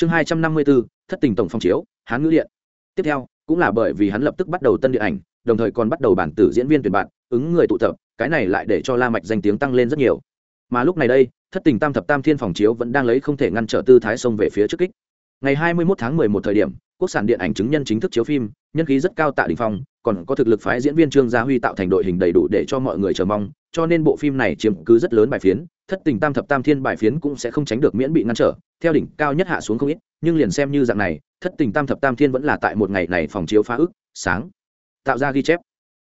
chương hai trăm năm mươi bốn thất tình tổng phong chiếu, hán ngữ điện. Tiếp theo, cũng là bởi vì hắn lập tức bắt đầu tân điện ảnh, đồng thời còn bắt đầu bản tử diễn viên tuyển bạn, ứng người tụ tập, cái này lại để cho la mạch danh tiếng tăng lên rất nhiều. Mà lúc này đây, thất tình tam thập tam thiên phòng chiếu vẫn đang lấy không thể ngăn trở tư thái xông về phía trước kích. Ngày 21 tháng 11 thời điểm quốc sản điện ảnh chứng nhân chính thức chiếu phim, nhân khí rất cao tại đỉnh phong, còn có thực lực phái diễn viên trương gia huy tạo thành đội hình đầy đủ để cho mọi người chờ mong, cho nên bộ phim này chiếm cứ rất lớn bài phiến, thất tình tam thập tam thiên bài phiến cũng sẽ không tránh được miễn bị ngăn trở, theo đỉnh cao nhất hạ xuống không ít, nhưng liền xem như dạng này, thất tình tam thập tam thiên vẫn là tại một ngày này phòng chiếu phá ức sáng, tạo ra ghi chép.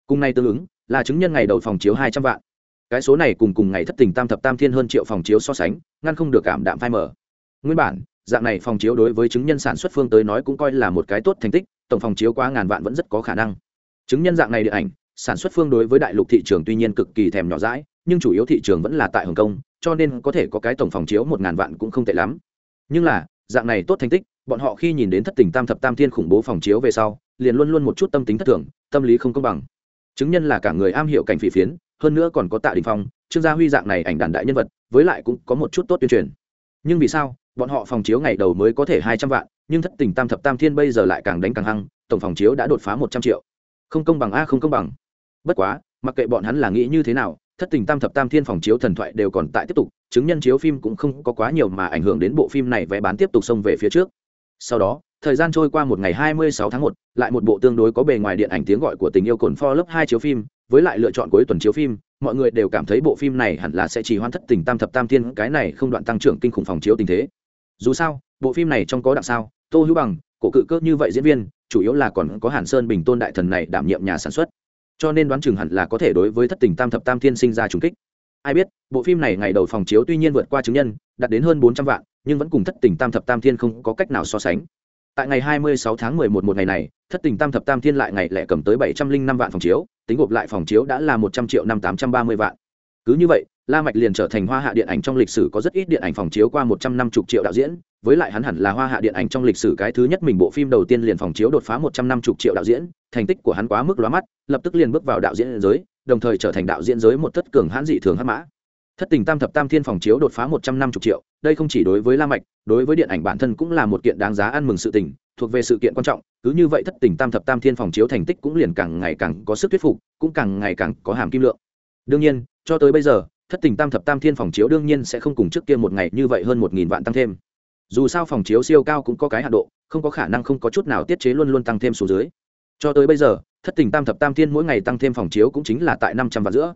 Cùng nay tương ứng, là chứng nhân ngày đầu phòng chiếu hai trăm vạn. Cái số này cùng cùng ngày thất tình tam thập tam thiên hơn triệu phòng chiếu so sánh, ngăn không được cảm đạm phai mở nguyên bản dạng này phòng chiếu đối với chứng nhân sản xuất phương tới nói cũng coi là một cái tốt thành tích, tổng phòng chiếu quá ngàn vạn vẫn rất có khả năng. Chứng nhân dạng này điện ảnh, sản xuất phương đối với đại lục thị trường tuy nhiên cực kỳ thèm nhỏ rãi nhưng chủ yếu thị trường vẫn là tại hồng kông, cho nên có thể có cái tổng phòng chiếu một ngàn vạn cũng không tệ lắm. Nhưng là, dạng này tốt thành tích, bọn họ khi nhìn đến thất tình tam thập tam thiên khủng bố phòng chiếu về sau, liền luôn luôn một chút tâm tính thất thường, tâm lý không công bằng. Chứng nhân là cả người am hiểu cảnh phỉ phiến, hơn nữa còn có tạ đình phong, trương gia huy dạng này ảnh đàn đại nhân vật, với lại cũng có một chút tốt tuyên truyền nhưng vì sao, bọn họ phòng chiếu ngày đầu mới có thể hai trăm vạn, nhưng thất tình tam thập tam thiên bây giờ lại càng đánh càng hăng, tổng phòng chiếu đã đột phá một trăm triệu. Không công bằng a, không công bằng. Bất quá, mặc kệ bọn hắn là nghĩ như thế nào, thất tình tam thập tam thiên phòng chiếu thần thoại đều còn tại tiếp tục, chứng nhân chiếu phim cũng không có quá nhiều mà ảnh hưởng đến bộ phim này vé bán tiếp tục xông về phía trước. Sau đó, thời gian trôi qua một ngày hai mươi sáu tháng một, lại một bộ tương đối có bề ngoài điện ảnh tiếng gọi của tình yêu cồn for lớp hai chiếu phim, với lại lựa chọn cuối tuần chiếu phim mọi người đều cảm thấy bộ phim này hẳn là sẽ chỉ hoan thất tình tam thập tam thiên, cái này không đoạn tăng trưởng kinh khủng phòng chiếu tình thế. Dù sao, bộ phim này trong có đặng sao, tô hữu bằng, cổ cự cơ như vậy diễn viên, chủ yếu là còn có hàn sơn bình tôn đại thần này đảm nhiệm nhà sản xuất. Cho nên đoán chừng hẳn là có thể đối với thất tình tam thập tam thiên sinh ra trùng kích. Ai biết, bộ phim này ngày đầu phòng chiếu tuy nhiên vượt qua chứng nhân, đạt đến hơn bốn trăm vạn, nhưng vẫn cùng thất tình tam thập tam thiên không có cách nào so sánh tại ngày 26 tháng 11 một ngày này, thất tình tam thập tam thiên lại ngày lẻ cầm tới 705 vạn phòng chiếu, tính gộp lại phòng chiếu đã là 100 triệu năm 830 vạn. Cứ như vậy, la mạch liền trở thành hoa hạ điện ảnh trong lịch sử có rất ít điện ảnh phòng chiếu qua 150 triệu đạo diễn, với lại hắn hẳn là hoa hạ điện ảnh trong lịch sử cái thứ nhất mình bộ phim đầu tiên liền phòng chiếu đột phá 150 triệu đạo diễn, thành tích của hắn quá mức lóa mắt, lập tức liền bước vào đạo diễn giới, đồng thời trở thành đạo diễn giới một thất cường hãn dị thường hắc mã thất tình tam thập tam thiên phòng chiếu đột phá một trăm năm mươi triệu, đây không chỉ đối với la mạch, đối với điện ảnh bản thân cũng là một kiện đáng giá ăn mừng sự tình, thuộc về sự kiện quan trọng, cứ như vậy thất tình tam thập tam thiên phòng chiếu thành tích cũng liền càng ngày càng có sức thuyết phục, cũng càng ngày càng có hàm kim lượng. Đương nhiên, cho tới bây giờ, thất tình tam thập tam thiên phòng chiếu đương nhiên sẽ không cùng trước kia một ngày như vậy hơn một nghìn vạn tăng thêm. Dù sao phòng chiếu siêu cao cũng có cái hạ độ, không có khả năng không có chút nào tiết chế luôn luôn tăng thêm số dưới. Cho tới bây giờ, thất tình tam thập tam thiên mỗi ngày tăng thêm phòng chiếu cũng chính là tại năm trăm vạn giữa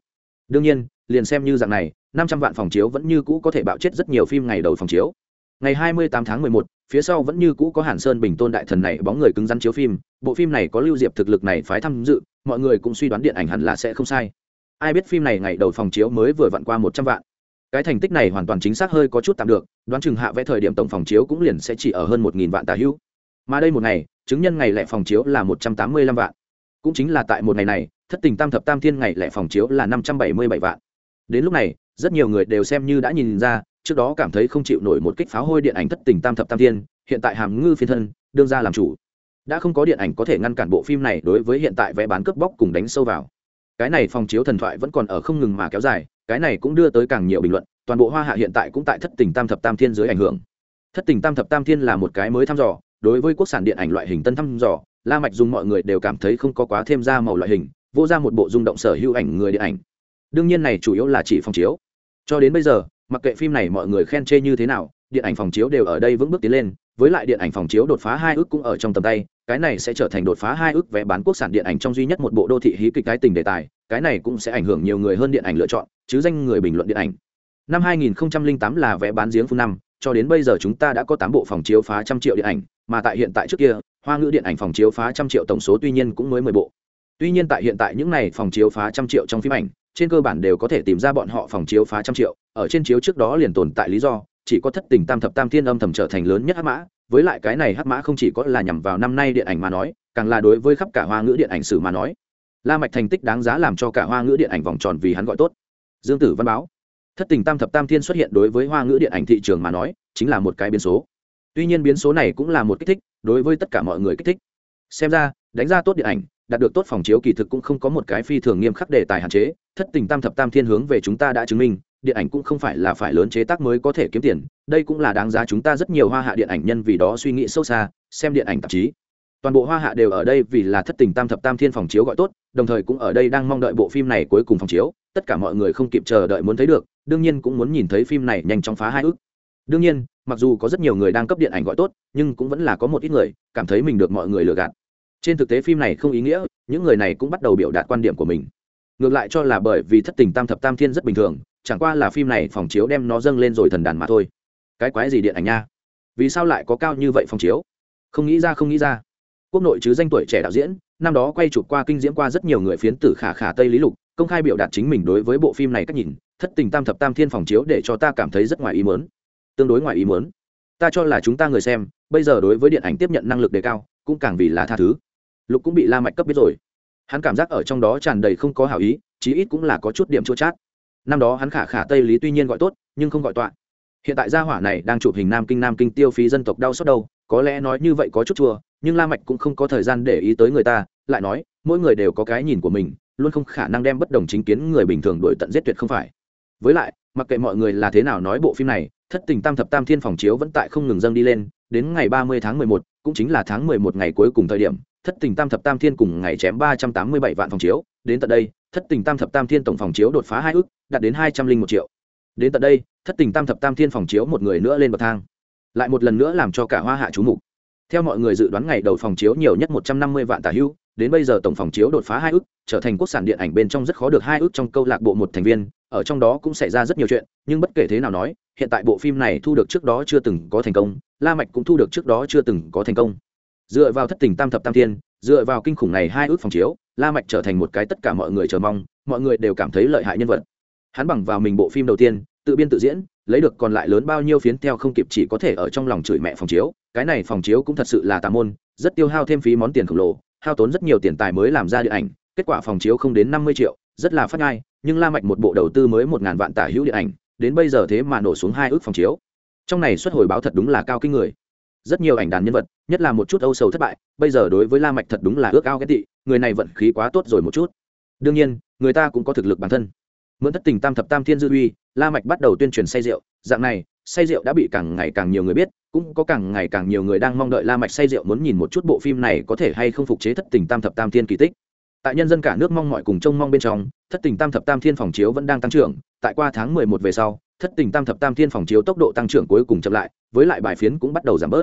đương nhiên, liền xem như dạng này, năm trăm vạn phòng chiếu vẫn như cũ có thể bạo chết rất nhiều phim ngày đầu phòng chiếu. Ngày hai mươi tám tháng mười một, phía sau vẫn như cũ có hàn sơn bình tôn đại thần này bóng người cứng rắn chiếu phim. Bộ phim này có lưu diệp thực lực này phái tham dự, mọi người cũng suy đoán điện ảnh hẳn là sẽ không sai. Ai biết phim này ngày đầu phòng chiếu mới vừa vặn qua một trăm vạn. Cái thành tích này hoàn toàn chính xác hơi có chút tạm được, đoán chừng hạ vẽ thời điểm tổng phòng chiếu cũng liền sẽ chỉ ở hơn một nghìn vạn tà hữu. Mà đây một ngày, chứng nhân ngày lẻ phòng chiếu là một trăm tám mươi lăm vạn cũng chính là tại một ngày này, thất tình tam thập tam thiên ngày lẻ phòng chiếu là năm trăm bảy mươi bảy vạn. Đến lúc này, rất nhiều người đều xem như đã nhìn ra, trước đó cảm thấy không chịu nổi một kích pháo hôi điện ảnh thất tình tam thập tam thiên, hiện tại hàm ngư phiên thân, đương ra làm chủ. Đã không có điện ảnh có thể ngăn cản bộ phim này đối với hiện tại vé bán cướp bóc cùng đánh sâu vào. Cái này phòng chiếu thần thoại vẫn còn ở không ngừng mà kéo dài, cái này cũng đưa tới càng nhiều bình luận, toàn bộ hoa hạ hiện tại cũng tại thất tình tam thập tam thiên dưới ảnh hưởng. Thất tình tam thập tam thiên là một cái mới thăm dò, đối với quốc sản điện ảnh loại hình tân thăm dò la mạch dùng mọi người đều cảm thấy không có quá thêm ra màu loại hình, vô ra một bộ rung động sở hữu ảnh người điện ảnh. Đương nhiên này chủ yếu là chỉ phòng chiếu. Cho đến bây giờ, mặc kệ phim này mọi người khen chê như thế nào, điện ảnh phòng chiếu đều ở đây vững bước tiến lên, với lại điện ảnh phòng chiếu đột phá hai ước cũng ở trong tầm tay, cái này sẽ trở thành đột phá hai ước vé bán quốc sản điện ảnh trong duy nhất một bộ đô thị hí kịch cái tình đề tài, cái này cũng sẽ ảnh hưởng nhiều người hơn điện ảnh lựa chọn, chứ danh người bình luận điện ảnh. Năm 2008 là vé bán giếng phun năm cho đến bây giờ chúng ta đã có tám bộ phòng chiếu phá trăm triệu điện ảnh, mà tại hiện tại trước kia, hoa ngữ điện ảnh phòng chiếu phá trăm triệu tổng số tuy nhiên cũng mới mười bộ. Tuy nhiên tại hiện tại những này phòng chiếu phá trăm triệu trong phim ảnh, trên cơ bản đều có thể tìm ra bọn họ phòng chiếu phá trăm triệu, ở trên chiếu trước đó liền tồn tại lý do, chỉ có thất tình tam thập tam thiên âm thầm trở thành lớn nhất hắc mã, với lại cái này hắc mã không chỉ có là nhằm vào năm nay điện ảnh mà nói, càng là đối với khắp cả hoa ngữ điện ảnh sử mà nói. La mạch thành tích đáng giá làm cho cả hoa ngữ điện ảnh vòng tròn vì hắn gọi tốt. Dương tử văn báo thất tình tam thập tam thiên xuất hiện đối với hoa ngữ điện ảnh thị trường mà nói, chính là một cái biến số. Tuy nhiên biến số này cũng là một kích thích, đối với tất cả mọi người kích thích. Xem ra, đánh ra tốt điện ảnh, đạt được tốt phòng chiếu kỳ thực cũng không có một cái phi thường nghiêm khắc đề tài hạn chế, thất tình tam thập tam thiên hướng về chúng ta đã chứng minh, điện ảnh cũng không phải là phải lớn chế tác mới có thể kiếm tiền, đây cũng là đáng giá chúng ta rất nhiều hoa hạ điện ảnh nhân vì đó suy nghĩ sâu xa, xem điện ảnh tạp chí. Toàn bộ hoa hạ đều ở đây vì là thất tình tam thập tam thiên phòng chiếu gọi tốt, đồng thời cũng ở đây đang mong đợi bộ phim này cuối cùng phòng chiếu, tất cả mọi người không kịp chờ đợi muốn thấy được đương nhiên cũng muốn nhìn thấy phim này nhanh chóng phá hai ước. Đương nhiên, mặc dù có rất nhiều người đang cấp điện ảnh gọi tốt, nhưng cũng vẫn là có một ít người cảm thấy mình được mọi người lừa gạt. Trên thực tế phim này không ý nghĩa, những người này cũng bắt đầu biểu đạt quan điểm của mình. Ngược lại cho là bởi vì thất tình tam thập tam thiên rất bình thường, chẳng qua là phim này phòng chiếu đem nó dâng lên rồi thần đàn mà thôi. Cái quái gì điện ảnh nha? Vì sao lại có cao như vậy phòng chiếu? Không nghĩ ra, không nghĩ ra. Quốc nội chứ danh tuổi trẻ đạo diễn, năm đó quay chụp qua kinh diễm qua rất nhiều người phiến tử khả khả tây lý lục công khai biểu đạt chính mình đối với bộ phim này cách nhìn, thất tình tam thập tam thiên phòng chiếu để cho ta cảm thấy rất ngoài ý mớn tương đối ngoài ý mớn ta cho là chúng ta người xem, bây giờ đối với điện ảnh tiếp nhận năng lực đề cao, cũng càng vì là tha thứ. Lục cũng bị la mạch cấp biết rồi. Hắn cảm giác ở trong đó tràn đầy không có hảo ý, chí ít cũng là có chút điểm chua chát. Năm đó hắn khả khả tây lý tuy nhiên gọi tốt, nhưng không gọi tọa. Hiện tại gia hỏa này đang chụp hình nam kinh nam kinh tiêu phí dân tộc đau xót đâu, có lẽ nói như vậy có chút chua, nhưng la mạch cũng không có thời gian để ý tới người ta, lại nói, mỗi người đều có cái nhìn của mình luôn không khả năng đem bất đồng chính kiến người bình thường đổi tận giết tuyệt không phải. Với lại, mặc kệ mọi người là thế nào nói bộ phim này, thất tình tam thập tam thiên phòng chiếu vẫn tại không ngừng dâng đi lên, đến ngày ba mươi tháng mười một, cũng chính là tháng mười một ngày cuối cùng thời điểm, thất tình tam thập tam thiên cùng ngày chém ba trăm tám mươi bảy vạn phòng chiếu. Đến tận đây, thất tình tam thập tam thiên tổng phòng chiếu đột phá hai ước, đạt đến hai trăm linh một triệu. Đến tận đây, thất tình tam thập tam thiên phòng chiếu một người nữa lên bậc thang. Lại một lần nữa làm cho cả hoa hạ chú mục theo mọi người dự đoán ngày đầu phòng chiếu nhiều nhất một trăm năm mươi vạn tả hưu, đến bây giờ tổng phòng chiếu đột phá hai ước, trở thành quốc sản điện ảnh bên trong rất khó được hai ước trong câu lạc bộ một thành viên, ở trong đó cũng xảy ra rất nhiều chuyện, nhưng bất kể thế nào nói, hiện tại bộ phim này thu được trước đó chưa từng có thành công, la mạch cũng thu được trước đó chưa từng có thành công. Dựa vào thất tình tam thập tam thiên, dựa vào kinh khủng này hai ước phòng chiếu, la mạch trở thành một cái tất cả mọi người chờ mong, mọi người đều cảm thấy lợi hại nhân vật. Hắn bằng vào mình bộ phim đầu tiên, tự biên tự diễn lấy được còn lại lớn bao nhiêu phiến theo không kịp chỉ có thể ở trong lòng chửi mẹ phòng chiếu, cái này phòng chiếu cũng thật sự là tà môn, rất tiêu hao thêm phí món tiền khổng lồ, hao tốn rất nhiều tiền tài mới làm ra điện ảnh, kết quả phòng chiếu không đến năm mươi triệu, rất là phát ngai nhưng la mạch một bộ đầu tư mới một ngàn vạn tả hữu điện ảnh, đến bây giờ thế mà nổ xuống hai ước phòng chiếu. Trong này xuất hồi báo thật đúng là cao kinh người. Rất nhiều ảnh đàn nhân vật, nhất là một chút âu sầu thất bại, bây giờ đối với la mạch thật đúng là ước ao ghét tị, người này vận khí quá tốt rồi một chút. Đương nhiên, người ta cũng có thực lực bản thân. Mượn thất tình tam thập tam thiên dư uy la mạch bắt đầu tuyên truyền say rượu. Dạng này, say rượu đã bị càng ngày càng nhiều người biết, cũng có càng ngày càng nhiều người đang mong đợi la mạch say rượu muốn nhìn một chút bộ phim này có thể hay không phục chế thất tình tam thập tam thiên kỳ tích. Tại nhân dân cả nước mong mọi cùng trông mong bên trong, thất tình tam thập tam thiên phòng chiếu vẫn đang tăng trưởng. Tại qua tháng mười một về sau, thất tình tam thập tam thiên phòng chiếu tốc độ tăng trưởng cuối cùng chậm lại, với lại bài phiến cũng bắt đầu giảm bớt.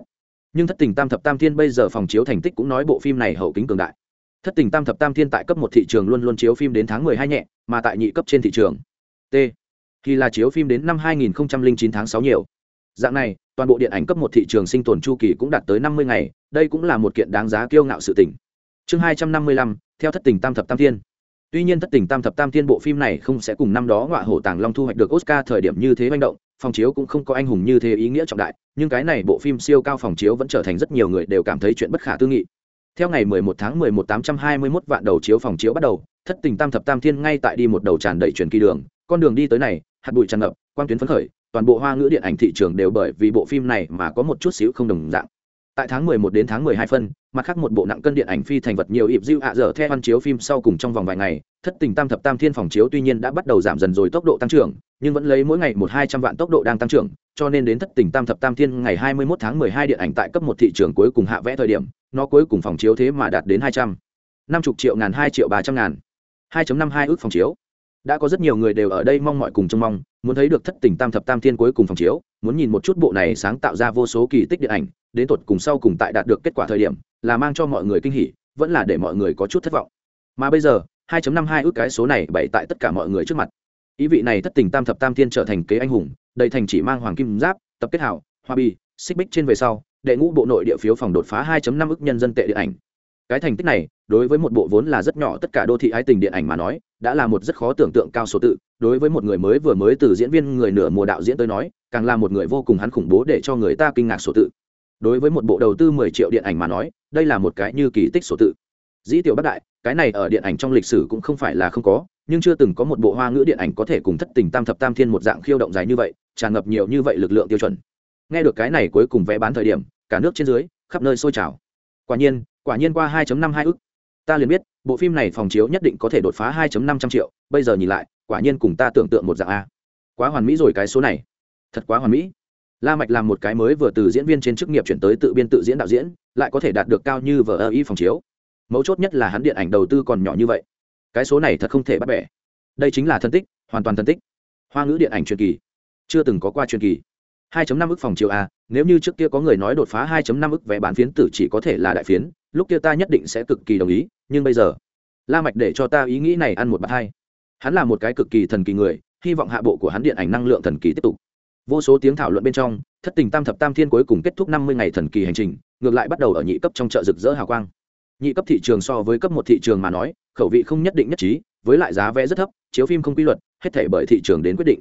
Nhưng thất tình tam thập tam thiên bây giờ phòng chiếu thành tích cũng nói bộ phim này hậu kính cường đại. Thất tình tam thập tam thiên tại cấp một thị trường luôn luôn chiếu phim đến tháng mười hai nhẹ, mà tại nhị cấp trên thị trường. T thì là chiếu phim đến năm hai nghìn chín tháng sáu nhiều. Dạng này, toàn bộ điện ảnh cấp một thị trường sinh tồn chu kỳ cũng đạt tới năm mươi ngày, đây cũng là một kiện đáng giá kiêu ngạo sự tỉnh chương hai trăm năm mươi lăm, theo thất tình tam thập tam thiên. Tuy nhiên thất tình tam thập tam thiên bộ phim này không sẽ cùng năm đó ngọa hổ tàng long thu hoạch được oscar thời điểm như thế manh động, phòng chiếu cũng không có anh hùng như thế ý nghĩa trọng đại, nhưng cái này bộ phim siêu cao phòng chiếu vẫn trở thành rất nhiều người đều cảm thấy chuyện bất khả tư nghị. Theo ngày 11 tháng 11 821 vạn đầu chiếu phòng chiếu bắt đầu, thất tình tam thập tam thiên ngay tại đi một đầu tràn đầy truyền kỳ đường, con đường đi tới này hạt bụi tràn ngập, quang tuyến phấn khởi, toàn bộ hoa ngữ điện ảnh thị trường đều bởi vì bộ phim này mà có một chút xíu không đồng dạng. Tại tháng 11 đến tháng 12 phân, mặt khác một bộ nặng cân điện ảnh phi thành vật nhiều ịp diêu ạ dở theo văn chiếu phim sau cùng trong vòng vài ngày, thất tình tam thập tam thiên phòng chiếu tuy nhiên đã bắt đầu giảm dần rồi tốc độ tăng trưởng, nhưng vẫn lấy mỗi ngày một hai trăm vạn tốc độ đang tăng trưởng, cho nên đến thất tình tam thập tam thiên ngày 21 tháng 12 điện ảnh tại cấp một thị trường cuối cùng hạ vẽ thời điểm, nó cuối cùng phòng chiếu thế mà đạt đến hai trăm năm chục triệu ngàn hai triệu ba trăm ngàn. hai năm hai ước phòng chiếu đã có rất nhiều người đều ở đây mong mọi cùng trông mong, muốn thấy được thất tình tam thập tam thiên cuối cùng phòng chiếu, muốn nhìn một chút bộ này sáng tạo ra vô số kỳ tích điện ảnh, đến tột cùng sau cùng tại đạt được kết quả thời điểm, là mang cho mọi người kinh hỉ, vẫn là để mọi người có chút thất vọng. Mà bây giờ 2.52 ước cái số này bày tại tất cả mọi người trước mặt. Ý vị này thất tình tam thập tam thiên trở thành kế anh hùng, đầy thành chỉ mang hoàng kim giáp, tập kết hảo hoa bi xích bích trên về sau, đệ ngũ bộ nội địa phiếu phòng đột phá 2.5 ước nhân dân tệ điện ảnh cái thành tích này, đối với một bộ vốn là rất nhỏ tất cả đô thị ái tình điện ảnh mà nói, đã là một rất khó tưởng tượng cao số tự. Đối với một người mới vừa mới từ diễn viên người nửa mùa đạo diễn tới nói, càng là một người vô cùng hắn khủng bố để cho người ta kinh ngạc số tự. Đối với một bộ đầu tư 10 triệu điện ảnh mà nói, đây là một cái như kỳ tích số tự. Dĩ tiểu bất đại, cái này ở điện ảnh trong lịch sử cũng không phải là không có, nhưng chưa từng có một bộ hoa ngữ điện ảnh có thể cùng thất tình tam thập tam thiên một dạng khiêu động dài như vậy, tràn ngập nhiều như vậy lực lượng tiêu chuẩn. Nghe được cái này cuối cùng vé bán thời điểm, cả nước trên dưới, khắp nơi sôi trào. Quả nhiên quả nhiên qua 2.52 ức. Ta liền biết, bộ phim này phòng chiếu nhất định có thể đột phá 2.500 triệu, bây giờ nhìn lại, quả nhiên cùng ta tưởng tượng một dạng a. Quá hoàn mỹ rồi cái số này. Thật quá hoàn mỹ. La mạch làm một cái mới vừa từ diễn viên trên chức nghiệp chuyển tới tự biên tự diễn đạo diễn, lại có thể đạt được cao như vở y phòng chiếu. Mấu chốt nhất là hắn điện ảnh đầu tư còn nhỏ như vậy. Cái số này thật không thể bắt bẻ. Đây chính là thân tích, hoàn toàn thân tích. Hoa ngữ điện ảnh truyền kỳ. Chưa từng có qua truyền kỳ. 2.5 ức phòng chiếu a, nếu như trước kia có người nói đột phá 2.5 ức vé bán phiến tử chỉ có thể là đại phiến, lúc kia ta nhất định sẽ cực kỳ đồng ý, nhưng bây giờ, la mạch để cho ta ý nghĩ này ăn một bát hai. Hắn là một cái cực kỳ thần kỳ người, hy vọng hạ bộ của hắn điện ảnh năng lượng thần kỳ tiếp tục. Vô số tiếng thảo luận bên trong, thất tình tam thập tam thiên cuối cùng kết thúc năm mươi ngày thần kỳ hành trình, ngược lại bắt đầu ở nhị cấp trong chợ rực rỡ hào quang. Nhị cấp thị trường so với cấp một thị trường mà nói, khẩu vị không nhất định nhất trí, với lại giá vé rất thấp, chiếu phim không quy luật, hết thảy bởi thị trường đến quyết định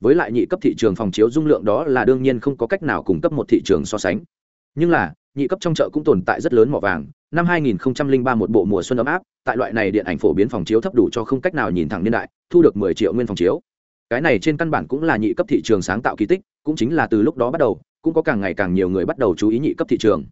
với lại nhị cấp thị trường phòng chiếu dung lượng đó là đương nhiên không có cách nào cung cấp một thị trường so sánh. Nhưng là, nhị cấp trong chợ cũng tồn tại rất lớn mỏ vàng. Năm 2003 một bộ mùa xuân ấm áp, tại loại này điện ảnh phổ biến phòng chiếu thấp đủ cho không cách nào nhìn thẳng niên đại, thu được 10 triệu nguyên phòng chiếu. Cái này trên căn bản cũng là nhị cấp thị trường sáng tạo kỳ tích, cũng chính là từ lúc đó bắt đầu, cũng có càng ngày càng nhiều người bắt đầu chú ý nhị cấp thị trường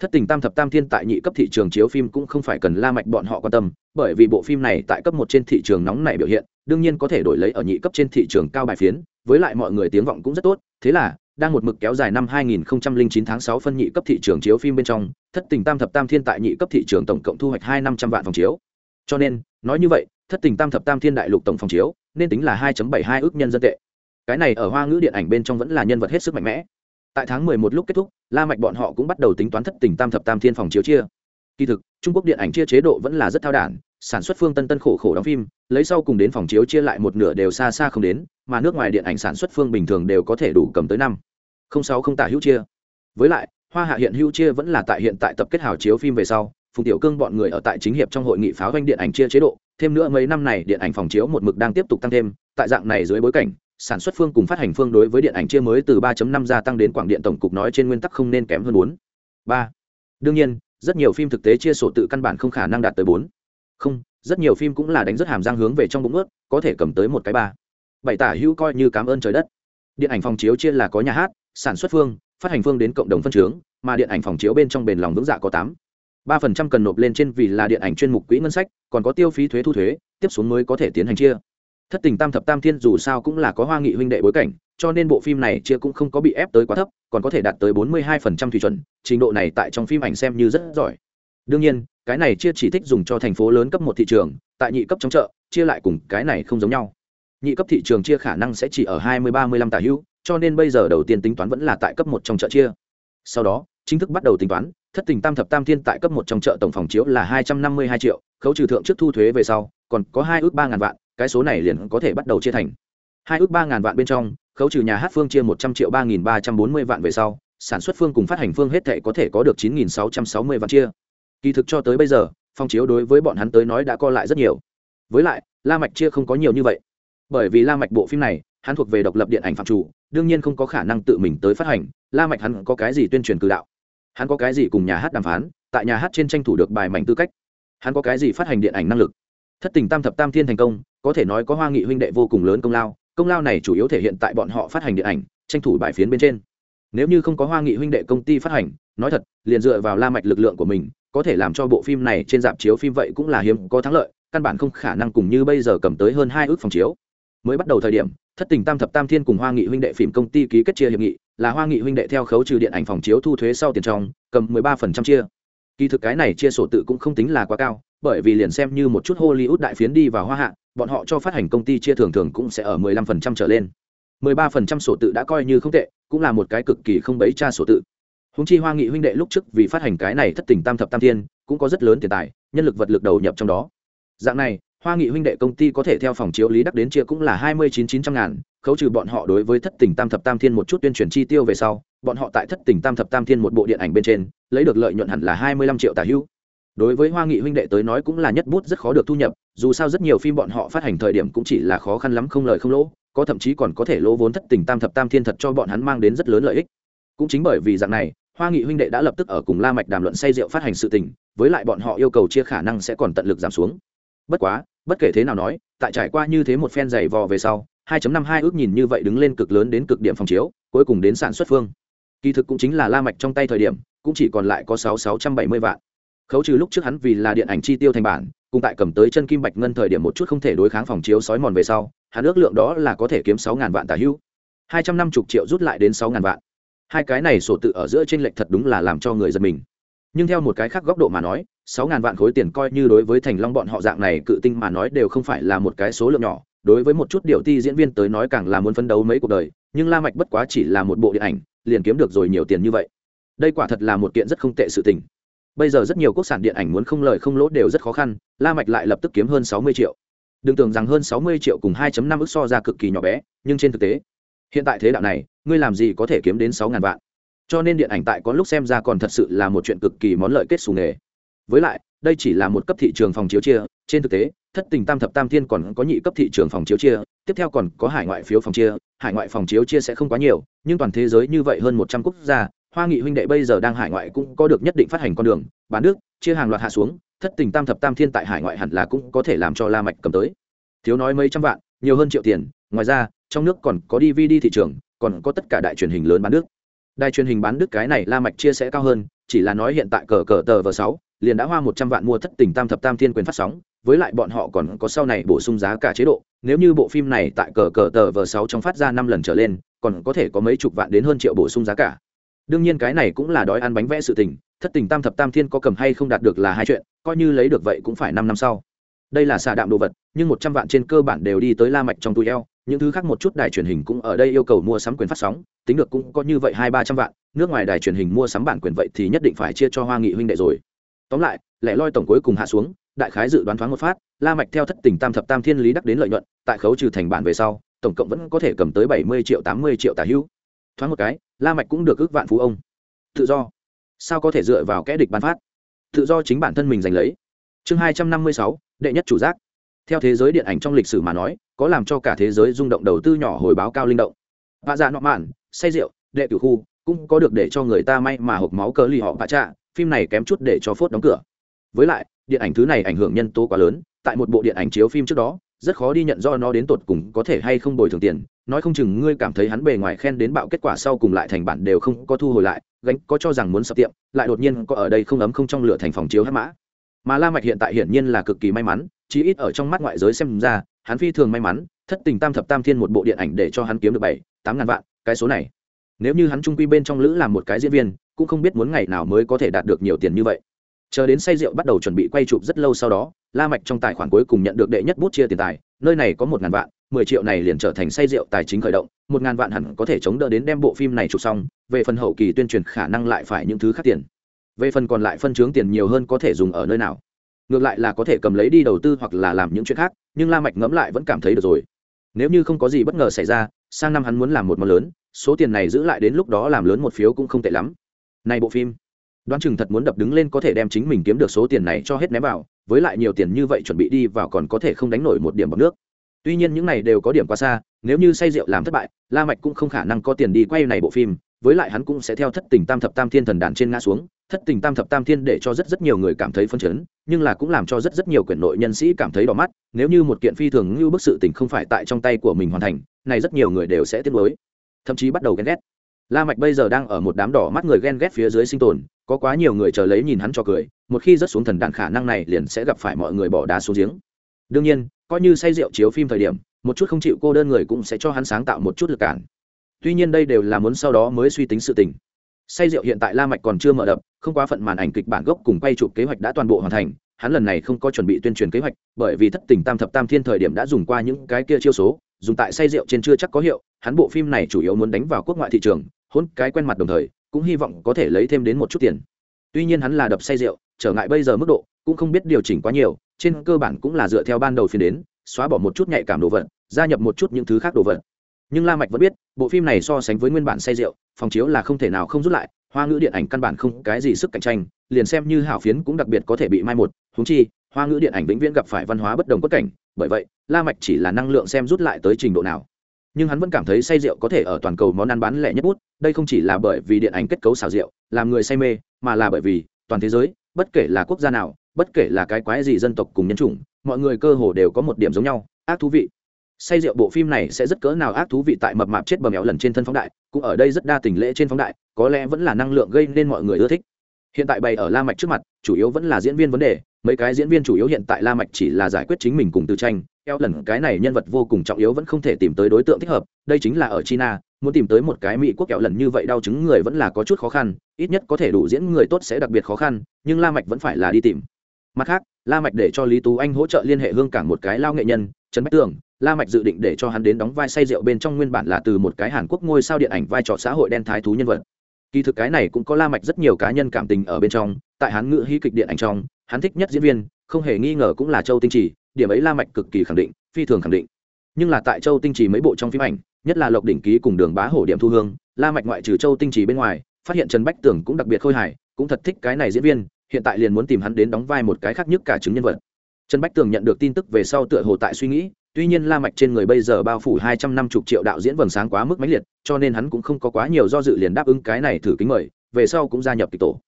thất tình tam thập tam thiên tại nhị cấp thị trường chiếu phim cũng không phải cần la mạch bọn họ quan tâm bởi vì bộ phim này tại cấp một trên thị trường nóng này biểu hiện đương nhiên có thể đổi lấy ở nhị cấp trên thị trường cao bài phiến với lại mọi người tiếng vọng cũng rất tốt thế là đang một mực kéo dài năm 2009 tháng 6 phân nhị cấp thị trường chiếu phim bên trong, thất tình tam thập tam thiên tại nhị cấp thị trường tổng cộng thu hoạch hai năm trăm vạn phòng chiếu. Cho nên, nói như vậy, thất tình tam thập tam thiên đại lục tổng phòng chiếu, nên tính là 2.72 ước nhân dân tệ. Cái này ở hoa ngữ điện ảnh bên trong vẫn là nhân vật hết sức mạnh mẽ. Tại tháng 11 lúc kết thúc, La Mạch bọn họ cũng bắt đầu tính toán thất tình tam thập tam thiên phòng chiếu chia. Kỳ thực, Trung Quốc điện ảnh chia chế độ vẫn là rất thao đản, sản xuất phương tân tân khổ khổ đóng phim, lấy sau cùng đến phòng chiếu chia lại một nửa đều xa xa không đến, mà nước ngoài điện ảnh sản xuất phương bình thường đều có thể đủ cầm tới năm không sáu không tả hữu chia với lại hoa hạ hiện hữu chia vẫn là tại hiện tại tập kết hào chiếu phim về sau phùng tiểu cương bọn người ở tại chính hiệp trong hội nghị pháo doanh điện ảnh chia chế độ thêm nữa mấy năm này điện ảnh phòng chiếu một mực đang tiếp tục tăng thêm tại dạng này dưới bối cảnh sản xuất phương cùng phát hành phương đối với điện ảnh chia mới từ 3.5 gia tăng đến quảng điện tổng cục nói trên nguyên tắc không nên kém hơn 4. 3. đương nhiên, rất nhiều phim thực tế chia sổ tự căn bản không khả năng đạt tới 4. không, rất nhiều phim cũng là đánh rất hàm răng hướng về trong bụng ướt, có thể cầm tới một cái ba bảy tả hữu coi như cảm ơn trời đất điện ảnh phòng chiếu chia là có nhà hát, sản xuất phương, phát hành phương đến cộng đồng phân chướng, mà điện ảnh phòng chiếu bên trong bền lòng vững dạ có tám ba phần trăm cần nộp lên trên vì là điện ảnh chuyên mục quỹ ngân sách, còn có tiêu phí thuế thu thuế, tiếp xuống mới có thể tiến hành chia thất tình tam thập tam thiên dù sao cũng là có hoa nghị huynh đệ bối cảnh, cho nên bộ phim này chia cũng không có bị ép tới quá thấp, còn có thể đạt tới bốn mươi hai phần trăm thủy chuẩn, trình độ này tại trong phim ảnh xem như rất giỏi. Đương nhiên, cái này chia chỉ thích dùng cho thành phố lớn cấp một thị trường, tại nhị cấp trong chợ, chia lại cùng cái này không giống nhau. Nhị cấp thị trường chia khả năng sẽ chỉ ở hai mươi ba mươi lăm tả hữu, cho nên bây giờ đầu tiên tính toán vẫn là tại cấp một trong chợ chia. Sau đó, chính thức bắt đầu tính toán, thất tình tam thập tam thiên tại cấp một trong chợ tổng phòng chiếu là hai trăm năm mươi hai triệu, khấu trừ thượng trước thu thuế về sau, còn có hai ước ba ngàn vạn cái số này liền có thể bắt đầu chia thành. Hai ước ba ngàn vạn bên trong, khấu trừ nhà hát phương chia một trăm triệu ba nghìn ba trăm bốn mươi vạn về sau, sản xuất phương cùng phát hành phương hết thệ có thể có được chín nghìn sáu trăm sáu mươi vạn chia. Kỳ thực cho tới bây giờ, phong chiếu đối với bọn hắn tới nói đã co lại rất nhiều. Với lại, la mạch chia không có nhiều như vậy. Bởi vì la mạch bộ phim này, hắn thuộc về độc lập điện ảnh phạm chủ, đương nhiên không có khả năng tự mình tới phát hành, la mạch hắn có cái gì tuyên truyền cử đạo? Hắn có cái gì cùng nhà hát đàm phán, tại nhà hát trên tranh thủ được bài mảnh tư cách? Hắn có cái gì phát hành điện ảnh năng lực? Thất tình tam thập tam thiên thành công, có thể nói có hoa nghị huynh đệ vô cùng lớn công lao công lao này chủ yếu thể hiện tại bọn họ phát hành điện ảnh, tranh thủ bài phiến bên trên. Nếu như không có hoa nghị huynh đệ công ty phát hành, nói thật, liền dựa vào la mạch lực lượng của mình, có thể làm cho bộ phim này trên dạp chiếu phim vậy cũng là hiếm có thắng lợi, căn bản không khả năng cùng như bây giờ cầm tới hơn hai ước phòng chiếu. Mới bắt đầu thời điểm, thất tình tam thập tam thiên cùng hoa nghị huynh đệ phim công ty ký kết chia hiệp nghị, là hoa nghị huynh đệ theo khấu trừ điện ảnh phòng chiếu thu thuế sau tiền trong, cầm mười ba phần trăm chia kỳ thực cái này chia sổ tự cũng không tính là quá cao, bởi vì liền xem như một chút hollywood đại phiến đi vào hoa hạ, bọn họ cho phát hành công ty chia thường thường cũng sẽ ở mười lăm phần trăm trở lên. mười ba phần trăm sổ tự đã coi như không tệ, cũng là một cái cực kỳ không bấy cha sổ tự. Húng chi hoa nghị huynh đệ lúc trước vì phát hành cái này thất tình tam thập tam thiên, cũng có rất lớn tiền tài, nhân lực vật lực đầu nhập trong đó. Dạng này, hoa nghị huynh đệ công ty có thể theo phòng chiếu lý đắc đến chia cũng là hai mươi chín chín trăm ngàn, khấu trừ bọn họ đối với thất tình tam thập tam thiên một chút tuyên truyền chi tiêu về sau bọn họ tại thất tình tam thập tam thiên một bộ điện ảnh bên trên, lấy được lợi nhuận hẳn là hai mươi lăm triệu tả hữu. Đối với hoa nghị huynh đệ tới nói cũng là nhất bút rất khó được thu nhập, dù sao rất nhiều phim bọn họ phát hành thời điểm cũng chỉ là khó khăn lắm không lời không lỗ, có thậm chí còn có thể lỗ vốn thất tình tam thập tam thiên thật cho bọn hắn mang đến rất lớn lợi ích. Cũng chính bởi vì dạng này, hoa nghị huynh đệ đã lập tức ở cùng la mạch đàm luận say rượu phát hành sự tình, với lại bọn họ yêu cầu chia khả năng sẽ còn tận lực giảm xuống. Bất quá, bất kể thế nào nói, tại trải qua như thế một phen dày vò về sau 2.52 ước nhìn như vậy đứng lên cực lớn đến cực điểm phòng chiếu, cuối cùng đến sản xuất phương kỳ thực cũng chính là la mạch trong tay thời điểm, cũng chỉ còn lại có sáu sáu trăm bảy mươi vạn. Khấu trừ lúc trước hắn vì là điện ảnh chi tiêu thành bản, cùng tại cầm tới chân kim bạch ngân thời điểm một chút không thể đối kháng phòng chiếu sói mòn về sau, hắn ước lượng đó là có thể kiếm sáu ngàn vạn tả hữu hai trăm năm mươi triệu rút lại đến sáu ngàn vạn. Hai cái này sổ tự ở giữa trên lệch thật đúng là làm cho người giật mình. Nhưng theo một cái khác góc độ mà nói, sáu ngàn vạn khối tiền coi như đối với thành long bọn họ dạng này cự tinh mà nói đều không phải là một cái số lượng nhỏ, đối với một chút điều ti diễn viên tới nói càng là muốn phấn đấu mấy cuộc đời, nhưng la mạch bất quá chỉ là một bộ điện ảnh liền kiếm được rồi nhiều tiền như vậy. Đây quả thật là một kiện rất không tệ sự tình. Bây giờ rất nhiều quốc sản điện ảnh muốn không lời không lỗ đều rất khó khăn, la mạch lại lập tức kiếm hơn sáu mươi triệu. Đừng tưởng rằng hơn sáu mươi triệu cùng 2 năm ức so ra cực kỳ nhỏ bé, nhưng trên thực tế, hiện tại thế đạo này, ngươi làm gì có thể kiếm đến sáu ngàn vạn? Cho nên điện ảnh tại có lúc xem ra còn thật sự là một chuyện cực kỳ món lợi kết xù nghề. Với lại, đây chỉ là một cấp thị trường phòng chiếu chia trên thực tế, thất tình tam thập tam thiên còn có nhị cấp thị trường phòng chiếu chia, tiếp theo còn có hải ngoại phiếu phòng chia, hải ngoại phòng chiếu chia sẽ không quá nhiều, nhưng toàn thế giới như vậy hơn một trăm quốc gia, hoa nghị huynh đệ bây giờ đang hải ngoại cũng có được nhất định phát hành con đường, bán nước, chia hàng loạt hạ xuống, thất tình tam thập tam thiên tại hải ngoại hẳn là cũng có thể làm cho la mạch cầm tới. Thiếu nói mấy trăm vạn, nhiều hơn triệu tiền, ngoài ra, trong nước còn có dvd thị trường, còn có tất cả đại truyền hình lớn bán nước. Đài truyền hình bán đức cái này la mạch chia sẽ cao hơn, chỉ là nói hiện tại cờ cờ tờ v sáu, liền đã hoa một trăm vạn mua thất tình tam thập tam thiên quyền phát sóng với lại bọn họ còn có sau này bổ sung giá cả chế độ, nếu như bộ phim này tại cờ cờ tờ v sáu trong phát ra năm lần trở lên, còn có thể có mấy chục vạn đến hơn triệu bổ sung giá cả. Đương nhiên cái này cũng là đói ăn bánh vẽ sự tình, thất tình tam thập tam thiên có cầm hay không đạt được là hai chuyện, coi như lấy được vậy cũng phải năm năm sau. Đây là xà đạm đồ vật, nhưng một trăm vạn trên cơ bản đều đi tới la mạch trong túi eo, những thứ khác một chút đài truyền hình cũng ở đây yêu cầu mua sắm quyền phát sóng, tính được cũng có như vậy hai ba trăm vạn, nước ngoài đài truyền hình mua sắm bản quyền vậy thì nhất định phải chia cho hoa nghị huynh đệ rồi. Tóm lại, lẻ loi tổng cuối cùng hạ xuống đại khái dự đoán thoáng một phát, la mạch theo thất tình tam thập tam thiên lý đắc đến lợi nhuận, tại khấu trừ thành bản về sau, tổng cộng vẫn có thể cầm tới bảy mươi triệu tám mươi triệu tả hữu. Thoáng một cái, la mạch cũng được ước vạn phú ông. Tự do. Sao có thể dựa vào kẽ địch ban phát? Tự do chính bản thân mình giành lấy. Chương hai trăm năm mươi sáu, đệ nhất chủ giác. Theo thế giới điện ảnh trong lịch sử mà nói, có làm cho cả thế giới rung động đầu tư nhỏ hồi báo cao linh động. Vạ dạ nọ mạn, say rượu, đệ tử khu, cũng có được để cho người ta may mà hộp máu cờ lì họ bạ trạ, phim này kém chút để cho phốt đóng cửa. Với lại điện ảnh thứ này ảnh hưởng nhân tố quá lớn, tại một bộ điện ảnh chiếu phim trước đó, rất khó đi nhận do nó đến tột cùng có thể hay không bồi thường tiền. Nói không chừng ngươi cảm thấy hắn bề ngoài khen đến bạo kết quả sau cùng lại thành bản đều không có thu hồi lại, gánh có cho rằng muốn sập tiệm, lại đột nhiên có ở đây không ấm không trong lửa thành phòng chiếu hát mã. Mà la mạch hiện tại hiển nhiên là cực kỳ may mắn, chí ít ở trong mắt ngoại giới xem ra, hắn phi thường may mắn, thất tình tam thập tam thiên một bộ điện ảnh để cho hắn kiếm được bảy, tám ngàn vạn, cái số này. Nếu như hắn trung quy bên trong lữ làm một cái diễn viên, cũng không biết muốn ngày nào mới có thể đạt được nhiều tiền như vậy chờ đến say rượu bắt đầu chuẩn bị quay chụp rất lâu sau đó, la mạch trong tài khoản cuối cùng nhận được đệ nhất bút chia tiền tài, nơi này có một ngàn vạn, mười triệu này liền trở thành say rượu tài chính khởi động, một ngàn vạn hẳn có thể chống đỡ đến đem bộ phim này chụp xong, về phần hậu kỳ tuyên truyền khả năng lại phải những thứ khác tiền. Về phần còn lại phân chướng tiền nhiều hơn có thể dùng ở nơi nào. Ngược lại là có thể cầm lấy đi đầu tư hoặc là làm những chuyện khác, nhưng la mạch ngẫm lại vẫn cảm thấy được rồi. Nếu như không có gì bất ngờ xảy ra, sang năm hắn muốn làm một món lớn, số tiền này giữ lại đến lúc đó làm lớn một phiếu cũng không tệ lắm. Này bộ phim đoán chừng thật muốn đập đứng lên có thể đem chính mình kiếm được số tiền này cho hết ném vào, với lại nhiều tiền như vậy chuẩn bị đi vào còn có thể không đánh nổi một điểm bằng nước. Tuy nhiên những này đều có điểm quá xa, nếu như say rượu làm thất bại, la mạch cũng không khả năng có tiền đi quay này bộ phim, với lại hắn cũng sẽ theo thất tình tam thập tam thiên thần đàn trên ngã xuống, thất tình tam thập tam thiên để cho rất rất nhiều người cảm thấy phân chấn, nhưng là cũng làm cho rất rất nhiều quyền nội nhân sĩ cảm thấy đỏ mắt, nếu như một kiện phi thường như bức sự tình không phải tại trong tay của mình hoàn thành, này rất nhiều người đều sẽ tiếc nuối. Thậm chí bắt đầu ghen ghét. La mạch bây giờ đang ở một đám đỏ mắt người ghen ghét phía dưới sinh tồn có quá nhiều người chờ lấy nhìn hắn cho cười, một khi rớt xuống thần đàn khả năng này liền sẽ gặp phải mọi người bỏ đá xuống giếng. Đương nhiên, coi như say rượu chiếu phim thời điểm, một chút không chịu cô đơn người cũng sẽ cho hắn sáng tạo một chút lực cản. Tuy nhiên đây đều là muốn sau đó mới suy tính sự tình. Say rượu hiện tại la mạch còn chưa mở đập, không quá phận màn ảnh kịch bản gốc cùng quay chụp kế hoạch đã toàn bộ hoàn thành, hắn lần này không có chuẩn bị tuyên truyền kế hoạch, bởi vì thất tình tam thập tam thiên thời điểm đã dùng qua những cái kia chiêu số, dùng tại say rượu trên chưa chắc có hiệu, hắn bộ phim này chủ yếu muốn đánh vào quốc ngoại thị trường, hôn cái quen mặt đồng thời cũng hy vọng có thể lấy thêm đến một chút tiền. Tuy nhiên hắn là đập say rượu, trở ngại bây giờ mức độ, cũng không biết điều chỉnh quá nhiều, trên cơ bản cũng là dựa theo ban đầu phiên đến, xóa bỏ một chút nhạy cảm đồ vật, gia nhập một chút những thứ khác đồ vật. Nhưng la mạch vẫn biết, bộ phim này so sánh với nguyên bản say rượu, phòng chiếu là không thể nào không rút lại, hoa ngữ điện ảnh căn bản không cái gì sức cạnh tranh, liền xem như hảo phiến cũng đặc biệt có thể bị mai một húng chi, hoa ngữ điện ảnh vĩnh viễn gặp phải văn hóa bất đồng cốt cảnh, bởi vậy, la mạch chỉ là năng lượng xem rút lại tới trình độ nào nhưng hắn vẫn cảm thấy say rượu có thể ở toàn cầu món ăn bán lẻ nhất bút, đây không chỉ là bởi vì điện ảnh kết cấu xào rượu, làm người say mê, mà là bởi vì toàn thế giới, bất kể là quốc gia nào, bất kể là cái quái gì dân tộc cùng nhân chủng, mọi người cơ hồ đều có một điểm giống nhau, ác thú vị. Say rượu bộ phim này sẽ rất cỡ nào ác thú vị tại mập mạp chết bờ méo lần trên thân phóng đại, cũng ở đây rất đa tình lễ trên phóng đại, có lẽ vẫn là năng lượng gây nên mọi người ưa thích. Hiện tại bày ở la mạch trước mặt, chủ yếu vẫn là diễn viên vấn đề, mấy cái diễn viên chủ yếu hiện tại la mạch chỉ là giải quyết chính mình cùng từ tranh eo lần cái này nhân vật vô cùng trọng yếu vẫn không thể tìm tới đối tượng thích hợp, đây chính là ở china, muốn tìm tới một cái mỹ quốc kẹo lần như vậy đau chứng người vẫn là có chút khó khăn, ít nhất có thể đủ diễn người tốt sẽ đặc biệt khó khăn, nhưng la mạch vẫn phải là đi tìm. Mặt khác, la mạch để cho lý tú anh hỗ trợ liên hệ hương cảng một cái lao nghệ nhân, trần bách tường, la mạch dự định để cho hắn đến đóng vai say rượu bên trong nguyên bản là từ một cái hàn quốc ngôi sao điện ảnh vai trò xã hội đen thái thú nhân vật. Kỳ thực cái này cũng có la mạch rất nhiều cá nhân cảm tình ở bên trong, tại hắn ngữ hí kịch điện ảnh trong, hắn thích nhất diễn viên không hề nghi ngờ cũng là châu tinh trì, điểm ấy la mạch cực kỳ khẳng định, phi thường khẳng định. Nhưng là tại châu tinh trì mấy bộ trong phim ảnh, nhất là lộc đỉnh ký cùng đường bá hổ điểm thu hương, la mạch ngoại trừ châu tinh trì bên ngoài, phát hiện trần bách tưởng cũng đặc biệt khôi hài, cũng thật thích cái này diễn viên, hiện tại liền muốn tìm hắn đến đóng vai một cái khác nhất cả chứng nhân vật. Trần bách tường nhận được tin tức về sau tựa hồ tại suy nghĩ, tuy nhiên la mạch trên người bây giờ bao phủ hai trăm năm chục triệu đạo diễn vầng sáng quá mức mãnh liệt, cho nên hắn cũng không có quá nhiều do dự liền đáp ứng cái này thử kính mời, về sau cũng gia nhập kịch tổ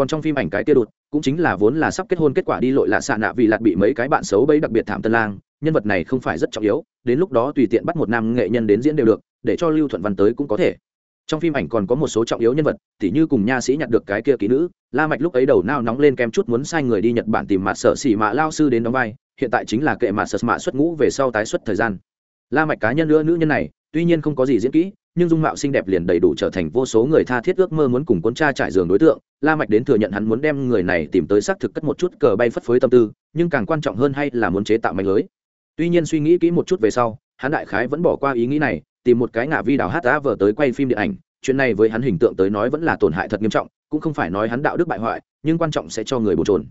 còn trong phim ảnh cái kia đột cũng chính là vốn là sắp kết hôn kết quả đi lội lạ xạ nạ vì lạt bị mấy cái bạn xấu bấy đặc biệt thảm tân lang, nhân vật này không phải rất trọng yếu, đến lúc đó tùy tiện bắt một nam nghệ nhân đến diễn đều được, để cho lưu thuận văn tới cũng có thể. Trong phim ảnh còn có một số trọng yếu nhân vật, tỉ như cùng nha sĩ nhặt được cái kia kỹ nữ, la mạch lúc ấy đầu nao nóng lên kem chút muốn sai người đi nhật bản tìm mặt sở xỉ mạ lao sư đến đóng vai, hiện tại chính là kệ mặt sở mạ xuất ngũ về sau tái xuất thời gian. La mạch cá nhân nữa nữ nhân này, tuy nhiên không có gì diễn kỹ nhưng dung mạo xinh đẹp liền đầy đủ trở thành vô số người tha thiết ước mơ muốn cùng con cha trải giường đối tượng. La mạch đến thừa nhận hắn muốn đem người này tìm tới xác thực cất một chút cờ bay phất phới tâm tư, nhưng càng quan trọng hơn hay là muốn chế tạo manh lưới. Tuy nhiên suy nghĩ kỹ một chút về sau, hắn đại khái vẫn bỏ qua ý nghĩ này, tìm một cái ngả vi đào hát đã vờ tới quay phim điện ảnh. Chuyện này với hắn hình tượng tới nói vẫn là tổn hại thật nghiêm trọng, cũng không phải nói hắn đạo đức bại hoại, nhưng quan trọng sẽ cho người bổ trồn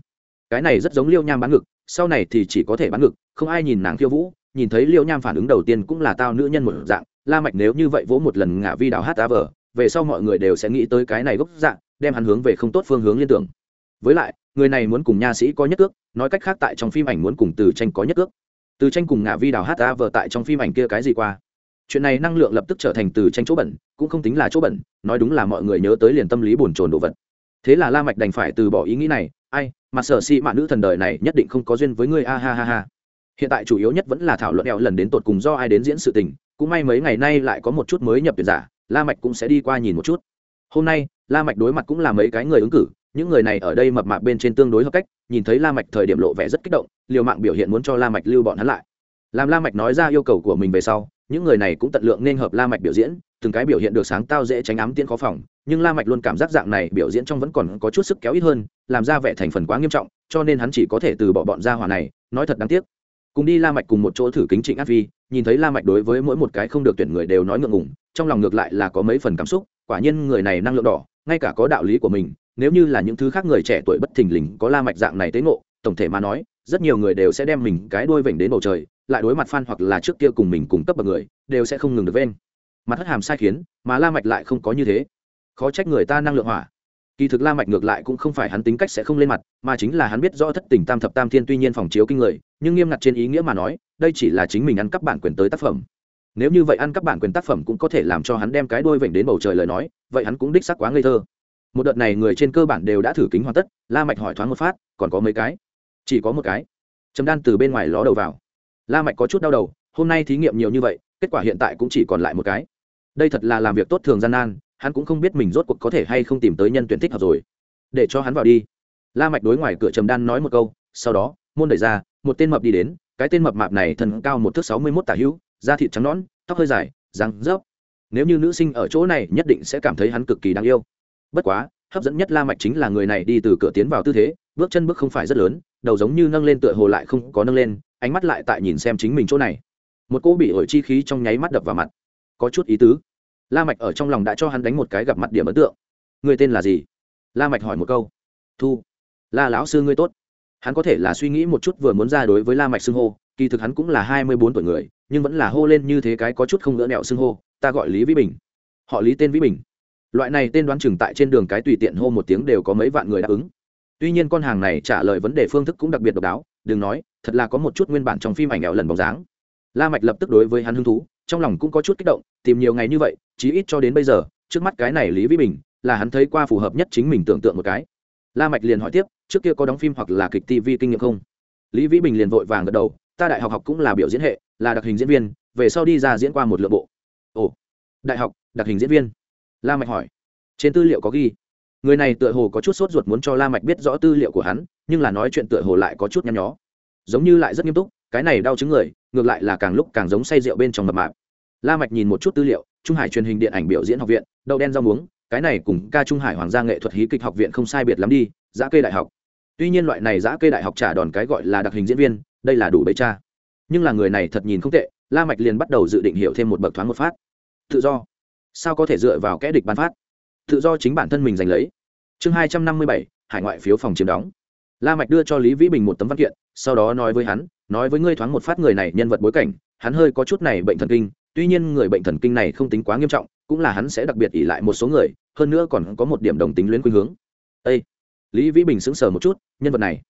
cái này rất giống liêu nham bán ngực, sau này thì chỉ có thể bán ngực, không ai nhìn nàng khiêu vũ, nhìn thấy liêu nham phản ứng đầu tiên cũng là tao nữ nhân một dạng la mạch nếu như vậy vỗ một lần ngã vi đào hát tá vở về sau mọi người đều sẽ nghĩ tới cái này gốc dạng đem hắn hướng về không tốt phương hướng liên tưởng. Với lại, người này muốn cùng nha sĩ có nhất ước, nói cách khác tại trong phim ảnh muốn cùng từ tranh có nhất ước. Từ tranh cùng ngã vi đào hát tá vở tại trong phim ảnh kia cái gì qua? Chuyện này năng lượng lập tức trở thành từ tranh chỗ bẩn, cũng không tính là chỗ bẩn, nói đúng là mọi người nhớ tới liền tâm lý buồn chồn đồ vật. Thế là la mạch đành phải từ bỏ ý nghĩ này, ai, mà sở si mạn nữ thần đời này nhất định không có duyên với ngươi, a ha ha ha hiện tại chủ yếu nhất vẫn là thảo luận eo lần đến tột cùng do ai đến diễn sự tình, cũng may mấy ngày nay lại có một chút mới nhập tuyển giả, la mạch cũng sẽ đi qua nhìn một chút. Hôm nay, la mạch đối mặt cũng là mấy cái người ứng cử, những người này ở đây mập mạp bên trên tương đối hợp cách, nhìn thấy la mạch thời điểm lộ vẻ rất kích động, liều mạng biểu hiện muốn cho la mạch lưu bọn hắn lại. Làm la mạch nói ra yêu cầu của mình về sau, những người này cũng tận lượng nên hợp la mạch biểu diễn, từng cái biểu hiện được sáng tao dễ tránh ám tiễn khó phòng, nhưng la mạch luôn cảm giác dạng này biểu diễn trong vẫn còn có chút sức kéo ít hơn, làm ra vẻ thành phần quá nghiêm trọng, cho nên hắn chỉ có thể từ bỏ bọn gia hỏa này, nói thật đáng tiếc cùng đi la mạch cùng một chỗ thử kính trịnh áp vi nhìn thấy la mạch đối với mỗi một cái không được tuyển người đều nói ngượng ngùng, trong lòng ngược lại là có mấy phần cảm xúc, quả nhiên người này năng lượng đỏ, ngay cả có đạo lý của mình, nếu như là những thứ khác người trẻ tuổi bất thình lình có la mạch dạng này tế ngộ, tổng thể mà nói, rất nhiều người đều sẽ đem mình cái đuôi vểnh đến bầu trời, lại đối mặt fan hoặc là trước kia cùng mình cùng cấp bậc người, đều sẽ không ngừng được ven mặt hất hàm sai khiến, mà la mạch lại không có như thế. Khó trách người ta năng lượng hỏa. Kỳ thực la mạch ngược lại cũng không phải hắn tính cách sẽ không lên mặt, mà chính là hắn biết rõ thất tình tam thập tam thiên tuy nhiên phòng chiếu kinh người nhưng nghiêm ngặt trên ý nghĩa mà nói, đây chỉ là chính mình ăn cắp bản quyền tới tác phẩm. Nếu như vậy ăn cắp bản quyền tác phẩm cũng có thể làm cho hắn đem cái đôi vểnh đến bầu trời lời nói, vậy hắn cũng đích xác quá ngây thơ. Một đợt này người trên cơ bản đều đã thử kính hoàn tất, la mạch hỏi thoáng một phát, còn có mấy cái? Chỉ có một cái. Trầm đan từ bên ngoài ló đầu vào. La mạch có chút đau đầu, hôm nay thí nghiệm nhiều như vậy, kết quả hiện tại cũng chỉ còn lại một cái. Đây thật là làm việc tốt thường gian nan, hắn cũng không biết mình rốt cuộc có thể hay không tìm tới nhân tuyển thích hợp rồi. Để cho hắn vào đi. La mạch đối ngoài cửa trầm đan nói một câu, sau đó, môn đẩy ra một tên mập đi đến, cái tên mập mạp này thần cao một thước sáu mươi mốt tả hữu, da thịt trắng nõn, tóc hơi dài răng rớp nếu như nữ sinh ở chỗ này nhất định sẽ cảm thấy hắn cực kỳ đáng yêu. Bất quá, hấp dẫn nhất la mạch chính là người này đi từ cửa tiến vào tư thế, bước chân bước không phải rất lớn, đầu giống như nâng lên tựa hồ lại không có nâng lên, ánh mắt lại tại nhìn xem chính mình chỗ này. Một cô bị ổi chi khí trong nháy mắt đập vào mặt. Có chút ý tứ. La mạch ở trong lòng đã cho hắn đánh một cái gặp mặt điểm ấn tượng. Người tên là gì? La mạch hỏi một câu. Thu. La lão sư ngươi tốt hắn có thể là suy nghĩ một chút vừa muốn ra đối với la mạch xưng hô, kỳ thực hắn cũng là hai mươi bốn tuổi người, nhưng vẫn là hô lên như thế cái có chút không ngỡ nẹo xưng hô, ta gọi lý vĩ bình. Họ lý tên vĩ bình. Loại này tên đoán chừng tại trên đường cái tùy tiện hô một tiếng đều có mấy vạn người đáp ứng. Tuy nhiên con hàng này trả lời vấn đề phương thức cũng đặc biệt độc đáo, đừng nói, thật là có một chút nguyên bản trong phim ảnh ảo lần bóng dáng. La mạch lập tức đối với hắn hứng thú, trong lòng cũng có chút kích động, tìm nhiều ngày như vậy, chí ít cho đến bây giờ, trước mắt cái này lý vĩ bình, là hắn thấy qua phù hợp nhất chính mình tưởng tượng một cái. La mạch liền hỏi tiếp trước kia có đóng phim hoặc là kịch tv kinh nghiệm không? Lý vĩ bình liền vội vàng gật đầu, ta đại học học cũng là biểu diễn hệ, là đặc hình diễn viên, về sau đi ra diễn qua một lượng bộ. Ồ, đại học, đặc hình diễn viên? La mạch hỏi. Trên tư liệu có ghi. Người này tựa hồ có chút sốt ruột muốn cho la mạch biết rõ tư liệu của hắn, nhưng là nói chuyện tựa hồ lại có chút nhăn nhó. Giống như lại rất nghiêm túc, cái này đau chứng người, ngược lại là càng lúc càng giống say rượu bên trong mập mạp. La mạch nhìn một chút tư liệu, trung hải truyền hình điện ảnh biểu diễn học viện, đậu đen rau muống, cái này cùng ca trung hải hoàng gia nghệ thuật hí kịch học viện không sai biệt lắm đi giã kê đại học tuy nhiên loại này giã kê đại học trả đòn cái gọi là đặc hình diễn viên, đây là đủ bấy cha. Nhưng là người này thật nhìn không tệ, la mạch liền bắt đầu dự định hiểu thêm một bậc thoáng một phát. Tự do. Sao có thể dựa vào kẽ địch ban phát? Tự do chính bản thân mình giành lấy. Chương hai trăm năm mươi bảy, hải ngoại phiếu phòng chiếm đóng. La mạch đưa cho lý vĩ bình một tấm văn kiện, sau đó nói với hắn, nói với ngươi thoáng một phát người này nhân vật bối cảnh, hắn hơi có chút này bệnh thần kinh, tuy nhiên người bệnh thần kinh này không tính quá nghiêm trọng, cũng là hắn sẽ đặc biệt ỉ lại một số người, hơn nữa còn có một điểm đồng tính luyến khuynh hướng. Ê! Lý vĩ bình sững sờ một chút, nhân vật này.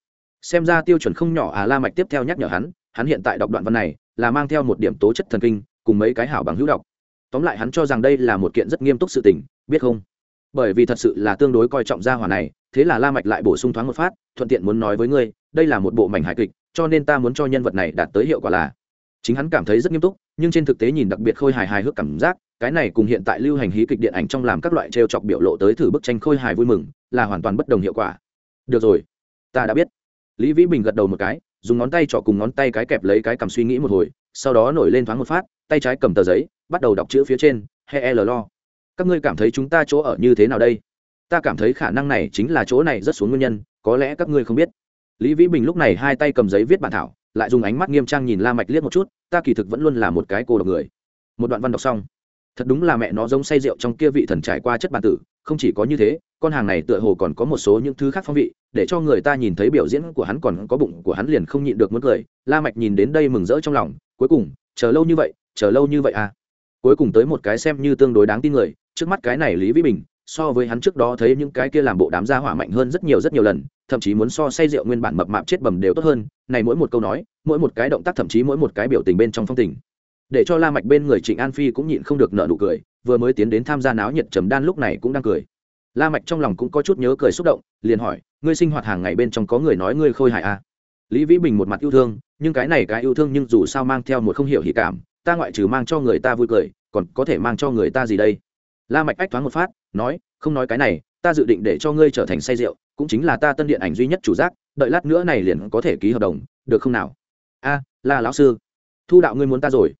Xem ra tiêu chuẩn không nhỏ à la mạch tiếp theo nhắc nhở hắn hắn hiện tại đọc đoạn văn này là mang theo một điểm tố chất thần kinh, cùng mấy cái hảo bằng hữu đọc. Tóm lại hắn cho rằng đây là một kiện rất nghiêm túc sự tình, biết không? Bởi vì thật sự là tương đối coi trọng gia hỏa này, thế là la mạch lại bổ sung thoáng một phát, thuận tiện muốn nói với ngươi, đây là một bộ mảnh hài kịch, cho nên ta muốn cho nhân vật này đạt tới hiệu quả là chính hắn cảm thấy rất nghiêm túc, nhưng trên thực tế nhìn đặc biệt khôi hài hài hước cảm giác, cái này cùng hiện tại lưu hành hí kịch điện ảnh trong làm các loại trêu chọc biểu lộ tới thử bức tranh khôi hài vui mừng, là hoàn toàn bất đồng hiệu quả. Được rồi, ta đã biết. Lý vĩ bình gật đầu một cái, dùng ngón tay trỏ cùng ngón tay cái kẹp lấy cái cầm suy nghĩ một hồi, sau đó nổi lên thoáng một phát, tay trái cầm tờ giấy, bắt đầu đọc chữ phía trên, he e l lo. Các ngươi cảm thấy chúng ta chỗ ở như thế nào đây? Ta cảm thấy khả năng này chính là chỗ này rất xuống nguyên nhân, có lẽ các ngươi không biết. Lý vĩ bình lúc này hai tay cầm giấy viết bản thảo lại dùng ánh mắt nghiêm trang nhìn la mạch liếc một chút, ta kỳ thực vẫn luôn là một cái cô độc người. Một đoạn văn đọc xong, thật đúng là mẹ nó giống say rượu trong kia vị thần trải qua chất bản tử, không chỉ có như thế, con hàng này tựa hồ còn có một số những thứ khác phong vị, để cho người ta nhìn thấy biểu diễn của hắn còn có bụng của hắn liền không nhịn được muốn cười. La mạch nhìn đến đây mừng rỡ trong lòng, cuối cùng, chờ lâu như vậy, chờ lâu như vậy à? Cuối cùng tới một cái xem như tương đối đáng tin người, trước mắt cái này lý vĩ bình so với hắn trước đó thấy những cái kia làm bộ đám gia hỏa mạnh hơn rất nhiều rất nhiều lần, thậm chí muốn so say rượu nguyên bản mập mạp chết bầm đều tốt hơn, này mỗi một câu nói, mỗi một cái động tác thậm chí mỗi một cái biểu tình bên trong phong tình. Để cho la mạch bên người trịnh an phi cũng nhịn không được nở nụ cười, vừa mới tiến đến tham gia náo nhiệt trầm đan lúc này cũng đang cười. La mạch trong lòng cũng có chút nhớ cười xúc động, liền hỏi, ngươi sinh hoạt hàng ngày bên trong có người nói ngươi khôi hài à? Lý vĩ bình một mặt yêu thương, nhưng cái này cái yêu thương nhưng dù sao mang theo một không hiểu hỉ cảm, ta ngoại trừ mang cho người ta vui cười, còn có thể mang cho người ta gì đây? La mạch ách thoáng một phát nói không nói cái này ta dự định để cho ngươi trở thành say rượu cũng chính là ta tân điện ảnh duy nhất chủ giác đợi lát nữa này liền có thể ký hợp đồng được không nào? A à, la lão sư thu đạo ngươi muốn ta rồi.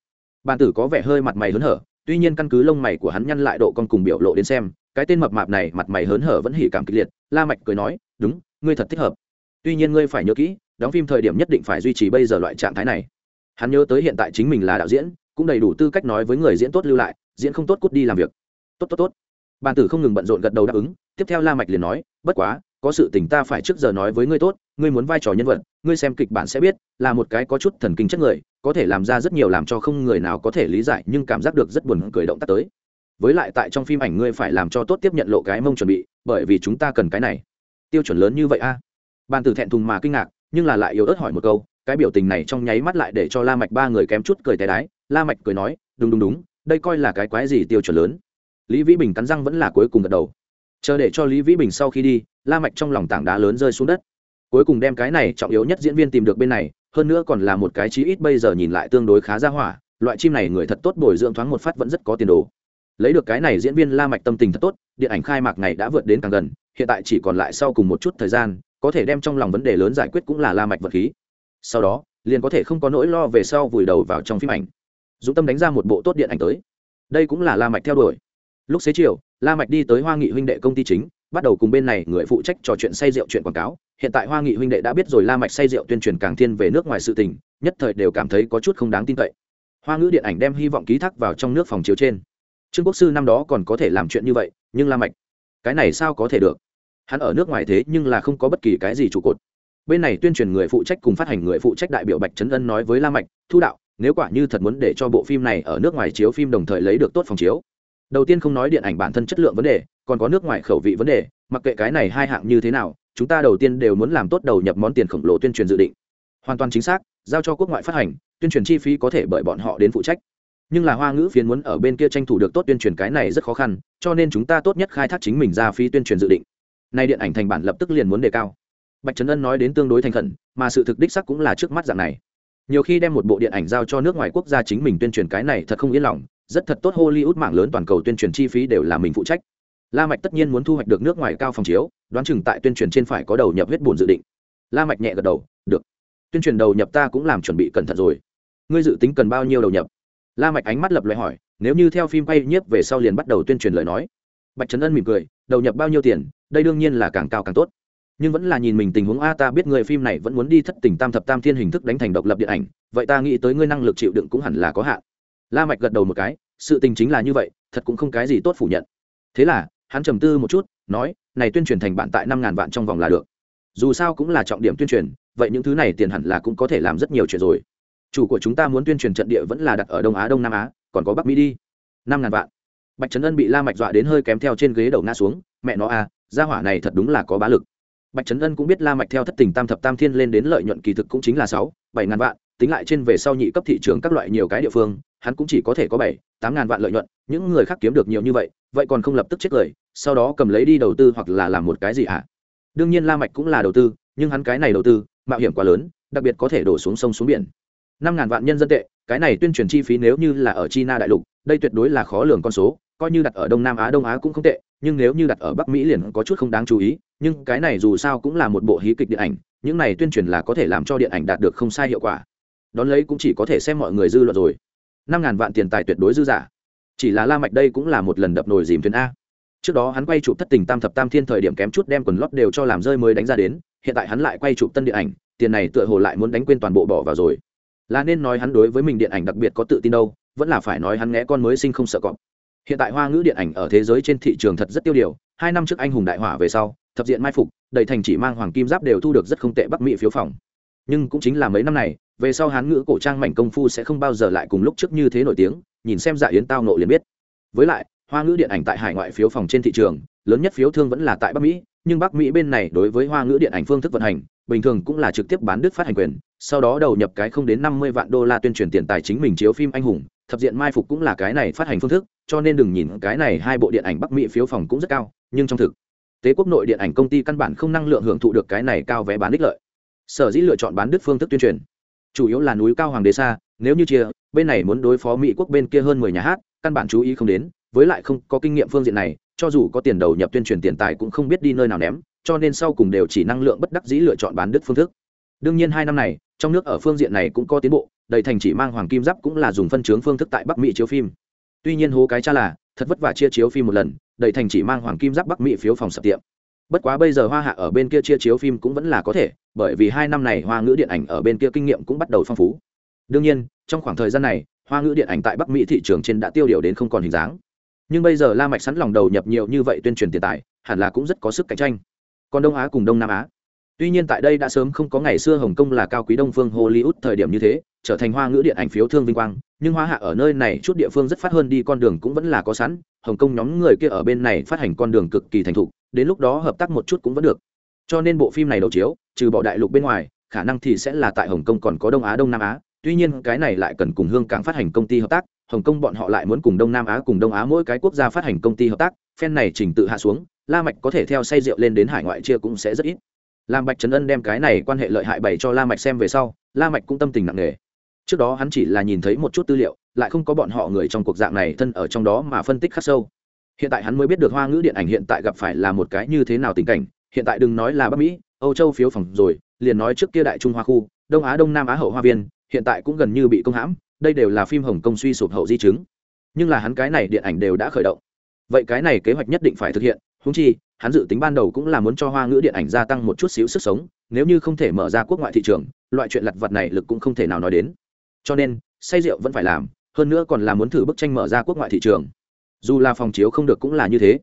Bàn tử có vẻ hơi mặt mày hớn hở tuy nhiên căn cứ lông mày của hắn nhăn lại độ con cùng biểu lộ đến xem cái tên mập mạp này mặt mày hớn hở vẫn hỉ cảm kịch liệt la mạch cười nói đúng ngươi thật thích hợp. Tuy nhiên ngươi phải nhớ kỹ đóng phim thời điểm nhất định phải duy trì bây giờ loại trạng thái này. Hắn nhớ tới hiện tại chính mình là đạo diễn cũng đầy đủ tư cách nói với người diễn tốt lưu lại diễn không tốt cút đi làm việc. Tốt tốt tốt bàn tử không ngừng bận rộn gật đầu đáp ứng, tiếp theo la mạch liền nói, bất quá, có sự tình ta phải trước giờ nói với ngươi tốt, ngươi muốn vai trò nhân vật, ngươi xem kịch bản sẽ biết, là một cái có chút thần kinh chất người, có thể làm ra rất nhiều làm cho không người nào có thể lý giải, nhưng cảm giác được rất buồn cười động tác tới. Với lại tại trong phim ảnh ngươi phải làm cho tốt tiếp nhận lộ cái mông chuẩn bị, bởi vì chúng ta cần cái này. Tiêu chuẩn lớn như vậy a? À? bàn tử thẹn thùng mà kinh ngạc, nhưng là lại yếu ớt hỏi một câu, cái biểu tình này trong nháy mắt lại để cho la mạch ba người kém chút cười té đái. La mạch cười nói, đúng đúng đúng, đây coi là cái quái gì tiêu chuẩn lớn? Lý vĩ bình cắn răng vẫn là cuối cùng gật đầu. Chờ để cho lý vĩ bình sau khi đi, la mạch trong lòng tảng đá lớn rơi xuống đất. Cuối cùng đem cái này trọng yếu nhất diễn viên tìm được bên này, hơn nữa còn là một cái chí ít bây giờ nhìn lại tương đối khá ra hỏa, loại chim này người thật tốt bồi dưỡng thoáng một phát vẫn rất có tiền đồ. Lấy được cái này diễn viên la mạch tâm tình thật tốt, điện ảnh khai mạc ngày đã vượt đến càng gần, hiện tại chỉ còn lại sau cùng một chút thời gian, có thể đem trong lòng vấn đề lớn giải quyết cũng là la mạch vật khí. Sau đó, liền có thể không có nỗi lo về sau vùi đầu vào trong phim ảnh. Dũng tâm đánh ra một bộ tốt điện ảnh tới. Đây cũng là la mạch theo đuổi lúc xế chiều, la mạch đi tới hoa nghị huynh đệ công ty chính, bắt đầu cùng bên này người phụ trách trò chuyện say rượu chuyện quảng cáo. Hiện tại hoa nghị huynh đệ đã biết rồi la mạch say rượu tuyên truyền càng thiên về nước ngoài sự tình, nhất thời đều cảm thấy có chút không đáng tin cậy. Hoa ngữ điện ảnh đem hy vọng ký thác vào trong nước phòng chiếu trên. Trương quốc sư năm đó còn có thể làm chuyện như vậy, nhưng la mạch, cái này sao có thể được? Hắn ở nước ngoài thế nhưng là không có bất kỳ cái gì trụ cột. Bên này tuyên truyền người phụ trách cùng phát hành người phụ trách đại biểu bạch trấn ân nói với la mạch, thu đạo, nếu quả như thật muốn để cho bộ phim này ở nước ngoài chiếu phim đồng thời lấy được tốt phòng chiếu đầu tiên không nói điện ảnh bản thân chất lượng vấn đề, còn có nước ngoài khẩu vị vấn đề, mặc kệ cái này hai hạng như thế nào, chúng ta đầu tiên đều muốn làm tốt đầu nhập món tiền khổng lồ tuyên truyền dự định. Hoàn toàn chính xác, giao cho quốc ngoại phát hành, tuyên truyền chi phí có thể bởi bọn họ đến phụ trách. Nhưng là hoa ngữ phiến muốn ở bên kia tranh thủ được tốt tuyên truyền cái này rất khó khăn, cho nên chúng ta tốt nhất khai thác chính mình ra phí tuyên truyền dự định. Nay điện ảnh thành bản lập tức liền muốn đề cao. Bạch trấn ân nói đến tương đối thành khẩn, mà sự thực đích sắc cũng là trước mắt dạng này. Nhiều khi đem một bộ điện ảnh giao cho nước ngoài quốc gia chính mình tuyên truyền cái này thật không yên lòng rất thật tốt hollywood mạng lớn toàn cầu tuyên truyền chi phí đều là mình phụ trách. La mạch tất nhiên muốn thu hoạch được nước ngoài cao phòng chiếu, đoán chừng tại tuyên truyền trên phải có đầu nhập huyết buồn dự định. La mạch nhẹ gật đầu, được. Tuyên truyền đầu nhập ta cũng làm chuẩn bị cẩn thận rồi. Ngươi dự tính cần bao nhiêu đầu nhập? La mạch ánh mắt lập loại hỏi, nếu như theo phim quay nhiếp về sau liền bắt đầu tuyên truyền lời nói. Bạch trấn ân mỉm cười, đầu nhập bao nhiêu tiền? Đây đương nhiên là càng cao càng tốt. Nhưng vẫn là nhìn mình tình huống a, ta biết người phim này vẫn muốn đi thất tình tam thập tam thiên hình thức đánh thành độc lập điện ảnh, vậy ta nghĩ tới ngươi năng lực chịu đựng cũng hẳn là có hạn la mạch gật đầu một cái, sự tình chính là như vậy, thật cũng không cái gì tốt phủ nhận. Thế là, hắn trầm tư một chút, nói, này tuyên truyền thành bạn tại năm ngàn vạn trong vòng là được. Dù sao cũng là trọng điểm tuyên truyền, vậy những thứ này tiền hẳn là cũng có thể làm rất nhiều chuyện rồi. Chủ của chúng ta muốn tuyên truyền trận địa vẫn là đặt ở đông á, đông nam á, còn có bắc mỹ đi. Năm ngàn vạn. Bạch trấn ân bị la mạch dọa đến hơi kém theo trên ghế đầu ngã xuống, mẹ nó à gia hỏa này thật đúng là có bá lực. Bạch trấn ân cũng biết la mạch theo thất tình tam thập tam thiên lên đến lợi nhuận kỳ thực cũng chính là sáu, bảy ngàn vạn tính lại trên về sau nhị cấp thị trường các loại nhiều cái địa phương, hắn cũng chỉ có thể có bảy, tám ngàn vạn lợi nhuận, những người khác kiếm được nhiều như vậy vậy còn không lập tức chết lời, sau đó cầm lấy đi đầu tư hoặc là làm một cái gì ạ à? đương nhiên la mạch cũng là đầu tư, nhưng hắn cái này đầu tư, mạo hiểm quá lớn, đặc biệt có thể đổ xuống sông xuống biển năm ngàn vạn nhân dân tệ, cái này tuyên truyền chi phí nếu như là ở china đại lục, đây tuyệt đối là khó lường con số, coi như đặt ở đông nam á, đông á cũng không tệ, nhưng nếu như đặt ở bắc mỹ liền có chút không đáng chú ý, nhưng cái này dù sao cũng là một bộ hí kịch điện ảnh, những này tuyên truyền là có thể làm cho điện ảnh đạt được không sai hiệu quả đón lấy cũng chỉ có thể xem mọi người dư luận rồi. Năm ngàn vạn tiền tài tuyệt đối dư giả. Chỉ là la mạch đây cũng là một lần đập nồi dìm thuyền a. Trước đó hắn quay chụp thất tình tam thập tam thiên thời điểm kém chút đem quần lót đều cho làm rơi mới đánh ra đến, hiện tại hắn lại quay chụp tân điện ảnh, tiền này tựa hồ lại muốn đánh quên toàn bộ bỏ vào rồi. Là nên nói hắn đối với mình điện ảnh đặc biệt có tự tin đâu, vẫn là phải nói hắn nghe con mới sinh không sợ cọp. Hiện tại hoa ngữ điện ảnh ở thế giới trên thị trường thật rất tiêu điều, hai năm trước anh hùng đại hỏa về sau, thập diện mai phục, đầy thành chỉ mang hoàng kim giáp đều thu được rất không tệ bắc mỹ phiếu phòng nhưng cũng chính là mấy năm này, về sau hán ngữ cổ trang mảnh công phu sẽ không bao giờ lại cùng lúc trước như thế nổi tiếng, nhìn xem dạ yến tao nộ liền biết. Với lại, hoa ngữ điện ảnh tại hải ngoại phiếu phòng trên thị trường, lớn nhất phiếu thương vẫn là tại bắc mỹ, nhưng bắc mỹ bên này đối với hoa ngữ điện ảnh phương thức vận hành, bình thường cũng là trực tiếp bán đứt phát hành quyền, sau đó đầu nhập cái không đến năm mươi vạn đô la tuyên truyền tiền tài chính mình chiếu phim anh hùng, thập diện mai phục cũng là cái này phát hành phương thức, cho nên đừng nhìn cái này hai bộ điện ảnh bắc mỹ phiếu phòng cũng rất cao, nhưng trong thực tế quốc nội điện ảnh công ty căn bản không năng lượng hưởng thụ được cái này cao vé bán ích lợi sở dĩ lựa chọn bán đứt phương thức tuyên truyền. Chủ yếu là núi cao hoàng đế xa, nếu như chia, bên này muốn đối phó mỹ quốc bên kia hơn mười nhà hát, căn bản chú ý không đến, với lại không có kinh nghiệm phương diện này, cho dù có tiền đầu nhập tuyên truyền tiền tài cũng không biết đi nơi nào ném, cho nên sau cùng đều chỉ năng lượng bất đắc dĩ lựa chọn bán đứt phương thức. Đương nhiên hai năm này, trong nước ở phương diện này cũng có tiến bộ, đầy thành chỉ mang hoàng kim giáp cũng là dùng phân chướng phương thức tại bắc mỹ chiếu phim. Tuy nhiên hố cái cha là, thật vất vả chia chiếu phim một lần, đầy thành chỉ mang hoàng kim giáp bắc mỹ phiếu phòng sập tiệm bất quá bây giờ hoa hạ ở bên kia chia chiếu phim cũng vẫn là có thể, bởi vì hai năm này hoa ngữ điện ảnh ở bên kia kinh nghiệm cũng bắt đầu phong phú. Đương nhiên, trong khoảng thời gian này, hoa ngữ điện ảnh tại bắc mỹ thị trường trên đã tiêu điều đến không còn hình dáng. Nhưng bây giờ la mạch sẵn lòng đầu nhập nhiều như vậy tuyên truyền tiền tài, hẳn là cũng rất có sức cạnh tranh. Còn đông á cùng đông nam á. Tuy nhiên tại đây đã sớm không có ngày xưa hồng kông là cao quý đông phương hollywood thời điểm như thế, trở thành hoa ngữ điện ảnh phiếu thương vinh quang, nhưng hoa hạ ở nơi này chút địa phương rất phát hơn đi con đường cũng vẫn là có sẵn. Hồng kông nhóm người kia ở bên này phát hành con đường cực kỳ thành thục đến lúc đó hợp tác một chút cũng vẫn được. Cho nên bộ phim này đầu chiếu, trừ bỏ đại lục bên ngoài, khả năng thì sẽ là tại hồng kông còn có đông á, đông nam á. Tuy nhiên cái này lại cần cùng hương cảng phát hành công ty hợp tác, hồng kông bọn họ lại muốn cùng đông nam á, cùng đông á mỗi cái quốc gia phát hành công ty hợp tác, phen này trình tự hạ xuống, la mạch có thể theo say rượu lên đến hải ngoại chia cũng sẽ rất ít. Lam bạch trấn ân đem cái này quan hệ lợi hại bày cho la mạch xem về sau, la mạch cũng tâm tình nặng nề. Trước đó hắn chỉ là nhìn thấy một chút tư liệu, lại không có bọn họ người trong cuộc dạng này thân ở trong đó mà phân tích khắc sâu hiện tại hắn mới biết được hoa ngữ điện ảnh hiện tại gặp phải là một cái như thế nào tình cảnh. Hiện tại đừng nói là bắc mỹ, âu châu phiếu phòng rồi, liền nói trước kia đại trung hoa khu, đông á, đông nam á hậu hoa viên, hiện tại cũng gần như bị công hãm, đây đều là phim hồng kông suy sụp hậu di chứng. Nhưng là hắn cái này điện ảnh đều đã khởi động. Vậy cái này kế hoạch nhất định phải thực hiện húng chi, hắn dự tính ban đầu cũng là muốn cho hoa ngữ điện ảnh gia tăng một chút xíu sức sống, nếu như không thể mở ra quốc ngoại thị trường, loại chuyện lặt vặt này lực cũng không thể nào nói đến. Cho nên, say rượu vẫn phải làm, hơn nữa còn là muốn thử bức tranh mở ra quốc ngoại thị trường dù là phòng chiếu không được cũng là như thế.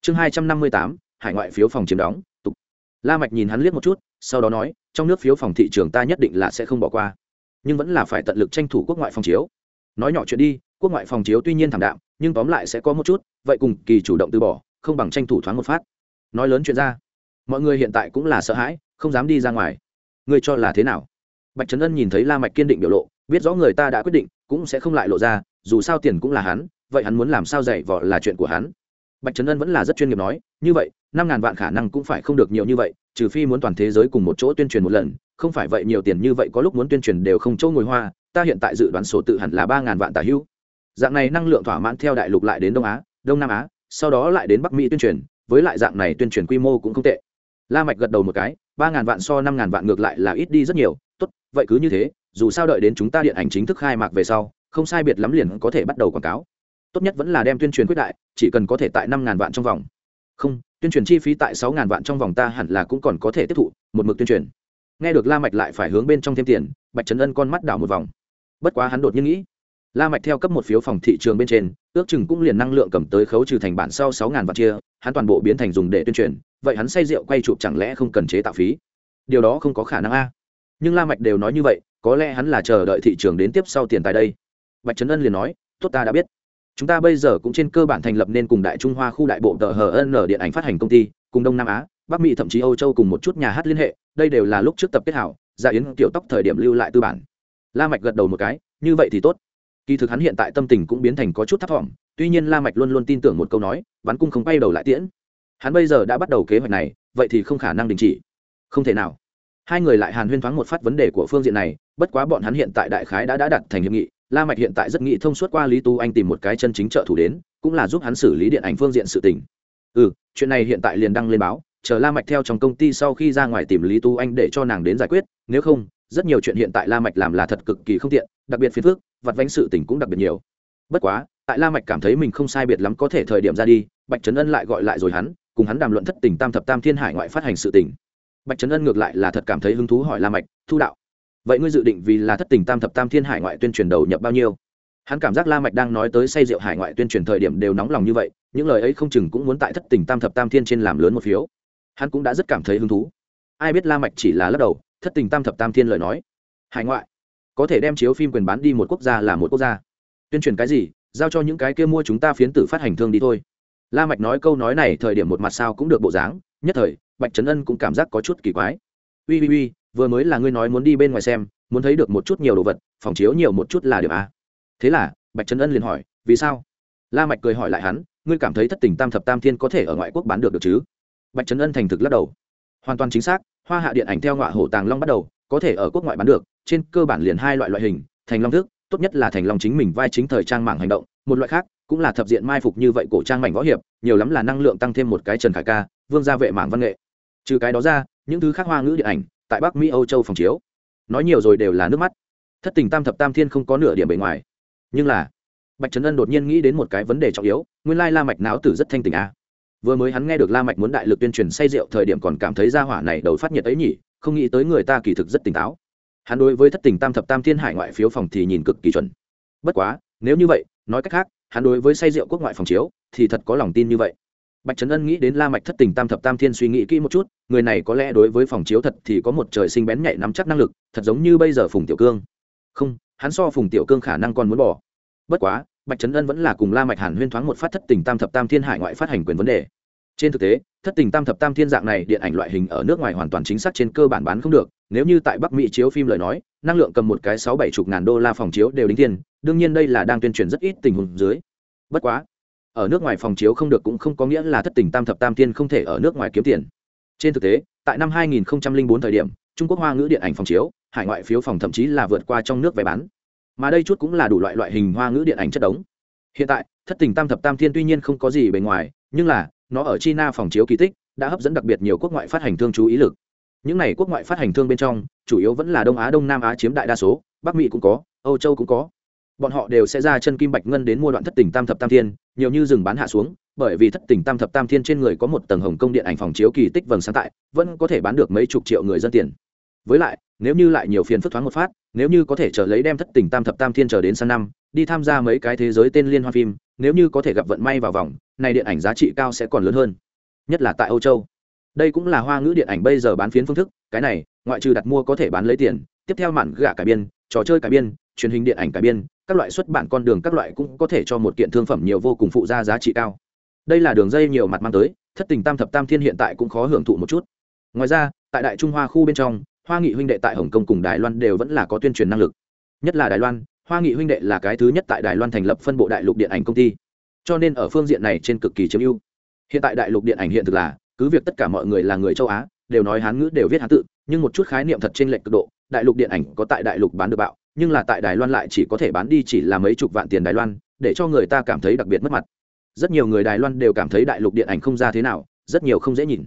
Chương hai trăm năm mươi tám, hải ngoại phiếu phòng chiếm đóng, tục. La mạch nhìn hắn liếc một chút, sau đó nói, trong nước phiếu phòng thị trường ta nhất định là sẽ không bỏ qua. Nhưng vẫn là phải tận lực tranh thủ quốc ngoại phòng chiếu. Nói nhỏ chuyện đi, quốc ngoại phòng chiếu tuy nhiên thảm đạm, nhưng tóm lại sẽ có một chút, vậy cùng kỳ chủ động từ bỏ, không bằng tranh thủ thoáng một phát. Nói lớn chuyện ra, mọi người hiện tại cũng là sợ hãi, không dám đi ra ngoài. Ngươi cho là thế nào? Bạch trấn ân nhìn thấy la mạch kiên định biểu lộ, biết rõ người ta đã quyết định, cũng sẽ không lại lộ ra, dù sao tiền cũng là hắn vậy hắn muốn làm sao dạy vợ là chuyện của hắn? Bạch trấn ân vẫn là rất chuyên nghiệp nói, như vậy, năm ngàn vạn khả năng cũng phải không được nhiều như vậy, trừ phi muốn toàn thế giới cùng một chỗ tuyên truyền một lần, không phải vậy nhiều tiền như vậy có lúc muốn tuyên truyền đều không chỗ ngồi hoa, ta hiện tại dự đoán sổ tự hẳn là ba ngàn vạn tả hữu. Dạng này năng lượng thỏa mãn theo đại lục lại đến đông á, đông nam á, sau đó lại đến bắc mỹ tuyên truyền, với lại dạng này tuyên truyền quy mô cũng không tệ. La mạch gật đầu một cái, ba ngàn vạn so năm ngàn vạn ngược lại là ít đi rất nhiều, tốt, vậy cứ như thế, dù sao đợi đến chúng ta điện ảnh chính thức khai mạc về sau, không sai biệt lắm liền có thể bắt đầu quảng cáo tốt nhất vẫn là đem tuyên truyền quyết đại, chỉ cần có thể tại năm ngàn vạn trong vòng. Không, tuyên truyền chi phí tại sáu ngàn vạn trong vòng ta hẳn là cũng còn có thể tiếp thụ, một mực tuyên truyền. Nghe được la mạch lại phải hướng bên trong thêm tiền, bạch trấn ân con mắt đảo một vòng. Bất quá hắn đột nhiên nghĩ, la mạch theo cấp một phiếu phòng thị trường bên trên, ước chừng cũng liền năng lượng cầm tới khấu trừ thành bản sau sáu ngàn vạn chia, hắn toàn bộ biến thành dùng để tuyên truyền, vậy hắn say rượu quay chụp chẳng lẽ không cần chế tạo phí? Điều đó không có khả năng a. Nhưng la mạch đều nói như vậy, có lẽ hắn là chờ đợi thị trường đến tiếp sau tiền tài đây. Bạch trấn ân liền nói, tốt ta đã biết chúng ta bây giờ cũng trên cơ bản thành lập nên cùng đại trung hoa khu đại bộ tờ hn điện ảnh phát hành công ty, cùng đông nam á, bắc mỹ thậm chí âu châu cùng một chút nhà hát liên hệ, đây đều là lúc trước tập kết hảo, gia yến tiểu tóc thời điểm lưu lại tư bản. La mạch gật đầu một cái, như vậy thì tốt. Kỳ thực hắn hiện tại tâm tình cũng biến thành có chút thấp thỏm, tuy nhiên la mạch luôn luôn tin tưởng một câu nói bắn cung không bay đầu lại tiễn. Hắn bây giờ đã bắt đầu kế hoạch này, vậy thì không khả năng đình chỉ. Không thể nào. Hai người lại hàn huyên thoáng một phát vấn đề của phương diện này, bất quá bọn hắn hiện tại đại khái đã đã đặt thành hiệp nghị la mạch hiện tại rất nghĩ thông suốt qua lý tu anh tìm một cái chân chính trợ thủ đến, cũng là giúp hắn xử lý điện ảnh phương diện sự tình. Ừ chuyện này hiện tại liền đăng lên báo, chờ la mạch theo trong công ty sau khi ra ngoài tìm lý tu anh để cho nàng đến giải quyết, nếu không, rất nhiều chuyện hiện tại la mạch làm là thật cực kỳ không tiện, đặc biệt phiền phức, vặt vãnh sự tình cũng đặc biệt nhiều. Bất quá, tại la mạch cảm thấy mình không sai biệt lắm có thể thời điểm ra đi, bạch trấn ân lại gọi lại rồi hắn, cùng hắn đàm luận thất tình tam thập tam thiên hải ngoại phát hành sự tình. Bạch trấn ân ngược lại là thật cảm thấy hứng thú hỏi la mạch, thu đạo vậy ngươi dự định vì là thất tình tam thập tam thiên hải ngoại tuyên truyền đầu nhập bao nhiêu? Hắn cảm giác la mạch đang nói tới say rượu hải ngoại tuyên truyền thời điểm đều nóng lòng như vậy, những lời ấy không chừng cũng muốn tại thất tình tam thập tam thiên trên làm lớn một phiếu. Hắn cũng đã rất cảm thấy hứng thú. Ai biết la mạch chỉ là lắc đầu, thất tình tam thập tam thiên lời nói. Hải ngoại, có thể đem chiếu phim quyền bán đi một quốc gia là một quốc gia. Tuyên truyền cái gì? Giao cho những cái kia mua chúng ta phiến tử phát hành thương đi thôi. La mạch nói câu nói này thời điểm một mặt sao cũng được bộ dáng, nhất thời, bạch trấn ân cũng cảm giác có chút kỳ quái. Uy uy uy vừa mới là ngươi nói muốn đi bên ngoài xem, muốn thấy được một chút nhiều đồ vật, phòng chiếu nhiều một chút là điểm a. Thế là, bạch trấn ân liền hỏi, vì sao? La mạch cười hỏi lại hắn, ngươi cảm thấy thất tình tam thập tam thiên có thể ở ngoại quốc bán được được chứ? Bạch trấn ân thành thực lắc đầu. Hoàn toàn chính xác, hoa hạ điện ảnh theo ngọa hổ tàng long bắt đầu, có thể ở quốc ngoại bán được, trên cơ bản liền hai loại loại hình, thành long thức, tốt nhất là thành long chính mình vai chính thời trang mảng hành động, một loại khác, cũng là thập diện mai phục như vậy cổ trang mảnh võ hiệp, nhiều lắm là năng lượng tăng thêm một cái trần khải ca, vương gia vệ mảng văn nghệ. Trừ cái đó ra, những thứ khác hoa ngữ điện ảnh tại bắc mỹ, âu châu phòng chiếu. Nói nhiều rồi đều là nước mắt. Thất tình tam thập tam thiên không có nửa điểm bề ngoài. Nhưng là, bạch trấn ân đột nhiên nghĩ đến một cái vấn đề trọng yếu, nguyên lai la mạch não tử rất thanh tình a à. vừa mới hắn nghe được la mạch muốn đại lực tuyên truyền say rượu, thời điểm còn cảm thấy gia hỏa này đầu phát nhiệt ấy nhỉ, không nghĩ tới người ta kỳ thực rất tỉnh táo. Hắn đối với thất tình tam thập tam thiên hải ngoại phiếu phòng thì nhìn cực kỳ chuẩn. Bất quá, nếu như vậy, nói cách khác, hắn đối với say rượu quốc ngoại phòng chiếu thì thật có lòng tin như vậy bạch trấn ân nghĩ đến la mạch thất tình tam thập tam thiên suy nghĩ kỹ một chút, người này có lẽ đối với phòng chiếu thật thì có một trời sinh bén nhạy nắm chắc năng lực, thật giống như bây giờ phùng tiểu cương. Không, hắn so phùng tiểu cương khả năng còn muốn bỏ. Bất quá, bạch trấn ân vẫn là cùng la mạch hàn huyên thoáng một phát thất tình tam thập tam thiên hải ngoại phát hành quyền vấn đề. Trên thực tế, thất tình tam thập tam thiên dạng này điện ảnh loại hình ở nước ngoài hoàn toàn chính xác trên cơ bản bán không được, nếu như tại bắc mỹ chiếu phim lời nói, năng lượng cầm một cái sáu bảy chục ngàn đô la phòng chiếu đều đính tiền, đương nhiên đây là đang tuyên truyền rất ít tình huống dưới. Bất quá ở nước ngoài phòng chiếu không được cũng không có nghĩa là thất tình tam thập tam tiên không thể ở nước ngoài kiếm tiền. Trên thực tế, tại năm 2004 thời điểm, trung quốc hoa ngữ điện ảnh phòng chiếu, hải ngoại phiếu phòng thậm chí là vượt qua trong nước vé bán. Mà đây chút cũng là đủ loại loại hình hoa ngữ điện ảnh chất đống. Hiện tại, thất tình tam thập tam thiên tuy nhiên không có gì bề ngoài, nhưng là, nó ở china phòng chiếu kỳ tích, đã hấp dẫn đặc biệt nhiều quốc ngoại phát hành thương chú ý lực. Những này quốc ngoại phát hành thương bên trong, chủ yếu vẫn là đông á, đông nam á chiếm đại đa số, bắc mỹ cũng có, âu châu cũng có bọn họ đều sẽ ra chân kim bạch ngân đến mua đoạn thất tình tam thập tam thiên, nhiều như rừng bán hạ xuống, bởi vì thất tình tam thập tam thiên trên người có một tầng hồng công điện ảnh phòng chiếu kỳ tích vầng sáng tại, vẫn có thể bán được mấy chục triệu người dân tiền. Với lại, nếu như lại nhiều phiền phức thoáng một phát, nếu như có thể chờ lấy đem thất tình tam thập tam thiên chờ đến sang năm, đi tham gia mấy cái thế giới tên liên hoan phim, nếu như có thể gặp vận may vào vòng, này điện ảnh giá trị cao sẽ còn lớn hơn. Nhất là tại âu châu. Đây cũng là hoa ngữ điện ảnh bây giờ bán phiến phương thức, cái này, ngoại trừ đặt mua có thể bán lấy tiền, tiếp theo mạn gạ cải biên, trò chơi cải biên truyền hình điện ảnh cải biên, các loại xuất bản con đường các loại cũng có thể cho một kiện thương phẩm nhiều vô cùng phụ gia giá trị cao. Đây là đường dây nhiều mặt mang tới, thất tình tam thập tam thiên hiện tại cũng khó hưởng thụ một chút. Ngoài ra, tại đại trung hoa khu bên trong, hoa nghị huynh đệ tại hồng kông cùng đài loan đều vẫn là có tuyên truyền năng lực. Nhất là đài loan, hoa nghị huynh đệ là cái thứ nhất tại đài loan thành lập phân bộ đại lục điện ảnh công ty. Cho nên ở phương diện này trên cực kỳ chiếm ưu. Hiện tại đại lục điện ảnh hiện thực là, cứ việc tất cả mọi người là người châu á, đều nói hán ngữ đều viết hán tự, nhưng một chút khái niệm thật trên lệch cực độ, đại lục điện ảnh có tại đại lục bán được bạo nhưng là tại đài loan lại chỉ có thể bán đi chỉ là mấy chục vạn tiền đài loan, để cho người ta cảm thấy đặc biệt mất mặt. Rất nhiều người đài loan đều cảm thấy đại lục điện ảnh không ra thế nào, rất nhiều không dễ nhìn.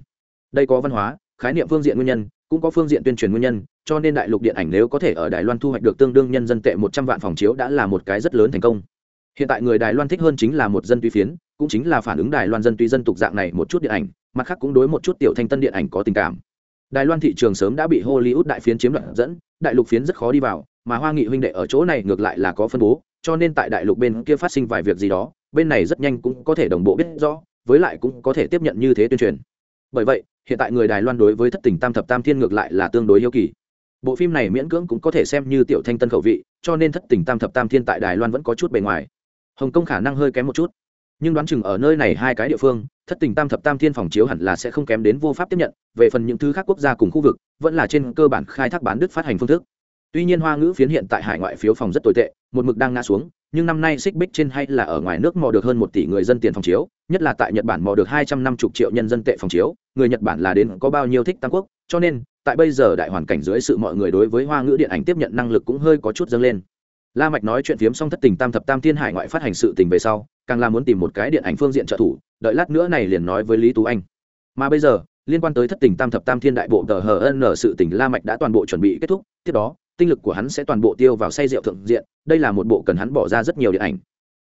Đây có văn hóa, khái niệm phương diện nguyên nhân, cũng có phương diện tuyên truyền nguyên nhân, cho nên đại lục điện ảnh nếu có thể ở đài loan thu hoạch được tương đương nhân dân tệ một trăm vạn phòng chiếu đã là một cái rất lớn thành công. Hiện tại người đài loan thích hơn chính là một dân tuy phiến, cũng chính là phản ứng đài loan dân tuy dân tục dạng này một chút điện ảnh, mặt khác cũng đối một chút tiểu thanh tân điện ảnh có tình cảm. Đài loan thị trường sớm đã bị hollywood đại phiến chiếm đoạt dẫn, đại lục phiến rất khó đi vào mà hoa nghị huynh đệ ở chỗ này ngược lại là có phân bố, cho nên tại đại lục bên kia phát sinh vài việc gì đó, bên này rất nhanh cũng có thể đồng bộ biết rõ, với lại cũng có thể tiếp nhận như thế tuyên truyền. Bởi vậy, hiện tại người đài loan đối với thất tình tam thập tam thiên ngược lại là tương đối yêu kỳ. Bộ phim này miễn cưỡng cũng có thể xem như tiểu thanh tân khẩu vị, cho nên thất tình tam thập tam thiên tại đài loan vẫn có chút bề ngoài. Hồng kông khả năng hơi kém một chút, nhưng đoán chừng ở nơi này hai cái địa phương, thất tình tam thập tam thiên phòng chiếu hẳn là sẽ không kém đến vô pháp tiếp nhận, về phần những thứ khác quốc gia cùng khu vực, vẫn là trên cơ bản khai thác bán đứt phát hành phương thức tuy nhiên hoa ngữ phiến hiện tại hải ngoại phiếu phòng rất tồi tệ, một mực đang ngã xuống, nhưng năm nay xích bích trên hay là ở ngoài nước mò được hơn một tỷ người dân tiền phòng chiếu, nhất là tại nhật bản mò được hai trăm năm mươi triệu nhân dân tệ phòng chiếu, người nhật bản là đến có bao nhiêu thích tam quốc, cho nên, tại bây giờ đại hoàn cảnh dưới sự mọi người đối với hoa ngữ điện ảnh tiếp nhận năng lực cũng hơi có chút dâng lên. La mạch nói chuyện phiếm xong thất tình tam thập tam thiên hải ngoại phát hành sự tình về sau, càng là muốn tìm một cái điện ảnh phương diện trợ thủ, đợi lát nữa này liền nói với lý tú anh. Mà bây giờ, liên quan tới thất tình tam thập tam thiên đại bộ tờ hờ ân sự tình la mạch đã toàn bộ chuẩn bị kết thúc, tiếp đó tinh lực của hắn sẽ toàn bộ tiêu vào say rượu thượng diện, đây là một bộ cần hắn bỏ ra rất nhiều điện ảnh.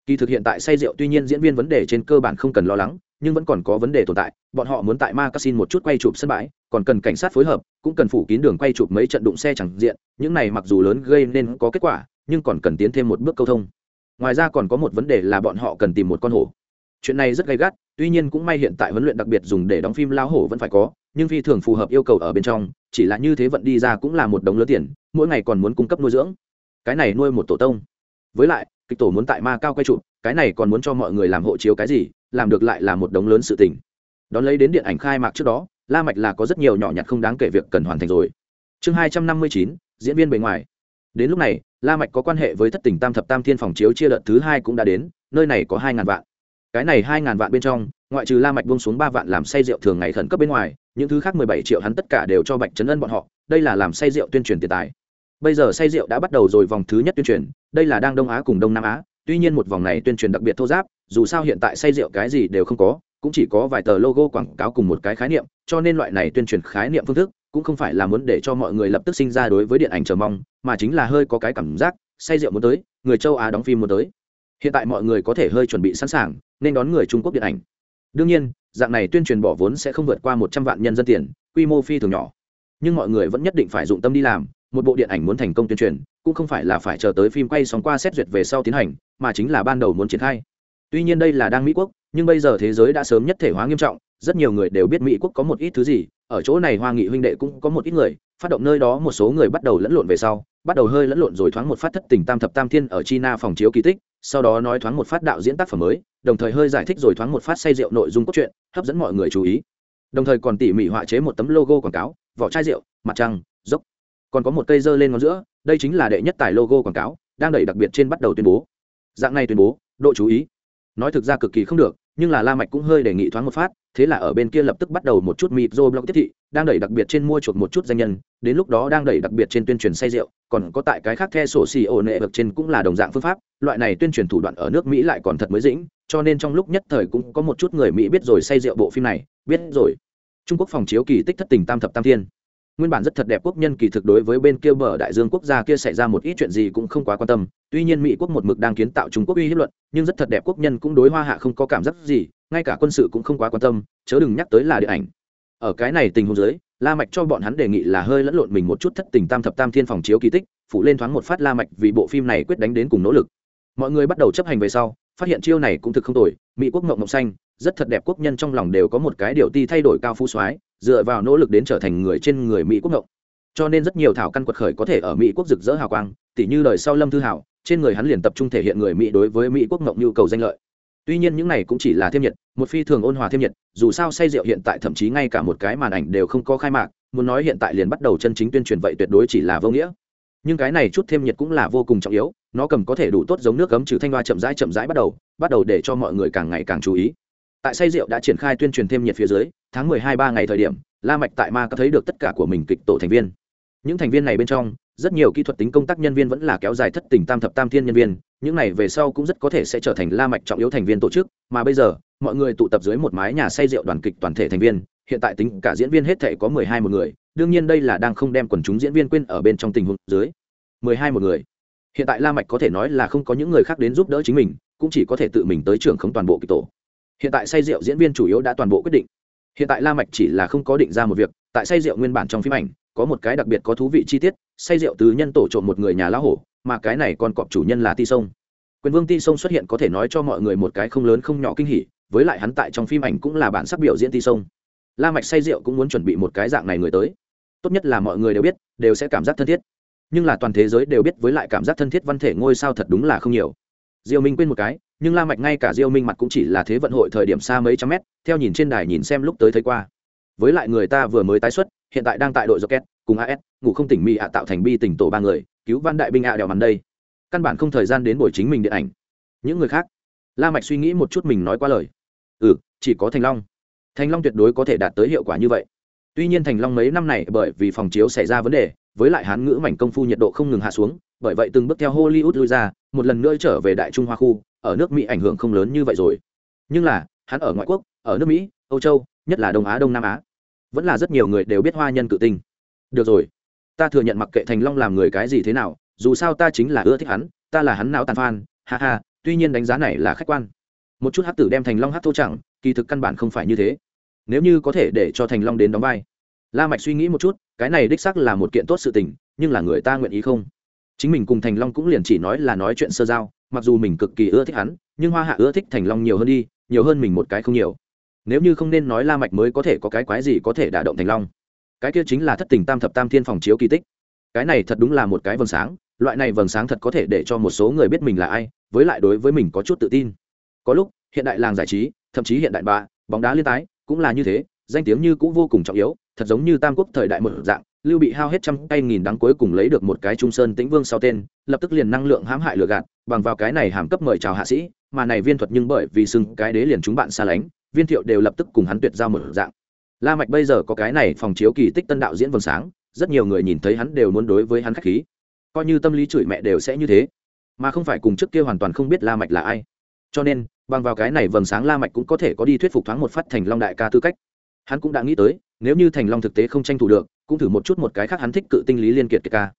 Kỳ thực hiện tại say rượu tuy nhiên diễn viên vấn đề trên cơ bản không cần lo lắng, nhưng vẫn còn có vấn đề tồn tại, bọn họ muốn tại ma casino một chút quay chụp sân bãi, còn cần cảnh sát phối hợp, cũng cần phủ kín đường quay chụp mấy trận đụng xe chẳng diện, những này mặc dù lớn gây nên có kết quả, nhưng còn cần tiến thêm một bước câu thông. Ngoài ra còn có một vấn đề là bọn họ cần tìm một con hổ. Chuyện này rất gay gắt, tuy nhiên cũng may hiện tại huấn luyện đặc biệt dùng để đóng phim lao hổ vẫn phải có nhưng phi thường phù hợp yêu cầu ở bên trong, chỉ là như thế vận đi ra cũng là một đống lớn tiền, mỗi ngày còn muốn cung cấp nuôi dưỡng. Cái này nuôi một tổ tông. Với lại, kịch tổ muốn tại ma cao quay trụ cái này còn muốn cho mọi người làm hộ chiếu cái gì, làm được lại là một đống lớn sự tình. Đón lấy đến điện ảnh khai mạc trước đó, la mạch là có rất nhiều nhỏ nhặt không đáng kể việc cần hoàn thành rồi. Chương hai trăm năm mươi chín, diễn viên bề ngoài. Đến lúc này, la mạch có quan hệ với thất tỉnh tam thập tam thiên phòng chiếu chia đợt thứ hai cũng đã đến, nơi này có hai ngàn vạn. Cái này hai ngàn vạn bên trong ngoại trừ la mạch buông xuống ba vạn làm say rượu thường ngày khẩn cấp bên ngoài, những thứ khác mười bảy triệu hắn tất cả đều cho bạch trấn ân bọn họ, đây là làm say rượu tuyên truyền tiền tài. Bây giờ say rượu đã bắt đầu rồi vòng thứ nhất tuyên truyền, đây là đang đông á cùng đông nam á, tuy nhiên một vòng này tuyên truyền đặc biệt thô giáp, dù sao hiện tại say rượu cái gì đều không có, cũng chỉ có vài tờ logo quảng cáo cùng một cái khái niệm, cho nên loại này tuyên truyền khái niệm phương thức cũng không phải là muốn để cho mọi người lập tức sinh ra đối với điện ảnh chờ mong, mà chính là hơi có cái cảm giác, say rượu muốn tới, người châu á đóng phim muốn tới. Hiện tại mọi người có thể hơi chuẩn bị sẵn sàng, nên đón người trung quốc điện ảnh đương nhiên, dạng này tuyên truyền bỏ vốn sẽ không vượt qua một trăm vạn nhân dân tiền, quy mô phi thường nhỏ. Nhưng mọi người vẫn nhất định phải dụng tâm đi làm, một bộ điện ảnh muốn thành công tuyên truyền, cũng không phải là phải chờ tới phim quay xong qua xét duyệt về sau tiến hành, mà chính là ban đầu muốn triển khai. Tuy nhiên đây là đang mỹ quốc, nhưng bây giờ thế giới đã sớm nhất thể hóa nghiêm trọng, rất nhiều người đều biết mỹ quốc có một ít thứ gì, ở chỗ này hoa nghị huynh đệ cũng có một ít người, phát động nơi đó một số người bắt đầu lẫn lộn về sau, bắt đầu hơi lẫn lộn rồi thoáng một phát thất tình tam thập tam thiên ở china phòng chiếu kỳ tích sau đó nói thoáng một phát đạo diễn tác phẩm mới, đồng thời hơi giải thích rồi thoáng một phát say rượu nội dung cốt truyện, hấp dẫn mọi người chú ý. Đồng thời còn tỉ mỉ họa chế một tấm logo quảng cáo, vỏ chai rượu, mặt trăng, dốc. Còn có một cây dơ lên ngón giữa, đây chính là đệ nhất tài logo quảng cáo, đang đẩy đặc biệt trên bắt đầu tuyên bố. Dạng này tuyên bố, độ chú ý. Nói thực ra cực kỳ không được, nhưng là la mạch cũng hơi đề nghị thoáng một phát, thế là ở bên kia lập tức bắt đầu một chút mịt rô blog tiếp thị, đang đẩy đặc biệt trên mua chuột một chút danh nhân đến lúc đó đang đẩy đặc biệt trên tuyên truyền say rượu, còn có tại cái khác the sổ xì ổ nệ vực trên cũng là đồng dạng phương pháp, loại này tuyên truyền thủ đoạn ở nước mỹ lại còn thật mới dĩnh, cho nên trong lúc nhất thời cũng có một chút người mỹ biết rồi say rượu bộ phim này, biết rồi. Trung quốc phòng chiếu kỳ tích thất tình tam thập tam thiên. Nguyên bản rất thật đẹp quốc nhân kỳ thực đối với bên kia bờ đại dương quốc gia kia xảy ra một ít chuyện gì cũng không quá quan tâm, tuy nhiên mỹ quốc một mực đang kiến tạo trung quốc uy hiếp luận, nhưng rất thật đẹp quốc nhân cũng đối hoa hạ không có cảm giác gì, ngay cả quân sự cũng không quá quan tâm, chớ đừng nhắc tới là điện ảnh. Ở cái này tình huống dưới la mạch cho bọn hắn đề nghị là hơi lẫn lộn mình một chút thất tình tam thập tam thiên phòng chiếu kỳ tích phụ lên thoáng một phát la mạch vì bộ phim này quyết đánh đến cùng nỗ lực. Mọi người bắt đầu chấp hành về sau, phát hiện chiêu này cũng thực không tồi, mỹ quốc ngộng ngộng xanh, rất thật đẹp quốc nhân trong lòng đều có một cái điều ti thay đổi cao phú soái, dựa vào nỗ lực đến trở thành người trên người mỹ quốc ngộng cho nên rất nhiều thảo căn quật khởi có thể ở mỹ quốc rực rỡ hào quang, tỉ như đời sau lâm thư hảo, trên người hắn liền tập trung thể hiện người mỹ đối với mỹ quốc ngộng nhu cầu danh lợi tuy nhiên những này cũng chỉ là thêm nhiệt, một phi thường ôn hòa thêm nhiệt, dù sao say rượu hiện tại thậm chí ngay cả một cái màn ảnh đều không có khai mạc, muốn nói hiện tại liền bắt đầu chân chính tuyên truyền vậy tuyệt đối chỉ là vô nghĩa. Nhưng cái này chút thêm nhiệt cũng là vô cùng trọng yếu, nó cầm có thể đủ tốt giống nước cấm trừ thanh hoa chậm rãi chậm rãi bắt đầu bắt đầu để cho mọi người càng ngày càng chú ý. Tại say rượu đã triển khai tuyên truyền thêm nhiệt phía dưới, tháng mười hai ba ngày thời điểm, la mạch tại ma có thấy được tất cả của mình kịch tổ thành viên. Những thành viên này bên trong rất nhiều kỹ thuật tính công tác nhân viên vẫn là kéo dài thất tình tam thập tam thiên nhân viên, những này về sau cũng rất có thể sẽ trở thành la mạch trọng yếu thành viên tổ chức, mà bây giờ, mọi người tụ tập dưới một mái nhà say rượu đoàn kịch toàn thể thành viên, hiện tại tính cả diễn viên hết thể có mười hai một người, đương nhiên đây là đang không đem quần chúng diễn viên quên ở bên trong tình huống dưới. mười hai một người. Hiện tại la mạch có thể nói là không có những người khác đến giúp đỡ chính mình, cũng chỉ có thể tự mình tới trưởng không toàn bộ kịch tổ. Hiện tại say rượu diễn viên chủ yếu đã toàn bộ quyết định. Hiện tại la mạch chỉ là không có định ra một việc, tại say rượu nguyên bản trong phim ảnh có một cái đặc biệt có thú vị chi tiết, say rượu từ nhân tổ trộm một người nhà lão hổ, mà cái này còn cọp chủ nhân là ti sông. Quyền vương ti sông xuất hiện có thể nói cho mọi người một cái không lớn không nhỏ kinh hỉ, với lại hắn tại trong phim ảnh cũng là bản sắc biểu diễn ti sông. La mạch say rượu cũng muốn chuẩn bị một cái dạng này người tới. Tốt nhất là mọi người đều biết, đều sẽ cảm giác thân thiết. Nhưng là toàn thế giới đều biết với lại cảm giác thân thiết văn thể ngôi sao thật đúng là không nhiều. Diêu minh quên một cái, nhưng la mạch ngay cả diêu minh mặt cũng chỉ là thế vận hội thời điểm xa mấy trăm mét, theo nhìn trên đài nhìn xem lúc tới thấy qua. Với lại người ta vừa mới tái xuất hiện tại đang tại đội rocket, cùng as ngủ không tỉnh mỹ ạ tạo thành bi tỉnh tổ ba người, cứu văn đại binh ạ đèo mắn đây. Căn bản không thời gian đến buổi chính mình điện ảnh. Những người khác. La mạch suy nghĩ một chút mình nói qua lời. Ừ chỉ có thành long. Thành long tuyệt đối có thể đạt tới hiệu quả như vậy. Tuy nhiên thành long mấy năm này bởi vì phòng chiếu xảy ra vấn đề, với lại hán ngữ mảnh công phu nhiệt độ không ngừng hạ xuống, bởi vậy từng bước theo hollywood lui ra, một lần nữa trở về đại trung hoa khu, ở nước mỹ ảnh hưởng không lớn như vậy rồi. Nhưng là, hắn ở ngoại quốc, ở nước mỹ, âu châu, nhất là đông á, đông nam á vẫn là rất nhiều người đều biết hoa nhân cự tinh. Được rồi. Ta thừa nhận mặc kệ thành long làm người cái gì thế nào, dù sao ta chính là ưa thích hắn, ta là hắn não tàn phan, ha ha, tuy nhiên đánh giá này là khách quan. Một chút hát tử đem thành long hát thô chẳng, kỳ thực căn bản không phải như thế. Nếu như có thể để cho thành long đến đóng vai. La mạch suy nghĩ một chút, cái này đích xác là một kiện tốt sự tình, nhưng là người ta nguyện ý không? Chính mình cùng thành long cũng liền chỉ nói là nói chuyện sơ giao, mặc dù mình cực kỳ ưa thích hắn, nhưng hoa hạ ưa thích thành long nhiều hơn đi, nhiều hơn mình một cái không nhiều nếu như không nên nói la mạch mới có thể có cái quái gì có thể đả động thành long. Cái kia chính là thất tình tam thập tam thiên phòng chiếu kỳ tích. Cái này thật đúng là một cái vầng sáng, loại này vầng sáng thật có thể để cho một số người biết mình là ai, với lại đối với mình có chút tự tin. Có lúc, hiện đại làng giải trí, thậm chí hiện đại bạ, bóng đá liên tái, cũng là như thế, danh tiếng như cũng vô cùng trọng yếu, thật giống như tam quốc thời đại một dạng, lưu bị hao hết trăm tay nghìn đắng cuối cùng lấy được một cái trung sơn tĩnh vương sau tên, lập tức liền năng lượng hãm hại lừa gạt, bằng vào cái này hàm cấp mời chào hạ sĩ, mà này viên thuật nhưng bởi vì sưng cái đế liền chúng bạn xa lánh viên thiệu đều lập tức cùng hắn tuyệt giao một dạng. La mạch bây giờ có cái này phòng chiếu kỳ tích tân đạo diễn vầng sáng, rất nhiều người nhìn thấy hắn đều muốn đối với hắn khách khí. Coi như tâm lý chửi mẹ đều sẽ như thế. Mà không phải cùng trước kia hoàn toàn không biết la mạch là ai. Cho nên, bằng vào cái này vầng sáng la mạch cũng có thể có đi thuyết phục thoáng một phát thành long đại ca tư cách. Hắn cũng đã nghĩ tới, nếu như thành long thực tế không tranh thủ được, cũng thử một chút một cái khác hắn thích cự tinh lý liên kiệt kiệt ca.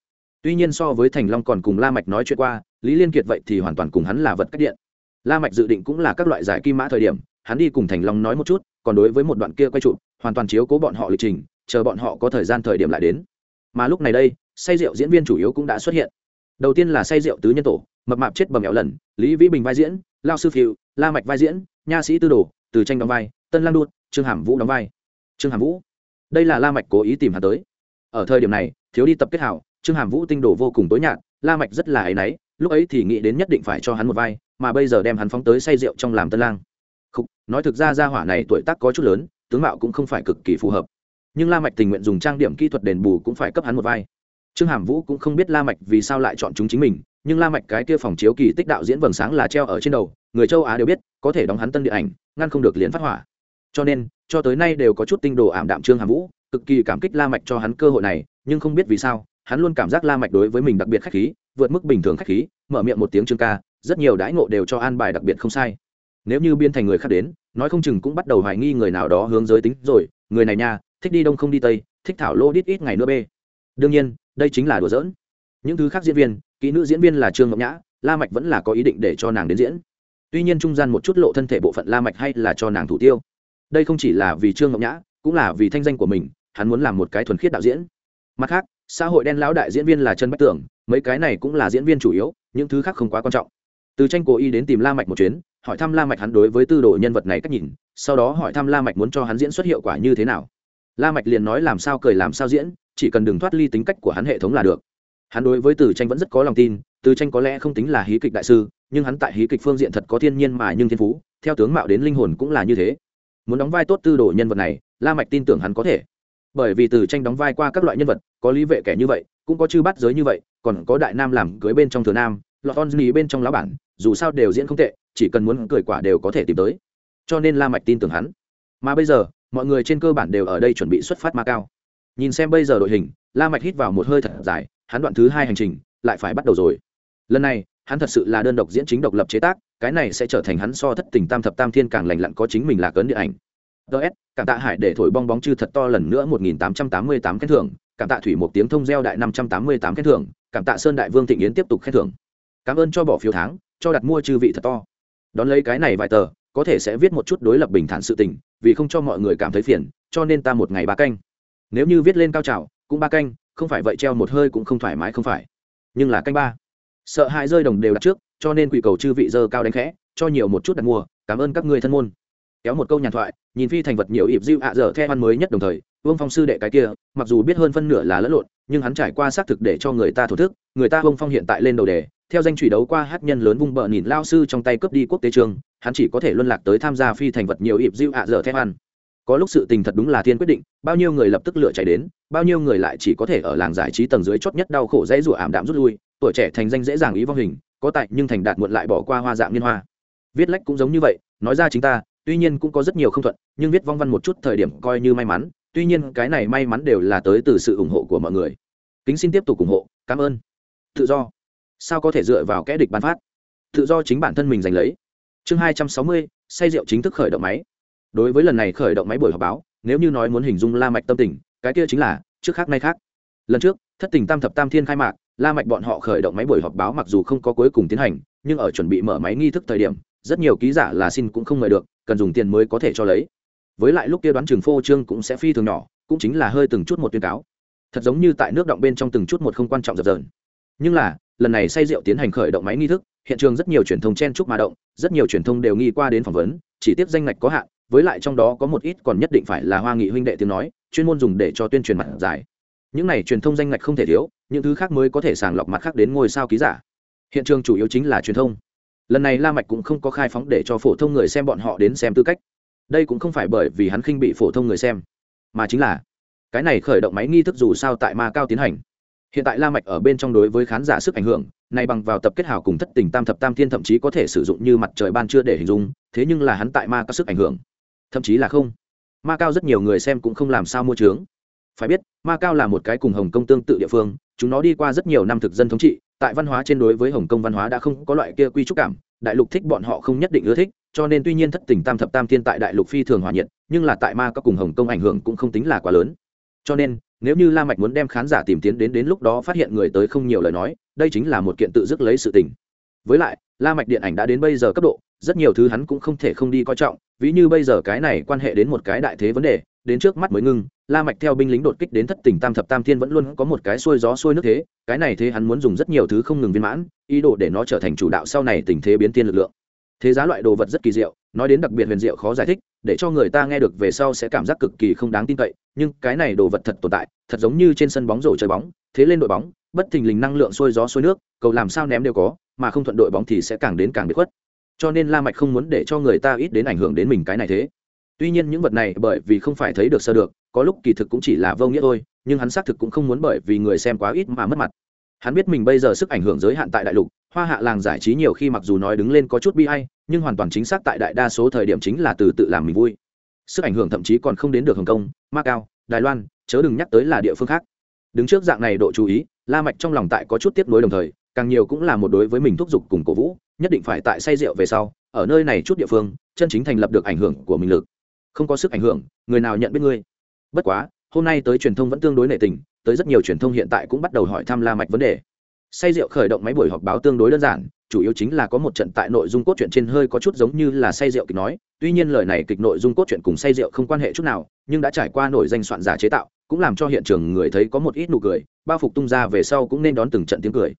Tuy nhiên so với thành long còn cùng la mạch nói chuyện qua, lý liên kiệt vậy thì hoàn toàn cùng hắn là vật cách điện. La mạch dự định cũng là các loại giải kim mã thời điểm hắn đi cùng thành long nói một chút, còn đối với một đoạn kia quay trụ hoàn toàn chiếu cố bọn họ lịch trình, chờ bọn họ có thời gian thời điểm lại đến. Mà lúc này đây, say rượu diễn viên chủ yếu cũng đã xuất hiện. Đầu tiên là say rượu tứ nhân tổ, mập mạp chết bầm mẹo lần, lý vĩ bình vai diễn, lao sư phiêu la mạch vai diễn, nha sĩ tư đồ, từ tranh đóng vai, tân lang đuột, trương hàm vũ đóng vai. Trương hàm vũ. Đây là la mạch cố ý tìm hắn tới. Ở thời điểm này, thiếu đi tập kết hảo, trương hàm vũ tinh đồ vô cùng tối nhạt, la mạch rất là ấy nấy lúc ấy thì nghĩ đến nhất định phải cho hắn một vai, mà bây giờ đem hắn phóng tới say rượu trong làm tân lang. Khục, nói thực ra gia hỏa này tuổi tác có chút lớn tướng mạo cũng không phải cực kỳ phù hợp. Nhưng la mạch tình nguyện dùng trang điểm kỹ thuật đền bù cũng phải cấp hắn một vai. Trương hàm vũ cũng không biết la mạch vì sao lại chọn chúng chính mình nhưng la mạch cái kia phòng chiếu kỳ tích đạo diễn vầng sáng là treo ở trên đầu người châu á đều biết có thể đóng hắn tân địa ảnh ngăn không được liền phát hỏa. Cho nên cho tới nay đều có chút tinh đồ ảm đạm trương hàm vũ cực kỳ cảm kích la mạch cho hắn cơ hội này nhưng không biết vì sao hắn luôn cảm giác la mạch đối với mình đặc biệt khách khí vượt mức bình thường khách khí mở miệng một tiếng trương ca rất nhiều đãi ngộ đều cho an bài đặc biệt không sai nếu như biên thành người khác đến, nói không chừng cũng bắt đầu hoài nghi người nào đó hướng giới tính rồi. Người này nha, thích đi đông không đi tây, thích thảo lô đít ít ngày nữa bê. Đương nhiên, đây chính là đùa giỡn. Những thứ khác diễn viên, kỹ nữ diễn viên là trương ngọc nhã, la mạch vẫn là có ý định để cho nàng đến diễn. Tuy nhiên trung gian một chút lộ thân thể bộ phận la mạch hay là cho nàng thủ tiêu. Đây không chỉ là vì trương ngọc nhã, cũng là vì thanh danh của mình, hắn muốn làm một cái thuần khiết đạo diễn. Mặt khác, xã hội đen lão đại diễn viên là trần bách tưởng, mấy cái này cũng là diễn viên chủ yếu, những thứ khác không quá quan trọng. Từ tranh cố ý đến tìm la mạch một chuyến hỏi thăm la mạch hắn đối với tư đồ nhân vật này cách nhìn, sau đó hỏi thăm la mạch muốn cho hắn diễn xuất hiệu quả như thế nào. La mạch liền nói làm sao cười làm sao diễn, chỉ cần đừng thoát ly tính cách của hắn hệ thống là được. Hắn đối với từ tranh vẫn rất có lòng tin, từ tranh có lẽ không tính là hí kịch đại sư, nhưng hắn tại hí kịch phương diện thật có thiên nhiên mà nhưng thiên phú, theo tướng mạo đến linh hồn cũng là như thế. Muốn đóng vai tốt tư đồ nhân vật này, la mạch tin tưởng hắn có thể. Bởi vì từ tranh đóng vai qua các loại nhân vật, có lý vệ kẻ như vậy, cũng có chư bắt giới như vậy, còn có đại nam làm cưới bên trong thừa nam, lọt on bên trong lá bản dù sao đều diễn không tệ, chỉ cần muốn cười quả đều có thể tìm tới. Cho nên la mạch tin tưởng hắn. Mà bây giờ, mọi người trên cơ bản đều ở đây chuẩn bị xuất phát ma cao. Nhìn xem bây giờ đội hình, la mạch hít vào một hơi thật dài, hắn đoạn thứ hai hành trình lại phải bắt đầu rồi. Lần này, hắn thật sự là đơn độc diễn chính độc lập chế tác, cái này sẽ trở thành hắn so thất tình tam thập tam thiên càng lành lặn có chính mình là cấn điện ảnh. Ts cảm tạ hải để thổi bong bóng chư thật to lần nữa một nghìn tám trăm tám mươi tám khen thưởng, cảm tạ thủy một tiếng thông gieo đại năm trăm tám mươi tám khen thưởng, cảm tạ sơn đại vương thịnh yến tiếp tục khen thưởng. Cảm ơn cho bỏ phiếu tháng cho đặt mua chư vị thật to. Đón lấy cái này vài tờ, có thể sẽ viết một chút đối lập bình thản sự tình, vì không cho mọi người cảm thấy phiền, cho nên ta một ngày ba canh. Nếu như viết lên cao trào, cũng ba canh, không phải vậy treo một hơi cũng không thoải mái không phải. Nhưng là canh ba. Sợ hãi rơi đồng đều đặt trước, cho nên quỷ cầu chư vị dơ cao đánh khẽ, cho nhiều một chút đặt mua, cảm ơn các ngươi thân môn. Kéo một câu nhàn thoại, nhìn phi thành vật nhiều ịp dịu ạ à dở theo hoan mới nhất đồng thời, vương phong sư đệ cái kia, mặc dù biết hơn phân nửa là lẫn lộn, nhưng hắn trải qua xác thực để cho người ta thổ thức, người ta vương phong hiện tại lên đầu đề theo danh chủy đấu qua hát nhân lớn vung bờ nhìn lao sư trong tay cướp đi quốc tế trường, hắn chỉ có thể luân lạc tới tham gia phi thành vật nhiều ịp diệu ạ dở thép ăn. Có lúc sự tình thật đúng là thiên quyết định, bao nhiêu người lập tức lựa chạy đến, bao nhiêu người lại chỉ có thể ở làng giải trí tầng dưới chót nhất đau khổ dễ rủa ảm đạm rút lui, tuổi trẻ thành danh dễ dàng ý vong hình, có tại nhưng thành đạt muộn lại bỏ qua hoa dạng liên hoa. Viết lách cũng giống như vậy, nói ra chính ta, tuy nhiên cũng có rất nhiều không thuận, nhưng viết vong văn một chút thời điểm coi như may mắn, tuy nhiên cái này may mắn đều là tới từ sự ủng hộ của mọi người. Kính xin tiếp tục ủng hộ, cảm ơn. Tự do sao có thể dựa vào kẽ địch bán phát? Tự do chính bản thân mình giành lấy. Chương hai trăm sáu mươi, say rượu chính thức khởi động máy. Đối với lần này khởi động máy buổi họp báo, nếu như nói muốn hình dung la mạch tâm tình, cái kia chính là, trước khác nay khác. Lần trước, thất tình tam thập tam thiên khai mạc, la mạch bọn họ khởi động máy buổi họp báo mặc dù không có cuối cùng tiến hành, nhưng ở chuẩn bị mở máy nghi thức thời điểm, rất nhiều ký giả là xin cũng không mời được, cần dùng tiền mới có thể cho lấy. Với lại lúc kia đoán trường phô trương cũng sẽ phi thường nhỏ, cũng chính là hơi từng chút một tuyên cáo. Thật giống như tại nước động bên trong từng chút một không quan trọng dập dờn. Nhưng là lần này say rượu tiến hành khởi động máy nghi thức, hiện trường rất nhiều truyền thông chen chúc mà động, rất nhiều truyền thông đều nghi qua đến phỏng vấn, chỉ tiếp danh ngạch có hạn, với lại trong đó có một ít còn nhất định phải là hoa nghị huynh đệ tiếng nói, chuyên môn dùng để cho tuyên truyền mặt dài những này truyền thông danh ngạch không thể thiếu, những thứ khác mới có thể sàng lọc mặt khác đến ngôi sao ký giả. Hiện trường chủ yếu chính là truyền thông. Lần này la mạch cũng không có khai phóng để cho phổ thông người xem bọn họ đến xem tư cách. Đây cũng không phải bởi vì hắn khinh bị phổ thông người xem, mà chính là cái này khởi động máy nghi thức dù sao tại ma cao tiến hành hiện tại la mạch ở bên trong đối với khán giả sức ảnh hưởng này bằng vào tập kết hào cùng thất tình tam thập tam thiên thậm chí có thể sử dụng như mặt trời ban trưa để hình dung, thế nhưng là hắn tại ma cao sức ảnh hưởng. Thậm chí là không. Ma cao rất nhiều người xem cũng không làm sao mua trướng. Phải biết, ma cao là một cái cùng hồng kông tương tự địa phương, chúng nó đi qua rất nhiều năm thực dân thống trị, tại văn hóa trên đối với hồng kông văn hóa đã không có loại kia quy trúc cảm, đại lục thích bọn họ không nhất định ưa thích, cho nên tuy nhiên thất tình tam thập tam thiên tại đại lục phi thường hòa nhiệt, nhưng là tại ma cao cùng hồng kông ảnh hưởng cũng không tính là quá lớn. Cho nên nếu như la mạch muốn đem khán giả tìm tiến đến đến lúc đó phát hiện người tới không nhiều lời nói, đây chính là một kiện tự dứt lấy sự tình. Với lại, la mạch điện ảnh đã đến bây giờ cấp độ, rất nhiều thứ hắn cũng không thể không đi coi trọng, ví như bây giờ cái này quan hệ đến một cái đại thế vấn đề, đến trước mắt mới ngưng, la mạch theo binh lính đột kích đến thất tình tam thập tam thiên vẫn luôn có một cái xuôi gió xuôi nước thế, cái này thế hắn muốn dùng rất nhiều thứ không ngừng viên mãn, ý đồ để nó trở thành chủ đạo sau này tình thế biến tiên lực lượng thế giá loại đồ vật rất kỳ diệu, nói đến đặc biệt huyền diệu khó giải thích, để cho người ta nghe được về sau sẽ cảm giác cực kỳ không đáng tin cậy, nhưng cái này đồ vật thật tồn tại, thật giống như trên sân bóng rổ chơi bóng, thế lên đội bóng, bất thình lình năng lượng sôi gió sôi nước, cầu làm sao ném đều có, mà không thuận đội bóng thì sẽ càng đến càng bị khuất. Cho nên la mạch không muốn để cho người ta ít đến ảnh hưởng đến mình cái này thế. Tuy nhiên những vật này bởi vì không phải thấy được sơ được, có lúc kỳ thực cũng chỉ là vô nghĩa thôi, nhưng hắn xác thực cũng không muốn bởi vì người xem quá ít mà mất mặt. Hắn biết mình bây giờ sức ảnh hưởng giới hạn tại đại lục hoa hạ làng giải trí nhiều khi mặc dù nói đứng lên có chút bi hay nhưng hoàn toàn chính xác tại đại đa số thời điểm chính là từ tự làm mình vui. Sức ảnh hưởng thậm chí còn không đến được hồng kông macau đài loan, chớ đừng nhắc tới là địa phương khác. Đứng trước dạng này độ chú ý, la mạch trong lòng tại có chút tiếp nối đồng thời, càng nhiều cũng là một đối với mình thúc giục cùng cổ vũ, nhất định phải tại say rượu về sau, ở nơi này chút địa phương, chân chính thành lập được ảnh hưởng của mình lực. Không có sức ảnh hưởng, người nào nhận biết ngươi? Bất quá, hôm nay tới truyền thông vẫn tương đối nệ tình, tới rất nhiều truyền thông hiện tại cũng bắt đầu hỏi thăm la mạch vấn đề say rượu khởi động máy buổi họp báo tương đối đơn giản, chủ yếu chính là có một trận tại nội dung cốt truyện trên hơi có chút giống như là say rượu kịch nói. Tuy nhiên lời này kịch nội dung cốt truyện cùng say rượu không quan hệ chút nào, nhưng đã trải qua nổi danh soạn giả chế tạo, cũng làm cho hiện trường người thấy có một ít nụ cười, bao phục tung ra về sau cũng nên đón từng trận tiếng cười.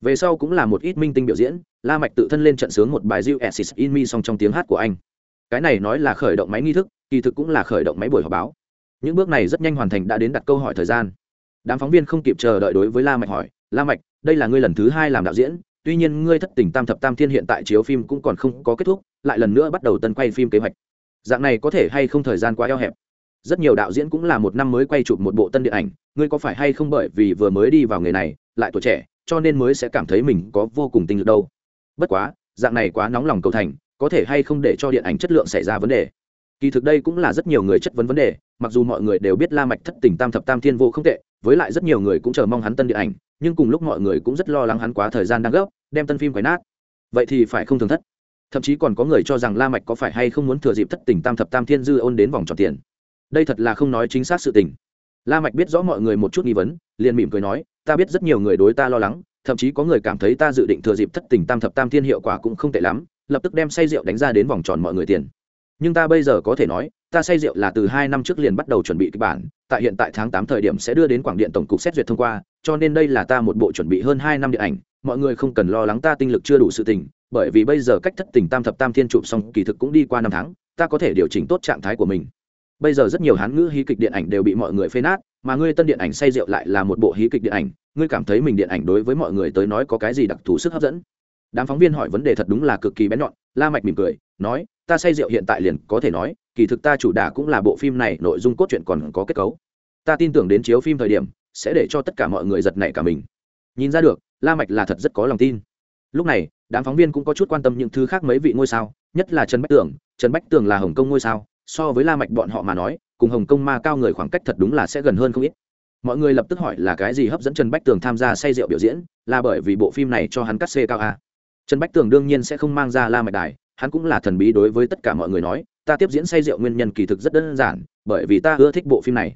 Về sau cũng là một ít minh tinh biểu diễn, la mạch tự thân lên trận sướng một bài Jill Assis in Me song trong tiếng hát của anh. Cái này nói là khởi động máy nghi thức, kỳ thực cũng là khởi động máy buổi họp báo. Những bước này rất nhanh hoàn thành đã đến đặt câu hỏi thời gian. Đám phóng viên không kịp chờ đợi đối với la mạch hỏi la mạch, đây là ngươi lần thứ hai làm đạo diễn, tuy nhiên ngươi thất tình tam thập tam thiên hiện tại chiếu phim cũng còn không có kết thúc, lại lần nữa bắt đầu tân quay phim kế hoạch. Dạng này có thể hay không thời gian quá eo hẹp? Rất nhiều đạo diễn cũng là một năm mới quay chụp một bộ tân điện ảnh, ngươi có phải hay không bởi vì vừa mới đi vào nghề này, lại tuổi trẻ, cho nên mới sẽ cảm thấy mình có vô cùng tinh lực đâu? Bất quá, dạng này quá nóng lòng cầu thành, có thể hay không để cho điện ảnh chất lượng xảy ra vấn đề? Kỳ thực đây cũng là rất nhiều người chất vấn vấn đề, mặc dù mọi người đều biết la mạch thất tình tam thập tam thiên vô không tệ, với lại rất nhiều người cũng chờ mong hắn tân điện ảnh nhưng cùng lúc mọi người cũng rất lo lắng hắn quá thời gian đang gấp, đem tân phim quấy nát. Vậy thì phải không thường thất? Thậm chí còn có người cho rằng la mạch có phải hay không muốn thừa dịp thất tình tam thập tam thiên dư ôn đến vòng tròn tiền. Đây thật là không nói chính xác sự tình. La mạch biết rõ mọi người một chút nghi vấn, liền mỉm cười nói, ta biết rất nhiều người đối ta lo lắng, thậm chí có người cảm thấy ta dự định thừa dịp thất tình tam thập tam thiên hiệu quả cũng không tệ lắm, lập tức đem say rượu đánh ra đến vòng tròn mọi người tiền. Nhưng ta bây giờ có thể nói, ta say rượu là từ hai năm trước liền bắt đầu chuẩn bị kịch bản tại hiện tại tháng tám thời điểm sẽ đưa đến quảng điện tổng cục xét duyệt thông qua, cho nên đây là ta một bộ chuẩn bị hơn hai năm điện ảnh, mọi người không cần lo lắng ta tinh lực chưa đủ sự tình, bởi vì bây giờ cách thất tình tam thập tam thiên chụp xong kỳ thực cũng đi qua năm tháng, ta có thể điều chỉnh tốt trạng thái của mình. Bây giờ rất nhiều hán ngữ hí kịch điện ảnh đều bị mọi người phê nát, mà ngươi tân điện ảnh say rượu lại là một bộ hí kịch điện ảnh, ngươi cảm thấy mình điện ảnh đối với mọi người tới nói có cái gì đặc thù sức hấp dẫn? Đám phóng viên hỏi vấn đề thật đúng là cực kỳ bén nhọn, la mạch mỉm cười, nói ta say rượu hiện tại liền có thể nói, kỳ thực ta chủ đà cũng là bộ phim này, nội dung cốt truyện còn có kết cấu. Ta tin tưởng đến chiếu phim thời điểm, sẽ để cho tất cả mọi người giật nảy cả mình. Nhìn ra được, la mạch là thật rất có lòng tin. Lúc này, đám phóng viên cũng có chút quan tâm những thứ khác mấy vị ngôi sao, nhất là trần bách tường. Trần bách tường là hồng kông ngôi sao, so với la mạch bọn họ mà nói, cùng hồng kông ma cao người khoảng cách thật đúng là sẽ gần hơn không ít. Mọi người lập tức hỏi là cái gì hấp dẫn trần bách tường tham gia say rượu biểu diễn, là bởi vì bộ phim này cho hắn cắt xê cao a. Trần bách tường đương nhiên sẽ không mang ra la mạch đài hắn cũng là thần bí đối với tất cả mọi người nói, ta tiếp diễn say rượu nguyên nhân kỳ thực rất đơn giản, bởi vì ta ưa thích bộ phim này.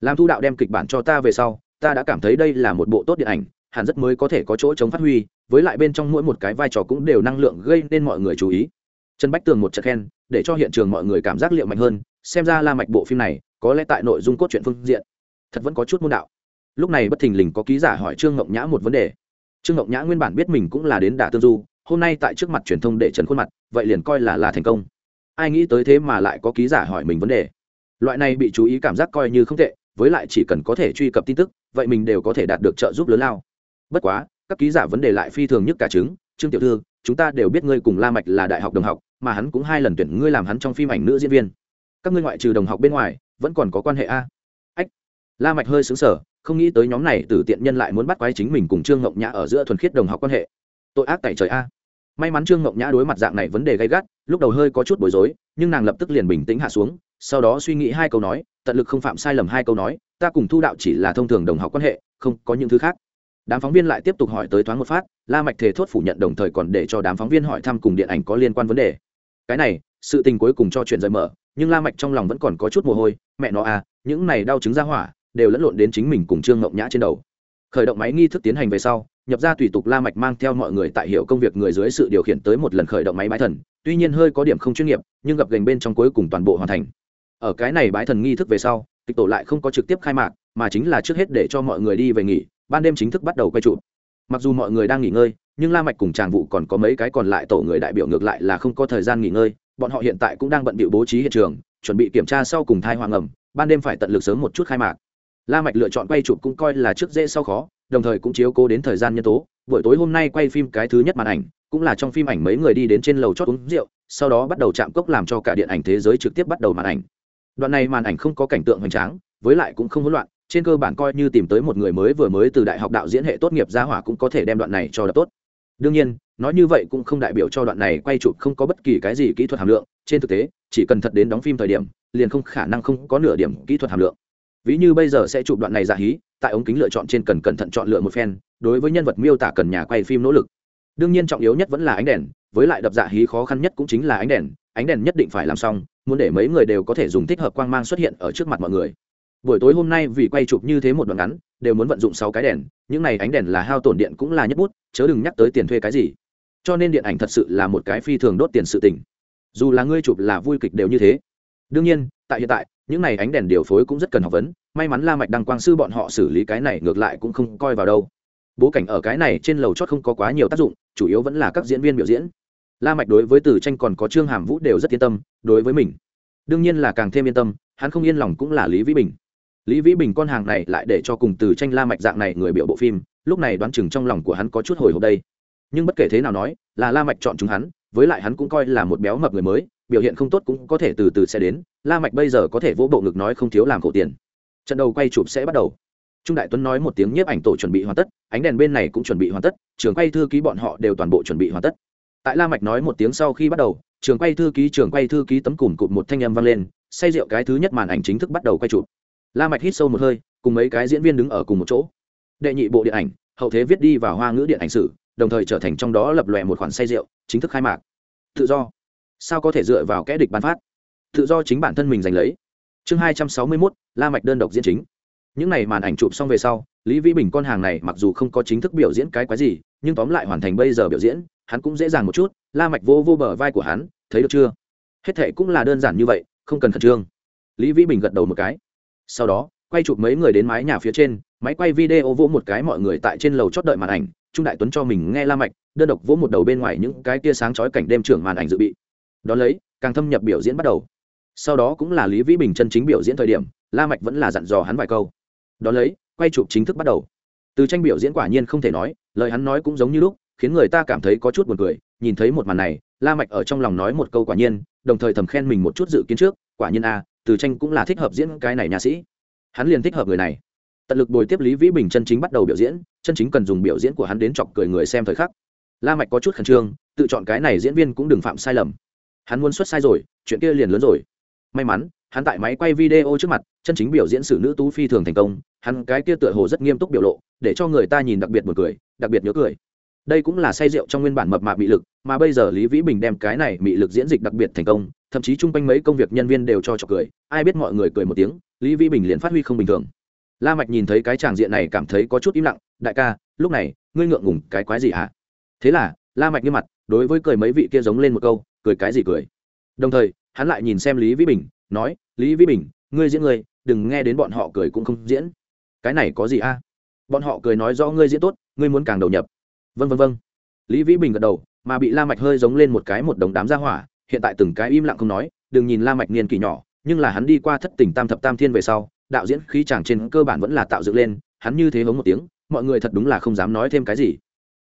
Làm thu đạo đem kịch bản cho ta về sau, ta đã cảm thấy đây là một bộ tốt điện ảnh, hẳn rất mới có thể có chỗ chống phát huy, với lại bên trong mỗi một cái vai trò cũng đều năng lượng gây nên mọi người chú ý. Trần bách tường một trận khen, để cho hiện trường mọi người cảm giác liệu mạnh hơn, xem ra la mạch bộ phim này có lẽ tại nội dung cốt truyện phương diện, thật vẫn có chút môn đạo. Lúc này bất thình lình có ký giả hỏi trương ngọc nhã một vấn đề. Trương ngọc nhã nguyên bản biết mình cũng là đến đả tương du, hôm nay tại trước mặt truyền thông để trần khuôn mặt vậy liền coi là là thành công. Ai nghĩ tới thế mà lại có ký giả hỏi mình vấn đề. Loại này bị chú ý cảm giác coi như không tệ, với lại chỉ cần có thể truy cập tin tức, vậy mình đều có thể đạt được trợ giúp lớn lao. Bất quá, các ký giả vấn đề lại phi thường nhất cả chứng trương tiểu thư, chúng ta đều biết ngươi cùng la mạch là đại học đồng học, mà hắn cũng hai lần tuyển ngươi làm hắn trong phim ảnh nữ diễn viên. Các ngươi ngoại trừ đồng học bên ngoài, vẫn còn có quan hệ a? Ách. La mạch hơi sững sờ, không nghĩ tới nhóm này tử tiện nhân lại muốn bắt quái chính mình cùng trương ngọc nhã ở giữa thuần khiết đồng học quan hệ. Tội ác tại trời a may mắn trương ngọc nhã đối mặt dạng này vấn đề gay gắt, lúc đầu hơi có chút bối rối, nhưng nàng lập tức liền bình tĩnh hạ xuống, sau đó suy nghĩ hai câu nói, tận lực không phạm sai lầm hai câu nói, ta cùng thu đạo chỉ là thông thường đồng học quan hệ, không có những thứ khác. Đám phóng viên lại tiếp tục hỏi tới thoáng một phát, la mạch thể thốt phủ nhận đồng thời còn để cho đám phóng viên hỏi thăm cùng điện ảnh có liên quan vấn đề. Cái này, sự tình cuối cùng cho chuyện rời mở, nhưng la mạch trong lòng vẫn còn có chút mồ hôi, mẹ nó à những này đau chứng ra hỏa, đều lẫn lộn đến chính mình cùng trương ngọc nhã trên đầu. Khởi động máy nghi thức tiến hành về sau nhập ra tùy tục la mạch mang theo mọi người tại hiệu công việc người dưới sự điều khiển tới một lần khởi động máy bái thần, tuy nhiên hơi có điểm không chuyên nghiệp, nhưng gặp gành bên trong cuối cùng toàn bộ hoàn thành. Ở cái này bái thần nghi thức về sau kịch tổ lại không có trực tiếp khai mạc, mà chính là trước hết để cho mọi người đi về nghỉ, ban đêm chính thức bắt đầu quay trụ. Mặc dù mọi người đang nghỉ ngơi, nhưng la mạch cùng tràng vụ còn có mấy cái còn lại tổ người đại biểu ngược lại là không có thời gian nghỉ ngơi, bọn họ hiện tại cũng đang bận bịu bố trí hiện trường, chuẩn bị kiểm tra sau cùng thai hoàng ẩm, ban đêm phải tận lực sớm một chút khai mạc. La mạch lựa chọn quay chụp cũng coi là trước dễ sau khó đồng thời cũng chiếu cố đến thời gian nhân tố. Buổi tối hôm nay quay phim cái thứ nhất màn ảnh, cũng là trong phim ảnh mấy người đi đến trên lầu chót uống rượu, sau đó bắt đầu chạm cốc làm cho cả điện ảnh thế giới trực tiếp bắt đầu màn ảnh. Đoạn này màn ảnh không có cảnh tượng hoành tráng, với lại cũng không hỗn loạn, trên cơ bản coi như tìm tới một người mới vừa mới từ đại học đạo diễn hệ tốt nghiệp ra hỏa cũng có thể đem đoạn này cho đập tốt. Đương nhiên, nói như vậy cũng không đại biểu cho đoạn này quay chụp không có bất kỳ cái gì kỹ thuật hàm lượng, trên thực tế, chỉ cần thật đến đóng phim thời điểm, liền không khả năng không có nửa điểm kỹ thuật hàm lượng. Ví như bây giờ sẽ chụp đoạn này giả hí tại ống kính lựa chọn trên cần cẩn thận chọn lựa một phen, đối với nhân vật miêu tả cần nhà quay phim nỗ lực. Đương nhiên trọng yếu nhất vẫn là ánh đèn, với lại đập dạ hí khó khăn nhất cũng chính là ánh đèn ánh đèn nhất định phải làm xong, muốn để mấy người đều có thể dùng thích hợp quang mang xuất hiện ở trước mặt mọi người. Buổi tối hôm nay vì quay chụp như thế một đoạn ngắn, đều muốn vận dụng sáu cái đèn, những này ánh đèn là hao tổn điện cũng là nhất bút, chớ đừng nhắc tới tiền thuê cái gì. Cho nên điện ảnh thật sự là một cái phi thường đốt tiền sự tình. Dù là ngươi chụp là vui kịch đều như thế. Đương nhiên tại hiện tại, những này ánh đèn điều phối cũng rất cần học vấn, may mắn la mạch đăng quang sư bọn họ xử lý cái này ngược lại cũng không coi vào đâu. Bố cảnh ở cái này trên lầu chót không có quá nhiều tác dụng, chủ yếu vẫn là các diễn viên biểu diễn. La mạch đối với từ tranh còn có trương hàm vũ đều rất yên tâm, đối với mình. Đương nhiên là càng thêm yên tâm, hắn không yên lòng cũng là lý vĩ bình. Lý vĩ bình con hàng này lại để cho cùng từ tranh la mạch dạng này người biểu bộ phim, lúc này đoán chừng trong lòng của hắn có chút hồi hộp đây. Nhưng bất kể thế nào nói, là la mạch chọn chúng hắn, với lại hắn cũng coi là một béo mập người mới biểu hiện không tốt cũng có thể từ từ sẽ đến, la mạch bây giờ có thể vỗ bộ ngực nói không thiếu làm khổ tiền. Trận đầu quay chụp sẽ bắt đầu. Trung đại tuấn nói một tiếng nhiếp ảnh tổ chuẩn bị hoàn tất, ánh đèn bên này cũng chuẩn bị hoàn tất, trường quay thư ký bọn họ đều toàn bộ chuẩn bị hoàn tất. Tại la mạch nói một tiếng sau khi bắt đầu, trường quay thư ký, trường quay thư ký tấm cùm cụt một thanh âm vang lên, say rượu cái thứ nhất màn ảnh chính thức bắt đầu quay chụp. La mạch hít sâu một hơi, cùng mấy cái diễn viên đứng ở cùng một chỗ. Đệ nhị bộ điện ảnh, hậu thế viết đi vào hoa ngữ điện ảnh sử, đồng thời trở thành trong đó lập lòe một khoản say rượu, chính thức khai mạc. Tự do sao có thể dựa vào kẽ địch bán phát? Tự do chính bản thân mình giành lấy. Chương hai trăm sáu mươi mốt, la mạch đơn độc diễn chính. Những n à y màn ảnh chụp xong về sau, lý vĩ bình con hàng này mặc dù không có chính thức biểu diễn cái quái gì, nhưng tóm lại hoàn thành bây giờ biểu diễn, hắn cũng dễ dàng một chút, la mạch vô vô bờ vai của hắn, thấy được chưa? Hết thệ cũng là đơn giản như vậy, không cần khẩn trương. Lý vĩ bình gật đầu một cái. Sau đó, quay chụp mấy người đến mái nhà phía trên, máy quay video vỗ một cái mọi người tại trên lầu chót đợi màn ảnh, trung đại tuấn cho mình nghe la mạch, đơn độc vỗ một đầu bên ngoài những cái tia sáng chói cảnh đêm trưởng màn ảnh dự bị đón lấy, càng thâm nhập biểu diễn bắt đầu. Sau đó cũng là lý vĩ bình chân chính biểu diễn thời điểm, la mạch vẫn là dặn dò hắn vài câu. Đón lấy, quay chụp chính thức bắt đầu. Từ tranh biểu diễn quả nhiên không thể nói, lời hắn nói cũng giống như lúc, khiến người ta cảm thấy có chút buồn cười. Nhìn thấy một màn này, la mạch ở trong lòng nói một câu quả nhiên, đồng thời thầm khen mình một chút dự kiến trước. Quả nhiên a từ tranh cũng là thích hợp diễn cái này nhà sĩ. Hắn liền thích hợp người này. Tận lực bồi tiếp lý vĩ bình chân chính bắt đầu biểu diễn, chân chính cần dùng biểu diễn của hắn đến chọc cười người xem thời khắc. La mạch có chút khẩn trương, tự chọn cái này diễn viên cũng đừng phạm sai lầm hắn muốn xuất sai rồi, chuyện kia liền lớn rồi. May mắn, hắn tại máy quay video trước mặt, chân chính biểu diễn sử nữ tú phi thường thành công, hắn cái kia tựa hồ rất nghiêm túc biểu lộ, để cho người ta nhìn đặc biệt một cười, đặc biệt nhớ cười. Đây cũng là say rượu trong nguyên bản mập mạp bị lực, mà bây giờ lý vĩ bình đem cái này bị lực diễn dịch đặc biệt thành công, thậm chí chung quanh mấy công việc nhân viên đều cho trọc cười, ai biết mọi người cười một tiếng, lý vĩ bình liền phát huy không bình thường. La mạch nhìn thấy cái tràng diện này cảm thấy có chút im lặng, đại ca, lúc này, ngươi ngượng ngùng cái quái gì hả? Thế là, la mạch nghiêm mặt, đối với cười mấy vị kia giống lên một câu cười cái gì cười. Đồng thời, hắn lại nhìn xem lý vĩ bình, nói, lý vĩ bình, ngươi diễn ngươi, đừng nghe đến bọn họ cười cũng không diễn. Cái này có gì a? Bọn họ cười nói rõ ngươi diễn tốt, ngươi muốn càng đầu nhập. Vân vân vân lý vĩ bình gật đầu, mà bị la mạch hơi giống lên một cái một đống đám ra hỏa, hiện tại từng cái im lặng không nói, đừng nhìn la mạch niên kỳ nhỏ, nhưng là hắn đi qua thất tình tam thập tam thiên về sau, đạo diễn khí chàng trên cơ bản vẫn là tạo dựng lên, hắn như thế hống một tiếng, mọi người thật đúng là không dám nói thêm cái gì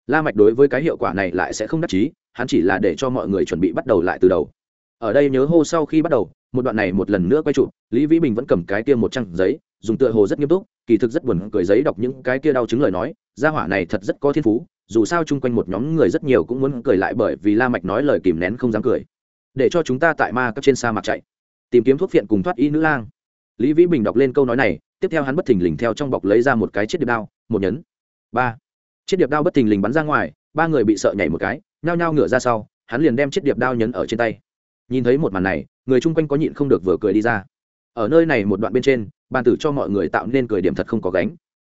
la mạch đối với cái hiệu quả này lại sẽ không đắc chí, hắn chỉ là để cho mọi người chuẩn bị bắt đầu lại từ đầu. Ở đây nhớ hô sau khi bắt đầu, một đoạn này một lần nữa quay chụp lý vĩ bình vẫn cầm cái kia một trang giấy, dùng tựa hồ rất nghiêm túc, kỳ thực rất buồn cười giấy đọc những cái kia đau chứng lời nói, gia hỏa này thật rất có thiên phú, dù sao chung quanh một nhóm người rất nhiều cũng muốn cười lại bởi vì la mạch nói lời kìm nén không dám cười. Để cho chúng ta tại ma cấp trên sa mạc chạy, tìm kiếm thuốc phiện cùng thoát y nữ lang. Lý vĩ bình đọc lên câu nói này, tiếp theo hắn bất thình lình theo trong bọc lấy ra một cái chiếc điệp đao, một nhấn. Ba chiếc điệp đao bất thình lình bắn ra ngoài, ba người bị sợ nhảy một cái, nhao nhao ngửa ra sau, hắn liền đem chiếc điệp đao nhấn ở trên tay. Nhìn thấy một màn này, người chung quanh có nhịn không được vừa cười đi ra. Ở nơi này một đoạn bên trên, bàn tử cho mọi người tạo nên cười điểm thật không có gánh.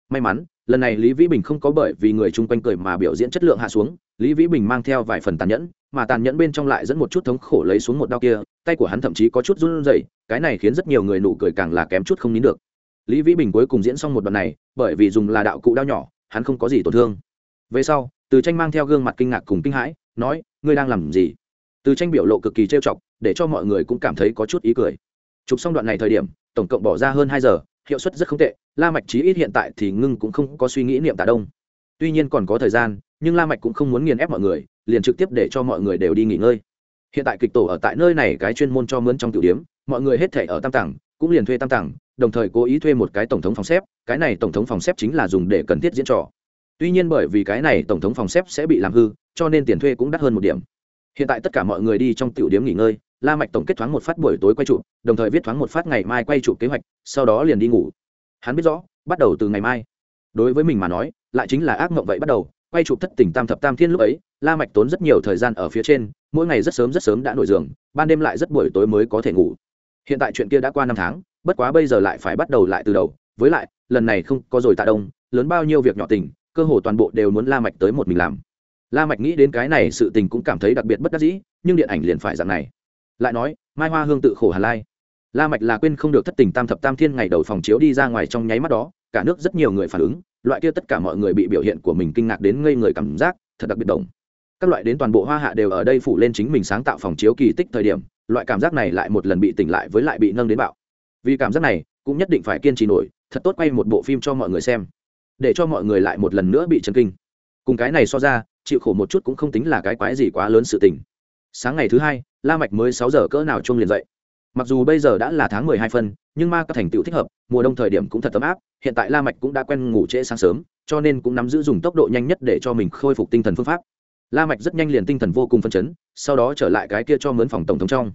May mắn, lần này lý vĩ bình không có bởi vì người chung quanh cười mà biểu diễn chất lượng hạ xuống, lý vĩ bình mang theo vài phần tàn nhẫn, mà tàn nhẫn bên trong lại dẫn một chút thống khổ lấy xuống một đau kia, tay của hắn thậm chí có chút run rẩy, cái này khiến rất nhiều người nụ cười càng là kém chút không nín được. Lý vĩ bình cuối cùng diễn xong một đoạn này, bởi vì dùng là đạo cụ đao nhỏ hắn không có gì tổn thương. Về sau, từ tranh mang theo gương mặt kinh ngạc cùng kinh hãi, nói, ngươi đang làm gì? Từ tranh biểu lộ cực kỳ trêu chọc, để cho mọi người cũng cảm thấy có chút ý cười. Chụp xong đoạn này thời điểm, tổng cộng bỏ ra hơn hai giờ, hiệu suất rất không tệ, la mạch chí ít hiện tại thì ngưng cũng không có suy nghĩ niệm tả đông. Tuy nhiên còn có thời gian, nhưng la mạch cũng không muốn nghiền ép mọi người, liền trực tiếp để cho mọi người đều đi nghỉ ngơi. Hiện tại kịch tổ ở tại nơi này cái chuyên môn cho mướn trong tiểu điểm mọi người hết thể ở tam tầng cũng liền thuê tam tầng đồng thời cố ý thuê một cái tổng thống phòng xếp, cái này tổng thống phòng xếp chính là dùng để cần thiết diễn trò. Tuy nhiên bởi vì cái này tổng thống phòng xếp sẽ bị làm hư, cho nên tiền thuê cũng đắt hơn một điểm. Hiện tại tất cả mọi người đi trong tiểu điểm nghỉ ngơi, la mạch tổng kết thoáng một phát buổi tối quay trụ, đồng thời viết thoáng một phát ngày mai quay trụ kế hoạch, sau đó liền đi ngủ. Hắn biết rõ, bắt đầu từ ngày mai. Đối với mình mà nói, lại chính là ác mộng vậy bắt đầu, quay chụp thất tình tam thập tam thiên lúc ấy, la mạch tốn rất nhiều thời gian ở phía trên, mỗi ngày rất sớm rất sớm đã nổi giường, ban đêm lại rất buổi tối mới có thể ngủ. Hiện tại chuyện kia đã qua năm tháng bất quá bây giờ lại phải bắt đầu lại từ đầu. Với lại, lần này không có rồi tạ đông, lớn bao nhiêu việc nhỏ tình, cơ hồ toàn bộ đều muốn la mạch tới một mình làm. La mạch nghĩ đến cái này sự tình cũng cảm thấy đặc biệt bất đắc dĩ, nhưng điện ảnh liền phải dạng này. Lại nói, mai hoa hương tự khổ hà lai. La mạch là quên không được thất tình tam thập tam thiên ngày đầu phòng chiếu đi ra ngoài trong nháy mắt đó, cả nước rất nhiều người phản ứng, loại kia tất cả mọi người bị biểu hiện của mình kinh ngạc đến ngây người cảm giác, thật đặc biệt đồng các loại đến toàn bộ hoa hạ đều ở đây phủ lên chính mình sáng tạo phòng chiếu kỳ tích thời điểm, loại cảm giác này lại một lần bị tỉnh lại với lại bị nâng đến bạo vì cảm giác này, cũng nhất định phải kiên trì nổi, thật tốt quay một bộ phim cho mọi người xem, để cho mọi người lại một lần nữa bị chấn kinh. Cùng cái này so ra, chịu khổ một chút cũng không tính là cái quái gì quá lớn sự tình. Sáng ngày thứ hai, la mạch mới sáu giờ cỡ nào chung liền dậy. Mặc dù bây giờ đã là tháng mười hai phân, nhưng ma các thành tựu thích hợp, mùa đông thời điểm cũng thật ấm áp, hiện tại la mạch cũng đã quen ngủ trễ sáng sớm, cho nên cũng nắm giữ dùng tốc độ nhanh nhất để cho mình khôi phục tinh thần phương pháp. La mạch rất nhanh liền tinh thần vô cùng phấn chấn, sau đó trở lại cái kia cho mướn phòng tổng thống trong.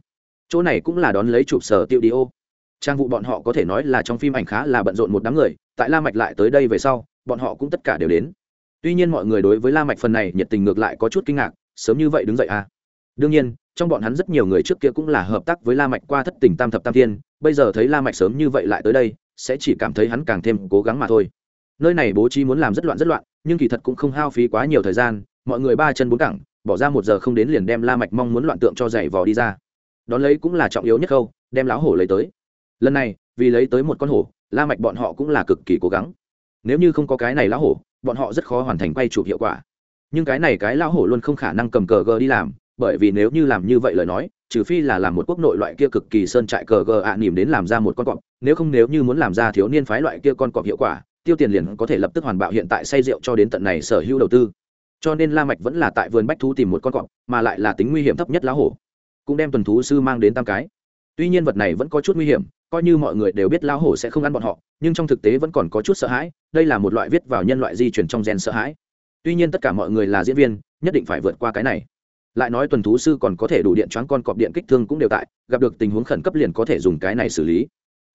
Chỗ này cũng là đón lấy chụp sở tiêu đi ô trang vụ bọn họ có thể nói là trong phim ảnh khá là bận rộn một đám người, tại la mạch lại tới đây về sau, bọn họ cũng tất cả đều đến. Tuy nhiên mọi người đối với la mạch phần này nhiệt tình ngược lại có chút kinh ngạc, sớm như vậy đứng dậy à? Đương nhiên, trong bọn hắn rất nhiều người trước kia cũng là hợp tác với la mạch qua thất tình tam thập tam thiên, bây giờ thấy la mạch sớm như vậy lại tới đây, sẽ chỉ cảm thấy hắn càng thêm cố gắng mà thôi. Nơi này bố trí muốn làm rất loạn rất loạn, nhưng kỳ thật cũng không hao phí quá nhiều thời gian, mọi người ba chân bốn cẳng, bỏ ra một giờ không đến liền đem la mạch mong muốn loạn tượng cho dày vò đi ra. Đón lấy cũng là trọng yếu nhất câu đem láo hổ lấy tới lần này, vì lấy tới một con hổ, la mạch bọn họ cũng là cực kỳ cố gắng. Nếu như không có cái này lão hổ, bọn họ rất khó hoàn thành quay chụp hiệu quả. Nhưng cái này cái lão hổ luôn không khả năng cầm cờ gờ đi làm, bởi vì nếu như làm như vậy lời nói, trừ phi là làm một quốc nội loại kia cực kỳ sơn trại cờ gờ ạ à đến làm ra một con cọp, nếu không nếu như muốn làm ra thiếu niên phái loại kia con cọp hiệu quả, tiêu tiền liền có thể lập tức hoàn bạo hiện tại say rượu cho đến tận này sở hữu đầu tư. Cho nên la mạch vẫn là tại vườn bách thú tìm một con cọp, mà lại là tính nguy hiểm thấp nhất lá hổ. Cũng đem tuần thú sư mang đến tam cái. Tuy nhiên vật này vẫn có chút nguy hiểm coi như mọi người đều biết lão hổ sẽ không ăn bọn họ, nhưng trong thực tế vẫn còn có chút sợ hãi, đây là một loại viết vào nhân loại di truyền trong gen sợ hãi. Tuy nhiên tất cả mọi người là diễn viên, nhất định phải vượt qua cái này. Lại nói tuần thú sư còn có thể đủ điện choáng con cọp điện kích thương cũng đều tại, gặp được tình huống khẩn cấp liền có thể dùng cái này xử lý.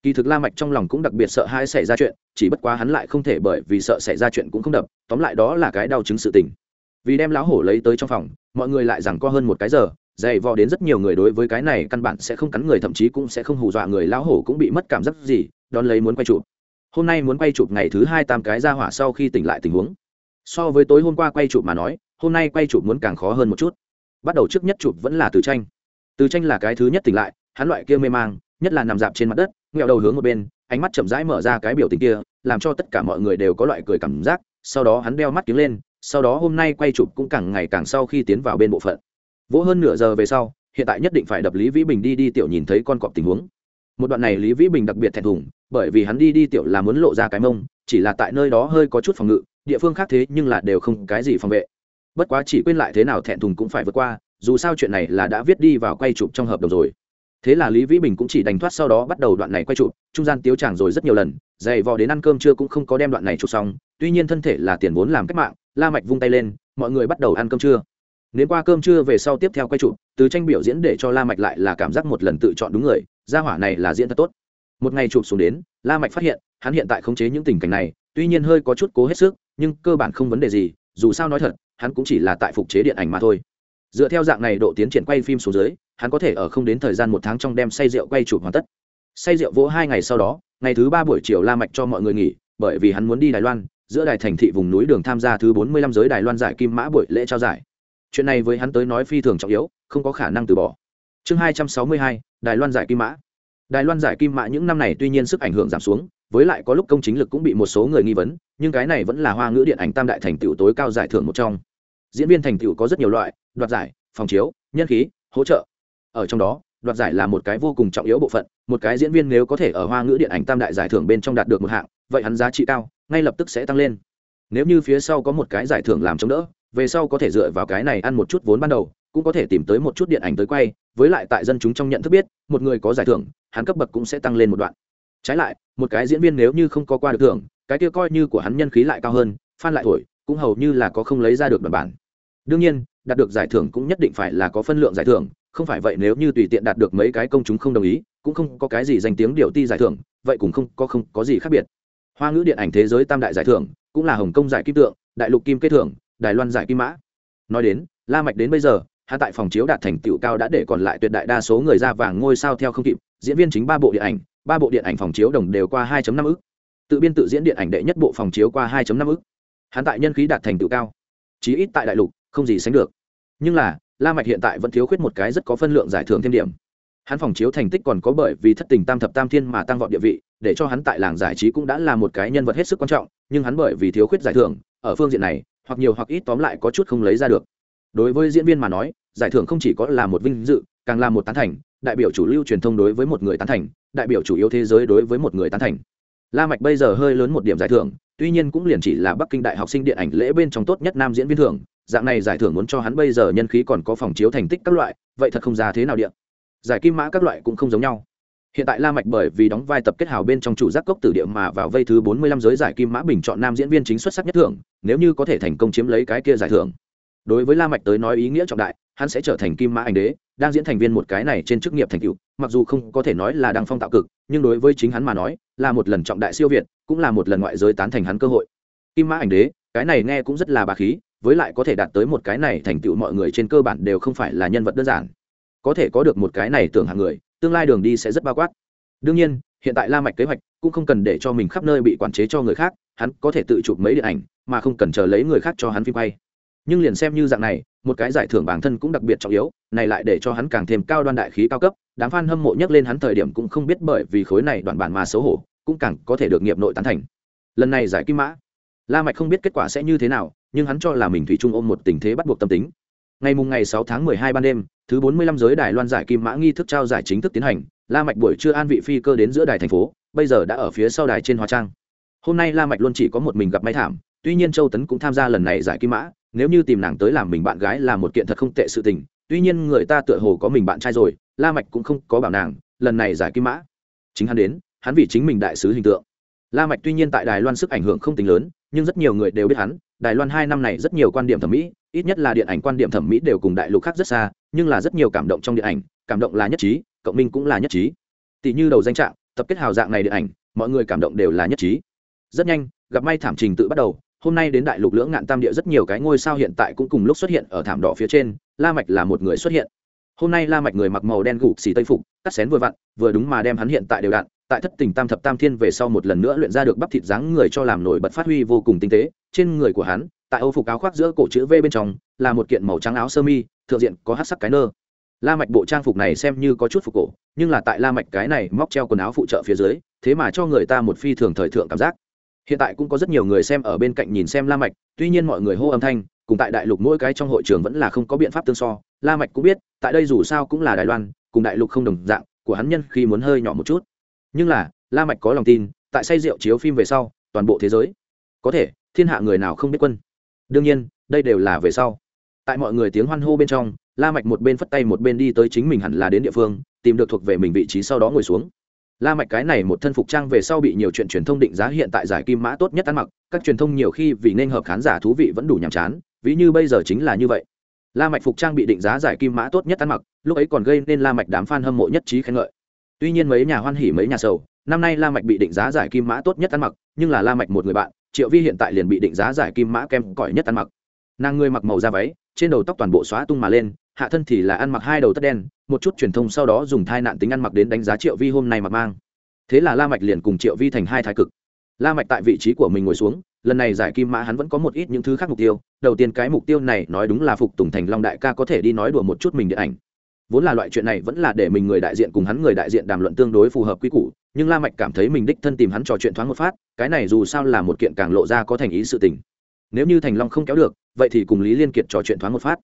Kỳ thực la mạch trong lòng cũng đặc biệt sợ hãi xảy ra chuyện, chỉ bất quá hắn lại không thể bởi vì sợ xảy ra chuyện cũng không đập, tóm lại đó là cái đau chứng sự tình. Vì đem lão hổ lấy tới trong phòng, mọi người lại rằng co hơn một cái giờ dày vò đến rất nhiều người đối với cái này căn bản sẽ không cắn người, thậm chí cũng sẽ không hù dọa người. Lão hổ cũng bị mất cảm giác gì, đón lấy muốn quay chụp. Hôm nay muốn quay chụp ngày thứ hai tam cái ra hỏa sau khi tỉnh lại tình huống. So với tối hôm qua quay chụp mà nói, hôm nay quay chụp muốn càng khó hơn một chút. Bắt đầu trước nhất chụp vẫn là từ tranh. Từ tranh là cái thứ nhất tỉnh lại, hắn loại kia mê mang, nhất là nằm dạp trên mặt đất, nghẹo đầu hướng một bên, ánh mắt chậm rãi mở ra cái biểu tình kia, làm cho tất cả mọi người đều có loại cười cảm giác. Sau đó hắn đeo mắt kiếm lên, sau đó hôm nay quay chụp cũng càng ngày càng sau khi tiến vào bên bộ phận vỗ hơn nửa giờ về sau, hiện tại nhất định phải đập lý vĩ bình đi đi tiểu nhìn thấy con cọp tình huống. Một đoạn này lý vĩ bình đặc biệt thẹn thùng, bởi vì hắn đi đi tiểu là muốn lộ ra cái mông, chỉ là tại nơi đó hơi có chút phòng ngự, địa phương khác thế nhưng là đều không cái gì phòng vệ. Bất quá chỉ quên lại thế nào thẹn thùng cũng phải vượt qua, dù sao chuyện này là đã viết đi vào quay chụp trong hợp đồng rồi. Thế là lý vĩ bình cũng chỉ đành thoát sau đó bắt đầu đoạn này quay chụp, trung gian tiếu chàng rồi rất nhiều lần, dày vò đến ăn cơm trưa cũng không có đem đoạn này chụp xong, tuy nhiên thân thể là tiền vốn làm cách mạng, la mạch vung tay lên, mọi người bắt đầu ăn cơm trưa nếu qua cơm trưa về sau tiếp theo quay chụp, từ tranh biểu diễn để cho la mạch lại là cảm giác một lần tự chọn đúng người, gia hỏa này là diễn thật tốt. Một ngày chụp xuống đến, la mạch phát hiện, hắn hiện tại khống chế những tình cảnh này, tuy nhiên hơi có chút cố hết sức, nhưng cơ bản không vấn đề gì, dù sao nói thật, hắn cũng chỉ là tại phục chế điện ảnh mà thôi. Dựa theo dạng này độ tiến triển quay phim xuống dưới, hắn có thể ở không đến thời gian một tháng trong đem say rượu quay chụp hoàn tất. Say rượu vỗ hai ngày sau đó, ngày thứ ba buổi chiều la mạch cho mọi người nghỉ, bởi vì hắn muốn đi đài loan, giữa đài thành thị vùng núi đường tham gia thứ bốn mươi lăm giới đài loan giải kim mã buổi lễ trao giải chuyện này với hắn tới nói phi thường trọng yếu, không có khả năng từ bỏ. Chương hai trăm sáu mươi hai, đài loan giải kim mã. Đài loan giải kim mã những năm này tuy nhiên sức ảnh hưởng giảm xuống, với lại có lúc công chính lực cũng bị một số người nghi vấn, nhưng cái này vẫn là hoa ngữ điện ảnh tam đại thành tựu tối cao giải thưởng một trong. Diễn viên thành tựu có rất nhiều loại, đoạt giải, phòng chiếu, nhân khí, hỗ trợ. Ở trong đó, đoạt giải là một cái vô cùng trọng yếu bộ phận, một cái diễn viên nếu có thể ở hoa ngữ điện ảnh tam đại giải thưởng bên trong đạt được một hạng, vậy hắn giá trị cao, ngay lập tức sẽ tăng lên. Nếu như phía sau có một cái giải thưởng làm chống đỡ về sau có thể dựa vào cái này ăn một chút vốn ban đầu, cũng có thể tìm tới một chút điện ảnh tới quay, với lại tại dân chúng trong nhận thức biết, một người có giải thưởng, hắn cấp bậc cũng sẽ tăng lên một đoạn. Trái lại, một cái diễn viên nếu như không có qua được thưởng, cái kia coi như của hắn nhân khí lại cao hơn phan lại thổi, cũng hầu như là có không lấy ra được bản bản. Đương nhiên, đạt được giải thưởng cũng nhất định phải là có phân lượng giải thưởng, không phải vậy nếu như tùy tiện đạt được mấy cái công chúng không đồng ý, cũng không có cái gì danh tiếng điều ti giải thưởng, vậy cũng không có không có gì khác biệt. Hoa ngữ điện ảnh thế giới tam đại giải thưởng, cũng là hồng kông giải kim tượng, đại lục kim kết thưởng đài loan giải kim mã. Nói đến, la mạch đến bây giờ hạ tại phòng chiếu đạt thành tựu cao đã để còn lại tuyệt đại đa số người ra vàng ngôi sao theo không kịp, diễn viên chính ba bộ điện ảnh, ba bộ điện ảnh phòng chiếu đồng đều qua 2.5 ức. Tự biên tự diễn điện ảnh đệ nhất bộ phòng chiếu qua 2.5 ức. Hắn tại nhân khí đạt thành tựu cao, chí ít tại đại lục, không gì sánh được. Nhưng là, la mạch hiện tại vẫn thiếu khuyết một cái rất có phân lượng giải thưởng thêm điểm. Hắn phòng chiếu thành tích còn có bởi vì thất tình tam thập tam thiên mà tăng vọt địa vị, để cho hắn tại làng giải trí cũng đã là một cái nhân vật hết sức quan trọng, nhưng hắn bởi vì thiếu khuyết giải thưởng, ở phương diện này hoặc nhiều hoặc ít tóm lại có chút không lấy ra được. Đối với diễn viên mà nói, giải thưởng không chỉ có là một vinh dự, càng là một tán thành, đại biểu chủ lưu truyền thông đối với một người tán thành, đại biểu chủ yếu thế giới đối với một người tán thành. La mạch bây giờ hơi lớn một điểm giải thưởng, tuy nhiên cũng liền chỉ là bắc kinh đại học sinh điện ảnh lễ bên trong tốt nhất nam diễn viên thưởng, dạng này giải thưởng muốn cho hắn bây giờ nhân khí còn có phòng chiếu thành tích các loại, vậy thật không ra thế nào điện giải kim mã các loại cũng không giống nhau hiện tại la mạch bởi vì đóng vai tập kết hào bên trong chủ giác cốc tử địa mà vào vây thứ 45 giới giải kim mã bình chọn nam diễn viên chính xuất sắc nhất thưởng, nếu như có thể thành công chiếm lấy cái kia giải thưởng. Đối với la mạch tới nói ý nghĩa trọng đại, hắn sẽ trở thành kim mã ảnh đế, đang diễn thành viên một cái này trên chức nghiệp thành tựu, mặc dù không có thể nói là đang phong tạo cực, nhưng đối với chính hắn mà nói, là một lần trọng đại siêu việt, cũng là một lần ngoại giới tán thành hắn cơ hội. Kim mã ảnh đế, cái này nghe cũng rất là bà khí, với lại có thể đạt tới một cái này thành tựu mọi người trên cơ bản đều không phải là nhân vật đơn giản. Có thể có được một cái này tưởng hạng người tương lai đường đi sẽ rất bao quát. Đương nhiên, hiện tại la mạch kế hoạch cũng không cần để cho mình khắp nơi bị quản chế cho người khác, hắn có thể tự chụp mấy điện ảnh, mà không cần chờ lấy người khác cho hắn phim quay. Nhưng liền xem như dạng này, một cái giải thưởng bản thân cũng đặc biệt trọng yếu, này lại để cho hắn càng thêm cao đoan đại khí cao cấp, đám fan hâm mộ nhất lên hắn thời điểm cũng không biết bởi vì khối này đoạn bản mà xấu hổ, cũng càng có thể được nghiệp nội tán thành. Lần này giải kim mã, la mạch không biết kết quả sẽ như thế nào, nhưng hắn cho là mình thủy chung ôm một tình thế bắt buộc tâm tính ngày mùng ngày 6 tháng 12 ban đêm, thứ 45 giới đài loan giải kim mã nghi thức trao giải chính thức tiến hành, la mạch buổi trưa an vị phi cơ đến giữa đài thành phố, bây giờ đã ở phía sau đài trên hóa trang. Hôm nay la mạch luôn chỉ có một mình gặp may thảm, tuy nhiên châu tấn cũng tham gia lần này giải kim mã, nếu như tìm nàng tới làm mình bạn gái là một kiện thật không tệ sự tình, tuy nhiên người ta tựa hồ có mình bạn trai rồi, la mạch cũng không có bảo nàng, lần này giải kim mã. Chính hắn đến, hắn vì chính mình đại sứ hình tượng. La mạch tuy nhiên tại đài loan sức ảnh hưởng không tính lớn, nhưng rất nhiều người đều biết hắn, đài loan hai năm này rất nhiều quan điểm thẩm mỹ ít nhất là điện ảnh quan điểm thẩm mỹ đều cùng đại lục khác rất xa, nhưng là rất nhiều cảm động trong điện ảnh, cảm động là nhất trí, cộng minh cũng là nhất trí. Tỷ như đầu danh trạng, tập kết hào dạng này điện ảnh, mọi người cảm động đều là nhất trí. Rất nhanh, gặp may thảm trình tự bắt đầu, hôm nay đến đại lục lưỡng ngạn tam địa rất nhiều cái ngôi sao hiện tại cũng cùng lúc xuất hiện ở thảm đỏ phía trên, la mạch là một người xuất hiện. Hôm nay la mạch người mặc màu đen gục xì tây phục, cắt xén vừa vặn, vừa đúng mà đem hắn hiện tại đều đặn tại thất tình tam thập tam thiên về sau một lần nữa luyện ra được bắp thịt dáng người cho làm nổi bật phát huy vô cùng tinh tế. Trên người của hắn, tại âu phục áo khoác giữa cổ chữ v bên trong, là một kiện màu trắng áo sơ mi, thượng diện có hát sắc cái nơ. La mạch bộ trang phục này xem như có chút phục cổ, nhưng là tại la mạch cái này móc treo quần áo phụ trợ phía dưới, thế mà cho người ta một phi thường thời thượng cảm giác. Hiện tại cũng có rất nhiều người xem ở bên cạnh nhìn xem la mạch, tuy nhiên mọi người hô âm thanh, cùng tại đại lục mỗi cái trong hội trường vẫn là không có biện pháp tương so. La mạch cũng biết, tại đây dù sao cũng là đài loan, cùng đại lục không đồng dạng, của hắn nhân khi muốn hơi nhỏ một chút nhưng là, la mạch có lòng tin, tại say rượu chiếu phim về sau, toàn bộ thế giới. Có thể, thiên hạ người nào không biết quân? Đương nhiên, đây đều là về sau. Tại mọi người tiếng hoan hô bên trong, la mạch một bên phất tay một bên đi tới chính mình hẳn là đến địa phương, tìm được thuộc về mình vị trí sau đó ngồi xuống. La mạch cái này một thân phục trang về sau bị nhiều chuyện truyền thông định giá hiện tại giải kim mã tốt nhất ăn mặc, các truyền thông nhiều khi vì nên hợp khán giả thú vị vẫn đủ nhàm chán, ví như bây giờ chính là như vậy. La mạch phục trang bị định giá giải kim mã tốt nhất ăn mặc, lúc ấy còn gây nên la mạch đám fan hâm mộ nhất trí khen ngợi tuy nhiên mấy nhà hoan hỉ mấy nhà sầu, năm nay la mạch bị định giá giải kim mã tốt nhất ăn mặc, nhưng là la mạch một người bạn, triệu vi hiện tại liền bị định giá giải kim mã kem cỏi nhất ăn mặc. Nàng người mặc màu da váy, trên đầu tóc toàn bộ xóa tung mà lên, hạ thân thì là ăn mặc hai đầu tất đen, một chút truyền thông sau đó dùng thai nạn tính ăn mặc đến đánh giá triệu vi hôm nay mặc mang. Thế là la mạch liền cùng triệu vi thành hai thái cực. La mạch tại vị trí của mình ngồi xuống, lần này giải kim mã hắn vẫn có một ít những thứ khác mục tiêu, đầu tiên cái mục tiêu này nói đúng là phục tùng thành long đại ca có thể đi nói đùa một chút mình điện ảnh vốn là loại chuyện này vẫn là để mình người đại diện cùng hắn người đại diện đàm luận tương đối phù hợp quy củ, nhưng la mạch cảm thấy mình đích thân tìm hắn trò chuyện thoáng một phát, cái này dù sao là một kiện càng lộ ra có thành ý sự tình. Nếu như thành long không kéo được, vậy thì cùng lý liên kiệt trò chuyện thoáng một phát.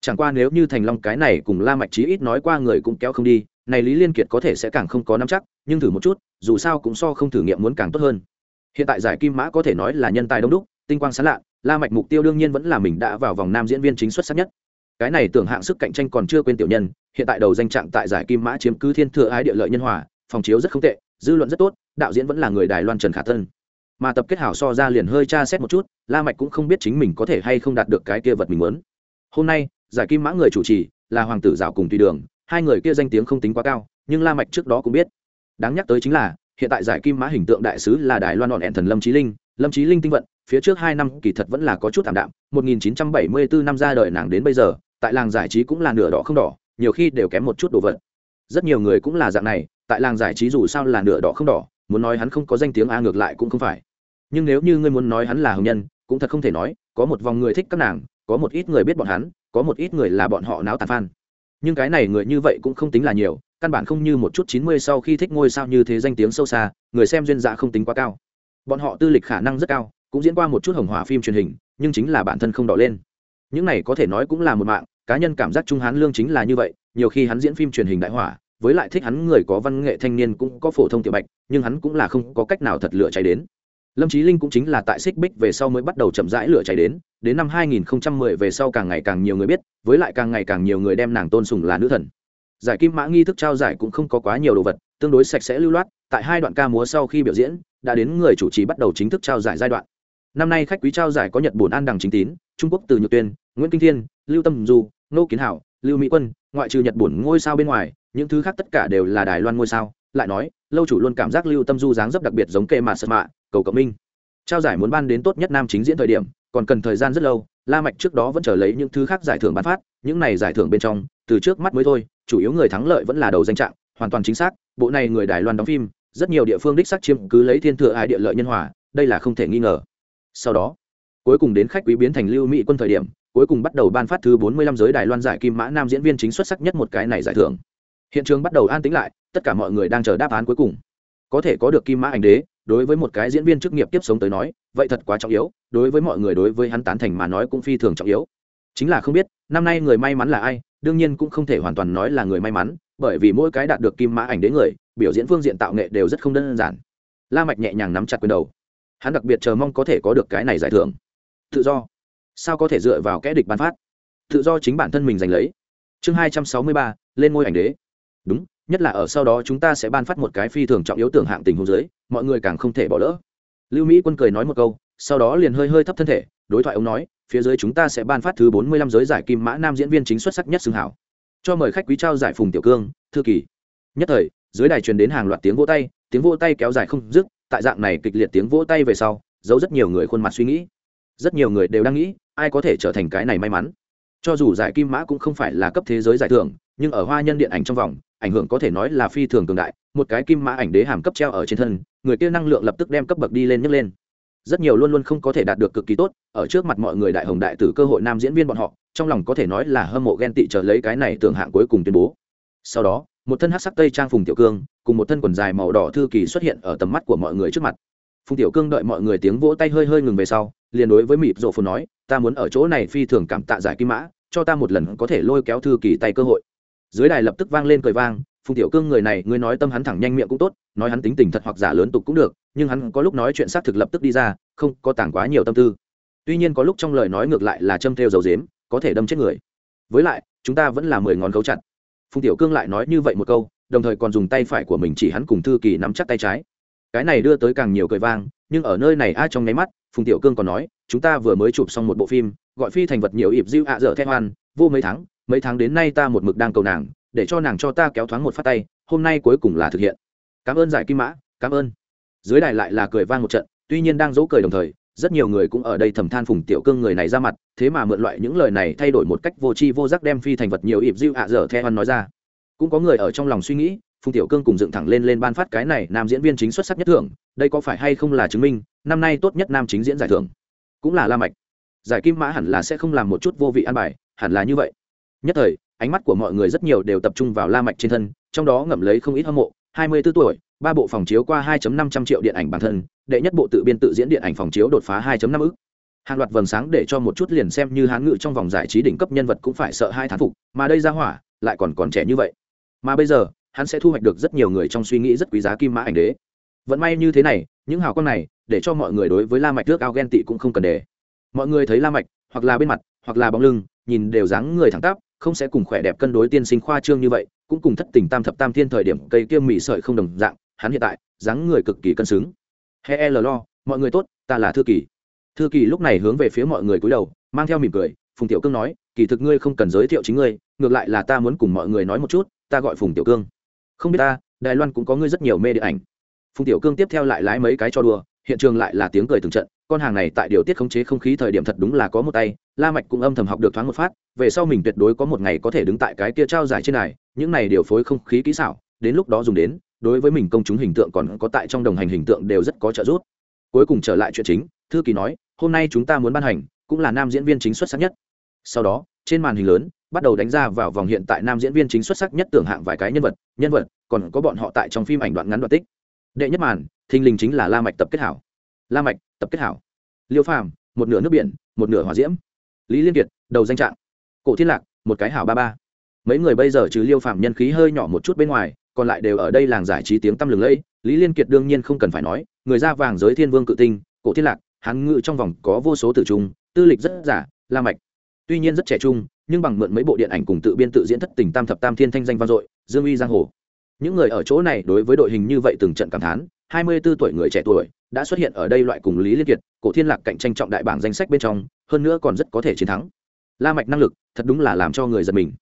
Chẳng qua nếu như thành long cái này cùng la mạch chí ít nói qua người cũng kéo không đi, này lý liên kiệt có thể sẽ càng không có nắm chắc, nhưng thử một chút, dù sao cũng so không thử nghiệm muốn càng tốt hơn. Hiện tại giải kim mã có thể nói là nhân tài đông đúc, tinh quang sáng lạ, la mạch mục tiêu đương nhiên vẫn là mình đã vào vòng nam diễn viên chính xuất sắc nhất cái này tưởng hạng sức cạnh tranh còn chưa quên tiểu nhân, hiện tại đầu danh trạng tại giải kim mã chiếm cứ thiên thừa ái địa lợi nhân hòa, phòng chiếu rất không tệ, dư luận rất tốt, đạo diễn vẫn là người đài loan trần khả thân. Mà tập kết hảo so ra liền hơi tra xét một chút, la mạch cũng không biết chính mình có thể hay không đạt được cái kia vật mình muốn. Hôm nay, giải kim mã người chủ trì là hoàng tử dạo cùng tùy đường, hai người kia danh tiếng không tính quá cao, nhưng la mạch trước đó cũng biết. Đáng nhắc tới chính là, hiện tại giải kim mã hình tượng đại sứ là đài loan đòn ẹn thần lâm trí linh, lâm trí linh tinh vận, phía trước hai năm kỳ thật vẫn là có chút thảm đạm 1974 năm ra đời nàng đến bây giờ tại làng giải trí cũng là nửa đỏ không đỏ, nhiều khi đều kém một chút đồ vật. Rất nhiều người cũng là dạng này, tại làng giải trí dù sao là nửa đỏ không đỏ, muốn nói hắn không có danh tiếng a ngược lại cũng không phải. Nhưng nếu như ngươi muốn nói hắn là hồng nhân, cũng thật không thể nói, có một vòng người thích các nàng, có một ít người biết bọn hắn, có một ít người là bọn họ náo tàn phan nhưng cái này người như vậy cũng không tính là nhiều, căn bản không như một chút chín mươi sau khi thích ngôi sao như thế danh tiếng sâu xa, người xem duyên dạ không tính quá cao. Bọn họ tư lịch khả năng rất cao, cũng diễn qua một chút hồng hỏa phim truyền hình, nhưng chính là bản thân không đỏ lên những này có thể nói cũng là một mạng, cá nhân cảm giác trung hán lương chính là như vậy, nhiều khi hắn diễn phim truyền hình đại hỏa, với lại thích hắn người có văn nghệ thanh niên cũng có phổ thông tiểu bạch, nhưng hắn cũng là không có cách nào thật lửa cháy đến. Lâm trí linh cũng chính là tại xích bích về sau mới bắt đầu chậm rãi lửa cháy đến đến năm 2010 về sau càng ngày càng nhiều người biết, với lại càng ngày càng nhiều người đem nàng tôn sùng là nữ thần. Giải kim mã nghi thức trao giải cũng không có quá nhiều đồ vật, tương đối sạch sẽ lưu loát, tại hai đoạn ca múa sau khi biểu diễn, đã đến người chủ trì bắt đầu chính thức trao giải giai đoạn năm nay khách quý trao giải có nhật bổn an đằng chính tín, trung quốc từ nhược tuyên, nguyễn kinh thiên, lưu tâm du nô kiến hảo, lưu mỹ quân, ngoại trừ nhật bổn ngôi sao bên ngoài, những thứ khác tất cả đều là đài loan ngôi sao. Lại nói, lâu chủ luôn cảm giác lưu tâm du dáng dấp đặc biệt giống kệ mà sật mạ, cầu cộng minh. Trao giải muốn ban đến tốt nhất nam chính diễn thời điểm, còn cần thời gian rất lâu, la mạch trước đó vẫn chờ lấy những thứ khác giải thưởng bán phát, những này giải thưởng bên trong, từ trước mắt mới thôi, chủ yếu người thắng lợi vẫn là đầu danh trạng, hoàn toàn chính xác, bộ này người đài loan đóng phim, rất nhiều địa phương đích xác chiếm cứ lấy thiên thừa ai địa lợi nhân hòa, đây là không thể nghi ngờ sau đó, cuối cùng đến khách quý biến thành lưu mỹ quân thời điểm, cuối cùng bắt đầu ban phát thứ 45 giới đài loan giải kim mã nam diễn viên chính xuất sắc nhất một cái này giải thưởng. Hiện trường bắt đầu an tĩnh lại, tất cả mọi người đang chờ đáp án cuối cùng. Có thể có được kim mã ảnh đế, đối với một cái diễn viên chức nghiệp tiếp sống tới nói, vậy thật quá trọng yếu, đối với mọi người đối với hắn tán thành mà nói cũng phi thường trọng yếu. Chính là không biết, năm nay người may mắn là ai, đương nhiên cũng không thể hoàn toàn nói là người may mắn, bởi vì mỗi cái đạt được kim mã ảnh đế người, biểu diễn phương diện tạo nghệ đều rất không đơn giản. La mạch nhẹ nhàng nắm chặt quyền đầu hắn đặc biệt chờ mong có thể có được cái này giải thưởng. Tự do. Sao có thể dựa vào kẽ địch ban phát? Tự do chính bản thân mình giành lấy. Chương hai trăm sáu mươi ba, lên ngôi ảnh đế. Đúng, nhất là ở sau đó chúng ta sẽ ban phát một cái phi thường trọng yếu tưởng hạng tình hôn dưới, mọi người càng không thể bỏ lỡ. Lưu mỹ quân cười nói một câu, sau đó liền hơi hơi thấp thân thể, đối thoại ông nói, phía dưới chúng ta sẽ ban phát thứ bốn mươi lăm giới giải kim mã nam diễn viên chính xuất sắc nhất xưng hảo. Cho mời khách quý trao giải phùng tiểu cương, thư kỳ nhất thời, dưới đài truyền đến hàng loạt tiếng vỗ tay, tiếng vỗ tay kéo dài không dứt tại dạng này kịch liệt tiếng vỗ tay về sau, giấu rất nhiều người khuôn mặt suy nghĩ. Rất nhiều người đều đang nghĩ, ai có thể trở thành cái này may mắn. Cho dù giải kim mã cũng không phải là cấp thế giới giải thưởng, nhưng ở hoa nhân điện ảnh trong vòng, ảnh hưởng có thể nói là phi thường cường đại. Một cái kim mã ảnh đế hàm cấp treo ở trên thân, người kia năng lượng lập tức đem cấp bậc đi lên nhấc lên. Rất nhiều luôn luôn không có thể đạt được cực kỳ tốt, ở trước mặt mọi người đại hồng đại tử cơ hội nam diễn viên bọn họ, trong lòng có thể nói là hâm mộ ghen tị trở lấy cái này tưởng hạng cuối cùng tuyên bố. Sau đó, một thân hát sắc tây trang phùng tiểu cương cùng một thân quần dài màu đỏ thư kỳ xuất hiện ở tầm mắt của mọi người trước mặt. Phùng tiểu cương đợi mọi người tiếng vỗ tay hơi hơi ngừng về sau, liền đối với mịp rộ phù nói, ta muốn ở chỗ này phi thường cảm tạ giải kim mã, cho ta một lần có thể lôi kéo thư kỳ tay cơ hội. Dưới đài lập tức vang lên cười vang, phùng tiểu cương người này, ngươi nói tâm hắn thẳng nhanh miệng cũng tốt, nói hắn tính tình thật hoặc giả lớn tục cũng được, nhưng hắn có lúc nói chuyện xác thực lập tức đi ra, không có tảng quá nhiều tâm tư. Tuy nhiên có lúc trong lời nói ngược lại là châm theo dầu dếm, có thể đâm chết người. Với lại, chúng ta vẫn là mười ngón cấu chặt. Phùng tiểu cương lại nói như vậy một câu đồng thời còn dùng tay phải của mình chỉ hắn cùng thư kỳ nắm chắc tay trái. Cái này đưa tới càng nhiều cười vang, nhưng ở nơi này ai trong nháy mắt, phùng tiểu cương còn nói, chúng ta vừa mới chụp xong một bộ phim, gọi phi thành vật nhiều ịp diêu ạ dở theo hoan, vô mấy tháng mấy tháng đến nay ta một mực đang cầu nàng, để cho nàng cho ta kéo thoáng một phát tay, hôm nay cuối cùng là thực hiện. Cảm ơn giải kim mã, cảm ơn. Dưới đài lại là cười vang một trận, tuy nhiên đang dỗ cười đồng thời, rất nhiều người cũng ở đây thầm than phùng tiểu cương người này ra mặt, thế mà mượn loại những lời này thay đổi một cách vô tri vô giác đem phi thành vật nhiều ịp diêu ạ dở theo hoan nói ra cũng có người ở trong lòng suy nghĩ, phùng tiểu cương cùng dựng thẳng lên lên ban phát cái này nam diễn viên chính xuất sắc nhất thưởng, đây có phải hay không là chứng minh, năm nay tốt nhất nam chính diễn giải thưởng? Cũng là la mạch. Giải kim mã hẳn là sẽ không làm một chút vô vị an bài, hẳn là như vậy. Nhất thời, ánh mắt của mọi người rất nhiều đều tập trung vào la mạch trên thân, trong đó ngậm lấy không ít hâm mộ, hai mươi 24 tuổi, ba bộ phòng chiếu qua 2.500 triệu điện ảnh bản thân, đệ nhất bộ tự biên tự diễn điện ảnh phòng chiếu đột phá 2.5 ức. Hàng loạt vầng sáng để cho một chút liền xem như hán ngự trong vòng giải trí đỉnh cấp nhân vật cũng phải sợ hai thán phục, mà đây ra hỏa, lại còn còn trẻ như vậy mà bây giờ, hắn sẽ thu hoạch được rất nhiều người trong suy nghĩ rất quý giá kim mã ảnh đế. Vẫn may như thế này, những hào quang này, để cho mọi người đối với la mạch trước ao ghen tị cũng không cần để. Mọi người thấy la mạch, hoặc là bên mặt, hoặc là bóng lưng, nhìn đều dáng người thẳng tắp, không sẽ cùng khỏe đẹp cân đối tiên sinh khoa trương như vậy, cũng cùng thất tình tam thập tam thiên thời điểm cây kia mị sợi không đồng dạng, hắn hiện tại, dáng người cực kỳ cân xứng. He e l lo, mọi người tốt, ta là thư kỳ. Thư kỳ lúc này hướng về phía mọi người cúi đầu, mang theo mỉm cười, phùng tiểu cương nói, kỳ thực ngươi không cần giới thiệu chính ngươi, ngược lại là ta muốn cùng mọi người nói một chút ta gọi phùng tiểu cương không biết ta đài loan cũng có ngươi rất nhiều mê điện ảnh phùng tiểu cương tiếp theo lại lái mấy cái cho đùa hiện trường lại là tiếng cười từng trận con hàng này tại điều tiết khống chế không khí thời điểm thật đúng là có một tay la mạch cũng âm thầm học được thoáng một phát về sau mình tuyệt đối có một ngày có thể đứng tại cái kia trao giải trên này những này điều phối không khí kỹ xảo đến lúc đó dùng đến đối với mình công chúng hình tượng còn có tại trong đồng hành hình tượng đều rất có trợ giúp cuối cùng trở lại chuyện chính thư kỳ nói hôm nay chúng ta muốn ban hành cũng là nam diễn viên chính xuất sắc nhất sau đó trên màn hình lớn bắt đầu đánh ra vào vòng hiện tại nam diễn viên chính xuất sắc nhất tưởng hạng vài cái nhân vật nhân vật, còn có bọn họ tại trong phim ảnh đoạn ngắn đoạn tích. Đệ nhất màn, thình lình chính là la mạch tập kết hảo. La mạch tập kết hảo. Liêu phàm, một nửa nước biển, một nửa hỏa diễm. Lý liên kiệt, đầu danh trạng. Cổ thiên lạc, một cái hảo ba ba. Mấy người bây giờ trừ liêu phàm nhân khí hơi nhỏ một chút bên ngoài, còn lại đều ở đây làng giải trí tiếng tăm lừng lẫy. Lý liên kiệt đương nhiên không cần phải nói, người ra vàng giới thiên vương cự tinh, cổ thiên lạc, hắn ngự trong vòng có vô số tử trung, tư lịch rất giả, la mạch. Tuy nhiên rất trẻ trung nhưng bằng mượn mấy bộ điện ảnh cùng tự biên tự diễn thất tình tam thập tam thiên thanh danh vang dội, dương uy giang hồ. Những người ở chỗ này đối với đội hình như vậy từng trận cảm thán, hai mươi 24 tuổi người trẻ tuổi đã xuất hiện ở đây loại cùng lý liên kiệt, cổ thiên lạc cạnh tranh trọng đại bảng danh sách bên trong, hơn nữa còn rất có thể chiến thắng. La mạch năng lực thật đúng là làm cho người giật mình.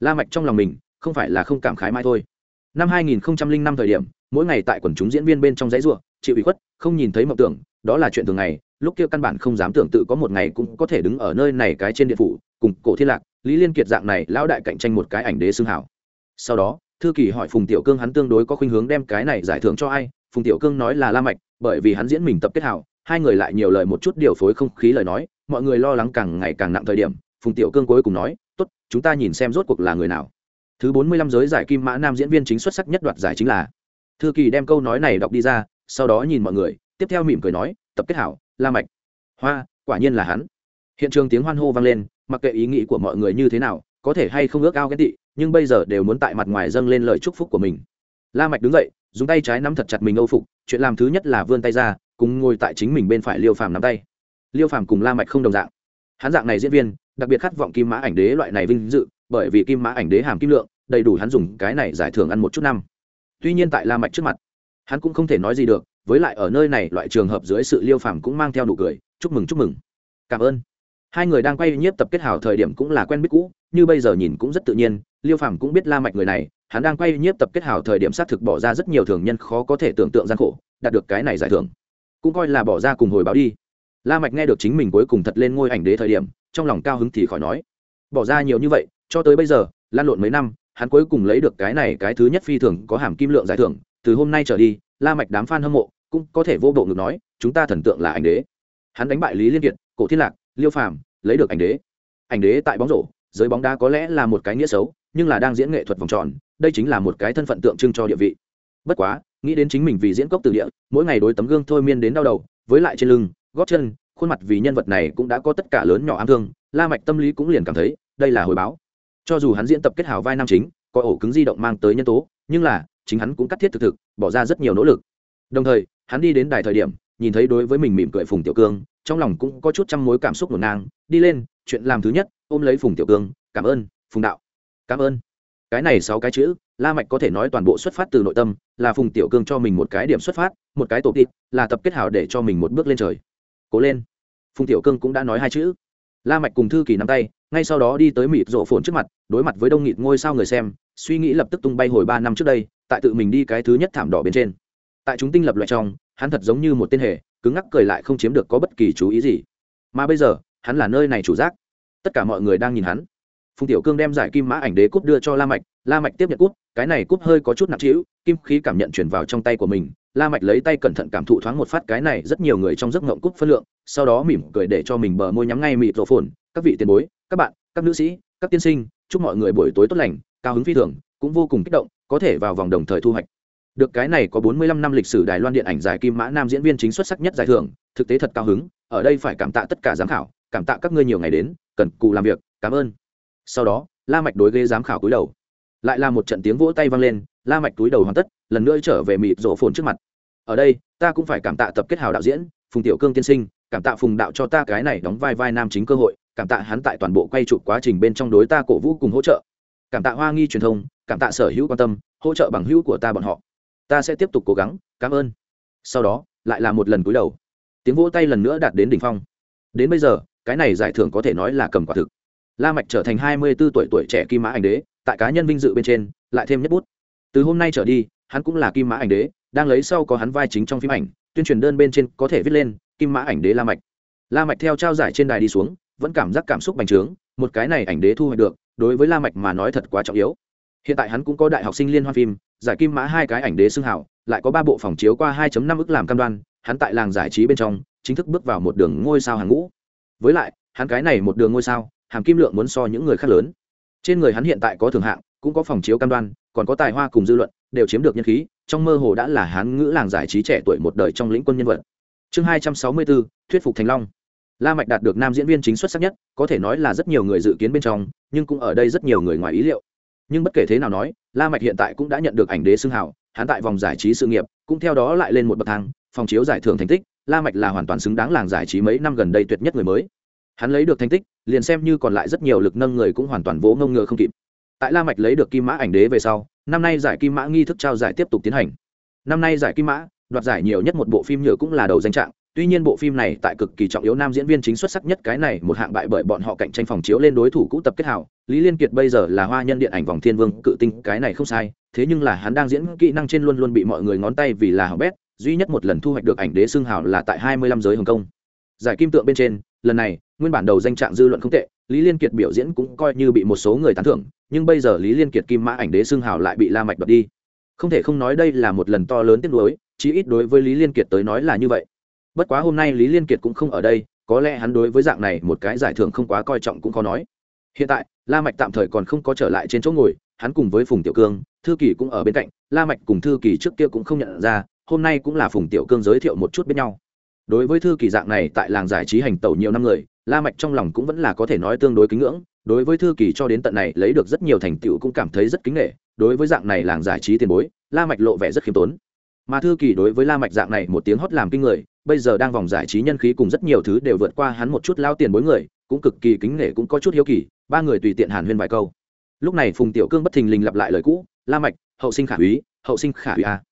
La mạch trong lòng mình không phải là không cảm khái mai thôi. Năm 2005 thời điểm, mỗi ngày tại quần chúng diễn viên bên trong dãy rùa chịu ủy khuất, không nhìn thấy mộng tưởng, đó là chuyện thường ngày, lúc kia căn bản không dám tưởng tự có một ngày cũng có thể đứng ở nơi này cái trên điện phủ, cùng cổ thiên lạc lý liên kiệt dạng này, lão đại cạnh tranh một cái ảnh đế xương hảo. Sau đó, thư kỳ hỏi phùng tiểu cương hắn tương đối có khuynh hướng đem cái này giải thưởng cho ai? Phùng tiểu cương nói là la mạch, bởi vì hắn diễn mình tập kết hảo, hai người lại nhiều lời một chút điều phối không khí lời nói, mọi người lo lắng càng ngày càng nặng thời điểm, phùng tiểu cương cuối cùng nói, tốt, chúng ta nhìn xem rốt cuộc là người nào. Thứ bốn mươi lăm giới giải kim mã nam diễn viên chính xuất sắc nhất đoạt giải chính là. Thư kỳ đem câu nói này đọc đi ra, sau đó nhìn mọi người, tiếp theo mỉm cười nói, tập kết hảo, la mạch. Hoa, quả nhiên là hắn. Hiện trường tiếng hoan hô vang lên mặc kệ ý nghĩ của mọi người như thế nào, có thể hay không ước ao ghét tị, nhưng bây giờ đều muốn tại mặt ngoài dâng lên lời chúc phúc của mình. La mạch đứng dậy, dùng tay trái nắm thật chặt mình âu phục, chuyện làm thứ nhất là vươn tay ra, cùng ngồi tại chính mình bên phải liêu phàm nắm tay. Liêu phàm cùng la mạch không đồng dạng. Hắn dạng này diễn viên, đặc biệt khát vọng kim mã ảnh đế loại này vinh dự, bởi vì kim mã ảnh đế hàm kim lượng, đầy đủ hắn dùng cái này giải thưởng ăn một chút năm. Tuy nhiên tại la mạch trước mặt, hắn cũng không thể nói gì được, với lại ở nơi này loại trường hợp dưới sự liêu phàm cũng mang theo nụ cười, chúc mừng chúc mừng. Cảm ơn hai người đang quay nhiếp tập kết hảo thời điểm cũng là quen biết cũ, như bây giờ nhìn cũng rất tự nhiên, liêu phàm cũng biết la mạch người này, hắn đang quay nhiếp tập kết hảo thời điểm xác thực bỏ ra rất nhiều thường nhân khó có thể tưởng tượng gian khổ, đạt được cái này giải thưởng. Cũng coi là bỏ ra cùng hồi báo đi. La mạch nghe được chính mình cuối cùng thật lên ngôi ảnh đế thời điểm, trong lòng cao hứng thì khỏi nói. Bỏ ra nhiều như vậy, cho tới bây giờ, lan lộn mấy năm, hắn cuối cùng lấy được cái này cái thứ nhất phi thường có hàm kim lượng giải thưởng. Từ hôm nay trở đi, la mạch đám fan hâm mộ cũng có thể vô bộ ngược nói, chúng ta thần tượng là ảnh đế. Hắn đánh bại lý liên kiệt, cổ thiên lạc liêu phàm lấy được ảnh đế. Ảnh đế tại bóng rổ giới bóng đá có lẽ là một cái nghĩa xấu, nhưng là đang diễn nghệ thuật vòng tròn, đây chính là một cái thân phận tượng trưng cho địa vị. Bất quá, nghĩ đến chính mình vì diễn cốc từ địa, mỗi ngày đối tấm gương thôi miên đến đau đầu, với lại trên lưng, gót chân, khuôn mặt vì nhân vật này cũng đã có tất cả lớn nhỏ ám thương, la mạch tâm lý cũng liền cảm thấy, đây là hồi báo. Cho dù hắn diễn tập kết hảo vai nam chính, có ổ cứng di động mang tới nhân tố, nhưng là, chính hắn cũng cắt thiết thực thực, bỏ ra rất nhiều nỗ lực. Đồng thời, hắn đi đến đài thời điểm, nhìn thấy đối với mình mỉm cười phùng tiểu cương trong lòng cũng có chút trăm mối cảm xúc ngổn ngang đi lên, chuyện làm thứ nhất, ôm lấy phùng tiểu cương, cảm ơn, phùng đạo, cảm ơn. Cái này sáu cái chữ, la mạch có thể nói toàn bộ xuất phát từ nội tâm, là phùng tiểu cương cho mình một cái điểm xuất phát, một cái tổ tịp là tập kết hảo để cho mình một bước lên trời. Cố lên. Phùng tiểu cương cũng đã nói hai chữ. La mạch cùng thư kỳ nắm tay, ngay sau đó đi tới mịt rộ phồn trước mặt, đối mặt với đông nghịt ngôi sao người xem, suy nghĩ lập tức tung bay hồi ba năm trước đây, tại tự mình đi cái thứ nhất thảm đỏ bên trên. Tại chúng tinh lập loại trong, hắn thật giống như một tên hề cứng ngắc cười lại không chiếm được có bất kỳ chú ý gì. Mà bây giờ, hắn là nơi này chủ giác. Tất cả mọi người đang nhìn hắn. Phùng tiểu cương đem giải kim mã ảnh đế cúp đưa cho la mạch la mạch tiếp nhận cúp, cái này cúp hơi có chút nặng trĩu, kim khí cảm nhận chuyển vào trong tay của mình, la mạch lấy tay cẩn thận cảm thụ thoáng một phát cái này rất nhiều người trong giấc ngộng cúp phân lượng, sau đó mỉm cười để cho mình bờ môi nhắm ngay mịt rộ phồn, các vị tiền bối, các bạn, các nữ sĩ, các tiên sinh, chúc mọi người buổi tối tốt lành, cao hứng phi thường, cũng vô cùng kích động, có thể vào vòng đồng thời thu hoạch được cái này có 45 năm lịch sử Đài Loan điện ảnh giải kim mã nam diễn viên chính xuất sắc nhất giải thưởng, thực tế thật cao hứng, ở đây phải cảm tạ tất cả giám khảo, cảm tạ các ngươi nhiều ngày đến, cần cù làm việc, cảm ơn. Sau đó, La Mạch đối ghế giám khảo cúi đầu. Lại là một trận tiếng vỗ tay vang lên, La Mạch cúi đầu hoàn tất, lần nữa trở về mịt rộ phồn trước mặt. Ở đây, ta cũng phải cảm tạ tập kết hào đạo diễn, Phùng Tiểu Cương tiên sinh, cảm tạ Phùng đạo cho ta cái này đóng vai vai nam chính cơ hội, cảm tạ hắn tại toàn bộ quay chụp quá trình bên trong đối ta cổ vũ cùng hỗ trợ. Cảm tạ Hoa Nghi truyền thông, cảm tạ sở hữu quan tâm, hỗ trợ bằng hữu của ta bọn họ ta sẽ tiếp tục cố gắng, cảm ơn. Sau đó, lại là một lần cúi đầu. Tiếng vỗ tay lần nữa đạt đến đỉnh phong. Đến bây giờ, cái này giải thưởng có thể nói là cầm quả thực. La mạch trở thành hai mươi 24 tuổi tuổi trẻ kim mã ảnh đế, tại cá nhân vinh dự bên trên, lại thêm nhất bút. Từ hôm nay trở đi, hắn cũng là kim mã ảnh đế, đang lấy sau có hắn vai chính trong phim ảnh, tuyên truyền đơn bên trên có thể viết lên, kim mã ảnh đế la mạch. La mạch theo trao giải trên đài đi xuống, vẫn cảm giác cảm xúc bành trướng, một cái này ảnh đế thu hoạch được, đối với la mạch mà nói thật quá trọng yếu hiện tại hắn cũng có đại học sinh liên hoan phim giải kim mã hai cái ảnh đế xưng hảo lại có ba bộ phòng chiếu qua 2.5 ức làm cam đoan hắn tại làng giải trí bên trong chính thức bước vào một đường ngôi sao hàng ngũ. Với lại hắn cái này một đường ngôi sao hàm kim lượng muốn so những người khác lớn. Trên người hắn hiện tại có thường hạng cũng có phòng chiếu cam đoan còn có tài hoa cùng dư luận đều chiếm được nhân khí trong mơ hồ đã là hắn ngữ làng giải trí trẻ tuổi một đời trong lĩnh quân nhân vật. Chương 264, thuyết phục thành long. La mạch đạt được nam diễn viên chính xuất sắc nhất có thể nói là rất nhiều người dự kiến bên trong nhưng cũng ở đây rất nhiều người ngoài ý liệu nhưng bất kể thế nào nói, la mạch hiện tại cũng đã nhận được ảnh đế xưng hào, hắn tại vòng giải trí sự nghiệp cũng theo đó lại lên một bậc thang, phòng chiếu giải thưởng thành tích, la mạch là hoàn toàn xứng đáng làng giải trí mấy năm gần đây tuyệt nhất người mới. Hắn lấy được thành tích, liền xem như còn lại rất nhiều lực nâng người cũng hoàn toàn vỗ ngông ngựa không kịp. Tại la mạch lấy được kim mã ảnh đế về sau, năm nay giải kim mã nghi thức trao giải tiếp tục tiến hành. Năm nay giải kim mã, đoạt giải nhiều nhất một bộ phim nhựa cũng là đầu danh trạng tuy nhiên bộ phim này tại cực kỳ trọng yếu nam diễn viên chính xuất sắc nhất cái này một hạng bại bởi bọn họ cạnh tranh phòng chiếu lên đối thủ cũ tập kết hảo. Lý liên kiệt bây giờ là hoa nhân điện ảnh vòng thiên vương, cự tinh, cái này không sai, thế nhưng là hắn đang diễn, kỹ năng trên luôn luôn bị mọi người ngón tay vì là hỏng bét, duy nhất một lần thu hoạch được ảnh đế xương hảo là tại hai mươi lăm giới hồng kông. Giải kim tượng bên trên, lần này, nguyên bản đầu danh trạng dư luận không tệ, lý liên kiệt biểu diễn cũng coi như bị một số người tán thưởng, nhưng bây giờ lý liên kiệt kim mã ảnh đế xương hào lại bị la mạch đoạt đi. Không thể không nói đây là một lần to lớn tiếc nuối, chí ít đối với lý liên kiệt tới nói là như vậy bất quá hôm nay lý liên kiệt cũng không ở đây, có lẽ hắn đối với dạng này một cái giải thưởng không quá coi trọng cũng khó nói. Hiện tại, la mạch tạm thời còn không có trở lại trên chỗ ngồi, hắn cùng với phùng tiểu cương, thư kỳ cũng ở bên cạnh, la mạch cùng thư kỳ trước kia cũng không nhận ra, hôm nay cũng là phùng tiểu cương giới thiệu một chút biết nhau. Đối với thư kỳ dạng này tại làng giải trí hành tẩu nhiều năm người, la mạch trong lòng cũng vẫn là có thể nói tương đối kính ngưỡng, đối với thư kỳ cho đến tận này lấy được rất nhiều thành tựu cũng cảm thấy rất kính nể, đối với dạng này làng giải trí tiền bối, la mạch lộ vẻ rất khiêm tốn mà thư kỳ đối với la mạch dạng này một tiếng hót làm kinh người, bây giờ đang vòng giải trí nhân khí cùng rất nhiều thứ đều vượt qua hắn một chút lao tiền bối người, cũng cực kỳ kính nể cũng có chút hiếu kỳ, ba người tùy tiện hàn huyên vài câu. Lúc này phùng tiểu cương bất thình lình lặp lại lời cũ, la mạch, hậu sinh khả úy, hậu sinh khả úy a.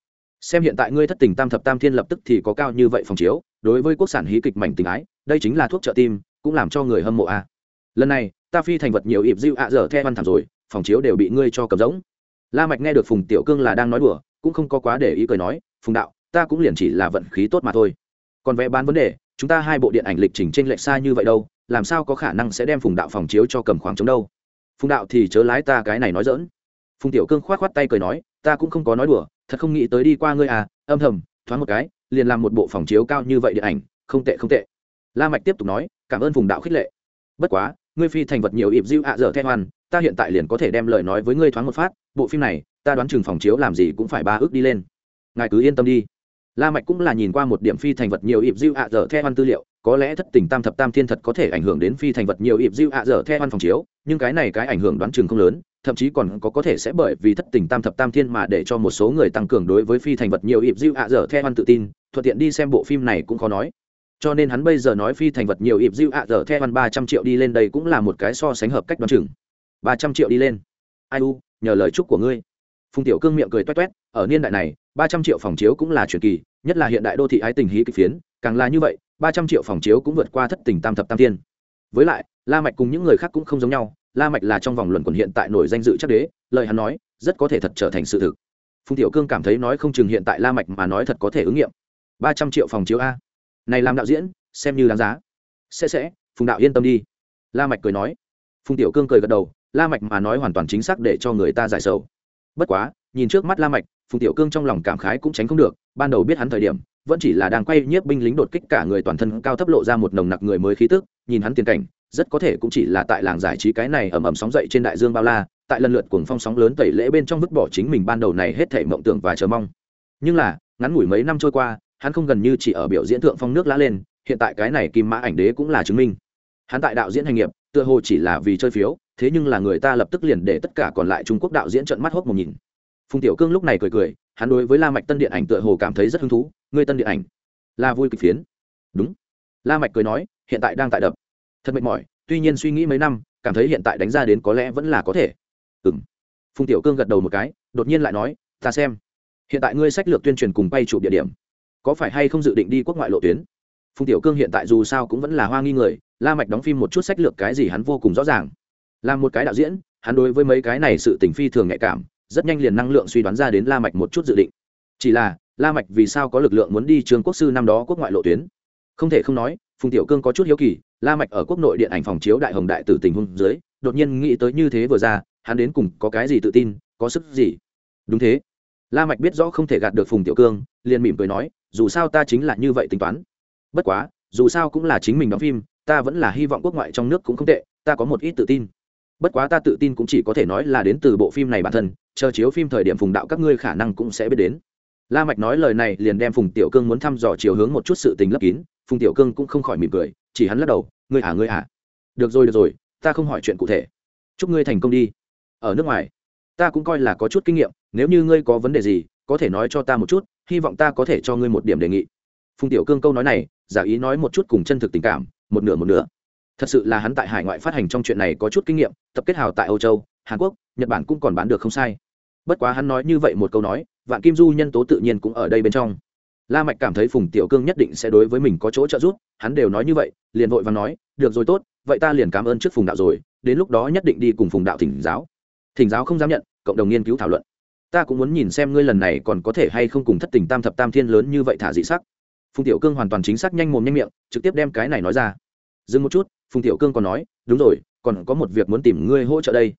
Xem hiện tại ngươi thất tình tam thập tam thiên lập tức thì có cao như vậy phòng chiếu, đối với quốc sản hí kịch mảnh tình ái, đây chính là thuốc trợ tim, cũng làm cho người hâm mộ a. Lần này, ta phi thành vật nhiều ịp dịu ạ dở theo văn thảm rồi, phòng chiếu đều bị ngươi cho cầm rỗng. La mạch nghe được phùng tiểu cương là đang nói đùa cũng không có quá để ý cười nói, phùng đạo, ta cũng liền chỉ là vận khí tốt mà thôi. Còn vẽ bán vấn đề, chúng ta hai bộ điện ảnh lịch trình trên lệch xa như vậy đâu, làm sao có khả năng sẽ đem phùng đạo phòng chiếu cho cầm khoáng chống đâu? Phùng đạo thì chớ lái ta cái này nói dỡn phùng tiểu cương khoát khoát tay cười nói, ta cũng không có nói đùa, thật không nghĩ tới đi qua ngươi à âm thầm, thoáng một cái, liền làm một bộ phòng chiếu cao như vậy điện ảnh, không tệ không tệ. La mạch tiếp tục nói, cảm ơn phùng đạo khích lệ. Bất quá, ngươi phi thành vật nhiều ịp dịu ạ à dở thẹn hoàn, ta hiện tại liền có thể đem lời nói với ngươi thoáng một phát, bộ phim này ta đoán chừng phòng chiếu làm gì cũng phải ba ước đi lên. Ngài cứ yên tâm đi. La mạch cũng là nhìn qua một điểm phi thành vật nhiều ịp diêu ạ dở theo hoàn tư liệu, có lẽ thất tình tam thập tam thiên thật có thể ảnh hưởng đến phi thành vật nhiều ịp diêu ạ dở theo hoàn phòng chiếu, nhưng cái này cái ảnh hưởng đoán chừng không lớn, thậm chí còn có có thể sẽ bởi vì thất tình tam thập tam thiên mà để cho một số người tăng cường đối với phi thành vật nhiều ịp diêu ạ dở theo hoàn tự tin, thuận tiện đi xem bộ phim này cũng khó nói. Cho nên hắn bây giờ nói phi thành vật nhiều ịp diêu ạ dở theo hoàn ba trăm triệu đi lên đây cũng là một cái so sánh hợp cách đoán chừng. Ba trăm triệu đi lên. Ai u, nhờ lời chúc của ngươi phùng tiểu cương miệng cười toét toét, ở niên đại này, ba trăm triệu phòng chiếu cũng là truyền kỳ, nhất là hiện đại đô thị ái tình hí kịch phiến, càng là như vậy, ba trăm triệu phòng chiếu cũng vượt qua thất tình tam thập tam tiên. với lại, la mạch cùng những người khác cũng không giống nhau, la mạch là trong vòng luận quần hiện tại nổi danh dự chắc đế, lời hắn nói, rất có thể thật trở thành sự thực. Phùng tiểu cương cảm thấy nói không chừng hiện tại la mạch mà nói thật có thể ứng nghiệm. Ba trăm triệu phòng chiếu a. Này làm đạo diễn, xem như đáng giá. Sẽ sẽ, phùng đạo yên tâm đi. La mạch cười nói. Phùng tiểu cương cười gật đầu, la mạch mà nói hoàn toàn chính xác để cho người ta giải sầu bất quá, nhìn trước mắt la mạch, phùng tiểu cương trong lòng cảm khái cũng tránh không được, ban đầu biết hắn thời điểm, vẫn chỉ là đang quay nhiếp binh lính đột kích cả người toàn thân cao thấp lộ ra một nồng nặc người mới khí tức, nhìn hắn tiền cảnh, rất có thể cũng chỉ là tại làng giải trí cái này ầm ầm sóng dậy trên đại dương bao la, tại lần lượt cuồng phong sóng lớn tẩy lễ bên trong vứt bỏ chính mình ban đầu này hết thảy mộng tưởng và chờ mong. Nhưng là, ngắn ngủi mấy năm trôi qua, hắn không gần như chỉ ở biểu diễn thượng phong nước lá lên, hiện tại cái này kim mã ảnh đế cũng là chứng minh hắn tại đạo diễn hành nghiệp, tựa hồ chỉ là vì chơi phiếu, thế nhưng là người ta lập tức liền để tất cả còn lại trung quốc đạo diễn trận mắt hốc một nhìn. Phùng tiểu cương lúc này cười cười, hắn đối với la mạch tân điện ảnh tựa hồ cảm thấy rất hứng thú, ngươi tân điện ảnh, là vui kịch phiến. Đúng. La mạch cười nói, hiện tại đang tại đập. Thật mệt mỏi, tuy nhiên suy nghĩ mấy năm, cảm thấy hiện tại đánh ra đến có lẽ vẫn là có thể. Ừm. Phùng tiểu cương gật đầu một cái, đột nhiên lại nói, ta xem. Hiện tại ngươi sách lược tuyên truyền cùng bay chụp địa điểm, có phải hay không dự định đi quốc ngoại lộ tuyến? Phùng tiểu cương hiện tại dù sao cũng vẫn là hoa nghi người la mạch đóng phim một chút sách lược cái gì hắn vô cùng rõ ràng. Làm một cái đạo diễn, hắn đối với mấy cái này sự tình phi thường nhạy cảm, rất nhanh liền năng lượng suy đoán ra đến la mạch một chút dự định. Chỉ là, la mạch vì sao có lực lượng muốn đi trường quốc sư năm đó quốc ngoại lộ tuyến? Không thể không nói, phùng tiểu cương có chút hiếu kỳ, la mạch ở quốc nội điện ảnh phòng chiếu đại hồng đại tử tình huống dưới, đột nhiên nghĩ tới như thế vừa ra, hắn đến cùng có cái gì tự tin, có sức gì? Đúng thế. La mạch biết rõ không thể gạt được phùng tiểu cương, liền mỉm cười nói, dù sao ta chính là như vậy tính toán. Bất quá, dù sao cũng là chính mình đóng phim ta vẫn là hy vọng quốc ngoại trong nước cũng không tệ, ta có một ít tự tin. Bất quá ta tự tin cũng chỉ có thể nói là đến từ bộ phim này bản thân, chờ chiếu phim thời điểm phùng đạo các ngươi khả năng cũng sẽ biết đến. La mạch nói lời này liền đem phùng tiểu cương muốn thăm dò chiều hướng một chút sự tình lấp kín, phùng tiểu cương cũng không khỏi mỉm cười, chỉ hắn lắc đầu, ngươi hả ngươi hả được rồi được rồi, ta không hỏi chuyện cụ thể. Chúc ngươi thành công đi. Ở nước ngoài, ta cũng coi là có chút kinh nghiệm, nếu như ngươi có vấn đề gì, có thể nói cho ta một chút, hy vọng ta có thể cho ngươi một điểm đề nghị. Phùng tiểu cương câu nói này, giả ý nói một chút cùng chân thực tình cảm một nửa một nửa. Thật sự là hắn tại hải ngoại phát hành trong chuyện này có chút kinh nghiệm, tập kết hào tại âu châu, hàn quốc, nhật bản cũng còn bán được không sai. Bất quá hắn nói như vậy một câu nói, vạn kim du nhân tố tự nhiên cũng ở đây bên trong. La mạch cảm thấy phùng tiểu cương nhất định sẽ đối với mình có chỗ trợ giúp, hắn đều nói như vậy, liền vội vàng nói, được rồi tốt, vậy ta liền cảm ơn trước phùng đạo rồi, đến lúc đó nhất định đi cùng phùng đạo thỉnh giáo. Thỉnh giáo không dám nhận, cộng đồng nghiên cứu thảo luận. Ta cũng muốn nhìn xem ngươi lần này còn có thể hay không cùng thất tình tam thập tam thiên lớn như vậy thả dị sắc phùng tiểu cương hoàn toàn chính xác nhanh mồm nhanh miệng, trực tiếp đem cái này nói ra. Dừng một chút, phùng tiểu cương còn nói, đúng rồi, còn có một việc muốn tìm ngươi hỗ trợ đây.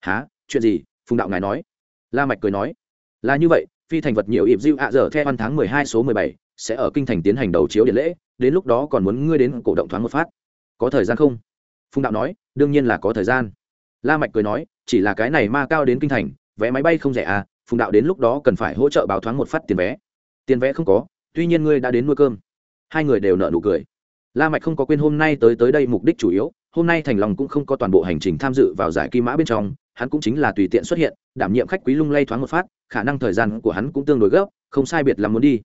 Há chuyện gì? Phùng đạo ngài nói. La mạch cười nói, là như vậy, phi thành vật nhiều ịp diệu ạ giờ theo văn tháng mười hai số mười bảy, sẽ ở kinh thành tiến hành đầu chiếu điện lễ, đến lúc đó còn muốn ngươi đến cổ động thoáng một phát. Có thời gian không? Phùng đạo nói, đương nhiên là có thời gian. La mạch cười nói, chỉ là cái này ma cao đến kinh thành, vé máy bay không rẻ à phùng đạo đến lúc đó cần phải hỗ trợ báo thoáng một phát tiền vé. Tiền vé không có tuy nhiên ngươi đã đến nuôi cơm. Hai người đều nợ nụ cười. La mạch không có quên hôm nay tới tới đây mục đích chủ yếu, hôm nay thành long cũng không có toàn bộ hành trình tham dự vào giải kim mã bên trong, hắn cũng chính là tùy tiện xuất hiện, đảm nhiệm khách quý lung lay thoáng một phát, khả năng thời gian của hắn cũng tương đối gấp, không sai biệt lắm muốn đi.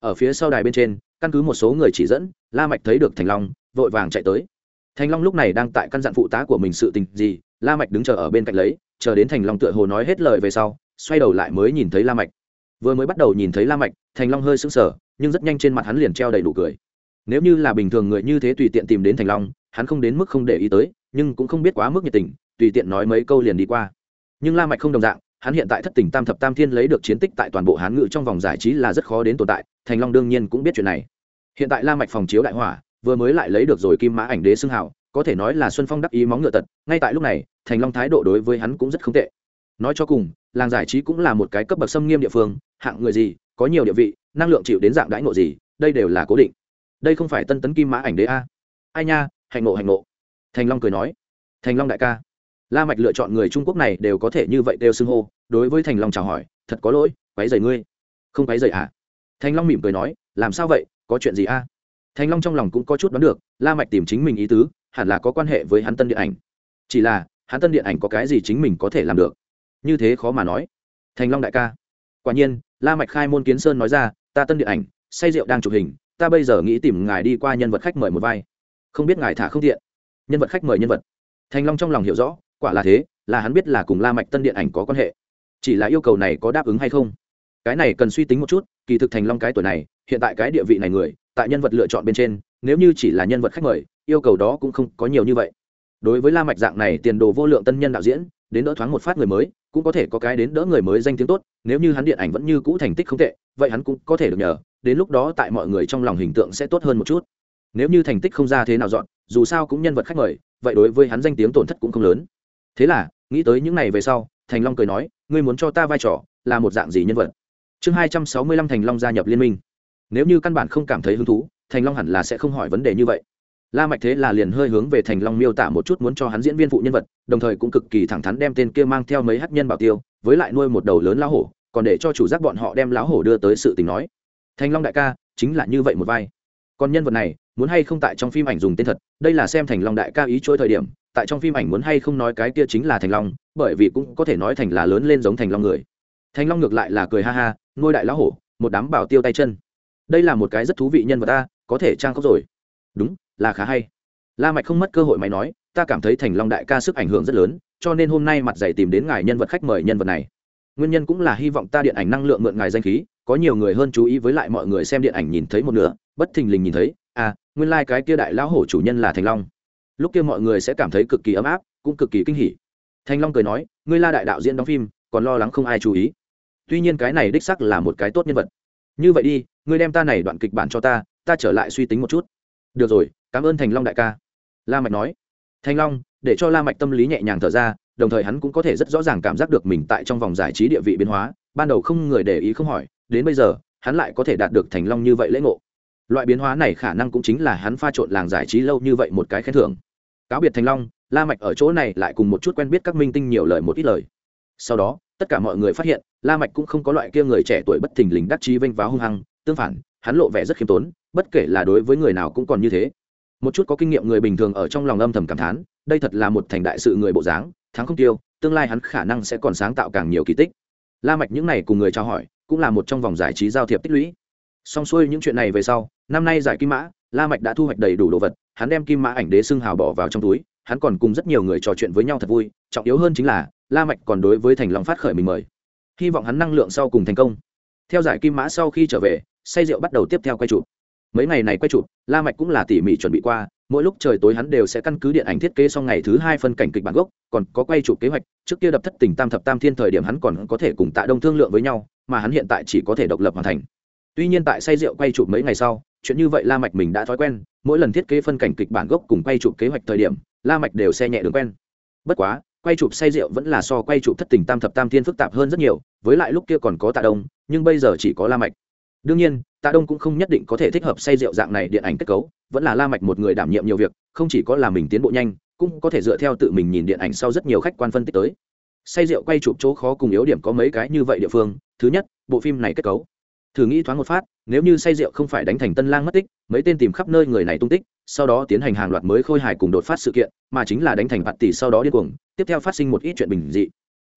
Ở phía sau đài bên trên, căn cứ một số người chỉ dẫn, la mạch thấy được thành long, vội vàng chạy tới. Thành long lúc này đang tại căn dặn phụ tá của mình sự tình gì, la mạch đứng chờ ở bên cạnh lấy, chờ đến thành long tựa hồ nói hết lời về sau, xoay đầu lại mới nhìn thấy la mạch. Vừa mới bắt đầu nhìn thấy la mạch, thành long hơi sững sờ nhưng rất nhanh trên mặt hắn liền treo đầy đủ cười. Nếu như là bình thường người như thế tùy tiện tìm đến thành long, hắn không đến mức không để ý tới, nhưng cũng không biết quá mức nhiệt tình, tùy tiện nói mấy câu liền đi qua. Nhưng la mạch không đồng dạng, hắn hiện tại thất tình tam thập tam thiên lấy được chiến tích tại toàn bộ hán ngự trong vòng giải trí là rất khó đến tồn tại, thành long đương nhiên cũng biết chuyện này. Hiện tại la mạch phòng chiếu đại hỏa, vừa mới lại lấy được rồi kim mã ảnh đế xưng hào, có thể nói là xuân phong đắc ý móng ngựa tật, ngay tại lúc này, thành long thái độ đối với hắn cũng rất không tệ. Nói cho cùng, làng giải trí cũng là một cái cấp bậc xâm nghiêm địa phương, hạng người gì, có nhiều địa vị năng lượng chịu đến dạng đãi ngộ gì, đây đều là cố định. Đây không phải tân tấn kim mã ảnh đế a. Ai nha, hạnh ngộ hạnh ngộ. Thành long cười nói. Thành long đại ca. La mạch lựa chọn người trung quốc này đều có thể như vậy đều xưng hô, đối với thành long chào hỏi, thật có lỗi, quấy rầy ngươi. Không quấy rầy à? Thành long mỉm cười nói, làm sao vậy, có chuyện gì a? Thành long trong lòng cũng có chút đoán được, la mạch tìm chính mình ý tứ, hẳn là có quan hệ với hắn tân điện ảnh. Chỉ là, hắn tân điện ảnh có cái gì chính mình có thể làm được? Như thế khó mà nói. Thành long đại ca. Quả nhiên, la mạch khai môn kiến sơn nói ra ta tân điện ảnh, say rượu đang chụp hình, ta bây giờ nghĩ tìm ngài đi qua nhân vật khách mời một vai. Không biết ngài thả không tiện. Nhân vật khách mời nhân vật. Thành long trong lòng hiểu rõ, quả là thế, là hắn biết là cùng la mạch tân điện ảnh có quan hệ. Chỉ là yêu cầu này có đáp ứng hay không? Cái này cần suy tính một chút, kỳ thực thành long cái tuổi này, hiện tại cái địa vị này người, tại nhân vật lựa chọn bên trên, nếu như chỉ là nhân vật khách mời, yêu cầu đó cũng không có nhiều như vậy. Đối với la mạch dạng này tiền đồ vô lượng tân nhân đạo diễn, đến đỡ thoáng một phát người mới, cũng có thể có cái đến đỡ người mới danh tiếng tốt, nếu như hắn điện ảnh vẫn như cũ thành tích không tệ vậy hắn cũng có thể được nhờ, đến lúc đó tại mọi người trong lòng hình tượng sẽ tốt hơn một chút. Nếu như thành tích không ra thế nào dọn, dù sao cũng nhân vật khách mời, vậy đối với hắn danh tiếng tổn thất cũng không lớn. Thế là, nghĩ tới những ngày về sau, thành long cười nói, ngươi muốn cho ta vai trò là một dạng gì nhân vật? Chương hai trăm sáu mươi lăm thành long gia nhập liên minh. Nếu như căn bản không cảm thấy hứng thú, thành long hẳn là sẽ không hỏi vấn đề như vậy. La mạch thế là liền hơi hướng về thành long miêu tả một chút muốn cho hắn diễn viên phụ nhân vật, đồng thời cũng cực kỳ thẳng thắn đem tên kia mang theo mấy hắc nhân bảo tiêu, với lại nuôi một đầu lớn lão hổ còn để cho chủ giác bọn họ đem lão hổ đưa tới sự tình nói. Thành long đại ca, chính là như vậy một vai. Còn nhân vật này, muốn hay không tại trong phim ảnh dùng tên thật, đây là xem thành long đại ca ý trôi thời điểm, tại trong phim ảnh muốn hay không nói cái kia chính là thành long, bởi vì cũng có thể nói thành là lớn lên giống thành long người. Thành long ngược lại là cười ha ha, nuôi đại lão hổ, một đám bảo tiêu tay chân. Đây là một cái rất thú vị nhân vật ta, có thể trang khóc rồi. Đúng, là khá hay. La mạch không mất cơ hội mày nói, ta cảm thấy thành long đại ca sức ảnh hưởng rất lớn, cho nên hôm nay mặt dày tìm đến ngài nhân vật khách mời nhân vật này nguyên nhân cũng là hy vọng ta điện ảnh năng lượng mượn ngài danh khí, có nhiều người hơn chú ý với lại mọi người xem điện ảnh nhìn thấy một nửa, bất thình lình nhìn thấy à nguyên lai cái kia đại lão hổ chủ nhân là thành long. Lúc kia mọi người sẽ cảm thấy cực kỳ ấm áp, cũng cực kỳ kinh hỉ. Thành long cười nói, ngươi la đại đạo diễn đóng phim, còn lo lắng không ai chú ý. Tuy nhiên cái này đích sắc là một cái tốt nhân vật. Như vậy đi, ngươi đem ta này đoạn kịch bản cho ta ta trở lại suy tính một chút. Được rồi, cảm ơn thành long đại ca. La mạch nói. Thành long, để cho la mạch tâm lý nhẹ nhàng thở ra đồng thời hắn cũng có thể rất rõ ràng cảm giác được mình tại trong vòng giải trí địa vị biến hóa, ban đầu không người để ý không hỏi, đến bây giờ, hắn lại có thể đạt được thành long như vậy lễ ngộ. Loại biến hóa này khả năng cũng chính là hắn pha trộn làng giải trí lâu như vậy một cái khen thưởng. Cáo biệt thành long, la mạch ở chỗ này lại cùng một chút quen biết các minh tinh nhiều lời một ít lời. Sau đó, tất cả mọi người phát hiện, la mạch cũng không có loại kia người trẻ tuổi bất thình lình đắc chí vinh váo hung hăng, tương phản, hắn lộ vẻ rất khiêm tốn, bất kể là đối với người nào cũng còn như thế. Một chút có kinh nghiệm người bình thường ở trong lòng âm thầm cảm thán, đây thật là một thành đại sự người bộ dáng thắng không tiêu, tương lai hắn khả năng sẽ còn sáng tạo càng nhiều kỳ tích. La mạch những này cùng người trao hỏi, cũng là một trong vòng giải trí giao thiệp tích lũy. Song xuôi những chuyện này về sau, năm nay giải kim mã, la mạch đã thu hoạch đầy đủ đồ vật, hắn đem kim mã ảnh đế xương hào bỏ vào trong túi, hắn còn cùng rất nhiều người trò chuyện với nhau thật vui, trọng yếu hơn chính là, la mạch còn đối với thành long phát khởi mình mời. Hy vọng hắn năng lượng sau cùng thành công. Theo giải kim mã sau khi trở về, say rượu bắt đầu tiếp theo quay chụp. Mấy ngày này quay chụp, la mạch cũng là tỉ mỉ chuẩn bị qua mỗi lúc trời tối hắn đều sẽ căn cứ điện ảnh thiết kế xong ngày thứ hai phân cảnh kịch bản gốc, còn có quay chụp kế hoạch, trước kia đập thất tình tam thập tam thiên thời điểm hắn còn có thể cùng tạ đông thương lượng với nhau, mà hắn hiện tại chỉ có thể độc lập hoàn thành. Tuy nhiên tại say rượu quay chụp mấy ngày sau, chuyện như vậy la mạch mình đã thói quen, mỗi lần thiết kế phân cảnh kịch bản gốc cùng quay chụp kế hoạch thời điểm, la mạch đều xe nhẹ đường quen. Bất quá, quay chụp say rượu vẫn là so quay chụp thất tình tam thập tam thiên phức tạp hơn rất nhiều, với lại lúc kia còn có tạ đông, nhưng bây giờ chỉ có la mạch đương nhiên, tạ đông cũng không nhất định có thể thích hợp say rượu dạng này điện ảnh kết cấu, vẫn là la mạch một người đảm nhiệm nhiều việc, không chỉ có là mình tiến bộ nhanh, cũng có thể dựa theo tự mình nhìn điện ảnh sau rất nhiều khách quan phân tích tới. Say rượu quay chụp chỗ khó cùng yếu điểm có mấy cái như vậy địa phương, thứ nhất, bộ phim này kết cấu. Thử nghĩ thoáng một phát, nếu như say rượu không phải đánh thành tân lang mất tích, mấy tên tìm khắp nơi người này tung tích, sau đó tiến hành hàng loạt mới khôi hài cùng đột phát sự kiện, mà chính là đánh thành bạt tỷ sau đó điên cuồng, tiếp theo phát sinh một ít chuyện bình dị.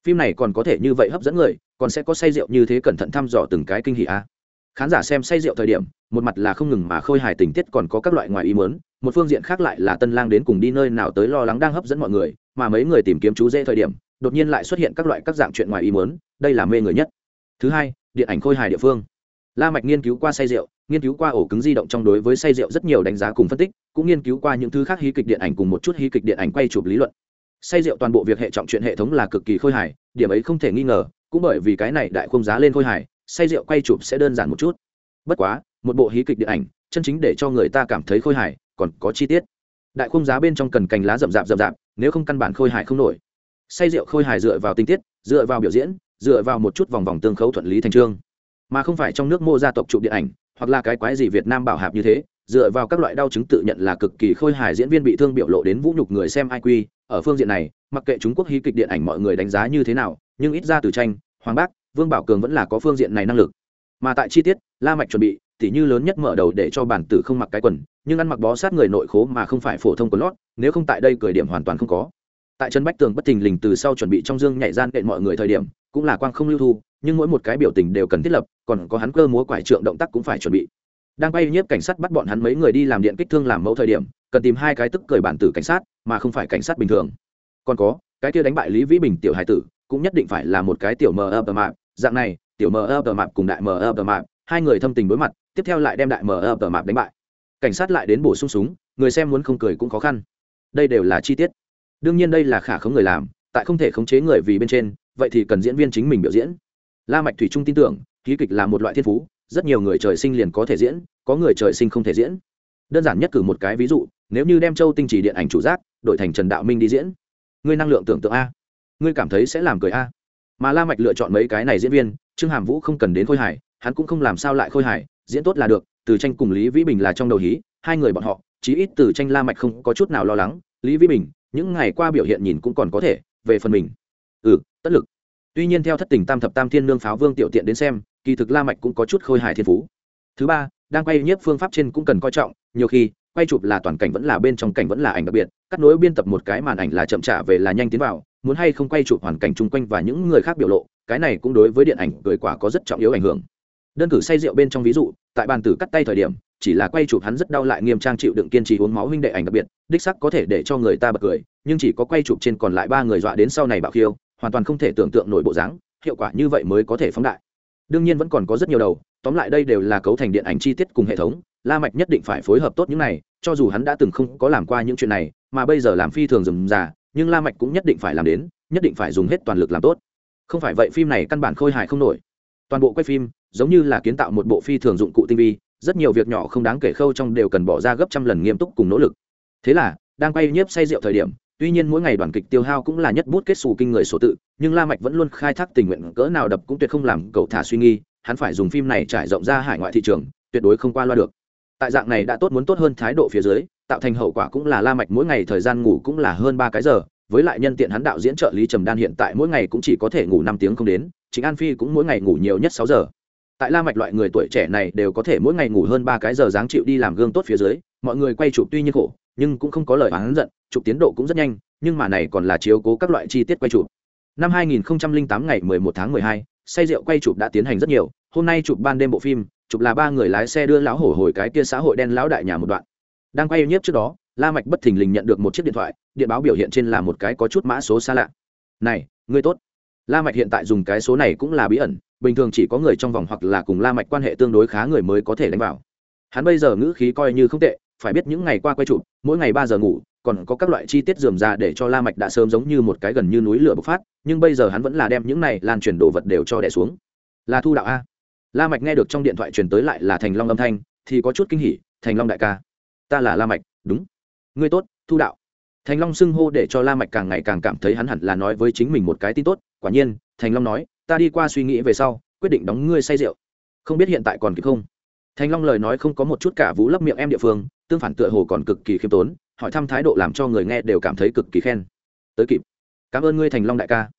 Phim này còn có thể như vậy hấp dẫn người, còn sẽ có say rượu như thế cẩn thận thăm dò từng cái kinh hỉ a khán giả xem say rượu thời điểm, một mặt là không ngừng mà khôi hài tình tiết còn có các loại ngoài ý mớn một phương diện khác lại là tân lang đến cùng đi nơi nào tới lo lắng đang hấp dẫn mọi người, mà mấy người tìm kiếm chú dễ thời điểm, đột nhiên lại xuất hiện các loại các dạng chuyện ngoài ý mớn đây là mê người nhất. Thứ hai, điện ảnh khôi hài địa phương. La mạch nghiên cứu qua say rượu, nghiên cứu qua ổ cứng di động trong đối với say rượu rất nhiều đánh giá cùng phân tích, cũng nghiên cứu qua những thứ khác hí kịch điện ảnh cùng một chút hí kịch điện ảnh quay chụp lý luận. Say rượu toàn bộ việc hệ trọng chuyện hệ thống là cực kỳ khôi hài, điểm ấy không thể nghi ngờ, cũng bởi vì cái này đại khung giá lên khôi hài say rượu quay chụp sẽ đơn giản một chút. Bất quá, một bộ hí kịch điện ảnh, chân chính để cho người ta cảm thấy khôi hài, còn có chi tiết. Đại khung giá bên trong cần cành lá rậm rạp rậm rạp, nếu không căn bản khôi hài không nổi. Say rượu khôi hài dựa vào tinh tiết, dựa vào biểu diễn, dựa vào một chút vòng vòng tương khấu thuận lý thành trương. Mà không phải trong nước mô gia tộc chụp điện ảnh, hoặc là cái quái gì việt nam bảo hạp như thế, dựa vào các loại đau chứng tự nhận là cực kỳ khôi hài diễn viên bị thương biểu lộ đến vũ nhục người xem iq ở phương diện này, mặc kệ trung quốc hí kịch điện ảnh mọi người đánh giá như thế nào, nhưng ít ra từ tranh, hoàng bác vương bảo cường vẫn là có phương diện này năng lực. Mà tại chi tiết, la mạch chuẩn bị, tỉ như lớn nhất mở đầu để cho bản tử không mặc cái quần, nhưng ăn mặc bó sát người nội khố mà không phải phổ thông quần lót, nếu không tại đây cười điểm hoàn toàn không có. Tại chân bách tường bất thình lình từ sau chuẩn bị trong dương nhảy gian kệ mọi người thời điểm, cũng là quang không lưu thu, nhưng mỗi một cái biểu tình đều cần thiết lập, còn có hắn cơ múa quải trượng động tác cũng phải chuẩn bị. Đang bay nhiếp cảnh sát bắt bọn hắn mấy người đi làm điện kích thương làm mẫu thời điểm, cần tìm hai cái tức cười bản tử cảnh sát, mà không phải cảnh sát bình thường. Còn có, cái kia đánh bại lý vĩ bình tiểu hải tử cũng nhất định phải là một cái tiểu mờ ập tờ mạp. Dạng này, tiểu mờ ập tờ mạp cùng đại mờ ập tờ mạp, hai người thâm tình đối mặt, tiếp theo lại đem đại mờ ập tờ mạp đánh bại. Cảnh sát lại đến bổ sung súng, người xem muốn không cười cũng khó khăn. Đây đều là chi tiết. Đương nhiên đây là khả không người làm, tại không thể khống chế người vì bên trên, vậy thì cần diễn viên chính mình biểu diễn. La mạch thủy trung tin tưởng, ký kịch là một loại thiên phú, rất nhiều người trời sinh liền có thể diễn, có người trời sinh không thể diễn. Đơn giản nhất cử một cái ví dụ, nếu như đem châu tinh chỉ điện ảnh chủ giác, đổi thành trần đạo minh đi diễn, ngươi năng lượng tưởng tượng a ngươi cảm thấy sẽ làm cười a? Mà la mạch lựa chọn mấy cái này diễn viên, trương hàm vũ không cần đến khôi hài hắn cũng không làm sao lại khôi hài diễn tốt là được, từ tranh cùng lý vĩ bình là trong đầu hí, hai người bọn họ, chí ít từ tranh la mạch không có chút nào lo lắng, lý vĩ bình, những ngày qua biểu hiện nhìn cũng còn có thể, về phần mình. Ừ tất lực. Tuy nhiên theo thất tình tam thập tam thiên nương pháo vương tiểu tiện đến xem, kỳ thực la mạch cũng có chút khôi hài thiên phú. Thứ ba, đang quay nhiếp phương pháp trên cũng cần coi trọng, nhiều khi, quay chụp là toàn cảnh vẫn là bên trong cảnh vẫn là ảnh đặc biệt, cắt nối biên tập một cái màn ảnh là chậm trả về là nhanh tiến vào muốn hay không quay chụp hoàn cảnh chung quanh và những người khác biểu lộ, cái này cũng đối với điện ảnh cười quả có rất trọng yếu ảnh hưởng. Đơn cử say rượu bên trong ví dụ, tại bàn tử cắt tay thời điểm, chỉ là quay chụp hắn rất đau lại nghiêm trang chịu đựng kiên trì uống máu huynh đệ ảnh đặc biệt, đích sắc có thể để cho người ta bật cười, nhưng chỉ có quay chụp trên còn lại ba người dọa đến sau này bạo khiêu, hoàn toàn không thể tưởng tượng nổi bộ dáng, hiệu quả như vậy mới có thể phóng đại. Đương nhiên vẫn còn có rất nhiều đầu, tóm lại đây đều là cấu thành điện ảnh chi tiết cùng hệ thống, la mạch nhất định phải phối hợp tốt những này, cho dù hắn đã từng không có làm qua những chuyện này, mà bây giờ làm phi thường dườm rà nhưng la mạch cũng nhất định phải làm đến, nhất định phải dùng hết toàn lực làm tốt. Không phải vậy phim này căn bản khôi hài không nổi. Toàn bộ quay phim, giống như là kiến tạo một bộ phi thường dụng cụ tinh vi, rất nhiều việc nhỏ không đáng kể khâu trong đều cần bỏ ra gấp trăm lần nghiêm túc cùng nỗ lực. Thế là, đang quay nhiếp say rượu thời điểm, tuy nhiên mỗi ngày đoàn kịch tiêu hao cũng là nhất bút kết xù kinh người số tự, nhưng la mạch vẫn luôn khai thác tình nguyện cỡ nào đập cũng tuyệt không làm cậu thả suy nghi hắn phải dùng phim này trải rộng ra hải ngoại thị trường, tuyệt đối không qua loa được. Tại dạng này đã tốt muốn tốt hơn thái độ phía dưới tạo thành hậu quả cũng là la mạch mỗi ngày thời gian ngủ cũng là hơn ba cái giờ với lại nhân tiện hắn đạo diễn trợ lý trầm đan hiện tại mỗi ngày cũng chỉ có thể ngủ năm tiếng không đến chính an phi cũng mỗi ngày ngủ nhiều nhất sáu giờ. Tại la mạch loại người tuổi trẻ này đều có thể mỗi ngày ngủ hơn ba cái giờ dáng chịu đi làm gương tốt phía dưới mọi người quay chụp tuy nhiên khổ nhưng cũng không có lời oán giận chụp tiến độ cũng rất nhanh nhưng mà này còn là chiếu cố các loại chi tiết quay chụp. Năm 2008 ngày 11 tháng 12, say rượu quay chụp đã tiến hành rất nhiều hôm nay chụp ban đêm bộ phim chụp là ba người lái xe đưa lão hổ hồi cái kia xã hội đen lão đại nhà một đoạn đang quay nhiếp trước đó, la mạch bất thình lình nhận được một chiếc điện thoại, điện báo biểu hiện trên là một cái có chút mã số xa lạ. Này, ngươi tốt. La mạch hiện tại dùng cái số này cũng là bí ẩn, bình thường chỉ có người trong vòng hoặc là cùng la mạch quan hệ tương đối khá người mới có thể đánh vào. Hắn bây giờ ngữ khí coi như không tệ, phải biết những ngày qua quay chụp, mỗi ngày ba giờ ngủ, còn có các loại chi tiết dườm ra để cho la mạch đã sớm giống như một cái gần như núi lửa bộc phát, nhưng bây giờ hắn vẫn là đem những này lan truyền đồ vật đều cho đè xuống. Là thu đạo a. La mạch nghe được trong điện thoại truyền tới lại là thành long âm thanh, thì có chút kinh hỉ, thành long đại ca ta là la mạch, đúng. Ngươi tốt, thu đạo. Thành long xưng hô để cho la mạch càng ngày càng cảm thấy hắn hẳn là nói với chính mình một cái tin tốt. Quả nhiên, thành long nói, ta đi qua suy nghĩ về sau, quyết định đóng ngươi say rượu. Không biết hiện tại còn kịp không? Thành long lời nói không có một chút cả vũ lấp miệng em địa phương, tương phản tựa hồ còn cực kỳ khiêm tốn, hỏi thăm thái độ làm cho người nghe đều cảm thấy cực kỳ khen. Tới kịp. Cảm ơn ngươi, thành long đại ca.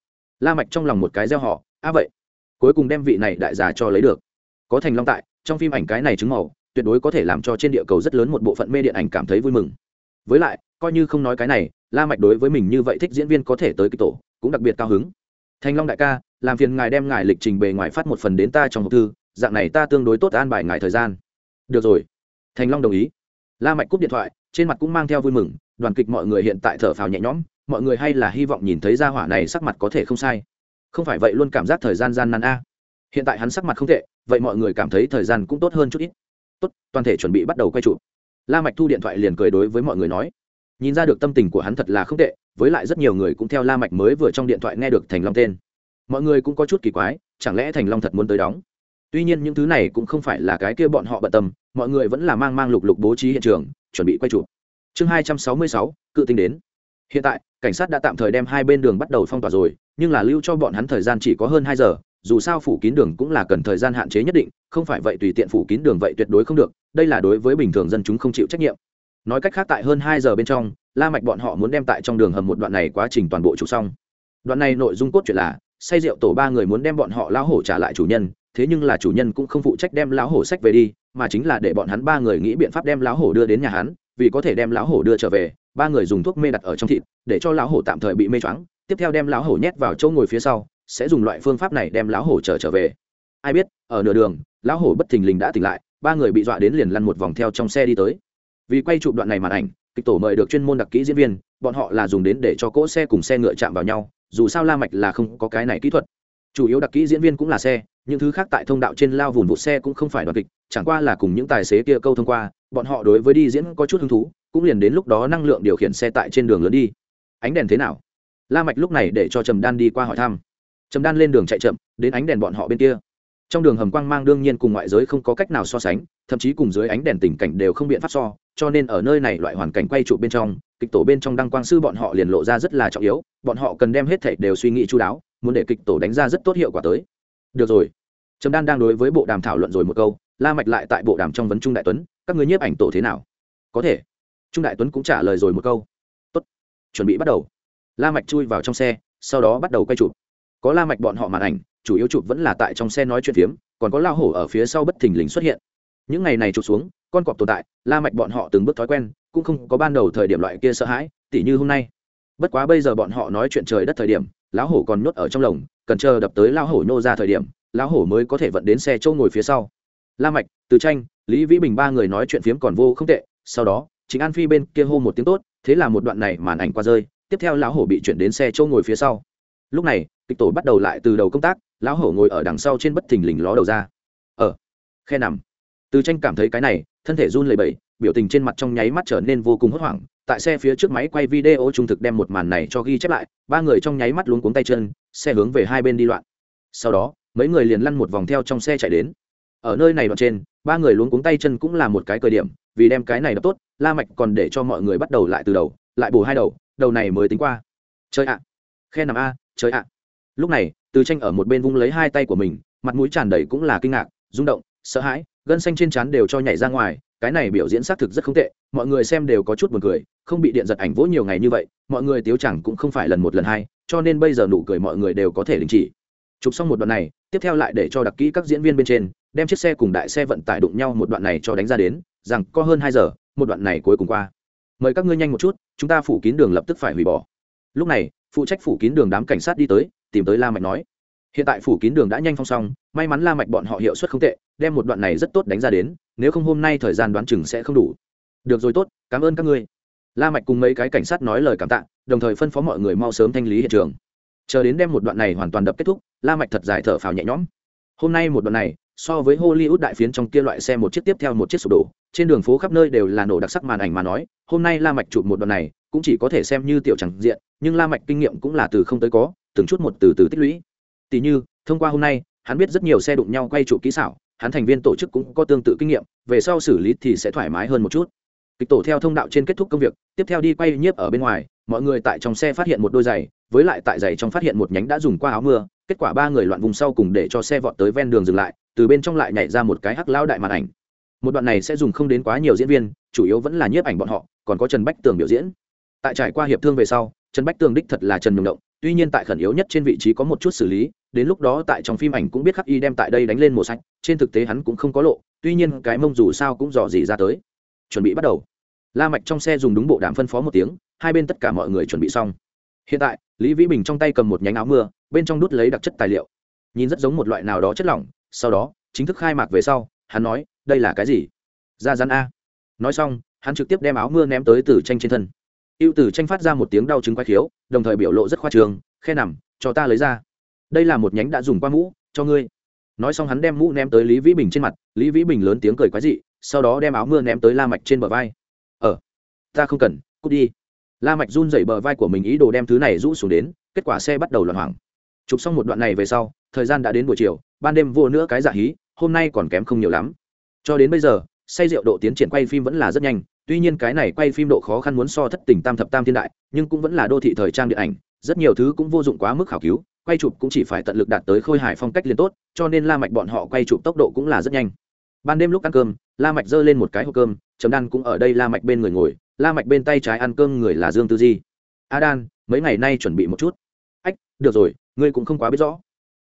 La mạch trong lòng một cái gieo họ a vậy, cuối cùng đem vị này đại giả cho lấy được. Có thành long tại, trong phim ảnh cái này chứng màu tuyệt đối có thể làm cho trên địa cầu rất lớn một bộ phận mê điện ảnh cảm thấy vui mừng. Với lại, coi như không nói cái này, la mạch đối với mình như vậy thích diễn viên có thể tới kịch tổ, cũng đặc biệt cao hứng. Thành long đại ca, làm phiền ngài đem ngài lịch trình bề ngoài phát một phần đến ta trong hộp thư, dạng này ta tương đối tốt an bài ngài thời gian. Được rồi. Thành long đồng ý. La mạch cúp điện thoại, trên mặt cũng mang theo vui mừng, đoàn kịch mọi người hiện tại thở phào nhẹ nhõm, mọi người hay là hy vọng nhìn thấy gia hỏa này sắc mặt có thể không sai. Không phải vậy luôn cảm giác thời gian gian nan a. Hiện tại hắn sắc mặt không tệ, vậy mọi người cảm thấy thời gian cũng tốt hơn chút ít tốt, toàn thể chuẩn bị bắt đầu quay trụ. La mạch thu điện thoại liền cười đối với mọi người nói. Nhìn ra được tâm tình của hắn thật là không tệ, với lại rất nhiều người cũng theo la mạch mới vừa trong điện thoại nghe được thành long tên. Mọi người cũng có chút kỳ quái, chẳng lẽ thành long thật muốn tới đóng? Tuy nhiên những thứ này cũng không phải là cái kia bọn họ bận tâm, mọi người vẫn là mang mang lục lục bố trí hiện trường, chuẩn bị quay chụp chương hai trăm sáu mươi sáu, cự tinh đến. Hiện tại, cảnh sát đã tạm thời đem hai bên đường bắt đầu phong tỏa rồi, nhưng là lưu cho bọn hắn thời gian chỉ có hơn hai giờ dù sao phủ kín đường cũng là cần thời gian hạn chế nhất định, không phải vậy tùy tiện phủ kín đường vậy tuyệt đối không được, đây là đối với bình thường dân chúng không chịu trách nhiệm. Nói cách khác tại hơn hai giờ bên trong, la mạch bọn họ muốn đem tại trong đường hầm một đoạn này quá trình toàn bộ chụp xong. Đoạn này nội dung cốt truyện là, say rượu tổ ba người muốn đem bọn họ lão hổ trả lại chủ nhân, thế nhưng là chủ nhân cũng không phụ trách đem lão hổ sách về đi, mà chính là để bọn hắn ba người nghĩ biện pháp đem lão hổ đưa đến nhà hắn, vì có thể đem lão hổ đưa trở về, ba người dùng thuốc mê đặt ở trong thịt, để cho lão hổ tạm thời bị mê choáng, tiếp theo đem lão hổ nhét vào chỗ ngồi phía sau sẽ dùng loại phương pháp này đem lão hổ trở trở về. Ai biết, ở nửa đường, lão hổ bất thình lình đã tỉnh lại, ba người bị dọa đến liền lăn một vòng theo trong xe đi tới. Vì quay chụp đoạn này màn ảnh, kịch tổ mời được chuyên môn đặc kỹ diễn viên, bọn họ là dùng đến để cho cỗ xe cùng xe ngựa chạm vào nhau, dù sao la mạch là không có cái này kỹ thuật. Chủ yếu đặc kỹ diễn viên cũng là xe, những thứ khác tại thông đạo trên lao vùn vụt xe cũng không phải đoàn kịch, chẳng qua là cùng những tài xế kia câu thông qua, bọn họ đối với đi diễn có chút hứng thú, cũng liền đến lúc đó năng lượng điều khiển xe tại trên đường lớn đi. Ánh đèn thế nào? La mạch lúc này để cho trầm đan đi qua hỏi thăm chấm đan lên đường chạy chậm, đến ánh đèn bọn họ bên kia. Trong đường hầm quang mang đương nhiên cùng ngoại giới không có cách nào so sánh, thậm chí cùng dưới ánh đèn tình cảnh đều không biện pháp so, cho nên ở nơi này loại hoàn cảnh quay trụ bên trong, kịch tổ bên trong đăng quang sư bọn họ liền lộ ra rất là trọng yếu, bọn họ cần đem hết thảy đều suy nghĩ chu đáo, muốn để kịch tổ đánh ra rất tốt hiệu quả tới. Được rồi. Trầm đan đang đối với bộ đàm thảo luận rồi một câu, la mạch lại tại bộ đàm trong vấn trung đại tuấn, các người nhiếp ảnh tổ thế nào? Có thể. Trung đại tuấn cũng trả lời rồi một câu. Tốt. Chuẩn bị bắt đầu. La mạch chui vào trong xe, sau đó bắt đầu quay chụp có la mạch bọn họ màn ảnh, chủ yếu chụp vẫn là tại trong xe nói chuyện phiếm, còn có lao hổ ở phía sau bất thình lình xuất hiện. Những ngày này chụp xuống, con cọp tồn tại, la mạch bọn họ từng bước thói quen, cũng không có ban đầu thời điểm loại kia sợ hãi, tỉ như hôm nay. Bất quá bây giờ bọn họ nói chuyện trời đất thời điểm, lão hổ còn nhốt ở trong lồng, cần chờ đập tới lão hổ nhô ra thời điểm, lão hổ mới có thể vận đến xe châu ngồi phía sau. La mạch, từ tranh, lý vĩ bình ba người nói chuyện phiếm còn vô không tệ, sau đó chính an phi bên kia hô một tiếng tốt, thế là một đoạn này màn ảnh qua rơi, tiếp theo lão hổ bị chuyển đến xe châu ngồi phía sau lúc này, kịch tổ bắt đầu lại từ đầu công tác, lão hổ ngồi ở đằng sau trên bất thình lình ló đầu ra. Ở khe nằm. Từ tranh cảm thấy cái này, thân thể run lẩy bẩy, biểu tình trên mặt trong nháy mắt trở nên vô cùng hốt hoảng. Tại xe phía trước máy quay video trung thực đem một màn này cho ghi chép lại, ba người trong nháy mắt luống cuống tay chân, xe hướng về hai bên đi loạn. Sau đó, mấy người liền lăn một vòng theo trong xe chạy đến. Ở nơi này đoạn trên, ba người luống cuống tay chân cũng là một cái cờ điểm, vì đem cái này đập tốt, la mạch còn để cho mọi người bắt đầu lại từ đầu, lại bù hai đầu đầu này mới tính qua. Chơi ạ. Khe nằm a trời ạ. Lúc này, từ tranh ở một bên vung lấy hai tay của mình, mặt mũi tràn đầy cũng là kinh ngạc, rung động, sợ hãi, gân xanh trên trán đều cho nhảy ra ngoài, cái này biểu diễn xác thực rất không tệ, mọi người xem đều có chút buồn cười, không bị điện giật ảnh vỗ nhiều ngày như vậy, mọi người tiếu chẳng cũng không phải lần một lần hai, cho nên bây giờ nụ cười mọi người đều có thể đình chỉ. Chụp xong một đoạn này, tiếp theo lại để cho đặc kỹ các diễn viên bên trên, đem chiếc xe cùng đại xe vận tải đụng nhau một đoạn này cho đánh ra đến, rằng có hơn hai giờ, một đoạn này cuối cùng qua. Mời các ngươi nhanh một chút, chúng ta phủ kín đường lập tức phải hủy bỏ. Lúc này phụ trách phủ kín đường đám cảnh sát đi tới, tìm tới la mạch nói. Hiện tại phủ kín đường đã nhanh phong xong, may mắn la mạch bọn họ hiệu suất không tệ, đem một đoạn này rất tốt đánh ra đến, nếu không hôm nay thời gian đoán chừng sẽ không đủ. Được rồi tốt, cảm ơn các ngươi. La mạch cùng mấy cái cảnh sát nói lời cảm tạ, đồng thời phân phó mọi người mau sớm thanh lý hiện trường. Chờ đến đem một đoạn này hoàn toàn đập kết thúc, la mạch thật dài thở phào nhẹ nhõm. Hôm nay một đoạn này, so với hollywood đại phiến trong kia loại xe một chiếc tiếp theo một chiếc sụp đổ trên đường phố khắp nơi đều là nổ đặc sắc màn ảnh mà nói, hôm nay la mạch chụp một đoạn này, cũng chỉ có thể xem như tiểu chẳng diện, nhưng la mạch kinh nghiệm cũng là từ không tới có, từng chút một từ từ tích lũy. Tỷ như, thông qua hôm nay, hắn biết rất nhiều xe đụng nhau quay trụ kỹ xảo, hắn thành viên tổ chức cũng có tương tự kinh nghiệm, về sau xử lý thì sẽ thoải mái hơn một chút. Kịch tổ theo thông đạo trên kết thúc công việc, tiếp theo đi quay nhiếp ở bên ngoài, mọi người tại trong xe phát hiện một đôi giày, với lại tại giày trong phát hiện một nhánh đã dùng qua áo mưa, kết quả ba người loạn vùng sau cùng để cho xe vọt tới ven đường dừng lại, từ bên trong lại nhảy ra một cái hắc lao đại màn ảnh một đoạn này sẽ dùng không đến quá nhiều diễn viên, chủ yếu vẫn là nhiếp ảnh bọn họ, còn có trần bách tường biểu diễn. Tại trải qua hiệp thương về sau, trần bách tường đích thật là trần nhung động, tuy nhiên tại khẩn yếu nhất trên vị trí có một chút xử lý, đến lúc đó tại trong phim ảnh cũng biết khắc y đem tại đây đánh lên màu sách trên thực tế hắn cũng không có lộ, tuy nhiên cái mông dù sao cũng dò dỉ ra tới. Chuẩn bị bắt đầu. La mạch trong xe dùng đúng bộ đàm phân phó một tiếng, hai bên tất cả mọi người chuẩn bị xong. Hiện tại, lý vĩ bình trong tay cầm một nhánh áo mưa, bên trong đút lấy đặc chất tài liệu. Nhìn rất giống một loại nào đó chất lỏng, sau đó, chính thức khai mạc về sau, hắn nói đây là cái gì? Da rắn a. Nói xong, hắn trực tiếp đem áo mưa ném tới từ tranh trên thân. Ưu tử tranh phát ra một tiếng đau chứng quái khiếu, đồng thời biểu lộ rất khoa trường khe nằm, cho ta lấy ra. Đây là một nhánh đã dùng qua mũ, cho ngươi. Nói xong hắn đem mũ ném tới lý vĩ bình trên mặt, lý vĩ bình lớn tiếng cười quái dị, sau đó đem áo mưa ném tới la mạch trên bờ vai. Ờ ta không cần, cút đi. La mạch run rẩy bờ vai của mình ý đồ đem thứ này rũ xuống đến, kết quả xe bắt đầu loạn hoảng. Chụp xong một đoạn này về sau, thời gian đã đến buổi chiều, ban đêm vô nữa cái giả hí, hôm nay còn kém không nhiều lắm cho đến bây giờ, say rượu độ tiến triển quay phim vẫn là rất nhanh. Tuy nhiên cái này quay phim độ khó khăn muốn so thất tình tam thập tam thiên đại, nhưng cũng vẫn là đô thị thời trang điện ảnh. Rất nhiều thứ cũng vô dụng quá mức khảo cứu, quay chụp cũng chỉ phải tận lực đạt tới khôi hài phong cách liền tốt, cho nên la mạch bọn họ quay chụp tốc độ cũng là rất nhanh. Ban đêm lúc ăn cơm, la mạch giơ lên một cái hộp cơm chấm đan cũng ở đây la mạch bên người ngồi, la mạch bên tay trái ăn cơm người là dương tư di. A đan, mấy ngày nay chuẩn bị một chút. Ách, được rồi, ngươi cũng không quá biết rõ.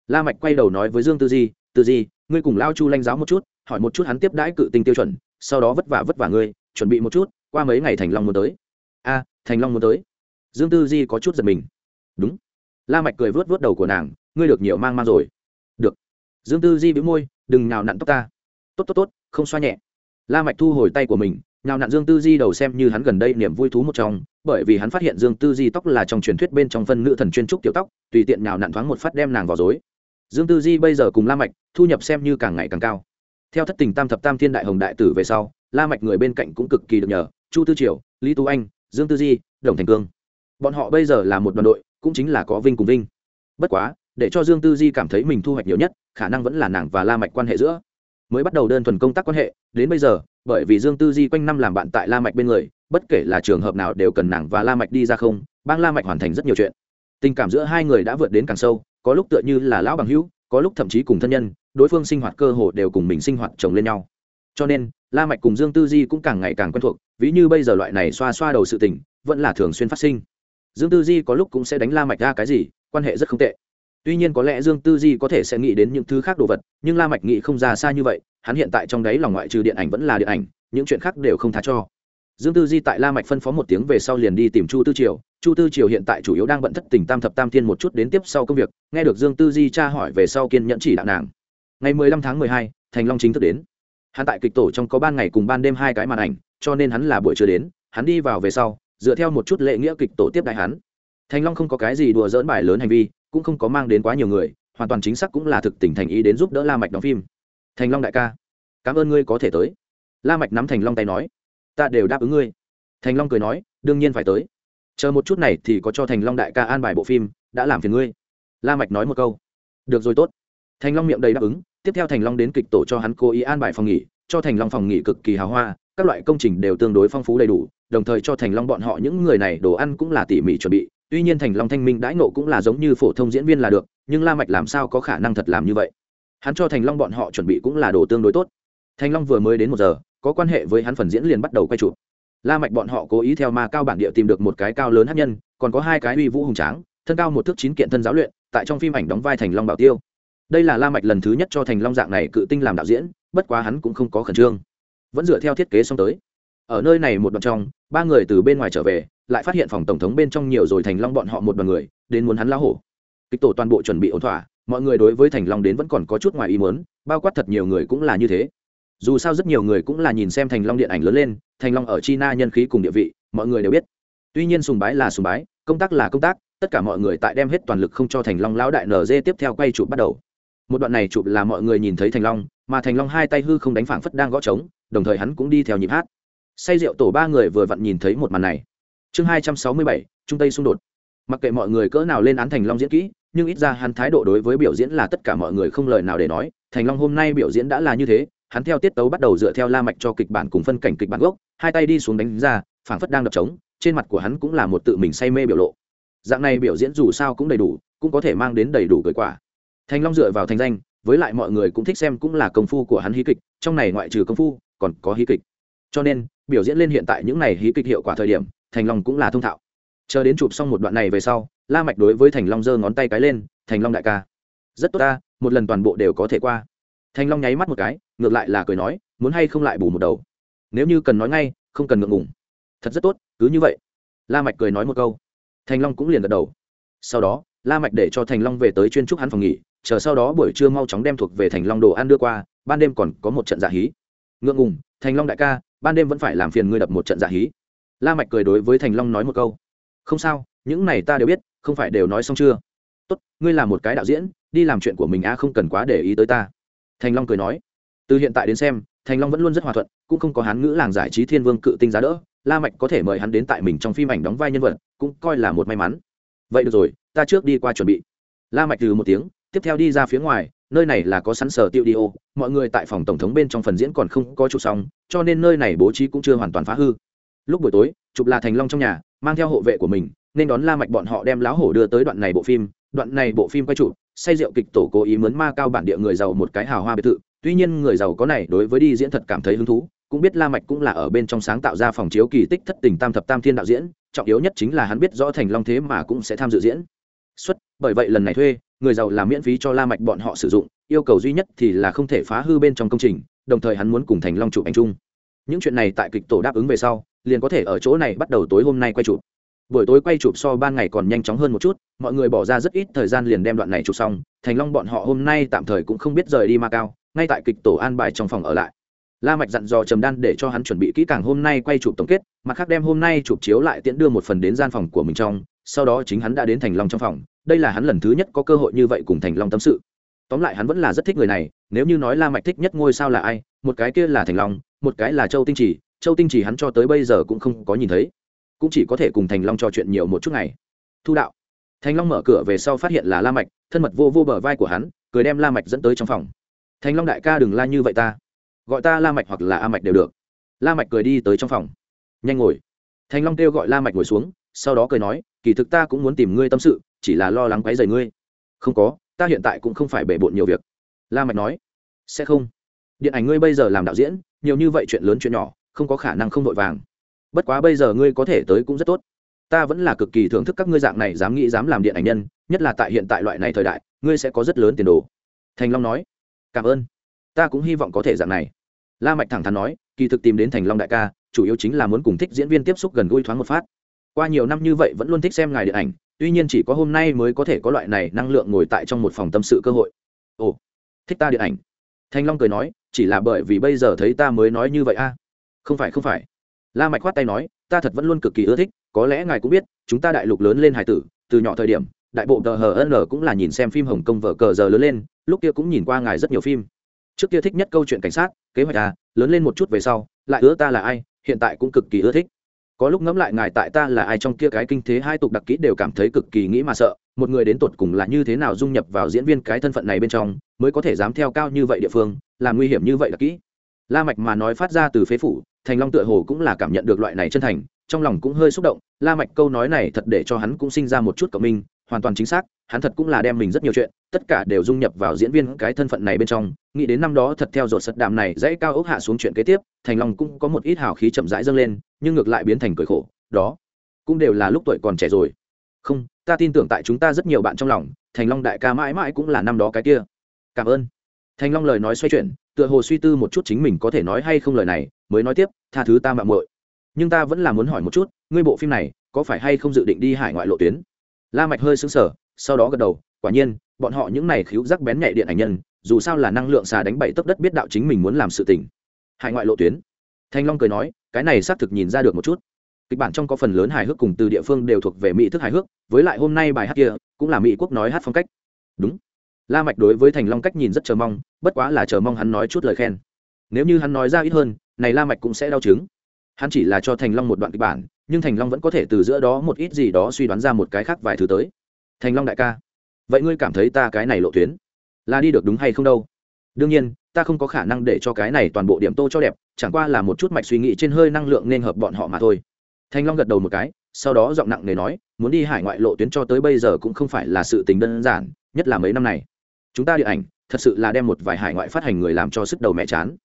La mạch quay đầu nói với dương tư di tư di, ngươi cùng lao chu lanh giáo một chút hỏi một chút hắn tiếp đãi cự tinh tiêu chuẩn, sau đó vất vả vất vả ngươi, chuẩn bị một chút, qua mấy ngày thành long muốn tới. A, thành long muốn tới. Dương tư di có chút giật mình. Đúng. La mạch cười vớt vớt đầu của nàng, ngươi được nhiều mang mang rồi. Được. Dương tư di bĩu môi, đừng nào nặn tóc ta. Tốt tốt tốt, không xoa nhẹ. La mạch thu hồi tay của mình nào nặn dương tư di đầu xem như hắn gần đây niềm vui thú một trong, bởi vì hắn phát hiện dương tư di tóc là trong truyền thuyết bên trong phân nữ thần chuyên trúc tiểu tóc, tùy tiện nào nặn thoáng một phát đem nàng vào dối dương tư di bây giờ cùng la mạch, thu nhập xem như càng ngày càng cao theo thất tình tam thập tam thiên đại hồng đại tử về sau, la mạch người bên cạnh cũng cực kỳ được nhờ, chu tư triều, lý tú anh, dương tư di, đồng thành cương. Bọn họ bây giờ là một đoàn đội, cũng chính là có vinh cùng vinh. Bất quá, để cho dương tư di cảm thấy mình thu hoạch nhiều nhất, khả năng vẫn là nàng và la mạch quan hệ giữa. Mới bắt đầu đơn thuần công tác quan hệ, đến bây giờ, bởi vì dương tư di quanh năm làm bạn tại la mạch bên người, bất kể là trường hợp nào đều cần nàng và la mạch đi ra không, bang la mạch hoàn thành rất nhiều chuyện. Tình cảm giữa hai người đã vượt đến càng sâu, có lúc tựa như là lão bằng hữu, có lúc thậm chí cùng thân nhân đối phương sinh hoạt cơ hồ đều cùng mình sinh hoạt chồng lên nhau. Cho nên, la mạch cùng dương tư di cũng càng ngày càng quen thuộc, ví như bây giờ loại này xoa xoa đầu sự tình, vẫn là thường xuyên phát sinh. Dương tư di có lúc cũng sẽ đánh la mạch ra cái gì, quan hệ rất không tệ. Tuy nhiên có lẽ dương tư di có thể sẽ nghĩ đến những thứ khác đồ vật, nhưng la mạch nghĩ không ra xa như vậy, hắn hiện tại trong đấy lòng ngoại trừ điện ảnh vẫn là điện ảnh, những chuyện khác đều không tha cho. Dương tư di tại la mạch phân phó một tiếng về sau liền đi tìm chu tư triều. Chu tư triều hiện tại chủ yếu đang bận thất tình tam thập tam thiên một chút đến tiếp sau công việc, nghe được dương tư di tra hỏi về sau kiên nhẫn chỉ đạo nàng ngày 15 tháng 12, thành long chính thức đến. Hắn tại kịch tổ trong có ban ngày cùng ban đêm hai cái màn ảnh cho nên hắn là buổi trưa đến hắn đi vào về sau dựa theo một chút lệ nghĩa kịch tổ tiếp đại hắn. Thành long không có cái gì đùa dỡn bài lớn hành vi cũng không có mang đến quá nhiều người hoàn toàn chính xác cũng là thực tình thành ý đến giúp đỡ la mạch đóng phim. Thành long đại ca cảm ơn ngươi có thể tới. La mạch nắm thành long tay nói ta đều đáp ứng ngươi. Thành long cười nói đương nhiên phải tới. Chờ một chút này thì có cho thành long đại ca an bài bộ phim đã làm phiền ngươi. La mạch nói một câu. Được rồi tốt thành long miệng đầy đáp ứng, tiếp theo thành long đến kịch tổ cho hắn cố ý an bài phòng nghỉ, cho thành long phòng nghỉ cực kỳ hào hoa, các loại công trình đều tương đối phong phú đầy đủ, đồng thời cho thành long bọn họ những người này đồ ăn cũng là tỉ mỉ chuẩn bị. Tuy nhiên thành long thanh minh đãi nộ cũng là giống như phổ thông diễn viên là được, nhưng la mạch làm sao có khả năng thật làm như vậy? Hắn cho thành long bọn họ chuẩn bị cũng là đồ tương đối tốt. Thành long vừa mới đến một giờ, có quan hệ với hắn phần diễn liền bắt đầu quay chụp. La mạch bọn họ cố ý theo ma cao bản địa tìm được một cái cao lớn hấp nhân, còn có hai cái uy vũ hùng tráng, thân cao một thước chín kiện thân giáo luyện, tại trong phim ảnh đóng vai thành long bảo tiêu đây là la mạch lần thứ nhất cho thành long dạng này cự tinh làm đạo diễn, bất quá hắn cũng không có khẩn trương. Vẫn dựa theo thiết kế xong tới. Ở nơi này một đoạn trong, ba người từ bên ngoài trở về, lại phát hiện phòng tổng thống bên trong nhiều rồi thành long bọn họ một đoàn người, đến muốn hắn lao hổ. Kịch tổ toàn bộ chuẩn bị ổn thỏa, mọi người đối với thành long đến vẫn còn có chút ngoài ý muốn, bao quát thật nhiều người cũng là như thế. Dù sao rất nhiều người cũng là nhìn xem thành long điện ảnh lớn lên, thành long ở china nhân khí cùng địa vị, mọi người đều biết. Tuy nhiên sùng bái là sùng bái, công tác là công tác, tất cả mọi người tại đem hết toàn lực không cho thành long lão đại nz tiếp theo quay chụp bắt đầu một đoạn này chụp là mọi người nhìn thấy thành long, mà thành long hai tay hư không đánh phảng phất đang gõ trống, đồng thời hắn cũng đi theo nhịp hát. Say rượu tổ ba người vừa vặn nhìn thấy một màn này. Chương hai trăm sáu mươi bảy, trung tây xung đột. Mặc kệ mọi người cỡ nào lên án thành long diễn kỹ, nhưng ít ra hắn thái độ đối với biểu diễn là tất cả mọi người không lời nào để nói. Thành long hôm nay biểu diễn đã là như thế, hắn theo tiết tấu bắt đầu dựa theo la mạch cho kịch bản cùng phân cảnh kịch bản gốc, hai tay đi xuống đánh ra, phảng phất đang đập trống, trên mặt của hắn cũng là một tự mình say mê biểu lộ. Dạng này biểu diễn dù sao cũng đầy đủ, cũng có thể mang đến đầy đủ kết quả thành long dựa vào thành danh, với lại mọi người cũng thích xem cũng là công phu của hắn hí kịch, trong này ngoại trừ công phu, còn có hí kịch. Cho nên, biểu diễn lên hiện tại những này hí kịch hiệu quả thời điểm, thành long cũng là thông thạo. Chờ đến chụp xong một đoạn này về sau, la mạch đối với thành long giơ ngón tay cái lên, thành long đại ca, rất tốt ta, một lần toàn bộ đều có thể qua. Thành long nháy mắt một cái, ngược lại là cười nói, muốn hay không lại bù một đầu? Nếu như cần nói ngay, không cần ngượng ngùng. Thật rất tốt, cứ như vậy. La mạch cười nói một câu. Thành long cũng liền gật đầu. Sau đó, la mạch để cho thành long về tới chuyên trúc hắn phòng nghỉ chờ sau đó buổi trưa mau chóng đem thuộc về thành long đồ ăn đưa qua, ban đêm còn có một trận dạ hí. Ngượng ngùng, thành long đại ca, ban đêm vẫn phải làm phiền ngươi đập một trận dạ hí. La mạch cười đối với thành long nói một câu. Không sao, những này ta đều biết, không phải đều nói xong chưa? Tốt, ngươi là một cái đạo diễn, đi làm chuyện của mình a không cần quá để ý tới ta. Thành long cười nói. Từ hiện tại đến xem, thành long vẫn luôn rất hòa thuận, cũng không có hán ngữ làng giải trí thiên vương cự tinh giá đỡ. La mạch có thể mời hắn đến tại mình trong phim ảnh đóng vai nhân vật, cũng coi là một may mắn. Vậy được rồi, ta trước đi qua chuẩn bị. La mạch từ một tiếng tiếp theo đi ra phía ngoài, nơi này là có sẵn sở tiêu đi ô, mọi người tại phòng tổng thống bên trong phần diễn còn không có chụp xong, cho nên nơi này bố trí cũng chưa hoàn toàn phá hư. Lúc buổi tối, chụp là thành long trong nhà, mang theo hộ vệ của mình, nên đón la mạch bọn họ đem láo hổ đưa tới đoạn này bộ phim. Đoạn này bộ phim quay chụp, say rượu kịch tổ cố ý mướn ma cao bản địa người giàu một cái hào hoa biệt thự. Tuy nhiên người giàu có này đối với đi diễn thật cảm thấy hứng thú, cũng biết la mạch cũng là ở bên trong sáng tạo ra phòng chiếu kỳ tích thất tình tam thập tam thiên đạo diễn, trọng yếu nhất chính là hắn biết rõ thành long thế mà cũng sẽ tham dự diễn. Xuất, bởi vậy lần này thuê người giàu làm miễn phí cho la mạch bọn họ sử dụng, yêu cầu duy nhất thì là không thể phá hư bên trong công trình, đồng thời hắn muốn cùng thành long chụp ảnh chung. Những chuyện này tại kịch tổ đáp ứng về sau, liền có thể ở chỗ này bắt đầu tối hôm nay quay chụp. Buổi tối quay chụp so ban ngày còn nhanh chóng hơn một chút, mọi người bỏ ra rất ít thời gian liền đem đoạn này chụp xong, thành long bọn họ hôm nay tạm thời cũng không biết rời đi ma cao, ngay tại kịch tổ an bài trong phòng ở lại. La mạch dặn dò trầm đan để cho hắn chuẩn bị kỹ càng hôm nay quay chụp tổng kết, mặt khác đem hôm nay chụp chiếu lại tiễn đưa một phần đến gian phòng của mình trong sau đó chính hắn đã đến thành long trong phòng. Đây là hắn lần thứ nhất có cơ hội như vậy cùng thành long tâm sự. Tóm lại hắn vẫn là rất thích người này, nếu như nói la mạch thích nhất ngôi sao là ai, một cái kia là thành long, một cái là châu tinh chỉ, châu tinh chỉ hắn cho tới bây giờ cũng không có nhìn thấy. Cũng chỉ có thể cùng thành long trò chuyện nhiều một chút ngày. Thu đạo. Thành long mở cửa về sau phát hiện là la mạch, thân mật vô vô bờ vai của hắn, cười đem la mạch dẫn tới trong phòng. Thành long đại ca đừng la như vậy ta. Gọi ta la mạch hoặc là a mạch đều được. La mạch cười đi tới trong phòng. Nhanh ngồi. Thành long kêu gọi la mạch ngồi xuống, sau đó cười nói kỳ thực ta cũng muốn tìm ngươi tâm sự, chỉ là lo lắng quấy rầy ngươi. Không có, ta hiện tại cũng không phải bể bộn nhiều việc. La mạch nói, sẽ không. Điện ảnh ngươi bây giờ làm đạo diễn, nhiều như vậy chuyện lớn chuyện nhỏ, không có khả năng không vội vàng. Bất quá bây giờ ngươi có thể tới cũng rất tốt. Ta vẫn là cực kỳ thưởng thức các ngươi dạng này dám nghĩ dám làm điện ảnh nhân, nhất là tại hiện tại loại này thời đại, ngươi sẽ có rất lớn tiền đồ. Thành long nói, cảm ơn. Ta cũng hy vọng có thể dạng này. La mạch thẳng thắn nói, kỳ thực tìm đến thành long đại ca, chủ yếu chính là muốn cùng thích diễn viên tiếp xúc gần gũi thoáng một phát qua nhiều năm như vậy vẫn luôn thích xem ngài điện ảnh, tuy nhiên chỉ có hôm nay mới có thể có loại này năng lượng ngồi tại trong một phòng tâm sự cơ hội. Ồ, thích ta điện ảnh. Thanh long cười nói, chỉ là bởi vì bây giờ thấy ta mới nói như vậy a. Không phải không phải. La mạch khoát tay nói, ta thật vẫn luôn cực kỳ ưa thích, có lẽ ngài cũng biết, chúng ta đại lục lớn lên hải tử, từ nhỏ thời điểm, đại bộ tờ hn cũng là nhìn xem phim hồng kông vở cờ giờ lớn lên, lúc kia cũng nhìn qua ngài rất nhiều phim. Trước kia thích nhất câu chuyện cảnh sát, kế hoạch à lớn lên một chút về sau, lại ưa ta là ai, hiện tại cũng cực kỳ ưa thích có lúc ngẫm lại ngài tại ta là ai trong kia cái kinh thế hai tục đặc kỹ đều cảm thấy cực kỳ nghĩ mà sợ, một người đến tột cùng là như thế nào dung nhập vào diễn viên cái thân phận này bên trong, mới có thể dám theo cao như vậy địa phương làm nguy hiểm như vậy đặc kỹ. La mạch mà nói phát ra từ phế phủ, thành long tựa hồ cũng là cảm nhận được loại này chân thành, trong lòng cũng hơi xúc động, la mạch câu nói này thật để cho hắn cũng sinh ra một chút cộng minh hoàn toàn chính xác, hắn thật cũng là đem mình rất nhiều chuyện, tất cả đều dung nhập vào diễn viên cái thân phận này bên trong. Nghĩ đến năm đó thật theo dột sật đạm này dãy cao ốc hạ xuống chuyện kế tiếp, thành long cũng có một ít hào khí chậm rãi dâng lên, nhưng ngược lại biến thành cười khổ, đó cũng đều là lúc tuổi còn trẻ rồi. Không, ta tin tưởng tại chúng ta rất nhiều bạn trong lòng, thành long đại ca mãi mãi cũng là năm đó cái kia. Cảm ơn. Thành long lời nói xoay chuyển, tựa hồ suy tư một chút chính mình có thể nói hay không lời này, mới nói tiếp, tha thứ ta mạng muội. Nhưng ta vẫn là muốn hỏi một chút, ngươi bộ phim này có phải hay không dự định đi hải ngoại lộ tuyến? La mạch hơi sững sờ, sau đó gật đầu, quả nhiên, bọn họ những này khiếu giác bén nhạy điện ảnh nhân, dù sao là năng lượng xà đánh bảy tốc đất biết đạo chính mình muốn làm sự tình. Hải ngoại lộ tuyến. Thanh long cười nói, cái này xác thực nhìn ra được một chút. Kịch bản trong có phần lớn hài hước cùng từ địa phương đều thuộc về mỹ thức hài hước, với lại hôm nay bài hát kia, cũng là mỹ quốc nói hát phong cách. Đúng. La mạch đối với thành long cách nhìn rất chờ mong, bất quá là chờ mong hắn nói chút lời khen. Nếu như hắn nói ra ít hơn, này la mạch cũng sẽ đau chứng. Hắn chỉ là cho thành long một đoạn kịch bản nhưng thành long vẫn có thể từ giữa đó một ít gì đó suy đoán ra một cái khác vài thứ tới. Thành long đại ca, vậy ngươi cảm thấy ta cái này lộ tuyến là đi được đúng hay không đâu? Đương nhiên, ta không có khả năng để cho cái này toàn bộ điểm tô cho đẹp, chẳng qua là một chút mạch suy nghĩ trên hơi năng lượng nên hợp bọn họ mà thôi. Thanh long gật đầu một cái, sau đó giọng nặng nề nói, muốn đi hải ngoại lộ tuyến cho tới bây giờ cũng không phải là sự tình đơn giản, nhất là mấy năm này. Chúng ta điện ảnh, thật sự là đem một vài hải ngoại phát hành người làm cho sức đầu mẹ chán.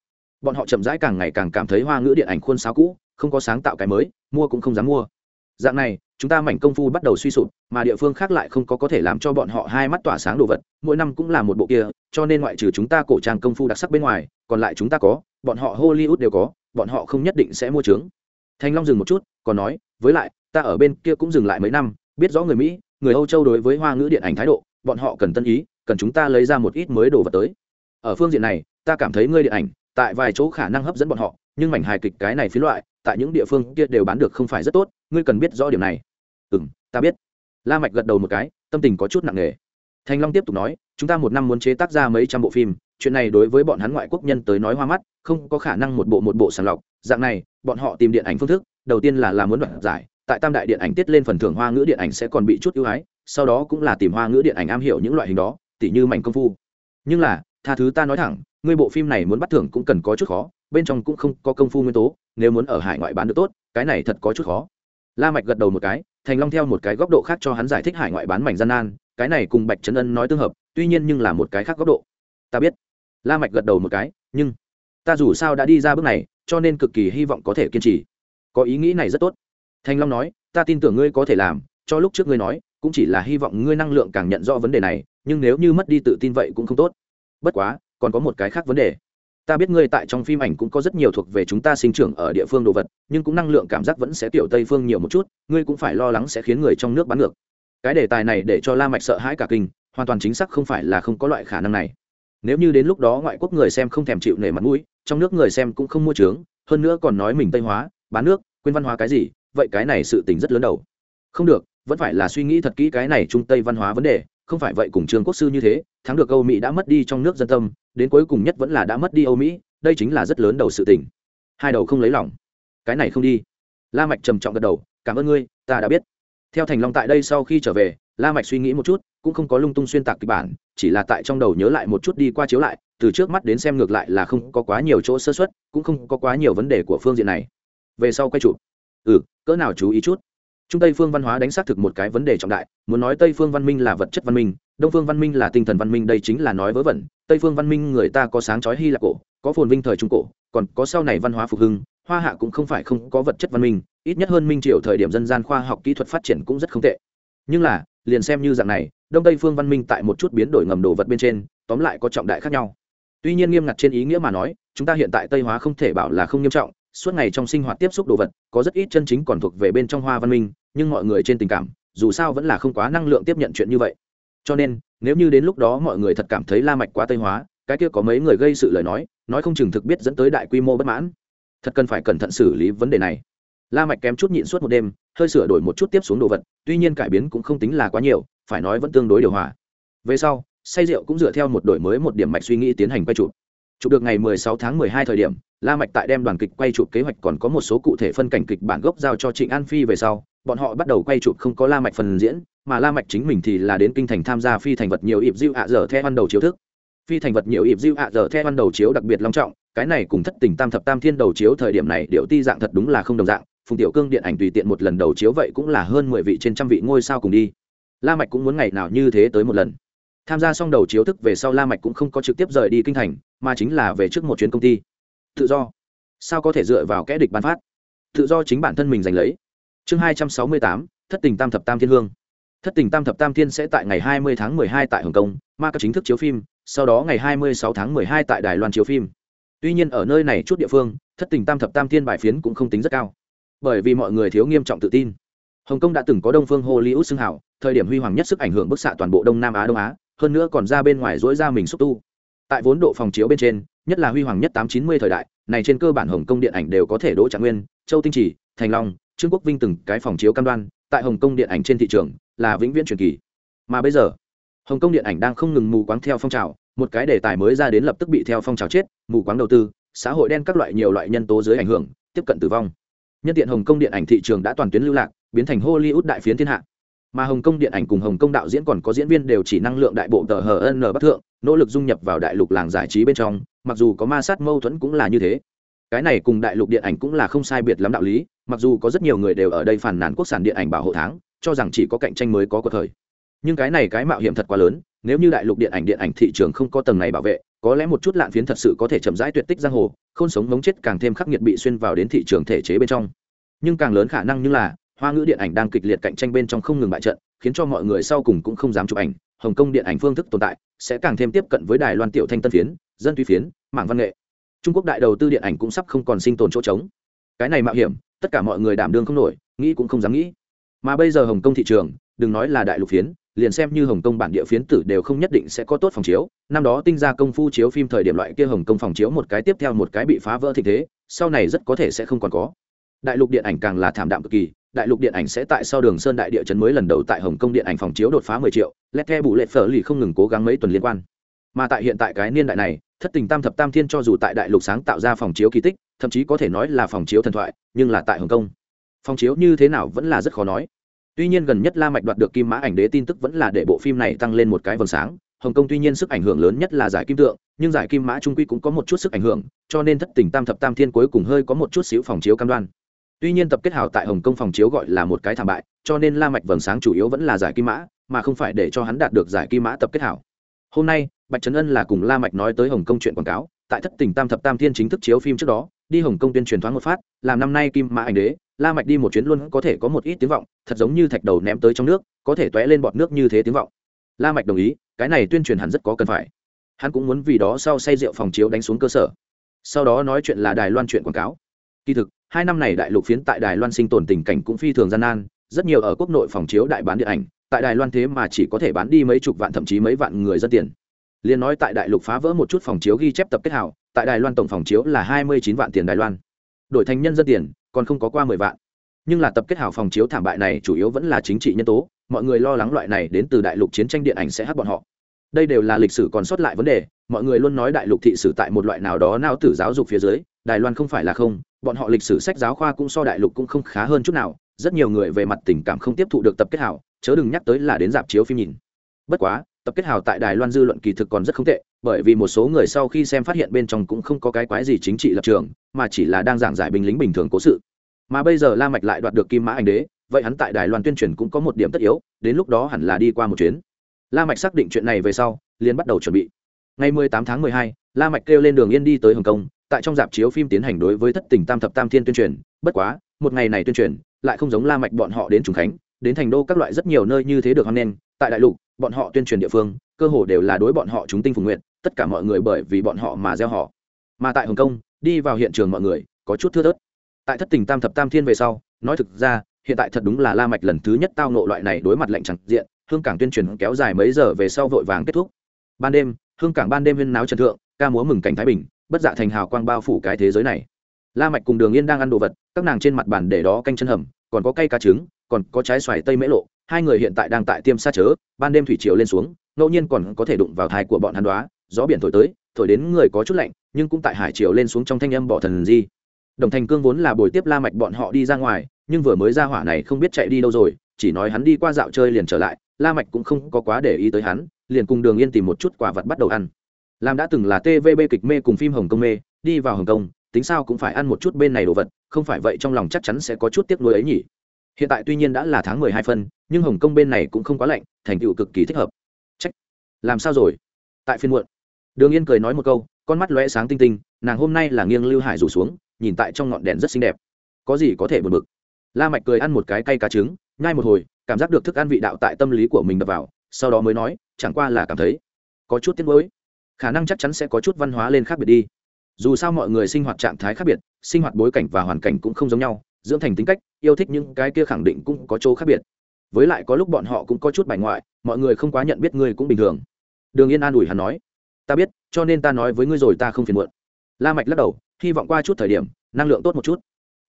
Bọn họ chậm rãi càng ngày càng cảm thấy hoa ngữ điện ảnh khuôn sáo cũ không có sáng tạo cái mới, mua cũng không dám mua. Dạng này, chúng ta mảnh công phu bắt đầu suy sụp, mà địa phương khác lại không có có thể làm cho bọn họ hai mắt tỏa sáng đồ vật, mỗi năm cũng là một bộ kia, cho nên ngoại trừ chúng ta cổ trang công phu đặc sắc bên ngoài, còn lại chúng ta có, bọn họ hollywood đều có, bọn họ không nhất định sẽ mua trướng. Thanh long dừng một chút, còn nói, với lại, ta ở bên kia cũng dừng lại mấy năm, biết rõ người mỹ, người âu châu đối với hoa ngữ điện ảnh thái độ, bọn họ cần tân ý, cần chúng ta lấy ra một ít mới đồ vật tới. Ở phương diện này, ta cảm thấy ngươi điện ảnh, tại vài chỗ khả năng hấp dẫn bọn họ, nhưng mảnh hài kịch cái này phí loại tại những địa phương kia đều bán được không phải rất tốt, ngươi cần biết rõ điểm này. Ừ m ta biết. La mạch gật đầu một cái, tâm tình có chút nặng nề. Thành long tiếp tục nói, chúng ta một năm muốn chế tác ra mấy trăm bộ phim, chuyện này đối với bọn hắn ngoại quốc nhân tới nói hoa mắt, không có khả năng một bộ một bộ sàng lọc. Dạng này, bọn họ tìm điện ảnh phương thức, đầu tiên là làm muốn đoạt giải, tại tam đại điện ảnh tiết lên phần thưởng hoa ngữ điện ảnh sẽ còn bị chút ưu ái, sau đó cũng là tìm hoa ngữ điện ảnh am hiểu những loại hình đó, tỉ như mảnh công phu. Nhưng là, tha thứ ta nói thẳng, ngươi bộ phim này muốn bắt thưởng cũng cần có chút khó, bên trong cũng không có công phu nguyên tố nếu muốn ở hải ngoại bán được tốt, cái này thật có chút khó. La mạch gật đầu một cái, thành long theo một cái góc độ khác cho hắn giải thích hải ngoại bán mảnh gian nan, cái này cùng bạch trấn ân nói tương hợp, tuy nhiên nhưng là một cái khác góc độ. Ta biết. La mạch gật đầu một cái, nhưng ta dù sao đã đi ra bước này, cho nên cực kỳ hy vọng có thể kiên trì. Có ý nghĩ này rất tốt. Thanh long nói, ta tin tưởng ngươi có thể làm, cho lúc trước ngươi nói, cũng chỉ là hy vọng ngươi năng lượng càng nhận rõ vấn đề này, nhưng nếu như mất đi tự tin vậy cũng không tốt. Bất quá, còn có một cái khác vấn đề ta biết ngươi tại trong phim ảnh cũng có rất nhiều thuộc về chúng ta sinh trưởng ở địa phương đồ vật, nhưng cũng năng lượng cảm giác vẫn sẽ tiểu tây phương nhiều một chút, ngươi cũng phải lo lắng sẽ khiến người trong nước bắn ngược. Cái đề tài này để cho la mạch sợ hãi cả kinh, hoàn toàn chính xác không phải là không có loại khả năng này. Nếu như đến lúc đó ngoại quốc người xem không thèm chịu nể mặt mũi, trong nước người xem cũng không mua trướng, hơn nữa còn nói mình tây hóa, bán nước, quên văn hóa cái gì, vậy cái này sự tình rất lớn đầu. Không được, vẫn phải là suy nghĩ thật kỹ cái này trung tây văn hóa vấn đề không phải vậy cùng trương quốc sư như thế, thắng được âu mỹ đã mất đi trong nước dân tâm, đến cuối cùng nhất vẫn là đã mất đi âu mỹ, đây chính là rất lớn đầu sự tình. Hai đầu không lấy lòng. Cái này không đi. La mạch trầm trọng gật đầu, cảm ơn ngươi, ta đã biết. Theo thành long tại đây sau khi trở về, la mạch suy nghĩ một chút, cũng không có lung tung xuyên tạc kịch bản, chỉ là tại trong đầu nhớ lại một chút đi qua chiếu lại, từ trước mắt đến xem ngược lại là không có quá nhiều chỗ sơ suất, cũng không có quá nhiều vấn đề của phương diện này. Về sau quay chụp. Ừ cỡ nào chú ý chút trung tây phương văn hóa đánh xác thực một cái vấn đề trọng đại, muốn nói tây phương văn minh là vật chất văn minh, đông phương văn minh là tinh thần văn minh, đây chính là nói vớ vẩn. Tây phương văn minh người ta có sáng chói hy lạp cổ, có phồn vinh thời trung cổ, còn có sau này văn hóa phục hưng, hoa hạ cũng không phải không có vật chất văn minh, ít nhất hơn minh triều thời điểm dân gian khoa học kỹ thuật phát triển cũng rất không tệ. Nhưng là, liền xem như dạng này, đông tây phương văn minh tại một chút biến đổi ngầm đồ vật bên trên, tóm lại có trọng đại khác nhau. Tuy nhiên nghiêm ngặt trên ý nghĩa mà nói, chúng ta hiện tại tây hóa không thể bảo là không nghiêm trọng, suốt ngày trong sinh hoạt tiếp xúc đồ vật, có rất ít chân chính còn thuộc về bên trong hoa văn minh nhưng mọi người trên tình cảm, dù sao vẫn là không quá năng lượng tiếp nhận chuyện như vậy. Cho nên, nếu như đến lúc đó mọi người thật cảm thấy la mạch quá tây hóa, cái kia có mấy người gây sự lời nói nói không chừng thực biết dẫn tới đại quy mô bất mãn. Thật cần phải cẩn thận xử lý vấn đề này. La mạch kém chút nhịn suốt một đêm, hơi sửa đổi một chút tiếp xuống đồ vật, tuy nhiên cải biến cũng không tính là quá nhiều, phải nói vẫn tương đối điều hòa. Về sau, say rượu cũng dựa theo một đổi mới một điểm mạch suy nghĩ tiến hành quay chụp. Chụp được ngày 16 tháng 12 thời điểm, la mạch tại đem đoàn kịch quay chụp kế hoạch còn có một số cụ thể phân cảnh kịch bản gốc giao cho trịnh an phi về sau bọn họ bắt đầu quay chụp không có la mạch phần diễn, mà la mạch chính mình thì là đến kinh thành tham gia phi thành vật nhiều ịp diệu ạ dở theo ban đầu chiếu thức. Phi thành vật nhiều ịp diệu ạ dở theo ban đầu chiếu đặc biệt long trọng, cái này cùng thất tình tam thập tam thiên đầu chiếu thời điểm này điệu ti dạng thật đúng là không đồng dạng, phùng tiểu cương điện ảnh tùy tiện một lần đầu chiếu vậy cũng là hơn mười vị trên trăm vị ngôi sao cùng đi. La mạch cũng muốn ngày nào như thế tới một lần. Tham gia xong đầu chiếu thức về sau la mạch cũng không có trực tiếp rời đi kinh thành, mà chính là về trước một chuyến công ty. Tự do. Sao có thể dựa vào kẽ địch bán phát? Tự do chính bản thân mình giành lấy chương hai trăm sáu mươi tám, thất tình tam thập tam thiên hương. Thất tình tam thập tam thiên sẽ tại ngày hai mươi tháng mười hai tại hồng kông ma các chính thức chiếu phim, sau đó ngày hai mươi sáu tháng mười hai tại đài loan chiếu phim. Tuy nhiên ở nơi này chút địa phương, thất tình tam thập tam thiên bài phiến cũng không tính rất cao. Bởi vì mọi người thiếu nghiêm trọng tự tin. Hồng kông đã từng có đông phương hollywood xưng hảo thời điểm huy hoàng nhất sức ảnh hưởng bức xạ toàn bộ đông nam á đông á, hơn nữa còn ra bên ngoài dỗi ra mình xúc tu. Tại vốn độ phòng chiếu bên trên, nhất là huy hoàng nhất tám chín mươi thời đại, này trên cơ bản hồng kông điện ảnh đều có thể đỗ trạng nguyên, châu tinh trì, thành long trương quốc vinh từng cái phòng chiếu cam đoan, tại hồng kông điện ảnh trên thị trường là vĩnh viễn truyền kỳ. Mà bây giờ, hồng kông điện ảnh đang không ngừng mù quáng theo phong trào, một cái đề tài mới ra đến lập tức bị theo phong trào chết, mù quáng đầu tư, xã hội đen các loại nhiều loại nhân tố dưới ảnh hưởng, tiếp cận tử vong. Nhân tiện hồng kông điện ảnh thị trường đã toàn tuyến lưu lạc, biến thành hollywood đại phiến thiên hạ. Mà hồng kông điện ảnh cùng hồng kông đạo diễn còn có diễn viên đều chỉ năng lượng đại bộ tờ hn bắc thượng, nỗ lực dung nhập vào đại lục làng giải trí bên trong, mặc dù có ma sát mâu thuẫn cũng là như thế. Cái này cùng đại lục điện ảnh cũng là không sai biệt lắm đạo lý mặc dù có rất nhiều người đều ở đây phản nàn quốc sản điện ảnh bảo hộ tháng, cho rằng chỉ có cạnh tranh mới có cuộc thời. Nhưng cái này cái mạo hiểm thật quá lớn, nếu như đại lục điện ảnh điện ảnh thị trường không có tầng này bảo vệ, có lẽ một chút lạn phiến thật sự có thể chậm rãi tuyệt tích giang hồ không sống mống chết càng thêm khắc nghiệt bị xuyên vào đến thị trường thể chế bên trong. Nhưng càng lớn khả năng như là, hoa ngữ điện ảnh đang kịch liệt cạnh tranh bên trong không ngừng bại trận, khiến cho mọi người sau cùng cũng không dám chụp ảnh. Hồng kông điện ảnh phương thức tồn tại sẽ càng thêm tiếp cận với đài loan tiểu thanh tân phiến, dân tuy phiến, mảng văn nghệ. Trung quốc đại đầu tư điện ảnh cũng sắp không còn sinh tồn chỗ trống. Cái này mạo hiểm tất cả mọi người đảm đương không nổi, nghĩ cũng không dám nghĩ. Mà bây giờ hồng kông thị trường, đừng nói là đại lục phiến, liền xem như hồng kông bản địa phiến tử đều không nhất định sẽ có tốt phòng chiếu. Năm đó tinh ra công phu chiếu phim thời điểm loại kia hồng kông phòng chiếu một cái tiếp theo một cái bị phá vỡ thị thế, sau này rất có thể sẽ không còn có. Đại lục điện ảnh càng là thảm đạm cực kỳ, đại lục điện ảnh sẽ tại sau đường sơn đại địa chấn mới lần đầu tại hồng kông điện ảnh phòng chiếu đột phá 10 triệu lét the bù lệ phở lì không ngừng cố gắng mấy tuần liên quan. Mà tại hiện tại cái niên đại này thất tình tam thập tam thiên cho dù tại đại lục sáng tạo ra phòng chiếu kỳ tích, thậm chí có thể nói là phòng chiếu thần thoại, nhưng là tại hồng kông. Phòng chiếu như thế nào vẫn là rất khó nói. Tuy nhiên gần nhất la mạch đoạt được kim mã ảnh đế tin tức vẫn là để bộ phim này tăng lên một cái vầng sáng. Hồng kông tuy nhiên sức ảnh hưởng lớn nhất là giải kim tượng, nhưng giải kim mã trung quy cũng có một chút sức ảnh hưởng, cho nên thất tình tam thập tam thiên cuối cùng hơi có một chút xíu phòng chiếu cam đoan. Tuy nhiên tập kết hào tại hồng kông phòng chiếu gọi là một cái thảm bại, cho nên la mạch vầng sáng chủ yếu vẫn là giải kim mã, mà không phải để cho hắn đạt được giải kim mã tập kết hảo hôm nay, bạch trấn ân là cùng la mạch nói tới hồng kông chuyện quảng cáo, tại thất tình tam thập tam thiên chính thức chiếu phim trước đó, đi hồng kông tuyên truyền thoáng một phát, làm năm nay kim mã ảnh đế, la mạch đi một chuyến luôn có thể có một ít tiếng vọng, thật giống như thạch đầu ném tới trong nước, có thể tóe lên bọt nước như thế tiếng vọng. La mạch đồng ý, cái này tuyên truyền hẳn rất có cần phải. Hắn cũng muốn vì đó sau say rượu phòng chiếu đánh xuống cơ sở. Sau đó nói chuyện là đài loan chuyện quảng cáo. Kỳ thực, hai năm này đại lục phiến tại đài loan sinh tồn tình cảnh cũng phi thường gian nan, rất nhiều ở quốc nội phòng chiếu đại bán điện ảnh tại đài loan thế mà chỉ có thể bán đi mấy chục vạn thậm chí mấy vạn người dân tiền. Liên nói tại đại lục phá vỡ một chút phòng chiếu ghi chép tập kết hảo tại đài loan tổng phòng chiếu là hai mươi chín vạn tiền đài loan. Đổi thành nhân dân tiền, còn không có qua mười vạn. Nhưng là tập kết hảo phòng chiếu thảm bại này chủ yếu vẫn là chính trị nhân tố, mọi người lo lắng loại này đến từ đại lục chiến tranh điện ảnh sẽ hát bọn họ. Đây đều là lịch sử còn sót lại vấn đề, mọi người luôn nói đại lục thị sử tại một loại nào đó nao tử giáo dục phía dưới, đài loan không phải là không, bọn họ lịch sử sách giáo khoa cũng so đại lục cũng không khá hơn chút nào, rất nhiều người về mặt tình cảm không tiếp thụ được tập kết hảo chớ đừng nhắc tới là đến dạp chiếu phim nhìn. Bất quá tập kết hào tại đài loan dư luận kỳ thực còn rất không tệ bởi vì một số người sau khi xem phát hiện bên trong cũng không có cái quái gì chính trị lập trường mà chỉ là đang giảng giải binh lính bình thường cố sự. Mà bây giờ la mạch lại đoạt được kim mã anh đế vậy hắn tại đài loan tuyên truyền cũng có một điểm tất yếu đến lúc đó hẳn là đi qua một chuyến. La mạch xác định chuyện này về sau liền bắt đầu chuẩn bị. Ngày 18 tháng 12, la mạch kêu lên đường yên đi tới hồng kông tại trong dạp chiếu phim tiến hành đối với thất tình tam thập tam thiên tuyên truyền. Bất quá một ngày này tuyên truyền lại không giống la mạch bọn họ đến trùng khánh đến thành đô các loại rất nhiều nơi như thế được hoan nghênh. Tại đại lục, bọn họ tuyên truyền địa phương, cơ hồ đều là đối bọn họ chúng tinh phùng nguyện tất cả mọi người bởi vì bọn họ mà gieo họ. Mà tại hồng kông, đi vào hiện trường mọi người có chút thưa thớt. Tại thất tình tam thập tam thiên về sau, nói thực ra, hiện tại thật đúng là la mạch lần thứ nhất tao nộ loại này đối mặt lệnh chẳng diện, hương cảng tuyên truyền kéo dài mấy giờ về sau vội vàng kết thúc. Ban đêm, hương cảng ban đêm huyên náo trần thượng, ca múa mừng cảnh thái bình, bất dạ thành hào quang bao phủ cái thế giới này. La mạch cùng đường yên đang ăn đồ vật, các nàng trên mặt bàn để đó canh chân hầm, còn có cây cá trứng còn có trái xoài tây mễ lộ, hai người hiện tại đang tại tiêm xa chớ, ban đêm thủy triều lên xuống, ngẫu nhiên còn có thể đụng vào thai của bọn hắn đoá, gió biển thổi tới, thổi đến người có chút lạnh, nhưng cũng tại hải triều lên xuống trong thanh âm bỏ thần di. Đồng thành cương vốn là buổi tiếp la mạch bọn họ đi ra ngoài, nhưng vừa mới ra hỏa này không biết chạy đi đâu rồi, chỉ nói hắn đi qua dạo chơi liền trở lại, la mạch cũng không có quá để ý tới hắn, liền cùng đường yên tìm một chút quả vật bắt đầu ăn. Làm đã từng là tvb kịch mê cùng phim hồng kông mê, đi vào hồng kông, tính sao cũng phải ăn một chút bên này đồ vật, không phải vậy trong lòng chắc chắn sẽ có chút tiếc nuối ấy nhỉ hiện tại tuy nhiên đã là tháng mười hai phân, nhưng hồng kông bên này cũng không quá lạnh, thành tựu cực kỳ thích hợp. Trách. Làm sao rồi? Tại phiên muộn. Đường yên cười nói một câu, con mắt lóe sáng tinh tinh, nàng hôm nay là nghiêng lưu hải rủ xuống, nhìn tại trong ngọn đèn rất xinh đẹp. Có gì có thể buồn bực? La mạch cười ăn một cái cay cá trứng ngay một hồi, cảm giác được thức ăn vị đạo tại tâm lý của mình đập vào, sau đó mới nói, chẳng qua là cảm thấy có chút tiếc nuối. Khả năng chắc chắn sẽ có chút văn hóa lên khác biệt đi. Dù sao mọi người sinh hoạt trạng thái khác biệt, sinh hoạt bối cảnh và hoàn cảnh cũng không giống nhau dưỡng thành tính cách, yêu thích những cái kia khẳng định cũng có chỗ khác biệt. Với lại có lúc bọn họ cũng có chút bài ngoại, mọi người không quá nhận biết ngươi cũng bình thường. Đường yên an ủi hắn nói, ta biết, cho nên ta nói với ngươi rồi ta không phiền muộn. La mạch lắc đầu, hy vọng qua chút thời điểm, năng lượng tốt một chút.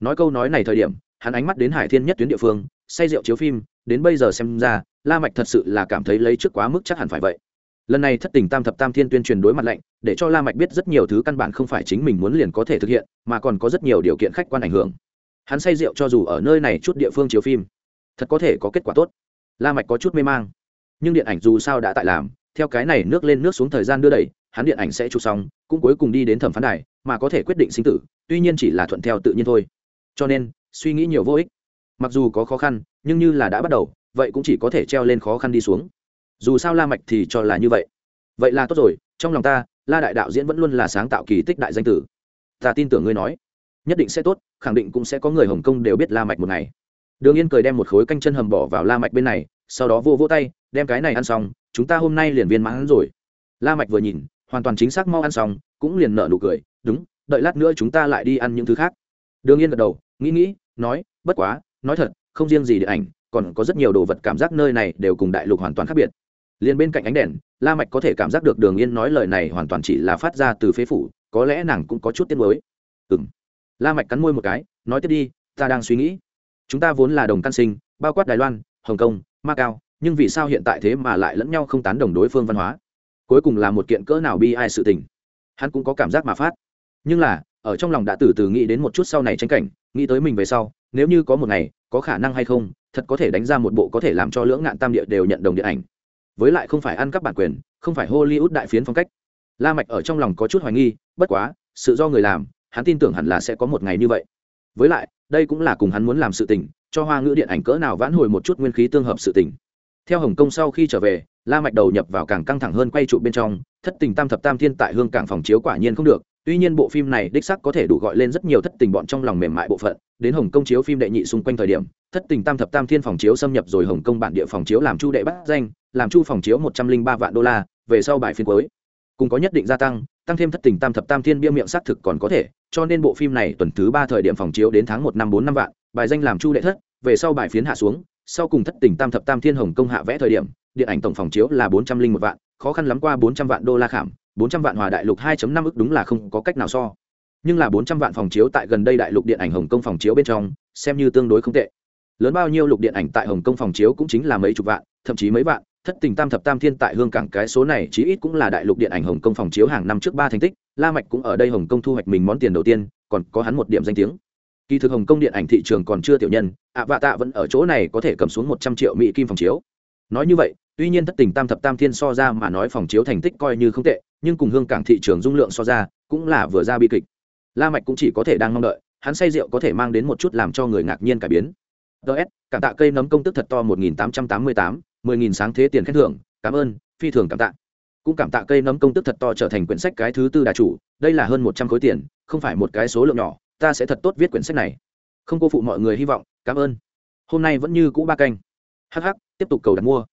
Nói câu nói này thời điểm, hắn ánh mắt đến hải thiên nhất tuyến địa phương, say rượu chiếu phim, đến bây giờ xem ra, la mạch thật sự là cảm thấy lấy trước quá mức chắc hẳn phải vậy. Lần này thất tình tam thập tam thiên tuyên truyền đối mặt lạnh, để cho la mạch biết rất nhiều thứ căn bản không phải chính mình muốn liền có thể thực hiện, mà còn có rất nhiều điều kiện khách quan ảnh hưởng hắn say rượu cho dù ở nơi này chút địa phương chiếu phim, thật có thể có kết quả tốt. La mạch có chút mê mang. Nhưng điện ảnh dù sao đã tại làm, theo cái này nước lên nước xuống thời gian đưa đẩy, hắn điện ảnh sẽ chụp xong, cũng cuối cùng đi đến thẩm phán đài, mà có thể quyết định sinh tử, tuy nhiên chỉ là thuận theo tự nhiên thôi. Cho nên, suy nghĩ nhiều vô ích. Mặc dù có khó khăn, nhưng như là đã bắt đầu, vậy cũng chỉ có thể treo lên khó khăn đi xuống. Dù sao la mạch thì cho là như vậy. Vậy là tốt rồi, trong lòng ta, la đại đạo diễn vẫn luôn là sáng tạo kỳ tích đại danh tử. Ta tin tưởng ngươi nói nhất định sẽ tốt, khẳng định cũng sẽ có người hồng kông đều biết la mạch một ngày. Đường yên cười đem một khối canh chân hầm bỏ vào la mạch bên này, sau đó vô vô tay, đem cái này ăn xong, chúng ta hôm nay liền viên mãn rồi. La mạch vừa nhìn, hoàn toàn chính xác mau ăn xong, cũng liền nở nụ cười, đúng, đợi lát nữa chúng ta lại đi ăn những thứ khác. Đường yên gật đầu, nghĩ nghĩ, nói, bất quá, nói thật, không riêng gì điện ảnh, còn có rất nhiều đồ vật cảm giác nơi này đều cùng đại lục hoàn toàn khác biệt. Liền bên cạnh ánh đèn, la mạch có thể cảm giác được đường yên nói lời này hoàn toàn chỉ là phát ra từ phế phủ, có lẽ nàng cũng có chút tiếc nuối. Ừm la mạch cắn môi một cái, nói tiếp đi, ta đang suy nghĩ. Chúng ta vốn là đồng căn sinh, bao quát đài loan, hồng kông, macau, nhưng vì sao hiện tại thế mà lại lẫn nhau không tán đồng đối phương văn hóa? Cuối cùng là một kiện cỡ nào bi ai sự tình. Hắn cũng có cảm giác mà phát. Nhưng là, ở trong lòng đã từ từ nghĩ đến một chút sau này tranh cảnh, nghĩ tới mình về sau, nếu như có một ngày, có khả năng hay không, thật có thể đánh ra một bộ có thể làm cho lưỡng ngạn tam địa đều nhận đồng điện ảnh. Với lại không phải ăn cắp bản quyền, không phải hollywood đại phiến phong cách. La mạch ở trong lòng có chút hoài nghi, bất quá, sự do người làm hắn tin tưởng hẳn là sẽ có một ngày như vậy. Với lại, đây cũng là cùng hắn muốn làm sự tình, cho hoa ngữ điện ảnh cỡ nào vãn hồi một chút nguyên khí tương hợp sự tình. Theo hồng kông sau khi trở về, la mạch đầu nhập vào càng căng thẳng hơn quay trụ bên trong, thất tình tam thập tam thiên tại hương cảng phòng chiếu quả nhiên không được, tuy nhiên bộ phim này đích xác có thể đủ gọi lên rất nhiều thất tình bọn trong lòng mềm mại bộ phận, đến hồng kông chiếu phim đệ nhị xung quanh thời điểm, thất tình tam thập tam thiên phòng chiếu xâm nhập rồi hồng kông bản địa phòng chiếu làm chu đệ bắt danh, làm chu phòng chiếu một trăm linh ba vạn đô la, về sau bài phiên cuối cùng có nhất định gia tăng tăng thêm thất tình tam thập tam thiên bia miệng xác thực còn có thể, cho nên bộ phim này tuần thứ ba thời điểm phòng chiếu đến tháng một năm bốn năm vạn, bài danh làm chu đệ thất, về sau bài phiến hạ xuống, sau cùng thất tình tam thập tam thiên hồng công hạ vẽ thời điểm, điện ảnh tổng phòng chiếu là bốn trăm linh một vạn, khó khăn lắm qua bốn trăm vạn đô la khảm, bốn trăm vạn hòa đại lục hai năm ức đúng là không có cách nào so. Nhưng là bốn trăm vạn phòng chiếu tại gần đây đại lục điện ảnh hồng công phòng chiếu bên trong, xem như tương đối không tệ. Lớn bao nhiêu lục điện ảnh tại hồng kông phòng chiếu cũng chính là mấy chục vạn, thậm chí mấy vạn thất tình tam thập tam thiên tại hương cảng cái số này chí ít cũng là đại lục điện ảnh hồng Công phòng chiếu hàng năm trước ba thành tích la mạch cũng ở đây hồng Công thu hoạch mình món tiền đầu tiên còn có hắn một điểm danh tiếng. Kỳ thực hồng Công điện ảnh thị trường còn chưa tiểu nhân ạ vạ tạ vẫn ở chỗ này có thể cầm xuống một trăm triệu mỹ kim phòng chiếu. Nói như vậy tuy nhiên thất tình tam thập tam thiên so ra mà nói phòng chiếu thành tích coi như không tệ nhưng cùng hương cảng thị trường dung lượng so ra cũng là vừa ra bi kịch. La mạch cũng chỉ có thể đang mong đợi hắn say rượu có thể mang đến một chút làm cho người ngạc nhiên cải biến. Ts cảm tạ cây nấm công tức thật to 1888, mười nghìn sáng thế tiền khen thưởng, cảm ơn, phi thường cảm tạ. Cũng cảm tạ cây nấm công tức thật to trở thành quyển sách cái thứ tư đà chủ, đây là hơn một trăm khối tiền, không phải một cái số lượng nhỏ, ta sẽ thật tốt viết quyển sách này. Không cô phụ mọi người hy vọng, cảm ơn. Hôm nay vẫn như cũ ba canh. Hh tiếp tục cầu đặt mua.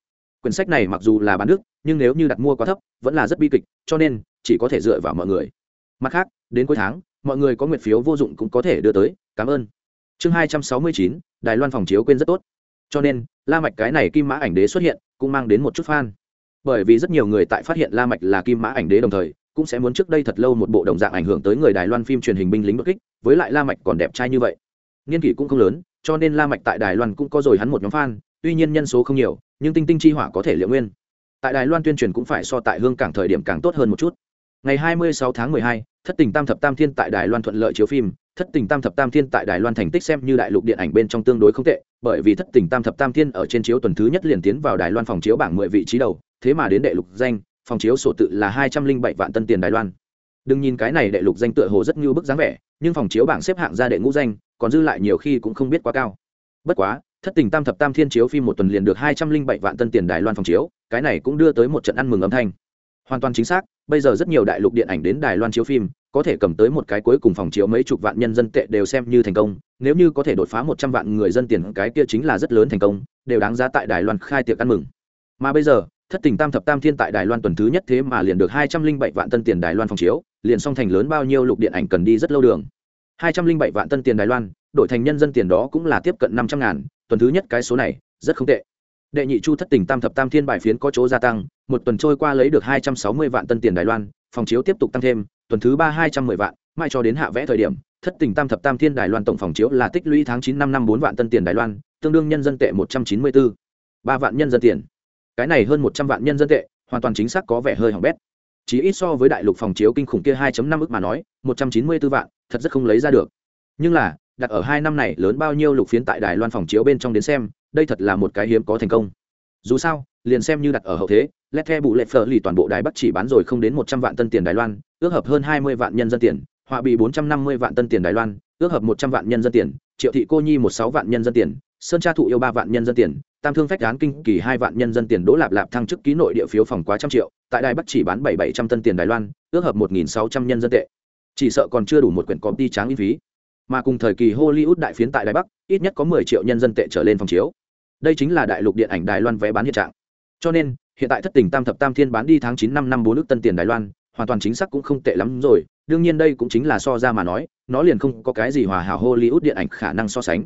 Quyển sách này mặc dù là bán đức nhưng nếu như đặt mua quá thấp, vẫn là rất bi kịch, cho nên, chỉ có thể dựa vào mọi người. Mặt khác, đến cuối tháng, mọi người có nguyện phiếu vô dụng cũng có thể đưa tới, cảm ơn. Chương hai trăm sáu mươi chín, đài loan phòng chiếu quên rất tốt cho nên, la mạch cái này kim mã ảnh đế xuất hiện, cũng mang đến một chút fan. Bởi vì rất nhiều người tại phát hiện la mạch là kim mã ảnh đế đồng thời, cũng sẽ muốn trước đây thật lâu một bộ đồng dạng ảnh hưởng tới người đài loan phim truyền hình binh lính bất kích, với lại la mạch còn đẹp trai như vậy. Niên kỷ cũng không lớn, cho nên la mạch tại đài loan cũng có rồi hắn một nhóm fan, tuy nhiên nhân số không nhiều, nhưng tinh tinh chi hỏa có thể liệu nguyên. Tại đài loan tuyên truyền cũng phải so tại hương cảng thời điểm càng tốt hơn một chút ngày 26 tháng 12, thất tình tam thập tam thiên tại đài loan thuận lợi chiếu phim. Thất tình tam thập tam thiên tại đài loan thành tích xem như đại lục điện ảnh bên trong tương đối không tệ bởi vì thất tình tam thập tam thiên ở trên chiếu tuần thứ nhất liền tiến vào đài loan phòng chiếu bảng mười vị trí đầu thế mà đến đệ lục danh phòng chiếu sổ tự là hai trăm linh bảy vạn tân tiền đài loan. Đừng nhìn cái này đệ lục danh tựa hồ rất như bức dáng vẻ nhưng phòng chiếu bảng xếp hạng ra đệ ngũ danh còn dư lại nhiều khi cũng không biết quá cao. Bất quá thất tình tam thập tam thiên chiếu phim một tuần liền được hai trăm linh bảy vạn tân tiền đài loan phòng chiếu cái này cũng đưa tới một trận ăn mừng âm thanh. Hoàn toàn chính xác bây giờ rất nhiều đại lục điện ảnh đến đài loan chiếu phim, có thể cầm tới một cái cuối cùng phòng chiếu mấy chục vạn nhân dân tệ đều xem như thành công. Nếu như có thể đột phá một trăm vạn người dân tiền, cái kia chính là rất lớn thành công, đều đáng giá tại đài loan khai tiệc ăn mừng. Mà bây giờ, thất tình tam thập tam thiên tại đài loan tuần thứ nhất thế mà liền được hai trăm linh bảy vạn tân tiền đài loan phòng chiếu, liền song thành lớn bao nhiêu lục điện ảnh cần đi rất lâu đường. hai trăm linh bảy vạn tân tiền đài loan, đổi thành nhân dân tiền đó cũng là tiếp cận năm trăm ngàn, tuần thứ nhất cái số này, rất không tệ. Đệ nhị chu thất tình tam thập tam thiên bài phiến có chỗ gia tăng một tuần trôi qua lấy được hai trăm sáu mươi vạn tân tiền đài loan, phòng chiếu tiếp tục tăng thêm, tuần thứ ba hai trăm mười vạn, mai cho đến hạ vẽ thời điểm, thất tình tam thập tam thiên đài loan tổng phòng chiếu là tích lũy tháng chín năm năm bốn vạn tân tiền đài loan, tương đương nhân dân tệ một trăm chín mươi bốn ba vạn nhân dân tiền. Cái này hơn một trăm vạn nhân dân tệ, hoàn toàn chính xác có vẻ hơi hỏng bét. Chỉ ít so với đại lục phòng chiếu kinh khủng kia 2 năm ức mà nói, một trăm chín mươi 194 vạn, thật rất không lấy ra được. Nhưng là, đặt ở hai năm này lớn bao nhiêu lục phiến tại đài loan phòng chiếu bên trong đến xem, đây thật là một cái hiếm có thành công. Dù sao, liền xem như đặt ở hậu thế lét the bụ lệ phở lì toàn bộ đài bắc chỉ bán rồi không đến một trăm vạn tân tiền đài loan, ước hợp hơn hai mươi vạn nhân dân tiền. Họa bị bốn trăm năm mươi vạn tân tiền đài loan, ước hợp một trăm vạn nhân dân tiền. Triệu thị cô nhi một sáu vạn nhân dân tiền. Sơn tra thụ yêu ba vạn nhân dân tiền. Tam thương phách án kinh kỳ hai vạn nhân dân tiền. Đỗ lạp lạp thăng chức ký nội địa phiếu phòng quá trăm triệu. Tại đài bắc chỉ bán bảy bảy trăm tân tiền đài loan, ước hợp một nghìn sáu trăm nhân dân tệ. Chỉ sợ còn chưa đủ một quyển công ty tráng in phí. Mà cùng thời kỳ hollywood đại phiến tại đài bắc, ít nhất có mười triệu nhân dân tệ trở lên phòng chiếu. Đây chính là đại lục điện ảnh đài loan vé bán hiện trạng. Cho nên hiện tại thất tình tam thập tam thiên bán đi tháng chín năm năm bốn nước tân tiền đài loan, hoàn toàn chính xác cũng không tệ lắm rồi. Đương nhiên đây cũng chính là so ra mà nói, nó liền không có cái gì hòa hảo hollywood điện ảnh khả năng so sánh.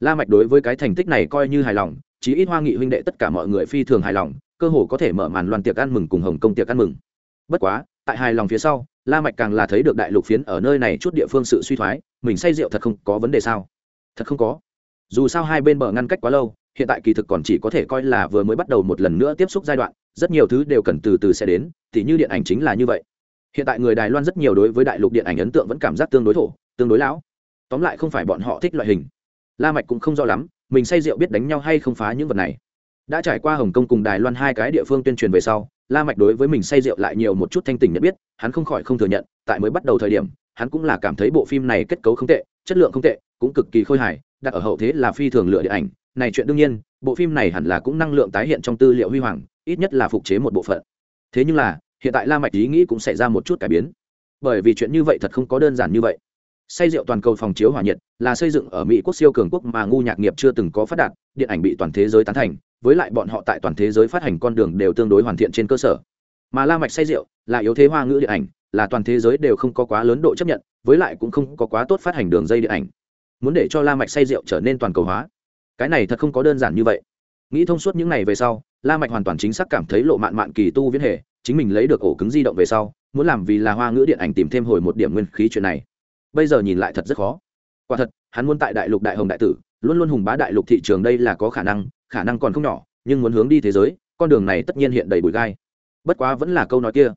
La mạch đối với cái thành tích này coi như hài lòng, chí ít hoa nghị huynh đệ tất cả mọi người phi thường hài lòng, cơ hồ có thể mở màn loan tiệc ăn mừng cùng hồng công tiệc ăn mừng. Bất quá, tại hài lòng phía sau, la mạch càng là thấy được đại lục phiến ở nơi này chút địa phương sự suy thoái, mình say rượu thật không có vấn đề sao? Thật không có. Dù sao hai bên bờ ngăn cách quá lâu hiện tại kỳ thực còn chỉ có thể coi là vừa mới bắt đầu một lần nữa tiếp xúc giai đoạn, rất nhiều thứ đều cần từ từ sẽ đến thì như điện ảnh chính là như vậy. Hiện tại người đài loan rất nhiều đối với đại lục điện ảnh ấn tượng vẫn cảm giác tương đối thổ, tương đối lão. Tóm lại không phải bọn họ thích loại hình. La mạch cũng không rõ lắm, mình say rượu biết đánh nhau hay không phá những vật này. Đã trải qua hồng kông cùng đài loan hai cái địa phương tuyên truyền về sau, la mạch đối với mình say rượu lại nhiều một chút thanh tỉnh nhận biết, hắn không khỏi không thừa nhận, tại mới bắt đầu thời điểm, hắn cũng là cảm thấy bộ phim này kết cấu không tệ, chất lượng không tệ, cũng cực kỳ khôi hài, đặt ở hậu thế là phi thường lựa điện ảnh này chuyện đương nhiên, bộ phim này hẳn là cũng năng lượng tái hiện trong tư liệu huy hoàng, ít nhất là phục chế một bộ phận. Thế nhưng là, hiện tại la mạch ý nghĩ cũng xảy ra một chút cải biến. Bởi vì chuyện như vậy thật không có đơn giản như vậy. Say rượu toàn cầu phòng chiếu hỏa nhiệt là xây dựng ở mỹ quốc siêu cường quốc mà ngu nhạc nghiệp chưa từng có phát đạt, điện ảnh bị toàn thế giới tán thành, với lại bọn họ tại toàn thế giới phát hành con đường đều tương đối hoàn thiện trên cơ sở. Mà la mạch say rượu là yếu thế hoa ngữ điện ảnh, là toàn thế giới đều không có quá lớn độ chấp nhận, với lại cũng không có quá tốt phát hành đường dây điện ảnh. Muốn để cho la mạch say rượu trở nên toàn cầu hóa cái này thật không có đơn giản như vậy. Nghĩ thông suốt những ngày về sau, la mạch hoàn toàn chính xác cảm thấy lộ mạn mạn kỳ tu viễn hệ, chính mình lấy được ổ cứng di động về sau, muốn làm vì là hoa ngữ điện ảnh tìm thêm hồi một điểm nguyên khí chuyện này. Bây giờ nhìn lại thật rất khó. Quả thật, hắn muốn tại đại lục đại hồng đại tử, luôn luôn hùng bá đại lục thị trường đây là có khả năng khả năng còn không nhỏ, nhưng muốn hướng đi thế giới, con đường này tất nhiên hiện đầy bụi gai. Bất quá vẫn là câu nói kia.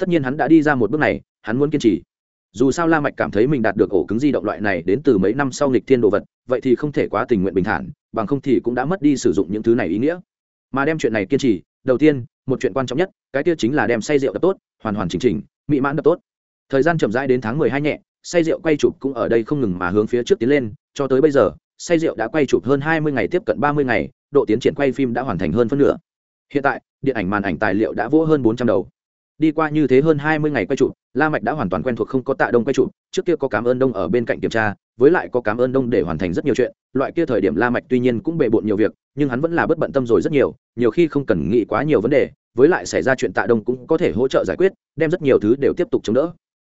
Tất nhiên hắn đã đi ra một bước này, hắn muốn kiên trì dù sao la mạch cảm thấy mình đạt được ổ cứng di động loại này đến từ mấy năm sau nghịch thiên đồ vật, vậy thì không thể quá tình nguyện bình thản, bằng không thì cũng đã mất đi sử dụng những thứ này ý nghĩa. Mà đem chuyện này kiên trì, đầu tiên, một chuyện quan trọng nhất, cái kia chính là đem say rượu đập tốt, hoàn hoàn chỉnh chỉnh, mỹ mãn đập tốt. Thời gian chậm rãi đến tháng mười hai nhẹ, say rượu quay chụp cũng ở đây không ngừng mà hướng phía trước tiến lên, cho tới bây giờ, say rượu đã quay chụp hơn hai mươi ngày tiếp cận ba mươi ngày, độ tiến triển quay phim đã hoàn thành hơn phân nửa. Hiện tại, điện ảnh màn ảnh tài liệu đã vỗ hơn bốn trăm đầu đi qua như thế hơn hai mươi ngày quay trụ la mạch đã hoàn toàn quen thuộc không có tạ đông quay trụ trước kia có cảm ơn đông ở bên cạnh kiểm tra, với lại có cảm ơn đông để hoàn thành rất nhiều chuyện, loại kia thời điểm la mạch tuy nhiên cũng bề bộn nhiều việc, nhưng hắn vẫn là bất bận tâm rồi rất nhiều nhiều khi không cần nghĩ quá nhiều vấn đề, với lại xảy ra chuyện tạ đông cũng có thể hỗ trợ giải quyết, đem rất nhiều thứ đều tiếp tục chống đỡ.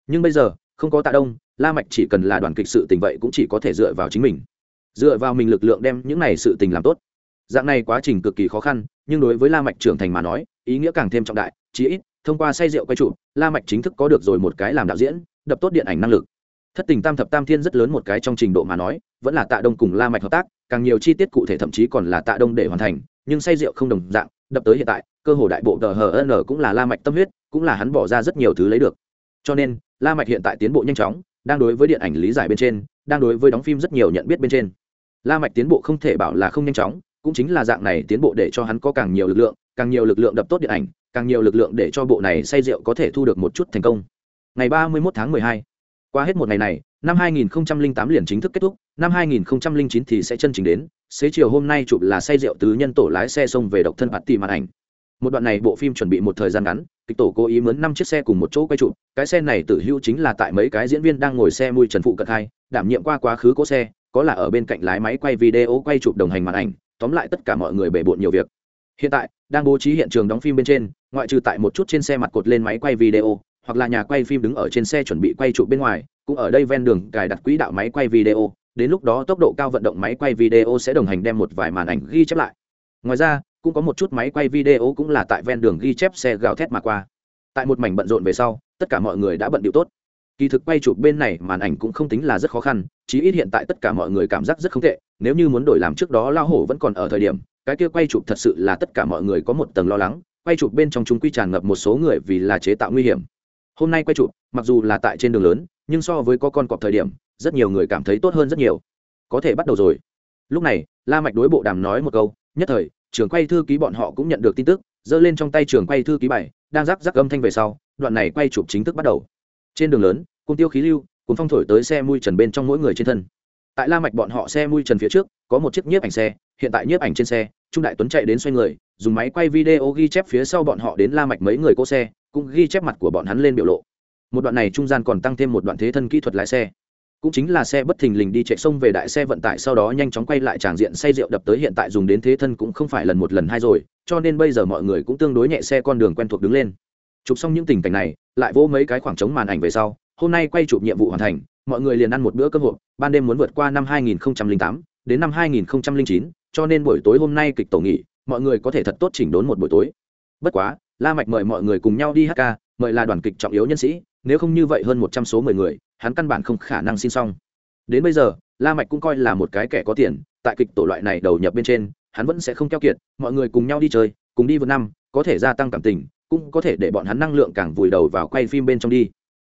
Nhưng bây giờ, không có tạ đông, la mạch chỉ cần là đoàn kịch sự tình vậy cũng chỉ có thể dựa vào chính mình. Dựa vào mình lực lượng đem những này sự tình làm tốt. Dạng này quá trình cực kỳ khó khăn, nhưng đối với la mạch trưởng thành mà nói, ý nghĩa càng thêm trọng đại, chí ít thông qua say rượu quay trụ, la mạch chính thức có được rồi một cái làm đạo diễn, đập tốt điện ảnh năng lực. Thất tình tam thập tam thiên rất lớn một cái trong trình độ mà nói, vẫn là tạ đông cùng la mạch hợp tác, càng nhiều chi tiết cụ thể thậm chí còn là tạ đông để hoàn thành, nhưng say rượu không đồng dạng, đập tới hiện tại, cơ hồ đại bộ tờ hn cũng là la mạch tâm huyết, cũng là hắn bỏ ra rất nhiều thứ lấy được. Cho nên, la mạch hiện tại tiến bộ nhanh chóng, đang đối với điện ảnh lý giải bên trên, đang đối với đóng phim rất nhiều nhận biết bên trên. La mạch tiến bộ không thể bảo là không nhanh chóng, cũng chính là dạng này tiến bộ để cho hắn có càng nhiều lực lượng, càng nhiều lực lượng đập tốt điện ảnh càng nhiều lực lượng để cho bộ này say rượu có thể thu được một chút thành công. Ngày ba mươi 31 tháng hai, qua hết một ngày này năm 2008 liền chính thức kết thúc năm 2009 thì sẽ chân chính đến xế chiều hôm nay chụp là say rượu tứ nhân tổ lái xe xông về độc thân bạt tì màn ảnh. Một đoạn này bộ phim chuẩn bị một thời gian ngắn kịch tổ cố ý mướn năm chiếc xe cùng một chỗ quay chụp cái xe này tử hữu chính là tại mấy cái diễn viên đang ngồi xe mui trần phụ cận hai đảm nhiệm qua quá khứ cố xe có là ở bên cạnh lái máy quay video quay chụp đồng hành màn ảnh tóm lại tất cả mọi người bể bộn nhiều việc hiện tại, đang bố trí hiện trường đóng phim bên trên, ngoại trừ tại một chút trên xe mặt cột lên máy quay video, hoặc là nhà quay phim đứng ở trên xe chuẩn bị quay trụ bên ngoài, cũng ở đây ven đường cài đặt quỹ đạo máy quay video. Đến lúc đó tốc độ cao vận động máy quay video sẽ đồng hành đem một vài màn ảnh ghi chép lại. Ngoài ra, cũng có một chút máy quay video cũng là tại ven đường ghi chép xe gào thét mà qua. Tại một mảnh bận rộn về sau, tất cả mọi người đã bận điệu tốt. Kỳ thực quay chụp bên này màn ảnh cũng không tính là rất khó khăn, chí ít hiện tại tất cả mọi người cảm giác rất không tệ, nếu như muốn đổi làm trước đó lao hổ vẫn còn ở thời điểm cái kia quay chụp thật sự là tất cả mọi người có một tầng lo lắng, quay chụp bên trong chúng quy tràn ngập một số người vì là chế tạo nguy hiểm. Hôm nay quay chụp, mặc dù là tại trên đường lớn, nhưng so với có con cọp thời điểm, rất nhiều người cảm thấy tốt hơn rất nhiều. Có thể bắt đầu rồi. Lúc này, la mạch đối bộ đàm nói một câu, nhất thời trường quay thư ký bọn họ cũng nhận được tin tức, giơ lên trong tay trường quay thư ký bảy đang rắc rắc âm thanh về sau, đoạn này quay chụp chính thức bắt đầu. Trên đường lớn, cùng tiêu khí lưu, cùng phong thổi tới xe mui trần bên trong mỗi người trên thân. Tại la mạch bọn họ xe mui trần phía trước, có một chiếc nhiếp ảnh xe hiện tại nhiếp ảnh trên xe, trung đại tuấn chạy đến xoay người, dùng máy quay video ghi chép phía sau bọn họ đến la mạch mấy người cô xe, cũng ghi chép mặt của bọn hắn lên biểu lộ. Một đoạn này trung gian còn tăng thêm một đoạn thế thân kỹ thuật lái xe. Cũng chính là xe bất thình lình đi chạy sông về đại xe vận tải sau đó nhanh chóng quay lại tràng diện say rượu đập tới hiện tại dùng đến thế thân cũng không phải lần một lần hai rồi, cho nên bây giờ mọi người cũng tương đối nhẹ xe con đường quen thuộc đứng lên. Chụp xong những tình cảnh này, lại vỗ mấy cái khoảng trống màn ảnh về sau, hôm nay quay chụp nhiệm vụ hoàn thành, mọi người liền ăn một bữa cơm hộp, ban đêm muốn vượt qua năm 2008 đến năm 2009 cho nên buổi tối hôm nay kịch tổ nghỉ, mọi người có thể thật tốt chỉnh đốn một buổi tối. Bất quá, la mạch mời mọi người cùng nhau đi hát ca, mời là đoàn kịch trọng yếu nhân sĩ, nếu không như vậy hơn một trăm số mười người, hắn căn bản không khả năng xin xong. Đến bây giờ, la mạch cũng coi là một cái kẻ có tiền, tại kịch tổ loại này đầu nhập bên trên, hắn vẫn sẽ không keo kiệt, mọi người cùng nhau đi chơi, cùng đi vượt năm, có thể gia tăng cảm tình, cũng có thể để bọn hắn năng lượng càng vùi đầu vào quay phim bên trong đi.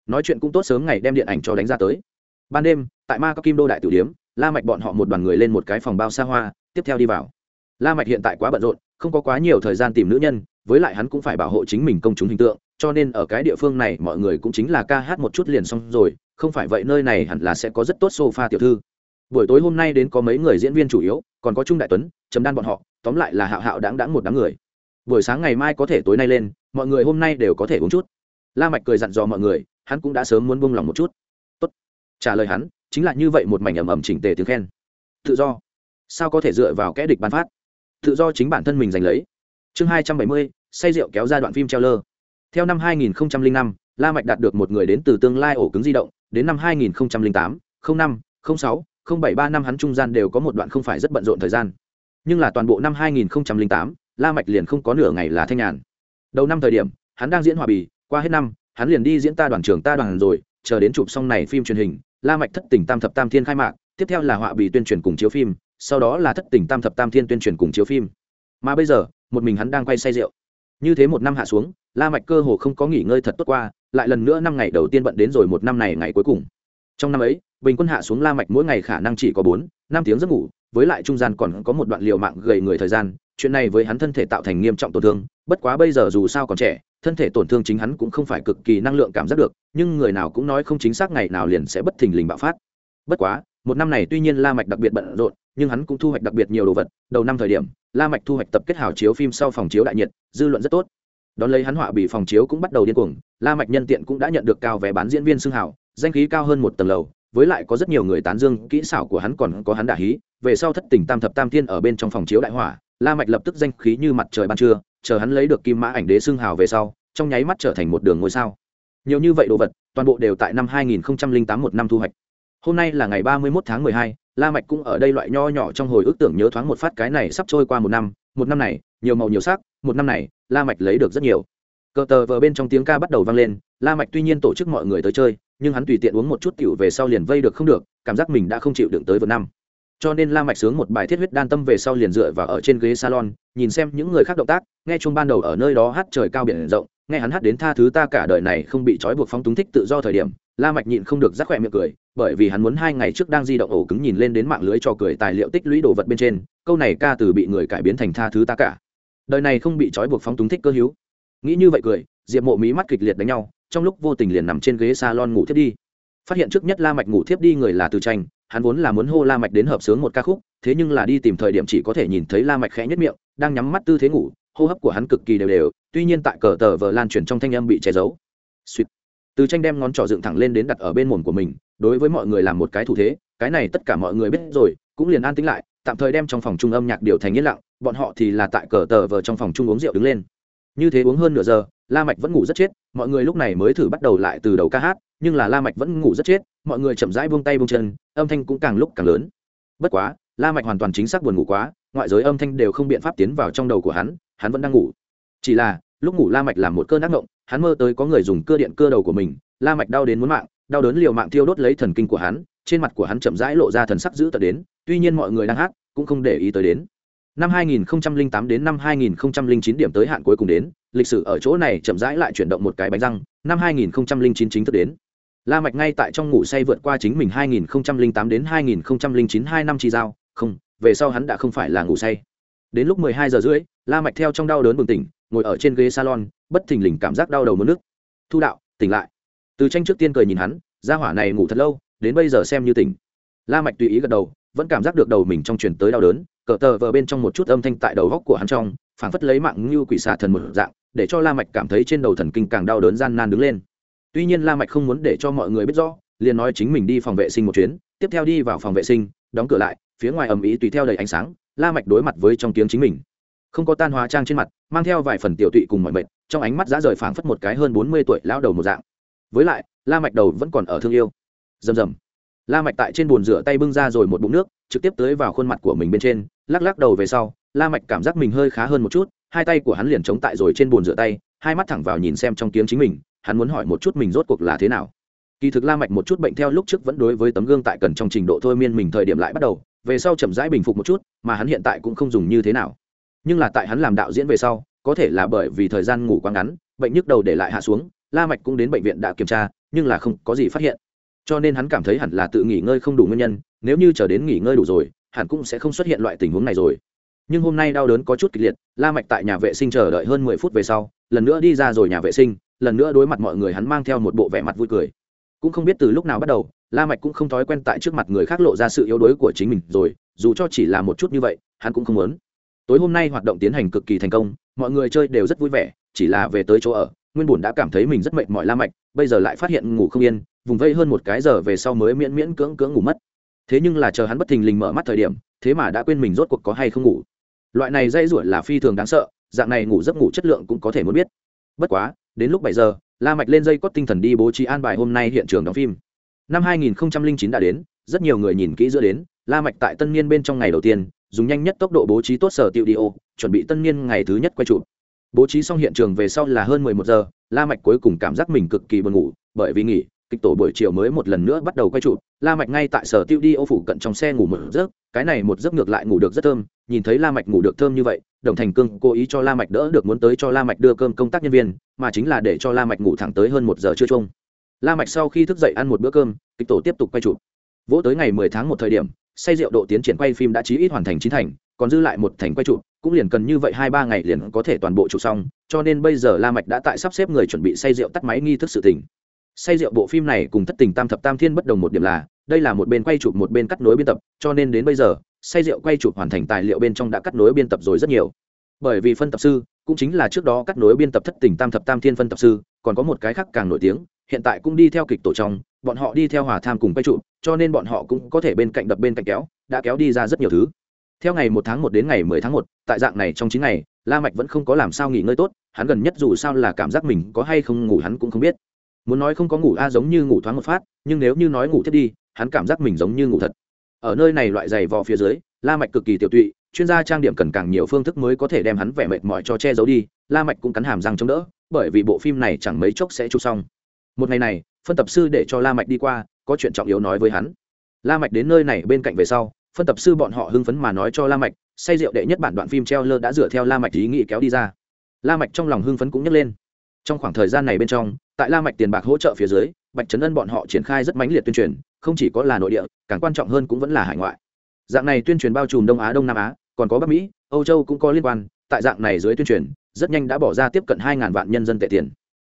Nói chuyện cũng tốt sớm ngày đem điện ảnh cho đánh ra tới. Ban đêm, tại ma các kim đô đại tử điếm, la mạch bọn họ một đoàn người lên một cái phòng bao xa hoa tiếp theo đi vào. La mạch hiện tại quá bận rộn, không có quá nhiều thời gian tìm nữ nhân, với lại hắn cũng phải bảo hộ chính mình công chúng hình tượng, cho nên ở cái địa phương này mọi người cũng chính là ca hát một chút liền xong rồi, không phải vậy nơi này hẳn là sẽ có rất tốt sofa tiểu thư. Buổi tối hôm nay đến có mấy người diễn viên chủ yếu, còn có trung đại tuấn chấm đan bọn họ, tóm lại là hạo hạo đáng đáng một đám người. Buổi sáng ngày mai có thể tối nay lên, mọi người hôm nay đều có thể uống chút. La mạch cười dặn dò mọi người, hắn cũng đã sớm muốn buông lòng một chút. Tốt. Trả lời hắn, chính là như vậy một mảnh ầm ầm chỉnh tề tiếng khen. Tự do sao có thể dựa vào kẽ địch ban phát? Tự do chính bản thân mình giành lấy. Chương hai trăm bảy mươi say rượu kéo ra đoạn phim treo lơ theo năm 2005, la mạch đạt được một người đến từ tương lai ổ cứng di động. Đến năm 2008, 05, 06, 073 năm hắn trung gian đều có một đoạn không phải rất bận rộn thời gian. Nhưng là toàn bộ năm 2008, la mạch liền không có nửa ngày là thanh nhàn. Đầu năm thời điểm hắn đang diễn hòa bì. Qua hết năm hắn liền đi diễn ta đoàn trưởng ta đoàn rồi. Chờ đến chụp xong này phim truyền hình la mạch thất tình tam thập tam thiên khai mạc. Tiếp theo là họa bì tuyên truyền cùng chiếu phim sau đó là thất tình tam thập tam thiên tuyên truyền cùng chiếu phim. Mà bây giờ, một mình hắn đang quay say rượu. Như thế một năm hạ xuống, la mạch cơ hồ không có nghỉ ngơi thật tốt qua, lại lần nữa năm ngày đầu tiên bận đến rồi một năm này ngày cuối cùng. Trong năm ấy, bình quân hạ xuống la mạch mỗi ngày khả năng chỉ có bốn, năm tiếng giấc ngủ, với lại trung gian còn có một đoạn liều mạng gầy người thời gian, chuyện này với hắn thân thể tạo thành nghiêm trọng tổn thương, bất quá bây giờ dù sao còn trẻ, thân thể tổn thương chính hắn cũng không phải cực kỳ năng lượng cảm giác được, nhưng người nào cũng nói không chính xác ngày nào liền sẽ bất thình lình bạo phát. Bất quá, một năm này tuy nhiên la mạch đặc biệt bận rộn nhưng hắn cũng thu hoạch đặc biệt nhiều đồ vật đầu năm thời điểm la mạch thu hoạch tập kết hào chiếu phim sau phòng chiếu đại nhiệt dư luận rất tốt. Đón lấy hắn họa bị phòng chiếu cũng bắt đầu điên cuồng la mạch nhân tiện cũng đã nhận được cao vé bán diễn viên xưng hào danh khí cao hơn một tầng lầu với lại có rất nhiều người tán dương kỹ xảo của hắn còn có hắn đả hí. Về sau thất tình tam thập tam thiên ở bên trong phòng chiếu đại hỏa la mạch lập tức danh khí như mặt trời ban trưa chờ hắn lấy được kim mã ảnh đế xưng hào về sau trong nháy mắt trở thành một đường ngôi sao. Nhiều như vậy đồ vật toàn bộ đều tại năm 2008 một năm thu hoạch. Hôm nay là ngày 31 tháng 12, la mạch cũng ở đây loại nho nhỏ trong hồi ức tưởng nhớ thoáng một phát cái này sắp trôi qua một năm một năm này, nhiều màu nhiều sắc, một năm này, la mạch lấy được rất nhiều. Cờ tờ vờ bên trong tiếng ca bắt đầu vang lên, la mạch tuy nhiên tổ chức mọi người tới chơi, nhưng hắn tùy tiện uống một chút tiểu về sau liền vây được không được, cảm giác mình đã không chịu đựng tới vượt năm. Cho nên la mạch sướng một bài thiết huyết đan tâm về sau liền dựa vào ở trên ghế salon, nhìn xem những người khác động tác, nghe chung ban đầu ở nơi đó hát trời cao biển rộng, nghe hắn hát đến tha thứ ta cả đời này không bị trói buộc phóng túng thích tự do thời điểm la mạch nhịn không được rắc khỏe miệng cười, bởi vì hắn muốn hai ngày trước đang di động ổ cứng nhìn lên đến mạng lưới cho cười tài liệu tích lũy đồ vật bên trên, câu này ca từ bị người cải biến thành tha thứ ta cả. Đời này không bị trói buộc phóng túng thích cơ hữu. Nghĩ như vậy cười, diệp mộ mí mắt kịch liệt đánh nhau, trong lúc vô tình liền nằm trên ghế salon ngủ thiếp đi. Phát hiện trước nhất la mạch ngủ thiếp đi người là từ tranh, hắn vốn là muốn hô la mạch đến hợp sướng một ca khúc, thế nhưng là đi tìm thời điểm chỉ có thể nhìn thấy la mạch khẽ nhất miệng, đang nhắm mắt tư thế ngủ, hô hấp của hắn cực kỳ đều đều, tuy nhiên tại cờ tờ vờ lan truyền trong thanh âm bị che giấu. Sweet từ tranh đem ngón trỏ dựng thẳng lên đến đặt ở bên mồm của mình, đối với mọi người làm một cái thủ thế, cái này tất cả mọi người biết rồi, cũng liền an tĩnh lại, tạm thời đem trong phòng trung âm nhạc điều thành yên lặng, bọn họ thì là tại cờ tờ vờ trong phòng trung uống rượu đứng lên. Như thế uống hơn nửa giờ, la mạch vẫn ngủ rất chết, mọi người lúc này mới thử bắt đầu lại từ đầu ca hát, nhưng là la mạch vẫn ngủ rất chết, mọi người chậm rãi buông tay buông chân, âm thanh cũng càng lúc càng lớn. Bất quá, la mạch hoàn toàn chính xác buồn ngủ quá, ngoại giới âm thanh đều không biện pháp tiến vào trong đầu của hắn hắn vẫn đang ngủ. Chỉ là, lúc ngủ la mạch làm một cơn ác ngộng hắn mơ tới có người dùng cưa điện cưa đầu của mình, la mạch đau đến muốn mạng, đau đớn liều mạng tiêu đốt lấy thần kinh của hắn, trên mặt của hắn chậm rãi lộ ra thần sắc dữ tợn đến, tuy nhiên mọi người đang hát, cũng không để ý tới đến. Năm 2008 đến năm 2009 điểm tới hạn cuối cùng đến, lịch sử ở chỗ này chậm rãi lại chuyển động một cái bánh răng, năm 2009 chính thức đến. La mạch ngay tại trong ngủ say vượt qua chính mình 2008 đến 2009 hai năm chi giao, không, về sau hắn đã không phải là ngủ say. Đến lúc mười hai giờ rưỡi, la mạch theo trong đau đớn bừng tỉnh ngồi ở trên ghế salon, bất thình lình cảm giác đau đầu mất nước. Thu đạo, tỉnh lại. Từ tranh trước tiên cười nhìn hắn, gia hỏa này ngủ thật lâu, đến bây giờ xem như tỉnh. La mạch tùy ý gật đầu, vẫn cảm giác được đầu mình trong truyền tới đau đớn, cờ tờ vờ bên trong một chút âm thanh tại đầu góc của hắn trong, phảng phất lấy mạng như quỷ xà thần một dạng, để cho la mạch cảm thấy trên đầu thần kinh càng đau đớn gian nan đứng lên. Tuy nhiên la mạch không muốn để cho mọi người biết rõ, liền nói chính mình đi phòng vệ sinh một chuyến, tiếp theo đi vào phòng vệ sinh, đóng cửa lại, phía ngoài ầm ĩ tùy theo đầy ánh sáng, la mạch đối mặt với trong tiếng chính mình không có tan hóa trang trên mặt, mang theo vài phần tiểu tụy cùng mọi mệt, trong ánh mắt giá rời phảng phất một cái hơn bốn mươi tuổi lão đầu một dạng. Với lại, la mạch đầu vẫn còn ở thương yêu. Rầm rầm. La mạch tại trên bồn rửa tay bưng ra rồi một bụng nước, trực tiếp tới vào khuôn mặt của mình bên trên, lắc lắc đầu về sau, la mạch cảm giác mình hơi khá hơn một chút, hai tay của hắn liền chống tại rồi trên bồn rửa tay, hai mắt thẳng vào nhìn xem trong tiếng chính mình, hắn muốn hỏi một chút mình rốt cuộc là thế nào. Kỳ thực la mạch một chút bệnh theo lúc trước vẫn đối với tấm gương tại cần trong trình độ thôi miên mình thời điểm lại bắt đầu, về sau chậm rãi bình phục một chút, mà hắn hiện tại cũng không dùng như thế nào nhưng là tại hắn làm đạo diễn về sau, có thể là bởi vì thời gian ngủ quá ngắn, bệnh nhức đầu để lại hạ xuống, la mạch cũng đến bệnh viện đã kiểm tra, nhưng là không có gì phát hiện. Cho nên hắn cảm thấy hẳn là tự nghỉ ngơi không đủ nguyên nhân, nếu như chờ đến nghỉ ngơi đủ rồi, hẳn cũng sẽ không xuất hiện loại tình huống này rồi. Nhưng hôm nay đau đớn có chút kịch liệt, la mạch tại nhà vệ sinh chờ đợi hơn mười phút về sau, lần nữa đi ra rồi nhà vệ sinh, lần nữa đối mặt mọi người hắn mang theo một bộ vẻ mặt vui cười. Cũng không biết từ lúc nào bắt đầu, la mạch cũng không thói quen tại trước mặt người khác lộ ra sự yếu đuối của chính mình rồi, dù cho chỉ là một chút như vậy, hắn cũng không muốn tối hôm nay hoạt động tiến hành cực kỳ thành công, mọi người chơi đều rất vui vẻ, chỉ là về tới chỗ ở, nguyên bùn đã cảm thấy mình rất mệt mỏi la mạch, bây giờ lại phát hiện ngủ không yên, vùng vây hơn một cái giờ về sau mới miễn miễn cưỡng cưỡng ngủ mất. Thế nhưng là chờ hắn bất thình lình mở mắt thời điểm, thế mà đã quên mình rốt cuộc có hay không ngủ. Loại này dây ruổi là phi thường đáng sợ, dạng này ngủ giấc ngủ chất lượng cũng có thể muốn biết. Bất quá, đến lúc bảy giờ, la mạch lên dây cót tinh thần đi bố trí an bài hôm nay hiện trường đóng phim. Năm 2009 đã đến, rất nhiều người nhìn kỹ giữa đến, la mạch tại tân niên bên trong ngày đầu tiên dùng nhanh nhất tốc độ bố trí tốt sở tiêu đi ô, chuẩn bị tân niên ngày thứ nhất quay chụp. Bố trí xong hiện trường về sau là hơn 11 giờ, la mạch cuối cùng cảm giác mình cực kỳ buồn ngủ, bởi vì nghỉ, kịch tổ buổi chiều mới một lần nữa bắt đầu quay chụp. La mạch ngay tại sở tiêu đi ô phủ cận trong xe ngủ một giấc, cái này một giấc ngược lại ngủ được rất thơm, nhìn thấy la mạch ngủ được thơm như vậy, đồng thành cương cố ý cho la mạch đỡ được muốn tới cho la mạch đưa cơm công tác nhân viên, mà chính là để cho la mạch ngủ thẳng tới hơn một giờ trưa chung la mạch sau khi thức dậy ăn một bữa cơm, kịch tổ tiếp tục quay chụp. Vỗ tới ngày 10 tháng một thời điểm say rượu độ tiến triển quay phim đã chí ít hoàn thành chín thành, còn dư lại một thành quay chụp, cũng liền cần như vậy hai ba ngày liền có thể toàn bộ chụp xong, cho nên bây giờ la mạch đã tại sắp xếp người chuẩn bị say rượu tắt máy nghi thức sự tình. Say rượu bộ phim này cùng thất tình tam thập tam thiên bất đồng một điểm là, đây là một bên quay chụp một bên cắt nối biên tập, cho nên đến bây giờ, say rượu quay chụp hoàn thành tài liệu bên trong đã cắt nối biên tập rồi rất nhiều. Bởi vì phân tập sư, cũng chính là trước đó cắt nối biên tập thất tình tam thập tam thiên phân tập sư, còn có một cái khác càng nổi tiếng hiện tại cũng đi theo kịch tổ trong, bọn họ đi theo hòa tham cùng quay trụ, cho nên bọn họ cũng có thể bên cạnh đập bên cạnh kéo, đã kéo đi ra rất nhiều thứ. Theo ngày một tháng một đến ngày mười tháng một, tại dạng này trong chín ngày, la mạch vẫn không có làm sao nghỉ ngơi tốt, hắn gần nhất dù sao là cảm giác mình có hay không ngủ hắn cũng không biết. Muốn nói không có ngủ a giống như ngủ thoáng một phát, nhưng nếu như nói ngủ thiết đi, hắn cảm giác mình giống như ngủ thật. Ở nơi này loại giày vò phía dưới, la mạch cực kỳ tiểu tụy, chuyên gia trang điểm cần càng nhiều phương thức mới có thể đem hắn vẻ mệt mỏi cho che giấu đi, la mạch cũng cắn hàm răng chống đỡ, bởi vì bộ phim này chẳng mấy chốc sẽ chụp xong một ngày này, phân tập sư để cho la mạch đi qua, có chuyện trọng yếu nói với hắn. La mạch đến nơi này bên cạnh về sau, phân tập sư bọn họ hưng phấn mà nói cho la mạch, say rượu đệ nhất bản đoạn phim treo lơ đã dựa theo la mạch ý nghĩ kéo đi ra. La mạch trong lòng hưng phấn cũng nhấc lên. Trong khoảng thời gian này bên trong, tại la mạch tiền bạc hỗ trợ phía dưới, bạch trấn ân bọn họ triển khai rất mãnh liệt tuyên truyền, không chỉ có là nội địa, càng quan trọng hơn cũng vẫn là hải ngoại. Dạng này tuyên truyền bao trùm đông á, đông nam á, còn có bắc mỹ, âu châu cũng có liên quan. Tại dạng này dưới tuyên truyền, rất nhanh đã bỏ ra tiếp cận hai ngàn vạn nhân dân tệ tiền.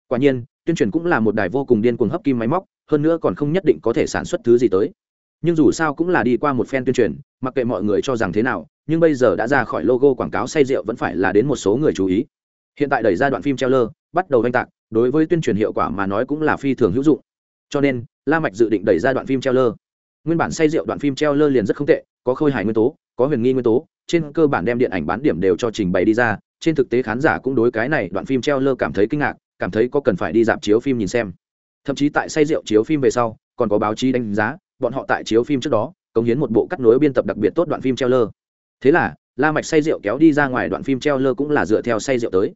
Quả nhiên tuyên truyền cũng là một đài vô cùng điên cuồng hấp kim máy móc, hơn nữa còn không nhất định có thể sản xuất thứ gì tới. Nhưng dù sao cũng là đi qua một phen tuyên truyền, mặc kệ mọi người cho rằng thế nào, nhưng bây giờ đã ra khỏi logo quảng cáo say rượu vẫn phải là đến một số người chú ý. Hiện tại đẩy ra đoạn phim treo lơ bắt đầu oanh tạc, đối với tuyên truyền hiệu quả mà nói cũng là phi thường hữu dụng. Cho nên, la mạch dự định đẩy ra đoạn phim treo lơ nguyên bản say rượu đoạn phim treo lơ liền rất không tệ, có khôi hài nguyên tố, có huyền nghi nguyên tố, trên cơ bản đem điện ảnh bán điểm đều cho trình bày đi ra, trên thực tế khán giả cũng đối cái này đoạn phim treo lơ cảm thấy kinh ngạc cảm thấy có cần phải đi dạp chiếu phim nhìn xem. Thậm chí tại say rượu chiếu phim về sau, còn có báo chí đánh giá, bọn họ tại chiếu phim trước đó, cống hiến một bộ cắt nối biên tập đặc biệt tốt đoạn phim treo lơ thế là, la mạch say rượu kéo đi ra ngoài đoạn phim treo lơ cũng là dựa theo say rượu tới.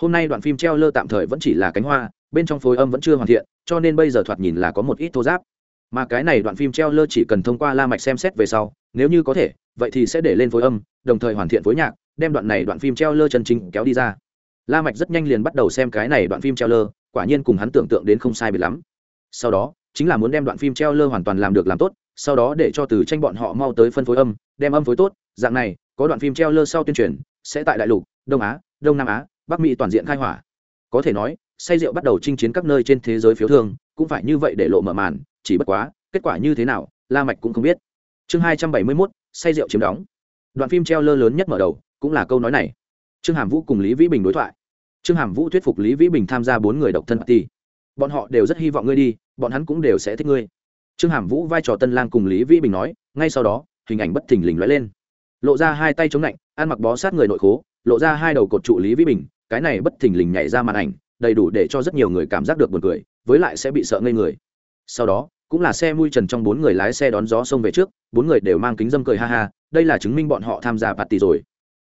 Hôm nay đoạn phim treo lơ tạm thời vẫn chỉ là cánh hoa, bên trong phối âm vẫn chưa hoàn thiện, cho nên bây giờ thoạt nhìn là có một ít thô giáp. Mà cái này đoạn phim treo lơ chỉ cần thông qua la mạch xem xét về sau, nếu như có thể, vậy thì sẽ để lên phối âm, đồng thời hoàn thiện phối nhạc, đem đoạn này đoạn phim treo lơ chân chính kéo đi ra la mạch rất nhanh liền bắt đầu xem cái này đoạn phim treo lơ quả nhiên cùng hắn tưởng tượng đến không sai biệt lắm. Sau đó chính là muốn đem đoạn phim treo lơ hoàn toàn làm được làm tốt sau đó để cho từ tranh bọn họ mau tới phân phối âm đem âm phối tốt dạng này có đoạn phim treo lơ sau tuyên truyền sẽ tại đại lục đông á đông nam á bắc mỹ toàn diện khai hỏa. Có thể nói say rượu bắt đầu chinh chiến các nơi trên thế giới phiếu thương cũng phải như vậy để lộ mở màn chỉ bất quá kết quả như thế nào la mạch cũng không biết. Chương hai trăm bảy mươi 271, say rượu chiếm đóng. Đoạn phim treo lơ lớn nhất mở đầu cũng là câu nói này trương hàm vũ cùng lý vĩ bình đối thoại. Trương hàm vũ thuyết phục lý vĩ bình tham gia bốn người độc thân party. Bọn họ đều rất hy vọng ngươi đi, bọn hắn cũng đều sẽ thích ngươi. Trương hàm vũ vai trò tân lang cùng lý vĩ bình nói, ngay sau đó, hình ảnh bất thình lình lóe lên. Lộ ra hai tay chống lạnh, ăn mặc bó sát người nội khố, lộ ra hai đầu cột trụ lý vĩ bình, cái này bất thình lình nhảy ra màn ảnh, đầy đủ để cho rất nhiều người cảm giác được buồn cười, với lại sẽ bị sợ ngây người. Sau đó, cũng là xe mui trần trong bốn người lái xe đón gió sông về trước, bốn người đều mang kính dâm cười ha ha, đây là chứng minh bọn họ tham gia party rồi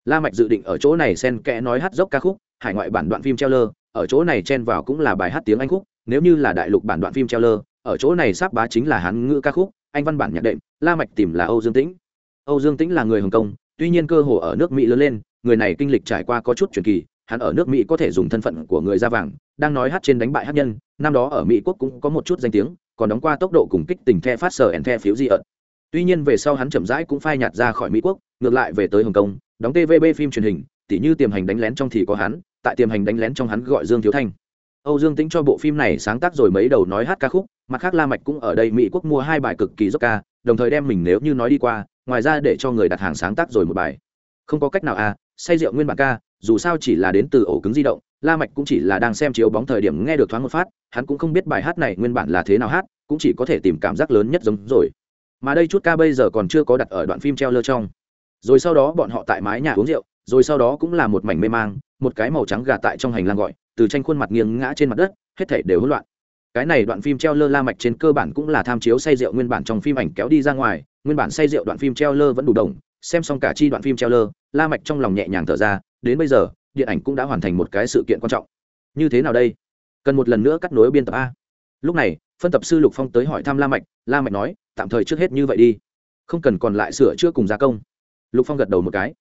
la mạch dự định ở chỗ này xen kẽ nói hát dốc ca khúc, hải ngoại bản đoạn phim treo lơ ở chỗ này chen vào cũng là bài hát tiếng anh khúc, nếu như là đại lục bản đoạn phim treo lơ ở chỗ này sắp bá chính là hán ngữ ca khúc, anh văn bản nhạc đệm, la mạch tìm là âu dương tĩnh. Âu dương tĩnh là người hồng kông, tuy nhiên cơ hồ ở nước mỹ lớn lên, người này kinh lịch trải qua có chút truyền kỳ, hắn ở nước mỹ có thể dùng thân phận của người da vàng, đang nói hát trên đánh bại hát nhân, năm đó ở mỹ quốc cũng có một chút danh tiếng, còn đóng qua tốc độ cùng kích tình the phát sở and the phiếu di ợt tuy nhiên về sau hắn chậm rãi cũng phai nhạt ra khỏi mỹ quốc ngược lại về tới hồng kông, đóng tvb phim truyền hình, tỉ như tiềm hành đánh lén trong thì có hắn, tại tiềm hành đánh lén trong hắn gọi dương thiếu thanh. Âu dương tính cho bộ phim này sáng tác rồi mấy đầu nói hát ca khúc, mặt khác la mạch cũng ở đây mỹ quốc mua hai bài cực kỳ dốc ca, đồng thời đem mình nếu như nói đi qua, ngoài ra để cho người đặt hàng sáng tác rồi một bài. Không có cách nào à say rượu nguyên bản ca, dù sao chỉ là đến từ ổ cứng di động, la mạch cũng chỉ là đang xem chiếu bóng thời điểm nghe được thoáng một phát, hắn cũng không biết bài hát này nguyên bản là thế nào hát, cũng chỉ có thể tìm cảm giác lớn nhất giống rồi. Mà đây chút ca bây giờ còn chưa có đặt ở đoạn phim treo lơ trong rồi sau đó bọn họ tại mái nhà uống rượu, rồi sau đó cũng là một mảnh mê mang, một cái màu trắng gà tại trong hành lang gọi, từ tranh khuôn mặt nghiêng ngã trên mặt đất, hết thảy đều hỗn loạn. Cái này đoạn phim treo lơ la mạch trên cơ bản cũng là tham chiếu say rượu nguyên bản trong phim ảnh kéo đi ra ngoài, nguyên bản say rượu đoạn phim treo lơ vẫn đủ đồng, xem xong cả chi đoạn phim treo lơ, la mạch trong lòng nhẹ nhàng thở ra, đến bây giờ, điện ảnh cũng đã hoàn thành một cái sự kiện quan trọng. Như thế nào đây? Cần một lần nữa cắt nối biên tập a. Lúc này, phân tập sư lục phong tới hỏi thăm la mạch la mạch nói, tạm thời trước hết như vậy đi. Không cần còn lại sửa chữa cùng gia công lục phong gật đầu một cái.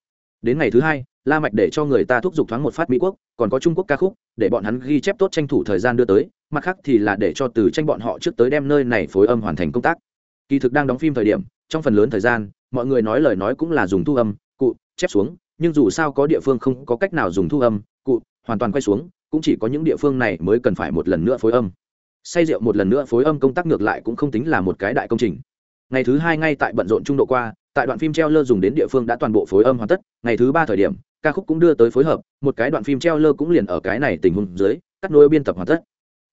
Đến ngày thứ hai, la mạch để cho người ta thúc giục thoáng một phát mỹ quốc, còn có trung quốc ca khúc, để bọn hắn ghi chép tốt tranh thủ thời gian đưa tới, mặt khác thì là để cho từ tranh bọn họ trước tới đem nơi này phối âm hoàn thành công tác. Kỳ thực đang đóng phim thời điểm, trong phần lớn thời gian, mọi người nói lời nói cũng là dùng thu âm, cụ, chép xuống, nhưng dù sao có địa phương không có cách nào dùng thu âm, cụ, hoàn toàn quay xuống, cũng chỉ có những địa phương này mới cần phải một lần nữa phối âm. Say rượu một lần nữa phối âm công tác ngược lại cũng không tính là một cái đại công trình ngày thứ hai ngay tại bận rộn trung độ qua, tại đoạn phim treo lơ dùng đến địa phương đã toàn bộ phối âm hoàn tất. Ngày thứ ba thời điểm, ca khúc cũng đưa tới phối hợp, một cái đoạn phim treo lơ cũng liền ở cái này tình huống dưới, cắt nối biên tập hoàn tất.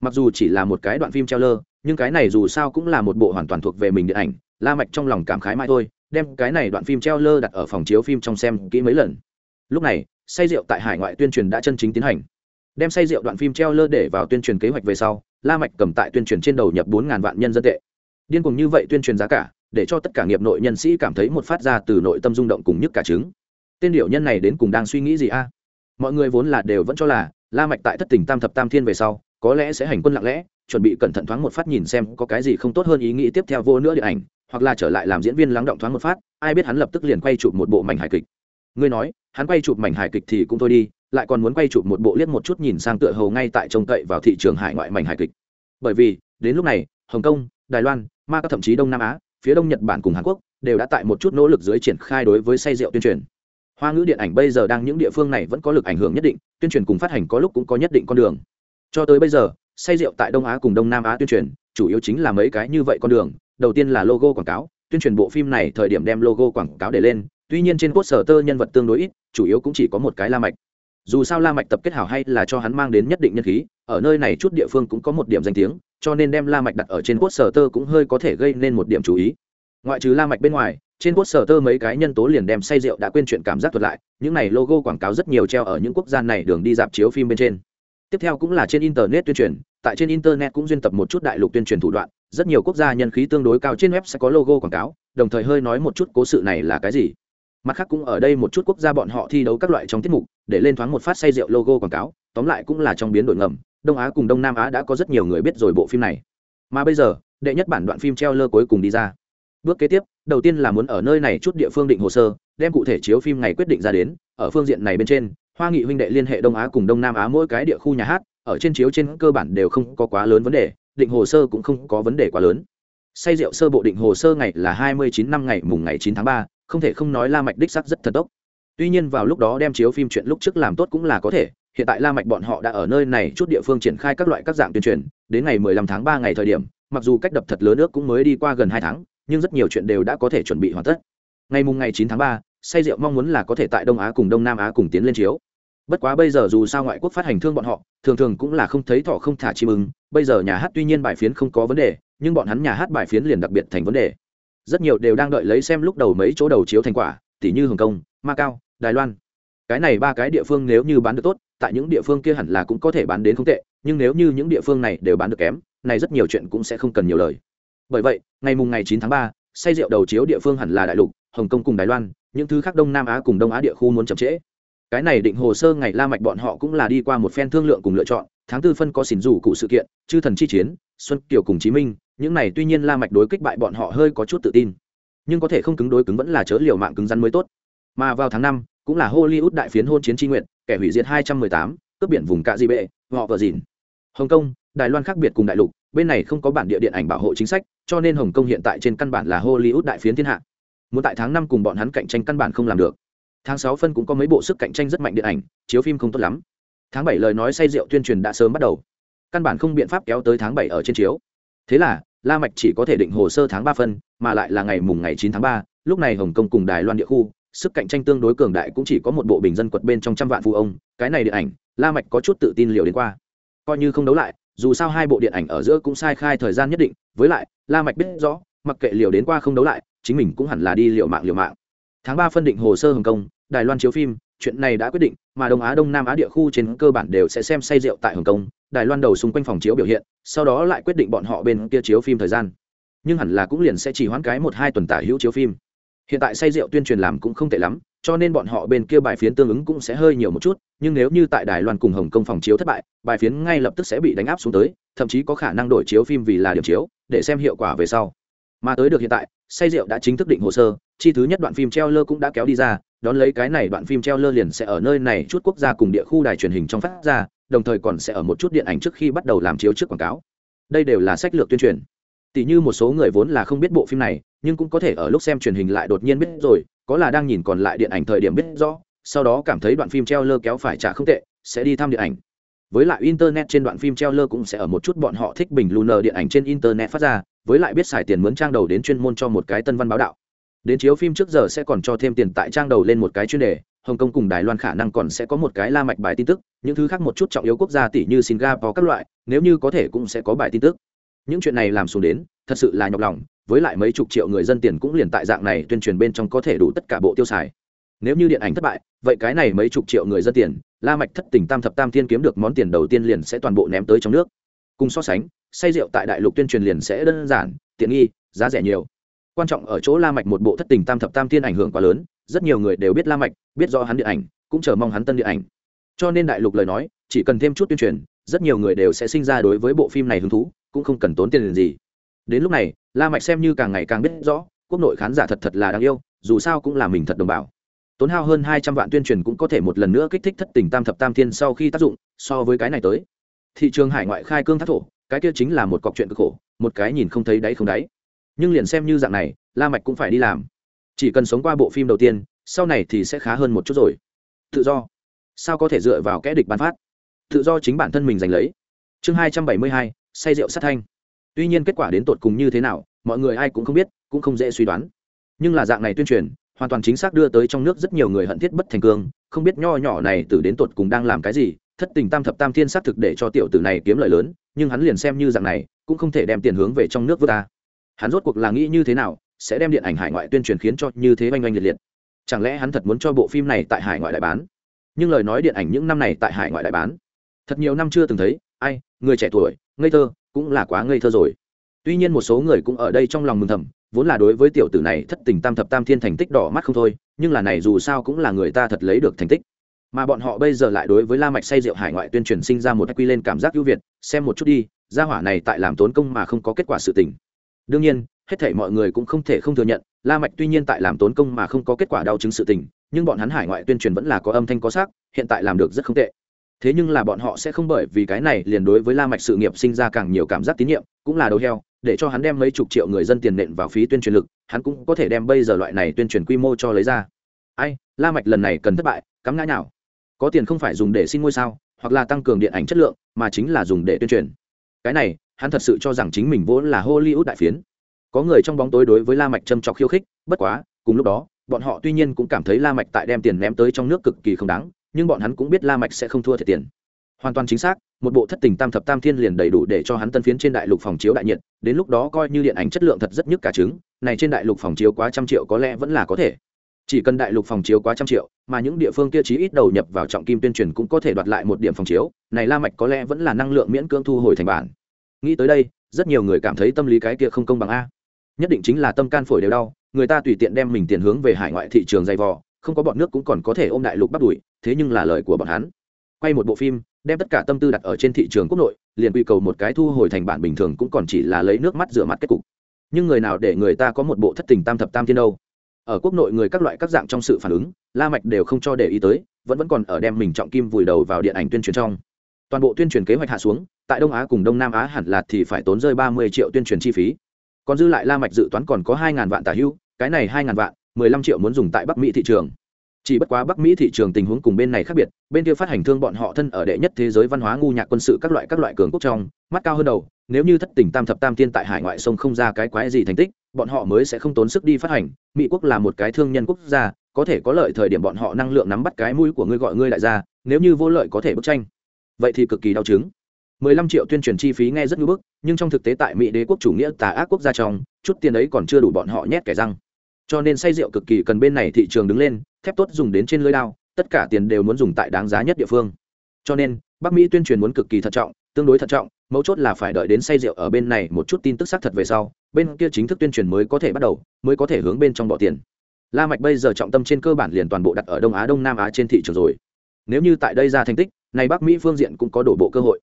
Mặc dù chỉ là một cái đoạn phim treo lơ nhưng cái này dù sao cũng là một bộ hoàn toàn thuộc về mình điện ảnh, la mạch trong lòng cảm khái mãi thôi, đem cái này đoạn phim treo lơ đặt ở phòng chiếu phim trong xem kỹ mấy lần. Lúc này, say rượu tại hải ngoại tuyên truyền đã chân chính tiến hành. Đem say rượu đoạn phim treo lơ để vào tuyên truyền kế hoạch về sau, la mạch cầm tại tuyên truyền trên đầu nhập bốn ngàn vạn nhân dân tệ điên cuồng như vậy tuyên truyền giá cả, để cho tất cả nghiệp nội nhân sĩ cảm thấy một phát ra từ nội tâm rung động cùng nhức cả trứng. Tên điệu nhân này đến cùng đang suy nghĩ gì a? Mọi người vốn là đều vẫn cho là, la mạch tại thất tình tam thập tam thiên về sau, có lẽ sẽ hành quân lặng lẽ, chuẩn bị cẩn thận thoáng một phát nhìn xem có cái gì không tốt hơn ý nghĩ tiếp theo vô nữa điện ảnh, hoặc là trở lại làm diễn viên lắng động thoáng một phát, ai biết hắn lập tức liền quay chụp một bộ mảnh hài kịch. Ngươi nói, hắn quay chụp mảnh hài kịch thì cũng thôi đi, lại còn muốn quay chụp một bộ liếc một chút nhìn sang tựa hầu ngay tại trông cậy vào thị trường hải ngoại mảnh hài kịch. Bởi vì, đến lúc này, hồng kông, đài loan ma các thậm chí đông nam á phía đông nhật bản cùng hàn quốc đều đã tại một chút nỗ lực dưới triển khai đối với say rượu tuyên truyền hoa ngữ điện ảnh bây giờ đang những địa phương này vẫn có lực ảnh hưởng nhất định tuyên truyền cùng phát hành có lúc cũng có nhất định con đường cho tới bây giờ say rượu tại đông á cùng đông nam á tuyên truyền chủ yếu chính là mấy cái như vậy con đường đầu tiên là logo quảng cáo tuyên truyền bộ phim này thời điểm đem logo quảng cáo để lên tuy nhiên trên quốc sở tơ nhân vật tương đối ít chủ yếu cũng chỉ có một cái la mạch dù sao la mạch tập kết hảo hay là cho hắn mang đến nhất định nhân khí ở nơi này chút địa phương cũng có một điểm danh tiếng cho nên đem la mạch đặt ở trên quốc sở tơ cũng hơi có thể gây nên một điểm chú ý. Ngoại trừ la mạch bên ngoài, trên quốc sở tơ mấy cái nhân tố liền đem say rượu đã quên chuyện cảm giác thuật lại, những này logo quảng cáo rất nhiều treo ở những quốc gia này đường đi dạp chiếu phim bên trên. Tiếp theo cũng là trên internet tuyên truyền, tại trên internet cũng duyên tập một chút đại lục tuyên truyền thủ đoạn, rất nhiều quốc gia nhân khí tương đối cao trên web sẽ có logo quảng cáo, đồng thời hơi nói một chút cố sự này là cái gì. Mặt khác cũng ở đây một chút quốc gia bọn họ thi đấu các loại trong tiết mục, để lên thoáng một phát say rượu logo quảng cáo, tóm lại cũng là trong biến đổi ngầm đông á cùng đông nam á đã có rất nhiều người biết rồi bộ phim này mà bây giờ đệ nhất bản đoạn phim treo lơ cuối cùng đi ra bước kế tiếp đầu tiên là muốn ở nơi này chút địa phương định hồ sơ đem cụ thể chiếu phim ngày quyết định ra đến ở phương diện này bên trên hoa nghị huynh đệ liên hệ đông á cùng đông nam á mỗi cái địa khu nhà hát ở trên chiếu trên cơ bản đều không có quá lớn vấn đề định hồ sơ cũng không có vấn đề quá lớn say rượu sơ bộ định hồ sơ ngày là hai mươi chín năm ngày mùng ngày chín tháng ba không thể không nói la mạch đích sắc rất thần tốc tuy nhiên vào lúc đó đem chiếu phim chuyện lúc trước làm tốt cũng là có thể hiện tại la mạch bọn họ đã ở nơi này chút địa phương triển khai các loại các dạng tuyên truyền. Đến ngày 15 tháng 3 ngày thời điểm mặc dù cách đập thật lớn nước cũng mới đi qua gần hai tháng nhưng rất nhiều chuyện đều đã có thể chuẩn bị hoàn tất. Ngày mùng ngày 9 tháng 3, say rượu mong muốn là có thể tại đông á cùng đông nam á cùng tiến lên chiếu. Bất quá bây giờ dù sao ngoại quốc phát hành thương bọn họ thường thường cũng là không thấy thọ không thả chim ưng. Bây giờ nhà hát tuy nhiên bài phiến không có vấn đề nhưng bọn hắn nhà hát bài phiến liền đặc biệt thành vấn đề. Rất nhiều đều đang đợi lấy xem lúc đầu mấy chỗ đầu chiếu thành quả tỷ như hồng kông macau đài loan. Cái này ba cái địa phương nếu như bán được tốt tại những địa phương kia hẳn là cũng có thể bán đến không tệ nhưng nếu như những địa phương này đều bán được kém này rất nhiều chuyện cũng sẽ không cần nhiều lời. Bởi vậy ngày mùng ngày 9 tháng 3, say rượu đầu chiếu địa phương hẳn là đại lục hồng kông cùng đài loan những thứ khác đông nam á cùng đông á địa khu muốn chậm trễ. Cái này định hồ sơ ngày la mạch bọn họ cũng là đi qua một phen thương lượng cùng lựa chọn tháng tư phân có xỉn rủ cụ sự kiện chư thần chi chiến xuân kiều cùng chí minh những này tuy nhiên la mạch đối kích bại bọn họ hơi có chút tự tin nhưng có thể không cứng đối cứng vẫn là chớ liều mạng cứng rắn mới tốt. Mà vào tháng năm cũng là hollywood đại phiến hôn chiến chi nguyện kẻ hủy diệt 218, cướp biển vùng cạ di bệ họ vợ dìn. Hồng kông đài loan khác biệt cùng đại lục bên này không có bản địa điện ảnh bảo hộ chính sách cho nên hồng kông hiện tại trên căn bản là hollywood đại phiến thiên hạ. Muốn tại tháng năm cùng bọn hắn cạnh tranh căn bản không làm được. Tháng sáu phân cũng có mấy bộ sức cạnh tranh rất mạnh điện ảnh chiếu phim không tốt lắm. Tháng bảy lời nói say rượu tuyên truyền đã sớm bắt đầu. Căn bản không biện pháp kéo tới tháng bảy ở trên chiếu. Thế là la mạch chỉ có thể định hồ sơ tháng ba phân mà lại là ngày mùng ngày chín tháng ba lúc này hồng kông cùng đài loan địa khu sức cạnh tranh tương đối cường đại cũng chỉ có một bộ bình dân quật bên trong trăm vạn phụ ông, cái này điện ảnh, la mạch có chút tự tin liều đến qua. Coi như không đấu lại, dù sao hai bộ điện ảnh ở giữa cũng sai khai thời gian nhất định, với lại, la mạch biết rõ, mặc kệ liều đến qua không đấu lại, chính mình cũng hẳn là đi liều mạng liều mạng. Tháng ba phân định hồ sơ hồng kông, đài loan chiếu phim, chuyện này đã quyết định, mà đông á, đông nam á địa khu trên cơ bản đều sẽ xem say rượu tại hồng kông, đài loan đầu xung quanh phòng chiếu biểu hiện, sau đó lại quyết định bọn họ bên kia chiếu phim thời gian. Nhưng hẳn là cũng liền sẽ chỉ hoãn cái một hai tuần tả hữu chiếu phim hiện tại say rượu tuyên truyền làm cũng không tệ lắm, cho nên bọn họ bên kia bài phiến tương ứng cũng sẽ hơi nhiều một chút, nhưng nếu như tại đài loan cùng hồng kông phòng chiếu thất bại, bài phiến ngay lập tức sẽ bị đánh áp xuống tới, thậm chí có khả năng đổi chiếu phim vì là điểm chiếu, để xem hiệu quả về sau. Mà tới được hiện tại, say rượu đã chính thức định hồ sơ, chi thứ nhất đoạn phim treo lơ cũng đã kéo đi ra, đón lấy cái này đoạn phim treo lơ liền sẽ ở nơi này chút quốc gia cùng địa khu đài truyền hình trong phát ra, đồng thời còn sẽ ở một chút điện ảnh trước khi bắt đầu làm chiếu trước quảng cáo. Đây đều là sách lược tuyên truyền tỷ như một số người vốn là không biết bộ phim này, nhưng cũng có thể ở lúc xem truyền hình lại đột nhiên biết rồi, có là đang nhìn còn lại điện ảnh thời điểm biết rõ, sau đó cảm thấy đoạn phim treo lơ kéo phải trả không tệ, sẽ đi thăm điện ảnh. Với lại internet trên đoạn phim treo lơ cũng sẽ ở một chút bọn họ thích bình lunar điện ảnh trên internet phát ra, với lại biết xài tiền mướn trang đầu đến chuyên môn cho một cái tân văn báo đạo. Đến chiếu phim trước giờ sẽ còn cho thêm tiền tại trang đầu lên một cái chuyên đề, hồng kông cùng đài loan khả năng còn sẽ có một cái la mạch bài tin tức, những thứ khác một chút trọng yếu quốc gia tỷ như singapore các loại, nếu như có thể cũng sẽ có bài tin tức những chuyện này làm xuống đến, thật sự là nhọc lòng, với lại mấy chục triệu người dân tiền cũng liền tại dạng này tuyên truyền bên trong có thể đủ tất cả bộ tiêu xài. Nếu như điện ảnh thất bại, vậy cái này mấy chục triệu người dân tiền, la mạch thất tình tam thập tam thiên kiếm được món tiền đầu tiên liền sẽ toàn bộ ném tới trong nước. Cùng so sánh, say rượu tại đại lục tuyên truyền liền sẽ đơn giản, tiện nghi, giá rẻ nhiều. Quan trọng ở chỗ la mạch một bộ thất tình tam thập tam thiên ảnh hưởng quá lớn, rất nhiều người đều biết la mạch, biết rõ hắn điện ảnh, cũng chờ mong hắn tân điện ảnh. Cho nên đại lục lời nói, chỉ cần thêm chút tuyên truyền, rất nhiều người đều sẽ sinh ra đối với bộ phim này hứng thú cũng không cần tốn tiền gì. Đến lúc này, la mạch xem như càng ngày càng biết rõ, quốc nội khán giả thật thật là đáng yêu, dù sao cũng là mình thật đồng bào. Tốn hao hơn hai trăm vạn tuyên truyền cũng có thể một lần nữa kích thích thất tình tam thập tam thiên sau khi tác dụng, so với cái này tới. Thị trường hải ngoại khai cương thác thổ, cái kia chính là một cọc chuyện cực khổ, một cái nhìn không thấy đáy không đáy. Nhưng liền xem như dạng này, la mạch cũng phải đi làm. Chỉ cần sống qua bộ phim đầu tiên, sau này thì sẽ khá hơn một chút rồi. Tự do. Sao có thể dựa vào kẽ địch bán phát? Tự do chính bản thân mình giành lấy. Chương hai trăm bảy mươi hai say rượu sát thanh. Tuy nhiên kết quả đến tột cùng như thế nào, mọi người ai cũng không biết, cũng không dễ suy đoán. Nhưng là dạng này tuyên truyền, hoàn toàn chính xác đưa tới trong nước rất nhiều người hận thiết bất thành cương, không biết nho nhỏ này từ đến tột cùng đang làm cái gì, thất tình tam thập tam thiên xác thực để cho tiểu tử này kiếm lợi lớn, nhưng hắn liền xem như dạng này, cũng không thể đem tiền hướng về trong nước vớt ta. Hắn rốt cuộc là nghĩ như thế nào, sẽ đem điện ảnh hải ngoại tuyên truyền khiến cho như thế oanh oanh liệt liệt. Chẳng lẽ hắn thật muốn cho bộ phim này tại hải ngoại đại bán? Nhưng lời nói điện ảnh những năm này tại hải ngoại đại bán. Thật nhiều năm chưa từng thấy, ai, người trẻ tuổi ngây thơ, cũng là quá ngây thơ rồi. Tuy nhiên một số người cũng ở đây trong lòng mừng thầm, vốn là đối với tiểu tử này thất tình tam thập tam thiên thành tích đỏ mắt không thôi, nhưng là này dù sao cũng là người ta thật lấy được thành tích. Mà bọn họ bây giờ lại đối với la mạch say rượu hải ngoại tuyên truyền sinh ra một quy lên cảm giác ưu việt, xem một chút đi, gia hỏa này tại làm tốn công mà không có kết quả sự tình. Đương nhiên, hết thảy mọi người cũng không thể không thừa nhận, la mạch tuy nhiên tại làm tốn công mà không có kết quả đau chứng sự tình, nhưng bọn hắn hải ngoại tuyên truyền vẫn là có âm thanh có sắc, hiện tại làm được rất không tệ thế nhưng là bọn họ sẽ không bởi vì cái này liền đối với la mạch sự nghiệp sinh ra càng nhiều cảm giác tín nhiệm, cũng là đầu heo, để cho hắn đem mấy chục triệu người dân tiền nện vào phí tuyên truyền lực, hắn cũng có thể đem bây giờ loại này tuyên truyền quy mô cho lấy ra. Ai, la mạch lần này cần thất bại, cắm ngã nào có tiền không phải dùng để xin ngôi sao, hoặc là tăng cường điện ảnh chất lượng, mà chính là dùng để tuyên truyền. Cái này, hắn thật sự cho rằng chính mình vốn là hollywood đại phiến. Có người trong bóng tối đối với la mạch châm chọc khiêu khích, bất quá, cùng lúc đó, bọn họ tuy nhiên cũng cảm thấy la mạch tại đem tiền ném tới trong nước cực kỳ không đáng nhưng bọn hắn cũng biết la mạch sẽ không thua thiệt tiền. Hoàn toàn chính xác, một bộ thất tình tam thập tam thiên liền đầy đủ để cho hắn tân phiến trên đại lục phòng chiếu đại nhiệt, đến lúc đó coi như điện ảnh chất lượng thật rất nhức cả trứng, này trên đại lục phòng chiếu quá trăm triệu có lẽ vẫn là có thể. Chỉ cần đại lục phòng chiếu quá trăm triệu, mà những địa phương kia chí ít đầu nhập vào trọng kim tuyên truyền cũng có thể đoạt lại một điểm phòng chiếu, này la mạch có lẽ vẫn là năng lượng miễn cưỡng thu hồi thành bản. Nghĩ tới đây, rất nhiều người cảm thấy tâm lý cái kia không công bằng a. Nhất định chính là tâm can phổi đều đau, người ta tùy tiện đem mình tiền hướng về hải ngoại thị trường dày vò không có bọn nước cũng còn có thể ôm đại lục bắt đuổi, thế nhưng là lời của bọn hắn. Quay một bộ phim, đem tất cả tâm tư đặt ở trên thị trường quốc nội, liền quy cầu một cái thu hồi thành bản bình thường cũng còn chỉ là lấy nước mắt rửa mặt kết cục. Nhưng người nào để người ta có một bộ thất tình tam thập tam thiên đâu? Ở quốc nội người các loại các dạng trong sự phản ứng, la mạch đều không cho để ý tới, vẫn vẫn còn ở đem mình trọng kim vùi đầu vào điện ảnh tuyên truyền trong. Toàn bộ tuyên truyền kế hoạch hạ xuống, tại đông á cùng đông nam á hẳn là thì phải tốn rơi ba mươi triệu tuyên truyền chi phí. Còn dư lại la mạch dự toán còn có hai ngàn vạn tả hưu, cái này hai ngàn vạn mười lăm triệu muốn dùng tại bắc mỹ thị trường. Chỉ bất quá bắc mỹ thị trường tình huống cùng bên này khác biệt, bên kia phát hành thương bọn họ thân ở đệ nhất thế giới văn hóa ngu nhạc quân sự các loại các loại cường quốc trong, mắt cao hơn đầu, nếu như thất tình tam thập tam tiên tại hải ngoại sông không ra cái quái gì thành tích, bọn họ mới sẽ không tốn sức đi phát hành. Mỹ quốc là một cái thương nhân quốc gia, có thể có lợi thời điểm bọn họ năng lượng nắm bắt cái mũi của ngươi gọi ngươi lại ra, nếu như vô lợi có thể bức tranh. Vậy thì cực kỳ đau chứng. 15 triệu tuyên truyền chi phí nghe rất ngưỡng bức, nhưng trong thực tế tại mỹ đế quốc chủ nghĩa tà ác quốc gia trong, chút tiền ấy còn chưa đủ bọn họ nhét kẻ răng cho nên say rượu cực kỳ cần bên này thị trường đứng lên, thép tốt dùng đến trên lưới đao, tất cả tiền đều muốn dùng tại đáng giá nhất địa phương. Cho nên, bắc mỹ tuyên truyền muốn cực kỳ thận trọng, tương đối thận trọng, mấu chốt là phải đợi đến say rượu ở bên này một chút tin tức xác thật về sau, bên kia chính thức tuyên truyền mới có thể bắt đầu, mới có thể hướng bên trong bỏ tiền. La mạch bây giờ trọng tâm trên cơ bản liền toàn bộ đặt ở đông á, đông nam á trên thị trường rồi. Nếu như tại đây ra thành tích, này bắc mỹ phương diện cũng có đổ bộ cơ hội.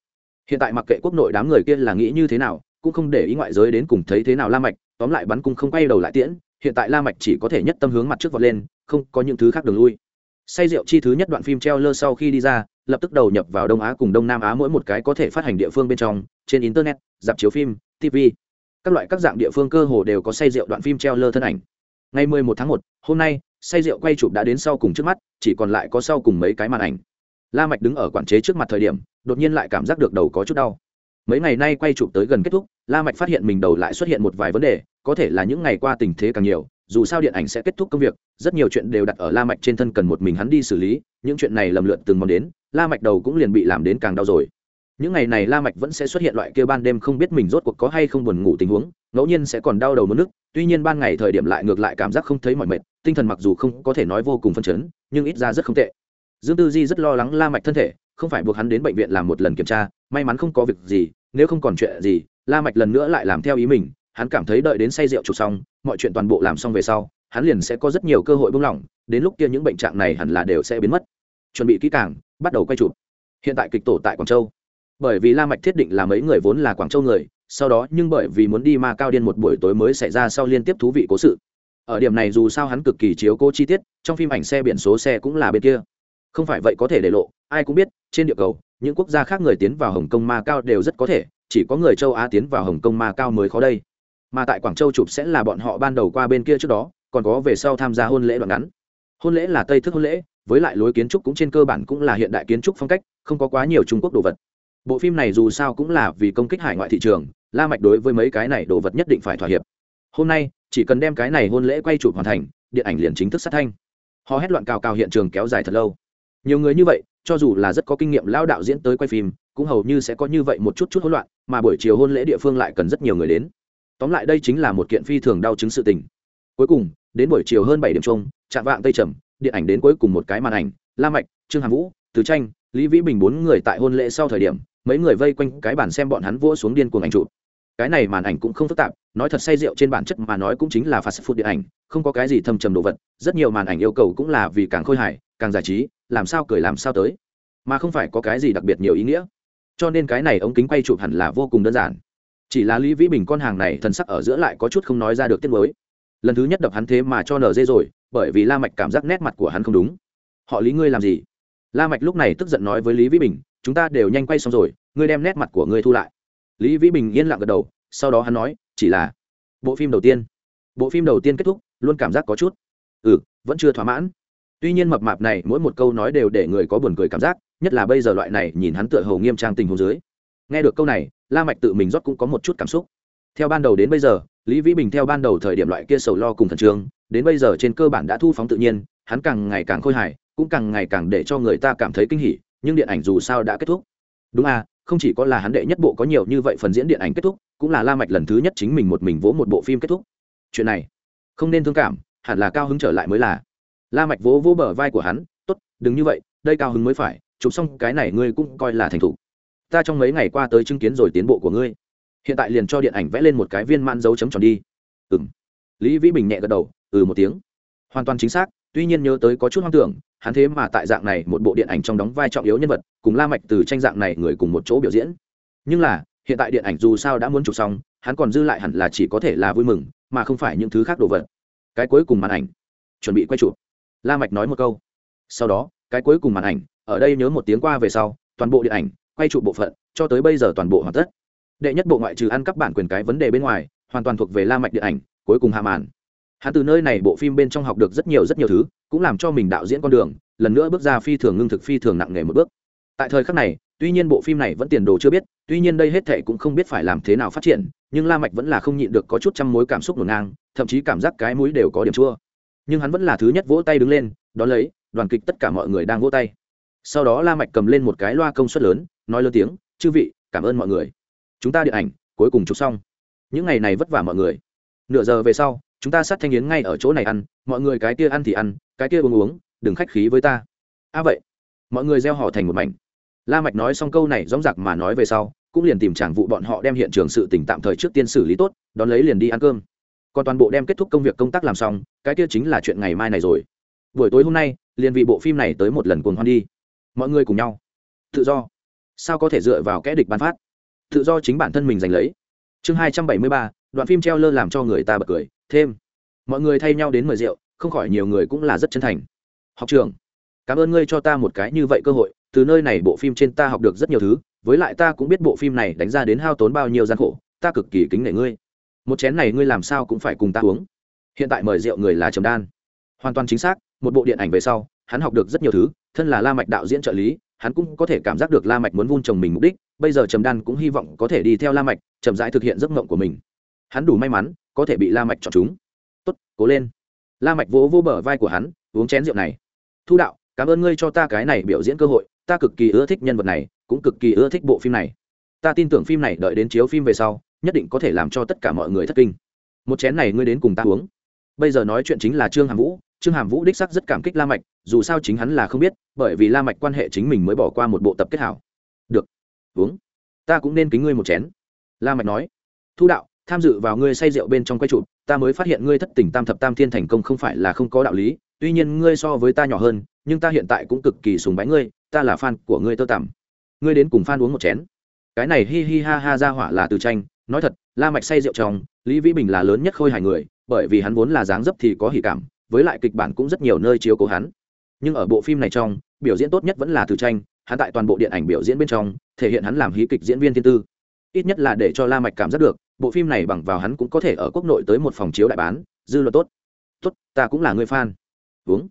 Hiện tại mặc kệ quốc nội đám người kia là nghĩ như thế nào, cũng không để ý ngoại giới đến cùng thấy thế nào la mạch, tóm lại bắn cung không quay đầu lại tiễn hiện tại la mạch chỉ có thể nhất tâm hướng mặt trước vọt lên không có những thứ khác đường lui. Say rượu chi thứ nhất đoạn phim treo lơ sau khi đi ra lập tức đầu nhập vào đông á cùng đông nam á mỗi một cái có thể phát hành địa phương bên trong trên internet dạp chiếu phim tv. Các loại các dạng địa phương cơ hồ đều có say rượu đoạn phim treo lơ thân ảnh. Ngày 11 tháng 1, hôm nay say rượu quay chụp đã đến sau cùng trước mắt chỉ còn lại có sau cùng mấy cái màn ảnh. La mạch đứng ở quản chế trước mặt thời điểm đột nhiên lại cảm giác được đầu có chút đau mấy ngày nay quay chụp tới gần kết thúc, la mạch phát hiện mình đầu lại xuất hiện một vài vấn đề, có thể là những ngày qua tình thế càng nhiều, dù sao điện ảnh sẽ kết thúc công việc, rất nhiều chuyện đều đặt ở la mạch trên thân cần một mình hắn đi xử lý, những chuyện này lầm lượn từng mong đến, la mạch đầu cũng liền bị làm đến càng đau rồi. Những ngày này la mạch vẫn sẽ xuất hiện loại kia ban đêm không biết mình rốt cuộc có hay không buồn ngủ tình huống, ngẫu nhiên sẽ còn đau đầu mất nước, tuy nhiên ban ngày thời điểm lại ngược lại cảm giác không thấy mỏi mệt, tinh thần mặc dù không có thể nói vô cùng phân chấn, nhưng ít ra rất không tệ. Dương tư di rất lo lắng la mạch thân thể không phải buộc hắn đến bệnh viện làm một lần kiểm tra, may mắn không có việc gì, nếu không còn chuyện gì, la mạch lần nữa lại làm theo ý mình, hắn cảm thấy đợi đến say rượu chụp xong, mọi chuyện toàn bộ làm xong về sau, hắn liền sẽ có rất nhiều cơ hội buông lỏng, đến lúc kia những bệnh trạng này hẳn là đều sẽ biến mất. Chuẩn bị kỹ càng, bắt đầu quay chụp. Hiện tại kịch tổ tại quảng châu. Bởi vì la mạch thiết định là mấy người vốn là quảng châu người, sau đó nhưng bởi vì muốn đi ma cao điên một buổi tối mới xảy ra sau liên tiếp thú vị cố sự. Ở điểm này dù sao hắn cực kỳ chiếu cố chi tiết, trong phim ảnh xe biển số xe cũng là bên kia không phải vậy có thể để lộ, ai cũng biết, trên địa cầu, những quốc gia khác người tiến vào hồng kông ma cao đều rất có thể, chỉ có người châu á tiến vào hồng kông ma cao mới khó đây. Mà tại quảng châu chụp sẽ là bọn họ ban đầu qua bên kia trước đó, còn có về sau tham gia hôn lễ đoạn ngắn. Hôn lễ là tây thức hôn lễ, với lại lối kiến trúc cũng trên cơ bản cũng là hiện đại kiến trúc phong cách, không có quá nhiều trung quốc đồ vật. Bộ phim này dù sao cũng là vì công kích hải ngoại thị trường, la mạch đối với mấy cái này đồ vật nhất định phải thỏa hiệp. Hôm nay, chỉ cần đem cái này hôn lễ quay chụp hoàn thành, điện ảnh liền chính thức sát thanh. Họ hét loạn cào cào hiện trường kéo dài thật lâu nhiều người như vậy, cho dù là rất có kinh nghiệm lao đạo diễn tới quay phim, cũng hầu như sẽ có như vậy một chút chút hỗn loạn, mà buổi chiều hôn lễ địa phương lại cần rất nhiều người đến. Tóm lại đây chính là một kiện phi thường đau chứng sự tình. Cuối cùng, đến buổi chiều hơn bảy điểm chung chạm vạng tây trầm, điện ảnh đến cuối cùng một cái màn ảnh, la mạch, trương hàm vũ, từ tranh, lý vĩ bình bốn người tại hôn lễ sau thời điểm, mấy người vây quanh cái bàn xem bọn hắn vỗ xuống điên cuồng ảnh chụp. Cái này màn ảnh cũng không phức tạp, nói thật say rượu trên bản chất mà nói cũng chính là fast food điện ảnh, không có cái gì thâm trầm đồ vật, rất nhiều màn ảnh yêu cầu cũng là vì càng khôi hài, càng giải trí làm sao cười làm sao tới. Mà không phải có cái gì đặc biệt nhiều ý nghĩa. Cho nên cái này ống kính quay chụp hẳn là vô cùng đơn giản. Chỉ là lý vĩ bình con hàng này thần sắc ở giữa lại có chút không nói ra được tiết mới. Lần thứ nhất đập hắn thế mà cho nở dê rồi, bởi vì la mạch cảm giác nét mặt của hắn không đúng. Họ lý ngươi làm gì? La mạch lúc này tức giận nói với lý vĩ bình, chúng ta đều nhanh quay xong rồi, ngươi đem nét mặt của ngươi thu lại. Lý vĩ bình yên lặng gật đầu, sau đó hắn nói, chỉ là bộ phim đầu tiên. Bộ phim đầu tiên kết thúc, luôn cảm giác có chút ừ vẫn chưa thỏa mãn tuy nhiên mập mạp này mỗi một câu nói đều để người có buồn cười cảm giác, nhất là bây giờ loại này nhìn hắn tựa hầu nghiêm trang tình hồ dưới. Nghe được câu này, la mạch tự mình rót cũng có một chút cảm xúc. Theo ban đầu đến bây giờ, lý vĩ bình theo ban đầu thời điểm loại kia sầu lo cùng thần trường đến bây giờ trên cơ bản đã thu phóng tự nhiên, hắn càng ngày càng khôi hài, cũng càng ngày càng để cho người ta cảm thấy kinh hỉ, nhưng điện ảnh dù sao đã kết thúc. Đúng à không chỉ có là hắn đệ nhất bộ có nhiều như vậy phần diễn điện ảnh kết thúc, cũng là la mạch lần thứ nhất chính mình một mình vỗ một bộ phim kết thúc. Chuyện này không nên thương cảm, hẳn là cao hứng trở lại mới là la mạch vỗ vỗ bờ vai của hắn, tốt, đừng như vậy, đây cao hứng mới phải, chụp xong cái này ngươi cũng coi là thành thủ ta trong mấy ngày qua tới chứng kiến rồi tiến bộ của ngươi. Hiện tại liền cho điện ảnh vẽ lên một cái viên man dấu chấm tròn đi. Ừm. Lý vĩ bình nhẹ gật đầu ừ một tiếng. Hoàn toàn chính xác, tuy nhiên nhớ tới có chút hoang tưởng, hắn thế mà tại dạng này một bộ điện ảnh trong đóng vai trọng yếu nhân vật, cùng la mạch từ tranh dạng này người cùng một chỗ biểu diễn. Nhưng là, hiện tại điện ảnh dù sao đã muốn chụp xong, hắn còn dư lại hẳn là chỉ có thể là vui mừng, mà không phải những thứ khác đồ vật. Cái cuối cùng màn ảnh. Chuẩn bị quay chụp la mạch nói một câu. Sau đó, cái cuối cùng màn ảnh, ở đây nhớ một tiếng qua về sau, toàn bộ điện ảnh, quay trụ bộ phận, cho tới bây giờ toàn bộ hoàn tất. Đệ nhất bộ ngoại trừ ăn cắp bản quyền cái vấn đề bên ngoài, hoàn toàn thuộc về la mạch điện ảnh, cuối cùng hạ màn. Hắn từ nơi này bộ phim bên trong học được rất nhiều rất nhiều thứ, cũng làm cho mình đạo diễn con đường, lần nữa bước ra phi thường ngưng thực phi thường nặng nề một bước. Tại thời khắc này, tuy nhiên bộ phim này vẫn tiền đồ chưa biết, tuy nhiên đây hết thệ cũng không biết phải làm thế nào phát triển, nhưng la mạch vẫn là không nhịn được có chút trăm mối cảm xúc ngổn ngang, thậm chí cảm giác cái mũi đều có điểm chua nhưng hắn vẫn là thứ nhất vỗ tay đứng lên, đón lấy, đoàn kịch tất cả mọi người đang vỗ tay. Sau đó la mạch cầm lên một cái loa công suất lớn, nói lớn tiếng, chư vị, cảm ơn mọi người. Chúng ta điện ảnh, cuối cùng chụp xong. Những ngày này vất vả mọi người. Nửa giờ về sau, chúng ta sát thanh yến ngay ở chỗ này ăn, mọi người cái kia ăn thì ăn, cái kia uống uống, đừng khách khí với ta. A à vậy, mọi người gieo họ thành một mảnh. La mạch nói xong câu này dõng dạc mà nói về sau, cũng liền tìm chàng vụ bọn họ đem hiện trường sự tình tạm thời trước tiên xử lý tốt, đón lấy liền đi ăn cơm còn toàn bộ đem kết thúc công việc công tác làm xong, cái kia chính là chuyện ngày mai này rồi. Buổi tối hôm nay, liền vì bộ phim này tới một lần cuồng hoan đi. Mọi người cùng nhau. Tự do. Sao có thể dựa vào kẽ địch bán phát? Tự do chính bản thân mình giành lấy. Chương hai trăm bảy mươi ba, đoạn phim treo lơ làm cho người ta bật cười. Thêm. Mọi người thay nhau đến mời rượu, không khỏi nhiều người cũng là rất chân thành. Học trường cảm ơn ngươi cho ta một cái như vậy cơ hội. Từ nơi này bộ phim trên ta học được rất nhiều thứ, với lại ta cũng biết bộ phim này đánh ra đến hao tốn bao nhiêu gian khổ. Ta cực kỳ kính nể ngươi một chén này ngươi làm sao cũng phải cùng ta uống. Hiện tại mời rượu người là trầm đan. Hoàn toàn chính xác, một bộ điện ảnh về sau, hắn học được rất nhiều thứ, thân là la mạch đạo diễn trợ lý, hắn cũng có thể cảm giác được la mạch muốn vun trồng mình mục đích, bây giờ trầm đan cũng hy vọng có thể đi theo la mạch, chậm rãi thực hiện giấc mộng của mình. Hắn đủ may mắn, có thể bị la mạch chọn chúng. Tốt, cố lên. La mạch vỗ vỗ bờ vai của hắn, uống chén rượu này. Thu đạo, cảm ơn ngươi cho ta cái này biểu diễn cơ hội, ta cực kỳ ưa thích nhân vật này, cũng cực kỳ ưa thích bộ phim này. Ta tin tưởng phim này đợi đến chiếu phim về sau nhất định có thể làm cho tất cả mọi người thất kinh. Một chén này ngươi đến cùng ta uống. Bây giờ nói chuyện chính là trương hàm vũ. Trương hàm vũ đích sắc rất cảm kích la mạch, dù sao chính hắn là không biết, bởi vì la mạch quan hệ chính mình mới bỏ qua một bộ tập kết hảo. Được, uống. Ta cũng nên kính ngươi một chén. La mạch nói. Thu đạo, tham dự vào ngươi say rượu bên trong quay trụ ta mới phát hiện ngươi thất tình tam thập tam thiên thành công không phải là không có đạo lý, tuy nhiên ngươi so với ta nhỏ hơn, nhưng ta hiện tại cũng cực kỳ sùng bái ngươi, ta là fan của ngươi tơ tằm. Ngươi đến cùng fan uống một chén. Cái này hi hi ha ha ra hỏa là từ tranh nói thật, la mạch say rượu trong, lý vĩ bình là lớn nhất khôi hài người, bởi vì hắn vốn là dáng dấp thì có hỉ cảm, với lại kịch bản cũng rất nhiều nơi chiếu cố hắn. Nhưng ở bộ phim này trong, biểu diễn tốt nhất vẫn là từ tranh, hắn tại toàn bộ điện ảnh biểu diễn bên trong, thể hiện hắn làm hí kịch diễn viên thiên tư. Ít nhất là để cho la mạch cảm giác được, bộ phim này bằng vào hắn cũng có thể ở quốc nội tới một phòng chiếu đại bán, dư luận tốt. Tốt, ta cũng là người fan. Uống.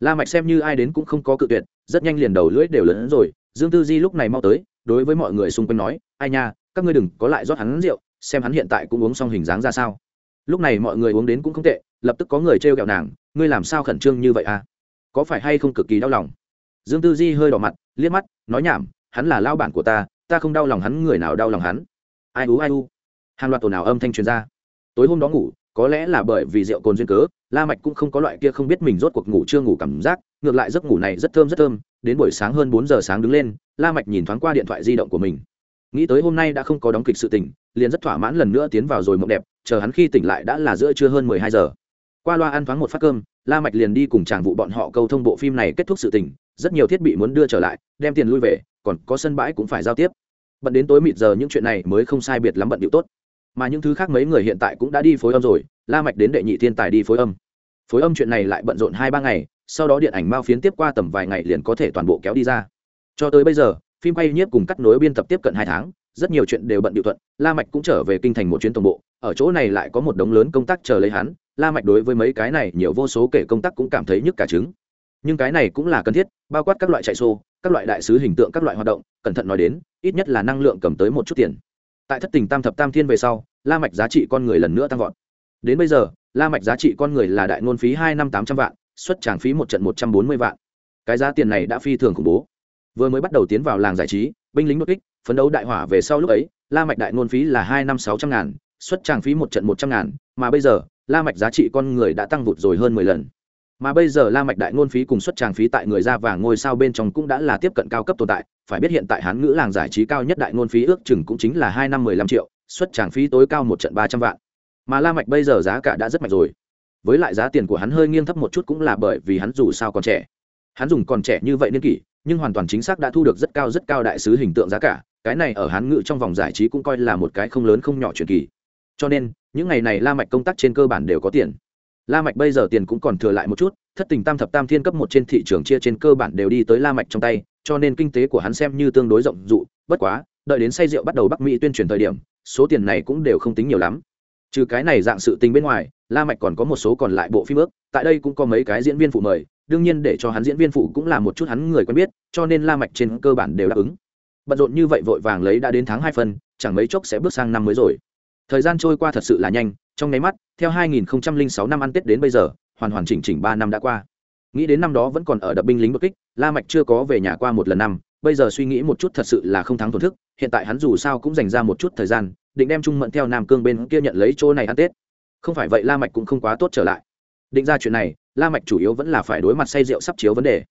La mạch xem như ai đến cũng không có cự tuyệt, rất nhanh liền đầu lưỡi đều lớn hơn rồi, dương tư di lúc này mau tới đối với mọi người xung quanh nói, ai nha, các ngươi đừng có lại rót hắn rượu, xem hắn hiện tại cũng uống xong hình dáng ra sao. Lúc này mọi người uống đến cũng không tệ, lập tức có người trêu kẹo nàng, ngươi làm sao khẩn trương như vậy à? Có phải hay không cực kỳ đau lòng? Dương tư di hơi đỏ mặt, liếc mắt, nói nhảm, hắn là lao bản của ta ta không đau lòng hắn, người nào đau lòng hắn? Ai u ai u. Hàng loạt tổ nào âm thanh truyền ra. Tối hôm đó ngủ có lẽ là bởi vì rượu cồn duyên cớ, la mạch cũng không có loại kia không biết mình rốt cuộc ngủ chưa ngủ cảm giác, ngược lại giấc ngủ này rất thơm rất thơm, đến buổi sáng hơn bốn giờ sáng đứng lên, la mạch nhìn thoáng qua điện thoại di động của mình. Nghĩ tới hôm nay đã không có đóng kịch sự tình, liền rất thỏa mãn lần nữa tiến vào rồi mộng đẹp, chờ hắn khi tỉnh lại đã là giữa trưa hơn mười hai giờ. Qua loa ăn thoáng một phát cơm, la mạch liền đi cùng chàng vụ bọn họ câu thông bộ phim này kết thúc sự tình, rất nhiều thiết bị muốn đưa trở lại, đem tiền lui về, còn có sân bãi cũng phải giao tiếp. Bận đến tối mịt giờ những chuyện này mới không sai biệt lắm bận điệu tốt mà những thứ khác mấy người hiện tại cũng đã đi phối âm rồi, la mạch đến đệ nhị thiên tài đi phối âm. Phối âm chuyện này lại bận rộn hai ba ngày, sau đó điện ảnh mao phiến tiếp qua tầm vài ngày liền có thể toàn bộ kéo đi ra. Cho tới bây giờ, phim quay nhiếp cùng cắt nối biên tập tiếp cận hai tháng, rất nhiều chuyện đều bận điệu thuận, la mạch cũng trở về kinh thành một chuyến tổng bộ, ở chỗ này lại có một đống lớn công tác chờ lấy hắn, la mạch đối với mấy cái này nhiều vô số kể công tác cũng cảm thấy nhức cả trứng. Nhưng cái này cũng là cần thiết, bao quát các loại chạy xô các loại đại sứ hình tượng, các loại hoạt động, cẩn thận nói đến, ít nhất là năng lượng cầm tới một chút tiền tại thất tình tam thập tam thiên về sau, la mạch giá trị con người lần nữa tăng vọt. Đến bây giờ, la mạch giá trị con người là đại ngôn phí hai năm tám trăm vạn, xuất tràng phí một trận một trăm bốn mươi vạn. Cái giá tiền này đã phi thường khủng bố. Vừa mới bắt đầu tiến vào làng giải trí, binh lính đột kích, phấn đấu đại hỏa về sau lúc ấy, la mạch đại ngôn phí là hai năm sáu trăm ngàn, xuất tràng phí một trận một trăm ngàn, mà bây giờ, la mạch giá trị con người đã tăng vụt rồi hơn mười lần mà bây giờ la mạch đại ngôn phí cùng xuất tràng phí tại người ra và ngôi sao bên trong cũng đã là tiếp cận cao cấp tồn tại. Phải biết hiện tại hán ngữ làng giải trí cao nhất đại ngôn phí ước chừng cũng chính là hai năm mười lăm triệu, xuất tràng phí tối cao một trận ba trăm vạn. Mà la mạch bây giờ giá cả đã rất mạnh rồi. Với lại giá tiền của hắn hơi nghiêng thấp một chút cũng là bởi vì hắn dù sao còn trẻ. Hắn dùng còn trẻ như vậy niên kỷ, nhưng hoàn toàn chính xác đã thu được rất cao rất cao đại sứ hình tượng giá cả. Cái này ở hán ngữ trong vòng giải trí cũng coi là một cái không lớn không nhỏ truyền kỳ. Cho nên, những ngày này la mạch công tác trên cơ bản đều có tiền la mạch bây giờ tiền cũng còn thừa lại một chút thất tình tam thập tam thiên cấp một trên thị trường chia trên cơ bản đều đi tới la mạch trong tay cho nên kinh tế của hắn xem như tương đối rộng dụ bất quá đợi đến say rượu bắt đầu bắc mỹ tuyên truyền thời điểm số tiền này cũng đều không tính nhiều lắm. Trừ cái này dạng sự tình bên ngoài la mạch còn có một số còn lại bộ phim ước tại đây cũng có mấy cái diễn viên phụ mời đương nhiên để cho hắn diễn viên phụ cũng là một chút hắn người quen biết cho nên la mạch trên cơ bản đều đáp ứng. Bận rộn như vậy vội vàng lấy đã đến tháng hai phần, chẳng mấy chốc sẽ bước sang năm mới rồi. Thời gian trôi qua thật sự là nhanh trong nháy mắt, theo 2006 năm ăn tết đến bây giờ, hoàn hoàn chỉnh chỉnh ba năm đã qua. Nghĩ đến năm đó vẫn còn ở đập binh lính bất kích, la mạch chưa có về nhà qua một lần năm, bây giờ suy nghĩ một chút thật sự là không thắng tổn thức hiện tại hắn dù sao cũng dành ra một chút thời gian, định đem trung mẫn theo nam cương bên kia nhận lấy chỗ này ăn tết. Không phải vậy la mạch cũng không quá tốt trở lại. Định ra chuyện này, la mạch chủ yếu vẫn là phải đối mặt say rượu sắp chiếu vấn đề.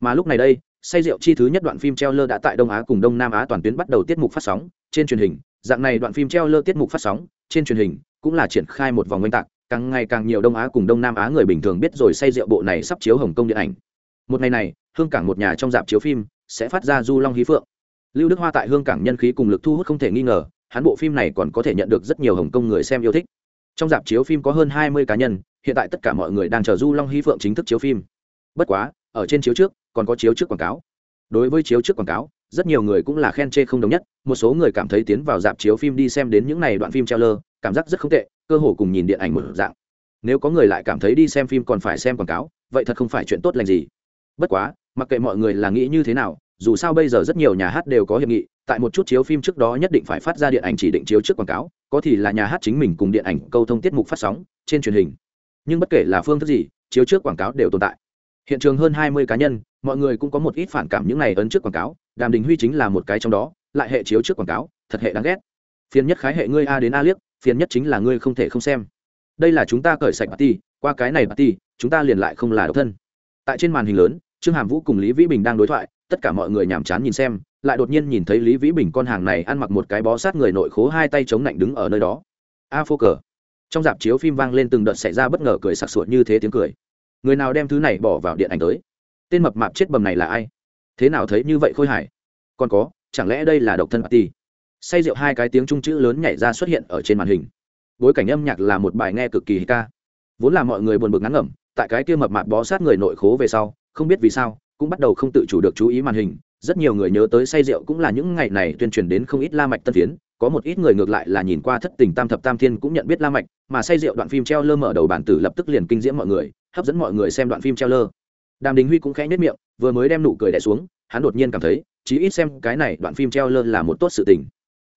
Mà lúc này đây, say rượu chi thứ nhất đoạn phim treo lơ đã tại đông á cùng đông nam á toàn tuyến bắt đầu tiết mục phát sóng, trên truyền hình dạng này đoạn phim treo lơ tiết mục phát sóng, trên truyền hình, cũng là triển khai một vòng oanh tạc, càng ngày càng nhiều đông á cùng đông nam á người bình thường biết rồi say rượu bộ này sắp chiếu hồng kông điện ảnh. Một ngày này, hương cảng một nhà trong dạp chiếu phim sẽ phát ra du long hí phượng. Lưu đức hoa tại hương cảng nhân khí cùng lực thu hút không thể nghi ngờ, hắn bộ phim này còn có thể nhận được rất nhiều hồng kông người xem yêu thích. Trong dạp chiếu phim có hơn hai mươi cá nhân, hiện tại tất cả mọi người đang chờ du long hí phượng chính thức chiếu phim. Bất quá, ở trên chiếu trước, còn có chiếu trước quảng cáo. Đối với chiếu trước quảng cáo rất nhiều người cũng là khen chê không đồng nhất, một số người cảm thấy tiến vào dạp chiếu phim đi xem đến những n à y đoạn phim treo lơ cảm giác rất không tệ, cơ hồ cùng nhìn điện ảnh một dạng. Nếu có người lại cảm thấy đi xem phim còn phải xem quảng cáo, vậy thật không phải chuyện tốt lành gì. Bất quá, mặc kệ mọi người là nghĩ như thế nào, dù sao bây giờ rất nhiều nhà hát đều có hiệp nghị, tại một chút chiếu phim trước đó nhất định phải phát ra điện ảnh chỉ định chiếu trước quảng cáo, có thì là nhà hát chính mình cùng điện ảnh câu thông tiết mục phát sóng, trên truyền hình. Nhưng bất kể là phương thức gì, chiếu trước quảng cáo đều tồn tại. Hiện trường hơn hai mươi cá nhân, mọi người cũng có một ít phản cảm những này ấn trước quảng cáo đàm đình huy chính là một cái trong đó, lại hệ chiếu trước quảng cáo, thật hệ đáng ghét. Phiền nhất khái hệ ngươi a đến a liếc, phiền nhất chính là ngươi không thể không xem. Đây là chúng ta cởi sạch party qua cái này party chúng ta liền lại không là độc thân. Tại trên màn hình lớn, trương hàm vũ cùng lý vĩ bình đang đối thoại, tất cả mọi người nhàm chán nhìn xem, lại đột nhiên nhìn thấy lý vĩ bình con hàng này ăn mặc một cái bó sát người nội khố hai tay chống lạnh đứng ở nơi đó. A phô cờ. Trong dạp chiếu phim vang lên từng đợt xảy ra bất ngờ cười sặc sụa như thế tiếng cười. Người nào đem thứ này bỏ vào điện ảnh tới? Tên mập mạp chết bầm này là ai? Thế nào thấy như vậy khôi hài? Còn có, chẳng lẽ đây là độc thân party? Say rượu hai cái tiếng trung chữ lớn nhảy ra xuất hiện ở trên màn hình. Bối cảnh âm nhạc là một bài nghe cực kỳ ca. Vốn là mọi người buồn bực ngắn ngẩm, tại cái kia mập mạp bó sát người nội khố về sau, không biết vì sao, cũng bắt đầu không tự chủ được chú ý màn hình. Rất nhiều người nhớ tới say rượu cũng là những ngày này tuyên truyền đến không ít la mạch tân phiến. Có một ít người ngược lại là nhìn qua thất tình tam thập tam thiên cũng nhận biết la mạch, mà say rượu đoạn phim treo lơ mở đầu bản tử lập tức liền kinh diễm mọi người, hấp dẫn mọi người xem đoạn phim treo lơ đàm đình huy cũng khẽ nhất miệng, vừa mới đem nụ cười đẻ xuống, hắn đột nhiên cảm thấy, chí ít xem cái này đoạn phim treo lơ là một tốt sự tình.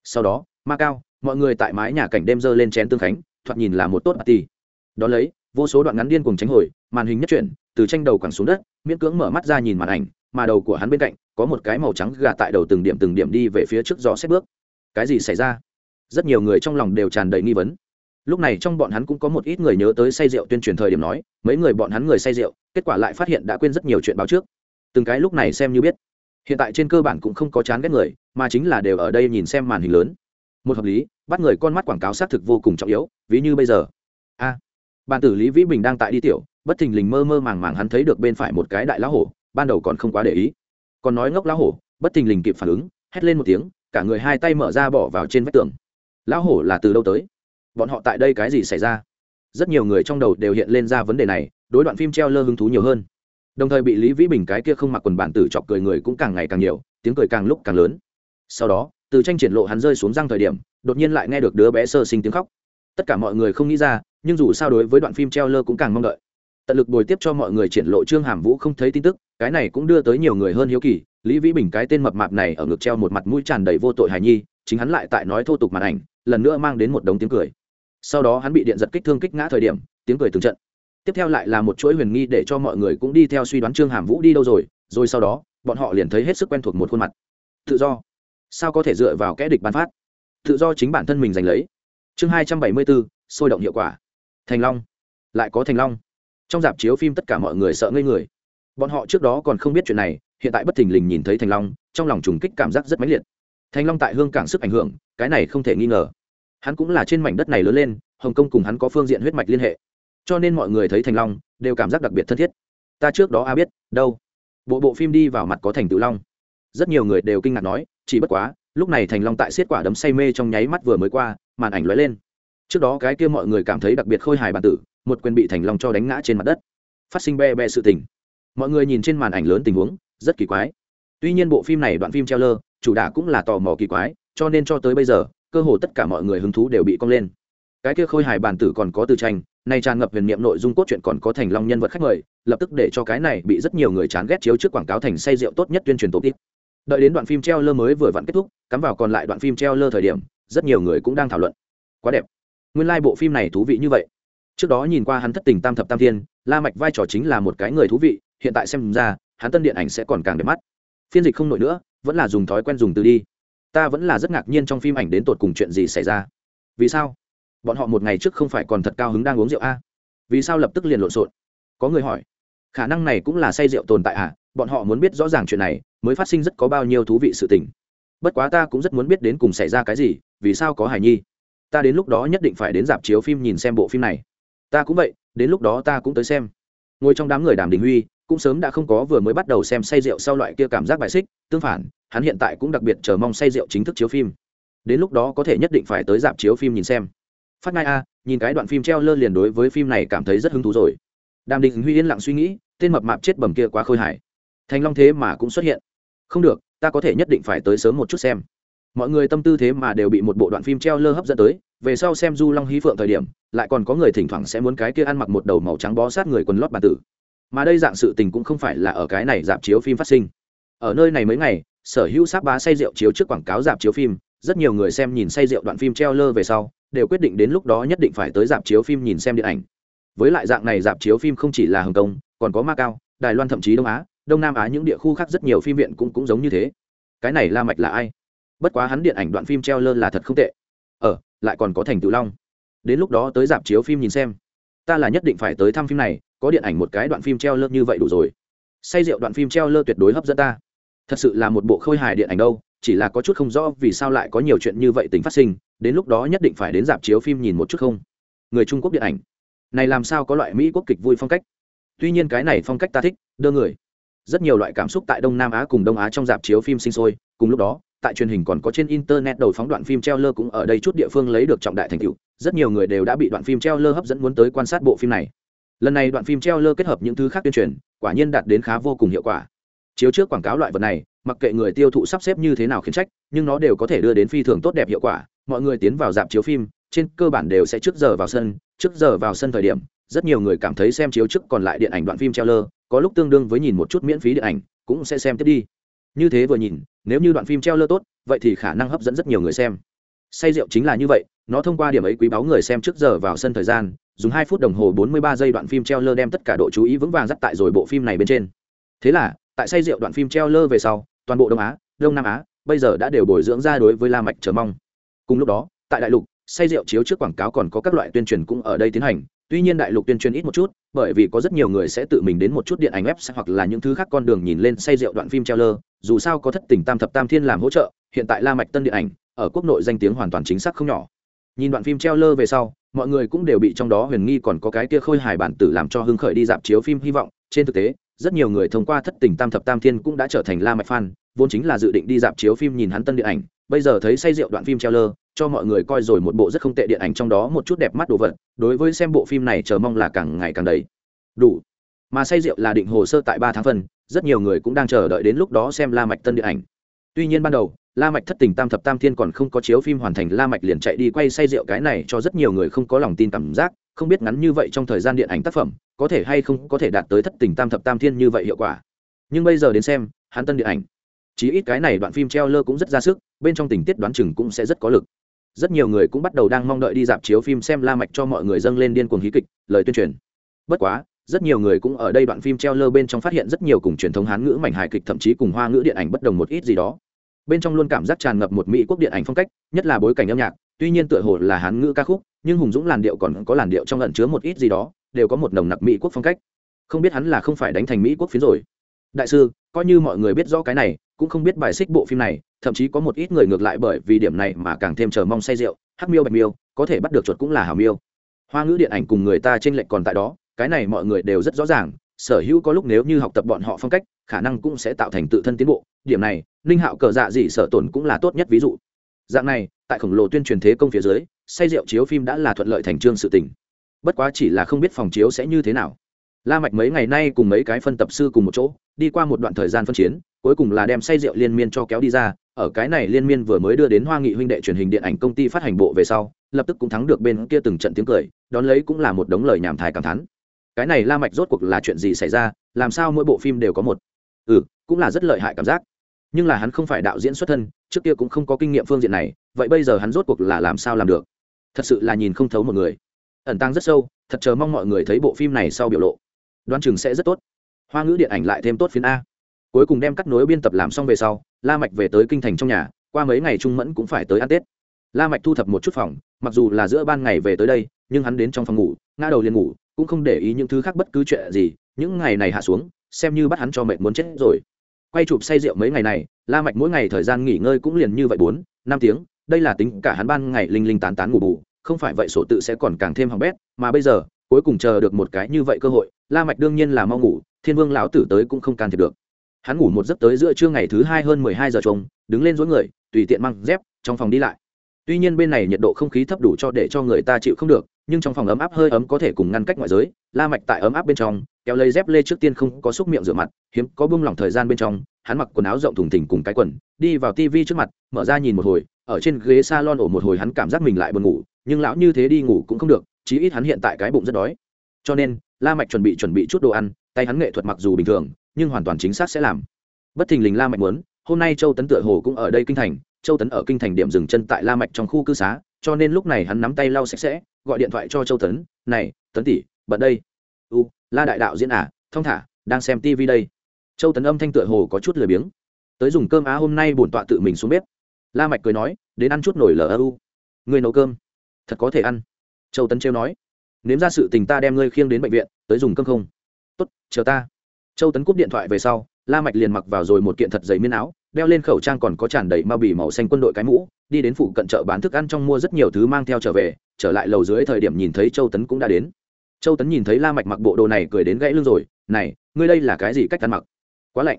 Sau đó, ma cao, mọi người tại mái nhà cảnh đêm dơ lên chén tương khánh, thoạt nhìn là một tốt party. Đó lấy, vô số đoạn ngắn điên cùng tránh hồi, màn hình nhất chuyển, từ tranh đầu quẳng xuống đất, miễn cưỡng mở mắt ra nhìn màn ảnh, mà đầu của hắn bên cạnh, có một cái màu trắng gà tại đầu từng điểm từng điểm đi về phía trước gió xét bước. Cái gì xảy ra? Rất nhiều người trong lòng đều tràn đầy nghi vấn lúc này trong bọn hắn cũng có một ít người nhớ tới say rượu tuyên truyền thời điểm nói mấy người bọn hắn người say rượu kết quả lại phát hiện đã quên rất nhiều chuyện báo trước. Từng cái lúc này xem như biết. Hiện tại trên cơ bản cũng không có chán ghét người mà chính là đều ở đây nhìn xem màn hình lớn. Một hợp lý bắt người con mắt quảng cáo xác thực vô cùng trọng yếu ví như bây giờ. A à, bàn tử lý vĩ bình đang tại đi tiểu bất thình lình mơ mơ màng màng hắn thấy được bên phải một cái đại lão hổ ban đầu còn không quá để ý. Còn nói ngốc lão hổ bất thình lình kịp phản ứng hét lên một tiếng cả người hai tay mở ra bỏ vào trên vách tường. Lão hổ là từ đâu tới? Bọn họ tại đây cái gì xảy ra? Rất nhiều người trong đầu đều hiện lên ra vấn đề này, đối đoạn phim treo lơ hứng thú nhiều hơn. Đồng thời bị lý vĩ bình cái kia không mặc quần bản tử chọc cười người cũng càng ngày càng nhiều, tiếng cười càng lúc càng lớn. Sau đó, từ tranh triển lộ hắn rơi xuống răng thời điểm, đột nhiên lại nghe được đứa bé sơ sinh tiếng khóc. Tất cả mọi người không nghĩ ra, nhưng dù sao đối với đoạn phim treo lơ cũng càng mong đợi. Tận lực bồi tiếp cho mọi người triển lộ trương hàm vũ không thấy tin tức, cái này cũng đưa tới nhiều người hơn hiếu kỳ. Lý vĩ bình cái tên mập mạp này ở ngực treo một mặt mũi tràn đầy vô tội hài nhi, chính hắn lại tại nói thô tục màn ảnh, lần nữa mang đến một đống tiếng cười sau đó hắn bị điện giật kích thương kích ngã thời điểm, tiếng cười từng trận. Tiếp theo lại là một chuỗi huyền nghi để cho mọi người cũng đi theo suy đoán trương hàm vũ đi đâu rồi rồi sau đó, bọn họ liền thấy hết sức quen thuộc một khuôn mặt. Tự do. Sao có thể dựa vào kẽ địch bán phát? Tự do chính bản thân mình giành lấy. Chương hai trăm bảy mươi bốn sôi động hiệu quả. Thành long. Lại có thành long. Trong dạp chiếu phim tất cả mọi người sợ ngây người. Bọn họ trước đó còn không biết chuyện này, hiện tại bất thình lình nhìn thấy thành long, trong lòng trùng kích cảm giác rất mãnh liệt. Thành long tại hương cảng sức ảnh hưởng, cái này không thể nghi ngờ hắn cũng là trên mảnh đất này lớn lên, hồng kông cùng hắn có phương diện huyết mạch liên hệ. Cho nên mọi người thấy thành long, đều cảm giác đặc biệt thân thiết. Ta trước đó a biết, đâu? Bộ bộ phim đi vào mặt có thành tự long. Rất nhiều người đều kinh ngạc nói, chỉ bất quá, lúc này thành long tại xiết quả đấm say mê trong nháy mắt vừa mới qua, màn ảnh lóe lên. Trước đó cái kia mọi người cảm thấy đặc biệt khôi hài bản tử, một quyền bị thành long cho đánh ngã trên mặt đất. Phát sinh be be sự tình. Mọi người nhìn trên màn ảnh lớn tình huống, rất kỳ quái. Tuy nhiên bộ phim này đoạn phim treo lơ chủ đả cũng là tò mò kỳ quái, cho nên cho tới bây giờ cơ hồ tất cả mọi người hứng thú đều bị cong lên. Cái kia khôi hài bản tử còn có từ tranh, nay tràn ngập huyền niệm nội dung cốt truyện còn có thành long nhân vật khách mời, lập tức để cho cái này bị rất nhiều người chán ghét chiếu trước quảng cáo thành say rượu tốt nhất tuyên truyền tổ tít đợi đến đoạn phim treo lơ mới vừa vặn kết thúc, cắm vào còn lại đoạn phim treo lơ thời điểm, rất nhiều người cũng đang thảo luận. Quá đẹp. Nguyên lai bộ phim này thú vị như vậy. Trước đó nhìn qua hắn thất tình tam thập tam thiên, la mạch vai trò chính là một cái người thú vị, hiện tại xem ra, hắn tân điện ảnh sẽ còn càng đẹp mắt. Phiên dịch không nổi nữa, vẫn là dùng thói quen dùng từ đi ta vẫn là rất ngạc nhiên trong phim ảnh đến tột cùng chuyện gì xảy ra. Vì sao? Bọn họ một ngày trước không phải còn thật cao hứng đang uống rượu a? Vì sao lập tức liền lộn xộn? Có người hỏi. Khả năng này cũng là say rượu tồn tại à? Bọn họ muốn biết rõ ràng chuyện này, mới phát sinh rất có bao nhiêu thú vị sự tình. Bất quá ta cũng rất muốn biết đến cùng xảy ra cái gì, vì sao có hải nhi? Ta đến lúc đó nhất định phải đến dạp chiếu phim nhìn xem bộ phim này. Ta cũng vậy, đến lúc đó ta cũng tới xem. Ngồi trong đám người đàm đình huy, cũng sớm đã không có vừa mới bắt đầu xem say rượu sau loại kia cảm giác bài xích, tương phản hắn hiện tại cũng đặc biệt chờ mong say rượu chính thức chiếu phim. Đến lúc đó có thể nhất định phải tới dạp chiếu phim nhìn xem. Phát ngai a, nhìn cái đoạn phim treo lơ liền đối với phim này cảm thấy rất hứng thú rồi. Đàm đình huy yên lặng suy nghĩ, tên mập mạp chết bầm kia quá khôi hài. Thành long thế mà cũng xuất hiện. Không được, ta có thể nhất định phải tới sớm một chút xem. Mọi người tâm tư thế mà đều bị một bộ đoạn phim treo lơ hấp dẫn tới, về sau xem du long hí phượng thời điểm, lại còn có người thỉnh thoảng sẽ muốn cái kia ăn mặc một đầu màu trắng bó sát người quần lót bà tử. Mà đây dạng sự tình cũng không phải là ở cái này dạp chiếu phim phát sinh. Ở nơi này mấy ngày sở hữu sáp bá say rượu chiếu trước quảng cáo dạp chiếu phim, rất nhiều người xem nhìn say rượu đoạn phim treo lơ về sau, đều quyết định đến lúc đó nhất định phải tới dạp chiếu phim nhìn xem điện ảnh. Với lại dạng này dạp chiếu phim không chỉ là hồng kông, còn có macau, đài loan thậm chí đông á, đông nam á những địa khu khác rất nhiều phim viện cũng cũng giống như thế. Cái này la mạch là ai? Bất quá hắn điện ảnh đoạn phim treo lơ là thật không tệ. Ờ lại còn có thành tựu long. Đến lúc đó tới dạp chiếu phim nhìn xem. Ta là nhất định phải tới thăm phim này, có điện ảnh một cái đoạn phim treo lơ như vậy đủ rồi. Say rượu đoạn phim treo lơ tuyệt đối hấp dẫn ta thật sự là một bộ khôi hài điện ảnh đâu, chỉ là có chút không rõ vì sao lại có nhiều chuyện như vậy tính phát sinh, đến lúc đó nhất định phải đến dạp chiếu phim nhìn một chút không? Người trung quốc điện ảnh. Này làm sao có loại mỹ quốc kịch vui phong cách? Tuy nhiên cái này phong cách ta thích, đưa người. Rất nhiều loại cảm xúc tại đông nam á cùng đông á trong dạp chiếu phim sinh sôi, cùng lúc đó, tại truyền hình còn có trên internet đầu phóng đoạn phim treo lơ cũng ở đây chút địa phương lấy được trọng đại thành tựu, rất nhiều người đều đã bị đoạn phim treo lơ hấp dẫn muốn tới quan sát bộ phim này. Lần này đoạn phim treo lơ kết hợp những thứ khác tuyên truyền, quả nhiên đạt đến khá vô cùng hiệu quả chiếu trước quảng cáo loại vật này, mặc kệ người tiêu thụ sắp xếp như thế nào khiến trách, nhưng nó đều có thể đưa đến phi thường tốt đẹp hiệu quả. Mọi người tiến vào dạp chiếu phim, trên cơ bản đều sẽ trước giờ vào sân. Trước giờ vào sân thời điểm, rất nhiều người cảm thấy xem chiếu trước còn lại điện ảnh đoạn phim treo lơ có lúc tương đương với nhìn một chút miễn phí điện ảnh, cũng sẽ xem tiếp đi. Như thế vừa nhìn, nếu như đoạn phim treo lơ tốt, vậy thì khả năng hấp dẫn rất nhiều người xem. Say rượu chính là như vậy, nó thông qua điểm ấy quý báu người xem trước giờ vào sân thời gian, dùng hai phút đồng hồ bốn mươi ba giây đoạn phim treo lơ đem tất cả độ chú ý vững vàng dắt tại rồi bộ phim này bên trên. Thế là tại say rượu đoạn phim treo lơ về sau, toàn bộ đông á, đông nam á, bây giờ đã đều bồi dưỡng ra đối với la mạch chờ mong. Cùng lúc đó, tại đại lục, say rượu chiếu trước quảng cáo còn có các loại tuyên truyền cũng ở đây tiến hành. Tuy nhiên đại lục tuyên truyền ít một chút, bởi vì có rất nhiều người sẽ tự mình đến một chút điện ảnh web hoặc là những thứ khác con đường nhìn lên say rượu đoạn phim treo lơ dù sao có thất tình tam thập tam thiên làm hỗ trợ, hiện tại la mạch tân điện ảnh, ở quốc nội danh tiếng hoàn toàn chính xác không nhỏ. Nhìn đoạn phim treo lơ về sau, mọi người cũng đều bị trong đó huyền nghi còn có cái kia khôi hài bản tử làm cho hưng khởi đi dạp chiếu phim hy vọng. Trên thực tế rất nhiều người thông qua thất tình tam thập tam thiên cũng đã trở thành la mạch fan vốn chính là dự định đi dạp chiếu phim nhìn hắn tân điện ảnh bây giờ thấy say rượu đoạn phim treo lơ cho mọi người coi rồi một bộ rất không tệ điện ảnh trong đó một chút đẹp mắt đồ vật đối với xem bộ phim này chờ mong là càng ngày càng đầy. Đủ. Mà say rượu là định hồ sơ tại ba tháng phần, rất nhiều người cũng đang chờ đợi đến lúc đó xem la mạch tân điện ảnh. Tuy nhiên ban đầu la mạch thất tình tam thập tam thiên còn không có chiếu phim hoàn thành la mạch liền chạy đi quay say rượu cái này cho rất nhiều người không có lòng tin cảm giác không biết ngắn như vậy trong thời gian điện ảnh tác phẩm, có thể hay không có thể đạt tới thất tình tam thập tam thiên như vậy hiệu quả. Nhưng bây giờ đến xem, hắn tân điện ảnh. Chí ít cái này đoạn phim treo lơ cũng rất ra sức, bên trong tình tiết đoán chừng cũng sẽ rất có lực. Rất nhiều người cũng bắt đầu đang mong đợi đi dạp chiếu phim xem la mạch cho mọi người dâng lên điên cuồng hí kịch, lời tuyên truyền. Bất quá, rất nhiều người cũng ở đây đoạn phim treo lơ bên trong phát hiện rất nhiều cùng truyền thống hán ngữ mảnh hài kịch thậm chí cùng hoa ngữ điện ảnh bất đồng một ít gì đó. Bên trong luôn cảm giác tràn ngập một mỹ quốc điện ảnh phong cách, nhất là bối cảnh âm nhạc, tuy nhiên tựa hồ là hán ngữ ca khúc nhưng hùng dũng làn điệu còn có làn điệu trong lẫn chứa một ít gì đó, đều có một nồng nặc mỹ quốc phong cách. Không biết hắn là không phải đánh thành mỹ quốc phiến rồi. Đại sư, coi như mọi người biết rõ cái này, cũng không biết bài xích bộ phim này, thậm chí có một ít người ngược lại bởi vì điểm này mà càng thêm chờ mong say rượu, hắc miêu bạch miêu, có thể bắt được chuột cũng là hảo miêu. Hoa ngữ điện ảnh cùng người ta trên lệch còn tại đó, cái này mọi người đều rất rõ ràng, sở hữu có lúc nếu như học tập bọn họ phong cách, khả năng cũng sẽ tạo thành tự thân tiến bộ, điểm này, ninh hạo cờ dạ dị sở tổn cũng là tốt nhất ví dụ. Dạng này tại khổng lồ tuyên truyền thế công phía dưới, say rượu chiếu phim đã là thuận lợi thành trương sự tình. Bất quá chỉ là không biết phòng chiếu sẽ như thế nào. La mạch mấy ngày nay cùng mấy cái phân tập sư cùng một chỗ, đi qua một đoạn thời gian phân chiến, cuối cùng là đem say rượu liên miên cho kéo đi ra, ở cái này liên miên vừa mới đưa đến hoa nghị huynh đệ truyền hình điện ảnh công ty phát hành bộ về sau, lập tức cũng thắng được bên kia từng trận tiếng cười, đón lấy cũng là một đống lời nhảm thải cảm thán. Cái này la mạch rốt cuộc là chuyện gì xảy ra, làm sao mỗi bộ phim đều có một? Ừ cũng là rất lợi hại cảm giác nhưng là hắn không phải đạo diễn xuất thân, trước kia cũng không có kinh nghiệm phương diện này, vậy bây giờ hắn rốt cuộc là làm sao làm được? Thật sự là nhìn không thấu một người. Ẩn tăng rất sâu, thật chờ mong mọi người thấy bộ phim này sau biểu lộ. Đoán chừng sẽ rất tốt. Hoa ngữ điện ảnh lại thêm tốt phiến a. Cuối cùng đem cắt nối biên tập làm xong về sau, la mạch về tới kinh thành trong nhà, qua mấy ngày trung mẫn cũng phải tới ăn tết. La mạch thu thập một chút phòng, mặc dù là giữa ban ngày về tới đây, nhưng hắn đến trong phòng ngủ, ngã đầu liền ngủ, cũng không để ý những thứ khác bất cứ chuyện gì, những ngày này hạ xuống, xem như bắt hắn cho mệt muốn chết rồi quay chụp say rượu mấy ngày này, la mạch mỗi ngày thời gian nghỉ ngơi cũng liền như vậy bốn, năm tiếng, đây là tính cả hắn ban ngày linh linh tán tán ngủ bù, không phải vậy sổ tự sẽ còn càng thêm hỏng bét, mà bây giờ, cuối cùng chờ được một cái như vậy cơ hội, la mạch đương nhiên là mau ngủ, thiên vương lão tử tới cũng không can thiệp được. Hắn ngủ một giấc tới giữa trưa ngày thứ hai hơn mười hai giờ trông, đứng lên duỗi người, tùy tiện mang dép, trong phòng đi lại. Tuy nhiên bên này nhiệt độ không khí thấp đủ cho để cho người ta chịu không được, nhưng trong phòng ấm áp hơi ấm có thể cùng ngăn cách ngoại giới, la mạch tại ấm áp bên trong kéo lấy dép lê trước tiên không có xúc miệng rửa mặt, hiếm có bung lỏng thời gian bên trong, hắn mặc quần áo rộng thùng thình cùng cái quần, đi vào tivi trước mặt, mở ra nhìn một hồi, ở trên ghế salon ổ một hồi hắn cảm giác mình lại buồn ngủ, nhưng lão như thế đi ngủ cũng không được, chí ít hắn hiện tại cái bụng rất đói. Cho nên, la mạch chuẩn bị chuẩn bị chút đồ ăn, tay hắn nghệ thuật mặc dù bình thường, nhưng hoàn toàn chính xác sẽ làm. Bất thình lình la mạch muốn, hôm nay châu tấn tựa hồ cũng ở đây kinh thành, châu tấn ở kinh thành điểm dừng chân tại la mạch trong khu cư xá, cho nên lúc này hắn nắm tay lau sạch sẽ, gọi điện thoại cho châu tấn, này, tấn tỷ, bận đây u, la đại đạo diễn à thông thả, đang xem tivi đây. Châu tấn âm thanh tựa hồ có chút lười biếng. Tới dùng cơm á, hôm nay bổn tọa tự mình xuống bếp. La mạch cười nói, đến ăn chút nổi lờ u. Người nấu cơm. Thật có thể ăn. Châu tấn trêu nói, nếm ra sự tình ta đem ngươi khiêng đến bệnh viện, tới dùng cơm không? Tốt, chờ ta. Châu tấn cúp điện thoại về sau, la mạch liền mặc vào rồi một kiện thật dày miên áo, đeo lên khẩu trang còn có tràn đầy bao bì màu xanh quân đội cái mũ, đi đến phụ cận chợ bán thức ăn trong mua rất nhiều thứ mang theo trở về, trở lại lầu dưới thời điểm nhìn thấy châu tấn cũng đã đến châu tấn nhìn thấy la mạch mặc bộ đồ này cười đến gãy lưng rồi, này, ngươi đây là cái gì cách ăn mặc? Quá lạnh.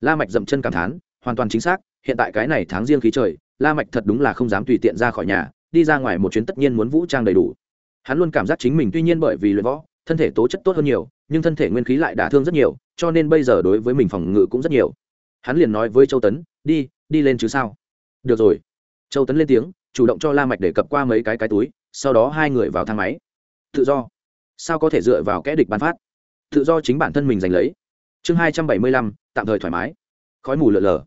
La mạch dậm chân cảm thán, hoàn toàn chính xác, hiện tại cái này tháng riêng khí trời, la mạch thật đúng là không dám tùy tiện ra khỏi nhà, đi ra ngoài một chuyến tất nhiên muốn vũ trang đầy đủ. Hắn luôn cảm giác chính mình tuy nhiên bởi vì luyện võ, thân thể tố chất tốt hơn nhiều, nhưng thân thể nguyên khí lại đả thương rất nhiều, cho nên bây giờ đối với mình phòng ngự cũng rất nhiều. Hắn liền nói với châu tấn, đi đi lên chứ sao? Được rồi. Châu tấn lên tiếng, chủ động cho la mạch để cập qua mấy cái cái túi, sau đó hai người vào thang máy. Tự do sao có thể dựa vào kẽ địch bán phát? Tự do chính bản thân mình giành lấy. Chương hai trăm bảy mươi lăm, tạm thời thoải mái. Khói mù lợn lờ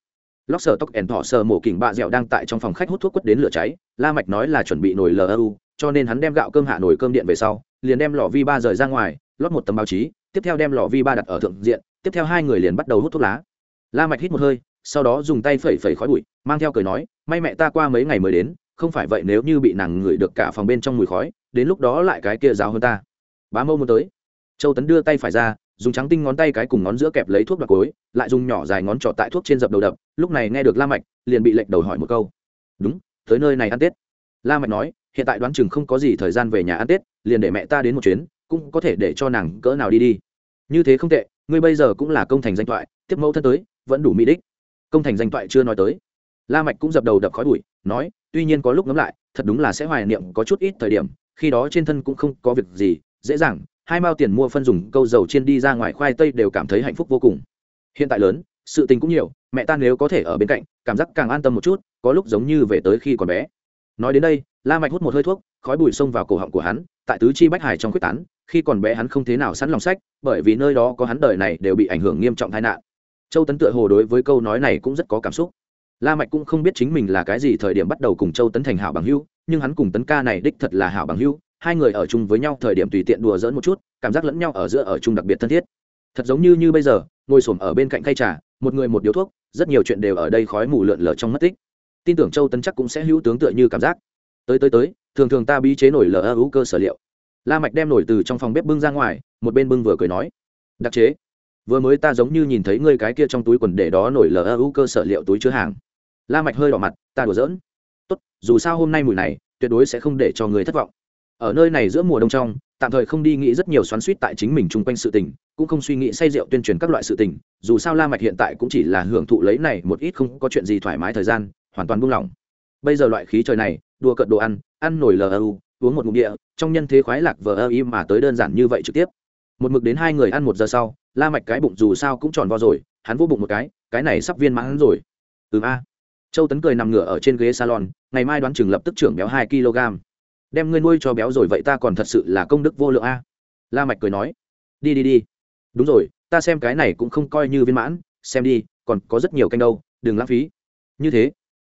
lóc sờ tóc ẻn thọ sờ mổ kỉnh bạ dẻo đang tại trong phòng khách hút thuốc quất đến lửa cháy, la mạch nói là chuẩn bị nồi lu cho nên hắn đem gạo cơm hạ nồi cơm điện về sau, liền đem lò vi ba rời ra ngoài, lót một tấm báo chí, tiếp theo đem lò vi ba đặt ở thượng diện, tiếp theo hai người liền bắt đầu hút thuốc lá. La mạch hít một hơi, sau đó dùng tay phẩy phẩy khói bụi, mang theo cười nói, may mẹ ta qua mấy ngày mới đến, không phải vậy nếu như bị nàng ngửi được cả phòng bên trong mùi khói, đến lúc đó lại cái kia giáo hơn ta bá mâu muốn tới. Châu tấn đưa tay phải ra, dùng trắng tinh ngón tay cái cùng ngón giữa kẹp lấy thuốc đặc cối, lại dùng nhỏ dài ngón trỏ tại thuốc trên dập đầu đập, lúc này nghe được la mạch, liền bị lệnh đầu hỏi một câu. Đúng, tới nơi này ăn tết. La mạch nói, hiện tại đoán chừng không có gì thời gian về nhà ăn tết, liền để mẹ ta đến một chuyến, cũng có thể để cho nàng cỡ nào đi đi. Như thế không tệ, ngươi bây giờ cũng là công thành danh thoại, tiếp mẫu thân tới, vẫn đủ mỹ đích. Công thành danh thoại chưa nói tới. La mạch cũng dập đầu đập khói bụi, nói, tuy nhiên có lúc ngấm lại, thật đúng là sẽ hoài niệm có chút ít thời điểm, khi đó trên thân cũng không có việc gì dễ dàng, hai mao tiền mua phân dùng, câu dầu chiên đi ra ngoài khoai tây đều cảm thấy hạnh phúc vô cùng. Hiện tại lớn, sự tình cũng nhiều, mẹ ta nếu có thể ở bên cạnh, cảm giác càng an tâm một chút, có lúc giống như về tới khi còn bé. Nói đến đây, la mạch hút một hơi thuốc, khói bụi xông vào cổ họng của hắn, tại tứ chi bách hải trong quyết tán, khi còn bé hắn không thế nào sẵn lòng sách, bởi vì nơi đó có hắn đời này đều bị ảnh hưởng nghiêm trọng tai nạn. Châu tấn tựa hồ đối với câu nói này cũng rất có cảm xúc. La mạch cũng không biết chính mình là cái gì thời điểm bắt đầu cùng châu tấn thành hảo bằng hữu, nhưng hắn cùng tấn ca này đích thật là hảo bằng hữu hai người ở chung với nhau thời điểm tùy tiện đùa giỡn một chút, cảm giác lẫn nhau ở giữa ở chung đặc biệt thân thiết. Thật giống như như bây giờ, ngồi xổm ở bên cạnh khay trà, một người một điếu thuốc, rất nhiều chuyện đều ở đây khói mù lượn lờ trong mất tích. Tin tưởng châu tấn chắc cũng sẽ hữu tướng tựa như cảm giác. Tới tới tới, thường thường ta bí chế nổi lờ ưu cơ sở liệu. La mạch đem nổi từ trong phòng bếp bưng ra ngoài, một bên bưng vừa cười nói. Đặc chế. Vừa mới ta giống như nhìn thấy ngươi cái kia trong túi quần để đó nổi lờ ưu cơ sở liệu túi chứa hàng. La mạch hơi đỏ mặt, ta đùa giỡn. Tốt, dù sao hôm nay mùi này, tuyệt đối sẽ không để cho người thất vọng ở nơi này giữa mùa đông trong, tạm thời không đi nghĩ rất nhiều xoắn suýt tại chính mình chung quanh sự tình, cũng không suy nghĩ say rượu tuyên truyền các loại sự tình, dù sao la mạch hiện tại cũng chỉ là hưởng thụ lấy này một ít không có chuyện gì thoải mái thời gian, hoàn toàn buông lỏng. Bây giờ loại khí trời này đua cợt đồ ăn ăn nổi lu uống một ngụm địa, trong nhân thế khoái lạc vờ ơ im mà tới đơn giản như vậy trực tiếp. Một mực đến hai người ăn một giờ sau, la mạch cái bụng dù sao cũng tròn vo rồi, hắn vỗ bụng một cái cái này sắp viên mãn rồi. Ừ a. Châu tấn cười nằm ngửa ở trên ghế salon, ngày mai đoán chừng lập tức trưởng béo hai kg đem ngươi nuôi cho béo rồi vậy ta còn thật sự là công đức vô lượng a. La mạch cười nói, đi đi đi. Đúng rồi, ta xem cái này cũng không coi như viên mãn, xem đi, còn có rất nhiều canh đâu, đừng lãng phí. Như thế,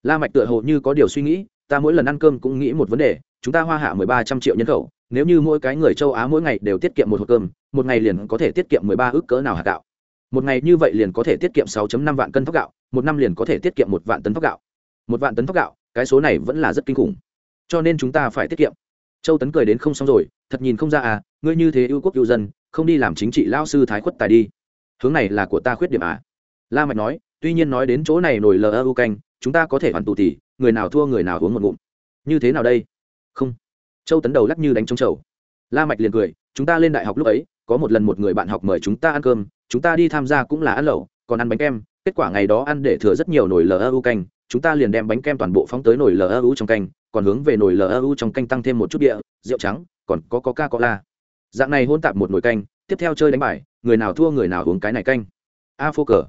la mạch tựa hồ như có điều suy nghĩ, ta mỗi lần ăn cơm cũng nghĩ một vấn đề, chúng ta hoa hạ mười ba trăm triệu nhân khẩu, nếu như mỗi cái người châu á mỗi ngày đều tiết kiệm một hộp cơm, một ngày liền có thể tiết kiệm mười ba ước cỡ nào hạt gạo. Một ngày như vậy liền có thể tiết kiệm 6 năm vạn cân thóc gạo, một năm liền có thể tiết kiệm một vạn tấn thóc gạo. Một vạn tấn thóc gạo, cái số này vẫn là rất kinh khủng cho nên chúng ta phải tiết kiệm. Châu tấn cười đến không xong rồi, thật nhìn không ra à ngươi như thế yêu quốc yêu dân, không đi làm chính trị lao sư thái khuất tài đi. Hướng này là của ta khuyết điểm à? La mạch nói, tuy nhiên nói đến chỗ này nổi lờ ơ canh, chúng ta có thể hoàn tụ tỷ người nào thua người nào uống một ngụm. Như thế nào đây? Không. Châu tấn đầu lắc như đánh trống trầu la mạch liền cười, chúng ta lên đại học lúc ấy, có một lần một người bạn học mời chúng ta ăn cơm, chúng ta đi tham gia cũng là ăn lẩu, còn ăn bánh kem, kết quả ngày đó ăn để thừa rất nhiều nồi lu canh, chúng ta liền đem bánh kem toàn bộ phóng tới nồi lu trong canh còn hướng về nồi lu trong canh tăng thêm một chút địa, rượu trắng, còn có coca cola dạng này hôn tạp một nồi canh, tiếp theo chơi đánh bài, người nào thua người nào uống cái này canh. A phô cờ.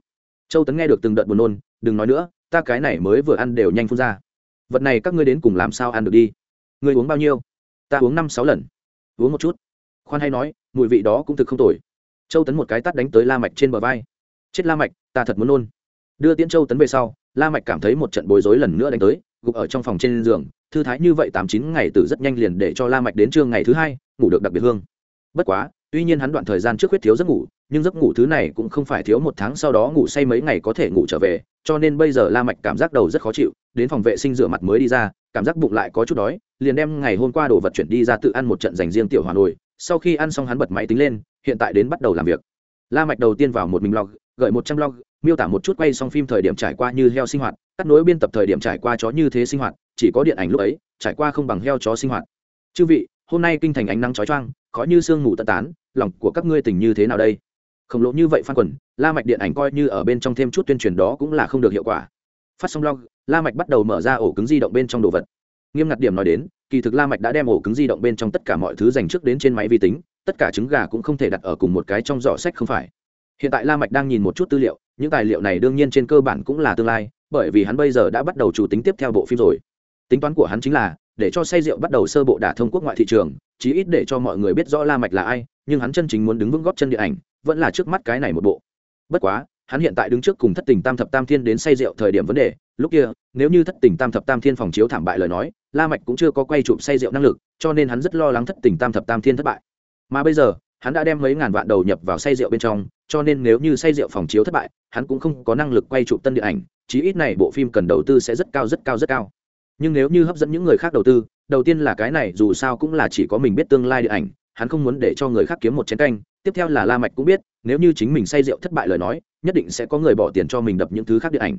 Châu tấn nghe được từng đợt buồn nôn, đừng nói nữa, ta cái này mới vừa ăn đều nhanh phun ra. Vật này các ngươi đến cùng làm sao ăn được đi? Ngươi uống bao nhiêu? Ta uống năm sáu lần. Uống một chút. Khoan hay nói, mùi vị đó cũng thực không tồi. Châu tấn một cái tắt đánh tới la mạch trên bờ vai. Chết la mạch, ta thật muốn nôn. Đưa tiễn châu tấn về sau, la mạch cảm thấy một trận bối rối lần nữa đánh tới gục ở trong phòng trên giường, thư thái như vậy tám chín ngày từ rất nhanh liền để cho la mạch đến trưa ngày thứ hai, ngủ được đặc biệt hương. Bất quá, tuy nhiên hắn đoạn thời gian trước huyết thiếu giấc ngủ, nhưng giấc ngủ thứ này cũng không phải thiếu một tháng sau đó ngủ say mấy ngày có thể ngủ trở về, cho nên bây giờ la mạch cảm giác đầu rất khó chịu, đến phòng vệ sinh rửa mặt mới đi ra, cảm giác bụng lại có chút đói, liền đem ngày hôm qua đồ vật chuyển đi ra tự ăn một trận dành riêng tiểu hòa nồi, sau khi ăn xong hắn bật máy tính lên, hiện tại đến bắt đầu làm việc. La mạch đầu tiên vào một mình log, gợi một trăm log miêu tả một chút quay xong phim thời điểm trải qua như heo sinh hoạt, cắt nối biên tập thời điểm trải qua chó như thế sinh hoạt, chỉ có điện ảnh lúc ấy, trải qua không bằng heo chó sinh hoạt. Chư vị, hôm nay kinh thành ánh nắng chói chang, khói như sương ngủ tận tán, lòng của các ngươi tình như thế nào đây? Khổng lồ như vậy phan quần, la mạch điện ảnh coi như ở bên trong thêm chút tuyên truyền đó cũng là không được hiệu quả. Phát xong log la mạch bắt đầu mở ra ổ cứng di động bên trong đồ vật. Nghiêm ngặt điểm nói đến, kỳ thực la mạch đã đem ổ cứng di động bên trong tất cả mọi thứ dành trước đến trên máy vi tính, tất cả trứng gà cũng không thể đặt ở cùng một cái trong giỏ sách không phải hiện tại la mạch đang nhìn một chút tư liệu, những tài liệu này đương nhiên trên cơ bản cũng là tương lai, bởi vì hắn bây giờ đã bắt đầu chủ tính tiếp theo bộ phim rồi. Tính toán của hắn chính là, để cho say rượu bắt đầu sơ bộ đả thông quốc ngoại thị trường, chí ít để cho mọi người biết rõ la mạch là ai, nhưng hắn chân chính muốn đứng vững góp chân điện ảnh, vẫn là trước mắt cái này một bộ. Bất quá, hắn hiện tại đứng trước cùng thất tình tam thập tam thiên đến say rượu thời điểm vấn đề, lúc kia, nếu như thất tình tam thập tam thiên phòng chiếu thảm bại lời nói, la mạch cũng chưa có quay chụp say rượu năng lực, cho nên hắn rất lo lắng thất tình tam thập tam thiên thất bại. Mà bây giờ, hắn đã đem mấy ngàn vạn đầu nhập vào say rượu bên trong cho nên nếu như say rượu phòng chiếu thất bại, hắn cũng không có năng lực quay chụp tân điện ảnh, chí ít này bộ phim cần đầu tư sẽ rất cao rất cao rất cao. Nhưng nếu như hấp dẫn những người khác đầu tư, đầu tiên là cái này, dù sao cũng là chỉ có mình biết tương lai điện ảnh, hắn không muốn để cho người khác kiếm một chén canh. Tiếp theo là la mạch cũng biết, nếu như chính mình say rượu thất bại lời nói, nhất định sẽ có người bỏ tiền cho mình đập những thứ khác điện ảnh.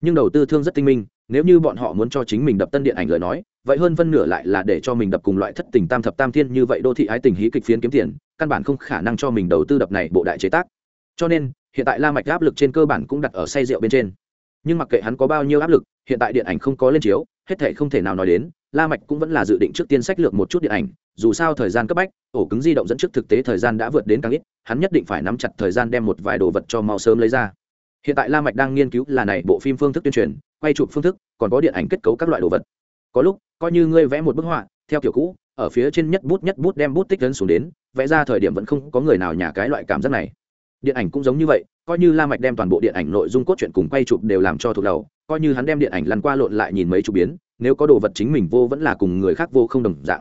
Nhưng đầu tư thương rất tinh minh, nếu như bọn họ muốn cho chính mình đập tân điện ảnh lời nói, vậy hơn phân nửa lại là để cho mình đập cùng loại thất tình tam thập tam thiên như vậy đô thị ái tình hí kịch phiến kiếm tiền, căn bản không khả năng cho mình đầu tư đập này bộ đại chế tác cho nên, hiện tại la mạch áp lực trên cơ bản cũng đặt ở say rượu bên trên. Nhưng mặc kệ hắn có bao nhiêu áp lực, hiện tại điện ảnh không có lên chiếu, hết thảy không thể nào nói đến, la mạch cũng vẫn là dự định trước tiên sách lược một chút điện ảnh, dù sao thời gian cấp bách, ổ cứng di động dẫn trước thực tế thời gian đã vượt đến càng ít, hắn nhất định phải nắm chặt thời gian đem một vài đồ vật cho mau sớm lấy ra. Hiện tại la mạch đang nghiên cứu là này bộ phim phương thức tuyên truyền, quay chụp phương thức, còn có điện ảnh kết cấu các loại đồ vật. Có lúc, coi như ngươi vẽ một bức họa, theo kiểu cũ, ở phía trên nhất bút nhất bút đem bút tích lớn xuống đến, vẽ ra thời điểm vẫn không có người nào nhà cái loại cảm giác này điện ảnh cũng giống như vậy, coi như la mạch đem toàn bộ điện ảnh nội dung cốt truyện cùng quay chụp đều làm cho thuộc đầu, coi như hắn đem điện ảnh lăn qua lộn lại nhìn mấy chục biến, nếu có đồ vật chính mình vô vẫn là cùng người khác vô không đồng dạng.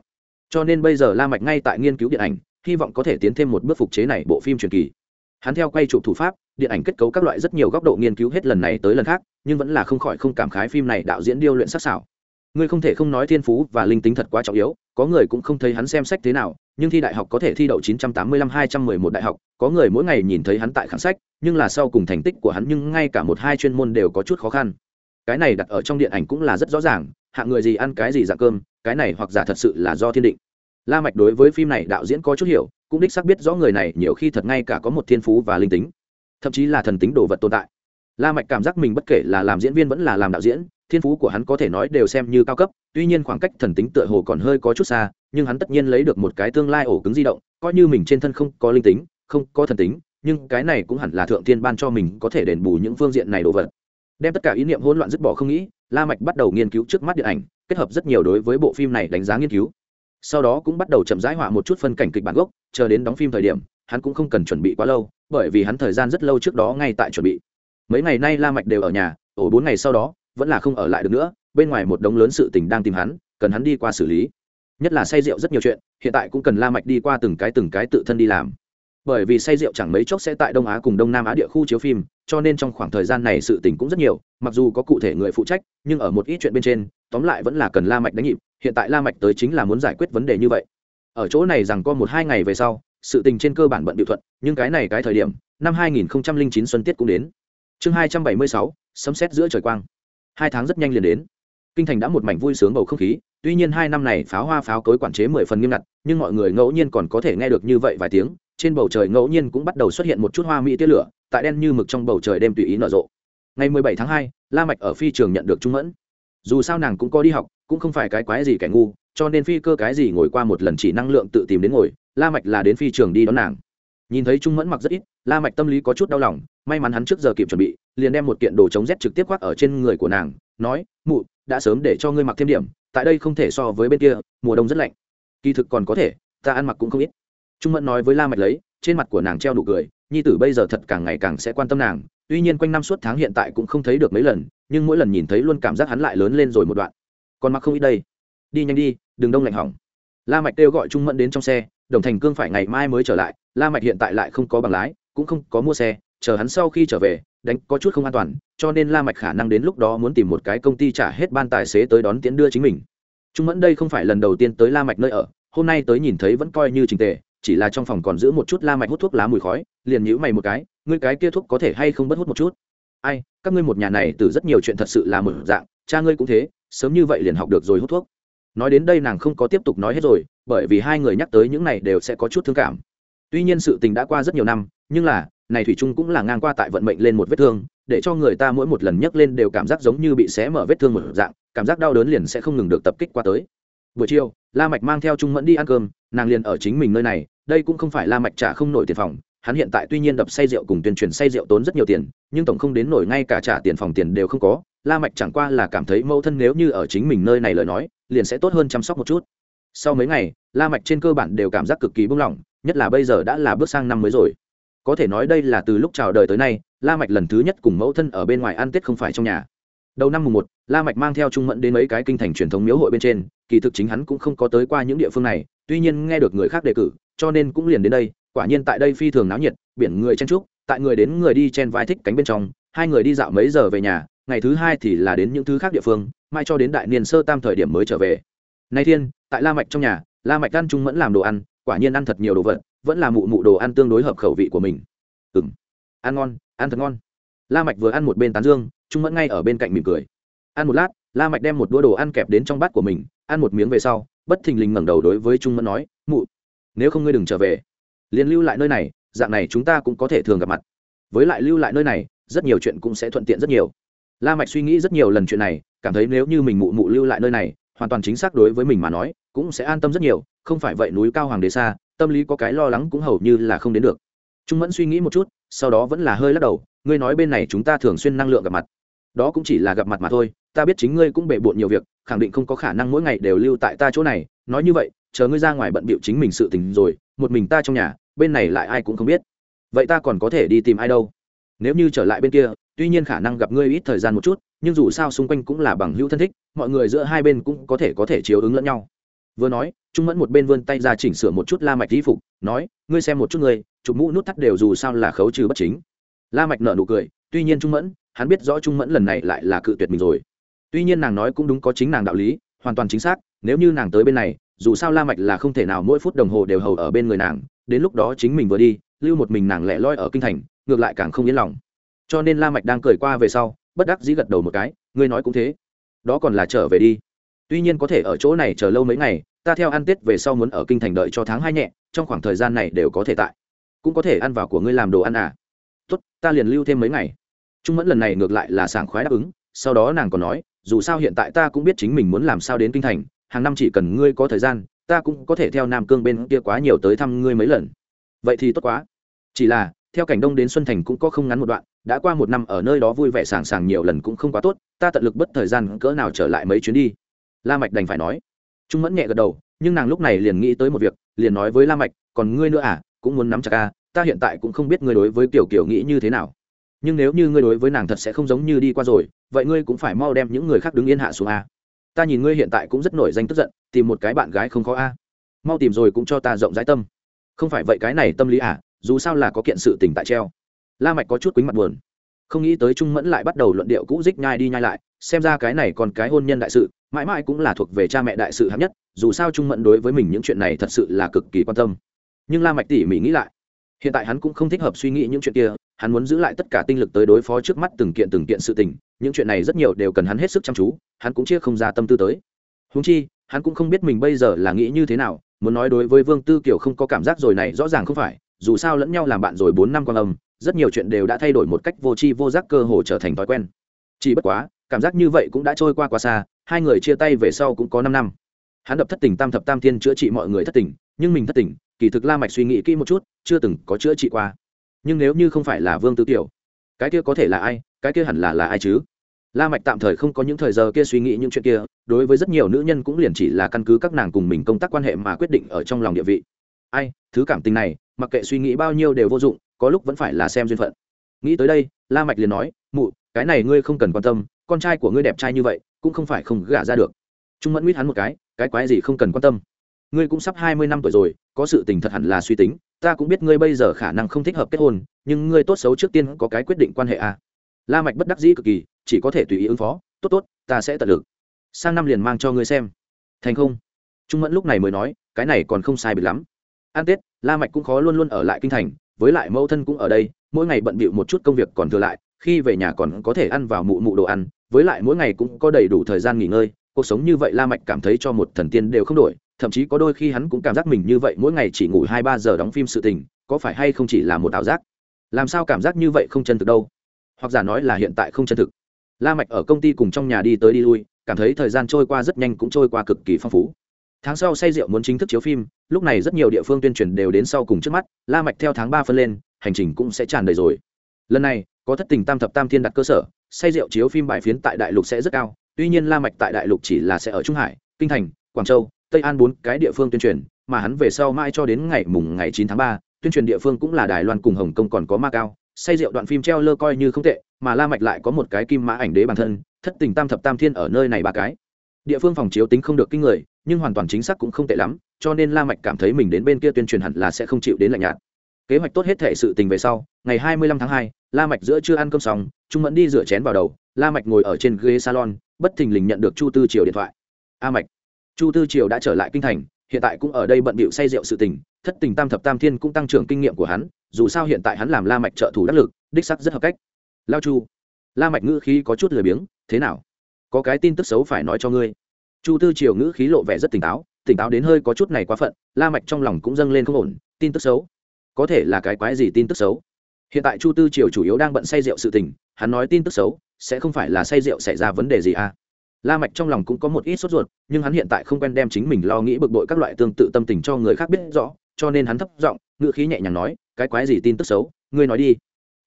Cho nên bây giờ la mạch ngay tại nghiên cứu điện ảnh, hy vọng có thể tiến thêm một bước phục chế này bộ phim truyền kỳ. Hắn theo quay chụp thủ pháp, điện ảnh kết cấu các loại rất nhiều góc độ nghiên cứu hết lần này tới lần khác, nhưng vẫn là không khỏi không cảm khái phim này đạo diễn điêu luyện sắc sảo. Ngươi không thể không nói thiên phú và linh tính thật quá trọng yếu, có người cũng không thấy hắn xem sách thế nào nhưng thi đại học có thể thi đậu 985-211 đại học, có người mỗi ngày nhìn thấy hắn tại khẳng sách, nhưng là sau cùng thành tích của hắn nhưng ngay cả một hai chuyên môn đều có chút khó khăn. Cái này đặt ở trong điện ảnh cũng là rất rõ ràng hạng người gì ăn cái gì dạng cơm, cái này hoặc giả thật sự là do thiên định. La mạch đối với phim này đạo diễn có chút hiểu, cũng đích xác biết rõ người này nhiều khi thật ngay cả có một thiên phú và linh tính, thậm chí là thần tính đồ vật tồn tại. La mạch cảm giác mình bất kể là làm diễn viên vẫn là làm đạo diễn thiên phú của hắn có thể nói đều xem như cao cấp, tuy nhiên khoảng cách thần tính tựa hồ còn hơi có chút xa, nhưng hắn tất nhiên lấy được một cái tương lai ổ cứng di động, coi như mình trên thân không có linh tính, không có thần tính, nhưng cái này cũng hẳn là thượng thiên ban cho mình có thể đền bù những phương diện này đồ vật. Đem tất cả ý niệm hỗn loạn dứt bỏ không nghĩ, la mạch bắt đầu nghiên cứu trước mắt điện ảnh, kết hợp rất nhiều đối với bộ phim này đánh giá nghiên cứu. Sau đó cũng bắt đầu chậm rãi họa một chút phân cảnh kịch bản gốc, chờ đến đóng phim thời điểm, hắn cũng không cần chuẩn bị quá lâu, bởi vì hắn thời gian rất lâu trước đó ngay tại chuẩn bị. Mấy ngày nay la mạch đều ở nhà, ổ bốn ngày sau đó vẫn là không ở lại được nữa bên ngoài một đống lớn sự tình đang tìm hắn cần hắn đi qua xử lý. Nhất là say rượu rất nhiều chuyện hiện tại cũng cần la mạch đi qua từng cái từng cái tự thân đi làm. Bởi vì say rượu chẳng mấy chốc sẽ tại đông á cùng đông nam á địa khu chiếu phim cho nên trong khoảng thời gian này sự tình cũng rất nhiều mặc dù có cụ thể người phụ trách nhưng ở một ít chuyện bên trên tóm lại vẫn là cần la mạch đánh nhịp hiện tại la mạch tới chính là muốn giải quyết vấn đề như vậy. Ở chỗ này rằng có một hai ngày về sau sự tình trên cơ bản bận điệu thuận nhưng cái này cái thời điểm năm 2009 xuân tiết cũng đến. Chương 276, sấm sét giữa trời quang hai tháng rất nhanh liền đến. Kinh thành đã một mảnh vui sướng bầu không khí, tuy nhiên hai năm này pháo hoa pháo cối quản chế mười phần nghiêm ngặt, nhưng mọi người ngẫu nhiên còn có thể nghe được như vậy vài tiếng, trên bầu trời ngẫu nhiên cũng bắt đầu xuất hiện một chút hoa mỹ tia lửa, tại đen như mực trong bầu trời đêm tùy ý nở rộ. Ngày mười bảy tháng hai, la mạch ở phi trường nhận được trung mẫn. Dù sao nàng cũng có đi học, cũng không phải cái quái gì kẻ ngu, cho nên phi cơ cái gì ngồi qua một lần chỉ năng lượng tự tìm đến ngồi, la mạch là đến phi trường đi đón nàng. Nhìn thấy trung mẫn mặc rất ít, la mạch tâm lý có chút đau lòng, may mắn hắn trước giờ kịp chuẩn bị liền đem một kiện đồ chống rét trực tiếp khoác ở trên người của nàng, nói, mụ, đã sớm để cho ngươi mặc thêm điểm, tại đây không thể so với bên kia, mùa đông rất lạnh. Kỳ thực còn có thể, ta ăn mặc cũng không ít. Trung mẫn nói với la mạch lấy, trên mặt của nàng treo nụ cười, nhi tử bây giờ thật càng ngày càng sẽ quan tâm nàng, tuy nhiên quanh năm suốt tháng hiện tại cũng không thấy được mấy lần, nhưng mỗi lần nhìn thấy luôn cảm giác hắn lại lớn lên rồi một đoạn. Còn mặc không ít đây. Đi nhanh đi, đừng đông lạnh hỏng. La mạch kêu gọi trung mẫn đến trong xe, đồng thành cương phải ngày mai mới trở lại, la mạch hiện tại lại không có bằng lái, cũng không có mua xe, chờ hắn sau khi trở về đánh có chút không an toàn, cho nên la mạch khả năng đến lúc đó muốn tìm một cái công ty trả hết ban tài xế tới đón tiễn đưa chính mình. Trung mẫn đây không phải lần đầu tiên tới la mạch nơi ở, hôm nay tới nhìn thấy vẫn coi như trình tề, chỉ là trong phòng còn giữ một chút la mạch hút thuốc lá mùi khói, liền nhíu mày một cái, ngươi cái kia thuốc có thể hay không bất hút một chút? Ai, các ngươi một nhà này từ rất nhiều chuyện thật sự là một dạng, cha ngươi cũng thế, sớm như vậy liền học được rồi hút thuốc. Nói đến đây nàng không có tiếp tục nói hết rồi, bởi vì hai người nhắc tới những này đều sẽ có chút thương cảm. Tuy nhiên sự tình đã qua rất nhiều năm, nhưng là này thủy chung cũng là ngang qua tại vận mệnh lên một vết thương, để cho người ta mỗi một lần nhấc lên đều cảm giác giống như bị xé mở vết thương một dạng, cảm giác đau đớn liền sẽ không ngừng được tập kích qua tới. Buổi chiều, la mạch mang theo trung mẫn đi ăn cơm, nàng liền ở chính mình nơi này, đây cũng không phải la mạch trả không nổi tiền phòng, hắn hiện tại tuy nhiên đập say rượu cùng tuyên truyền say rượu tốn rất nhiều tiền, nhưng tổng không đến nổi ngay cả trả tiền phòng tiền đều không có, la mạch chẳng qua là cảm thấy mâu thân nếu như ở chính mình nơi này lời nói, liền sẽ tốt hơn chăm sóc một chút. Sau mấy ngày, la mạch trên cơ bản đều cảm giác cực kỳ buông lỏng, nhất là bây giờ đã là bước sang năm mới rồi có thể nói đây là từ lúc chào đời tới nay, la mạch lần thứ nhất cùng mẫu thân ở bên ngoài ăn tết không phải trong nhà. Đầu năm mùng một, la mạch mang theo trung mẫn đến mấy cái kinh thành truyền thống miếu hội bên trên, kỳ thực chính hắn cũng không có tới qua những địa phương này, tuy nhiên nghe được người khác đề cử, cho nên cũng liền đến đây, quả nhiên tại đây phi thường náo nhiệt, biển người chen trúc tại người đến người đi chen vai thích cánh bên trong, hai người đi dạo mấy giờ về nhà, ngày thứ hai thì là đến những thứ khác địa phương, mai cho đến đại niên sơ tam thời điểm mới trở về. Nay thiên, tại la mạch trong nhà, la mạch ăn trung mẫn làm đồ ăn, quả nhiên ăn thật nhiều đồ vật vẫn là mụ mụ đồ ăn tương đối hợp khẩu vị của mình. Ừng ăn ngon, ăn thật ngon. La mạch vừa ăn một bên tán dương, trung mẫn ngay ở bên cạnh mỉm cười. Ăn một lát, la mạch đem một đũa đồ ăn kẹp đến trong bát của mình, ăn một miếng về sau, bất thình lình ngẩng đầu đối với trung mẫn nói, mụ, nếu không ngươi đừng trở về, liền lưu lại nơi này, dạng này chúng ta cũng có thể thường gặp mặt. Với lại lưu lại nơi này, rất nhiều chuyện cũng sẽ thuận tiện rất nhiều. La mạch suy nghĩ rất nhiều lần chuyện này, cảm thấy nếu như mình mụ mụ lưu lại nơi này, hoàn toàn chính xác đối với mình mà nói, cũng sẽ an tâm rất nhiều, không phải vậy núi cao hoàng đế xa tâm lý có cái lo lắng cũng hầu như là không đến được. Trung mẫn suy nghĩ một chút, sau đó vẫn là hơi lắc đầu, ngươi nói bên này chúng ta thường xuyên năng lượng gặp mặt. Đó cũng chỉ là gặp mặt mà thôi, ta biết chính ngươi cũng bề bộn nhiều việc, khẳng định không có khả năng mỗi ngày đều lưu tại ta chỗ này. Nói như vậy, chờ ngươi ra ngoài bận bịu chính mình sự tình rồi, một mình ta trong nhà, bên này lại ai cũng không biết. Vậy ta còn có thể đi tìm ai đâu? Nếu như trở lại bên kia, tuy nhiên khả năng gặp ngươi ít thời gian một chút, nhưng dù sao xung quanh cũng là bằng hữu thân thích, mọi người giữa hai bên cũng có thể có thể chiếu ứng lẫn nhau vừa nói, trung mẫn một bên vươn tay ra chỉnh sửa một chút la mạch y phục, nói, ngươi xem một chút ngươi, chụp mũ nút thắt đều dù sao là khấu trừ bất chính. La mạch nở nụ cười, tuy nhiên trung mẫn, hắn biết rõ trung mẫn lần này lại là cự tuyệt mình rồi. Tuy nhiên nàng nói cũng đúng có chính nàng đạo lý, hoàn toàn chính xác, nếu như nàng tới bên này, dù sao la mạch là không thể nào mỗi phút đồng hồ đều hầu ở bên người nàng, đến lúc đó chính mình vừa đi, lưu một mình nàng lẻ loi ở kinh thành, ngược lại càng không yên lòng. Cho nên la mạch đang cười qua về sau, bất đắc dĩ gật đầu một cái, ngươi nói cũng thế, đó còn là trở về đi tuy nhiên có thể ở chỗ này chờ lâu mấy ngày, ta theo ăn tết về sau muốn ở kinh thành đợi cho tháng hai nhẹ, trong khoảng thời gian này đều có thể tại. Cũng có thể ăn vào của ngươi làm đồ ăn à? Tốt, ta liền lưu thêm mấy ngày. Trung mẫn lần này ngược lại là sảng khoái đáp ứng, sau đó nàng còn nói, dù sao hiện tại ta cũng biết chính mình muốn làm sao đến kinh thành, hàng năm chỉ cần ngươi có thời gian, ta cũng có thể theo nam cương bên kia quá nhiều tới thăm ngươi mấy lần. Vậy thì tốt quá. Chỉ là, theo cảnh đông đến xuân thành cũng có không ngắn một đoạn, đã qua một năm ở nơi đó vui vẻ sàng sàng nhiều lần cũng không quá tốt, ta tận lực bất thời gian cỡ nào trở lại mấy chuyến đi la mạch đành phải nói. Trung mẫn nhẹ gật đầu, nhưng nàng lúc này liền nghĩ tới một việc, liền nói với la mạch, còn ngươi nữa à cũng muốn nắm chặt a ta hiện tại cũng không biết ngươi đối với tiểu kiểu nghĩ như thế nào. Nhưng nếu như ngươi đối với nàng thật sẽ không giống như đi qua rồi, vậy ngươi cũng phải mau đem những người khác đứng yên hạ xuống a ta nhìn ngươi hiện tại cũng rất nổi danh tức giận, tìm một cái bạn gái không khó a mau tìm rồi cũng cho ta rộng rãi tâm. Không phải vậy cái này tâm lý à dù sao là có kiện sự tình tại treo. La mạch có chút quýnh mặt buồn. Không nghĩ tới trung mẫn lại bắt đầu luận điệu cũ dích nhai đi nhai lại xem ra cái này còn cái hôn nhân đại sự, mãi mãi cũng là thuộc về cha mẹ đại sự hạng nhất, dù sao trung mẫn đối với mình những chuyện này thật sự là cực kỳ quan tâm. Nhưng la mạch tỉ mỉ nghĩ lại, hiện tại hắn cũng không thích hợp suy nghĩ những chuyện kia, hắn muốn giữ lại tất cả tinh lực tới đối phó trước mắt từng kiện từng kiện sự tình, những chuyện này rất nhiều đều cần hắn hết sức chăm chú, hắn cũng chia không ra tâm tư tới. Huống chi, hắn cũng không biết mình bây giờ là nghĩ như thế nào, muốn nói đối với vương tư kiều không có cảm giác rồi này rõ ràng không phải, dù sao lẫn nhau làm bạn rồi bốn năm quan âm, rất nhiều chuyện đều đã thay đổi một cách vô tri vô giác cơ hồ trở thành thói quen. Chỉ bất quá cảm giác như vậy cũng đã trôi qua quá xa, hai người chia tay về sau cũng có năm năm. Hắn đập thất tình tam thập tam thiên chữa trị mọi người thất tình, nhưng mình thất tình, kỳ thực la mạch suy nghĩ kỹ một chút, chưa từng có chữa trị qua. Nhưng nếu như không phải là vương tư tiểu, cái kia có thể là ai, cái kia hẳn là là ai chứ? La mạch tạm thời không có những thời giờ kia suy nghĩ những chuyện kia, đối với rất nhiều nữ nhân cũng liền chỉ là căn cứ các nàng cùng mình công tác quan hệ mà quyết định ở trong lòng địa vị. Ai, thứ cảm tình này, mặc kệ suy nghĩ bao nhiêu đều vô dụng, có lúc vẫn phải là xem duyên phận. Nghĩ tới đây, la mạch liền nói, mụ, cái này ngươi không cần quan tâm con trai của ngươi đẹp trai như vậy, cũng không phải không gả ra được. Trung mẫn mít hắn một cái cái quái gì không cần quan tâm. Ngươi cũng sắp hai mươi năm tuổi rồi, có sự tình thật hẳn là suy tính, ta cũng biết ngươi bây giờ khả năng không thích hợp kết hôn, nhưng ngươi tốt xấu trước tiên có cái quyết định quan hệ à. la mạch bất đắc dĩ cực kỳ, chỉ có thể tùy ý ứng phó, tốt tốt, ta sẽ tận lực. Sang năm liền mang cho ngươi xem. Thành không? Trung mẫn lúc này mới nói, cái này còn không sai biệt lắm. An tết, la mạch cũng khó luôn luôn ở lại kinh thành, với lại mẫu thân cũng ở đây mỗi ngày bận bịu một chút công việc còn thừa lại, khi về nhà còn có thể ăn vào mụ mụ đồ ăn, với lại mỗi ngày cũng có đầy đủ thời gian nghỉ ngơi, cuộc sống như vậy la mạch cảm thấy cho một thần tiên đều không đổi, thậm chí có đôi khi hắn cũng cảm giác mình như vậy mỗi ngày chỉ ngủ hai ba giờ đóng phim sự tình, có phải hay không chỉ là một ảo giác? Làm sao cảm giác như vậy không chân thực đâu? Hoặc giả nói là hiện tại không chân thực. La mạch ở công ty cùng trong nhà đi tới đi lui, cảm thấy thời gian trôi qua rất nhanh cũng trôi qua cực kỳ phong phú. Tháng sau say rượu muốn chính thức chiếu phim, lúc này rất nhiều địa phương tuyên truyền đều đến sau cùng trước mắt, la mạch theo tháng ba phân lên hành trình cũng sẽ tràn đầy rồi. Lần này, có thất tình tam thập tam thiên đặt cơ sở, say rượu chiếu phim bài phiến tại đại lục sẽ rất cao, tuy nhiên la mạch tại đại lục chỉ là sẽ ở trung hải, kinh thành, quảng châu, tây an bốn cái địa phương tuyên truyền, mà hắn về sau mai cho đến ngày mùng ngày chín tháng ba, tuyên truyền địa phương cũng là đài loan cùng hồng kông còn có ma cao. Say rượu đoạn phim treo lơ coi như không tệ, mà la mạch lại có một cái kim mã ảnh đế bản thân, thất tình tam thập tam thiên ở nơi này ba cái. Địa phương phòng chiếu tính không được kinh người, nhưng hoàn toàn chính xác cũng không tệ lắm, cho nên la mạch cảm thấy mình đến bên kia tuyên truyền hẳn là sẽ không chịu đến lạnh nhạt kế hoạch tốt hết thể sự tình về sau ngày 25 tháng 2, la mạch giữa trưa ăn cơm xong trung mẫn đi rửa chén vào đầu la mạch ngồi ở trên ghế salon bất thình lình nhận được chu tư triều điện thoại. A mạch. Chu tư triều đã trở lại kinh thành hiện tại cũng ở đây bận bịu say rượu sự tình thất tình tam thập tam thiên cũng tăng trưởng kinh nghiệm của hắn dù sao hiện tại hắn làm la mạch trợ thủ đắc lực đích sắc rất hợp cách. Lao chu. La mạch ngữ khí có chút lười biếng thế nào? Có cái tin tức xấu phải nói cho ngươi. Chu tư triều ngữ khí lộ vẻ rất tỉnh táo tỉnh táo đến hơi có chút này quá phận la mạch trong lòng cũng dâng lên không ổn tin tức xấu? Có thể là cái quái gì tin tức xấu. Hiện tại chu tư triều chủ yếu đang bận say rượu sự tình, hắn nói tin tức xấu, sẽ không phải là say rượu xảy ra vấn đề gì à? La mạch trong lòng cũng có một ít sốt ruột, nhưng hắn hiện tại không quen đem chính mình lo nghĩ bực bội các loại tương tự tâm tình cho người khác biết rõ, cho nên hắn thấp giọng ngựa khí nhẹ nhàng nói, cái quái gì tin tức xấu? Ngươi nói đi.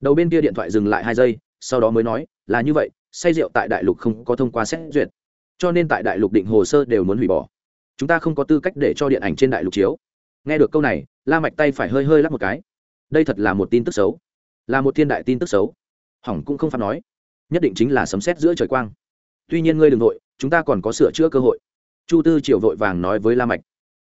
Đầu bên kia điện thoại dừng lại hai giây, sau đó mới nói, là như vậy, say rượu tại đại lục không có thông qua xét duyệt, cho nên tại đại lục định hồ sơ đều muốn hủy bỏ. Chúng ta không có tư cách để cho điện ảnh trên đại lục chiếu. Nghe được câu này la mạch tay phải hơi hơi lắc một cái. Đây thật là một tin tức xấu. Là một thiên đại tin tức xấu. Hỏng cũng không pháp nói. Nhất định chính là sấm sét giữa trời quang. Tuy nhiên ngươi đừng vội, chúng ta còn có sửa chữa cơ hội. Chu tư triều vội vàng nói với la mạch.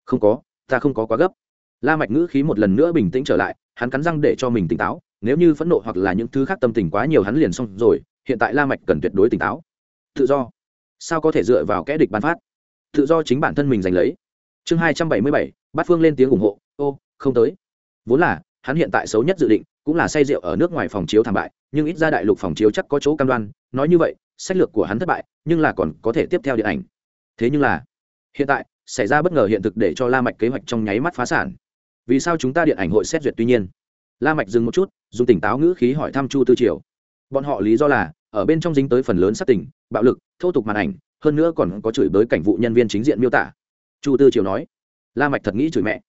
Không có, ta không có quá gấp. La mạch ngữ khí một lần nữa bình tĩnh trở lại, hắn cắn răng để cho mình tỉnh táo, nếu như phẫn nộ hoặc là những thứ khác tâm tình quá nhiều hắn liền xong rồi, hiện tại la mạch cần tuyệt đối tỉnh táo. Tự do. Sao có thể dựa vào kẻ địch ban phát? Tự do chính bản thân mình giành lấy. Chương hai trăm bảy mươi bảy, bát phương lên tiếng ủng hộ. Ô không tới. Vốn là, hắn hiện tại xấu nhất dự định cũng là say rượu ở nước ngoài phòng chiếu thảm bại, nhưng ít ra đại lục phòng chiếu chắc có chỗ cam đoan, nói như vậy, sách lược của hắn thất bại, nhưng là còn có thể tiếp theo điện ảnh. Thế nhưng là, hiện tại, xảy ra bất ngờ hiện thực để cho la mạch kế hoạch trong nháy mắt phá sản. Vì sao chúng ta điện ảnh hội xét duyệt tuy nhiên? La mạch dừng một chút, dùng tỉnh táo ngữ khí hỏi thăm chu tư triều. Bọn họ lý do là, ở bên trong dính tới phần lớn sát tình, bạo lực, thô tục màn ảnh, hơn nữa còn có chửi bới cảnh vụ nhân viên chính diện miêu tả. Chu tư triều nói, la mạch thật nghĩ chửi mẹ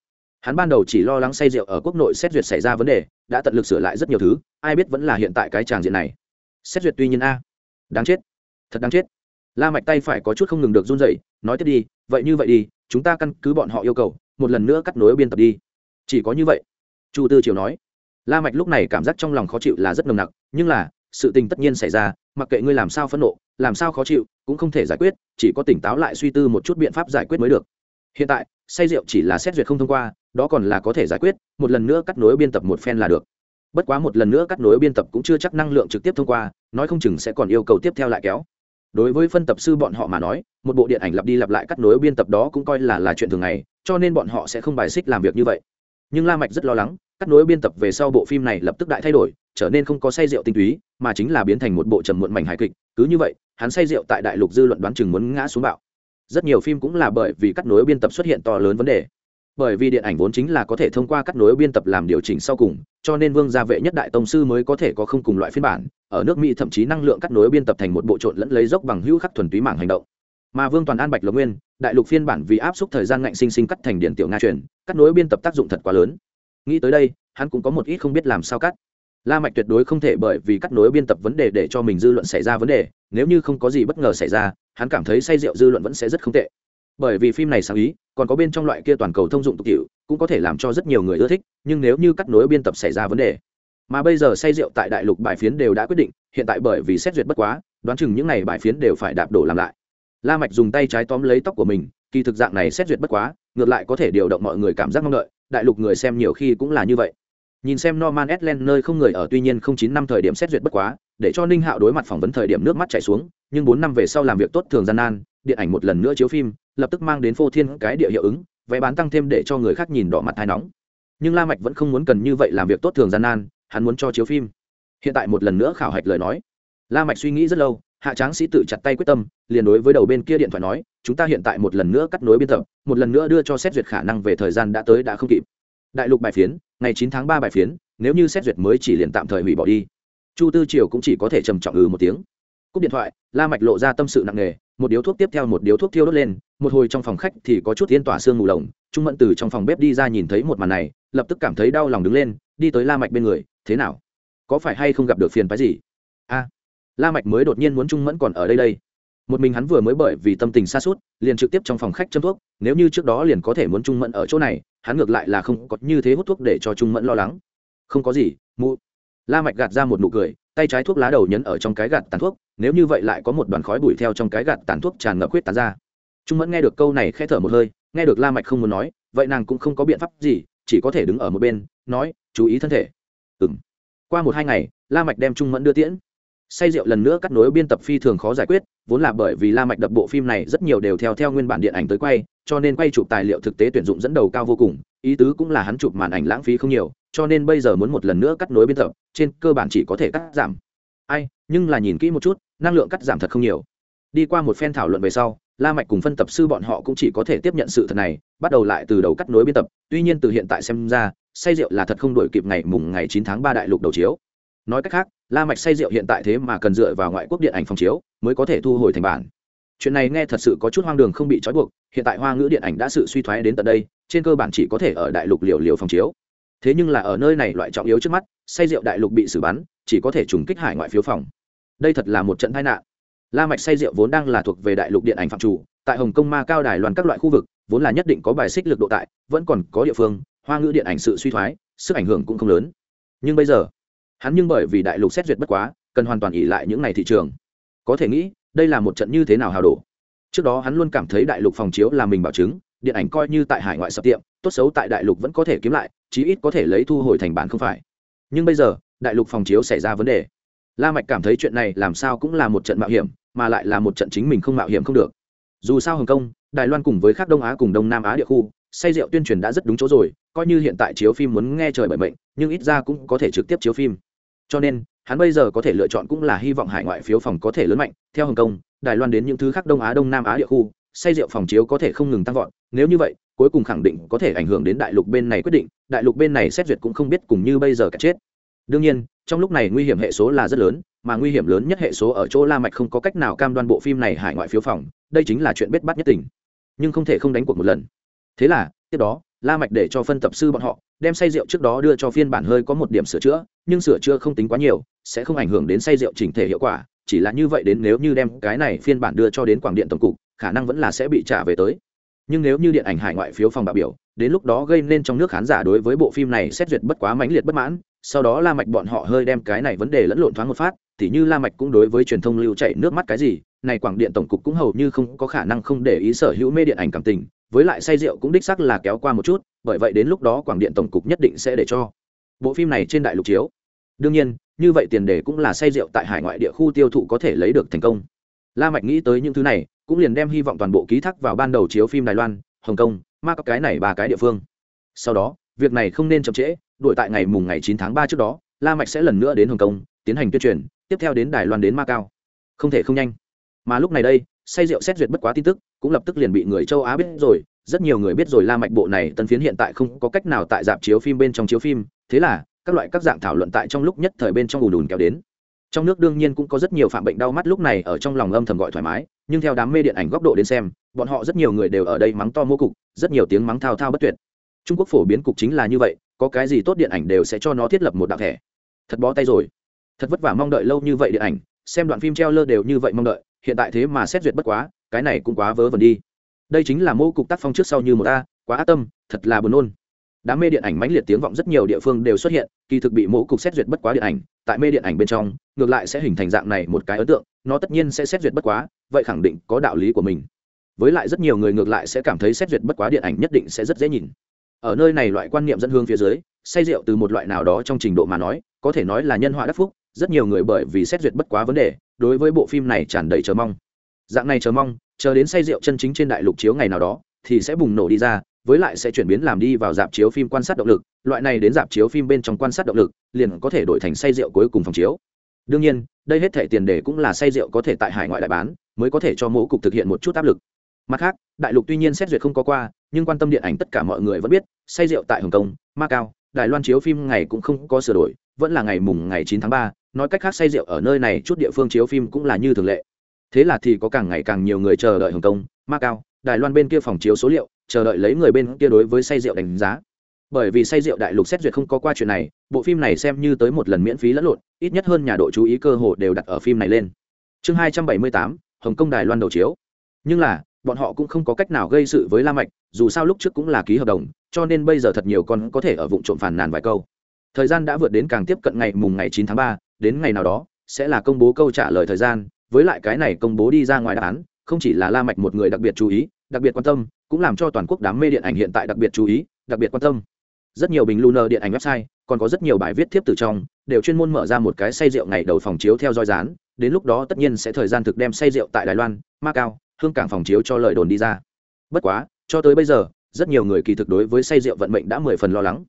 hắn ban đầu chỉ lo lắng say rượu ở quốc nội xét duyệt xảy ra vấn đề, đã tận lực sửa lại rất nhiều thứ, ai biết vẫn là hiện tại cái tràng diện này. Xét duyệt tuy nhiên a. Đáng chết. Thật đáng chết. La mạch tay phải có chút không ngừng được run rẩy, nói tiếp đi, vậy như vậy đi, chúng ta căn cứ bọn họ yêu cầu, một lần nữa cắt nối biên tập đi. Chỉ có như vậy. Chu tư triều nói. La mạch lúc này cảm giác trong lòng khó chịu là rất nồng nặc, nhưng là, sự tình tất nhiên xảy ra, mặc kệ ngươi làm sao phẫn nộ, làm sao khó chịu, cũng không thể giải quyết, chỉ có tỉnh táo lại suy tư một chút biện pháp giải quyết mới được. Hiện tại, say rượu chỉ là xét duyệt không thông qua đó còn là có thể giải quyết, một lần nữa cắt nối biên tập một phen là được. Bất quá một lần nữa cắt nối biên tập cũng chưa chắc năng lượng trực tiếp thông qua, nói không chừng sẽ còn yêu cầu tiếp theo lại kéo. Đối với phân tập sư bọn họ mà nói, một bộ điện ảnh lặp đi lặp lại cắt nối biên tập đó cũng coi là là chuyện thường ngày, cho nên bọn họ sẽ không bài xích làm việc như vậy. Nhưng la mạch rất lo lắng, cắt nối biên tập về sau bộ phim này lập tức đại thay đổi, trở nên không có say rượu tinh túy, mà chính là biến thành một bộ trầm muộn mảnh hài kịch. Cứ như vậy, hắn say rượu tại đại lục dư luận đoán chừng muốn ngã xuống bạo. Rất nhiều phim cũng là bởi vì cắt nối biên tập xuất hiện to lớn vấn đề bởi vì điện ảnh vốn chính là có thể thông qua cắt nối biên tập làm điều chỉnh sau cùng, cho nên vương gia vệ nhất đại tông sư mới có thể có không cùng loại phiên bản, ở nước mỹ thậm chí năng lượng cắt nối biên tập thành một bộ trộn lẫn lấy dốc bằng hữu khắc thuần túy mảng hành động. Mà vương toàn an bạch lộc nguyên, đại lục phiên bản vì áp suất thời gian ngạnh sinh sinh cắt thành điện tiểu nga truyền, cắt nối biên tập tác dụng thật quá lớn. Nghĩ tới đây, hắn cũng có một ít không biết làm sao cắt. La mạch tuyệt đối không thể bởi vì cắt nối biên tập vấn đề để cho mình dư luận xảy ra vấn đề, nếu như không có gì bất ngờ xảy ra, hắn cảm thấy say rượu dư luận vẫn sẽ rất không tệ bởi vì phim này sáng ý, còn có bên trong loại kia toàn cầu thông dụng tục tiểu, cũng có thể làm cho rất nhiều người ưa thích, nhưng nếu như cắt nối biên tập xảy ra vấn đề. Mà bây giờ say rượu tại đại lục bài phiến đều đã quyết định, hiện tại bởi vì xét duyệt bất quá, đoán chừng những này bài phiến đều phải đạp đổ làm lại. La mạch dùng tay trái tóm lấy tóc của mình, kỳ thực dạng này xét duyệt bất quá, ngược lại có thể điều động mọi người cảm giác mong đợi, đại lục người xem nhiều khi cũng là như vậy. Nhìn xem norman Ireland nơi không người ở, tuy nhiên không chín năm thời điểm xét duyệt bất quá, để cho ninh hạo đối mặt phỏng vấn thời điểm nước mắt chảy xuống, nhưng bốn năm về sau làm việc tốt thường gian nan, điện ảnh một lần nữa chiếu phim lập tức mang đến phô thiên cái địa hiệu ứng, vé bán tăng thêm để cho người khác nhìn đỏ mặt hai nóng. Nhưng la mạch vẫn không muốn cần như vậy làm việc tốt thường gian nan, hắn muốn cho chiếu phim. Hiện tại một lần nữa khảo hạch lời nói. La mạch suy nghĩ rất lâu, hạ tráng sĩ tự chặt tay quyết tâm, liền đối với đầu bên kia điện thoại nói, chúng ta hiện tại một lần nữa cắt nối biên tập, một lần nữa đưa cho xét duyệt khả năng về thời gian đã tới đã không kịp. Đại lục bài phiến, ngày chín tháng ba bài phiến, nếu như xét duyệt mới chỉ liền tạm thời hủy bỏ đi. Chu tư triều cũng chỉ có thể trầm trọng ừ một tiếng cúp điện thoại, la mạch lộ ra tâm sự nặng nề, một điếu thuốc tiếp theo một điếu thuốc thiêu đốt lên, một hồi trong phòng khách thì có chút yên tỏa xương mù lồng, trung mẫn từ trong phòng bếp đi ra nhìn thấy một màn này, lập tức cảm thấy đau lòng đứng lên, đi tới la mạch bên người, thế nào? Có phải hay không gặp được phiền phức gì? A. La mạch mới đột nhiên muốn trung mẫn còn ở đây đây. Một mình hắn vừa mới bởi vì tâm tình xa suốt liền trực tiếp trong phòng khách châm thuốc, nếu như trước đó liền có thể muốn trung mẫn ở chỗ này, hắn ngược lại là không có như thế hút thuốc để cho trung mẫn lo lắng. Không có gì, mụ. La mạch gạt ra một nụ cười tay trái thuốc lá đầu nhấn ở trong cái gạt tàn thuốc, nếu như vậy lại có một đoàn khói bụi theo trong cái gạt tàn thuốc tràn ngập huyết tán ra. Trung mẫn nghe được câu này khẽ thở một hơi, nghe được la mạch không muốn nói, vậy nàng cũng không có biện pháp gì, chỉ có thể đứng ở một bên, nói, chú ý thân thể. Ừm. Qua một hai ngày, la mạch đem trung mẫn đưa tiễn. Say rượu lần nữa cắt nối biên tập phi thường khó giải quyết, vốn là bởi vì la mạch đập bộ phim này rất nhiều đều theo theo nguyên bản điện ảnh tới quay, cho nên quay chụp tài liệu thực tế tuyển dụng dẫn đầu cao vô cùng ý tứ cũng là hắn chụp màn ảnh lãng phí không nhiều, cho nên bây giờ muốn một lần nữa cắt nối biên tập, trên cơ bản chỉ có thể cắt giảm. Ai, nhưng là nhìn kỹ một chút, năng lượng cắt giảm thật không nhiều. Đi qua một phen thảo luận về sau, la mạch cùng phân tập sư bọn họ cũng chỉ có thể tiếp nhận sự thật này, bắt đầu lại từ đầu cắt nối biên tập, tuy nhiên từ hiện tại xem ra, say rượu là thật không đổi kịp ngày mùng ngày 9 tháng 3 đại lục đầu chiếu. Nói cách khác, la mạch say rượu hiện tại thế mà cần dựa vào ngoại quốc điện ảnh phòng chiếu mới có thể thu hồi thành bản chuyện này nghe thật sự có chút hoang đường không bị trói buộc, hiện tại hoa ngữ điện ảnh đã sự suy thoái đến tận đây, trên cơ bản chỉ có thể ở đại lục liều liều phòng chiếu. Thế nhưng là ở nơi này loại trọng yếu trước mắt, say rượu đại lục bị xử bắn, chỉ có thể trùng kích hải ngoại phiếu phòng. Đây thật là một trận tai nạn. La mạch say rượu vốn đang là thuộc về đại lục điện ảnh phạm chủ, tại hồng kông, ma cao, đài loan các loại khu vực, vốn là nhất định có bài xích lực độ tại, vẫn còn có địa phương, hoa ngữ điện ảnh sự suy thoái, sức ảnh hưởng cũng không lớn. Nhưng bây giờ, hắn nhưng bởi vì đại lục xét duyệt bất quá, cần hoàn toàn ỉ lại những này thị trường. Có thể nghĩ đây là một trận như thế nào hào đổ. Trước đó hắn luôn cảm thấy đại lục phòng chiếu là mình bảo chứng, điện ảnh coi như tại hải ngoại sập tiệm, tốt xấu tại đại lục vẫn có thể kiếm lại, chí ít có thể lấy thu hồi thành bản không phải. Nhưng bây giờ, đại lục phòng chiếu xảy ra vấn đề. La mạch cảm thấy chuyện này làm sao cũng là một trận mạo hiểm, mà lại là một trận chính mình không mạo hiểm không được. Dù sao hồng kông, đài loan cùng với các đông á cùng đông nam á địa khu, say rượu tuyên truyền đã rất đúng chỗ rồi, coi như hiện tại chiếu phim muốn nghe trời bởi mệnh, nhưng ít ra cũng có thể trực tiếp chiếu phim. Cho nên hắn bây giờ có thể lựa chọn cũng là hy vọng hải ngoại phiếu phòng có thể lớn mạnh. Theo hồng kông, đài loan đến những thứ khác đông á, đông nam á địa khu, say rượu phòng chiếu có thể không ngừng tăng vọt. Nếu như vậy, cuối cùng khẳng định có thể ảnh hưởng đến đại lục bên này quyết định. Đại lục bên này xét duyệt cũng không biết cùng như bây giờ cả chết. Đương nhiên, trong lúc này nguy hiểm hệ số là rất lớn, mà nguy hiểm lớn nhất hệ số ở chỗ la mạch không có cách nào cam đoan bộ phim này hải ngoại phiếu phòng. Đây chính là chuyện biết bắt nhất tình, nhưng không thể không đánh cuộc một lần. Thế là, tiếp đó la mạch để cho phân tập sư bọn họ, đem say rượu trước đó đưa cho phiên bản hơi có một điểm sửa chữa, nhưng sửa chữa không tính quá nhiều, sẽ không ảnh hưởng đến say rượu chỉnh thể hiệu quả, chỉ là như vậy đến nếu như đem cái này phiên bản đưa cho đến quảng điện tổng cục, khả năng vẫn là sẽ bị trả về tới. Nhưng nếu như điện ảnh hải ngoại phiếu phòng bạo biểu, đến lúc đó gây nên trong nước khán giả đối với bộ phim này xét duyệt bất quá mãnh liệt bất mãn, sau đó la mạch bọn họ hơi đem cái này vấn đề lẫn lộn thoáng một phát thì như la mạch cũng đối với truyền thông lưu chảy nước mắt cái gì, này quảng điện tổng cục cũng hầu như không có khả năng không để ý sở hữu mê điện ảnh cảm tình, với lại say rượu cũng đích xác là kéo qua một chút, bởi vậy đến lúc đó quảng điện tổng cục nhất định sẽ để cho. Bộ phim này trên đại lục chiếu. Đương nhiên, như vậy tiền đề cũng là say rượu tại hải ngoại địa khu tiêu thụ có thể lấy được thành công. La mạch nghĩ tới những thứ này, cũng liền đem hy vọng toàn bộ ký thác vào ban đầu chiếu phim đài loan, hồng kông ma các cái này ba cái địa phương. Sau đó, việc này không nên chậm trễ, đuổi tại ngày mùng ngày 9 tháng 3 trước đó la mạch sẽ lần nữa đến hồng kông, tiến hành tuyên truyền, tiếp theo đến đài loan đến ma cao. Không thể không nhanh. Mà lúc này đây, say rượu xét duyệt bất quá tin tức, cũng lập tức liền bị người châu á biết rồi. Rất nhiều người biết rồi la mạch bộ này tân phiến hiện tại không có cách nào tại dạp chiếu phim bên trong chiếu phim, thế là, các loại các dạng thảo luận tại trong lúc nhất thời bên trong ùn ùn kéo đến. Trong nước đương nhiên cũng có rất nhiều phạm bệnh đau mắt lúc này ở trong lòng âm thầm gọi thoải mái, nhưng theo đám mê điện ảnh góc độ đến xem, bọn họ rất nhiều người đều ở đây mắng to mô cục, rất nhiều tiếng mắng thao thao bất tuyệt. Trung quốc phổ biến cục chính là như vậy, có cái gì tốt điện ảnh đều sẽ cho nó thiết lập một đạo thẻ thật bó tay rồi. Thật vất vả mong đợi lâu như vậy điện ảnh, xem đoạn phim treo lơ đều như vậy mong đợi, hiện tại thế mà xét duyệt bất quá, cái này cũng quá vớ vẩn đi. Đây chính là mô cục tác phong trước sau như một ta quá ác tâm, thật là buồn nôn. Đám mê điện ảnh mãnh liệt tiếng vọng rất nhiều địa phương đều xuất hiện, kỳ thực bị mô cục xét duyệt bất quá điện ảnh, tại mê điện ảnh bên trong, ngược lại sẽ hình thành dạng này một cái ấn tượng, nó tất nhiên sẽ xét duyệt bất quá, vậy khẳng định có đạo lý của mình. Với lại rất nhiều người ngược lại sẽ cảm thấy xét duyệt bất quá điện ảnh nhất định sẽ rất dễ nhìn. Ở nơi này loại quan niệm dẫn hương phía dưới, say rượu từ một loại nào đó trong trình độ mà nói có thể nói là nhân họa đắc phúc, rất nhiều người bởi vì xét duyệt bất quá vấn đề, đối với bộ phim này tràn đầy chờ mong. Dạng này chờ mong, chờ đến say rượu chân chính trên đại lục chiếu ngày nào đó, thì sẽ bùng nổ đi ra, với lại sẽ chuyển biến làm đi vào dạp chiếu phim quan sát động lực, loại này đến dạp chiếu phim bên trong quan sát động lực, liền có thể đổi thành say rượu cuối cùng phòng chiếu. Đương nhiên, đây hết thể tiền đề cũng là say rượu có thể tại hải ngoại đại bán, mới có thể cho mỗi cục thực hiện một chút áp lực. Mặt khác, đại lục tuy nhiên xét duyệt không có qua, nhưng quan tâm điện ảnh tất cả mọi người vẫn biết, say rượu tại hồng kông, macau, đài loan chiếu phim ngày cũng không có sửa đổi vẫn là ngày mùng ngày 9 tháng 3, nói cách khác say rượu ở nơi này chút địa phương chiếu phim cũng là như thường lệ. Thế là thì có càng ngày càng nhiều người chờ đợi hồng kông macau đài loan bên kia phòng chiếu số liệu chờ đợi lấy người bên kia đối với say rượu đánh giá. Bởi vì say rượu đại lục xét duyệt không có qua chuyện này bộ phim này xem như tới một lần miễn phí lẫn lộn ít nhất hơn nhà độ chú ý cơ hội đều đặt ở phim này lên. Chương hai trăm bảy mươi tám hồng kông đài loan đầu chiếu. Nhưng là bọn họ cũng không có cách nào gây sự với la mạch dù sao lúc trước cũng là ký hợp đồng cho nên bây giờ thật nhiều con có thể ở vụ trộm phản nàn vài câu thời gian đã vượt đến càng tiếp cận ngày mùng ngày chín tháng ba, đến ngày nào đó, sẽ là công bố câu trả lời thời gian. Với lại cái này công bố đi ra ngoài đáp án không chỉ là la mạch một người đặc biệt chú ý, đặc biệt quan tâm, cũng làm cho toàn quốc đám mê điện ảnh hiện tại đặc biệt chú ý, đặc biệt quan tâm. Rất nhiều bình lunar điện ảnh website, còn có rất nhiều bài viết tiếp từ trong, đều chuyên môn mở ra một cái say rượu ngày đầu phòng chiếu theo dõi dán. Đến lúc đó tất nhiên sẽ thời gian thực đem say rượu tại đài loan, macau, hương cảng phòng chiếu cho lời đồn đi ra. Bất quá, cho tới bây giờ, rất nhiều người kỳ thực đối với say rượu vận mệnh đã mười phần lo lắng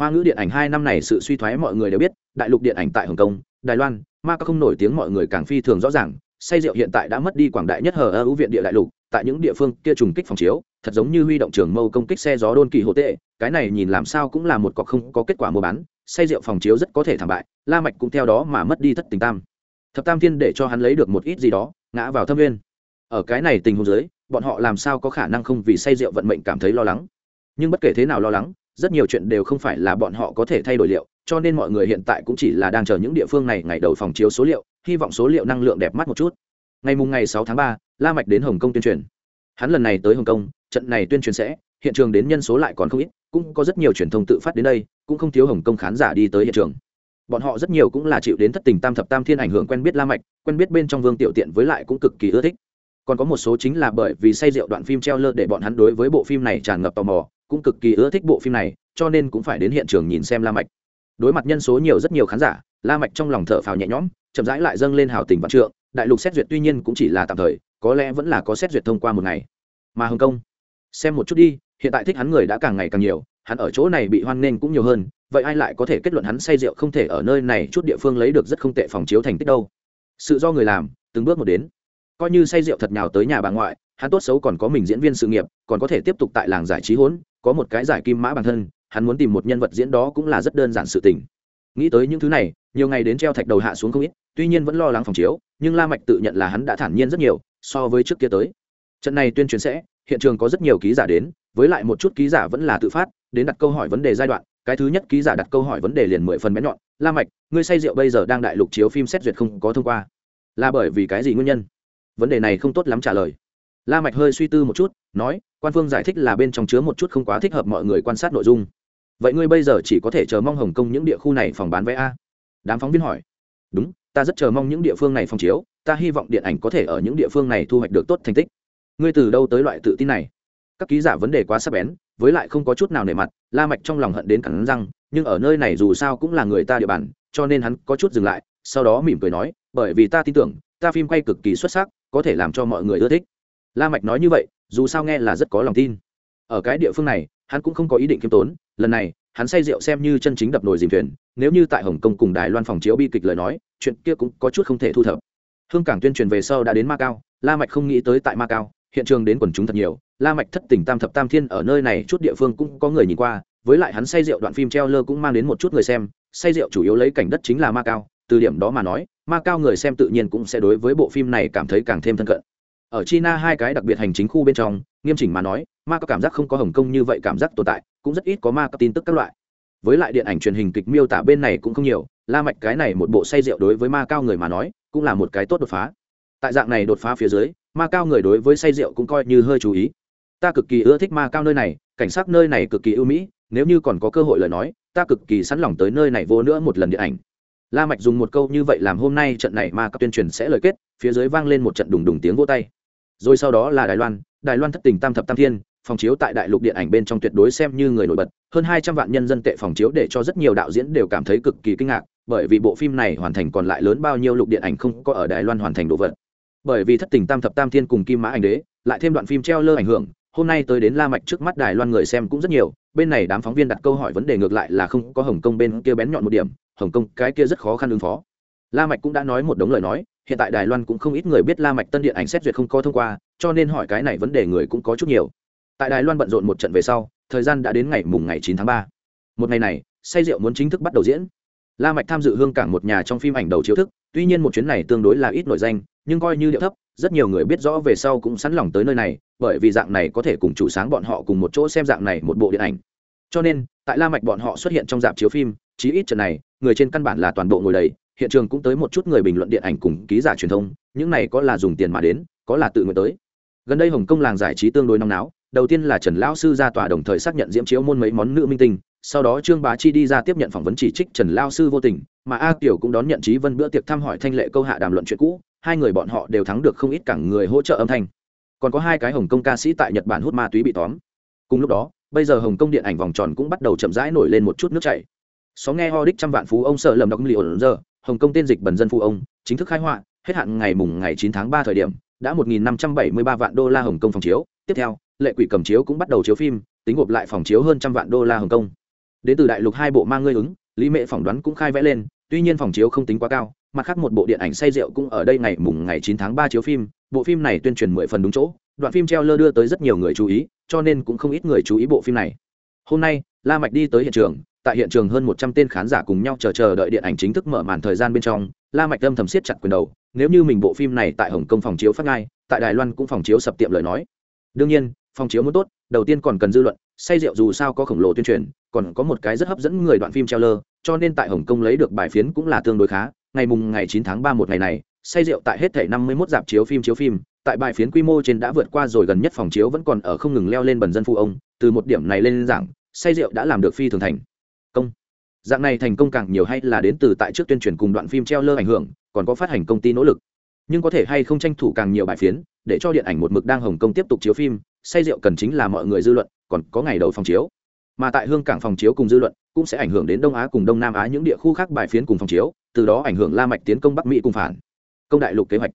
hoa ngữ điện ảnh hai năm này sự suy thoái mọi người đều biết, đại lục điện ảnh tại hồng kông, đài loan, ma các không nổi tiếng mọi người càng phi thường rõ ràng. Say rượu hiện tại đã mất đi quảng đại nhất hờ ơ ưu viện địa đại lục, tại những địa phương kia trùng kích phòng chiếu, thật giống như huy động trường mâu công kích xe gió đôn kỳ hộ tệ, cái này nhìn làm sao cũng là một cọc không có kết quả mua bán. Say rượu phòng chiếu rất có thể thảm bại, la mạch cũng theo đó mà mất đi thất tình tam. Thập tam thiên để cho hắn lấy được một ít gì đó, ngã vào thâm nguyên. Ở cái này tình huống dưới, bọn họ làm sao có khả năng không vì say rượu vận mệnh cảm thấy lo lắng? Nhưng bất kể thế nào lo lắng rất nhiều chuyện đều không phải là bọn họ có thể thay đổi liệu cho nên mọi người hiện tại cũng chỉ là đang chờ những địa phương này ngày đầu phòng chiếu số liệu hy vọng số liệu năng lượng đẹp mắt một chút. Ngày mùng ngày 6 tháng 3, la mạch đến hồng kông tuyên truyền. Hắn lần này tới hồng kông trận này tuyên truyền sẽ hiện trường đến nhân số lại còn không ít cũng có rất nhiều truyền thông tự phát đến đây cũng không thiếu hồng kông khán giả đi tới hiện trường. Bọn họ rất nhiều cũng là chịu đến thất tình tam thập tam thiên ảnh hưởng quen biết la mạch quen biết bên trong vương tiểu tiện với lại cũng cực kỳ ưa thích. Còn có một số chính là bởi vì say rượu đoạn phim treo lơ để bọn hắn đối với bộ phim này tràn ngập tò mò cũng cực kỳ ưa thích bộ phim này, cho nên cũng phải đến hiện trường nhìn xem la mạch. Đối mặt nhân số nhiều rất nhiều khán giả, la mạch trong lòng thở phào nhẹ nhõm, chậm rãi lại dâng lên hào tình vạn trượng, đại lục xét duyệt tuy nhiên cũng chỉ là tạm thời, có lẽ vẫn là có xét duyệt thông qua một ngày. Mà hồng kông, xem một chút đi, hiện tại thích hắn người đã càng ngày càng nhiều, hắn ở chỗ này bị hoan nghênh cũng nhiều hơn, vậy ai lại có thể kết luận hắn say rượu không thể ở nơi này chút địa phương lấy được rất không tệ phòng chiếu thành tích đâu. Sự do người làm, từng bước một đến. Coi như say rượu thật nhào tới nhà bà ngoại, hắn tốt xấu còn có mình diễn viên sự nghiệp, còn có thể tiếp tục tại làng giải trí hỗn có một cái giải kim mã bản thân, hắn muốn tìm một nhân vật diễn đó cũng là rất đơn giản sự tình. Nghĩ tới những thứ này, nhiều ngày đến treo thạch đầu hạ xuống không ít, tuy nhiên vẫn lo lắng phòng chiếu, nhưng la mạch tự nhận là hắn đã thản nhiên rất nhiều, so với trước kia tới. Trận này tuyên truyền sẽ, hiện trường có rất nhiều ký giả đến, với lại một chút ký giả vẫn là tự phát, đến đặt câu hỏi vấn đề giai đoạn, cái thứ nhất ký giả đặt câu hỏi vấn đề liền mười phần bén nhọn, la mạch, ngươi say rượu bây giờ đang đại lục chiếu phim xét duyệt không có thông qua. Là bởi vì cái gì nguyên nhân? Vấn đề này không tốt lắm trả lời. La mạch hơi suy tư một chút, nói quan phương giải thích là bên trong chứa một chút không quá thích hợp mọi người quan sát nội dung. Vậy ngươi bây giờ chỉ có thể chờ mong hồng kông những địa khu này phòng bán vé a? Đám phóng viên hỏi. Đúng, ta rất chờ mong những địa phương này phòng chiếu, ta hy vọng điện ảnh có thể ở những địa phương này thu hoạch được tốt thành tích. Ngươi từ đâu tới loại tự tin này? Các ký giả vấn đề quá sắc bén, với lại không có chút nào nề mặt, la mạch trong lòng hận đến cắn răng, nhưng ở nơi này dù sao cũng là người ta địa bàn, cho nên hắn có chút dừng lại, sau đó mỉm cười nói, bởi vì ta tin tưởng, ta phim quay cực kỳ xuất sắc, có thể làm cho mọi người ưa thích la mạch nói như vậy, dù sao nghe là rất có lòng tin. Ở cái địa phương này, hắn cũng không có ý định kiêm tốn, lần này, hắn say rượu xem như chân chính đập nồi dìm thuyền, nếu như tại hồng kông cùng đài loan phòng chiếu bi kịch lời nói, chuyện kia cũng có chút không thể thu thập. Hương cảng tuyên truyền về sau đã đến ma cao, la mạch không nghĩ tới tại ma cao, hiện trường đến quần chúng thật nhiều, la mạch thất tình tam thập tam thiên ở nơi này chút địa phương cũng có người nhìn qua, với lại hắn say rượu đoạn phim treo lơ cũng mang đến một chút người xem, say rượu chủ yếu lấy cảnh đất chính là ma cao, từ điểm đó mà nói, ma cao người xem tự nhiên cũng sẽ đối với bộ phim này cảm thấy càng thêm thân cận ở china hai cái đặc biệt hành chính khu bên trong, nghiêm chỉnh mà nói, ma có cảm giác không có hồng kông như vậy cảm giác tồn tại, cũng rất ít có ma có tin tức các loại. Với lại điện ảnh truyền hình kịch miêu tả bên này cũng không nhiều, la mạch cái này một bộ say rượu đối với ma cao người mà nói, cũng là một cái tốt đột phá. Tại dạng này đột phá phía dưới, ma cao người đối với say rượu cũng coi như hơi chú ý. Ta cực kỳ ưa thích ma cao nơi này, cảnh sát nơi này cực kỳ ưu mỹ, nếu như còn có cơ hội lời nói, ta cực kỳ sẵn lòng tới nơi này vô nữa một lần điện ảnh. La mạch dùng một câu như vậy làm hôm nay trận này ma cao tuyên truyền sẽ lời kết, phía dưới vang lên một trận đùng đùng tiếng vỗ tay rồi sau đó là đài loan đài loan thất tình tam thập tam thiên, phòng chiếu tại đại lục điện ảnh bên trong tuyệt đối xem như người nổi bật. Hơn hai trăm vạn nhân dân tệ phòng chiếu để cho rất nhiều đạo diễn đều cảm thấy cực kỳ kinh ngạc, bởi vì bộ phim này hoàn thành còn lại lớn bao nhiêu lục điện ảnh không có ở đài loan hoàn thành đồ vật. Bởi vì thất tình tam thập tam thiên cùng kim mã ảnh đế, lại thêm đoạn phim treo lơ ảnh hưởng, hôm nay tới đến la mạch trước mắt đài loan người xem cũng rất nhiều, bên này đám phóng viên đặt câu hỏi vấn đề ngược lại là không có hồng kông bên kia bén nhọn một điểm, hồng kông cái kia rất khó khăn ứng phó. La mạch cũng đã nói một đống lời nói hiện tại đài loan cũng không ít người biết la mạch tân điện ảnh xét duyệt không có thông qua, cho nên hỏi cái này vấn đề người cũng có chút nhiều. Tại đài loan bận rộn một trận về sau, thời gian đã đến ngày mùng ngày 9 tháng 3. một ngày này, say rượu muốn chính thức bắt đầu diễn. La mạch tham dự hương cảng một nhà trong phim ảnh đầu chiếu thức, tuy nhiên một chuyến này tương đối là ít nổi danh, nhưng coi như điệu thấp, rất nhiều người biết rõ về sau cũng sẵn lòng tới nơi này, bởi vì dạng này có thể cùng chủ sáng bọn họ cùng một chỗ xem dạng này một bộ điện ảnh. Cho nên, tại la mạch bọn họ xuất hiện trong dạp chiếu phim, chí ít trận này, người trên căn bản là toàn bộ ngồi đầy hiện trường cũng tới một chút người bình luận điện ảnh cùng ký giả truyền thông, những này có là dùng tiền mà đến, có là tự nguyện tới. Gần đây hồng kông làng giải trí tương đối nóng náo, đầu tiên là trần lão sư ra tòa đồng thời xác nhận diễm chiếu môn mấy món nữ minh tinh, sau đó trương bá chi đi ra tiếp nhận phỏng vấn chỉ trích trần lao sư vô tình, mà a kiều cũng đón nhận trí vân bữa tiệc thăm hỏi thanh lệ câu hạ đàm luận chuyện cũ, hai người bọn họ đều thắng được không ít cả người hỗ trợ âm thanh. Còn có hai cái hồng kông ca sĩ tại nhật bản hút ma túy bị tóm. Cùng lúc đó, bây giờ hồng kông điện ảnh vòng tròn cũng bắt đầu chậm rãi nổi lên một chút nước chảy. Xó nghe ho đích trăm vạn phú ông sợ lầm đọc liệu ổn giờ hồng kông tên dịch bần dân phụ ông, chính thức khai họa, hết hạn ngày mùng ngày 9 tháng 3 thời điểm, đã 1.573 vạn đô la hồng kông phòng chiếu. Tiếp theo, lệ quỷ cầm chiếu cũng bắt đầu chiếu phim, tính gộp lại phòng chiếu hơn trăm vạn đô la hồng kông. Đến từ đại lục hai bộ mang ngươi ứng, lý mệ phỏng đoán cũng khai vẽ lên, tuy nhiên phòng chiếu không tính quá cao, mặt khác một bộ điện ảnh say rượu cũng ở đây ngày mùng ngày 9 tháng 3 chiếu phim, bộ phim này tuyên truyền mười phần đúng chỗ, đoạn phim treo lơ đưa tới rất nhiều người chú ý, cho nên cũng không ít người chú ý bộ phim này hôm nay, la mạch đi tới hiện trường, tại hiện trường hơn một trăm tên khán giả cùng nhau chờ chờ đợi điện ảnh chính thức mở màn thời gian bên trong, la mạch âm thầm siết chặt quyền đầu, nếu như mình bộ phim này tại hồng kông phòng chiếu phát ngay, tại đài loan cũng phòng chiếu sập tiệm lời nói. Đương nhiên, phòng chiếu muốn tốt, đầu tiên còn cần dư luận, say rượu dù sao có khổng lồ tuyên truyền, còn có một cái rất hấp dẫn người đoạn phim treo lơ, cho nên tại hồng kông lấy được bài phiến cũng là tương đối khá. Ngày mùng ngày 9 tháng 3 một ngày này, say rượu tại hết thể 51 dạp chiếu phim chiếu phim, tại bài phiến quy mô trên đã vượt qua rồi, gần nhất phòng chiếu vẫn còn ở không ngừng leo lên bần dân phụ ông, từ một điểm này lên giảng say rượu đã làm được phi thường thành. Công. Dạng này thành công càng nhiều hay là đến từ tại trước tuyên truyền cùng đoạn phim treo lơ ảnh hưởng, còn có phát hành công ty nỗ lực. Nhưng có thể hay không tranh thủ càng nhiều bài phiến, để cho điện ảnh một mực đang hồng kông tiếp tục chiếu phim, say rượu cần chính là mọi người dư luận, còn có ngày đầu phòng chiếu. Mà tại hương cảng phòng chiếu cùng dư luận, cũng sẽ ảnh hưởng đến đông á cùng đông nam á những địa khu khác bài phiến cùng phòng chiếu, từ đó ảnh hưởng la mạch tiến công bắc mỹ cùng phản. Công đại lục kế hoạch.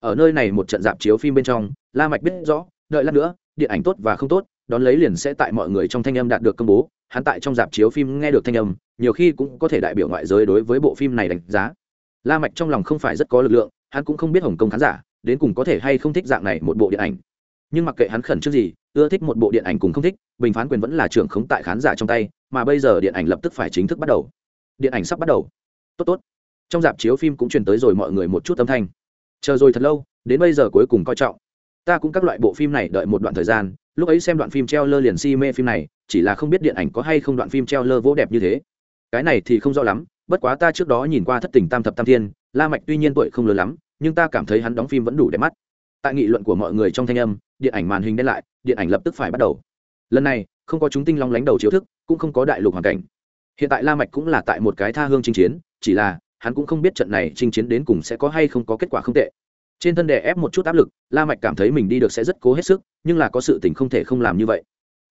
Ở nơi này một trận dạp chiếu phim bên trong, la mạch biết rõ, đợi lát nữa, điện ảnh tốt và không tốt đón lấy liền sẽ tại mọi người trong thanh âm đạt được công bố, hắn tại trong dạp chiếu phim nghe được thanh âm, nhiều khi cũng có thể đại biểu ngoại giới đối với bộ phim này đánh giá. La mạch trong lòng không phải rất có lực lượng, hắn cũng không biết hồng kông khán giả đến cùng có thể hay không thích dạng này một bộ điện ảnh. Nhưng mặc kệ hắn khẩn trước gì, ưa thích một bộ điện ảnh cùng không thích, bình phán quyền vẫn là trưởng khống tại khán giả trong tay, mà bây giờ điện ảnh lập tức phải chính thức bắt đầu. Điện ảnh sắp bắt đầu. Tốt tốt. Trong dạp chiếu phim cũng truyền tới rồi mọi người một chút âm thanh. Chờ rồi thật lâu, đến bây giờ cuối cùng coi trọng. Ta cũng các loại bộ phim này đợi một đoạn thời gian lúc ấy xem đoạn phim treo lơ liền si mê phim này, chỉ là không biết điện ảnh có hay không đoạn phim treo lơ vỗ đẹp như thế. Cái này thì không rõ lắm, bất quá ta trước đó nhìn qua thất tình tam thập tam thiên, la mạch tuy nhiên tuổi không lớn lắm, nhưng ta cảm thấy hắn đóng phim vẫn đủ đẹp mắt. Tại nghị luận của mọi người trong thanh âm, điện ảnh màn hình đen lại, điện ảnh lập tức phải bắt đầu. Lần này, không có chúng tinh long lánh đầu chiếu thức, cũng không có đại lục hoàn cảnh. Hiện tại la mạch cũng là tại một cái tha hương chinh chiến, chỉ là, hắn cũng không biết trận này chinh chiến đến cùng sẽ có hay không có kết quả không tệ trên thân đè ép một chút áp lực, la mạch cảm thấy mình đi được sẽ rất cố hết sức, nhưng là có sự tình không thể không làm như vậy.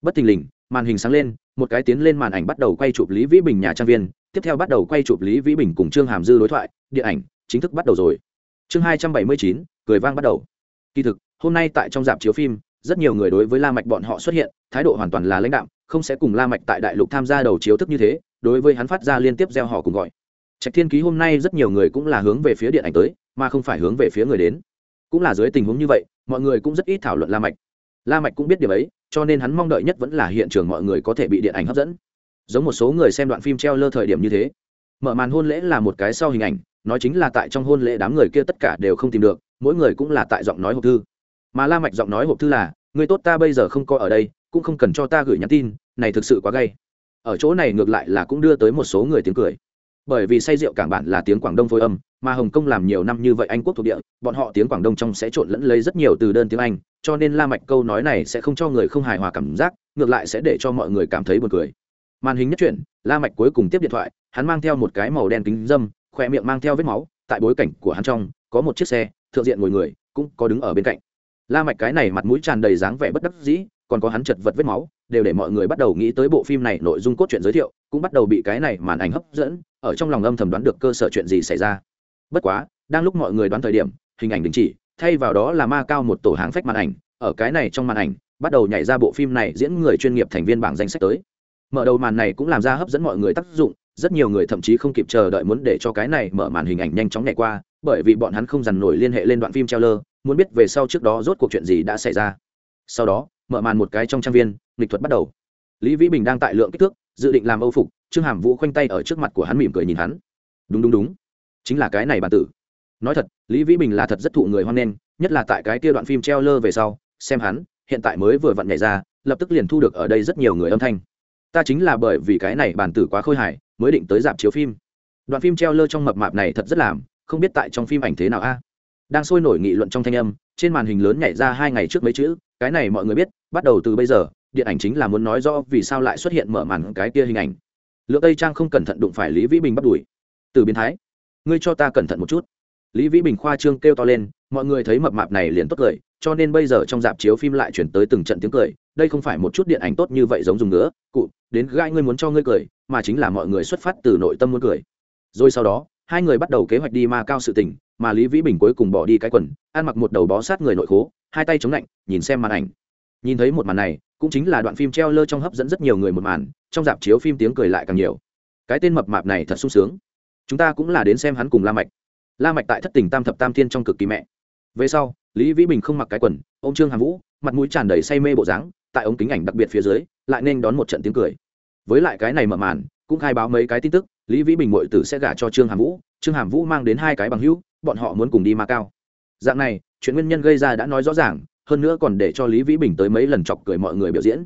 Bất thình lình, màn hình sáng lên, một cái tiến lên màn ảnh bắt đầu quay chụp lý vĩ bình nhà trang viên, tiếp theo bắt đầu quay chụp lý vĩ bình cùng trương hàm dư đối thoại, điện ảnh chính thức bắt đầu rồi. Chương hai trăm bảy mươi chín, cười vang bắt đầu. Kỳ thực, hôm nay tại trong dạp chiếu phim, rất nhiều người đối với la mạch bọn họ xuất hiện, thái độ hoàn toàn là lãnh đạm, không sẽ cùng la mạch tại đại lục tham gia đầu chiếu thức như thế, đối với hắn phát ra liên tiếp gieo họ cùng gọi. Trạch thiên ký hôm nay rất nhiều người cũng là hướng về phía điện ảnh tới mà không phải hướng về phía người đến. Cũng là dưới tình huống như vậy, mọi người cũng rất ít thảo luận la mạch. La mạch cũng biết điều ấy, cho nên hắn mong đợi nhất vẫn là hiện trường mọi người có thể bị điện ảnh hấp dẫn. Giống một số người xem đoạn phim treo lơ thời điểm như thế. Mở màn hôn lễ là một cái sau hình ảnh, nói chính là tại trong hôn lễ đám người kia tất cả đều không tìm được, mỗi người cũng là tại giọng nói hộp thư. Mà la mạch giọng nói hộp thư là người tốt ta bây giờ không có ở đây, cũng không cần cho ta gửi nhắn tin, này thực sự quá gay. Ở chỗ này ngược lại là cũng đưa tới một số người tiếng cười. Bởi vì say rượu cảng bản là tiếng quảng đông phối âm mà hồng kông làm nhiều năm như vậy anh quốc thuộc địa, bọn họ tiếng quảng đông trong sẽ trộn lẫn lấy rất nhiều từ đơn tiếng anh, cho nên la mạch câu nói này sẽ không cho người không hài hòa cảm giác, ngược lại sẽ để cho mọi người cảm thấy buồn cười. Màn hình nhất chuyển la mạch cuối cùng tiếp điện thoại, hắn mang theo một cái màu đen kính dâm khoe miệng mang theo vết máu, tại bối cảnh của hắn trong, có một chiếc xe, thượng diện ngồi người, cũng có đứng ở bên cạnh. La mạch cái này mặt mũi tràn đầy dáng vẻ bất đắc dĩ, còn có hắn chật vật vết máu, đều để mọi người bắt đầu nghĩ tới bộ phim này nội dung cốt truyện giới thiệu, cũng bắt đầu bị cái này màn ảnh hấp dẫn, ở trong lòng âm thầm đoán được cơ sở chuyện gì xảy ra bất quá, đang lúc mọi người đoán thời điểm, hình ảnh đình chỉ, thay vào đó là ma cao một tổ hàng phách màn ảnh. Ở cái này trong màn ảnh, bắt đầu nhảy ra bộ phim này diễn người chuyên nghiệp thành viên bảng danh sách tới. Mở đầu màn này cũng làm ra hấp dẫn mọi người tác dụng, rất nhiều người thậm chí không kịp chờ đợi muốn để cho cái này mở màn hình ảnh nhanh chóng nhảy qua, bởi vì bọn hắn không dằn nổi liên hệ lên đoạn phim treo lơ muốn biết về sau trước đó rốt cuộc chuyện gì đã xảy ra. Sau đó, mở màn một cái trong trang viên lịch thuật bắt đầu. Lý vĩ bình đang tại lượng kích thước, dự định làm âu phục, trương hàm vũ khoanh tay ở trước mặt của hắn mỉm cười nhìn hắn. Đúng đúng đúng chính là cái này bản tử. Nói thật, lý vĩ bình là thật rất thụ người hoan nghênh, nhất là tại cái kia đoạn phim treo lơ về sau, xem hắn, hiện tại mới vừa vặn nhảy ra, lập tức liền thu được ở đây rất nhiều người âm thanh. Ta chính là bởi vì cái này bản tử quá khôi hài, mới định tới dạp chiếu phim. Đoạn phim treo lơ trong mập mạp này thật rất làm, không biết tại trong phim ảnh thế nào a. Đang sôi nổi nghị luận trong thanh âm, trên màn hình lớn nhảy ra hai ngày trước mấy chữ, cái này mọi người biết, bắt đầu từ bây giờ, điện ảnh chính là muốn nói rõ vì sao lại xuất hiện mở màn cái kia hình ảnh. Lượng tây trang không cẩn thận đụng phải lý vĩ bình bắt đuổi. Từ biến thái ngươi cho ta cẩn thận một chút. Lý vĩ bình khoa trương kêu to lên, mọi người thấy mập mạp này liền tốt cười, cho nên bây giờ trong dạp chiếu phim lại chuyển tới từng trận tiếng cười, đây không phải một chút điện ảnh tốt như vậy giống dùng nữa, cụ, đến gai ngươi muốn cho ngươi cười, mà chính là mọi người xuất phát từ nội tâm muốn cười. Rồi sau đó, hai người bắt đầu kế hoạch đi ma cao sự tình, mà lý vĩ bình cuối cùng bỏ đi cái quần, ăn mặc một đầu bó sát người nội khố, hai tay chống lạnh, nhìn xem màn ảnh. Nhìn thấy một màn này, cũng chính là đoạn phim treo lơ trong hấp dẫn rất nhiều người một màn, trong dạp chiếu phim tiếng cười lại càng nhiều. Cái tên mập mạp này thật sung sướng chúng ta cũng là đến xem hắn cùng la mạch. La mạch tại thất tình tam thập tam thiên trong cực kỳ mẹ. Về sau, lý vĩ bình không mặc cái quần ông trương hàm vũ, mặt mũi tràn đầy say mê bộ dáng, tại ống kính ảnh đặc biệt phía dưới, lại nên đón một trận tiếng cười. Với lại cái này mở màn, cũng khai báo mấy cái tin tức, lý vĩ bình muội tử sẽ gả cho trương hàm vũ, trương hàm vũ mang đến hai cái bằng hữu, bọn họ muốn cùng đi ma cao. Dạng này, chuyện nguyên nhân gây ra đã nói rõ ràng, hơn nữa còn để cho lý vĩ bình tới mấy lần chọc cười mọi người biểu diễn.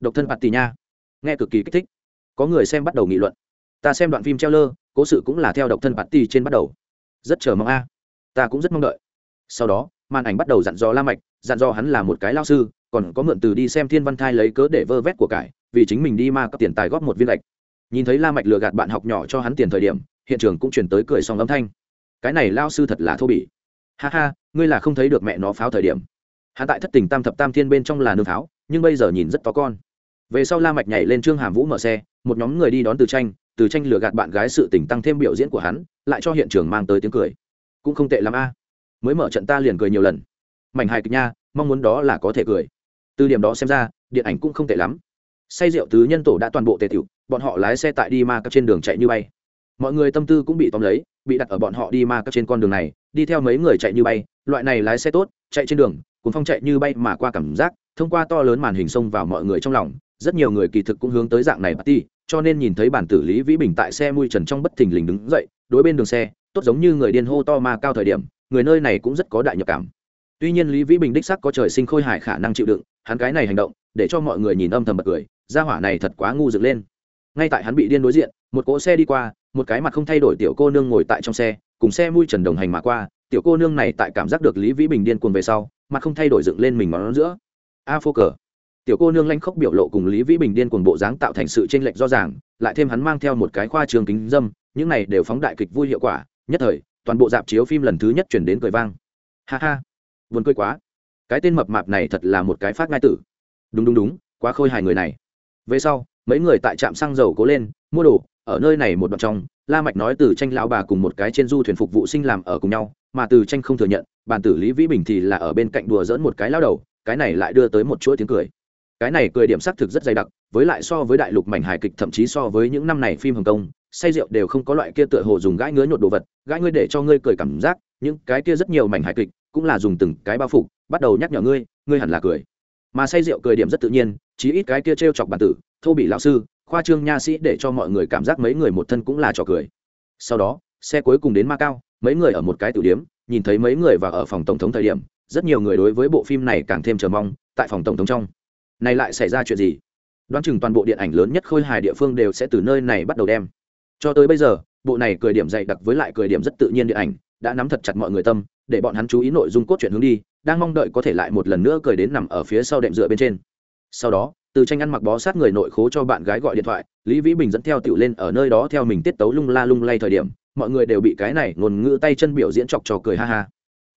Độc thân bạt tì nha nghe cực kỳ kích thích. Có người xem bắt đầu nghị luận. Ta xem đoạn phim treo lơ cố sự cũng là theo độc thân bạt ti trên bắt đầu. Rất chờ mong a. Ta cũng rất mong đợi. Sau đó, màn ảnh bắt đầu dặn dò la mạch, dặn dò hắn là một cái lao sư, còn có mượn từ đi xem thiên văn thai lấy cớ để vơ vét của cải, vì chính mình đi ma cấp tiền tài góp một viên lệch nhìn thấy la mạch lừa gạt bạn học nhỏ cho hắn tiền thời điểm, hiện trường cũng chuyển tới cười song âm thanh. Cái này lao sư thật là thô bỉ. Ha ha, ngươi là không thấy được mẹ nó pháo thời điểm. Hắn tại thất tình tam thập tam thiên bên trong là nương pháo, nhưng bây giờ nhìn rất to con. Về sau la mạch nhảy lên trương hàm vũ mở xe, một nhóm người đi đón từ tranh từ tranh lừa gạt bạn gái sự tình tăng thêm biểu diễn của hắn, lại cho hiện trường mang tới tiếng cười. Cũng không tệ lắm a. À. Mới mở trận ta liền cười nhiều lần. Mảnh hài kịch nha, mong muốn đó là có thể cười. Từ điểm đó xem ra, điện ảnh cũng không tệ lắm. Say rượu tứ nhân tổ đã toàn bộ tề tiểu, bọn họ lái xe tại đi ma các trên đường chạy như bay. Mọi người tâm tư cũng bị tóm lấy, bị đặt ở bọn họ đi ma các trên con đường này, đi theo mấy người chạy như bay, loại này lái xe tốt, chạy trên đường cuốn phong chạy như bay mà qua cảm giác, thông qua to lớn màn hình xông vào mọi người trong lòng, rất nhiều người kỳ thực cũng hướng tới dạng này party cho nên nhìn thấy bản tử lý vĩ bình tại xe mui trần trong bất thình lình đứng dậy, đối bên đường xe, tốt giống như người điên hô to ma cao thời điểm, người nơi này cũng rất có đại nhập cảm. Tuy nhiên lý vĩ bình đích sắc có trời sinh khôi hài khả năng chịu đựng, hắn cái này hành động, để cho mọi người nhìn âm thầm bật cười, gia hỏa này thật quá ngu dựng lên. Ngay tại hắn bị điên đối diện, một cỗ xe đi qua, một cái mặt không thay đổi tiểu cô nương ngồi tại trong xe, cùng xe mui trần đồng hành mà qua, tiểu cô nương này tại cảm giác được lý vĩ bình điên cuồng về sau, mặt không thay đổi dựng lên mình món giữa. A phô cờ tiểu cô nương lanh khóc biểu lộ cùng lý vĩ bình điên cuồng bộ dáng tạo thành sự tranh lệch rõ ràng, lại thêm hắn mang theo một cái khoa trường kính dâm, những này đều phóng đại kịch vui hiệu quả, nhất thời, toàn bộ dạp chiếu phim lần thứ nhất chuyển đến cười vang. Ha ha, buồn cười quá. Cái tên mập mạp này thật là một cái phát ngai tử. Đúng đúng đúng, quá khôi hài người này. Về sau, mấy người tại trạm xăng dầu cố lên, mua đồ, ở nơi này một đoạn trong, la mạch nói từ tranh lão bà cùng một cái trên du thuyền phục vụ sinh làm ở cùng nhau, mà từ tranh không thừa nhận, bản tử lý vĩ bình thì là ở bên cạnh đùa dỡn một cái lao đầu, cái này lại đưa tới một chuỗi tiếng cười cái này cười điểm xác thực rất dày đặc, với lại so với đại lục mảnh hài kịch, thậm chí so với những năm này phim hồng kông, say rượu đều không có loại kia tựa hồ dùng gãi ngứa nhột đồ vật, gãi ngươi để cho ngươi cười cảm giác, những cái kia rất nhiều mảnh hài kịch cũng là dùng từng cái bao phục bắt đầu nhắc nhở ngươi ngươi hẳn là cười. Mà say rượu cười điểm rất tự nhiên, chí ít cái kia trêu chọc bản tử, thô bị lão sư, khoa trương nha sĩ để cho mọi người cảm giác mấy người một thân cũng là trò cười. Sau đó, xe cuối cùng đến ma cao mấy người ở một cái tử điếm nhìn thấy mấy người và ở phòng tổng thống thời điểm, rất nhiều người đối với bộ phim này càng thêm chờ mong, tại phòng tổng thống trong này lại xảy ra chuyện gì? Đoán chừng toàn bộ điện ảnh lớn nhất khôi hài địa phương đều sẽ từ nơi này bắt đầu đem. Cho tới bây giờ, bộ này cười điểm dày đặc với lại cười điểm rất tự nhiên điện ảnh, đã nắm thật chặt mọi người tâm, để bọn hắn chú ý nội dung cốt truyện hướng đi, đang mong đợi có thể lại một lần nữa cười đến nằm ở phía sau đệm dựa bên trên. Sau đó, từ tranh ăn mặc bó sát người nội khố cho bạn gái gọi điện thoại, lý vĩ bình dẫn theo tiểu lên ở nơi đó theo mình tiết tấu lung la lung lay thời điểm, mọi người đều bị cái này ngôn ngữ tay chân biểu diễn chọc trò cười ha ha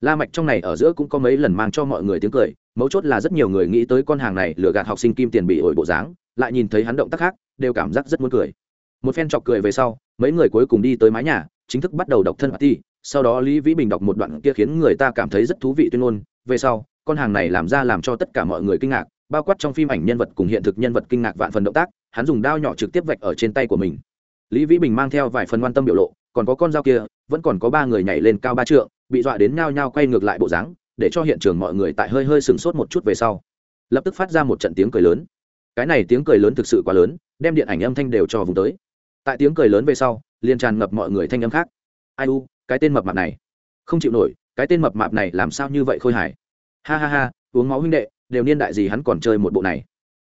la mạch trong này ở giữa cũng có mấy lần mang cho mọi người tiếng cười, mấu chốt là rất nhiều người nghĩ tới con hàng này lừa gạt học sinh kim tiền bị ổi bộ dáng, lại nhìn thấy hắn động tác khác, đều cảm giác rất muốn cười. Một phen chọc cười về sau, mấy người cuối cùng đi tới mái nhà, chính thức bắt đầu đọc thân party, sau đó lý vĩ bình đọc một đoạn kia khiến người ta cảm thấy rất thú vị tuyên ngôn, về sau, con hàng này làm ra làm cho tất cả mọi người kinh ngạc, bao quát trong phim ảnh nhân vật cùng hiện thực nhân vật kinh ngạc vạn phần động tác, hắn dùng đao nhỏ trực tiếp vạch ở trên tay của mình. Lý vĩ bình mang theo vài phần quan tâm biểu lộ, còn có con dao kia, vẫn còn có ba người nhảy lên cao ba trượng bị dọa đến nhao nhao quay ngược lại bộ dáng, để cho hiện trường mọi người tại hơi hơi sừng sốt một chút về sau. Lập tức phát ra một trận tiếng cười lớn. Cái này tiếng cười lớn thực sự quá lớn, đem điện ảnh âm thanh đều cho vùng tới. Tại tiếng cười lớn về sau, liền tràn ngập mọi người thanh âm khác. Ai u, cái tên mập mạp này. Không chịu nổi, cái tên mập mạp này làm sao như vậy khôi hài. Ha ha ha, uống máu huynh đệ, đều niên đại gì hắn còn chơi một bộ này.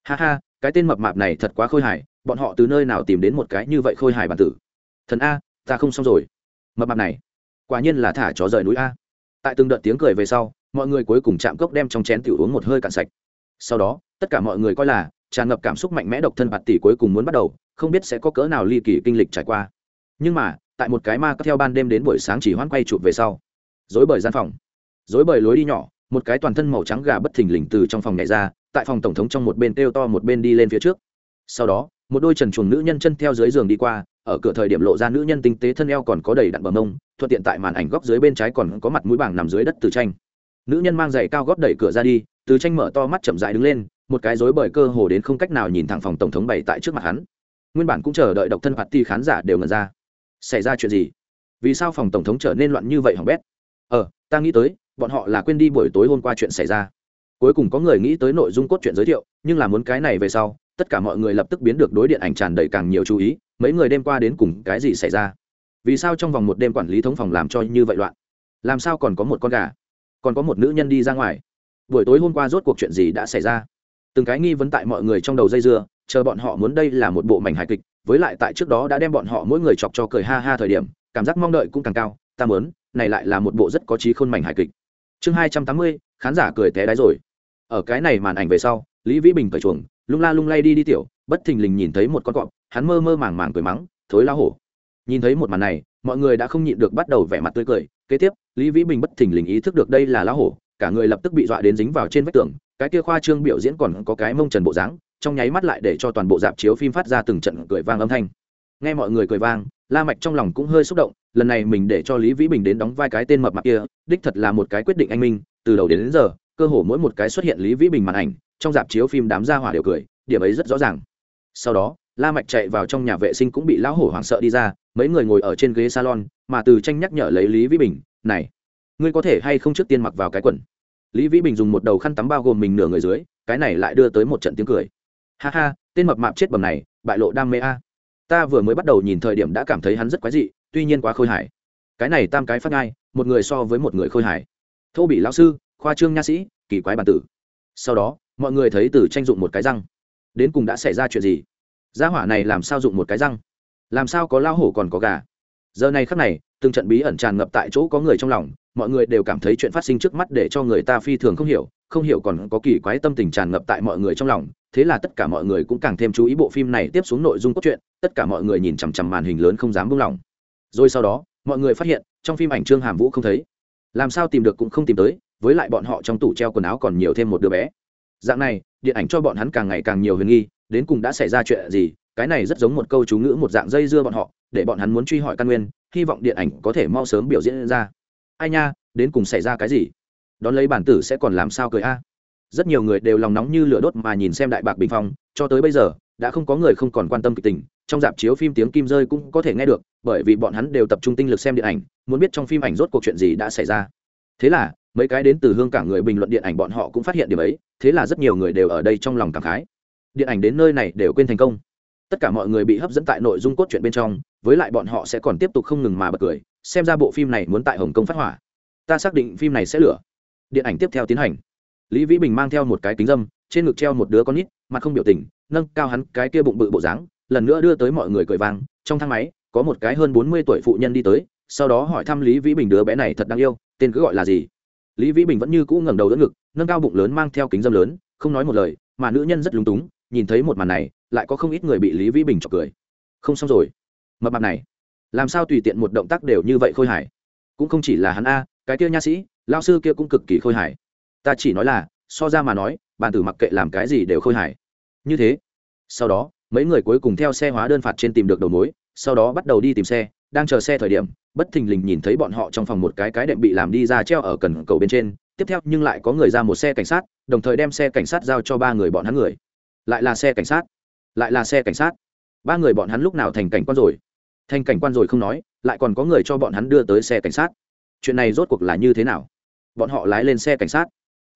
Ha ha, cái tên mập mạp này thật quá khôi hài, bọn họ từ nơi nào tìm đến một cái như vậy khôi hài bản tử. Thần a, ta không xong rồi. Mập mạp này quả nhiên là thả chó rời núi a. Tại từng đợt tiếng cười về sau, mọi người cuối cùng chạm cốc đem trong chén tiểu uống một hơi cạn sạch. Sau đó, tất cả mọi người coi là tràn ngập cảm xúc mạnh mẽ độc thân bạt tỷ cuối cùng muốn bắt đầu, không biết sẽ có cỡ nào ly kỳ kinh lịch trải qua. Nhưng mà, tại một cái ma theo ban đêm đến buổi sáng chỉ hoãn quay chụp về sau dối bời gian phòng. Dối bời lối đi nhỏ, một cái toàn thân màu trắng gà bất thình lình từ trong phòng nhảy ra, tại phòng tổng thống trong một bên kêu to một bên đi lên phía trước. Sau đó, một đôi trần chuồng nữ nhân chân theo dưới giường đi qua ở cửa thời điểm lộ ra nữ nhân tinh tế thân eo còn có đầy đặn bờ mông, thuận tiện tại màn ảnh góc dưới bên trái còn có mặt mũi bảng nằm dưới đất từ tranh. Nữ nhân mang giày cao góp đẩy cửa ra đi, từ tranh mở to mắt chậm dại đứng lên, một cái rối bời cơ hồ đến không cách nào nhìn thẳng phòng tổng thống bày tại trước mặt hắn. Nguyên bản cũng chờ đợi độc thân hoạt ti khán giả đều ngần ra. Xảy ra chuyện gì? Vì sao phòng tổng thống trở nên loạn như vậy hỏng bét? Ờ ta nghĩ tới, bọn họ là quên đi buổi tối hôm qua chuyện xảy ra. Cuối cùng có người nghĩ tới nội dung cốt truyện giới thiệu, nhưng là muốn cái này về sau tất cả mọi người lập tức biến được đối điện ảnh tràn đầy càng nhiều chú ý, mấy người đêm qua đến cùng cái gì xảy ra? Vì sao trong vòng một đêm quản lý thống phòng làm cho như vậy loạn? Làm sao còn có một con gà? Còn có một nữ nhân đi ra ngoài? Buổi tối hôm qua rốt cuộc chuyện gì đã xảy ra? Từng cái nghi vấn tại mọi người trong đầu dây dưa, chờ bọn họ muốn đây là một bộ mảnh hài kịch, với lại tại trước đó đã đem bọn họ mỗi người chọc cho cười ha ha thời điểm, cảm giác mong đợi cũng càng cao, ta muốn, này lại là một bộ rất có trí khôn mảnh hài kịch. Chương hai trăm tám mươi, khán giả cười té đáy rồi. Ở cái này màn ảnh về sau, lý vĩ bình cởi chuồng lung la lung lay đi đi tiểu bất thình lình nhìn thấy một con cọp hắn mơ mơ màng màng cười mắng thối la hổ. Nhìn thấy một màn này mọi người đã không nhịn được bắt đầu vẻ mặt tươi cười kế tiếp lý vĩ bình bất thình lình ý thức được đây là lá hổ cả người lập tức bị dọa đến dính vào trên vách tường cái kia khoa trương biểu diễn còn có cái mông trần bộ dáng trong nháy mắt lại để cho toàn bộ dạp chiếu phim phát ra từng trận cười vang âm thanh. Nghe mọi người cười vang la mạch trong lòng cũng hơi xúc động lần này mình để cho lý vĩ bình đến đóng vai cái tên mập mạp kia đích thật là một cái quyết định anh minh từ đầu đến, đến giờ cơ hồ mỗi một cái xuất hiện lý vĩ bình màn ảnh trong dạp chiếu phim đám gia hỏa đều cười, điểm ấy rất rõ ràng. Sau đó, la mạch chạy vào trong nhà vệ sinh cũng bị lão hổ hoảng sợ đi ra, mấy người ngồi ở trên ghế salon, mà từ tranh nhắc nhở lấy lý vĩ bình, này, ngươi có thể hay không trước tiên mặc vào cái quần? Lý vĩ bình dùng một đầu khăn tắm bao gồm mình nửa người dưới, cái này lại đưa tới một trận tiếng cười. Ha ha, tên mập mạp chết bầm này, bại lộ đam mê a. Ta vừa mới bắt đầu nhìn thời điểm đã cảm thấy hắn rất quái dị, tuy nhiên quá khôi hài. Cái này tam cái phát ngai, một người so với một người khôi hài. Thô bị lão sư, khoa trương nha sĩ, kỳ quái bản tử. Sau đó mọi người thấy từ tranh dụng một cái răng. Đến cùng đã xảy ra chuyện gì? Gia hỏa này làm sao dụng một cái răng? Làm sao có lao hổ còn có gà? Giờ này khắc này, từng trận bí ẩn tràn ngập tại chỗ có người trong lòng, mọi người đều cảm thấy chuyện phát sinh trước mắt để cho người ta phi thường không hiểu không hiểu còn có kỳ quái tâm tình tràn ngập tại mọi người trong lòng, thế là tất cả mọi người cũng càng thêm chú ý bộ phim này tiếp xuống nội dung cốt truyện, tất cả mọi người nhìn chằm chằm màn hình lớn không dám buông lỏng. Rồi sau đó, mọi người phát hiện, trong phim ảnh trương hàm vũ không thấy. Làm sao tìm được cũng không tìm tới, với lại bọn họ trong tủ treo quần áo còn nhiều thêm một đứa bé dạng này, điện ảnh cho bọn hắn càng ngày càng nhiều huyền nghi, đến cùng đã xảy ra chuyện gì, cái này rất giống một câu chú ngữ một dạng dây dưa bọn họ, để bọn hắn muốn truy hỏi căn nguyên, hy vọng điện ảnh có thể mau sớm biểu diễn ra. Ai nha, đến cùng xảy ra cái gì? Đón lấy bản tử sẽ còn làm sao cười a? Rất nhiều người đều lòng nóng như lửa đốt mà nhìn xem đại bạc bình phong, cho tới bây giờ, đã không có người không còn quan tâm kịch tình. Trong dạp chiếu phim tiếng kim rơi cũng có thể nghe được, bởi vì bọn hắn đều tập trung tinh lực xem điện ảnh, muốn biết trong phim ảnh rốt cuộc chuyện gì đã xảy ra. Thế là mấy cái đến từ hương cả người bình luận điện ảnh bọn họ cũng phát hiện điểm ấy, thế là rất nhiều người đều ở đây trong lòng cảm khái. Điện ảnh đến nơi này đều quên thành công. Tất cả mọi người bị hấp dẫn tại nội dung cốt truyện bên trong, với lại bọn họ sẽ còn tiếp tục không ngừng mà bật cười, xem ra bộ phim này muốn tại hồng kông phát hỏa. Ta xác định phim này sẽ lửa điện ảnh tiếp theo tiến hành. Lý vĩ bình mang theo một cái kính dâm, trên ngực treo một đứa con nít, mặt không biểu tình, nâng cao hắn cái kia bụng bự bộ dáng, lần nữa đưa tới mọi người cười vang. Trong thang máy, có một cái hơn bốn mươi tuổi phụ nhân đi tới, sau đó hỏi thăm lý vĩ bình đứa bé này thật đáng yêu, tên cứ gọi là gì? Lý vĩ bình vẫn như cũ ngẩng đầu đỡ ngực, nâng cao bụng lớn mang theo kính dâm lớn, không nói một lời, mà nữ nhân rất lúng túng, nhìn thấy một màn này, lại có không ít người bị lý vĩ bình chọc cười. Không xong rồi. Mập mặt này, làm sao tùy tiện một động tác đều như vậy khôi hài? Cũng không chỉ là hắn a, cái kia nha sĩ lao sư kia cũng cực kỳ khôi hài. Ta chỉ nói là, so ra mà nói, bàn tử mặc kệ làm cái gì đều khôi hài. Như thế, sau đó, mấy người cuối cùng theo xe hóa đơn phạt trên tìm được đầu mối, sau đó bắt đầu đi tìm xe đang chờ xe thời điểm, bất thình lình nhìn thấy bọn họ trong phòng một cái cái đệm bị làm đi ra treo ở cần cầu bên trên, tiếp theo nhưng lại có người ra một xe cảnh sát, đồng thời đem xe cảnh sát giao cho ba người bọn hắn người. Lại là xe cảnh sát. Lại là xe cảnh sát. Ba người bọn hắn lúc nào thành cảnh quan rồi? Thành cảnh quan rồi không nói, lại còn có người cho bọn hắn đưa tới xe cảnh sát. Chuyện này rốt cuộc là như thế nào? Bọn họ lái lên xe cảnh sát.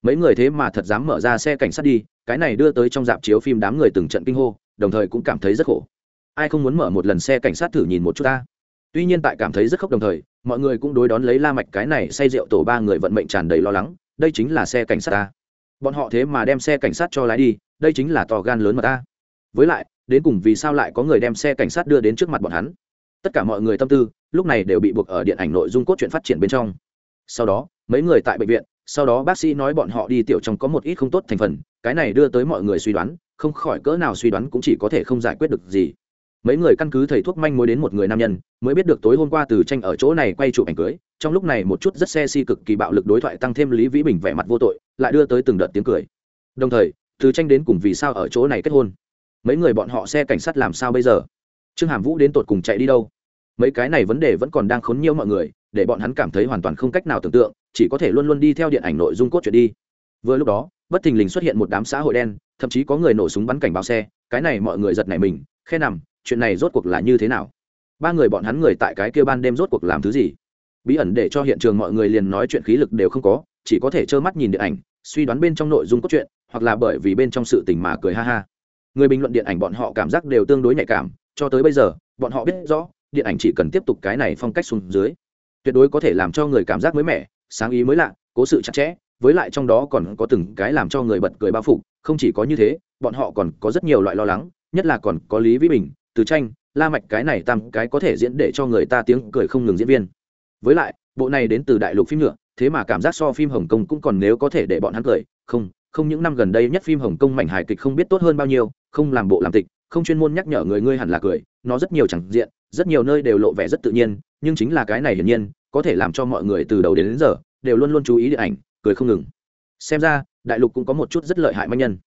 Mấy người thế mà thật dám mở ra xe cảnh sát đi, cái này đưa tới trong dạp chiếu phim đám người từng trận kinh hô, đồng thời cũng cảm thấy rất khổ. Ai không muốn mở một lần xe cảnh sát thử nhìn một chút ta? Tuy nhiên tại cảm thấy rất khóc đồng thời, mọi người cũng đối đón lấy la mạch cái này say rượu tổ ba người vận mệnh tràn đầy lo lắng, đây chính là xe cảnh sát ta. Bọn họ thế mà đem xe cảnh sát cho lái đi, đây chính là to gan lớn mà ta. Với lại, đến cùng vì sao lại có người đem xe cảnh sát đưa đến trước mặt bọn hắn? Tất cả mọi người tâm tư, lúc này đều bị buộc ở điện ảnh nội dung cốt truyện phát triển bên trong. Sau đó, mấy người tại bệnh viện, sau đó bác sĩ nói bọn họ đi tiểu trong có một ít không tốt thành phần, cái này đưa tới mọi người suy đoán, không khỏi cỡ nào suy đoán cũng chỉ có thể không giải quyết được gì mấy người căn cứ thầy thuốc manh mối đến một người nam nhân, mới biết được tối hôm qua từ tranh ở chỗ này quay chụp ảnh cưới, trong lúc này một chút rất xe si cực kỳ bạo lực đối thoại tăng thêm lý vĩ bình vẻ mặt vô tội, lại đưa tới từng đợt tiếng cười. Đồng thời, từ tranh đến cùng vì sao ở chỗ này kết hôn? Mấy người bọn họ xe cảnh sát làm sao bây giờ? Trương hàm vũ đến tột cùng chạy đi đâu? Mấy cái này vấn đề vẫn còn đang khốn nhiễu mọi người, để bọn hắn cảm thấy hoàn toàn không cách nào tưởng tượng, chỉ có thể luôn luôn đi theo điện ảnh nội dung cốt truyện đi. Vừa lúc đó, bất thình lình xuất hiện một đám xã hội đen, thậm chí có người nổ súng bắn cảnh báo xe, cái này mọi người giật nảy mình khe nằm chuyện này rốt cuộc là như thế nào? Ba người bọn hắn người tại cái kia ban đêm rốt cuộc làm thứ gì? Bí ẩn để cho hiện trường mọi người liền nói chuyện khí lực đều không có, chỉ có thể trơ mắt nhìn điện ảnh, suy đoán bên trong nội dung cốt truyện, hoặc là bởi vì bên trong sự tình mà cười ha ha. Người bình luận điện ảnh bọn họ cảm giác đều tương đối nhạy cảm, cho tới bây giờ, bọn họ biết rõ, điện ảnh chỉ cần tiếp tục cái này phong cách xuống dưới, tuyệt đối có thể làm cho người cảm giác mới mẻ, sáng ý mới lạ, cố sự chặt chẽ, với lại trong đó còn có từng cái làm cho người bật cười bao phục không chỉ có như thế, bọn họ còn có rất nhiều loại lo lắng, nhất là còn có lý vĩ bình từ tranh la mạch cái này tam cái có thể diễn để cho người ta tiếng cười không ngừng diễn viên. Với lại bộ này đến từ đại lục phim nhựa thế mà cảm giác so phim hồng kông cũng còn nếu có thể để bọn hắn cười. Không không những năm gần đây nhất phim hồng kông mảnh hài kịch không biết tốt hơn bao nhiêu không làm bộ làm tịch không chuyên môn nhắc nhở người ngươi hẳn là cười nó rất nhiều chẳng diện rất nhiều nơi đều lộ vẻ rất tự nhiên nhưng chính là cái này hiển nhiên có thể làm cho mọi người từ đầu đến, đến giờ đều luôn luôn chú ý điện ảnh cười không ngừng. Xem ra đại lục cũng có một chút rất lợi hại manh nhân.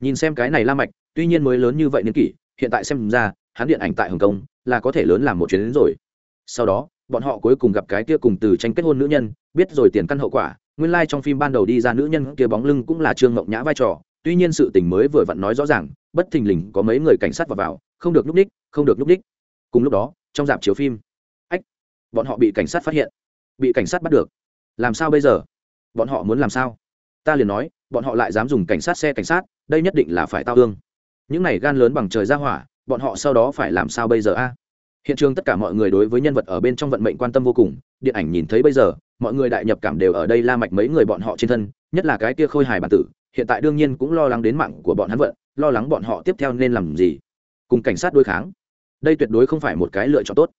Nhìn xem cái này la mạch tuy nhiên mới lớn như vậy niên kỷ hiện tại xem ra hắn điện ảnh tại hồng kông, là có thể lớn làm một chuyến đến rồi. Sau đó, bọn họ cuối cùng gặp cái kia cùng từ tranh kết hôn nữ nhân, biết rồi tiền căn hậu quả, nguyên lai trong phim ban đầu đi ra nữ nhân kia bóng lưng cũng là trương ngọc nhã vai trò, tuy nhiên sự tình mới vừa vặn nói rõ ràng, bất thình lình có mấy người cảnh sát vào vào, không được nhúc ních không được nhúc ních cùng lúc đó, trong dạp chiếu phim, ách, bọn họ bị cảnh sát phát hiện. Bị cảnh sát bắt được. Làm sao bây giờ? Bọn họ muốn làm sao? Ta liền nói, bọn họ lại dám dùng cảnh sát xe cảnh sát, đây nhất định là phải tao hương những này gan lớn bằng trời ra hỏa bọn họ sau đó phải làm sao bây giờ a? Hiện trường tất cả mọi người đối với nhân vật ở bên trong vận mệnh quan tâm vô cùng, điện ảnh nhìn thấy bây giờ, mọi người đại nhập cảm đều ở đây la mạch mấy người bọn họ trên thân, nhất là cái kia khôi hài bản tử, hiện tại đương nhiên cũng lo lắng đến mạng của bọn hắn vận, lo lắng bọn họ tiếp theo nên làm gì. Cùng cảnh sát đối kháng, đây tuyệt đối không phải một cái lựa chọn tốt.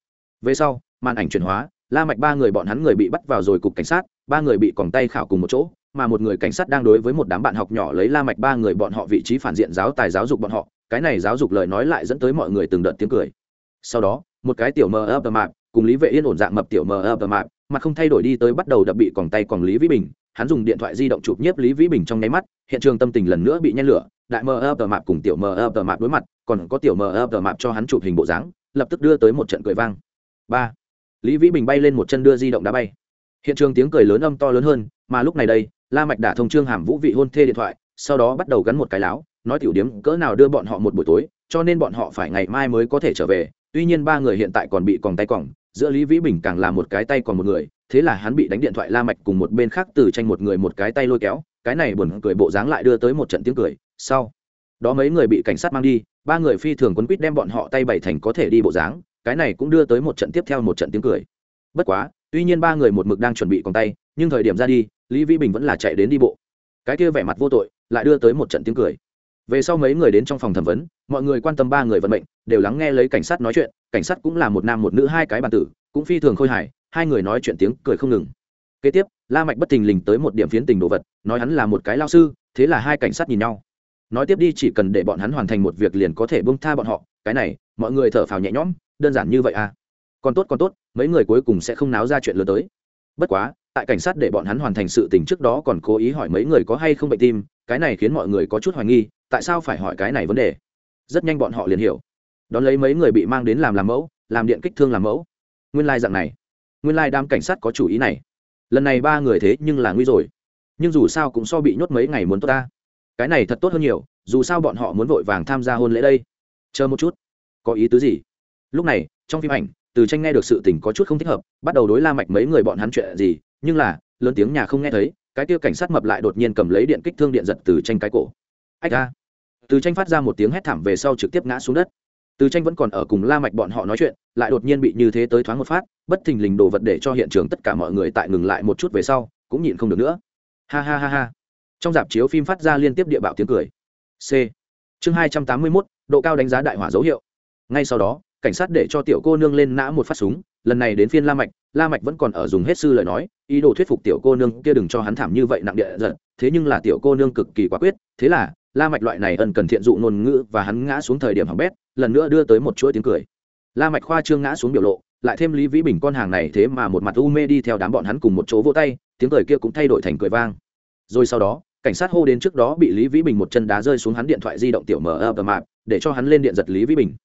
Về sau, màn ảnh chuyển hóa, la mạch ba người bọn hắn người bị bắt vào rồi cục cảnh sát, ba người bị còng tay khảo cùng một chỗ, mà một người cảnh sát đang đối với một đám bạn học nhỏ lấy la mạch ba người bọn họ vị trí phản diện giáo tài giáo dục bọn họ cái này giáo dục lời nói lại dẫn tới mọi người từng đợt tiếng cười. Sau đó, một cái tiểu mờ ập mạp, cùng lý vệ yên ổn dạng mập tiểu mờ ập mạp, mà không thay đổi đi tới bắt đầu đập bị còng tay còn lý vĩ bình, hắn dùng điện thoại di động chụp nhiếp lý vĩ bình trong nháy mắt, hiện trường tâm tình lần nữa bị nhen lửa, đại mờ ập mạp cùng tiểu mờ ập mạp đối mặt, còn có tiểu mờ ập mạp cho hắn chụp hình bộ dáng, lập tức đưa tới một trận cười vang. Ba, lý vĩ bình bay lên một chân đưa di động đá bay. Hiện trường tiếng cười lớn âm to lớn hơn, mà lúc này đây, la mạch đã thông trương hàm vũ vị hôn thê điện thoại, sau đó bắt đầu gắn một cái láo nói tiểu điếm cỡ nào đưa bọn họ một buổi tối, cho nên bọn họ phải ngày mai mới có thể trở về. Tuy nhiên ba người hiện tại còn bị còng tay còng, giữa lý vĩ bình càng là một cái tay còn một người, thế là hắn bị đánh điện thoại la mạch cùng một bên khác từ tranh một người một cái tay lôi kéo, cái này buồn cười bộ dáng lại đưa tới một trận tiếng cười. Sau, đó mấy người bị cảnh sát mang đi, ba người phi thường quấn quýt đem bọn họ tay bảy thành có thể đi bộ dáng, cái này cũng đưa tới một trận tiếp theo một trận tiếng cười. Bất quá, tuy nhiên ba người một mực đang chuẩn bị còng tay, nhưng thời điểm ra đi, lý vĩ bình vẫn là chạy đến đi bộ. Cái kia vẻ mặt vô tội, lại đưa tới một trận tiếng cười về sau mấy người đến trong phòng thẩm vấn, mọi người quan tâm ba người vận mệnh, đều lắng nghe lấy cảnh sát nói chuyện, cảnh sát cũng là một nam một nữ hai cái bàn tử, cũng phi thường khôi hài, hai người nói chuyện tiếng cười không ngừng. Kế tiếp, la mạch bất tình lình tới một điểm phiến tình đồ vật, nói hắn là một cái lao sư, thế là hai cảnh sát nhìn nhau. Nói tiếp đi, chỉ cần để bọn hắn hoàn thành một việc liền có thể buông tha bọn họ, cái này, mọi người thở phào nhẹ nhõm, đơn giản như vậy à. Còn tốt còn tốt, mấy người cuối cùng sẽ không náo ra chuyện lớn tới. Bất quá, tại cảnh sát để bọn hắn hoàn thành sự tình trước đó còn cố ý hỏi mấy người có hay không bệnh tim, cái này khiến mọi người có chút hoài nghi tại sao phải hỏi cái này vấn đề? Rất nhanh bọn họ liền hiểu. Đón lấy mấy người bị mang đến làm làm mẫu, làm điện kích thương làm mẫu. Nguyên lai、like、dạng này. Nguyên lai、like、đám cảnh sát có chủ ý này. Lần này ba người thế nhưng là nguy rồi. Nhưng dù sao cũng so bị nhốt mấy ngày muốn tốt ta. Cái này thật tốt hơn nhiều, dù sao bọn họ muốn vội vàng tham gia hôn lễ đây. Chờ một chút. Có ý tứ gì? Lúc này, trong phim ảnh, từ tranh nghe được sự tình có chút không thích hợp, bắt đầu đối la mạch mấy người bọn hắn chuyện gì, nhưng là, lớn tiếng nhà không nghe thấy, cái kia cảnh sát mập lại đột nhiên cầm lấy điện kích thương điện giật từ tranh cái cổ. Ách ra từ tranh phát ra một tiếng hét thảm về sau trực tiếp ngã xuống đất. Từ tranh vẫn còn ở cùng la mạch bọn họ nói chuyện lại đột nhiên bị như thế tới thoáng một phát bất thình lình đồ vật để cho hiện trường tất cả mọi người tại ngừng lại một chút về sau cũng nhịn không được nữa. Ha ha ha ha. Trong dạp chiếu phim phát ra liên tiếp địa bạo tiếng cười. C. Chương hai trăm tám mươi 281, độ cao đánh giá đại hỏa dấu hiệu. Ngay sau đó cảnh sát để cho tiểu cô nương lên nã một phát súng lần này đến phiên la mạch la mạch vẫn còn ở dùng hết sư lời nói ý đồ thuyết phục tiểu cô nương kia đừng cho hắn thảm như vậy nặng địa giận thế nhưng là tiểu cô nương cực kỳ quả quyết thế là la mạch loại này ân cần thiện dụ ngôn ngữ và hắn ngã xuống thời điểm hỏng bét, lần nữa đưa tới một chuỗi tiếng cười. La mạch khoa trương ngã xuống biểu lộ, lại thêm lý vĩ bình con hàng này thế mà một mặt u mê đi theo đám bọn hắn cùng một chỗ vỗ tay, tiếng cười kia cũng thay đổi thành cười vang. Rồi sau đó, cảnh sát hô đến trước đó bị lý vĩ bình một chân đá rơi xuống hắn điện thoại di động tiểu mở ập mạp để cho hắn lên điện giật lý vĩ bình.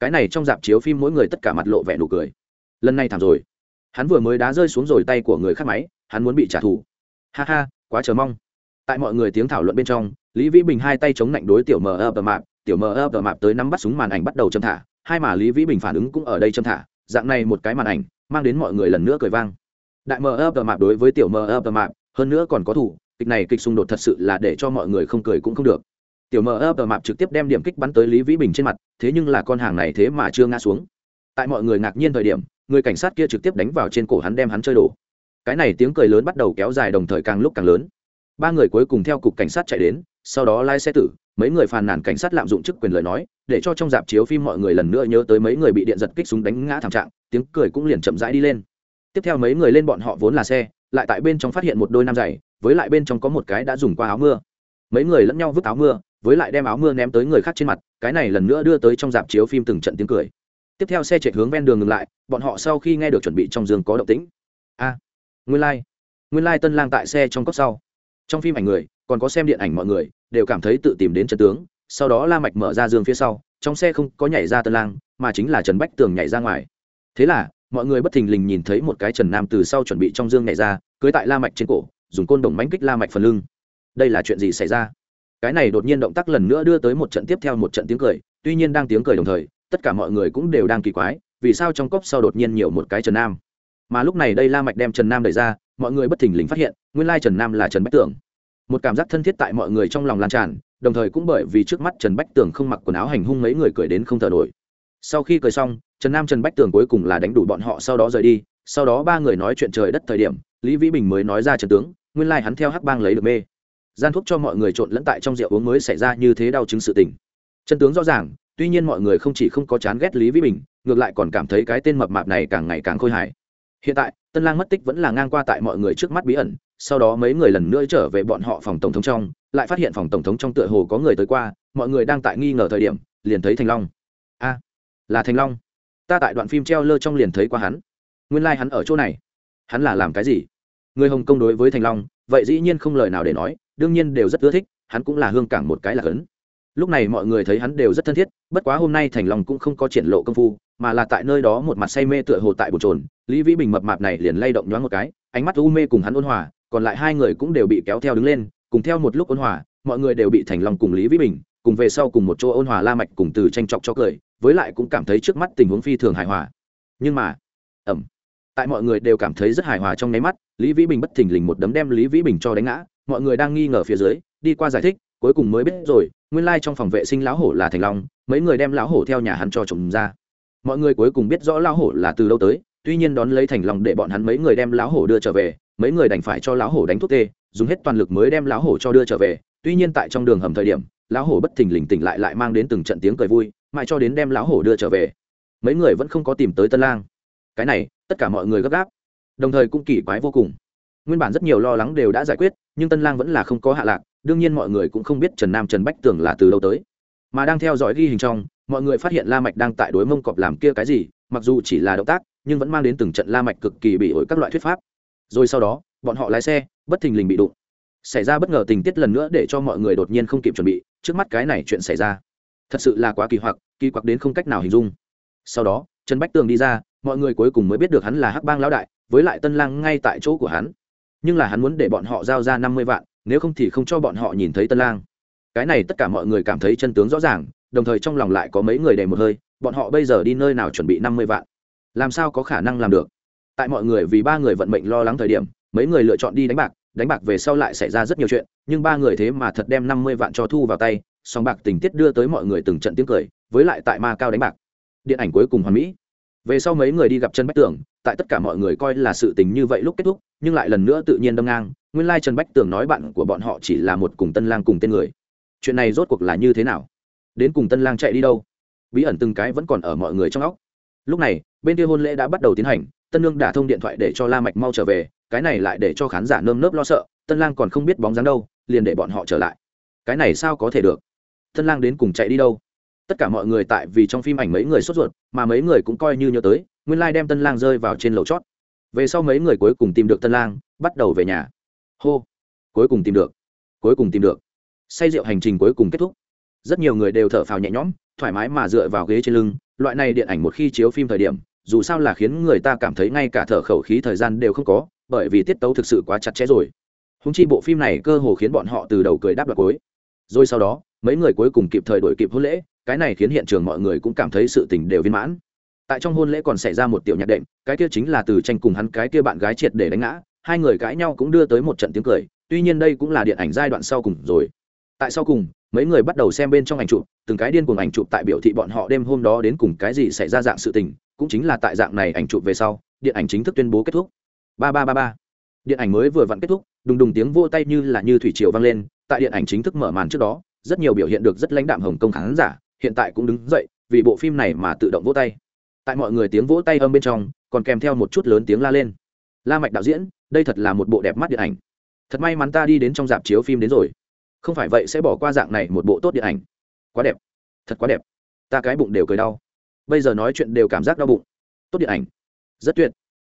Cái này trong dạp chiếu phim mỗi người tất cả mặt lộ vẻ nụ cười. Lần này thảm rồi. Hắn vừa mới đá rơi xuống rồi tay của người khác máy, hắn muốn bị trả thù. Ha ha, quá chờ mong. Tại mọi người tiếng thảo luận bên trong lý vĩ bình hai tay chống lạnh đối tiểu mờ ập mạp, tiểu mờ ập mạp tới nắm bắt súng màn ảnh bắt đầu châm thả, hai mà lý vĩ bình phản ứng cũng ở đây châm thả, dạng này một cái màn ảnh, mang đến mọi người lần nữa cười vang. Đại mờ ập mạp đối với tiểu mờ ập mạp, hơn nữa còn có thủ, kịch này kịch xung đột thật sự là để cho mọi người không cười cũng không được. Tiểu mờ ập mạp trực tiếp đem điểm kích bắn tới lý vĩ bình trên mặt, thế nhưng là con hàng này thế mà chưa ngã xuống. Tại mọi người ngạc nhiên thời điểm, người cảnh sát kia trực tiếp đánh vào trên cổ hắn đem hắn chơi đổ. Cái này tiếng cười lớn bắt đầu kéo dài đồng thời càng lúc càng lớn ba người cuối cùng theo cục cảnh sát chạy đến, sau đó lai xe tử, mấy người phàn nàn cảnh sát lạm dụng chức quyền lời nói, để cho trong dạp chiếu phim mọi người lần nữa nhớ tới mấy người bị điện giật kích súng đánh ngã thảm trạng, tiếng cười cũng liền chậm rãi đi lên. Tiếp theo mấy người lên bọn họ vốn là xe, lại tại bên trong phát hiện một đôi nam giày, với lại bên trong có một cái đã dùng qua áo mưa. Mấy người lẫn nhau vứt áo mưa, với lại đem áo mưa ném tới người khác trên mặt, cái này lần nữa đưa tới trong dạp chiếu phim từng trận tiếng cười. Tiếp theo xe chạy hướng ven đường ngừng lại, bọn họ sau khi nghe được chuẩn bị trong giường có động tĩnh. A, nguyên lai、like. nguyên lai、like、tân lang tại xe trong cốc sau trong phim ảnh người, còn có xem điện ảnh mọi người, đều cảm thấy tự tìm đến chân tướng, sau đó la mạch mở ra giường phía sau, trong xe không có nhảy ra tân lang, mà chính là trần bách tường nhảy ra ngoài. Thế là, mọi người bất thình lình nhìn thấy một cái trần nam từ sau chuẩn bị trong dương nhảy ra, cưới tại la mạch trên cổ, dùng côn đồng mánh kích la mạch phần lưng. Đây là chuyện gì xảy ra? Cái này đột nhiên động tác lần nữa đưa tới một trận tiếp theo một trận tiếng cười, tuy nhiên đang tiếng cười đồng thời, tất cả mọi người cũng đều đang kỳ quái, vì sao trong cốc sau đột nhiên nhiều một cái trần nam? Mà lúc này đây la mạch đem trần nam đẩy ra mọi người bất thình lình phát hiện, nguyên lai trần nam là trần bách tường. Một cảm giác thân thiết tại mọi người trong lòng lan tràn, đồng thời cũng bởi vì trước mắt trần bách tường không mặc quần áo hành hung mấy người cười đến không thở nổi. Sau khi cười xong, trần nam trần bách tường cuối cùng là đánh đủ bọn họ sau đó rời đi, sau đó ba người nói chuyện trời đất thời điểm, lý vĩ bình mới nói ra trần tướng, nguyên lai hắn theo hắc bang lấy được mê. Gian thuốc cho mọi người trộn lẫn tại trong rượu uống mới xảy ra như thế đau chứng sự tình. Trần tướng rõ ràng, tuy nhiên mọi người không chỉ không có chán ghét lý vĩ bình, ngược lại còn cảm thấy cái tên mập mạp này càng ngày càng khôi hài hiện tại, tân lang mất tích vẫn là ngang qua tại mọi người trước mắt bí ẩn, sau đó mấy người lần nữa trở về bọn họ phòng tổng thống trong, lại phát hiện phòng tổng thống trong tựa hồ có người tới qua, mọi người đang tại nghi ngờ thời điểm, liền thấy thành long. A, là thành long. Ta tại đoạn phim treo lơ trong liền thấy qua hắn. Nguyên lai、like、hắn ở chỗ này. Hắn là làm cái gì? Người hồng Công đối với thành long, vậy dĩ nhiên không lời nào để nói, đương nhiên đều rất ưa thích, hắn cũng là hương cảng một cái là cấn lúc này mọi người thấy hắn đều rất thân thiết, bất quá hôm nay thành long cũng không có triển lộ công phu mà là tại nơi đó một mặt say mê tựa hồ tại bồn trồn lý vĩ bình mập mạp này liền lay động nhoáng một cái, ánh mắt u mê cùng hắn ôn hòa, còn lại hai người cũng đều bị kéo theo đứng lên, cùng theo một lúc ôn hòa, mọi người đều bị thành long cùng lý vĩ bình, cùng về sau cùng một chỗ ôn hòa la mạch cùng từ tranh chọc cho cười, với lại cũng cảm thấy trước mắt tình huống phi thường hài hòa. Nhưng mà ẩm tại mọi người đều cảm thấy rất hài hòa trong nháy mắt, lý vĩ bình bất thình lình một đấm đem lý vĩ bình cho đánh ngã, mọi người đang nghi ngờ phía dưới, đi qua giải thích, cuối cùng mới biết rồi, nguyên lai trong phòng vệ sinh lão hổ là thành long, mấy người đem lão hổ theo nhà hắn cho trộm ra mọi người cuối cùng biết rõ lão hổ là từ đâu tới, tuy nhiên đón lấy thành lòng để bọn hắn mấy người đem lão hổ đưa trở về, mấy người đành phải cho lão hổ đánh thuốc tê, dùng hết toàn lực mới đem lão hổ cho đưa trở về. Tuy nhiên tại trong đường hầm thời điểm, lão hổ bất thình lình tỉnh lại lại mang đến từng trận tiếng cười vui, mãi cho đến đem lão hổ đưa trở về. Mấy người vẫn không có tìm tới tân lang. Cái này, tất cả mọi người gấp gáp. Đồng thời cũng kỳ quái vô cùng. Nguyên bản rất nhiều lo lắng đều đã giải quyết, nhưng tân lang vẫn là không có hạ lạc, đương nhiên mọi người cũng không biết trần nam trần bách tường là từ đâu tới. Mà đang theo dõi ghi hình trong mọi người phát hiện la mạch đang tại đối mông cọp làm kia cái gì, mặc dù chỉ là động tác, nhưng vẫn mang đến từng trận la mạch cực kỳ bị ổi các loại thuyết pháp. Rồi sau đó, bọn họ lái xe, bất thình lình bị đụng. Xảy ra bất ngờ tình tiết lần nữa để cho mọi người đột nhiên không kịp chuẩn bị, trước mắt cái này chuyện xảy ra. Thật sự là quá kỳ hoặc, kỳ quặc đến không cách nào hình dung. Sau đó, trần bách tường đi ra, mọi người cuối cùng mới biết được hắn là hắc bang lão đại, với lại tân lang ngay tại chỗ của hắn. Nhưng là hắn muốn để bọn họ giao ra năm mươi vạn, nếu không thì không cho bọn họ nhìn thấy tân lang. Cái này tất cả mọi người cảm thấy chân tướng rõ ràng đồng thời trong lòng lại có mấy người đầy một hơi, bọn họ bây giờ đi nơi nào chuẩn bị năm mươi vạn? Làm sao có khả năng làm được? Tại mọi người vì ba người vận mệnh lo lắng thời điểm, mấy người lựa chọn đi đánh bạc đánh bạc về sau lại xảy ra rất nhiều chuyện, nhưng ba người thế mà thật đem năm mươi vạn cho thu vào tay, song bạc tình tiết đưa tới mọi người từng trận tiếng cười, với lại tại ma cao đánh bạc. Điện ảnh cuối cùng hoàn mỹ. Về sau mấy người đi gặp Trần bách tường, tại tất cả mọi người coi là sự tình như vậy lúc kết thúc, nhưng lại lần nữa tự nhiên đâm ngang, nguyên lai trần bách tường nói bạn của bọn họ chỉ là một cùng tân lang cùng tên người. Chuyện này rốt cuộc là như thế nào? Đến cùng tân lang chạy đi đâu? Bí ẩn từng cái vẫn còn ở mọi người trong óc. Lúc này, bên kia hôn lễ đã bắt đầu tiến hành, tân lương đã thông điện thoại để cho la mạch mau trở về, cái này lại để cho khán giả nơm nớp lo sợ, tân lang còn không biết bóng dáng đâu, liền để bọn họ trở lại. Cái này sao có thể được? Tân lang đến cùng chạy đi đâu? Tất cả mọi người tại vì trong phim ảnh mấy người sốt ruột, mà mấy người cũng coi như nhớ tới, nguyên lai đem tân lang rơi vào trên lầu chót. Về sau mấy người cuối cùng tìm được tân lang, bắt đầu về nhà. Hô! Cuối cùng tìm được. Cuối cùng tìm được. Say rượu hành trình cuối cùng kết thúc rất nhiều người đều thở phào nhẹ nhõm, thoải mái mà dựa vào ghế trên lưng. Loại này điện ảnh một khi chiếu phim thời điểm, dù sao là khiến người ta cảm thấy ngay cả thở khẩu khí thời gian đều không có, bởi vì tiết tấu thực sự quá chặt chẽ rồi. Húng chi bộ phim này cơ hồ khiến bọn họ từ đầu cười đáp đoạt cối rồi sau đó, mấy người cuối cùng kịp thời đổi kịp hôn lễ, cái này khiến hiện trường mọi người cũng cảm thấy sự tình đều viên mãn. Tại trong hôn lễ còn xảy ra một tiểu nhạc đệm, cái kia chính là từ tranh cùng hắn cái kia bạn gái triệt để đánh ngã, hai người cãi nhau cũng đưa tới một trận tiếng cười, tuy nhiên đây cũng là điện ảnh giai đoạn sau cùng rồi tại sau cùng, mấy người bắt đầu xem bên trong ảnh chụp, từng cái điên cuồng ảnh chụp tại biểu thị bọn họ đêm hôm đó đến cùng cái gì xảy ra dạng sự tình, cũng chính là tại dạng này ảnh chụp về sau, điện ảnh chính thức tuyên bố kết thúc. Ba ba ba ba. Điện ảnh mới vừa vặn kết thúc, đùng đùng tiếng vô tay như là như thủy triều vang lên, tại điện ảnh chính thức mở màn trước đó, rất nhiều biểu hiện được rất lãnh đạm hồng công khán giả, hiện tại cũng đứng dậy, vì bộ phim này mà tự động vỗ tay. Tại mọi người tiếng vỗ tay âm bên trong, còn kèm theo một chút lớn tiếng la lên. La mạch đạo diễn, đây thật là một bộ đẹp mắt điện ảnh. Thật may mắn ta đi đến trong dạp chiếu phim đến rồi không phải vậy sẽ bỏ qua dạng này một bộ tốt điện ảnh. Quá đẹp. Thật quá đẹp. Ta cái bụng đều cười đau. Bây giờ nói chuyện đều cảm giác đau bụng. Tốt điện ảnh. Rất tuyệt.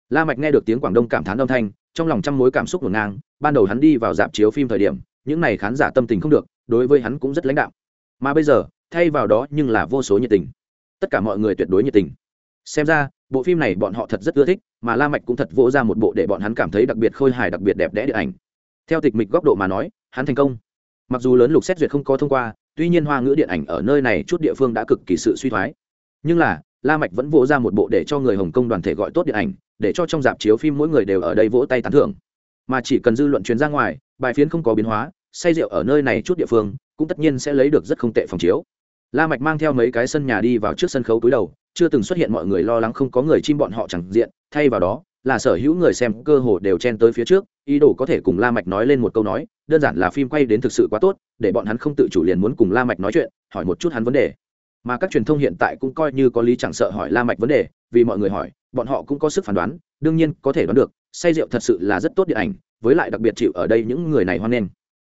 La mạch nghe được tiếng quảng đông cảm thán âm thanh, trong lòng trăm mối cảm xúc ngổn ngang, ban đầu hắn đi vào dạp chiếu phim thời điểm, những này khán giả tâm tình không được, đối với hắn cũng rất lãnh đạo. Mà bây giờ, thay vào đó nhưng là vô số nhiệt tình. Tất cả mọi người tuyệt đối nhiệt tình. Xem ra, bộ phim này bọn họ thật rất ưa thích, mà la mạch cũng thật vỗ ra một bộ để bọn hắn cảm thấy đặc biệt khôi hài, đặc biệt đẹp đẽ điện ảnh. Theo tịch mịch góc độ mà nói, hắn thành công mặc dù lớn lục xét duyệt không có thông qua, tuy nhiên hoa ngữ điện ảnh ở nơi này chút địa phương đã cực kỳ sự suy thoái. Nhưng là, la mạch vẫn vỗ ra một bộ để cho người hồng kông đoàn thể gọi tốt điện ảnh, để cho trong dạp chiếu phim mỗi người đều ở đây vỗ tay tán thưởng. Mà chỉ cần dư luận truyền ra ngoài, bài phiến không có biến hóa, say rượu ở nơi này chút địa phương, cũng tất nhiên sẽ lấy được rất không tệ phòng chiếu. La mạch mang theo mấy cái sân nhà đi vào trước sân khấu túi đầu, chưa từng xuất hiện mọi người lo lắng không có người chim bọn họ chẳng diện, thay vào đó, là sở hữu người xem cơ hồ đều chen tới phía trước, ý đồ có thể cùng la mạch nói lên một câu nói đơn giản là phim quay đến thực sự quá tốt, để bọn hắn không tự chủ liền muốn cùng la mạch nói chuyện, hỏi một chút hắn vấn đề. Mà các truyền thông hiện tại cũng coi như có lý chẳng sợ hỏi la mạch vấn đề, vì mọi người hỏi, bọn họ cũng có sức phán đoán, đương nhiên có thể đoán được, say rượu thật sự là rất tốt điện ảnh, với lại đặc biệt chịu ở đây những người này hoan nghênh.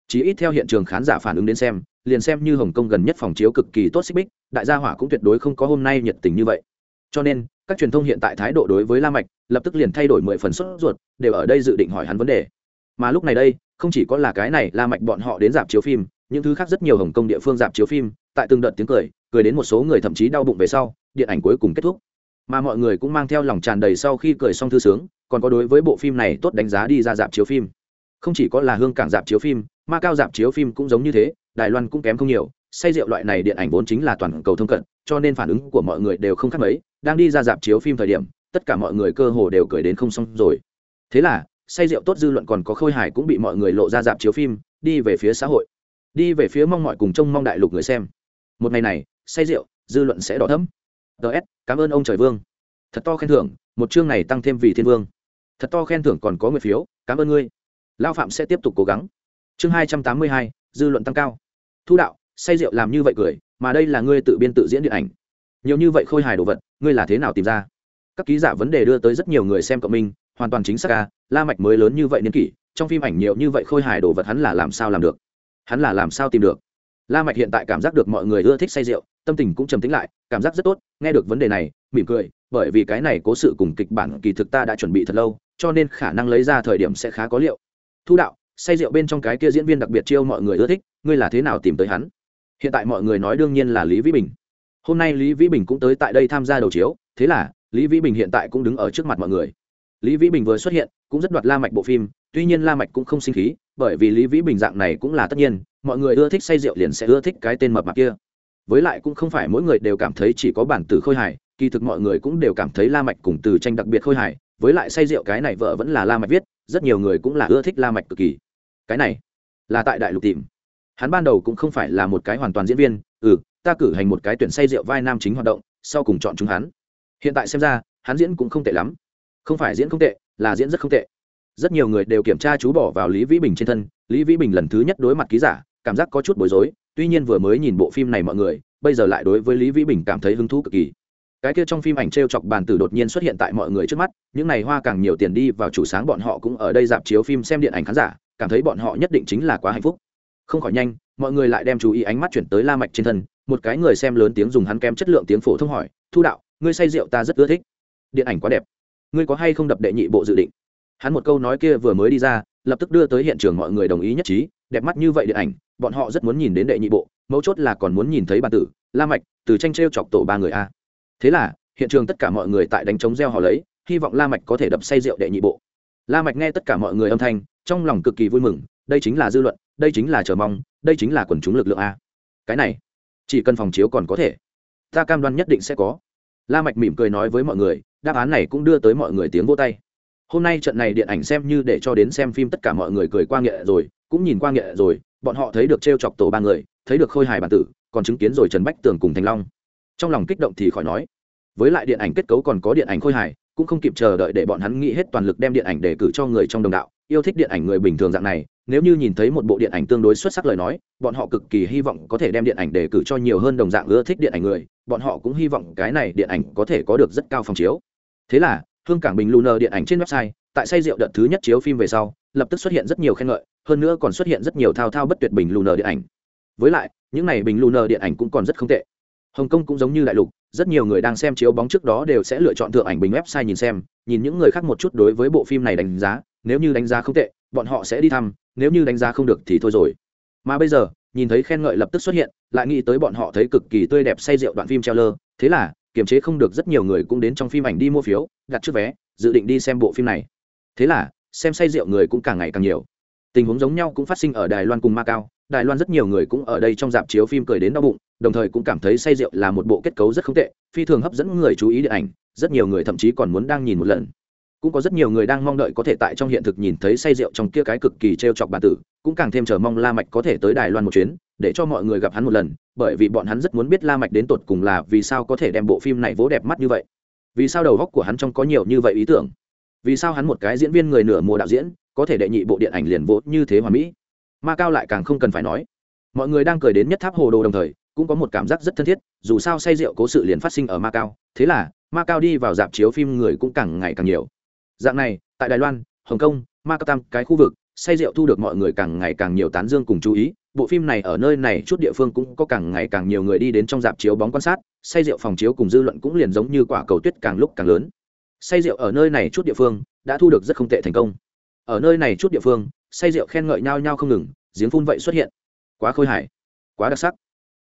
Chỉ ít theo hiện trường khán giả phản ứng đến xem, liền xem như hồng kông gần nhất phòng chiếu cực kỳ tốt xích bích, đại gia hỏa cũng tuyệt đối không có hôm nay nhiệt tình như vậy. Cho nên, các truyền thông hiện tại thái độ đối với la mạch, lập tức liền thay đổi mười phần suất ruột, đều ở đây dự định hỏi hắn vấn đề. Mà lúc này đây không chỉ có là cái này la mạch bọn họ đến dạp chiếu phim, những thứ khác rất nhiều hồng kông địa phương dạp chiếu phim, tại từng đợt tiếng cười cười đến một số người thậm chí đau bụng về sau, điện ảnh cuối cùng kết thúc. Mà mọi người cũng mang theo lòng tràn đầy sau khi cười xong thư sướng, còn có đối với bộ phim này tốt đánh giá đi ra dạp chiếu phim. Không chỉ có là hương cảng dạp chiếu phim, ma cao dạp chiếu phim cũng giống như thế, đài loan cũng kém không nhiều, say rượu loại này điện ảnh vốn chính là toàn cầu thông cận, cho nên phản ứng của mọi người đều không khác mấy, đang đi ra dạp chiếu phim thời điểm, tất cả mọi người cơ hồ đều cười đến không xong rồi. Thế là say rượu tốt dư luận còn có khôi hài cũng bị mọi người lộ ra dạp chiếu phim, đi về phía xã hội. Đi về phía mong mọi cùng trông mong đại lục người xem. Một ngày này, say rượu, dư luận sẽ đỏ thấm ts cảm ơn ông trời vương. Thật to khen thưởng, một chương này tăng thêm vì thiên vương. Thật to khen thưởng còn có người phiếu, cảm ơn ngươi. Lao phạm sẽ tiếp tục cố gắng. Chương hai trăm tám mươi hai, dư luận tăng cao. Thu đạo, say rượu làm như vậy cười, mà đây là ngươi tự biên tự diễn điện ảnh. Nhiều như vậy khôi hài đồ vật, ngươi là thế nào tìm ra? Các ký giả vấn đề đưa tới rất nhiều người xem cộng minh hoàn toàn chính xác ca la mạch mới lớn như vậy niên kỷ, trong phim ảnh nhiều như vậy khôi hài đồ vật hắn là làm sao làm được? Hắn là làm sao tìm được? La mạch hiện tại cảm giác được mọi người ưa thích say rượu, tâm tình cũng trầm tĩnh lại, cảm giác rất tốt, nghe được vấn đề này, mỉm cười, bởi vì cái này cố sự cùng kịch bản kỳ thực ta đã chuẩn bị thật lâu, cho nên khả năng lấy ra thời điểm sẽ khá có liệu. Thu đạo, say rượu bên trong cái kia diễn viên đặc biệt chiêu mọi người ưa thích, ngươi là thế nào tìm tới hắn? Hiện tại mọi người nói đương nhiên là lý vĩ bình. Hôm nay lý vĩ bình cũng tới tại đây tham gia đầu chiếu, thế là, lý vĩ bình hiện tại cũng đứng ở trước mặt mọi người lý vĩ bình vừa xuất hiện, cũng rất đoạt la mạch bộ phim, tuy nhiên la mạch cũng không sinh khí, bởi vì lý vĩ bình dạng này cũng là tất nhiên, mọi người ưa thích say rượu liền sẽ ưa thích cái tên mập mạp kia. Với lại cũng không phải mỗi người đều cảm thấy chỉ có bản tử khôi hài, kỳ thực mọi người cũng đều cảm thấy la mạch cùng từ tranh đặc biệt khôi hài, với lại say rượu cái này vợ vẫn là la mạch viết, rất nhiều người cũng là ưa thích la mạch cực kỳ. Cái này là tại đại lục tìm. Hắn ban đầu cũng không phải là một cái hoàn toàn diễn viên ừ ta cử hành một cái tuyển say rượu vai nam chính hoạt động, sau cùng chọn chúng hắn. Hiện tại xem ra, hắn diễn cũng không tệ lắm không phải diễn không tệ, là diễn rất không tệ. Rất nhiều người đều kiểm tra chú bỏ vào lý vĩ bình trên thân, lý vĩ bình lần thứ nhất đối mặt ký giả, cảm giác có chút bối rối, tuy nhiên vừa mới nhìn bộ phim này mọi người, bây giờ lại đối với lý vĩ bình cảm thấy hứng thú cực kỳ. Cái kia trong phim ảnh t r e o chọc bàn tử đột nhiên xuất hiện tại mọi người trước mắt, những n à y hoa càng nhiều tiền đi vào chủ sáng bọn họ cũng ở đây dạp chiếu phim xem điện ảnh khán giả, cảm thấy bọn họ nhất định chính là quá hạnh phúc. Không khỏi nhanh, mọi người lại đem chú ý ánh mắt chuyển tới la mạch trên thân, một cái người xem lớn tiếng dùng hắn kem chất lượng tiếng phổ thông hỏi, thu đạo, ngươi say rượu ta rất ưa thích. Điện ảnh quá đẹp ngươi có hay không đập đệ nhị bộ dự định? Hắn một câu nói kia vừa mới đi ra, lập tức đưa tới hiện trường mọi người đồng ý nhất trí, đẹp mắt như vậy điện ảnh, bọn họ rất muốn nhìn đến đệ nhị bộ, mấu chốt là còn muốn nhìn thấy bà tử, la mạch, từ tranh treo chọc tổ ba người a. Thế là, hiện trường tất cả mọi người tại đánh trống reo họ lấy, hy vọng la mạch có thể đập say rượu đệ nhị bộ. La mạch nghe tất cả mọi người âm thanh, trong lòng cực kỳ vui mừng, đây chính là dư luận, đây chính là chờ mong, đây chính là quần chúng lực lượng a. Cái này, chỉ cần phòng chiếu còn có thể. Ta cam đoan nhất định sẽ có. La mạch mỉm cười nói với mọi người đáp án này cũng đưa tới mọi người tiếng vỗ tay. Hôm nay trận này điện ảnh xem như để cho đến xem phim tất cả mọi người cười qua nghệ rồi, cũng nhìn qua nghệ rồi, bọn họ thấy được t r e o chọc tổ ba người, thấy được khôi hài bản tử, còn chứng kiến rồi trần bách tường cùng thành long. Trong lòng kích động thì khỏi nói, với lại điện ảnh kết cấu còn có điện ảnh khôi hài, cũng không kịp chờ đợi để bọn hắn nghĩ hết toàn lực đem điện ảnh để cử cho người trong đồng đạo, yêu thích điện ảnh người bình thường dạng này nếu như nhìn thấy một bộ điện ảnh tương đối xuất sắc lời nói, bọn họ cực kỳ hy vọng có thể đem điện ảnh để cử cho nhiều hơn đồng dạng ưa thích điện ảnh người, bọn họ cũng hy vọng cái này điện ảnh có thể có được rất cao phòng chiếu. Thế là, hương cảng bình lunar điện ảnh trên website, tại say rượu đợt thứ nhất chiếu phim về sau, lập tức xuất hiện rất nhiều khen ngợi, hơn nữa còn xuất hiện rất nhiều thao thao bất tuyệt bình lunar điện ảnh. Với lại, những này bình lunar điện ảnh cũng còn rất không tệ. Hồng kông cũng giống như đại lục, rất nhiều người đang xem chiếu bóng trước đó đều sẽ lựa chọn thượng ảnh bình website nhìn xem, nhìn những người khác một chút đối với bộ phim này đánh giá nếu như đánh giá không tệ, bọn họ sẽ đi thăm, nếu như đánh giá không được thì thôi rồi. Mà bây giờ, nhìn thấy khen ngợi lập tức xuất hiện, lại nghĩ tới bọn họ thấy cực kỳ tươi đẹp say rượu đoạn phim treo lơ thế là, kiềm chế không được rất nhiều người cũng đến trong phim ảnh đi mua phiếu, đặt trước vé, dự định đi xem bộ phim này. Thế là, xem say rượu người cũng càng ngày càng nhiều. Tình huống giống nhau cũng phát sinh ở đài loan cùng macau, đài loan rất nhiều người cũng ở đây trong dạp chiếu phim cười đến đau bụng, đồng thời cũng cảm thấy say rượu là một bộ kết cấu rất không tệ, phi thường hấp dẫn người chú ý điện ảnh, rất nhiều người thậm chí còn muốn đang nhìn một lần cũng có rất nhiều người đang mong đợi có thể tại trong hiện thực nhìn thấy say rượu trong kia cái cực kỳ t r e o chọc bản tử, cũng càng thêm chờ mong la mạch có thể tới đài loan một chuyến, để cho mọi người gặp hắn một lần, bởi vì bọn hắn rất muốn biết la mạch đến tột cùng là vì sao có thể đem bộ phim này vỗ đẹp mắt như vậy. Vì sao đầu góc của hắn trong có nhiều như vậy ý tưởng? Vì sao hắn một cái diễn viên người nửa mùa đạo diễn, có thể đệ nhị bộ điện ảnh liền vỗ như thế hoàn mỹ? Ma cao lại càng không cần phải nói. Mọi người đang cười đến nhất tháp hồ đồ đồng thời, cũng có một cảm giác rất thân thiết, dù sao say rượu cố sự liền phát sinh ở ma cao, thế là ma cao đi vào dạp chiếu phim người cũng càng ngày càng nhiều dạng này, tại đài loan, hồng kông, ma tam, cái khu vực, say rượu thu được mọi người càng ngày càng nhiều tán dương cùng chú ý. Bộ phim này ở nơi này chút địa phương cũng có càng ngày càng nhiều người đi đến trong dạp chiếu bóng quan sát. Say rượu phòng chiếu cùng dư luận cũng liền giống như quả cầu tuyết càng lúc càng lớn. Say rượu ở nơi này chút địa phương đã thu được rất không tệ thành công. Ở nơi này chút địa phương, say rượu khen ngợi nhau nhau không ngừng, giếng phun vậy xuất hiện. Quá khôi hài, quá đặc sắc.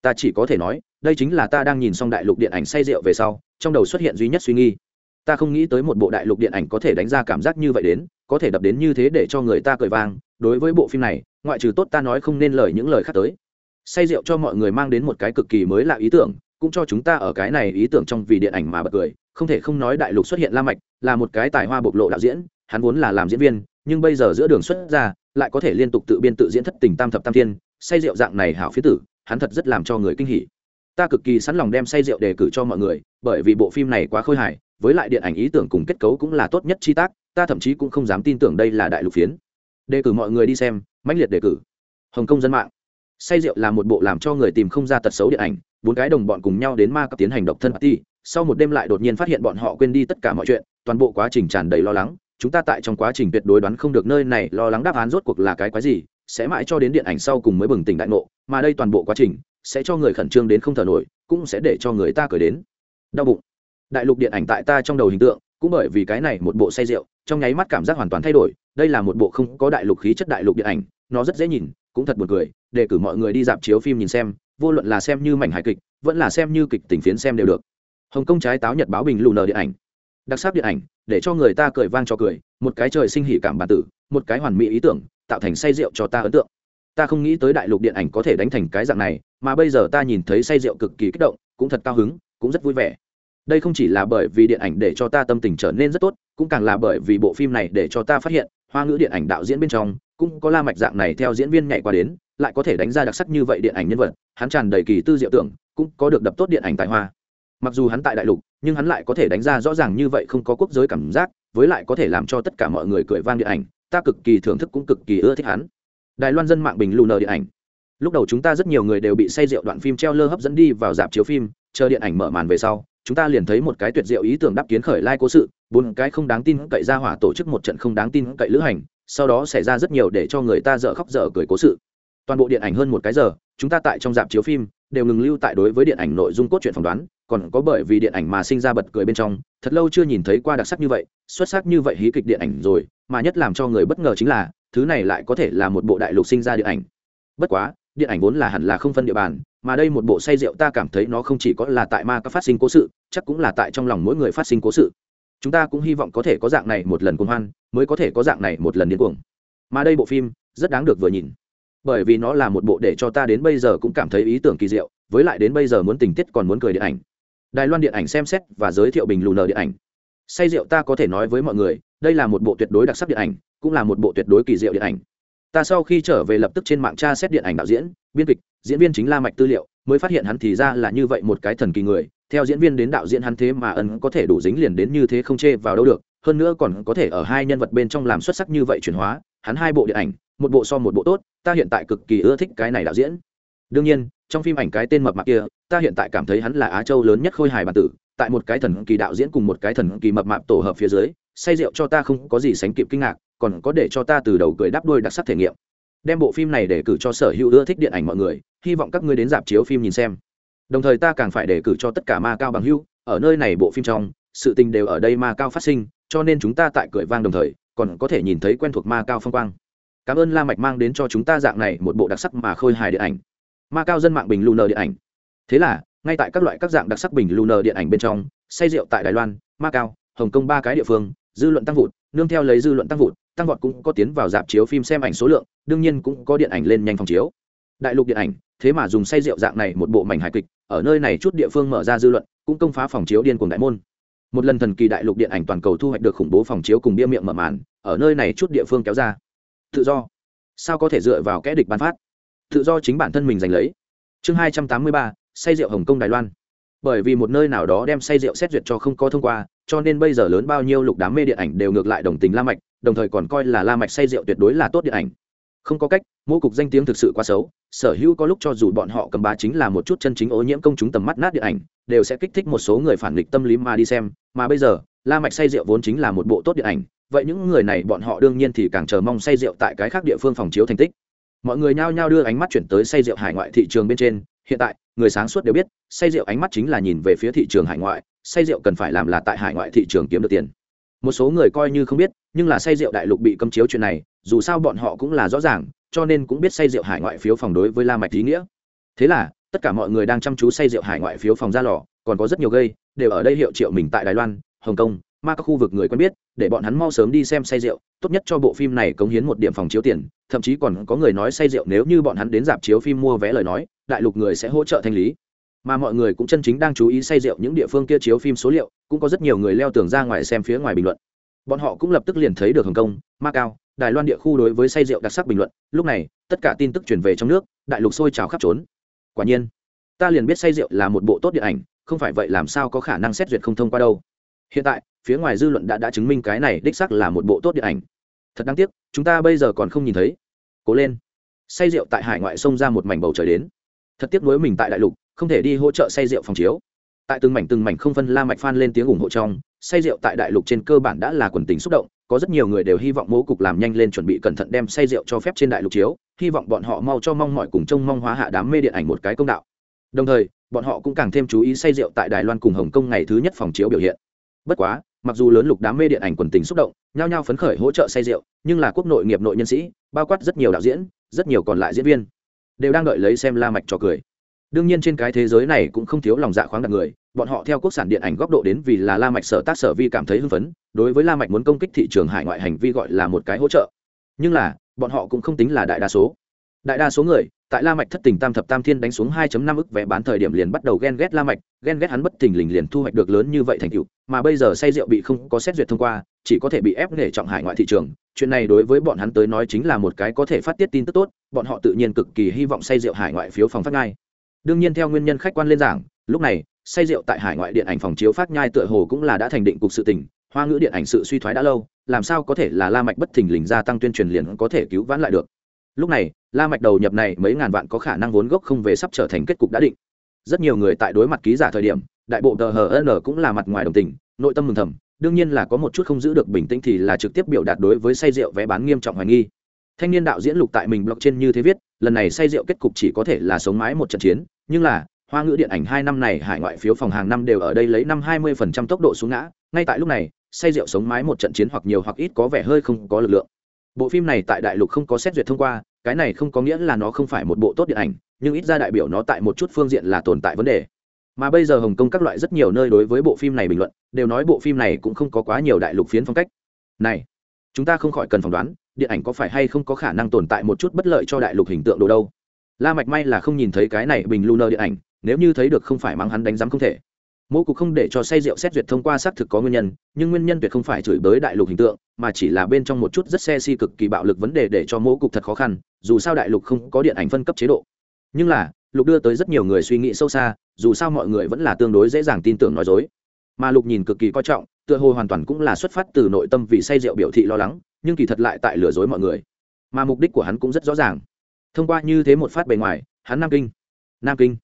Ta chỉ có thể nói, đây chính là ta đang nhìn xong đại lục điện ảnh say rượu về sau, trong đầu xuất hiện duy nhất suy nghi ta không nghĩ tới một bộ đại lục điện ảnh có thể đánh ra cảm giác như vậy đến, có thể đập đến như thế để cho người ta cười vang. Đối với bộ phim này, ngoại trừ tốt ta nói không nên lời những lời khác tới. Say rượu cho mọi người mang đến một cái cực kỳ mới lạ ý tưởng, cũng cho chúng ta ở cái này ý tưởng trong vì điện ảnh mà bật cười. Không thể không nói đại lục xuất hiện la mạch, là một cái tài hoa bộc lộ đạo diễn, hắn vốn là làm diễn viên, nhưng bây giờ giữa đường xuất ra, lại có thể liên tục tự biên tự diễn thất tình tam thập tam thiên, say rượu dạng này hảo phía tử, hắn thật rất làm cho người kinh hỉ. Ta cực kỳ sẵn lòng đem say rượu đề cử cho mọi người, bởi vì bộ phim này quá khôi hài với lại điện ảnh ý tưởng cùng kết cấu cũng là tốt nhất chi tác, ta thậm chí cũng không dám tin tưởng đây là đại lục phiến. Đề cử mọi người đi xem, mãnh liệt đề cử. Hồng kông dân mạng. Say rượu là một bộ làm cho người tìm không ra tật xấu điện ảnh, bốn cái đồng bọn cùng nhau đến ma cấp tiến hành độc thân party, sau một đêm lại đột nhiên phát hiện bọn họ quên đi tất cả mọi chuyện, toàn bộ quá trình tràn đầy lo lắng, chúng ta tại trong quá trình tuyệt đối đoán không được nơi này, lo lắng đáp án rốt cuộc là cái quái gì, sẽ mãi cho đến điện ảnh sau cùng mới bừng tỉnh đại ngộ, mà đây toàn bộ quá trình sẽ cho người khẩn trương đến không thở nổi, cũng sẽ để cho người ta cười đến. Đau bụng đại lục điện ảnh tại ta trong đầu hình tượng, cũng bởi vì cái này một bộ say rượu, trong nháy mắt cảm giác hoàn toàn thay đổi, đây là một bộ không có đại lục khí chất đại lục điện ảnh, nó rất dễ nhìn, cũng thật buồn cười, để cử mọi người đi dạp chiếu phim nhìn xem, vô luận là xem như mảnh hài kịch, vẫn là xem như kịch tình phiến xem đều được. Hồng kông trái táo nhật báo bình lù nờ điện ảnh. Đặc sắc điện ảnh, để cho người ta cười vang cho cười, một cái trời sinh hỉ cảm bản tử, một cái hoàn mỹ ý tưởng, tạo thành say rượu cho ta ấn tượng. Ta không nghĩ tới đại lục điện ảnh có thể đánh thành cái dạng này, mà bây giờ ta nhìn thấy say rượu cực kỳ kích động, cũng thật cao hứng, cũng rất vui vẻ đây không chỉ là bởi vì điện ảnh để cho ta tâm tình trở nên rất tốt, cũng càng là bởi vì bộ phim này để cho ta phát hiện, hoa ngữ điện ảnh đạo diễn bên trong, cũng có la mạch dạng này theo diễn viên nhảy qua đến, lại có thể đánh ra đặc sắc như vậy điện ảnh nhân vật, hắn tràn đầy kỳ tư diệu tưởng, cũng có được đập tốt điện ảnh tài hoa. Mặc dù hắn tại đại lục, nhưng hắn lại có thể đánh ra rõ ràng như vậy không có quốc giới cảm giác, với lại có thể làm cho tất cả mọi người cười vang điện ảnh, ta cực kỳ thưởng thức cũng cực kỳ ưa thích hắn. Đài loan dân mạng bình lù nờ điện ảnh. Lúc đầu chúng ta rất nhiều người đều bị say rượu đoạn phim treo lơ hấp dẫn đi vào dạp chiếu phim, chờ điện ảnh mở màn về sau chúng ta liền thấy một cái tuyệt diệu ý tưởng đáp kiến khởi lai cố sự, bốn cái không đáng tin cậy ra hỏa tổ chức một trận không đáng tin cậy lữ hành, sau đó xảy ra rất nhiều để cho người ta dở khóc dở cười cố sự. Toàn bộ điện ảnh hơn một cái giờ, chúng ta tại trong dạp chiếu phim, đều ngừng lưu tại đối với điện ảnh nội dung cốt truyện phỏng đoán, còn có bởi vì điện ảnh mà sinh ra bật cười bên trong, thật lâu chưa nhìn thấy qua đặc sắc như vậy, xuất sắc như vậy hí kịch điện ảnh rồi, mà nhất làm cho người bất ngờ chính là, thứ này lại có thể là một bộ đại lục sinh ra điện ảnh. Bất quá, điện ảnh vốn là hẳn là không phân địa bàn mà đây một bộ say rượu ta cảm thấy nó không chỉ có là tại ma các phát sinh cố sự, chắc cũng là tại trong lòng mỗi người phát sinh cố sự. Chúng ta cũng hy vọng có thể có dạng này một lần cuồng hoan, mới có thể có dạng này một lần điên cuồng. Mà đây bộ phim, rất đáng được vừa nhìn. Bởi vì nó là một bộ để cho ta đến bây giờ cũng cảm thấy ý tưởng kỳ diệu, với lại đến bây giờ muốn tình tiết còn muốn cười điện ảnh. Đài loan điện ảnh xem xét và giới thiệu bình lù nờ điện ảnh. Say rượu ta có thể nói với mọi người, đây là một bộ tuyệt đối đặc sắc điện ảnh, cũng là một bộ tuyệt đối kỳ diệu điện ảnh. Ta sau khi trở về lập tức trên mạng tra xét điện ảnh đạo diễn, biên kịch diễn viên chính la mạch tư liệu, mới phát hiện hắn thì ra là như vậy một cái thần kỳ người. Theo diễn viên đến đạo diễn hắn thế mà ân có thể đủ dính liền đến như thế không chê vào đâu được, hơn nữa còn có thể ở hai nhân vật bên trong làm xuất sắc như vậy chuyển hóa. Hắn hai bộ điện ảnh, một bộ so một bộ tốt, ta hiện tại cực kỳ ưa thích cái này đạo diễn. Đương nhiên, trong phim ảnh cái tên mập mạp kia, ta hiện tại cảm thấy hắn là á châu lớn nhất khôi hài bản tử. Tại một cái thần kỳ đạo diễn cùng một cái thần kỳ mập mạp tổ hợp phía dưới, say rượu cho ta không có gì sánh kịp kinh ngạc, còn có để cho ta từ đầu cười đáp đuôi đặc sắc thể nghiệm đem bộ phim này để cử cho sở hữu ưa thích điện ảnh mọi người, hy vọng các ngươi đến dạp chiếu phim nhìn xem. Đồng thời ta càng phải để cử cho tất cả ma cao bằng hưu ở nơi này bộ phim trong, sự tình đều ở đây ma cao phát sinh, cho nên chúng ta tại cười vang đồng thời, còn có thể nhìn thấy quen thuộc ma cao phong quang. Cảm ơn la mạch mang đến cho chúng ta dạng này một bộ đặc sắc mà khôi hài điện ảnh. Ma cao dân mạng bình lunar điện ảnh. Thế là, ngay tại các loại các dạng đặc sắc bình lunar điện ảnh bên trong, say rượu tại đài loan, ma cao, hồng kông ba cái địa phương, dư luận tăng vụt, nương theo lấy dư luận tăng vụt tăng vọt cũng có tiến vào dạp chiếu phim xem ảnh số lượng, đương nhiên cũng có điện ảnh lên nhanh phòng chiếu. Đại lục điện ảnh, thế mà dùng say rượu dạng này một bộ mảnh hài kịch, ở nơi này chút địa phương mở ra dư luận, cũng công phá phòng chiếu điên cuồng đại môn. Một lần thần kỳ đại lục điện ảnh toàn cầu thu hoạch được khủng bố phòng chiếu cùng bia miệng mở màn, ở nơi này chút địa phương kéo ra. Tự do. Sao có thể dựa vào kẽ địch bán phát? Tự do chính bản thân mình giành lấy. Chương hai trăm tám mươi ba, say rượu hồng kông đài loan. Bởi vì một nơi nào đó đem say rượu xét duyệt cho không có thông qua, cho nên bây giờ lớn bao nhiêu lục đám mê điện ảnh đều ngược lại đồng tình la mạch đồng thời còn coi là la mạch say rượu tuyệt đối là tốt điện ảnh. Không có cách, mô cục danh tiếng thực sự quá xấu, sở hữu có lúc cho dù bọn họ cầm bá chính là một chút chân chính ô nhiễm công chúng tầm mắt nát điện ảnh, đều sẽ kích thích một số người phản nghịch tâm lý mà đi xem, mà bây giờ, la mạch say rượu vốn chính là một bộ tốt điện ảnh, vậy những người này bọn họ đương nhiên thì càng chờ mong say rượu tại cái khác địa phương phòng chiếu thành tích. Mọi người nhao nhao đưa ánh mắt chuyển tới say rượu hải ngoại thị trường bên trên, hiện tại, người sáng suốt đều biết, say rượu ánh mắt chính là nhìn về phía thị trường hải ngoại, say rượu cần phải làm là tại hải ngoại thị trường kiếm được tiền một số người coi như không biết, nhưng là say rượu đại lục bị cấm chiếu chuyện này, dù sao bọn họ cũng là rõ ràng, cho nên cũng biết say rượu hải ngoại phiếu phòng đối với la mạch ý nghĩa. Thế là, tất cả mọi người đang chăm chú say rượu hải ngoại phiếu phòng ra lò, còn có rất nhiều gây, đều ở đây hiệu triệu mình tại đài loan, hồng kông, mà các khu vực người quen biết, để bọn hắn mau sớm đi xem say rượu, tốt nhất cho bộ phim này cống hiến một điểm phòng chiếu tiền, thậm chí còn có người nói say rượu nếu như bọn hắn đến dạp chiếu phim mua vé lời nói, đại lục người sẽ hỗ trợ thanh lý mà mọi người cũng chân chính đang chú ý say rượu những địa phương kia chiếu phim số liệu, cũng có rất nhiều người leo tường ra ngoài xem phía ngoài bình luận. Bọn họ cũng lập tức liền thấy được hồng kông, macau, đài loan địa khu đối với say rượu đặc sắc bình luận. Lúc này, tất cả tin tức truyền về trong nước, đại lục sôi trào khắp trốn quả nhiên, ta liền biết say rượu là một bộ tốt điện ảnh, không phải vậy làm sao có khả năng xét duyệt không thông qua đâu. Hiện tại, phía ngoài dư luận đã đã chứng minh cái này đích sắc là một bộ tốt điện ảnh. Thật đáng tiếc, chúng ta bây giờ còn không nhìn thấy. Cố lên. Say rượu tại hải ngoại xông ra một mảnh bầu trời đến. Thật tiếc nuối mình tại đại lục không thể đi hỗ trợ say rượu phòng chiếu. Tại từng mảnh từng mảnh không phân la mạch phan lên tiếng ủng hộ trong, say rượu tại đại lục trên cơ bản đã là quần tình xúc động, có rất nhiều người đều hy vọng mố cục làm nhanh lên chuẩn bị cẩn thận đem say rượu cho phép trên đại lục chiếu, hy vọng bọn họ mau cho mong mọi cùng trông mong hóa hạ đám mê điện ảnh một cái công đạo. Đồng thời, bọn họ cũng càng thêm chú ý say rượu tại đài loan cùng hồng kông ngày thứ nhất phòng chiếu biểu hiện. Bất quá, mặc dù lớn lục đám mê điện ảnh quần tình xúc động, nhao nhao phấn khởi hỗ trợ say rượu, nhưng là quốc nội nghiệp nội nhân sĩ, bao quát rất nhiều đạo diễn, rất nhiều còn lại diễn viên, đều đang đợi lấy xem la mạch trò cười đương nhiên trên cái thế giới này cũng không thiếu lòng dạ khoáng đặc người, bọn họ theo quốc sản điện ảnh góc độ đến vì là la mạch sở tác sở vi cảm thấy hưng phấn, đối với la mạch muốn công kích thị trường hải ngoại hành vi gọi là một cái hỗ trợ. Nhưng là, bọn họ cũng không tính là đại đa số. Đại đa số người, tại la mạch thất tình tam thập tam thiên đánh xuống 2.5 ức vé bán thời điểm liền bắt đầu ghen ghét la mạch, ghen ghét hắn bất thình lình liền thu hoạch được lớn như vậy thành tựu, mà bây giờ say rượu bị không có xét duyệt thông qua, chỉ có thể bị ép nghề trọng hải ngoại thị trường. Chuyện này đối với bọn hắn tới nói chính là một cái có thể phát tiết tin tức tốt, bọn họ tự nhiên cực kỳ hy vọng say rượu hải ngoại phiếu phòng phát ngay đương nhiên theo nguyên nhân khách quan lên giảng, lúc này, say rượu tại hải ngoại điện ảnh phòng chiếu phát nhai tựa hồ cũng là đã thành định cục sự tình, hoa ngữ điện ảnh sự suy thoái đã lâu, làm sao có thể là la mạch bất thình lình gia tăng tuyên truyền liền có thể cứu vãn lại được. Lúc này, la mạch đầu nhập này mấy ngàn vạn có khả năng vốn gốc không về sắp trở thành kết cục đã định. Rất nhiều người tại đối mặt ký giả thời điểm, đại bộ tờ hn cũng là mặt ngoài đồng tình, nội tâm mừng thầm, đương nhiên là có một chút không giữ được bình tĩnh thì là trực tiếp biểu đạt đối với say rượu vé bán nghiêm trọng hoài nghi. Thanh niên đạo diễn lục tại mình blog trên như thế viết, lần này say rượu kết cục chỉ có thể là sống mái một trận chiến nhưng là, hoa ngữ điện ảnh hai năm này hải ngoại phiếu phòng hàng năm đều ở đây lấy năm hai mươi phần trăm tốc độ xuống ngã. Ngay tại lúc này, say rượu sống mái một trận chiến hoặc nhiều hoặc ít có vẻ hơi không có lực lượng. Bộ phim này tại đại lục không có xét duyệt thông qua, cái này không có nghĩa là nó không phải một bộ tốt điện ảnh, nhưng ít ra đại biểu nó tại một chút phương diện là tồn tại vấn đề. Mà bây giờ hồng kông các loại rất nhiều nơi đối với bộ phim này bình luận, đều nói bộ phim này cũng không có quá nhiều đại lục phiến phong cách. Này, chúng ta không khỏi cần phỏng đoán, điện ảnh có phải hay không có khả năng tồn tại một chút bất lợi cho đại lục hình tượng đồ đâu? La mạch may là không nhìn thấy cái này bình lunar điện ảnh, nếu như thấy được không phải mắng hắn đánh giám không thể. Mô cục không để cho say rượu xét duyệt thông qua xác thực có nguyên nhân, nhưng nguyên nhân tuyệt không phải chửi bới đại lục hình tượng, mà chỉ là bên trong một chút rất xe si cực kỳ bạo lực vấn đề để cho mô cục thật khó khăn, dù sao đại lục không có điện ảnh phân cấp chế độ. Nhưng là, lục đưa tới rất nhiều người suy nghĩ sâu xa, dù sao mọi người vẫn là tương đối dễ dàng tin tưởng nói dối. Mà lục nhìn cực kỳ coi trọng, tựa hồ hoàn toàn cũng là xuất phát từ nội tâm vì say rượu biểu thị lo lắng, nhưng kỳ thật lại tại lừa dối mọi người. Mà mục đích của hắn cũng rất rõ ràng thông qua như thế một phát bề ngoài, hắn nam kinh nam kinh,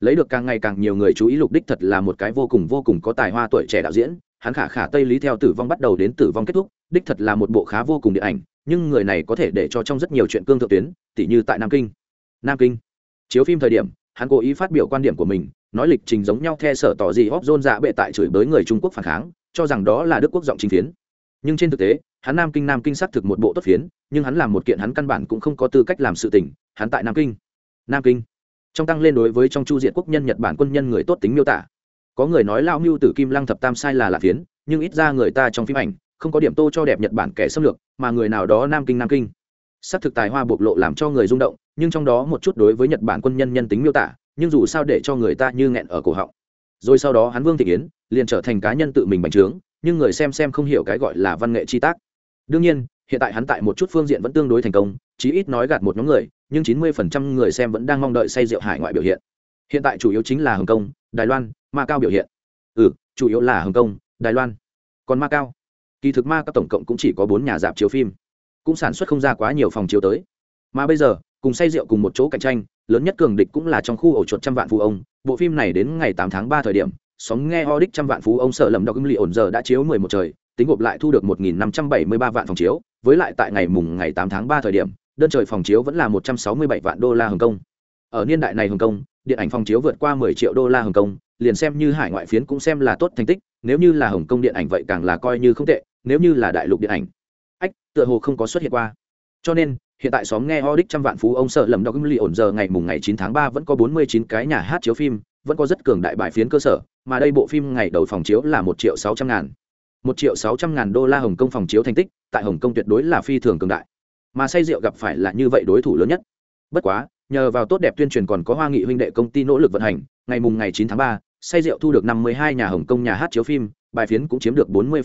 lấy được càng ngày càng nhiều người chú ý lục đích thật là một cái vô cùng vô cùng có tài hoa tuổi trẻ đạo diễn, hắn khả khả tây lý theo tử vong bắt đầu đến tử vong kết thúc, đích thật là một bộ khá vô cùng điện ảnh, nhưng người này có thể để cho trong rất nhiều chuyện cương thượng tuyến, tỉ như tại nam kinh. Nam kinh, chiếu phim thời điểm, hắn cố ý phát biểu quan điểm của mình, nói lịch trình giống nhau theo sở tỏ gì hóp dôn dạ bệ tại chửi bới người trung quốc phản kháng, cho rằng đó là đức quốc giọng chính phiến. Nhưng trên thực tế hắn nam kinh nam kinh xác thực một bộ tốt phiến, nhưng hắn làm một kiện hắn căn bản cũng không có tư cách làm sự tình, hắn tại nam kinh. Nam kinh. Trong tăng lên đối với trong chu diện quốc nhân nhật bản quân nhân người tốt tính miêu tả. Có người nói lao mưu tử kim lăng thập tam sai là lạ phiến, nhưng ít ra người ta trong phim ảnh, không có điểm tô cho đẹp nhật bản kẻ xâm lược, mà người nào đó nam kinh nam kinh. Sắc thực tài hoa bộc lộ làm cho người rung động, nhưng trong đó một chút đối với nhật bản quân nhân nhân tính miêu tả, nhưng dù sao để cho người ta như nghẹn ở cổ họng. Rồi sau đó hắn vương thị yến, liền trở thành cá nhân tự mình bành trướng, nhưng người xem xem không hiểu cái gọi là văn nghệ chi tác đương nhiên, hiện tại hắn tại một chút phương diện vẫn tương đối thành công, chí ít nói gạt một nhóm người, nhưng chín mươi phần trăm người xem vẫn đang mong đợi say rượu hải ngoại biểu hiện. Hiện tại chủ yếu chính là hồng kông, đài loan, ma cao biểu hiện. Ừ chủ yếu là hồng kông, đài loan. Còn ma cao, kỳ thực ma cao tổng cộng cũng chỉ có bốn nhà dạp chiếu phim, cũng sản xuất không ra quá nhiều phòng chiếu tới. Mà bây giờ, cùng say rượu cùng một chỗ cạnh tranh, lớn nhất cường địch cũng là trong khu ổ chuột trăm vạn phụ ông. Bộ phim này đến ngày tám tháng ba thời điểm sóng nghe ho đích trăm vạn phú ông sợ lầm đọc âm lì ổn giờ đã chiếu mười một trời, tính gộp lại thu được một nghìn năm trăm bảy mươi ba vạn phòng chiếu, với lại tại ngày mùng ngày tám tháng ba thời điểm, đơn trời phòng chiếu vẫn là một trăm sáu mươi bảy vạn đô la hồng kông. Ở niên đại này hồng kông, điện ảnh phòng chiếu vượt qua mười triệu đô la hồng kông, liền xem như hải ngoại phiến cũng xem là tốt thành tích, nếu như là hồng kông điện ảnh vậy càng là coi như không tệ, nếu như là đại lục điện ảnh. Ách, tựa hồ không có xuất hiện qua. Cho nên, hiện tại xóm nghe ho đích trăm vạn phú ông sợ lầm đọc âm lì ổn giờ ngày mùng ngày chín tháng ba vẫn có bốn mươi chín cái nhà hát chiếu phim vẫn có rất cường đại bài phiến cơ sở, mà đây bộ phim ngày đầu phòng chiếu là một triệu sáu trăm ngàn. Một triệu sáu trăm ngàn đô la hồng kông phòng chiếu thành tích, tại hồng kông tuyệt đối là phi thường cường đại. Mà say rượu gặp phải là như vậy đối thủ lớn nhất. Bất quá, nhờ vào tốt đẹp tuyên truyền còn có hoa nghị huynh đệ công ty nỗ lực vận hành, ngày mùng ngày chín tháng ba, say rượu thu được năm mươi hai nhà hồng kông nhà hát chiếu phim, bài phiến cũng chiếm được bốn mươi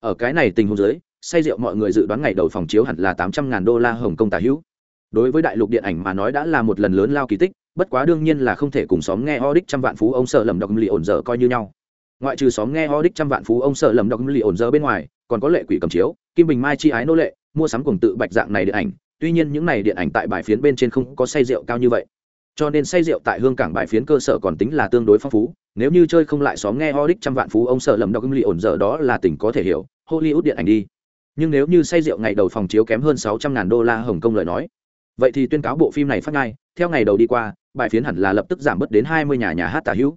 ở cái này tình huống dưới, say rượu mọi người dự đoán ngày đầu phòng chiếu hẳn là tám trăm ngàn đô la hồng kông tà hữu đối với đại lục điện ảnh mà nói đã là một lần lớn lao kỳ tích, bất quá đương nhiên là không thể cùng xóm nghe ho đích trăm vạn phú ông sợ lầm đọc lì ổn giờ coi như nhau. Ngoại trừ xóm nghe ho đích trăm vạn phú ông sợ lầm đọc lì ổn giờ bên ngoài, còn có lệ quỷ cầm chiếu, kim bình mai chi ái nô lệ, mua sắm cùng tự bạch dạng này điện ảnh. Tuy nhiên những này điện ảnh tại bài phiến bên trên không có say rượu cao như vậy. Cho nên say rượu tại hương cảng bài phiến cơ sở còn tính là tương đối phong phú. Nếu như chơi không lại xóm nghe ho đích trăm vạn phú ông sợ lầm đọc lì ổn giờ đó là tỉnh có thể hiểu. Hollywood điện ảnh đi. Nhưng nếu như say rượu ngày đầu phòng chiếu kém hơn sáu trăm ngàn đô la hồng kông lời nói vậy thì tuyên cáo bộ phim này phát ngay, theo ngày đầu đi qua, bài phiến hẳn là lập tức giảm bớt đến hai mươi nhà nhà hát tả hữu.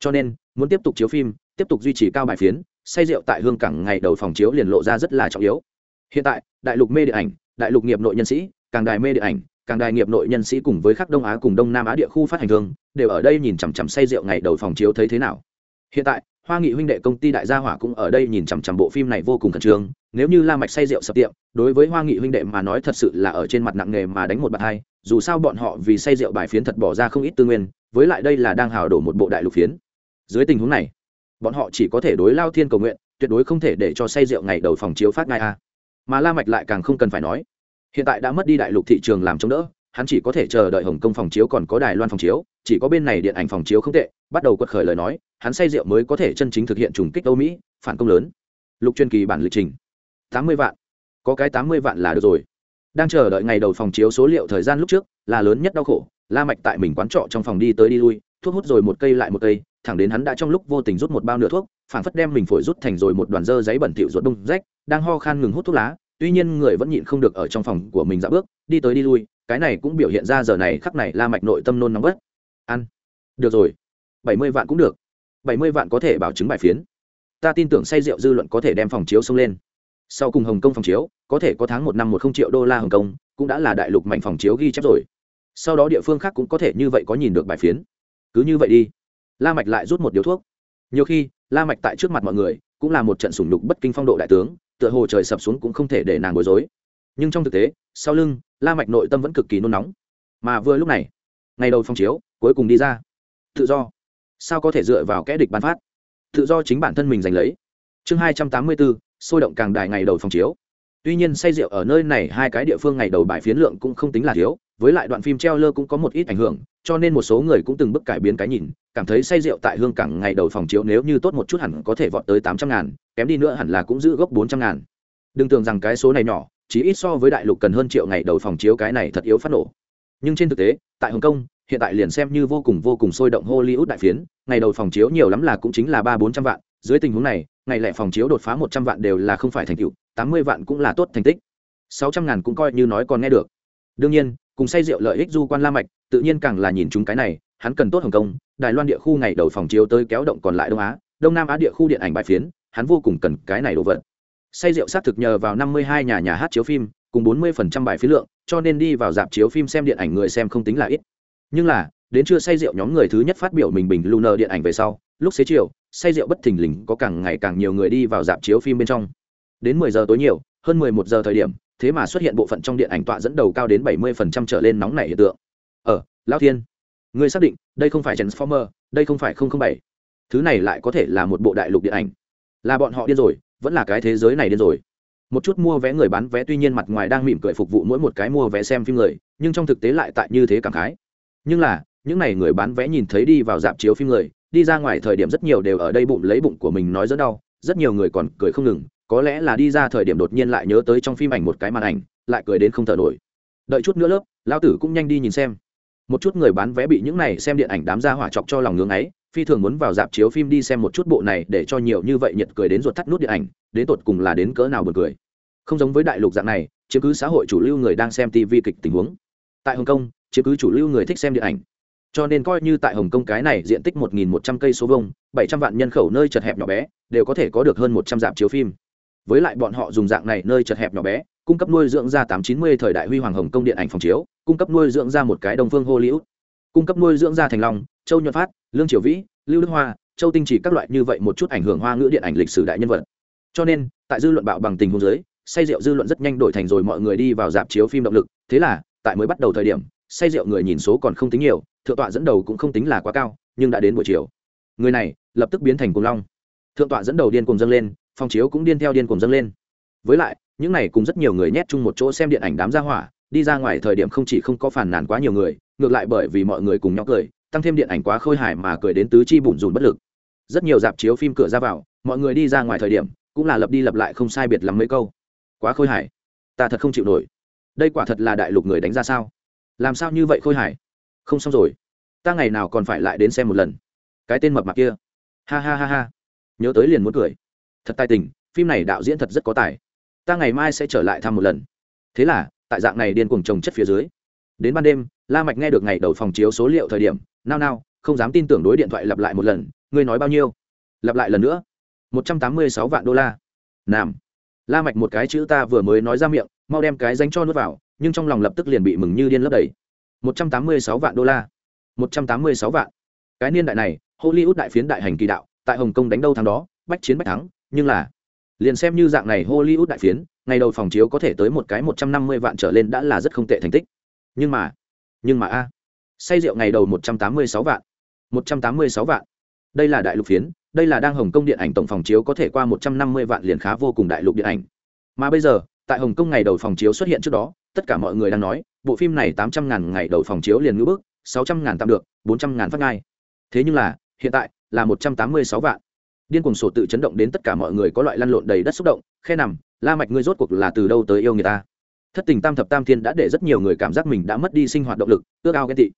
Cho nên, muốn tiếp tục chiếu phim, tiếp tục duy trì cao bài phiến, say rượu tại hương cảng ngày đầu phòng chiếu liền lộ ra rất là trọng yếu. Hiện tại, đại lục mê điện ảnh, đại lục nghiệp nội nhân sĩ, càng đài mê điện ảnh, càng đài nghiệp nội nhân sĩ cùng với khắc đông á cùng đông nam á địa khu phát hành thương đều ở đây nhìn chằm chằm say rượu ngày đầu phòng chiếu thấy thế nào. Hiện tại hoa nghị huynh đệ công ty đại gia hỏa cũng ở đây nhìn chằm chằm bộ phim này vô cùng khẩn trương. Nếu như la mạch say rượu sập tiệm, đối với hoa nghị huynh đệ mà nói thật sự là ở trên mặt nặng nghề mà đánh một bạt hai, dù sao bọn họ vì say rượu bài phiến thật bỏ ra không ít tư nguyên, với lại đây là đang hào đổ một bộ đại lục phiến. Dưới tình huống này, bọn họ chỉ có thể đối lao thiên cầu nguyện, tuyệt đối không thể để cho say rượu ngày đầu phòng chiếu phát ngay a. Mà la mạch lại càng không cần phải nói. Hiện tại đã mất đi đại lục thị trường làm chống đỡ, hắn chỉ có thể chờ đợi hồng kông phòng chiếu còn có đài loan phòng chiếu, chỉ có bên này điện ảnh phòng chiếu không tệ bắt đầu quật khởi lời nói, hắn say rượu mới có thể chân chính thực hiện trùng kích âu mỹ, phản công lớn. Lục chuyên kỳ bản lịch trình. Tám mươi vạn. Có cái tám mươi vạn là được rồi. Đang chờ đợi ngày đầu phòng chiếu số liệu thời gian lúc trước, là lớn nhất đau khổ. La mạch tại mình quán trọ trong phòng đi tới đi lui, thuốc hút rồi một cây lại một cây, thẳng đến hắn đã trong lúc vô tình rút một bao nửa thuốc phảng phất đem mình phổi rút thành rồi một đoàn dơ giấy bẩn thỉu ruột đông rách, đang ho khan ngừng hút thuốc lá, tuy nhiên người vẫn nhịn không được ở trong phòng của mình dạo bước, đi tới đi lui, cái này cũng biểu hiện ra giờ này khắc này la mạch nội tâm nôn nóng bất ăn. Được rồi bảy mươi vạn cũng được. bảy mươi vạn có thể bảo chứng bài phiến. Ta tin tưởng say rượu dư luận có thể đem phòng chiếu xông lên. Sau cùng hồng kông phòng chiếu, có thể có tháng một năm một không triệu đô la hồng kông, cũng đã là đại lục mạnh phòng chiếu ghi chép rồi. Sau đó địa phương khác cũng có thể như vậy có nhìn được bài phiến. Cứ như vậy đi. La mạch lại rút một điếu thuốc. Nhiều khi, la mạch tại trước mặt mọi người, cũng là một trận sủng nhục bất kinh phong độ đại tướng, tựa hồ trời sập xuống cũng không thể để nàng bối rối. Nhưng trong thực tế, sau lưng, la mạch nội tâm vẫn cực kỳ nôn nóng. Mà vừa lúc này, ngày đầu phong chiếu, cuối cùng đi ra. Tự do sao có thể dựa vào kẽ địch ban phát? Tự do chính bản thân mình giành lấy. Chương hai trăm tám mươi bốn, sôi động càng đài ngày đầu phong chiếu. Tuy nhiên say rượu ở nơi này hai cái địa phương ngày đầu bài phiến lượng cũng không tính là thiếu, với lại đoạn phim treo lơ cũng có một ít ảnh hưởng, cho nên một số người cũng từng bước cải biến cái nhìn, cảm thấy say rượu tại hương cảng ngày đầu phòng chiếu nếu như tốt một chút hẳn có thể vọt tới tám trăm ngàn, kém đi nữa hẳn là cũng giữ gốc bốn trăm ngàn. Đừng tưởng rằng cái số này nhỏ, chỉ ít so với đại lục cần hơn triệu ngày đầu phòng chiếu cái này thật yếu phát nổ. Nhưng trên thực tế, tại hồng kông hiện tại liền xem như vô cùng vô cùng sôi động hollywood đại phiến, ngày đầu phòng chiếu nhiều lắm là cũng chính là ba bốn trăm vạn, dưới tình huống này, ngày lẻ phòng chiếu đột phá một trăm vạn đều là không phải thành tựu, tám mươi vạn cũng là tốt thành tích. Sáu trăm ngàn cũng coi như nói còn nghe được. Đương nhiên, cùng say rượu lợi ích du quan la mạch, tự nhiên càng là nhìn chúng cái này, hắn cần tốt hồng kông, đài loan địa khu ngày đầu phòng chiếu tới kéo động còn lại đông á, đông nam á địa khu điện ảnh bài phiến, hắn vô cùng cần cái này đồ vật. Say rượu xác thực nhờ vào năm mươi hai nhà nhà hát chiếu phim, cùng bốn mươi phần trăm bài phiến lượng, cho nên đi vào dạp chiếu phim xem điện ảnh người xem không tính là ít nhưng là, đến trưa say rượu nhóm người thứ nhất phát biểu mình bình lunar điện ảnh về sau, lúc xế chiều, say rượu bất thình lình có càng ngày càng nhiều người đi vào dạp chiếu phim bên trong. Đến mười giờ tối nhiều, hơn mười một giờ thời điểm, thế mà xuất hiện bộ phận trong điện ảnh tọa dẫn đầu cao đến bảy mươi phần trăm trở lên nóng nảy hiện tượng. Ở lão lao thiên người xác định, đây không phải transformer, đây không phải không không bảy. Thứ này lại có thể là một bộ đại lục điện ảnh. Là bọn họ điên rồi, vẫn là cái thế giới này điên rồi. Một chút mua vé người bán vé tuy nhiên mặt ngoài đang mỉm cười phục vụ mỗi một cái mua vé xem phim người, nhưng trong thực tế lại tại như thế cảm khái nhưng là, những n à y người bán vé nhìn thấy đi vào dạp chiếu phim người, đi ra ngoài thời điểm rất nhiều đều ở đây bụng lấy bụng của mình nói rất đau, rất nhiều người còn cười không ngừng, có lẽ là đi ra thời điểm đột nhiên lại nhớ tới trong phim ảnh một cái màn ảnh, lại cười đến không thở nổi. Đợi chút nữa lớp lao tử cũng nhanh đi nhìn xem. Một chút người bán vé bị những này xem điện ảnh đám ra hỏa chọc cho lòng ngưng ấy phi thường muốn vào dạp chiếu phim đi xem một chút bộ này để cho nhiều như vậy nhiệt cười đến ruột thắt nút điện ảnh, đến tột cùng là đến cỡ nào buồn cười. Không giống với đại lục dạng này, chiếm cứ xã hội chủ lưu người đang xem tv kịch tình huống. Tại hồng kông chứ cứ chủ lưu người thích xem điện ảnh. Cho nên coi như tại hồng kông cái này diện tích 1.100 cây số vông 700 vạn nhân khẩu nơi chật hẹp nhỏ bé, đều có thể có được hơn 100 dạp chiếu phim. Với lại bọn họ dùng dạng này nơi chật hẹp nhỏ bé, cung cấp nuôi dưỡng ra 890 thời đại huy hoàng hồng kông điện ảnh phòng chiếu, cung cấp nuôi dưỡng ra một cái đông phương hollywood. Cung cấp nuôi dưỡng ra thành long, châu nhuận phát, lương triều vĩ, lưu đức hoa, châu tinh chỉ các loại như vậy một chút ảnh hưởng hoa ngữ điện ảnh lịch sử đại nhân vật. Cho nên, tại dư luận bạo bằng tình huống giới say rượu dư luận rất nhanh đổi thành rồi mọi người đi vào dạp chiếu phim động lực, thế là, tại mới bắt đầu thời điểm say rượu người nhìn số còn không tính nhiều, thượng tọa dẫn đầu cũng không tính là quá cao, nhưng đã đến buổi chiều. Người này, lập tức biến thành cùng long. Thượng tọa dẫn đầu điên cùng dâng lên, phòng chiếu cũng điên theo điên cùng dâng lên. Với lại, những này cùng rất nhiều người nhét chung một chỗ xem điện ảnh đám ra hỏa, đi ra ngoài thời điểm không chỉ không có phản nàn quá nhiều người, ngược lại bởi vì mọi người cùng nhau cười, tăng thêm điện ảnh quá khôi hài mà cười đến tứ chi bùn rùn bất lực. Rất nhiều dạp chiếu phim cửa ra vào, mọi người đi ra ngoài thời điểm, cũng là lập đi lập lại không sai biệt lắm mấy câu. Quá khôi hài. Ta thật không chịu nổi. Đây quả thật là đại lục người đánh ra sao? Làm sao như vậy khôi hải không xong rồi. Ta ngày nào còn phải lại đến xem một lần. Cái tên mập mạp kia. Ha ha ha ha. Nhớ tới liền muốn cười. Thật tài tình, phim này đạo diễn thật rất có tài. Ta ngày mai sẽ trở lại thăm một lần. Thế là, tại dạng này điên cuồng trồng chất phía dưới, đến ban đêm, la mạch nghe được ngày đầu phòng chiếu số liệu thời điểm, nao nao, không dám tin tưởng đối điện thoại lặp lại một lần, ngươi nói bao nhiêu? Lặp lại lần nữa. Một trăm tám mươi sáu vạn đô la. Nam la mạch một cái chữ ta vừa mới nói ra miệng, mau đem cái danh cho nuốt vào nhưng trong lòng lập tức liền bị mừng như điên lấp đầy. Một trăm tám mươi sáu vạn đô la. Một trăm tám mươi sáu vạn. Cái niên đại này, hollywood đại phiến đại hành kỳ đạo, tại hồng kông đánh đâu thắng đó, bách chiến bách thắng, nhưng là, liền xem như dạng này hollywood đại phiến, ngày đầu phòng chiếu có thể tới một cái một trăm năm mươi vạn trở lên đã là rất không tệ thành tích. Nhưng mà nhưng mà a, say rượu ngày đầu một trăm tám mươi sáu vạn. Một trăm tám mươi sáu vạn. Đây là đại lục phiến, đây là đang hồng kông điện ảnh tổng phòng chiếu có thể qua một trăm năm mươi vạn liền khá vô cùng đại lục điện ảnh. Mà bây giờ, tại hồng kông ngày đầu phòng chiếu xuất hiện trước đó tất cả mọi người đang nói, bộ phim này tám trăm ngàn ngày đầu phòng chiếu liền ngữ bức, sáu trăm ngàn tạm được, bốn trăm ngàn phát ngay. Thế nhưng là, hiện tại là một trăm tám mươi sáu vạn. Điên cuồng sổ tự chấn động đến tất cả mọi người có loại lăn lộn đầy đất xúc động, khe nằm, la mạch ngươi rốt cuộc là từ đâu tới yêu người ta? Thất tình tam thập tam thiên đã để rất nhiều người cảm giác mình đã mất đi sinh hoạt động lực, ước ao ghen tị.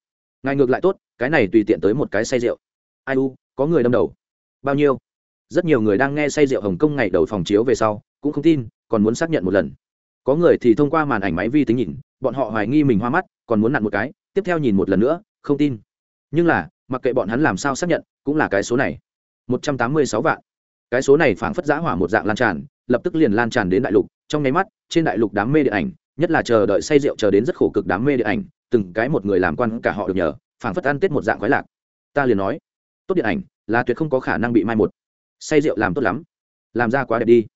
Ngài ngược lại tốt, cái này tùy tiện tới một cái say rượu. Ai u, có người đâm đầu. Bao nhiêu? Rất nhiều người đang nghe say rượu hồng kông ngày đầu phòng chiếu về sau, cũng không tin, còn muốn xác nhận một lần có người thì thông qua màn ảnh máy vi tính nhìn, bọn họ hoài nghi mình hoa mắt, còn muốn nặn một cái, tiếp theo nhìn một lần nữa, không tin. Nhưng là, mặc kệ bọn hắn làm sao xác nhận, cũng là cái số này. Một trăm tám mươi sáu vạn. Cái số này phảng phất giã hỏa một dạng lan tràn, lập tức liền lan tràn đến đại lục. Trong nháy mắt, trên đại lục đám mê điện ảnh, nhất là chờ đợi say rượu chờ đến rất khổ cực đám mê điện ảnh, từng cái một người làm quan cả họ được nhờ, phảng phất ăn tết một dạng khoái lạc. Ta liền nói, tốt điện ảnh, là tuyệt không có khả năng bị mai một. Say rượu làm tốt lắm. Làm ra quá đẹp đi.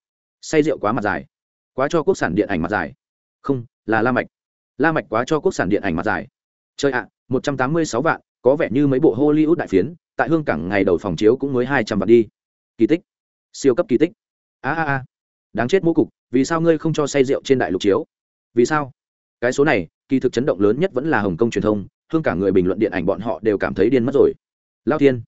Say rượu quá mặt dài quá cho quốc sản điện ảnh mặt dài. Không, là la mạch. La mạch quá cho quốc sản điện ảnh mặt dài. Chơi ạ, một trăm tám mươi sáu vạn, có vẻ như mấy bộ hollywood đại phiến, tại hương cảng ngày đầu phòng chiếu cũng mới hai trăm vạn đi. Kỳ tích. Siêu cấp kỳ tích. A a a. Đáng chết mũ cục, vì sao ngươi không cho say rượu trên đại lục chiếu? Vì sao? Cái số này, kỳ thực chấn động lớn nhất vẫn là hồng kông truyền thông, hương cả người bình luận điện ảnh bọn họ đều cảm thấy điên mất rồi. Lao thiên,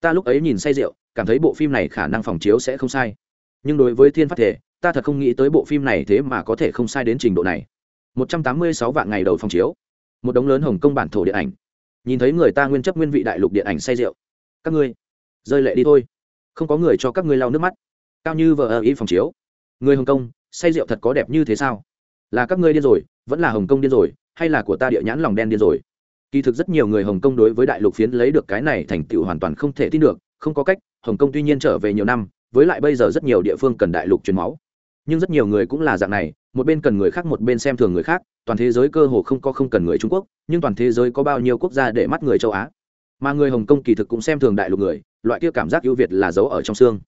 ta lúc ấy nhìn say rượu, cảm thấy bộ phim này khả năng phòng chiếu sẽ không sai. Nhưng đối với thiên phát thể ta thật không nghĩ tới bộ phim này thế mà có thể không sai đến trình độ này. 186 vạn ngày đầu phòng chiếu. Một đống lớn hồng kông bản thổ điện ảnh. Nhìn thấy người ta nguyên chấp nguyên vị đại lục điện ảnh say rượu. Các ngươi, rơi lệ đi thôi. Không có người cho các ngươi lau nước mắt. Cao như vợ ở y phòng chiếu. Người hồng kông, say rượu thật có đẹp như thế sao? Là các ngươi điên rồi, vẫn là hồng kông điên rồi, hay là của ta địa nhãn lòng đen điên rồi? Kỳ thực rất nhiều người hồng kông đối với đại lục phiến lấy được cái này thành tựu hoàn toàn không thể tin được. Không có cách, hồng kông tuy nhiên trở về nhiều năm, với lại bây giờ rất nhiều địa phương cần đại lục truyền máu nhưng rất nhiều người cũng là dạng này, một bên cần người khác, một bên xem thường người khác, toàn thế giới cơ hồ không có không cần người trung quốc, nhưng toàn thế giới có bao nhiêu quốc gia để mắt người châu á? Mà người hồng kông kỳ thực cũng xem thường đại lục người, loại kia cảm giác ưu việt là giấu ở trong xương.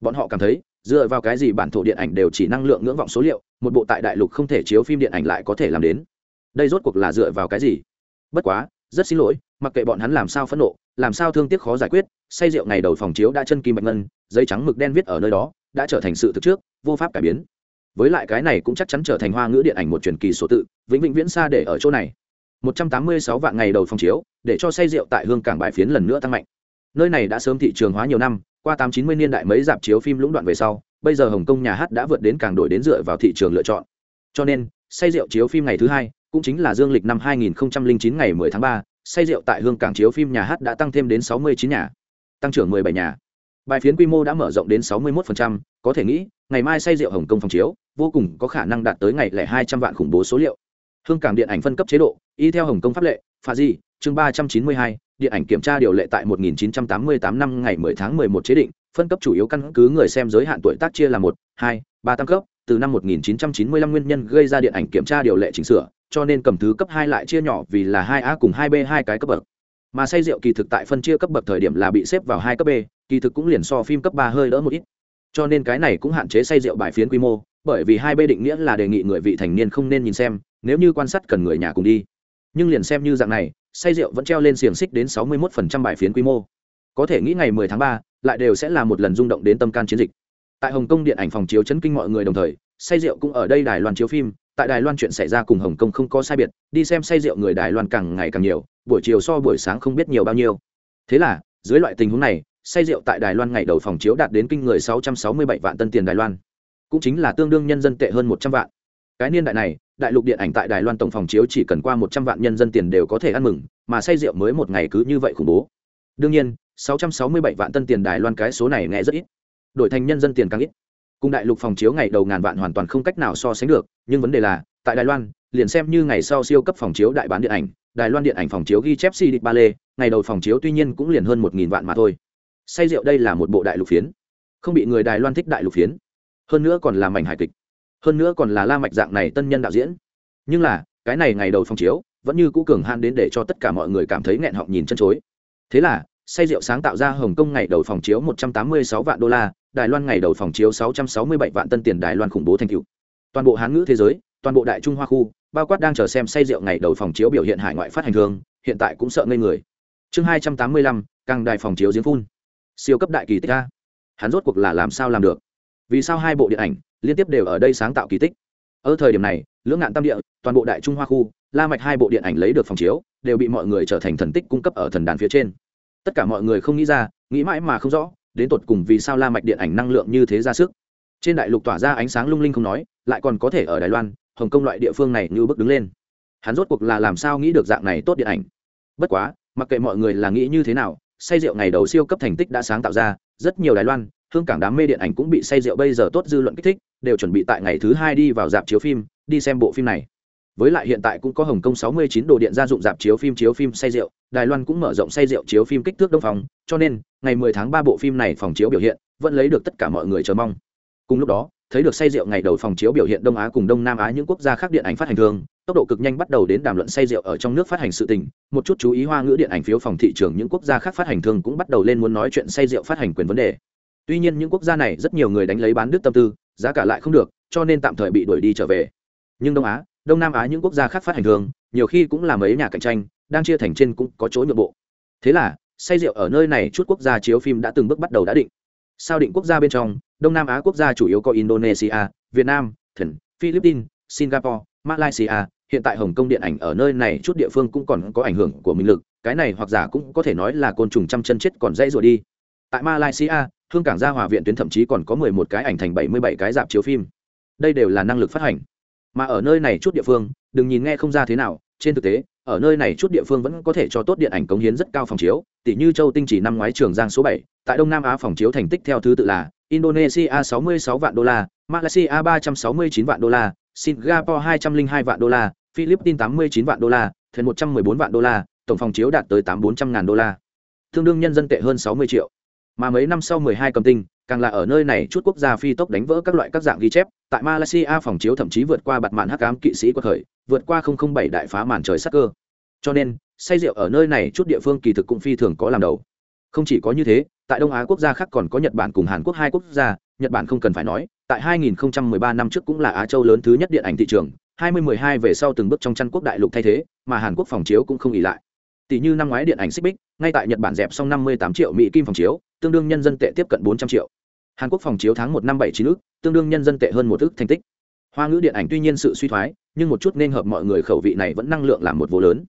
Bọn họ cảm thấy, dựa vào cái gì bản thổ điện ảnh đều chỉ năng lượng ngưỡng vọng số liệu, một bộ tại đại lục không thể chiếu phim điện ảnh lại có thể làm đến? Đây rốt cuộc là dựa vào cái gì? Bất quá, rất xin lỗi, mặc kệ bọn hắn làm sao phẫn nộ, làm sao thương tiếc khó giải quyết, say rượu ngày đầu phòng chiếu đã chân kim bạch ngân, giấy trắng mực đen viết ở nơi đó đã trở thành sự thực trước vô pháp cải biến. Với lại cái này cũng chắc chắn trở thành hoa ngữ điện ảnh một truyền kỳ số tự vĩnh vĩnh viễn xa để ở chỗ này. 186 vạn ngày đầu phòng chiếu để cho say rượu tại hương cảng bãi phiến lần nữa tăng mạnh. Nơi này đã sớm thị trường hóa nhiều năm qua tám chín mươi niên đại mấy dạp chiếu phim lũng đoạn về sau bây giờ hồng kông nhà hát đã vượt đến càng đổi đến dựa vào thị trường lựa chọn. Cho nên say rượu chiếu phim ngày thứ hai cũng chính là dương lịch năm 2009 ngày 10 tháng 3, say rượu tại hương cảng chiếu phim nhà hát đã tăng thêm đến 69 nhà tăng trưởng 17 nhà bài phiến quy mô đã mở rộng đến 61%, có thể nghĩ ngày mai say rượu hồng kông phòng chiếu vô cùng có khả năng đạt tới ngày lẻ 200 vạn khủng bố số liệu. Hương cảng điện ảnh phân cấp chế độ y theo hồng kông pháp lệ pha di chương 392, điện ảnh kiểm tra điều lệ tại 1988 năm ngày 10 tháng 11 chế định phân cấp chủ yếu căn cứ người xem giới hạn tuổi tác chia là một hai ba tăng cấp từ năm 1995 nguyên nhân gây ra điện ảnh kiểm tra điều lệ chỉnh sửa cho nên cầm thứ cấp hai lại chia nhỏ vì là hai a cùng hai b hai cái cấp bậc. Mà say rượu kỳ thực tại phân chia cấp bậc thời điểm là bị xếp vào hai cấp b kỳ thực cũng liền so phim cấp ba hơi đỡ một ít. Cho nên cái này cũng hạn chế say rượu bài phiến quy mô bởi vì hai b định nghĩa là đề nghị người vị thành niên không nên nhìn xem nếu như quan sát cần người nhà cùng đi. Nhưng liền xem như dạng này say rượu vẫn treo lên xiềng xích đến sáu mươi 61% bài phiến quy mô. Có thể nghĩ ngày 10 tháng 3, lại đều sẽ là một lần rung động đến tâm can chiến dịch. Tại hồng kông điện ảnh phòng chiếu chấn kinh mọi người đồng thời say rượu cũng ở đây đài loan chiếu phim tại đài loan chuyện xảy ra cùng hồng kông không có sai biệt đi xem say rượu người đài loan càng ngày càng nhiều buổi chiều so buổi sáng không biết nhiều bao nhiêu. Thế là dưới loại tình huống này say rượu tại đài loan ngày đầu phòng chiếu đạt đến kinh người 667 vạn tân tiền đài loan. Cũng chính là tương đương nhân dân tệ hơn 100 vạn. Cái niên đại này, đại lục điện ảnh tại đài loan tổng phòng chiếu chỉ cần qua 100 vạn nhân dân tiền đều có thể ăn mừng, mà say rượu mới một ngày cứ như vậy khủng bố. Đương nhiên 667 vạn tân tiền đài loan cái số này nghe rất ít. Đổi thành nhân dân tiền càng ít. Cùng đại lục phòng chiếu ngày đầu ngàn vạn hoàn toàn không cách nào so sánh được, nhưng vấn đề là, tại đài loan, liền xem như ngày sau siêu cấp phòng chiếu đại bán điện ảnh, đài loan điện ảnh phòng chiếu ghi chép CD ba lê ngày đầu phòng chiếu tuy nhiên cũng liền hơn một nghìn vạn mà thôi say rượu đây là một bộ đại lục phiến. Không bị người đài loan thích đại lục phiến. Hơn nữa còn là mảnh hài kịch. Hơn nữa còn là la mạch dạng này tân nhân đạo diễn. Nhưng là cái này ngày đầu phong chiếu vẫn như cũ cường han đến để cho tất cả mọi người cảm thấy nghẹn họng nhìn chân chối. Thế là say rượu sáng tạo ra hồng kông ngày đầu phòng chiếu 186 vạn đô la đài loan ngày đầu phòng chiếu 667 vạn tân tiền đài loan khủng bố thành tựu. Toàn bộ hán ngữ thế giới toàn bộ đại trung hoa khu bao quát đang chờ xem say rượu ngày đầu phòng chiếu biểu hiện hải ngoại phát hành thường hiện tại cũng sợ ngây người. Chương 285, càng đài phòng chiếu giếng phun siêu cấp đại kỳ tích a. Hắn rốt cuộc là làm sao làm được? Vì sao hai bộ điện ảnh liên tiếp đều ở đây sáng tạo kỳ tích? Ở thời điểm này, lưỡng ngạn tam địa, toàn bộ đại trung hoa khu, la mạch hai bộ điện ảnh lấy được phòng chiếu, đều bị mọi người trở thành thần tích cung cấp ở thần đàn phía trên. Tất cả mọi người không nghĩ ra, nghĩ mãi mà không rõ, đến tột cùng vì sao la mạch điện ảnh năng lượng như thế ra sức. Trên đại lục tỏa ra ánh sáng lung linh không nói, lại còn có thể ở đài loan, hồng kông loại địa phương này như bước đứng lên. Hắn rốt cuộc là làm sao nghĩ được dạng này tốt điện ảnh? Bất quá, mặc kệ mọi người là nghĩ như thế nào say rượu ngày đầu siêu cấp thành tích đã sáng tạo ra, rất nhiều đài loan, hương cảng đám mê điện ảnh cũng bị say rượu bây giờ tốt dư luận kích thích, đều chuẩn bị tại ngày thứ hai đi vào dạp chiếu phim, đi xem bộ phim này. Với lại hiện tại cũng có hồng kông 69 đồ điện gia dụng dạp chiếu phim chiếu phim say rượu, đài loan cũng mở rộng say rượu chiếu phim kích thước đông phòng, cho nên, ngày 10 tháng 3 bộ phim này phòng chiếu biểu hiện, vẫn lấy được tất cả mọi người chờ mong. Cùng lúc đó thấy được say rượu ngày đầu phòng chiếu biểu hiện đông á cùng đông nam á những quốc gia khác điện ảnh phát hành thường, tốc độ cực nhanh bắt đầu đến đàm luận say rượu ở trong nước phát hành sự tình. Một chút chú ý hoa ngữ điện ảnh phiếu phòng thị trường những quốc gia khác phát hành thường cũng bắt đầu lên muốn nói chuyện say rượu phát hành quyền vấn đề. Tuy nhiên những quốc gia này rất nhiều người đánh lấy bán đứt tâm tư, giá cả lại không được, cho nên tạm thời bị đuổi đi trở về. Nhưng đông á, đông nam á những quốc gia khác phát hành thường, nhiều khi cũng là mấy nhà cạnh tranh, đang chia thành trên cũng có chỗ nhượng bộ. Thế là, say rượu ở nơi này chút quốc gia chiếu phim đã từng bước bắt đầu đã định. Sao định quốc gia bên trong đông nam á quốc gia chủ yếu có indonesia, việt nam, thần, philippines, singapore, malaysia. Hiện tại hồng kông điện ảnh ở nơi này chút địa phương cũng còn có ảnh hưởng của minh lực. Cái này hoặc giả cũng có thể nói là côn trùng trăm chân chết còn dãy rồi đi. Tại malaysia, hương cảng gia hòa viện tuyến thậm chí còn có mười một cái ảnh thành bảy mươi bảy cái dạp chiếu phim. Đây đều là năng lực phát hành. Mà ở nơi này chút địa phương, đừng nhìn nghe không ra thế nào, trên thực tế, ở nơi này chút địa phương vẫn có thể cho tốt điện ảnh cống hiến rất cao phòng chiếu. Tỷ như châu tinh chỉ năm ngoái trường giang số bảy, tại đông nam á phòng chiếu thành tích theo thứ tự là indonesia 66 vạn đô la, malaysia 369 vạn đô la, singapore 202 vạn đô la, philippines 89 vạn đô la thuyền 114 vạn đô la, tổng phòng chiếu đạt tới tám bốn trăm ngàn đô la. Tương đương nhân dân tệ hơn 60 triệu. Mà mấy năm sau 12 cầm tinh, càng là ở nơi này chút quốc gia phi tốc đánh vỡ các loại các dạng ghi chép. Tại malaysia, phòng chiếu thậm chí vượt qua bạt mạn hắc ám kỵ sĩ quật khởi, vượt qua 007 đại phá màn trời sắc cơ. Cho nên, say rượu ở nơi này chút địa phương kỳ thực cũng phi thường có làm đầu. Không chỉ có như thế tại đông á quốc gia khác còn có nhật bản cùng hàn quốc hai quốc gia, nhật bản không cần phải nói, tại 2013 năm trước cũng là á châu lớn thứ nhất điện ảnh thị trường 2012 về sau từng bước trong chăn quốc đại lục thay thế, mà hàn quốc phòng chiếu cũng không ỉ lại. Tỷ như năm ngoái điện ảnh xích bích ngay tại nhật bản dẹp xong 58 triệu mỹ kim phòng chiếu, tương đương nhân dân tệ tiếp cận 400 triệu. Hàn quốc phòng chiếu tháng một năm bảy chín ước tương đương nhân dân tệ hơn một ước thành tích. Hoa ngữ điện ảnh tuy nhiên sự suy thoái, nhưng một chút nên hợp mọi người khẩu vị này vẫn năng lượng làm một vô lớn.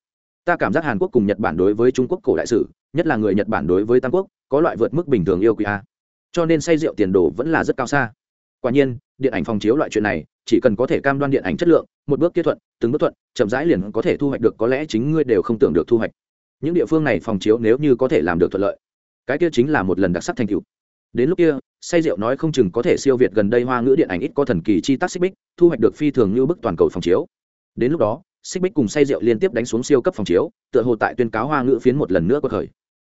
Ta cảm giác hàn quốc cùng nhật bản đối với trung quốc cổ đại sử, nhất là người nhật bản đối với tam quốc có loại vượt mức bình thường yêu quý a. Cho nên say rượu tiền đồ vẫn là rất cao xa. Quả nhiên, điện ảnh phòng chiếu loại chuyện này, chỉ cần có thể cam đoan điện ảnh chất lượng, một bước kết thuận, từng bước thuận, chậm rãi liền có thể thu hoạch được, có lẽ chính ngươi đều không tưởng được thu hoạch. Những địa phương này phòng chiếu nếu như có thể làm được thuận lợi, cái kia chính là một lần đặc sắc thành tựu. Đến lúc kia, say rượu nói không chừng có thể siêu việt gần đây hoa ngữ điện ảnh ít có thần kỳ chi tác xích bích, thu hoạch được phi thường như bức toàn cầu phòng chiếu. Đến lúc đó, xích bích cùng say rượu liên tiếp đánh xuống siêu cấp phòng chiếu, tựa hồ tại tuyên cáo hoa ngữ phiến một lần nữa có khởi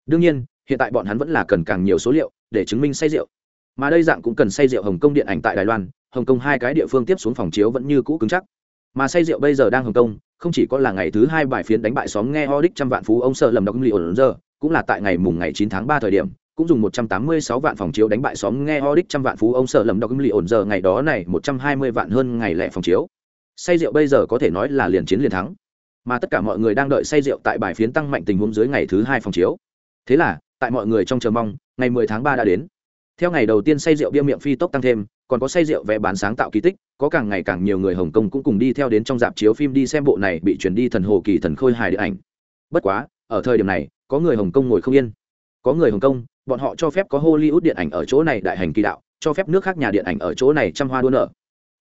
đương nhiên, hiện tại bọn hắn vẫn là cần càng nhiều số liệu để chứng minh say rượu. Mà đây dạng cũng cần say rượu hồng kông điện ảnh tại đài loan, hồng kông hai cái địa phương tiếp xuống phòng chiếu vẫn như cũ cứng chắc. Mà say rượu bây giờ đang hồng kông, không chỉ có là ngày thứ hai bài phiến đánh bại xóm nghe ho đích trăm vạn phú ông sợ lầm đọc lì ổn giờ cũng là tại ngày mùng ngày chín tháng ba thời điểm, cũng dùng một trăm tám mươi sáu vạn phòng chiếu đánh bại xóm nghe ho đích trăm vạn phú ông sợ lầm đọc lì ổn giờ ngày đó này một trăm hai mươi vạn hơn ngày lẻ phòng chiếu. Say rượu bây giờ có thể nói là liền chiến liền thắng. Mà tất cả mọi người đang đợi say rượu tại bài phiến tăng mạnh tình huống dưới ngày thứ hai phòng chiếu thế là, tại mọi người trong chờ mong, ngày 10 tháng 3 đã đến. Theo ngày đầu tiên say rượu bia miệng phi tốc tăng thêm, còn có say rượu vẽ bán sáng tạo kỳ tích, có càng ngày càng nhiều người hồng kông cũng cùng đi theo đến trong dạp chiếu phim đi xem bộ này bị chuyển đi thần hồ kỳ thần khôi hài điện ảnh. Bất quá, ở thời điểm này, có người hồng kông ngồi không yên. Có người hồng kông, bọn họ cho phép có hollywood điện ảnh ở chỗ này đại hành kỳ đạo, cho phép nước khác nhà điện ảnh ở chỗ này trăm hoa đua nở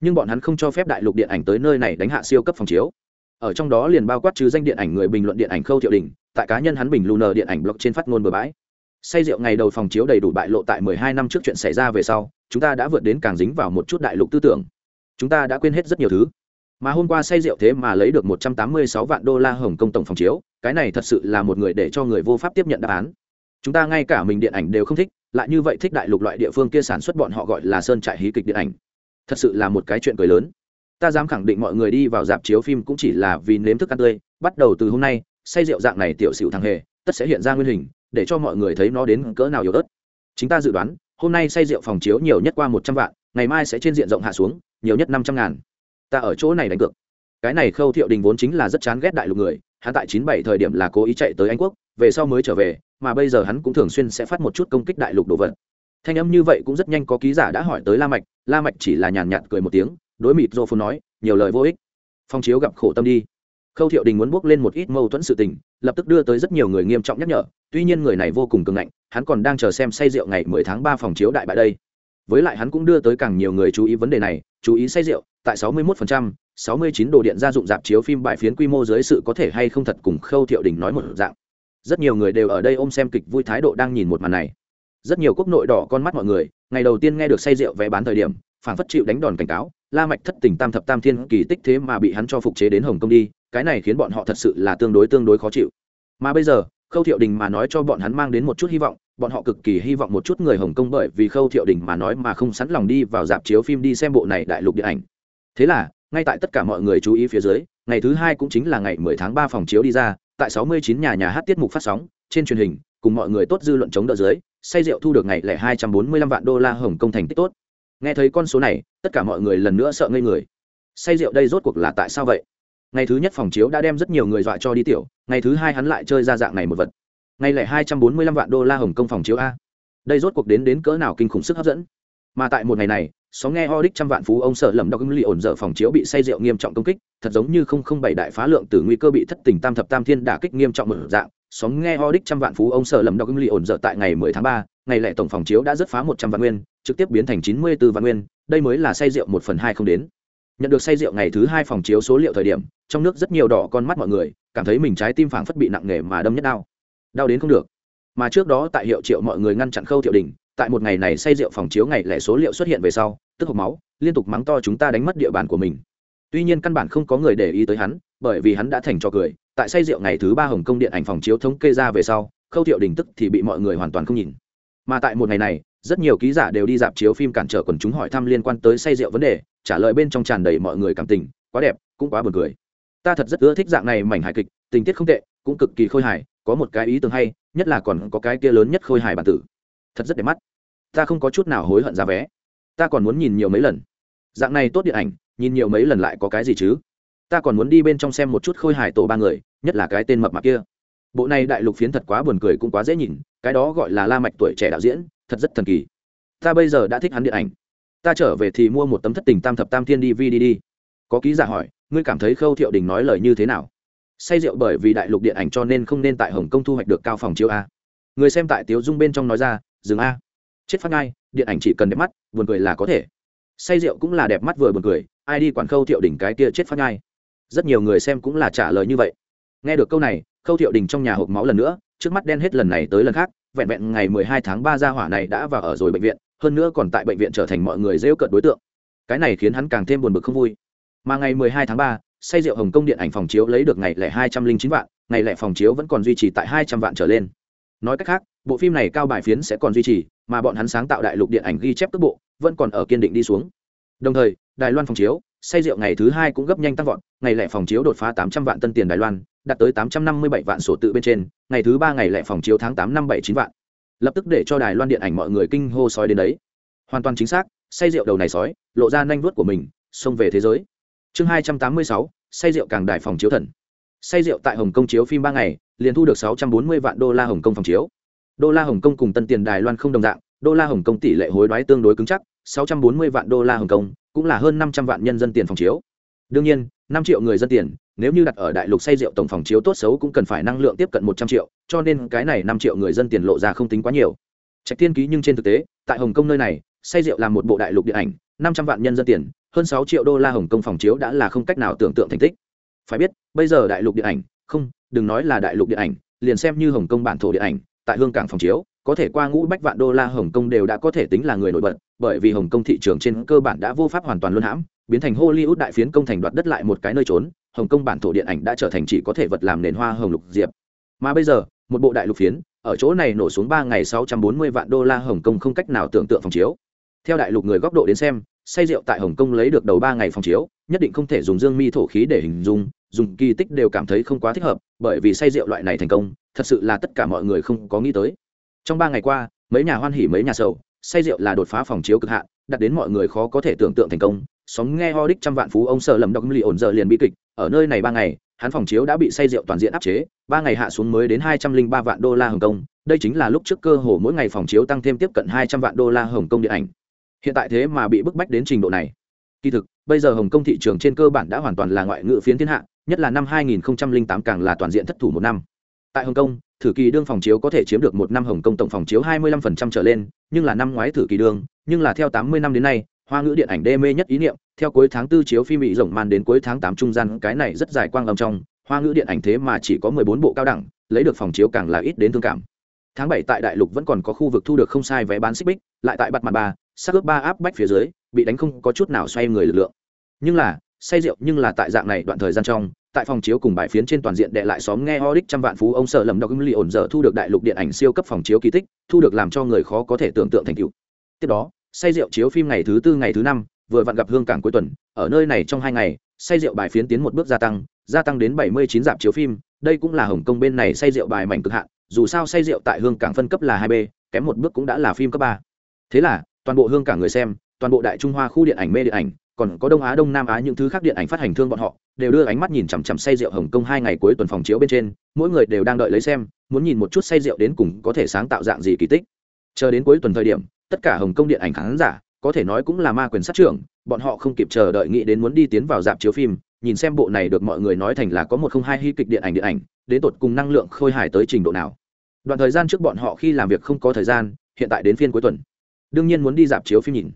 nhưng bọn hắn không cho phép đại lục điện ảnh tới nơi này đánh hạ siêu cấp phòng chiếu. Ở trong đó liền bao quát chứ danh điện ảnh người bình luận điện ảnh khâu thiệu đình tại cá nhân hắn bình lunar điện ảnh blog trên phát ngôn bừa bãi. Say rượu ngày đầu phòng chiếu đầy đủ bại lộ tại mười hai năm trước chuyện xảy ra về sau, chúng ta đã vượt đến càng dính vào một chút đại lục tư tưởng. Chúng ta đã quên hết rất nhiều thứ. Mà hôm qua say rượu thế mà lấy được một trăm tám mươi sáu vạn đô la hồng kông tổng phòng chiếu, cái này thật sự là một người để cho người vô pháp tiếp nhận đáp án. Chúng ta ngay cả mình điện ảnh đều không thích, lại như vậy thích đại lục loại địa phương kia sản xuất bọn họ gọi là sơn trại hí kịch điện ảnh. Thật sự là một cái chuyện cười lớn. Ta dám khẳng định mọi người đi vào dạp chiếu phim cũng chỉ là vì nếm thức ăn tươi, bắt đầu từ hôm nay say rượu dạng này tiểu xỉu thằng hề, tất sẽ hiện ra nguyên hình, để cho mọi người thấy nó đến cỡ nào yếu ớt. Chúng ta dự đoán, hôm nay say rượu phòng chiếu nhiều nhất qua một trăm vạn, ngày mai sẽ trên diện rộng hạ xuống, nhiều nhất năm trăm ngàn. Ta ở chỗ này đánh cược. Cái này khâu thiệu đình vốn chính là rất chán ghét đại lục người, hắn tại chín bảy thời điểm là cố ý chạy tới anh quốc, về sau mới trở về, mà bây giờ hắn cũng thường xuyên sẽ phát một chút công kích đại lục đồ vật. Thanh âm như vậy cũng rất nhanh có ký giả đã hỏi tới la mạch la mạch chỉ là nhàn nhạt cười một tiếng, đối mịt rô phun nói, nhiều lời vô ích. Phong chiếu gặp khổ tâm đi khâu thiệu đình muốn bước lên một ít mâu thuẫn sự tình lập tức đưa tới rất nhiều người nghiêm trọng nhắc nhở tuy nhiên người này vô cùng cường ngạnh hắn còn đang chờ xem say rượu ngày mười tháng ba phòng chiếu đại bại đây. Với lại hắn cũng đưa tới càng nhiều người chú ý vấn đề này chú ý say rượu tại sáu mươi 61%, 69 đồ điện gia dụng dạp chiếu phim bại phiến quy mô dưới sự có thể hay không thật cùng khâu thiệu đình nói một dạng. Rất nhiều người đều ở đây ôm xem kịch vui thái độ đang nhìn một màn này. Rất nhiều quốc nội đỏ con mắt mọi người ngày đầu tiên nghe được say rượu vé bán thời điểm phản phất chịu đánh đòn cảnh cáo la mạch thất tình tam thập tam thiên kỳ tích thế mà bị hắn cho phục chế đến hồng Công đi cái này khiến bọn họ thật sự là tương đối tương đối khó chịu. Mà bây giờ, khâu thiệu đình mà nói cho bọn hắn mang đến một chút hy vọng, bọn họ cực kỳ hy vọng một chút người hồng kông bởi vì khâu thiệu đình mà nói mà không sẵn lòng đi vào dạp chiếu phim đi xem bộ này đại lục điện ảnh. Thế là, ngay tại tất cả mọi người chú ý phía dưới, ngày thứ hai cũng chính là ngày 10 tháng 3 phòng chiếu đi ra, tại 69 nhà nhà hát tiết mục phát sóng, trên truyền hình, cùng mọi người tốt dư luận chống đỡ dưới, say rượu thu được ngày lẻ 245 vạn đô la hồng kông thành tích tốt. Nghe thấy con số này, tất cả mọi người lần nữa sợ ngây người. Say rượu đây rốt cuộc là tại sao vậy? Ngày thứ nhất phòng chiếu đã đem rất nhiều người dọa cho đi tiểu, ngày thứ hai hắn lại chơi ra dạng này một vật. Ngày lẻ hai trăm bốn mươi lăm vạn đô la hồng kông phòng chiếu a. Đây rốt cuộc đến đến cỡ nào kinh khủng sức hấp dẫn. Mà tại một ngày này, sóng nghe ho đích trăm vạn phú ông sợ lầm đau lì ổn dở phòng chiếu bị say rượu nghiêm trọng công kích, thật giống như không không bảy đại phá lượng từ nguy cơ bị thất tình tam thập tam thiên đả kích nghiêm trọng mở dạng. Sóng nghe ho đích trăm vạn phú ông sợ lầm đau lì ổn dở tại ngày 10 tháng ba. ngày lẻ tổng phòng chiếu đã rất phá 100 vạn nguyên, trực tiếp biến thành 94 vạn nguyên, đây mới là say rượu một phần hai không đến nhận được say rượu ngày thứ hai phòng chiếu số liệu thời điểm, trong nước rất nhiều đỏ con mắt mọi người, cảm thấy mình trái tim phảng phất bị nặng nề mà đâm nhất đau. Đau đến không được. Mà trước đó tại hiệu triệu mọi người ngăn chặn khâu thiệu đình, tại một ngày này say rượu phòng chiếu ngày lẻ số liệu xuất hiện về sau, tức hộp máu, liên tục mắng to chúng ta đánh mất địa bàn của mình. Tuy nhiên căn bản không có người để ý tới hắn, bởi vì hắn đã thành cho cười, tại say rượu ngày thứ ba hồng công điện ảnh phòng chiếu thống kê ra về sau, khâu thiệu đình tức thì bị mọi người hoàn toàn không nhìn. Mà tại một ngày này rất nhiều ký giả đều đi dạp chiếu phim cản trở quần chúng hỏi thăm liên quan tới say rượu vấn đề, trả lời bên trong tràn đầy mọi người cảm tình, quá đẹp, cũng quá buồn cười. Ta thật rất ưa thích dạng này mảnh hài kịch, tình tiết không tệ, cũng cực kỳ khôi hài, có một cái ý tưởng hay, nhất là còn có cái kia lớn nhất khôi hài bản tử. Thật rất đẹp mắt. Ta không có chút nào hối hận giá vé. Ta còn muốn nhìn nhiều mấy lần. Dạng này tốt điện ảnh, nhìn nhiều mấy lần lại có cái gì chứ? Ta còn muốn đi bên trong xem một chút khôi hài tổ ba người, nhất là cái tên mập mạp kia. Bộ này đại lục phiến thật quá buồn cười cũng quá dễ nhìn, cái đó gọi là la mạch tuổi trẻ đạo diễn thật rất thần kỳ. Ta bây giờ đã thích hắn điện ảnh. Ta trở về thì mua một tấm thất tình tam thập tam thiên dvd đi. Có ký giả hỏi, ngươi cảm thấy khâu thiệu đình nói lời như thế nào? Say rượu bởi vì đại lục điện ảnh cho nên không nên tại hồng kông thu hoạch được cao phòng chiếu a. Người xem tại tiếu dung bên trong nói ra, dừng a. Chết phát ngay, điện ảnh chỉ cần đẹp mắt, buồn cười là có thể. Say rượu cũng là đẹp mắt vừa buồn cười, ai đi quản khâu thiệu Đình cái kia chết phát ngay? Rất nhiều người xem cũng là trả lời như vậy. Nghe được câu này, khâu thiệu đình trong nhà hộp máu lần nữa, trước mắt đen hết lần này tới lần khác vẹn vẹn ngày mười hai tháng ba gia hỏa này đã vào ở rồi bệnh viện, hơn nữa còn tại bệnh viện trở thành mọi người rêu cợt đối tượng. Cái này khiến hắn càng thêm buồn bực không vui. Mà ngày mười hai tháng ba, say rượu hồng kông điện ảnh phòng chiếu lấy được ngày lẻ hai trăm linh chín vạn, ngày lẻ phòng chiếu vẫn còn duy trì tại hai trăm vạn trở lên. Nói cách khác, bộ phim này cao bài phiến sẽ còn duy trì, mà bọn hắn sáng tạo đại lục điện ảnh ghi chép tốc bộ vẫn còn ở kiên định đi xuống. Đồng thời, đài loan phòng chiếu, say rượu ngày thứ hai cũng gấp nhanh tăng vọt, ngày lẻ phòng chiếu đột phá tám trăm vạn tân tiền đài loan đạt tới tám trăm năm mươi bảy vạn sổ tự bên trên, ngày thứ ba ngày lẻ phòng chiếu tháng tám năm bảy chín vạn. Lập tức để cho đài loan điện ảnh mọi người kinh hô sói đến đấy. Hoàn toàn chính xác, say rượu đầu này sói, lộ ra nanh vuốt của mình, xông về thế giới. Chương hai trăm tám mươi sáu, say rượu càng đài phòng chiếu thần. Say rượu tại hồng kông chiếu phim ba ngày, liền thu được sáu trăm bốn mươi vạn đô la hồng kông phòng chiếu. Đô la hồng kông cùng tân tiền đài loan không đồng dạng, đô la hồng kông tỷ lệ hối đoái tương đối cứng chắc, sáu trăm bốn mươi vạn đô la hồng kông, cũng là hơn năm trăm vạn nhân dân tiền phòng chiếu. Đương nhiên, năm triệu người dân tiền nếu như đặt ở đại lục say rượu tổng phòng chiếu tốt xấu cũng cần phải năng lượng tiếp cận một trăm triệu, cho nên cái này năm triệu người dân tiền lộ ra không tính quá nhiều. Trạch tiên ký nhưng trên thực tế, tại hồng kông nơi này, say rượu làm một bộ đại lục điện ảnh, năm trăm vạn nhân dân tiền, hơn sáu triệu đô la hồng kông phòng chiếu đã là không cách nào tưởng tượng thành tích. Phải biết, bây giờ đại lục điện ảnh, không, đừng nói là đại lục điện ảnh, liền xem như hồng kông bản thổ điện ảnh, tại hương cảng phòng chiếu, có thể qua ngũ bách vạn đô la hồng kông đều đã có thể tính là người nổi bật, bởi vì hồng kông thị trường trên cơ bản đã vô pháp hoàn toàn luân hãm, biến thành hollywood đại phiến công thành đoạt đất lại một cái nơi trốn hồng kông bản thổ điện ảnh đã trở thành chỉ có thể vật làm nền hoa hồng lục diệp. Mà bây giờ, một bộ đại lục phiến, ở chỗ này nổ xuống ba ngày sáu trăm bốn mươi vạn đô la hồng kông không cách nào tưởng tượng phòng chiếu. Theo đại lục người góc độ đến xem, say rượu tại hồng kông lấy được đầu ba ngày phòng chiếu, nhất định không thể dùng dương mi thổ khí để hình dung, dùng kỳ tích đều cảm thấy không quá thích hợp, bởi vì say rượu loại này thành công, thật sự là tất cả mọi người không có nghĩ tới. Trong ba ngày qua, mấy nhà hoan hỉ, mấy nhà sầu, say rượu là đột phá phòng chiếu cực hạn đặt đến mọi người khó có thể tưởng tượng thành công. Sóng nghe ho đích trăm vạn phú ông sợ lầm đọc lì ổn giờ liền bi kịch ở nơi này ba ngày, hắn phòng chiếu đã bị say rượu toàn diện áp chế, ba ngày hạ xuống mới đến hai trăm linh ba vạn đô la hồng kông. Đây chính là lúc trước cơ hồ mỗi ngày phòng chiếu tăng thêm tiếp cận hai trăm vạn đô la hồng kông điện ảnh. Hiện tại thế mà bị bức bách đến trình độ này. Kỳ thực, bây giờ hồng kông thị trường trên cơ bản đã hoàn toàn là ngoại ngữ phiến thiên hạ, nhất là năm 2008 càng là toàn diện thất thủ một năm. Tại hồng kông, thử kỳ đương phòng chiếu có thể chiếm được một năm hồng kông tổng phòng chiếu 25% trở lên, nhưng là năm ngoái thử kỳ đương, nhưng là theo 80 năm đến nay hoa ngữ điện ảnh đê mê nhất ý niệm, theo cuối tháng tư chiếu phim bị rộng màn đến cuối tháng tám trung gian, cái này rất dài quang âm trong, hoa ngữ điện ảnh thế mà chỉ có 14 bộ cao đẳng, lấy được phòng chiếu càng là ít đến thương cảm. Tháng bảy tại đại lục vẫn còn có khu vực thu được không sai vé bán xích bích, lại tại bặt mặt ba sắc ướp ba áp bách phía dưới, bị đánh không có chút nào xoay người lực lượng. Nhưng là, say rượu nhưng là tại dạng này đoạn thời gian trong, tại phòng chiếu cùng bài phiến trên toàn diện đệ lại xóm nghe ho đích trăm vạn phú ông sợ lầm đọc li ổn giờ thu được đại lục điện ảnh siêu cấp phòng chiếu kỳ tích, thu được làm cho người khó có thể tưởng tượng thành tựu. Tiếp đó say rượu chiếu phim ngày thứ tư, ngày thứ năm, vừa vặn gặp hương cảng cuối tuần, ở nơi này trong hai ngày, say rượu bài phiến tiến một bước gia tăng gia tăng đến bảy mươi chín dạp chiếu phim, đây cũng là hồng kông bên này say rượu bài mảnh cực hạn, dù sao say rượu tại hương cảng phân cấp là hai b, kém một bước cũng đã là phim cấp ba. Thế là, toàn bộ hương cảng người xem, toàn bộ đại trung hoa khu điện ảnh mê điện ảnh, còn có đông á, đông nam á những thứ khác điện ảnh phát hành thương bọn họ, đều đưa ánh mắt nhìn chằm chằm say rượu hồng kông hai ngày cuối tuần phòng chiếu bên trên, mỗi người đều đang đợi lấy xem, muốn nhìn một chút say rượu đến cùng có thể sáng tạo dạng gì kỳ tích. Chờ đến cuối tuần thời điểm tất cả hồng kông điện ảnh khán giả, có thể nói cũng là ma quyền sát trưởng, bọn họ không kịp chờ đợi nghĩ đến muốn đi tiến vào dạp chiếu phim, nhìn xem bộ này được mọi người nói thành là có một không hai hy kịch điện ảnh điện ảnh, đến tột cùng năng lượng khôi hài tới trình độ nào. Đoạn thời gian trước bọn họ khi làm việc không có thời gian, hiện tại đến phiên cuối tuần. Đương nhiên muốn đi dạp chiếu phim nhìn.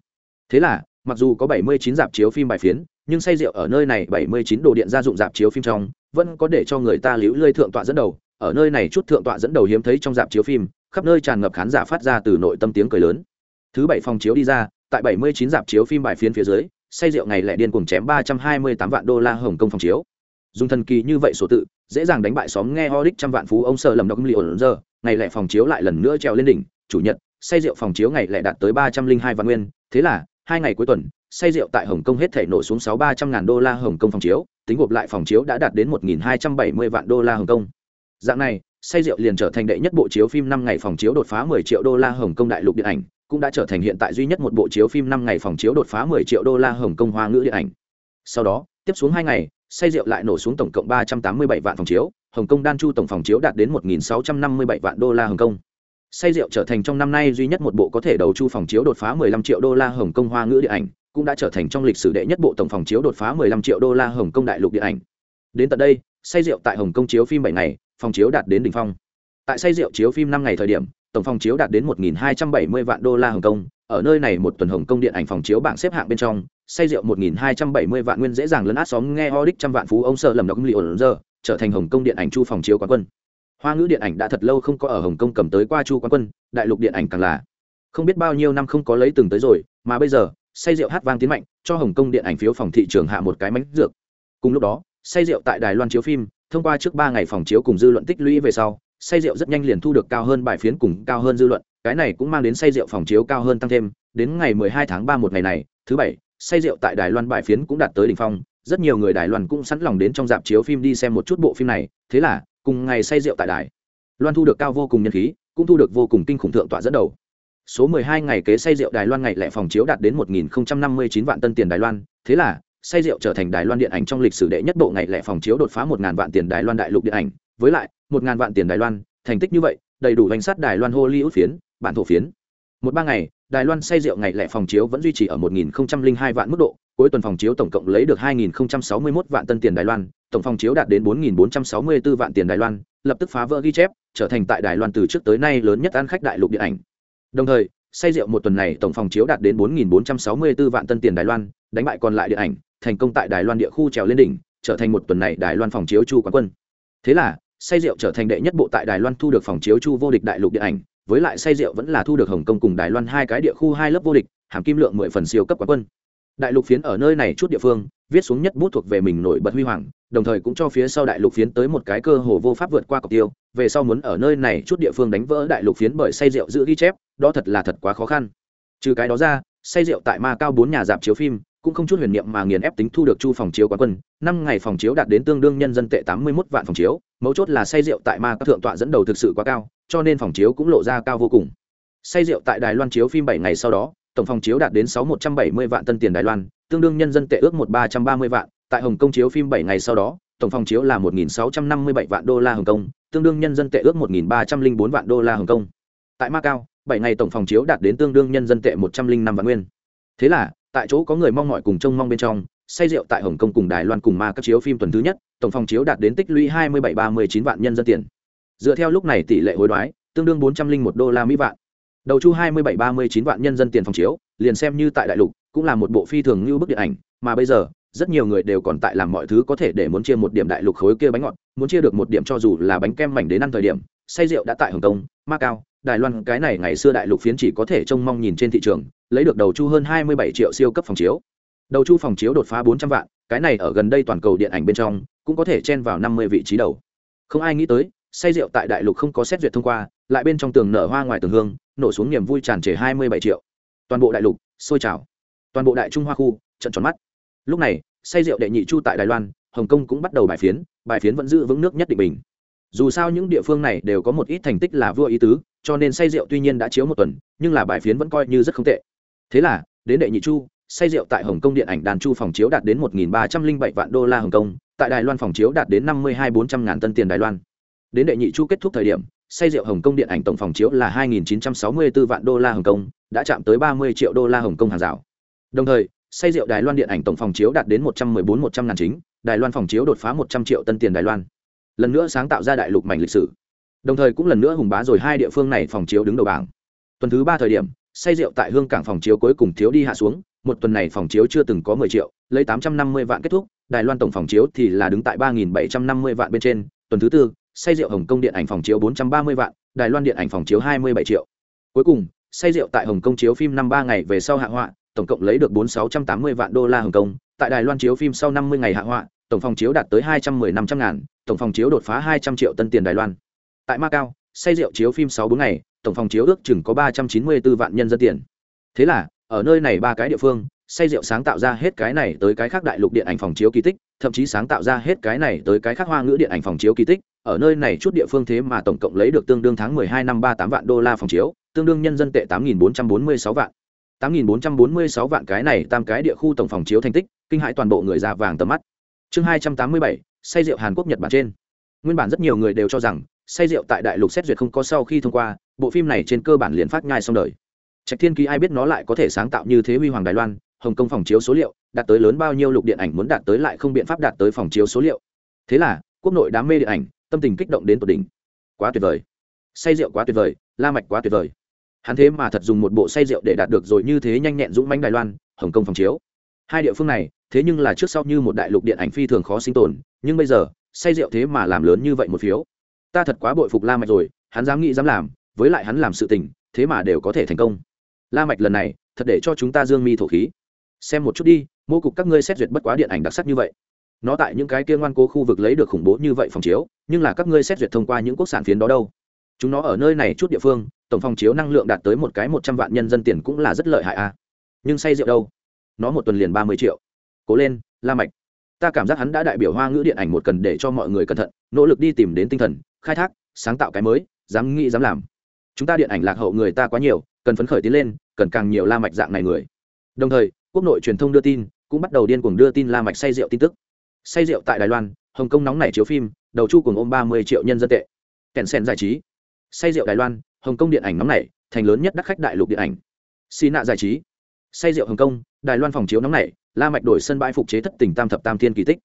Thế là, mặc dù có 79 dạp chiếu phim bài phiến, nhưng say rượu ở nơi này 79 đồ điện gia dụng dạp chiếu phim trong, vẫn có để cho người ta liễu lơi thượng tọa dẫn đầu. Ở nơi này chút thượng tọa dẫn đầu hiếm thấy trong dạp chiếu phim, khắp nơi tràn ngập khán giả phát ra từ nội tâm tiếng cười lớn thứ bảy phòng chiếu đi ra, tại 79 dạp chiếu phim bài phiến phía dưới, say rượu ngày lẻ điên cùng chém 328 vạn đô la hồng kông phòng chiếu. Dùng thần kỳ như vậy số tự, dễ dàng đánh bại xóm nghe ho đích trăm vạn phú ông sợ lầm đọc liệu giờ ngày lẻ phòng chiếu lại lần nữa treo lên đỉnh, chủ nhật, say rượu phòng chiếu ngày lẻ đạt tới 302 vạn nguyên. Thế là, hai ngày cuối tuần, say rượu tại hồng kông hết thể nổ xuống sáu ba trăm ngàn đô la hồng kông phòng chiếu, tính gộp lại phòng chiếu đã đạt đến một nghìn hai trăm bảy mươi vạn đô la hồng kông. Dạng này say rượu liền trở thành đệ nhất bộ chiếu phim năm ngày phòng chiếu đột phá mười triệu đô la hồng kông đại lục điện ảnh, cũng đã trở thành hiện tại duy nhất một bộ chiếu phim năm ngày phòng chiếu đột phá mười triệu đô la hồng kông hoa ngữ điện ảnh. Sau đó, tiếp xuống hai ngày, say rượu lại nổ xuống tổng cộng ba trăm tám mươi bảy vạn phòng chiếu, hồng kông đan chu tổng phòng chiếu đạt đến một nghìn sáu trăm năm mươi bảy vạn đô la hồng kông. Say rượu trở thành trong năm nay duy nhất một bộ có thể đầu chu phòng chiếu đột phá 15 triệu đô la hồng kông hoa ngữ điện ảnh, cũng đã trở thành trong lịch sử đệ nhất bộ tổng phòng chiếu đột phá 15 triệu đô la hồng kông đại lục điện ảnh. Đến tận đây, say rượu tại hồng kông chiếu phim bảy ngày phòng chiếu đạt đến đỉnh phong. Tại say rượu chiếu phim năm ngày thời điểm, tổng phòng chiếu đạt đến 1.270 vạn đô la hồng kông. Ở nơi này một tuần hồng kông điện ảnh phòng chiếu bảng xếp hạng bên trong, say rượu 1.270 vạn nguyên dễ dàng lấn át xóm nghe ho đích trăm vạn phú ông sợ lầm đọc li ổn giờ trở thành hồng kông điện ảnh chu phòng chiếu quán quân. Hoa ngữ điện ảnh đã thật lâu không có ở hồng kông cầm tới qua chu quán quân, đại lục điện ảnh càng là. Không biết bao nhiêu năm không có lấy từng tới rồi, mà bây giờ, say rượu hát vang tiến mạnh, cho hồng kông điện ảnh phiếu phòng thị trường hạ một cái mánh dược. Cùng lúc đó, say rượu tại đài loan chiếu phim thông qua trước ba ngày phòng chiếu cùng dư luận tích lũy về sau, say rượu rất nhanh liền thu được cao hơn bài phiến cùng cao hơn dư luận, cái này cũng mang đến say rượu phòng chiếu cao hơn tăng thêm, đến ngày 12 tháng 3 một ngày này, thứ bảy, say rượu tại đài loan bài phiến cũng đạt tới đỉnh phong, rất nhiều người đài loan cũng sẵn lòng đến trong dạp chiếu phim đi xem một chút bộ phim này, thế là, cùng ngày say rượu tại đài loan thu được cao vô cùng nhân khí, cũng thu được vô cùng kinh khủng thượng tọa dẫn đầu. Số 12 ngày kế say rượu đài loan ngày lẻ phòng chiếu đạt đến 1059 vạn tân tiền đài loan, thế là say rượu trở thành đài loan điện ảnh trong lịch sử đệ nhất bộ ngày lẻ phòng chiếu đột phá một ngàn vạn tiền đài loan đại lục điện ảnh với lại một ngàn vạn tiền đài loan thành tích như vậy đầy đủ danh sát đài loan hollywood phiến bản thổ phiến một ba ngày đài loan say rượu ngày lẻ phòng chiếu vẫn duy trì ở 1002 vạn mức độ cuối tuần phòng chiếu tổng cộng lấy được 2061 vạn tân tiền đài loan tổng phòng chiếu đạt đến 4.464 vạn tiền Đài Loan, lập tức phá vỡ ghi chép, trở thành tại Đài Loan từ trước tới nay lớn nhất ăn khách đại lục điện ảnh. Đồng thời, say rượu một tuần này tổng phòng chiếu đạt đến 4.464 vạn tân tiền Đài Loan, đánh bại còn lại điện ảnh, thành công tại Đài Loan địa khu trèo lên đỉnh, trở thành một tuần này Đài Loan phòng chiếu chu quán quân. Thế là, say rượu trở thành đệ nhất bộ tại Đài Loan thu được phòng chiếu chu vô địch đại lục điện ảnh, với lại say rượu vẫn là thu được Hồng Kông cùng Đài Loan hai cái địa khu hai lớp vô địch, hàm kim lượng 10 phần siêu cấp quán quân. Đại lục phiến ở nơi này chút địa phương, viết xuống nhất bút thuộc về mình nổi bật huy hoàng, đồng thời cũng cho phía sau đại lục phiến tới một cái cơ hồ vô pháp vượt qua cọc tiêu về sau muốn ở nơi này chút địa phương đánh vỡ đại lục phiến bởi say rượu giữ ghi chép đó thật là thật quá khó khăn trừ cái đó ra say rượu tại ma cao bốn nhà dạp chiếu phim cũng không chút huyền niệm mà nghiền ép tính thu được chu phòng chiếu quán quân. Năm ngày phòng chiếu đạt đến tương đương nhân dân tệ tám mươi mốt vạn phòng chiếu, mấu chốt là say rượu tại ma các thượng tọa dẫn đầu thực sự quá cao, cho nên phòng chiếu cũng lộ ra cao vô cùng. Say rượu tại đài loan chiếu phim bảy ngày sau đó, tổng phòng chiếu đạt đến sáu một trăm bảy mươi vạn tân tiền đài loan, tương đương nhân dân tệ ước một ba trăm ba mươi vạn. Tại hồng kông chiếu phim bảy ngày sau đó, tổng phòng chiếu là một nghìn sáu trăm năm mươi bảy vạn đô la hồng kông, tương đương nhân dân tệ ước một nghìn ba trăm linh bốn vạn đô la hồng kông. Tại macau bảy ngày tổng phòng chiếu đạt đến tương đương nhân dân tệ một trăm linh năm vạn nguyên. Thế là tại chỗ có người mong mọi cùng trông mong bên trong, say rượu tại hồng kông cùng đài loan cùng ma các chiếu phim tuần thứ nhất, tổng phòng chiếu đạt đến tích lũy hai mươi bảy ba mươi chín vạn nhân dân tiền dựa theo lúc này tỷ lệ hối đoái, tương đương bốn trăm linh một đô la mỹ vạn đầu chu hai mươi bảy ba mươi chín vạn nhân dân tiền phòng chiếu, liền xem như tại đại lục, cũng là một bộ phi thường như bức điện ảnh, mà bây giờ, rất nhiều người đều còn tại làm mọi thứ có thể để muốn chia một điểm đại lục khối kia bánh ngọt, muốn chia được một điểm cho dù là bánh kem mảnh đến ăn thời điểm, say rượu đã tại hồng kông Ma Cao đài loan, cái này ngày xưa đại lục phiến chỉ có thể trông mong nhìn trên thị trường, lấy được đầu chu hơn hai mươi bảy triệu siêu cấp phòng chiếu. Đầu chu phòng chiếu đột phá bốn trăm vạn, cái này ở gần đây toàn cầu điện ảnh bên trong, cũng có thể chen vào năm mươi vị trí đầu. Không ai nghĩ tới, say rượu tại đại lục không có xét duyệt thông qua, lại bên trong tường nở hoa ngoài tường hương, nổ xuống niềm vui tràn trề hai mươi bảy triệu. Toàn bộ đại lục, sôi trào. Toàn bộ đại trung hoa khu, trận tròn mắt. Lúc này, say rượu đệ nhị chu tại đài loan, hồng kông cũng bắt đầu bài phiến bài phiến vẫn giữ vững nước nhất định bình dù sao những địa phương này đều có một ít thành tích là vua ý tứ, cho nên say rượu tuy nhiên đã chiếu một tuần, nhưng là bài phiến vẫn coi như rất không tệ. Thế là, đến đệ nhị chu, say rượu tại hồng kông điện ảnh đàn chu phòng chiếu đạt đến một ba trăm linh bảy vạn đô la hồng kông, tại đài loan phòng chiếu đạt đến năm mươi hai bốn trăm ngàn tân tiền đài loan. Đến đệ nhị chu kết thúc thời điểm, say rượu hồng kông điện ảnh tổng phòng chiếu là 2.964 vạn đô la hồng kông, đã chạm tới 30 triệu đô la hồng kông hàng rào. Đồng thời, say rượu đài loan điện ảnh tổng phòng chiếu đạt đến 114-100 ngàn chính, đài loan phòng chiếu đột phá 100 triệu tân tiền đài loan lần nữa sáng tạo ra đại lục mảnh lịch sử. Đồng thời cũng lần nữa hùng bá rồi hai địa phương này phòng chiếu đứng đầu bảng. Tuần thứ ba thời điểm, say rượu tại hương cảng phòng chiếu cuối cùng thiếu đi hạ xuống, một tuần này phòng chiếu chưa từng có 10 triệu, lấy 850 vạn kết thúc, đài loan tổng phòng chiếu thì là đứng tại 3.750 vạn bên trên, tuần thứ tư, say rượu hồng kông điện ảnh phòng chiếu 430 vạn, đài loan điện ảnh phòng chiếu 27 triệu. Cuối cùng, say rượu tại hồng kông chiếu phim năm ba ngày về sau hạ họa, tổng cộng lấy được bốn sáu trăm tám mươi vạn đô la hồng kông, tại đài loan chiếu phim sau năm mươi ngày hạ họa, tổng phòng chiếu đạt tới hai trăm mười năm trăm ngàn tổng phòng chiếu đột phá hai trăm triệu tân tiền đài loan. Tại macau say rượu chiếu phim sáu bốn ngày tổng phòng chiếu ước chừng có ba trăm chín mươi bốn vạn nhân dân tiền. Thế là ở nơi này ba cái địa phương say rượu sáng tạo ra hết cái này tới cái khác đại lục điện ảnh phòng chiếu kỳ tích thậm chí sáng tạo ra hết cái này tới cái khác hoa ngữ điện ảnh phòng chiếu kỳ tích. Ở nơi này chút địa phương thế mà tổng cộng lấy được tương đương tháng 12 năm 38 vạn đô la phòng chiếu tương đương nhân dân tệ 8.446 vạn. 8.446 vạn cái này tam cái địa khu tổng phòng chiếu thành tích kinh hại toàn bộ người già vàng tầm mắt. Chương 287, say rượu hàn quốc, nhật bản trên. Nguyên bản rất nhiều người đều cho rằng, say rượu tại đại lục xét duyệt không có sau khi thông qua, bộ phim này trên cơ bản liền phát nhai xong đời. Trạch thiên ký ai biết nó lại có thể sáng tạo như thế huy hoàng đài loan, hồng kông phòng chiếu số liệu, đạt tới lớn bao nhiêu lục điện ảnh muốn đạt tới lại không biện pháp đạt tới phòng chiếu số liệu. Thế là, quốc nội đám mê điện ảnh, tâm tình kích động đến tột đỉnh. Quá tuyệt vời. Say rượu quá tuyệt vời, la mạch quá tuyệt vời. Hắn thế mà thật dùng một bộ say rượu để đạt được rồi như thế nhanh nhẹn dũng mãnh đài loan, hồng kông phòng chiếu. Hai địa phương này thế nhưng là trước sau như một đại lục điện ảnh phi thường khó sinh tồn, nhưng bây giờ, say rượu thế mà làm lớn như vậy một phiếu. Ta thật quá bội phục la mạch rồi, hắn dám nghĩ dám làm, với lại hắn làm sự tình, thế mà đều có thể thành công. La mạch lần này, thật để cho chúng ta dương mi thổ khí. Xem một chút đi, mô cục các ngươi xét duyệt bất quá điện ảnh đặc sắc như vậy. Nó tại những cái kia ngoan cố khu vực lấy được khủng bố như vậy phòng chiếu, nhưng là các ngươi xét duyệt thông qua những quốc sản phiến đó đâu? Chúng nó ở nơi này chút địa phương, tổng phòng chiếu năng lượng đạt tới một cái một trăm vạn nhân dân tiền cũng là rất lợi hại a à. nhưng say rượu đâu? Nó một tuần liền ba mươi triệu cố lên, la mạch. Ta cảm giác hắn đã đại biểu hoa ngữ điện ảnh một cần để cho mọi người cẩn thận, nỗ lực đi tìm đến tinh thần, khai thác, sáng tạo cái mới, dám nghĩ dám làm. Chúng ta điện ảnh lạc hậu người ta quá nhiều, cần phấn khởi tiến lên, cần càng nhiều la mạch dạng này người. Đồng thời, quốc nội truyền thông đưa tin, cũng bắt đầu điên cuồng đưa tin la mạch say rượu tin tức. Say rượu tại đài loan, hồng kông nóng nảy chiếu phim, đầu chu cùng ôm ba mươi triệu nhân dân tệ. Kèn sen giải trí. Say rượu đài loan, hồng kông điện ảnh nóng nảy, thành lớn nhất đắc khách đại lục điện ảnh. Xì nạ giải trí say rượu hồng kông, đài loan phòng chiếu nóng nảy la mạch đổi sân bãi phục chế thất tình tam thập tam thiên kỳ tích.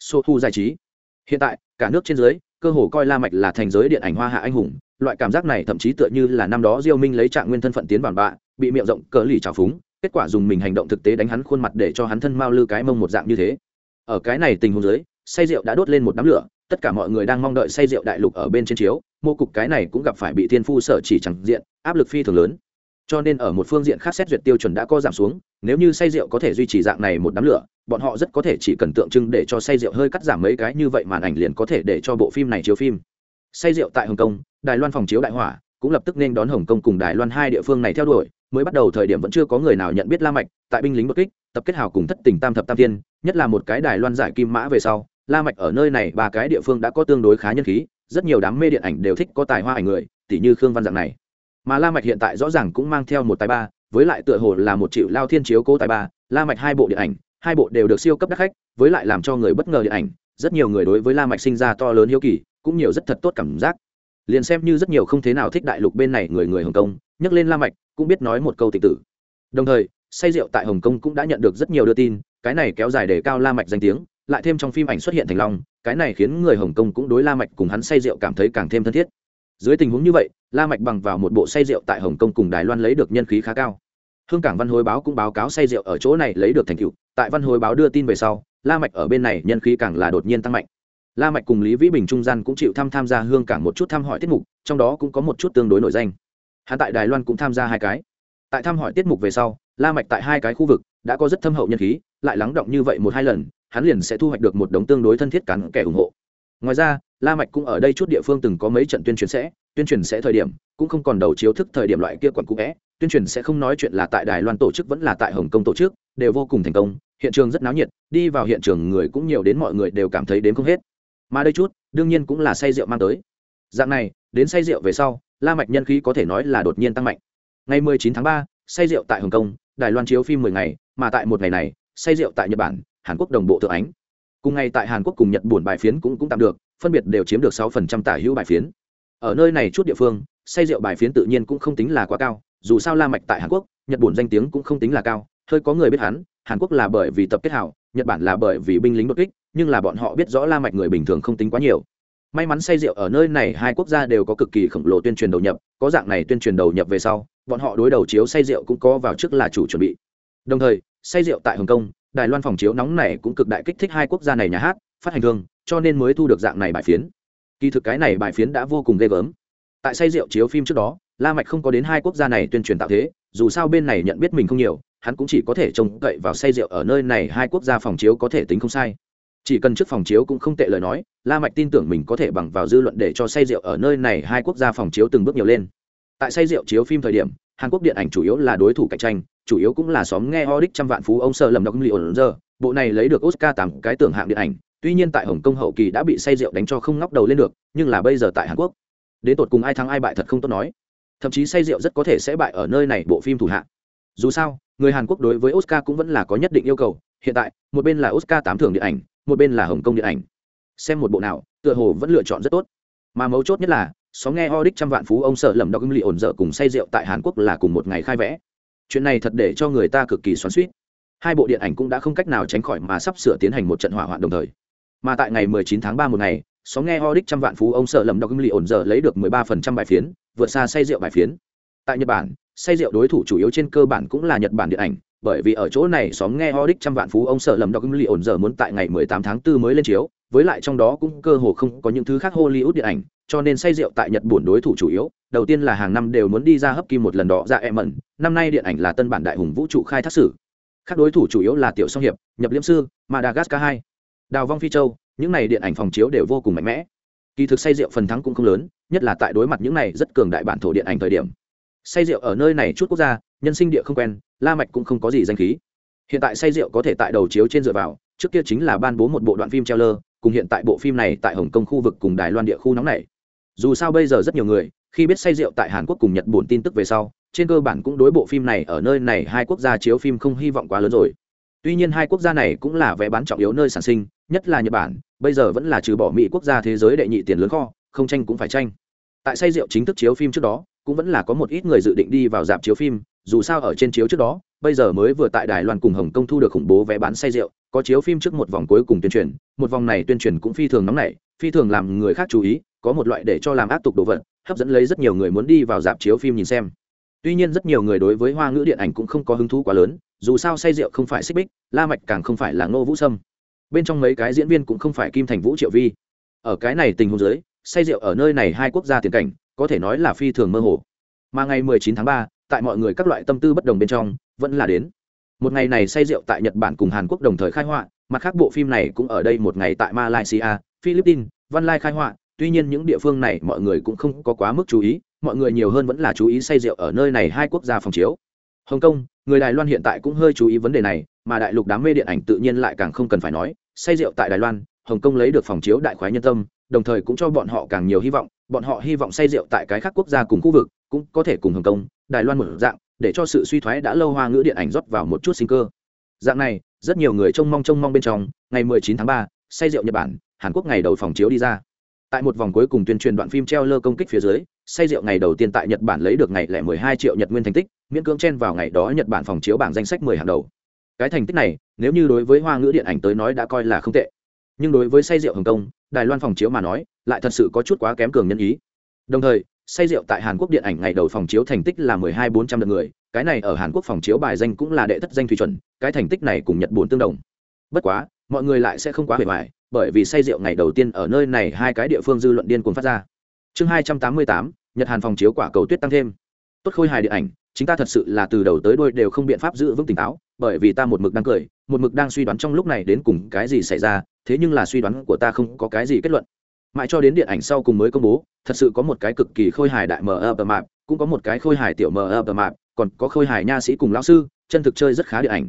Số thu giải trí. Hiện tại, cả nước trên dưới, cơ hồ coi la mạch là thành giới điện ảnh hoa hạ anh hùng, loại cảm giác này thậm chí tựa như là năm đó diêu minh lấy trạng nguyên thân phận tiến bản bạ, bị miệng rộng cỡ lì trào phúng, kết quả dùng mình hành động thực tế đánh hắn khuôn mặt để cho hắn thân mau lư cái mông một dạng như thế. Ở cái này tình huống dưới, say rượu đã đốt lên một đám lửa, tất cả mọi người đang mong đợi say rượu đại lục ở bên trên chiếu, mô cục cái này cũng gặp phải bị thiên phu sở chỉ chẳng diện, áp lực phi thường lớn cho nên ở một phương diện khác xét duyệt tiêu chuẩn đã có giảm xuống, nếu như say rượu có thể duy trì dạng này một đám lửa, bọn họ rất có thể chỉ cần tượng trưng để cho say rượu hơi cắt giảm mấy cái như vậy màn ảnh liền có thể để cho bộ phim này chiếu phim. Say rượu tại hồng kông, đài loan phòng chiếu đại hỏa, cũng lập tức nên đón hồng kông cùng đài loan hai địa phương này theo đuổi, mới bắt đầu thời điểm vẫn chưa có người nào nhận biết la mạch, tại binh lính bất kích, tập kết hào cùng thất tình tam thập tam tiên nhất là một cái đài loan giải kim mã về sau, la mạch ở nơi này ba cái địa phương đã có tương đối khá nhân khí, rất nhiều đám mê điện ảnh đều thích có tài hoa ảnh người tỷ như khương văn dạng này mà la mạch hiện tại rõ ràng cũng mang theo một tài ba, với lại tựa hồ là một triệu lao thiên chiếu cố tài ba, la mạch hai bộ điện ảnh, hai bộ đều được siêu cấp đắt khách, với lại làm cho người bất ngờ điện ảnh. Rất nhiều người đối với la mạch sinh ra to lớn hiếu kỳ, cũng nhiều rất thật tốt cảm giác. Liền xem như rất nhiều không thế nào thích đại lục bên này người người hồng kông, nhắc lên la mạch, cũng biết nói một câu tịch tử. Đồng thời, say rượu tại hồng kông cũng đã nhận được rất nhiều đưa tin, cái này kéo dài để cao la mạch danh tiếng, lại thêm trong phim ảnh xuất hiện thành long, cái này khiến người hồng kông cũng đối la mạch cùng hắn say rượu cảm thấy càng thêm thân thiết. Dưới tình huống như vậy la mạch bằng vào một bộ say rượu tại hồng kông cùng đài loan lấy được nhân khí khá cao. Hương cảng văn hối báo cũng báo cáo say rượu ở chỗ này lấy được thành tựu. Tại văn hối báo đưa tin về sau, la mạch ở bên này nhân khí càng là đột nhiên tăng mạnh. La mạch cùng lý vĩ bình trung gian cũng chịu tham tham gia hương cảng một chút thăm hỏi tiết mục, trong đó cũng có một chút tương đối nổi danh. Hắn tại đài loan cũng tham gia hai cái. Tại thăm hỏi tiết mục về sau, la mạch tại hai cái khu vực đã có rất thâm hậu nhân khí, lại lắng động như vậy một hai lần, hắn liền sẽ thu hoạch được một đống tương đối thân thiết cắn kẻ ủng hộ. Ngoài ra la mạch cũng ở đây chút địa phương từng có mấy trận tuyên truyền sẽ tuyên truyền sẽ thời điểm cũng không còn đầu chiếu thức thời điểm loại kia quẩn cũ vẽ. Tuyên truyền sẽ không nói chuyện là tại đài loan tổ chức vẫn là tại hồng kông tổ chức đều vô cùng thành công. Hiện trường rất náo nhiệt đi vào hiện trường người cũng nhiều đến mọi người đều cảm thấy đến không hết. Mà đây chút đương nhiên cũng là say rượu mang tới. Dạng này đến say rượu về sau la mạch nhân khí có thể nói là đột nhiên tăng mạnh. Ngày 19 tháng 3, say rượu tại hồng kông đài loan chiếu phim 10 ngày mà tại một ngày này say rượu tại nhật bản hàn quốc đồng bộ thượng ánh. Cùng ngày tại hàn quốc cùng nhật buồn bài phiến cũng cũng tạm được phân biệt đều chiếm được 6% tả hữu bài phiến. Ở nơi này chút địa phương, say rượu bài phiến tự nhiên cũng không tính là quá cao, dù sao la mạch tại hàn quốc, nhật bản danh tiếng cũng không tính là cao, hơi có người biết hắn, hàn quốc là bởi vì tập kết hảo nhật bản là bởi vì binh lính đột kích, nhưng là bọn họ biết rõ la mạch người bình thường không tính quá nhiều. May mắn say rượu ở nơi này hai quốc gia đều có cực kỳ khổng lồ tuyên truyền đầu nhập, có dạng này tuyên truyền đầu nhập về sau, bọn họ đối đầu chiếu say rượu cũng có vào trước là chủ chuẩn bị. Đồng thời, say rượu tại hồng kông, đài loan phòng chiếu nóng này cũng cực đại kích thích hai quốc gia này nhà hát, phát hành thương cho nên mới thu được dạng này bài phiến. Kỳ thực cái này bài phiến đã vô cùng ghê gớm. Tại say rượu chiếu phim trước đó, la mạch không có đến hai quốc gia này tuyên truyền tạo thế, dù sao bên này nhận biết mình không nhiều, hắn cũng chỉ có thể trông cậy vào say rượu ở nơi này hai quốc gia phòng chiếu có thể tính không sai. Chỉ cần trước phòng chiếu cũng không tệ lời nói, la mạch tin tưởng mình có thể bằng vào dư luận để cho say rượu ở nơi này hai quốc gia phòng chiếu từng bước nhiều lên. Tại say rượu chiếu phim thời điểm, hàn quốc điện ảnh chủ yếu là đối thủ cạnh tranh, chủ yếu cũng là xóm nghe Horic trăm vạn phú ông sợ lầm đọc liệu ổn giờ bộ này lấy được oscar tám cái tưởng hạng điện ảnh tuy nhiên tại hồng kông hậu kỳ đã bị say rượu đánh cho không ngóc đầu lên được, nhưng là bây giờ tại hàn quốc, đến tột cùng ai thắng ai bại thật không tốt nói. Thậm chí say rượu rất có thể sẽ bại ở nơi này bộ phim thủ hạ. dù sao, người hàn quốc đối với oscar cũng vẫn là có nhất định yêu cầu, hiện tại, một bên là oscar tám thưởng điện ảnh, một bên là hồng kông điện ảnh. Xem một bộ nào, tựa hồ vẫn lựa chọn rất tốt. Mà mấu chốt nhất là xóm nghe Horic trăm vạn phú ông sợ lầm đọc li ổn dở cùng say rượu tại hàn quốc là cùng một ngày khai vẽ. Chuyện này thật để cho người ta cực kỳ xoắn suýt hai bộ điện ảnh cũng đã không cách nào tránh khỏi mà sắp sửa tiến hành một trận hỏa hoạn đồng thời mà tại ngày 19 tháng 3 một ngày xóm nghe Horic trăm vạn phú ông sợ lầm đọc lì ổn giờ lấy được 13% bài phiến vượt xa say rượu bài phiến tại nhật bản say rượu đối thủ chủ yếu trên cơ bản cũng là nhật bản điện ảnh bởi vì ở chỗ này xóm nghe Horic trăm vạn phú ông sợ lầm đọc lì ổn giờ muốn tại ngày 18 tháng 4 mới lên chiếu với lại trong đó cũng cơ hồ không có những thứ khác Hollywood điện ảnh cho nên say rượu tại Nhật buồn đối thủ chủ yếu, đầu tiên là hàng năm đều muốn đi ra hấp kim một lần đỏ ra em mẩn, năm nay điện ảnh là tân bản đại hùng vũ trụ khai thác sử. Các đối thủ chủ yếu là Tiểu Song hiệp, Nhập Liễm sư, Madagascar 2, Đào Vong Phi Châu, những này điện ảnh phòng chiếu đều vô cùng mạnh mẽ. Kỳ thực say rượu phần thắng cũng không lớn, nhất là tại đối mặt những này rất cường đại bản thổ điện ảnh thời điểm. Say rượu ở nơi này chút quốc gia, nhân sinh địa không quen, La Mạch cũng không có gì danh khí. Hiện tại say rượu có thể tại đầu chiếu trên dựa vào, trước kia chính là ban bố một bộ đoạn phim trailer, cùng hiện tại bộ phim này tại Hồng Kông khu vực cùng Đài Loan địa khu nóng này dù sao bây giờ rất nhiều người khi biết say rượu tại hàn quốc cùng nhật bản tin tức về sau trên cơ bản cũng đối bộ phim này ở nơi này hai quốc gia chiếu phim không hy vọng quá lớn rồi tuy nhiên hai quốc gia này cũng là vé bán trọng yếu nơi sản sinh nhất là nhật bản, bây giờ vẫn là trừ bỏ mỹ quốc gia thế giới đệ nhị tiền lớn kho, không tranh cũng phải tranh. Tại say rượu chính thức chiếu phim trước đó, cũng vẫn là có một ít người dự định đi vào dạp chiếu phim, dù sao ở trên chiếu trước đó, bây giờ mới vừa tại đài loan cùng hồng kông thu được khủng bố vé bán say rượu, có chiếu phim trước một vòng cuối cùng tuyên truyền, một vòng này tuyên truyền cũng phi thường nóng nảy, phi thường làm người khác chú ý, có một loại để cho làm áp tục đồ vật, hấp dẫn lấy rất nhiều người muốn đi vào dạp chiếu phim nhìn xem. Tuy nhiên rất nhiều người đối với hoa ngữ điện ảnh cũng không có hứng thú quá lớn, dù sao say rượu không phải xích bích, la mạch càng không phải là ngô vũ sâm bên trong mấy cái diễn viên cũng không phải kim thành vũ triệu vi. Ở cái này tình huống dưới say rượu ở nơi này hai quốc gia tiền cảnh có thể nói là phi thường mơ hồ. Mà ngày 19 tháng 3, tại mọi người các loại tâm tư bất đồng bên trong vẫn là đến. Một ngày này say rượu tại nhật bản cùng hàn quốc đồng thời khai họa mặt khác bộ phim này cũng ở đây một ngày tại malaysia philippines văn lai khai họa. Tuy nhiên những địa phương này mọi người cũng không có quá mức chú ý mọi người nhiều hơn vẫn là chú ý say rượu ở nơi này hai quốc gia phòng chiếu. Hồng kông người đài loan hiện tại cũng hơi chú ý vấn đề này mà đại lục đám mê điện ảnh tự nhiên lại càng không cần phải nói say rượu tại đài loan hồng kông lấy được phòng chiếu đại khoái nhân tâm đồng thời cũng cho bọn họ càng nhiều hy vọng bọn họ hy vọng say rượu tại cái khác quốc gia cùng khu vực cũng có thể cùng hồng kông đài loan một dạng để cho sự suy thoái đã lâu hoa ngữ điện ảnh rót vào một chút sinh cơ. Dạng này rất nhiều người trông mong trông mong bên trong ngày 19 tháng 3, say rượu nhật bản hàn quốc ngày đầu phòng chiếu đi ra. Tại một vòng cuối cùng tuyên truyền đoạn phim treo lơ công kích phía dưới say rượu ngày đầu tiên tại nhật bản lấy được ngày lẻ 12 triệu nhật nguyên thành tích miễn cưỡng chen vào ngày đó nhật bản phòng chiếu bảng danh sách 10 hàng đầu cái thành tích này, nếu như đối với hoa ngữ điện ảnh tới nói đã coi là không tệ. Nhưng đối với say rượu hồng kông, đài loan phòng chiếu mà nói, lại thật sự có chút quá kém cường nhân ý. Đồng thời, say rượu tại hàn quốc điện ảnh ngày đầu phòng chiếu thành tích là 12 400 lượt người, cái này ở hàn quốc phòng chiếu bài danh cũng là đệ thất danh thủy chuẩn, cái thành tích này cùng nhật bốn tương đồng. Bất quá, mọi người lại sẽ không quá bề ngoài bởi vì say rượu ngày đầu tiên ở nơi này hai cái địa phương dư luận điên cuồng phát ra. Chương hai trăm tám mươi tám, nhật hàn phòng chiếu quả cầu tuyết tăng thêm. Tốt khôi hài điện ảnh chính ta thật sự là từ đầu tới đuôi đều không biện pháp giữ vững tỉnh táo bởi vì ta một mực đang cười, một mực đang suy đoán trong lúc này đến cùng cái gì xảy ra, thế nhưng là suy đoán của ta không có cái gì kết luận. Mãi cho đến điện ảnh sau cùng mới công bố, thật sự có một cái cực kỳ khôi hài đại mờ ập mạp, cũng có một cái khôi hài tiểu mờ ập mạp, còn có khôi hài nha sĩ cùng lão sư, chân thực chơi rất khá điện ảnh.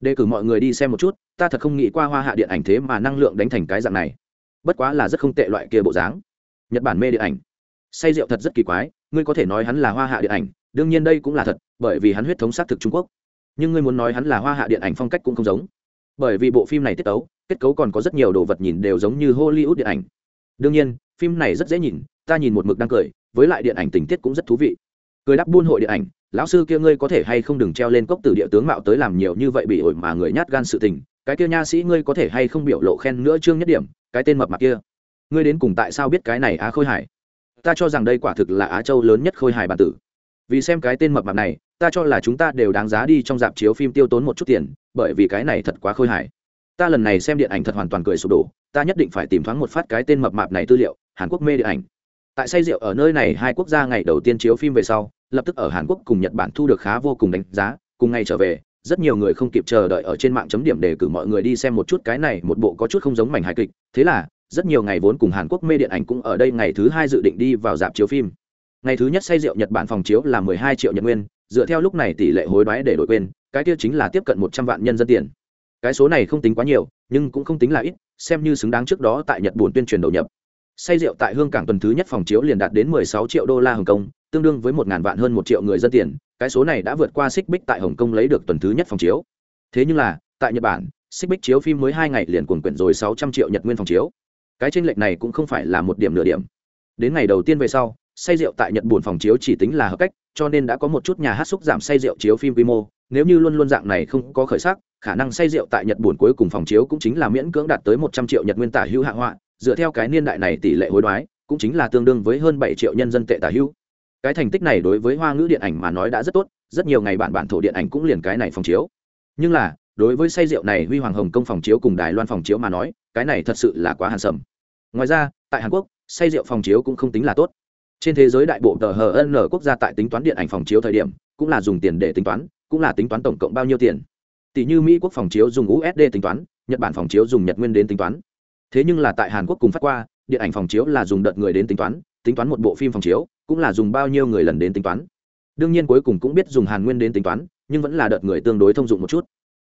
Đề cử mọi người đi xem một chút, ta thật không nghĩ qua hoa hạ điện ảnh thế mà năng lượng đánh thành cái dạng này. Bất quá là rất không tệ loại kia bộ dáng. Nhật bản mê điện ảnh. Say rượu thật rất kỳ quái, ngươi có thể nói hắn là hoa hạ điện ảnh, đương nhiên đây cũng là thật, bởi vì hắn huyết thống xác thực trung quốc nhưng ngươi muốn nói hắn là hoa hạ điện ảnh phong cách cũng không giống. Bởi vì bộ phim này tiết tấu, kết cấu còn có rất nhiều đồ vật nhìn đều giống như hollywood điện ảnh. Đương nhiên, phim này rất dễ nhìn, ta nhìn một mực đang cười, với lại điện ảnh tình tiết cũng rất thú vị. Cười đắp buôn hội điện ảnh, lão sư kia ngươi có thể hay không đừng treo lên cốc từ địa tướng mạo tới làm nhiều như vậy bị ổi mà người nhát gan sự tình, cái kia nha sĩ ngươi có thể hay không biểu lộ khen nữa trương nhất điểm, cái tên mập mạp kia. Ngươi đến cùng tại sao biết cái này á khôi hải? Ta cho rằng đây quả thực là á châu lớn nhất khôi hải bản tử vì xem cái tên mập mạp này, ta cho là chúng ta đều đáng giá đi trong dạp chiếu phim tiêu tốn một chút tiền, bởi vì cái này thật quá khôi hài. Ta lần này xem điện ảnh thật hoàn toàn cười sụp đổ, ta nhất định phải tìm thoáng một phát cái tên mập mạp này tư liệu, hàn quốc mê điện ảnh. Tại say rượu ở nơi này hai quốc gia ngày đầu tiên chiếu phim về sau, lập tức ở hàn quốc cùng nhật bản thu được khá vô cùng đánh giá, cùng ngày trở về, rất nhiều người không kịp chờ đợi ở trên mạng chấm điểm để cử mọi người đi xem một chút cái này một bộ có chút không giống mảnh hài kịch. Thế là, rất nhiều ngày vốn cùng hàn quốc mê điện ảnh cũng ở đây ngày thứ hai dự định đi vào dạp chiếu phim ngày thứ nhất say rượu nhật bản phòng chiếu là mười hai triệu nhật nguyên, dựa theo lúc này tỷ lệ hối đoái để đổi quên, cái tiêu chính là tiếp cận một trăm vạn nhân dân tiền. Cái số này không tính quá nhiều, nhưng cũng không tính là ít, xem như xứng đáng trước đó tại nhật bản tuyên truyền đầu nhập. Say rượu tại hương cảng tuần thứ nhất phòng chiếu liền đạt đến mười sáu triệu đô la hồng kông, tương đương với một ngàn vạn hơn một triệu người dân tiền, cái số này đã vượt qua xích bích tại hồng kông lấy được tuần thứ nhất phòng chiếu. Thế nhưng là, tại nhật bản, xích bích chiếu phim mới hai ngày liền cuồng quyển rồi sáu trăm triệu nhật nguyên phòng chiếu. Cái tranh lệch này cũng không phải là một điểm nửa điểm. Đến ngày đầu tiên về sau say rượu tại nhật buồn phòng chiếu chỉ tính là hợp cách, cho nên đã có một chút nhà hát xúc giảm say rượu chiếu phim quy mô. Nếu như luôn luôn dạng này không có khởi sắc, khả năng say rượu tại nhật buồn cuối cùng phòng chiếu cũng chính là miễn cưỡng đạt tới một trăm triệu nhật nguyên tả hữu hạ họa, dựa theo cái niên đại này tỷ lệ hối đoái, cũng chính là tương đương với hơn bảy triệu nhân dân tệ tả hữu. Cái thành tích này đối với hoa ngữ điện ảnh mà nói đã rất tốt, rất nhiều ngày bản bản thổ điện ảnh cũng liền cái này phòng chiếu. Nhưng là, đối với say rượu này huy hoàng hồng công phòng chiếu cùng đài loan phòng chiếu mà nói, cái này thật sự là quá hàn sầm. Ngoài ra, tại hàn quốc, say rượu phòng chiếu cũng không tính là tốt trên thế giới đại bộ tờ hn quốc gia tại tính toán điện ảnh phòng chiếu thời điểm, cũng là dùng tiền để tính toán, cũng là tính toán tổng cộng bao nhiêu tiền. Tỷ như mỹ quốc phòng chiếu dùng usd tính toán, nhật bản phòng chiếu dùng nhật nguyên đến tính toán. Thế nhưng là tại hàn quốc cùng phát qua, điện ảnh phòng chiếu là dùng đợt người đến tính toán tính toán một bộ phim phòng chiếu, cũng là dùng bao nhiêu người lần đến tính toán. Đương nhiên cuối cùng cũng biết dùng hàn nguyên đến tính toán, nhưng vẫn là đợt người tương đối thông dụng một chút.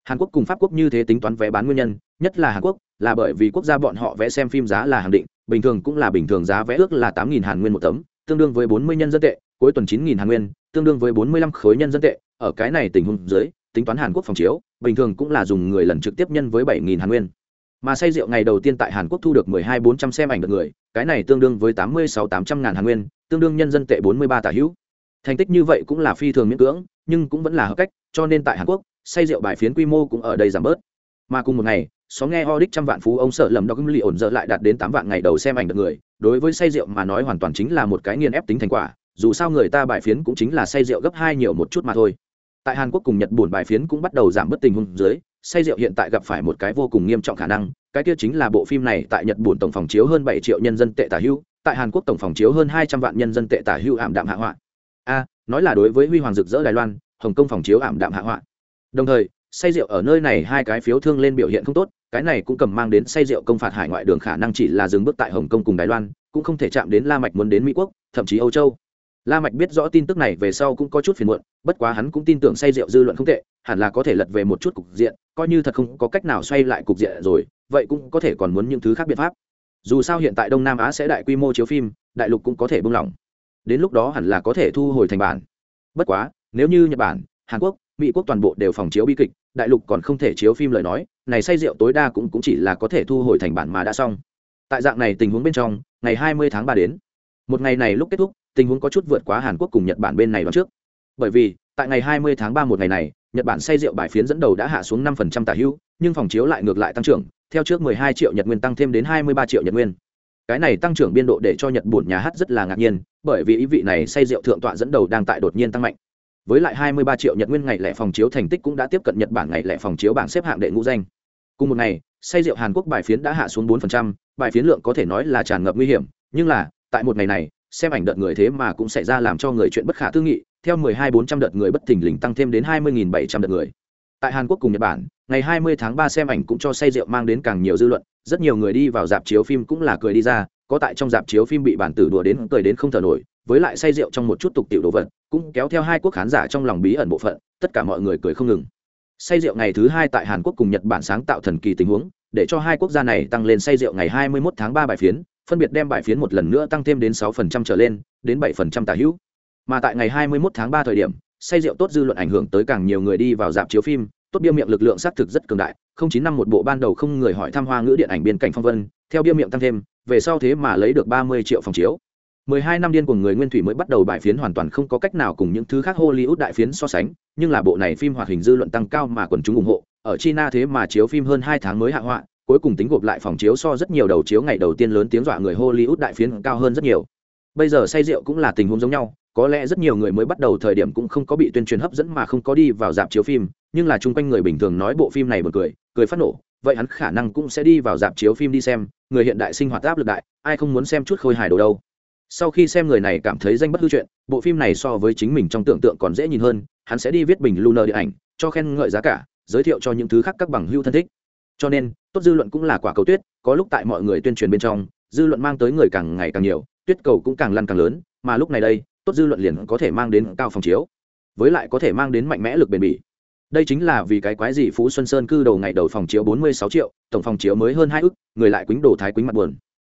Hàn quốc cùng pháp quốc như thế tính toán vé bán nguyên nhân, nhất là hàn quốc, là bởi vì quốc gia bọn họ vẽ xem phim giá là hàng định, bình thường cũng là bình thường giá vé ước là tám nghìn hàn nguyên một tấm tương đương với bốn mươi nhân dân tệ, cuối tuần chín nghìn hàn nguyên, tương đương với bốn mươi lăm khối nhân dân tệ. Ở cái này tình huống dưới, tính toán hàn quốc phòng chiếu, bình thường cũng là dùng người lần trực tiếp nhân với bảy nghìn hàn nguyên. Mà say rượu ngày đầu tiên tại hàn quốc thu được mười hai bốn trăm xem ảnh được người, cái này tương đương với tám mươi sáu tám trăm ngàn hàn nguyên, tương đương nhân dân tệ bốn mươi ba tả hữu. Thành tích như vậy cũng là phi thường miễn cưỡng, nhưng cũng vẫn là hợp cách, cho nên tại hàn quốc, say rượu bài phiến quy mô cũng ở đây giảm bớt. Mà cùng một ngày, xóm nghe ho đích trăm vạn phú ông sợ lầm đọc lì ổn dở lại đạt đến tám vạn ngày đầu xem ảnh được người đối với say rượu mà nói hoàn toàn chính là một cái nghiền ép tính thành quả, dù sao người ta bài phiến cũng chính là say rượu gấp hai nhiều một chút mà thôi. Tại hàn quốc cùng nhật buồn bài phiến cũng bắt đầu giảm bớt tình huống dưới, say rượu hiện tại gặp phải một cái vô cùng nghiêm trọng khả năng, cái kia chính là bộ phim này tại nhật buồn tổng phòng chiếu hơn bảy triệu nhân dân tệ tả hưu tại hàn quốc tổng phòng chiếu hơn hai trăm vạn nhân dân tệ tả hưu ảm đạm hạ họa. A, nói là đối với huy hoàng rực rỡ đài loan, hồng kông phòng chiếu ảm đạm hạ họa. Đồng thời say rượu ở nơi này hai cái phiếu thương lên biểu hiện không tốt, cái này cũng cầm mang đến say rượu công phạt hải ngoại đường khả năng chỉ là dừng bước tại hồng kông cùng đài loan, cũng không thể chạm đến la mạch muốn đến mỹ quốc, thậm chí âu châu. La mạch biết rõ tin tức này về sau cũng có chút phiền muộn, bất quá hắn cũng tin tưởng say rượu dư luận không tệ, hẳn là có thể lật về một chút cục diện, coi như thật không có cách nào xoay lại cục diện rồi, vậy cũng có thể còn muốn những thứ khác biện pháp. Dù sao hiện tại đông nam á sẽ đại quy mô chiếu phim, đại lục cũng có thể buông lỏng. Đến lúc đó hẳn là có thể thu hồi thành bản. Bất quá, nếu như nhật bản, hàn quốc, mỹ quốc toàn bộ đều phòng chiếu bi kịch đại lục còn không thể chiếu phim lời nói này say rượu tối đa cũng, cũng chỉ là có thể thu hồi thành bản mà đã xong. Tại dạng này tình huống bên trong ngày 20 tháng 3 đến. Một ngày này lúc kết thúc tình huống có chút vượt quá hàn quốc cùng nhật bản bên này đoạn trước. Bởi vì tại ngày 20 tháng 3 một ngày này nhật bản say rượu bài phiến dẫn đầu đã hạ xuống 5% tả hữu nhưng phòng chiếu lại ngược lại tăng trưởng theo trước 12 triệu nhật nguyên tăng thêm đến 23 triệu nhật nguyên. Cái này tăng trưởng biên độ để cho nhật bổn nhà hát rất là ngạc nhiên bởi vì ý vị này say rượu thượng tọa dẫn đầu đang tại đột nhiên tăng mạnh với lại 23 triệu nhật nguyên ngày lẻ phòng chiếu thành tích cũng đã tiếp cận nhật bản ngày lẻ phòng chiếu bảng xếp hạng đệ ngũ danh. Cùng một ngày say rượu hàn quốc bài phiến đã hạ xuống 4%, bài phiến lượng có thể nói là tràn ngập nguy hiểm. Nhưng là tại một ngày này xem ảnh đợt người thế mà cũng xảy ra làm cho người chuyện bất khả tư nghị theo 12 400 đợt người bất thình lình tăng thêm đến 20.700 đợt người. Tại hàn quốc cùng nhật bản ngày 20 tháng 3 xem ảnh cũng cho say rượu mang đến càng nhiều dư luận rất nhiều người đi vào dạp chiếu phim cũng là cười đi ra có tại trong dạp chiếu phim bị bản tử đùa đến cười đến không thở nổi, với lại say rượu trong một chút tục tiểu đồ vật, cũng kéo theo hai quốc khán giả trong lòng bí ẩn bộ phận, tất cả mọi người cười không ngừng. Say rượu ngày thứ hai tại hàn quốc cùng nhật bản sáng tạo thần kỳ tình huống, để cho hai quốc gia này tăng lên say rượu ngày 21 tháng 3 bài phiến, phân biệt đem bài phiến một lần nữa tăng thêm đến 6% trở lên, đến 7% tả hữu. Mà tại ngày 21 tháng 3 thời điểm, say rượu tốt dư luận ảnh hưởng tới càng nhiều người đi vào dạp chiếu phim, tốt bia miệng lực lượng xác thực rất cường đại, không chín năm một bộ ban đầu không người hỏi tham hoa ngữ điện ảnh biên cảnh phong vân theo bia miệng tăng thêm về sau thế mà lấy được 30 triệu phòng chiếu. 12 năm điên của người nguyên thủy mới bắt đầu bài phiến hoàn toàn không có cách nào cùng những thứ khác Hollywood đại phiến so sánh, nhưng là bộ này phim hoạt hình dư luận tăng cao mà quần chúng ủng hộ, ở China thế mà chiếu phim hơn hai tháng mới hạ họa, cuối cùng tính gộp lại phòng chiếu so rất nhiều đầu chiếu ngày đầu tiên lớn tiếng dọa người Hollywood đại phiến cao hơn rất nhiều. Bây giờ say rượu cũng là tình huống giống nhau, có lẽ rất nhiều người mới bắt đầu thời điểm cũng không có bị tuyên truyền hấp dẫn mà không có đi vào dạp chiếu phim, nhưng là chung quanh người bình thường nói bộ phim này buồn cười, cười phát nổ, vậy hắn khả năng cũng sẽ đi vào dạp chiếu phim đi xem, người hiện đại sinh hoạt áp lực đại, ai không muốn xem chút khôi hài đồ đâu. Sau khi xem người này cảm thấy danh bất hư chuyện bộ phim này so với chính mình trong tưởng tượng còn dễ nhìn hơn hắn sẽ đi viết bình lunar điện ảnh cho khen ngợi giá cả giới thiệu cho những thứ khác các bằng hưu thân thích. Cho nên tốt dư luận cũng là quả cầu tuyết có lúc tại mọi người tuyên truyền bên trong dư luận mang tới người càng ngày càng nhiều tuyết cầu cũng càng lăn càng lớn mà lúc này đây tốt dư luận liền có thể mang đến cao phòng chiếu với lại có thể mang đến mạnh mẽ lực bền bỉ đây chính là vì cái quái gì phú xuân sơn cư đầu ngày đầu phòng chiếu bốn mươi sáu triệu, tổng phòng chiếu mới hơn hai ức, người lại quýnh đồ thái quýnh mặt buồn.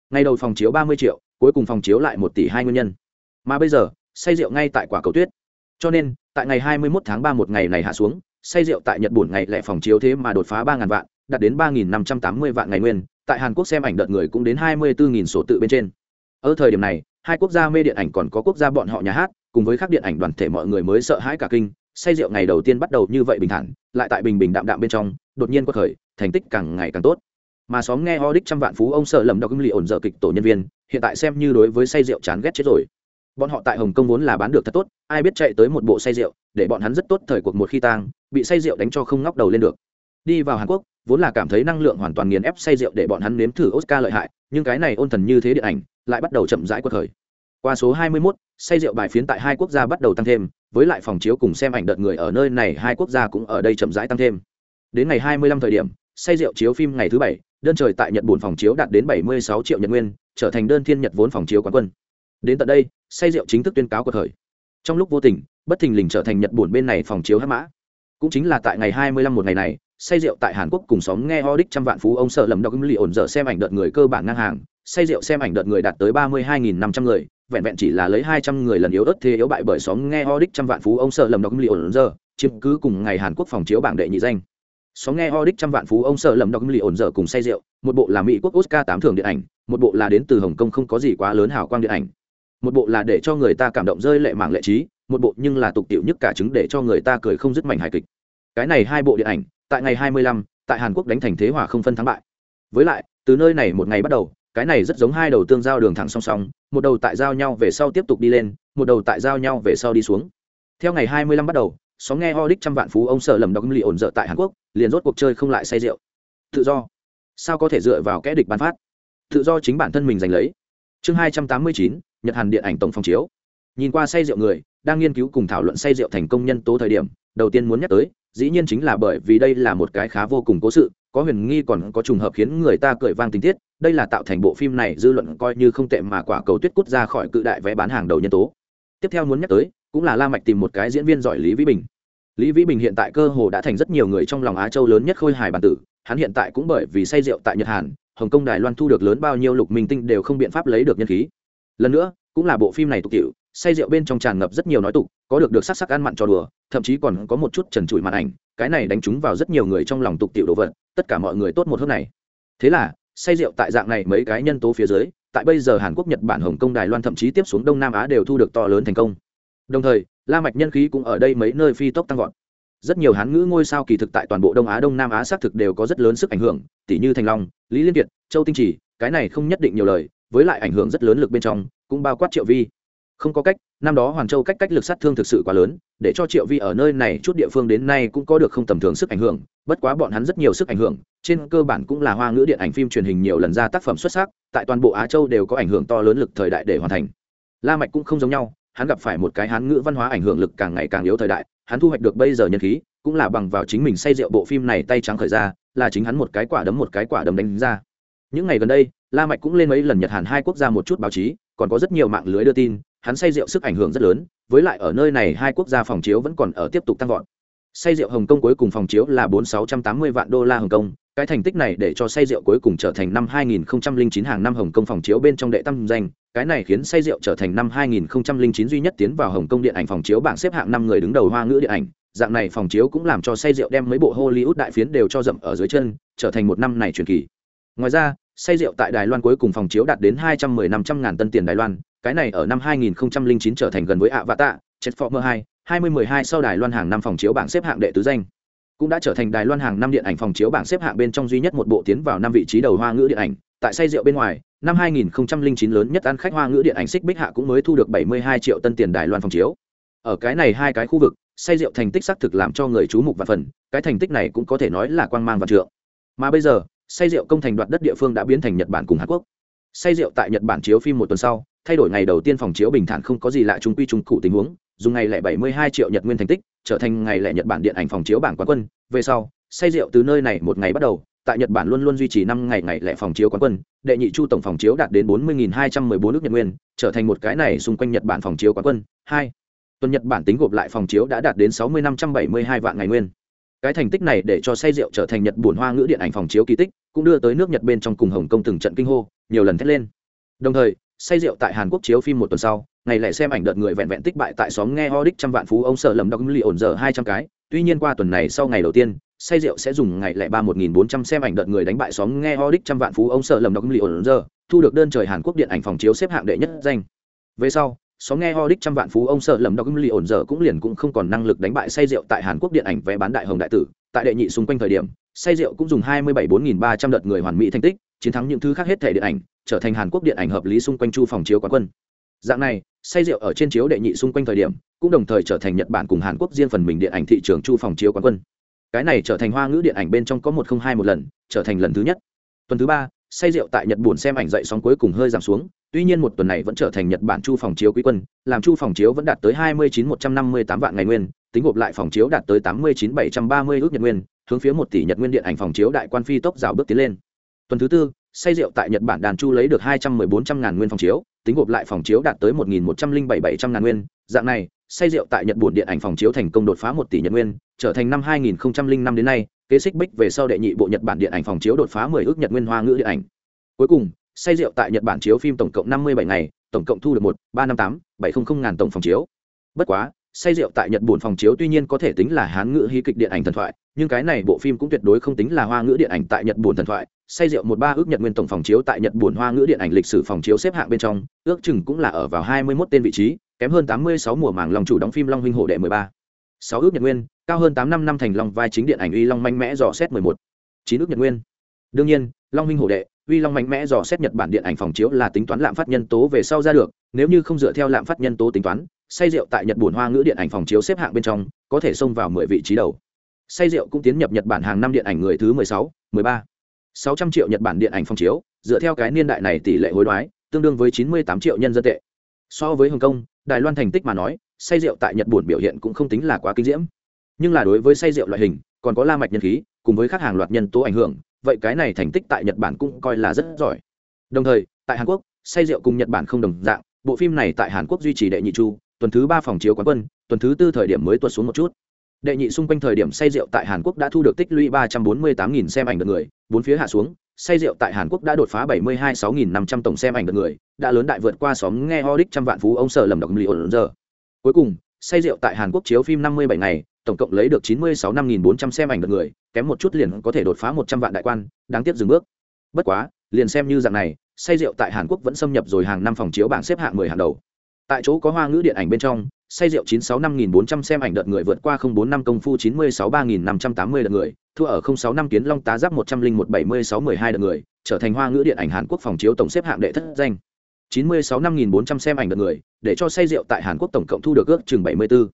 Ngày đầu phòng chiếu ba mươi triệu, cuối cùng phòng chiếu lại một tỷ hai nguyên nhân. Mà bây giờ, say rượu ngay tại quả cầu tuyết. Cho nên, tại ngày hai mươi 21 tháng ba một ngày này hạ xuống, say rượu tại nhật bản ngày lẻ phòng chiếu thế mà đột phá ba ngàn vạn, đạt đến ba nghìn năm trăm tám mươi vạn ngày nguyên, tại hàn quốc xem ảnh đợt người cũng đến hai mươi bốn nghìn sổ tự bên trên. Ở thời điểm này, hai quốc gia mê điện ảnh còn có quốc gia bọn họ nhà hát, cùng với các điện ảnh đoàn thể mọi người mới sợ hãi cả kinh say rượu ngày đầu tiên bắt đầu như vậy bình thản lại tại bình bình đạm đạm bên trong đột nhiên có khởi thành tích càng ngày càng tốt. Mà xóm nghe ho đích trăm vạn phú ông sợ lầm đọc lì ổn dở kịch tổ nhân viên hiện tại xem như đối với say rượu chán ghét chết rồi. Bọn họ tại hồng kông vốn là bán được thật tốt ai biết chạy tới một bộ say rượu để bọn hắn rất tốt thời cuộc một khi tang bị say rượu đánh cho không ngóc đầu lên được. Đi vào hàn quốc vốn là cảm thấy năng lượng hoàn toàn nghiền ép say rượu để bọn hắn nếm thử oscar lợi hại nhưng cái này ôn thần như thế điện ảnh lại bắt đầu chậm rãi qua khởi. qua số 21, say rượu bài phiến tại hai quốc gia bắt đầu tăng thêm với lại phòng chiếu cùng xem ảnh đợt người ở nơi này, hai quốc gia cũng ở đây chậm rãi tăng thêm. Đến ngày 25 thời điểm, say rượu chiếu phim ngày thứ bảy, đơn trời tại nhật buồn phòng chiếu đạt đến 76 triệu nhật nguyên, trở thành đơn thiên nhật vốn phòng chiếu quán quân. Đến tận đây, say rượu chính thức tuyên cáo của thời. Trong lúc vô tình, bất thình lình trở thành nhật buồn bên này phòng chiếu hắc mã. Cũng chính là tại ngày 25 một ngày này, say rượu tại hàn quốc cùng xóm nghe ho đích trăm vạn phú ông sợ lầm đọc lì ổn dở xem ảnh đợt người cơ bản ngang hàng. Say rượu xem ảnh đợt người đạt tới 32.500 người vẹn vẹn chỉ là lấy 200 người lần yếu ớt thế yếu bại bởi xóm nghe ho đích trăm vạn phú ông sợ lầm đọc lì ổn giờ chiếm cứ cùng ngày hàn quốc phòng chiếu bảng đệ nhị danh. Xóm nghe ho đích trăm vạn phú ông sợ lầm đọc lì ổn giờ cùng say rượu một bộ là mỹ quốc oscar tám thưởng điện ảnh một bộ là đến từ hồng kông không có gì quá lớn hào quang điện ảnh. Một bộ là để cho người ta cảm động rơi lệ mảng lệ trí một bộ nhưng là tục tiểu nhất cả chứng để cho người ta cười không dứt mảnh hài kịch. Cái này hai bộ điện ảnh tại ngày 25, tại hàn quốc đánh thành thế hòa không phân thắng bại. Với lại từ nơi này một ngày bắt đầu cái này rất giống hai đầu tương giao đường thẳng song song, một đầu tại giao nhau về sau tiếp tục đi lên, một đầu tại giao nhau về sau đi xuống. Theo ngày 25 bắt đầu xóm nghe ho đích trăm vạn phú ông sợ lầm đọc lì ổn dở tại hàn quốc, liền rốt cuộc chơi không lại say rượu. Tự do. Sao có thể dựa vào kẽ địch bán phát? Tự do chính bản thân mình giành lấy. Chương hai trăm tám mươi chín, nhật hàn điện ảnh tổng phòng chiếu. Nhìn qua say rượu người, đang nghiên cứu cùng thảo luận say rượu thành công nhân tố thời điểm, đầu tiên muốn nhắc tới, dĩ nhiên chính là bởi vì đây là một cái khá vô cùng cố sự có huyền nghi còn có trùng hợp khiến người ta cười vang tình tiết, đây là tạo thành bộ phim này dư luận coi như không tệ mà quả cầu tuyết cút ra khỏi cự đại vé bán hàng đầu nhân tố. Tiếp theo muốn nhắc tới, cũng là la mạch tìm một cái diễn viên giỏi lý vĩ bình. Lý vĩ bình hiện tại cơ hồ đã thành rất nhiều người trong lòng á châu lớn nhất khôi hài bản tử, hắn hiện tại cũng bởi vì say rượu tại nhật hàn, hồng kông, đài loan thu được lớn bao nhiêu lục minh tinh đều không biện pháp lấy được nhân khí. Lần nữa, cũng là bộ phim này tục tiểu say rượu bên trong tràn ngập rất nhiều nói tục, có được được sắc sắc ăn mặn cho đùa, thậm chí còn có một chút trần trụi màn ảnh, cái này đánh trúng vào rất nhiều người trong lòng tục tiểu đồ vật, tất cả mọi người tốt một hôm này. Thế là, say rượu tại dạng này mấy cái nhân tố phía dưới, tại bây giờ hàn quốc, nhật bản, hồng kông, đài loan thậm chí tiếp xuống đông nam á đều thu được to lớn thành công. Đồng thời, la mạch nhân khí cũng ở đây mấy nơi phi tốc tăng vọt. Rất nhiều hán ngữ ngôi sao kỳ thực tại toàn bộ đông á, đông nam á xác thực đều có rất lớn sức ảnh hưởng tỷ như thành long, lý liên kiệt, châu tinh trì, cái này không nhất định nhiều lời, với lại ảnh hưởng rất lớn lực bên trong, cũng bao quát triệu vi không có cách, năm đó hoàn châu cách cách lực sát thương thực sự quá lớn, để cho triệu vi ở nơi này chút địa phương đến nay cũng có được không tầm thường sức ảnh hưởng, bất quá bọn hắn rất nhiều sức ảnh hưởng, trên cơ bản cũng là hoa ngữ điện ảnh phim truyền hình nhiều lần ra tác phẩm xuất sắc, tại toàn bộ á châu đều có ảnh hưởng to lớn lực thời đại để hoàn thành. La mạch cũng không giống nhau, hắn gặp phải một cái hán ngữ văn hóa ảnh hưởng lực càng ngày càng yếu thời đại, hắn thu hoạch được bây giờ nhân khí, cũng là bằng vào chính mình say rượu bộ phim này tay trắng khởi ra, là chính hắn một cái quả đấm một cái quả đấm đánh ra. Những ngày gần đây, la mạch cũng lên mấy lần nhật hàn hai quốc gia một chút báo chí, còn có rất nhiều mạng lưới đưa tin hắn say rượu sức ảnh hưởng rất lớn, với lại ở nơi này hai quốc gia phòng chiếu vẫn còn ở tiếp tục tăng vọt. Say rượu hồng kông cuối cùng phòng chiếu là bốn sáu trăm tám mươi vạn đô la hồng kông, cái thành tích này để cho say rượu cuối cùng trở thành năm 2009 hàng năm hồng kông phòng chiếu bên trong đệ tam danh, cái này khiến say rượu trở thành năm 2009 duy nhất tiến vào hồng kông điện ảnh phòng chiếu bảng xếp hạng năm người đứng đầu hoa ngữ điện ảnh. Dạng này phòng chiếu cũng làm cho say rượu đem mấy bộ hollywood đại phiến đều cho dậm ở dưới chân, trở thành một năm này truyền kỳ. Ngoài ra, say rượu tại đài loan cuối cùng phòng chiếu đạt đến hai trăm mười năm trăm ngàn tân tiền đài loan cái này ở năm 2009 trở thành gần với ạ vạ tạ chết phó mơ hai 2012 sau đài loan hàng năm phòng chiếu bảng xếp hạng đệ tứ danh. Cũng đã trở thành đài loan hàng năm điện ảnh phòng chiếu bảng xếp hạng bên trong duy nhất một bộ tiến vào năm vị trí đầu hoa ngữ điện ảnh. Tại say rượu bên ngoài, năm 2009 lớn nhất ăn khách hoa ngữ điện ảnh xích bích hạ cũng mới thu được 72 triệu tân tiền đài loan phòng chiếu. Ở cái này hai cái khu vực, say rượu thành tích xác thực làm cho người chú mục và phần, cái thành tích này cũng có thể nói là quang mang và trượng. Mà bây giờ, say rượu công thành đoạt đất địa phương đã biến thành nhật bản cùng hàn quốc. Say rượu tại nhật bản chiếu phim một tuần sau thay đổi ngày đầu tiên phòng chiếu bình thản không có gì lạ trung quy trung cụ tình huống, dùng ngày lẻ 72 triệu nhật nguyên thành tích, trở thành ngày lẻ nhật bản điện ảnh phòng chiếu bảng quán quân. Về sau, say rượu từ nơi này một ngày bắt đầu, tại nhật bản luôn luôn duy trì năm ngày ngày lẻ phòng chiếu quán quân, đệ nhị chu tổng phòng chiếu đạt đến 40.214 nước nhật nguyên, trở thành một cái này xung quanh nhật bản phòng chiếu quán quân. Hai, tuần nhật bản tính gộp lại phòng chiếu đã đạt đến 60.572 vạn ngày nguyên. Cái thành tích này để cho say rượu trở thành nhật bổn hoa ngữ điện ảnh phòng chiếu kỳ tích, cũng đưa tới nước nhật bên trong cùng hồng kông từng trận kinh hô, nhiều lần thét lên. Đồng thời say rượu tại hàn quốc chiếu phim một tuần sau, ngày lại xem ảnh đợt người vẹn vẹn tích bại tại xóm nghe ho đích trăm vạn phú ông sợ lầm đọc lì ổn giờ hai trăm cái. Tuy nhiên qua tuần này sau ngày đầu tiên, say rượu sẽ dùng ngày lẻ ba một nghìn bốn trăm xem ảnh đợt người đánh bại xóm nghe ho đích trăm vạn phú ông sợ lầm đọc lì ổn giờ thu được đơn trời hàn quốc điện ảnh phòng chiếu xếp hạng đệ nhất danh. Về sau, xóm nghe ho đích trăm vạn phú ông sợ lầm đọc lì ổn giờ cũng liền cũng không còn năng lực đánh bại say rượu tại hàn quốc điện ảnh vé bán đại hồng đại tử. Tại đệ nhị xung quanh thời điểm, say rượu cũng dùng hai mươi bảy bốn nghìn ba trăm đợt người hoàn mỹ thành tích, chiến thắng những thứ khác hết thể điện ảnh trở thành hàn quốc điện ảnh hợp lý xung quanh chu phòng chiếu quán quân. Dạng này, say rượu ở trên chiếu đệ nhị xung quanh thời điểm, cũng đồng thời trở thành nhật bản cùng hàn quốc riêng phần mình điện ảnh thị trường chu phòng chiếu quán quân. Cái này trở thành hoa ngữ điện ảnh bên trong có một không hai một lần, trở thành lần thứ nhất. Tuần thứ ba, say rượu tại nhật buồn xem ảnh dậy sóng cuối cùng hơi giảm xuống, tuy nhiên một tuần này vẫn trở thành nhật bản chu phòng chiếu quý quân, làm chu phòng chiếu vẫn đạt tới hai mươi chín một trăm năm mươi tám vạn ngày nguyên, tính gộp lại phòng chiếu đạt tới tám mươi chín bảy trăm ba mươi ước nhật nguyên, hướng phía một tỷ nhật nguyên điện ảnh phòng chiếu đại quan phi tốc rào bước tiến lên. Tuần thứ tư say rượu tại nhật bản đàn chu lấy được hai trăm mười bốn trăm ngàn nguyên phòng chiếu, tính gộp lại phòng chiếu đạt tới một nghìn một trăm linh bảy bảy trăm ngàn nguyên. Dạng này, say rượu tại nhật bản điện ảnh phòng chiếu thành công đột phá một tỷ nhật nguyên, trở thành năm hai nghìn năm đến nay, kế xích bích về sau đệ nhị bộ nhật bản điện ảnh phòng chiếu đột phá mười ước nhật nguyên hoa ngữ điện ảnh. Cuối cùng, say rượu tại nhật bản chiếu phim tổng cộng năm mươi bảy ngày, tổng cộng thu được một, ba năm tám, bảy trăm linh ngàn tổng phòng chiếu. Bất quá say rượu tại nhật bản phòng chiếu tuy nhiên có thể tính là hán ngữ hí kịch điện ảnh thần thoại, nhưng cái này bộ phim cũng tuyệt đối không tính là hoa ngữ điện ảnh tại nhật bản thần thoại. Say rượu một ba ước nhật nguyên tổng phòng chiếu tại nhật bản hoa ngữ điện ảnh lịch sử phòng chiếu xếp hạng bên trong, ước chừng cũng là ở vào hai mươi 21 tên vị trí, kém hơn tám mươi sáu mùa màng long chủ đóng phim long huynh hộ đệ mười ba. sáu ước nhật nguyên, cao hơn tám năm năm thành long vai chính điện ảnh uy long mạnh mẽ dò xét mười một. chín ước nhật nguyên. Đương nhiên, long huynh hộ đệ uy long mạnh mẽ dò xét nhật bản điện ảnh phòng chiếu là tính toán lạm phát nhân tố về sau ra được, nếu như không dựa theo lạm phát nhân tố tính toán, say rượu tại nhật buồn hoa ngữ điện ảnh phòng chiếu xếp hạng bên trong, có thể xông vào mười vị trí đầu. Say rượu cũng tiến nhập nhật bản hàng năm điện ảnh người thứ mười sáu, mười ba. sáu trăm triệu nhật bản điện ảnh phòng chiếu, dựa theo cái niên đại này tỷ lệ hối đoái, tương đương với chín mươi tám triệu nhân dân tệ. So với hồng kông, đài loan thành tích mà nói, say rượu tại nhật buồn biểu hiện cũng không tính là quá kinh diễm. Nhưng là đối với say rượu loại hình, còn có la mạch nhân khí, cùng với các hàng loạt nhân tố ảnh hưởng vậy cái này thành tích tại nhật bản cũng coi là rất giỏi. Đồng thời, tại hàn quốc, say rượu cùng nhật bản không đồng dạng, bộ phim này tại hàn quốc duy trì đệ nhị chu, tuần thứ ba phòng chiếu quán quân, tuần thứ tư thời điểm mới tuột xuống một chút. Đệ nhị xung quanh thời điểm say rượu tại hàn quốc đã thu được tích lũy ba trăm bốn mươi tám nghìn xem ảnh được người, bốn phía hạ xuống, say rượu tại hàn quốc đã đột phá bảy mươi hai sáu nghìn năm trăm tổng xem ảnh được người, đã lớn đại vượt qua xóm nghe ho đích trăm vạn phú ông sở lầm độc lì ổn giờ cuối cùng, say rượu tại hàn quốc chiếu phim năm mươi bảy ngày tổng cộng lấy được chín mươi sáu năm nghìn bốn trăm xem ảnh được người, kém một chút liền có thể đột phá một trăm vạn đại quan, đáng tiếc dừng bước. Bất quá, liền xem như dạng này, say rượu tại hàn quốc vẫn xâm nhập rồi hàng năm phòng chiếu bảng xếp hạng mười hàng đầu. Tại chỗ có hoa ngữ điện ảnh bên trong, say rượu chín sáu năm nghìn bốn trăm xem ảnh đợt người vượt qua không bốn năm công phu chín mươi sáu ba nghìn năm trăm tám mươi đợt người, thua ở không sáu năm kiến long tá giáp một trăm linh một bảy mươi sáu mười hai đợt người, trở thành hoa ngữ điện ảnh hàn quốc phòng chiếu tổng xếp hạng đệ thất danh. chín mươi sáu năm nghìn bốn trăm xem ảnh đợt người, để cho say rượu tại hàn quốc tổng cộng thu được ước chừng 74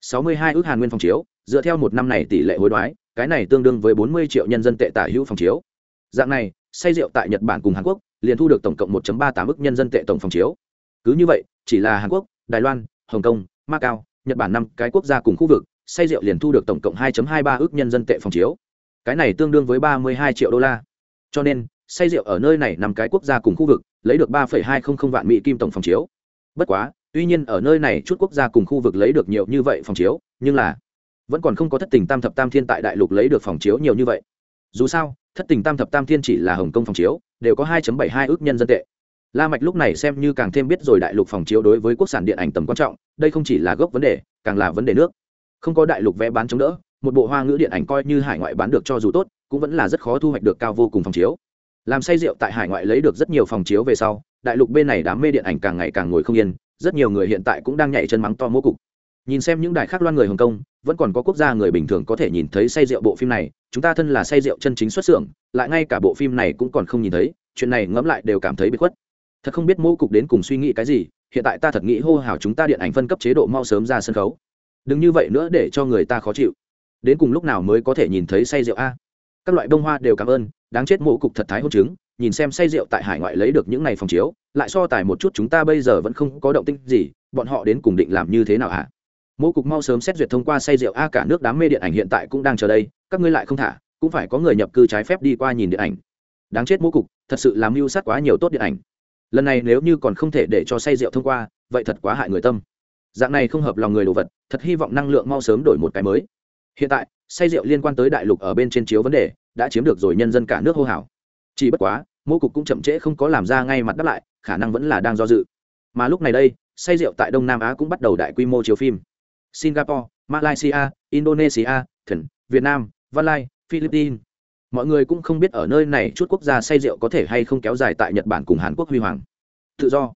mươi bốn sáu mươi hai ước hàn nguyên phòng chiếu dựa theo một năm này tỷ lệ hối đoái cái này tương đương với bốn mươi triệu nhân dân tệ tả hữu phòng chiếu. Dạng này say rượu tại nhật bản cùng hàn quốc liền thu được tổng cộng một ba tám ước nhân dân tệ tổng phòng chiếu. Cứ như vậy chỉ là hàn quốc đài loan hồng kông macau nhật bản năm cái quốc gia cùng khu vực say rượu liền thu được tổng cộng 2.23 ước nhân dân tệ phòng chiếu. Cái này tương đương với 32 triệu đô la. Cho nên say rượu ở nơi này năm cái quốc gia cùng khu vực lấy được 3,200 vạn mỹ kim tổng phòng chiếu. Bất quá tuy nhiên ở nơi này chút quốc gia cùng khu vực lấy được nhiều như vậy phòng chiếu, nhưng là vẫn còn không có thất tình tam thập tam thiên tại đại lục lấy được phòng chiếu nhiều như vậy. Dù sao, thất tình tam thập tam thiên chỉ là hồng kông phòng chiếu, đều có 2.72 ước nhân dân tệ. La mạch lúc này xem như càng thêm biết rồi đại lục phòng chiếu đối với quốc sản điện ảnh tầm quan trọng, đây không chỉ là gốc vấn đề, càng là vấn đề nước. Không có đại lục vé bán chống đỡ, một bộ hoa ngữ điện ảnh coi như hải ngoại bán được cho dù tốt, cũng vẫn là rất khó thu hoạch được cao vô cùng phòng chiếu. Làm say rượu tại hải ngoại lấy được rất nhiều phòng chiếu về sau, đại lục bên này đám mê điện ảnh càng ngày càng ngồi không yên rất nhiều người hiện tại cũng đang nhảy chân mắng to mô cục. Nhìn xem những đài khác loan người hồng kông, vẫn còn có quốc gia người bình thường có thể nhìn thấy say rượu bộ phim này, chúng ta thân là say rượu chân chính xuất xưởng, lại ngay cả bộ phim này cũng còn không nhìn thấy, chuyện này ngẫm lại đều cảm thấy bị khuất. Thật không biết mô cục đến cùng suy nghĩ cái gì, hiện tại ta thật nghĩ hô hào chúng ta điện ảnh phân cấp chế độ mau sớm ra sân khấu. Đừng như vậy nữa để cho người ta khó chịu. Đến cùng lúc nào mới có thể nhìn thấy say rượu a? Các loại bông hoa đều cảm ơn, đáng chết mộ cục thật thái hôn chứng nhìn xem say rượu tại hải ngoại lấy được những này phòng chiếu, lại so tài một chút chúng ta bây giờ vẫn không có động tinh gì, bọn họ đến cùng định làm như thế nào hả? Mô cục mau sớm xét duyệt thông qua say rượu a cả nước đám mê điện ảnh hiện tại cũng đang chờ đây, các ngươi lại không thả, cũng phải có người nhập cư trái phép đi qua nhìn điện ảnh. Đáng chết mô cục, thật sự làm mưu sát quá nhiều tốt điện ảnh. Lần này nếu như còn không thể để cho say rượu thông qua, vậy thật quá hại người tâm. Dạng này không hợp lòng người đồ vật, thật hy vọng năng lượng mau sớm đổi một cái mới. Hiện tại, say rượu liên quan tới đại lục ở bên trên chiếu vấn đề, đã chiếm được rồi nhân dân cả nước hô hào. Chỉ bất quá mô cục cũng chậm trễ không có làm ra ngay mặt đáp lại, khả năng vẫn là đang do dự. Mà lúc này đây, say rượu tại đông nam á cũng bắt đầu đại quy mô chiếu phim. Singapore, malaysia, indonesia, thần, việt nam, văn lai, philippines. Mọi người cũng không biết ở nơi này chút quốc gia say rượu có thể hay không kéo dài tại nhật bản cùng hàn quốc huy hoàng. Tự do.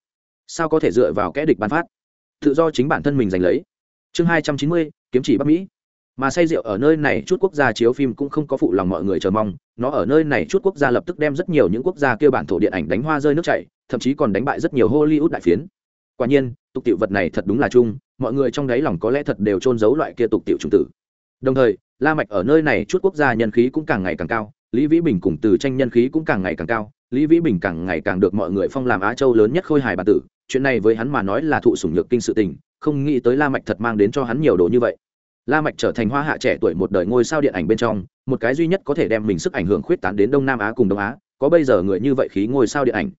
Sao có thể dựa vào kẽ địch bán phát? Tự do chính bản thân mình giành lấy. Chương hai trăm chín mươi, kiếm chỉ bắc mỹ mà say rượu ở nơi này chút quốc gia chiếu phim cũng không có phụ lòng mọi người chờ mong. Nó ở nơi này chút quốc gia lập tức đem rất nhiều những quốc gia kêu bản thổ điện ảnh đánh hoa rơi nước chảy, thậm chí còn đánh bại rất nhiều hollywood đại phiến. Quả nhiên, tục tiệu vật này thật đúng là chung, mọi người trong đáy lòng có lẽ thật đều trôn giấu loại kia tục tiệu trung tử. Đồng thời, la mạch ở nơi này chút quốc gia nhân khí cũng càng ngày càng cao, lý vĩ bình cùng từ tranh nhân khí cũng càng ngày càng cao, lý vĩ bình càng ngày càng được mọi người phong làm á châu lớn nhất khôi hài bản tử. Chuyện này với hắn mà nói là thụ sủng nhược kinh sự tình, không nghĩ tới la mạch thật mang đến cho hắn nhiều đồ như vậy la mạch trở thành hoa hạ trẻ tuổi một đời ngôi sao điện ảnh bên trong, một cái duy nhất có thể đem mình sức ảnh hưởng khuyết tán đến đông nam á cùng đông á, có bây giờ người như vậy khí ngôi sao điện ảnh.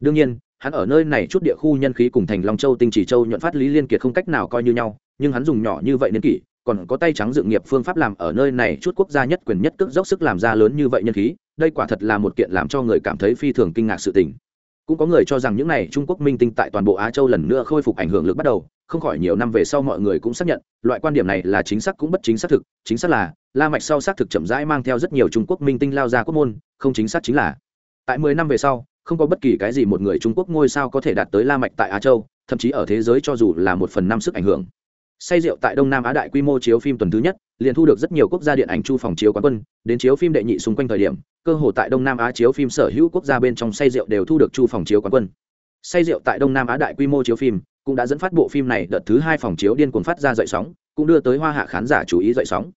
Đương nhiên, hắn ở nơi này chút địa khu nhân khí cùng thành long châu, tinh chỉ châu, nhuận phát, lý liên kiệt không cách nào coi như nhau, nhưng hắn dùng nhỏ như vậy nên kỷ, còn có tay trắng dự nghiệp phương pháp làm ở nơi này chút quốc gia nhất quyền nhất cước dốc sức làm ra lớn như vậy nhân khí, đây quả thật là một kiện làm cho người cảm thấy phi thường kinh ngạc sự tình cũng có người cho rằng những này trung quốc minh tinh tại toàn bộ á châu lần nữa khôi phục ảnh hưởng lực bắt đầu, không khỏi nhiều năm về sau mọi người cũng xác nhận, loại quan điểm này là chính xác cũng bất chính xác thực, chính xác là, la mạch sau xác thực chậm rãi mang theo rất nhiều trung quốc minh tinh lao ra quốc môn, không chính xác chính là. Tại mười năm về sau, không có bất kỳ cái gì một người trung quốc ngôi sao có thể đạt tới la mạch tại á châu, thậm chí ở thế giới cho dù là một phần năm sức ảnh hưởng. Say rượu tại đông nam á đại quy mô chiếu phim tuần thứ nhất, liền thu được rất nhiều quốc gia điện ảnh chu phòng chiếu quán quân, đến chiếu phim đệ nhị xung quanh thời điểm cơ hồ tại đông nam á chiếu phim sở hữu quốc gia bên trong say rượu đều thu được chu phòng chiếu quán quân. Say rượu tại đông nam á đại quy mô chiếu phim cũng đã dẫn phát bộ phim này đợt thứ hai phòng chiếu điên cuồng phát ra dậy sóng, cũng đưa tới hoa hạ khán giả chú ý dậy sóng.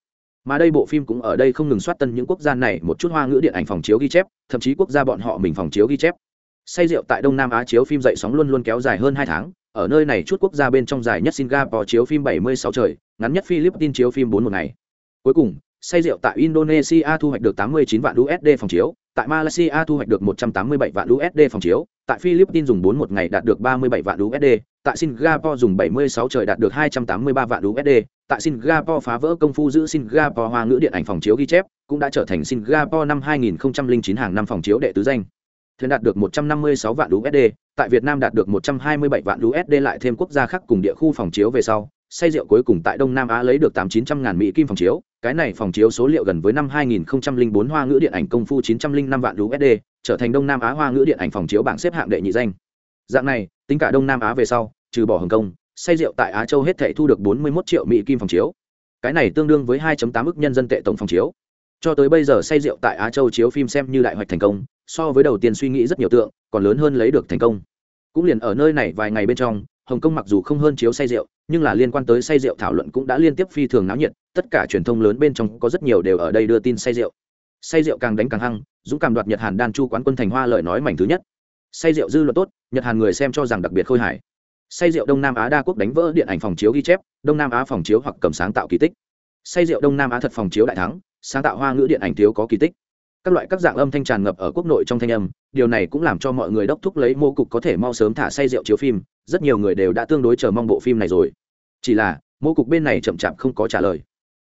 Mà đây bộ phim cũng ở đây không ngừng soát tân những quốc gia này một chút hoa ngữ điện ảnh phòng chiếu ghi chép, thậm chí quốc gia bọn họ mình phòng chiếu ghi chép. Say rượu tại đông nam á chiếu phim dậy sóng luôn luôn kéo dài hơn hai tháng, ở nơi này chút quốc gia bên trong dài nhất singapore chiếu phim 76 trời, ngắn nhất philippines chiếu phim 4 một ngày. Cuối cùng say rượu tại indonesia thu hoạch được 89 vạn usd phòng chiếu tại malaysia thu hoạch được 187 vạn usd phòng chiếu tại philippines dùng 41 ngày đạt được 37 vạn usd tại singapore dùng 76 trời đạt được 283 vạn usd tại singapore phá vỡ công phu giữ singapore hoa ngữ điện ảnh phòng chiếu ghi chép cũng đã trở thành singapore năm 2009 hàng năm phòng chiếu đệ tứ danh. Thuyền đạt được 156 vạn USD, tại Việt Nam đạt được 127 vạn USD lại thêm quốc gia khác cùng địa khu phòng chiếu về sau, say rượu cuối cùng tại Đông Nam Á lấy được 8-900 ngàn Mỹ kim phòng chiếu, cái này phòng chiếu số liệu gần với năm 2004 hoa ngữ điện ảnh công phu 905 vạn USD, trở thành Đông Nam Á hoa ngữ điện ảnh phòng chiếu bảng xếp hạng đệ nhị danh. Dạng này, tính cả Đông Nam Á về sau, trừ bỏ Hồng Kông, say rượu tại Á Châu hết thảy thu được 41 triệu Mỹ kim phòng chiếu. Cái này tương đương với 2.8 ức nhân dân tệ tổng phòng chiếu. Cho tới bây giờ say rượu tại Á Châu chiếu phim xem như đại hoạch thành công, so với đầu tiên suy nghĩ rất nhiều tượng còn lớn hơn lấy được thành công cũng liền ở nơi này vài ngày bên trong hồng kông mặc dù không hơn chiếu say rượu nhưng là liên quan tới say rượu thảo luận cũng đã liên tiếp phi thường náo nhiệt, tất cả truyền thông lớn bên trong có rất nhiều đều ở đây đưa tin say rượu. Say rượu càng đánh càng hăng, dũng cảm đoạt nhật hàn đan chu quán quân thành hoa lợi nói mảnh thứ nhất. Say rượu dư luận tốt, nhật hàn người xem cho rằng đặc biệt khôi hài. Say rượu đông nam á đa quốc đánh vỡ điện ảnh phòng chiếu ghi chép, đông nam á phòng chiếu hoặc cầm sáng tạo kỳ tích. Say rượu đông nam á thật phòng chiếu đại thắng, sáng tạo hoa ngữ điện ảnh thiếu có kỳ tích các loại các dạng âm thanh tràn ngập ở quốc nội trong thanh âm điều này cũng làm cho mọi người đốc thúc lấy mô cục có thể mau sớm thả say rượu chiếu phim rất nhiều người đều đã tương đối chờ mong bộ phim này rồi. Chỉ là mô cục bên này chậm chạp không có trả lời.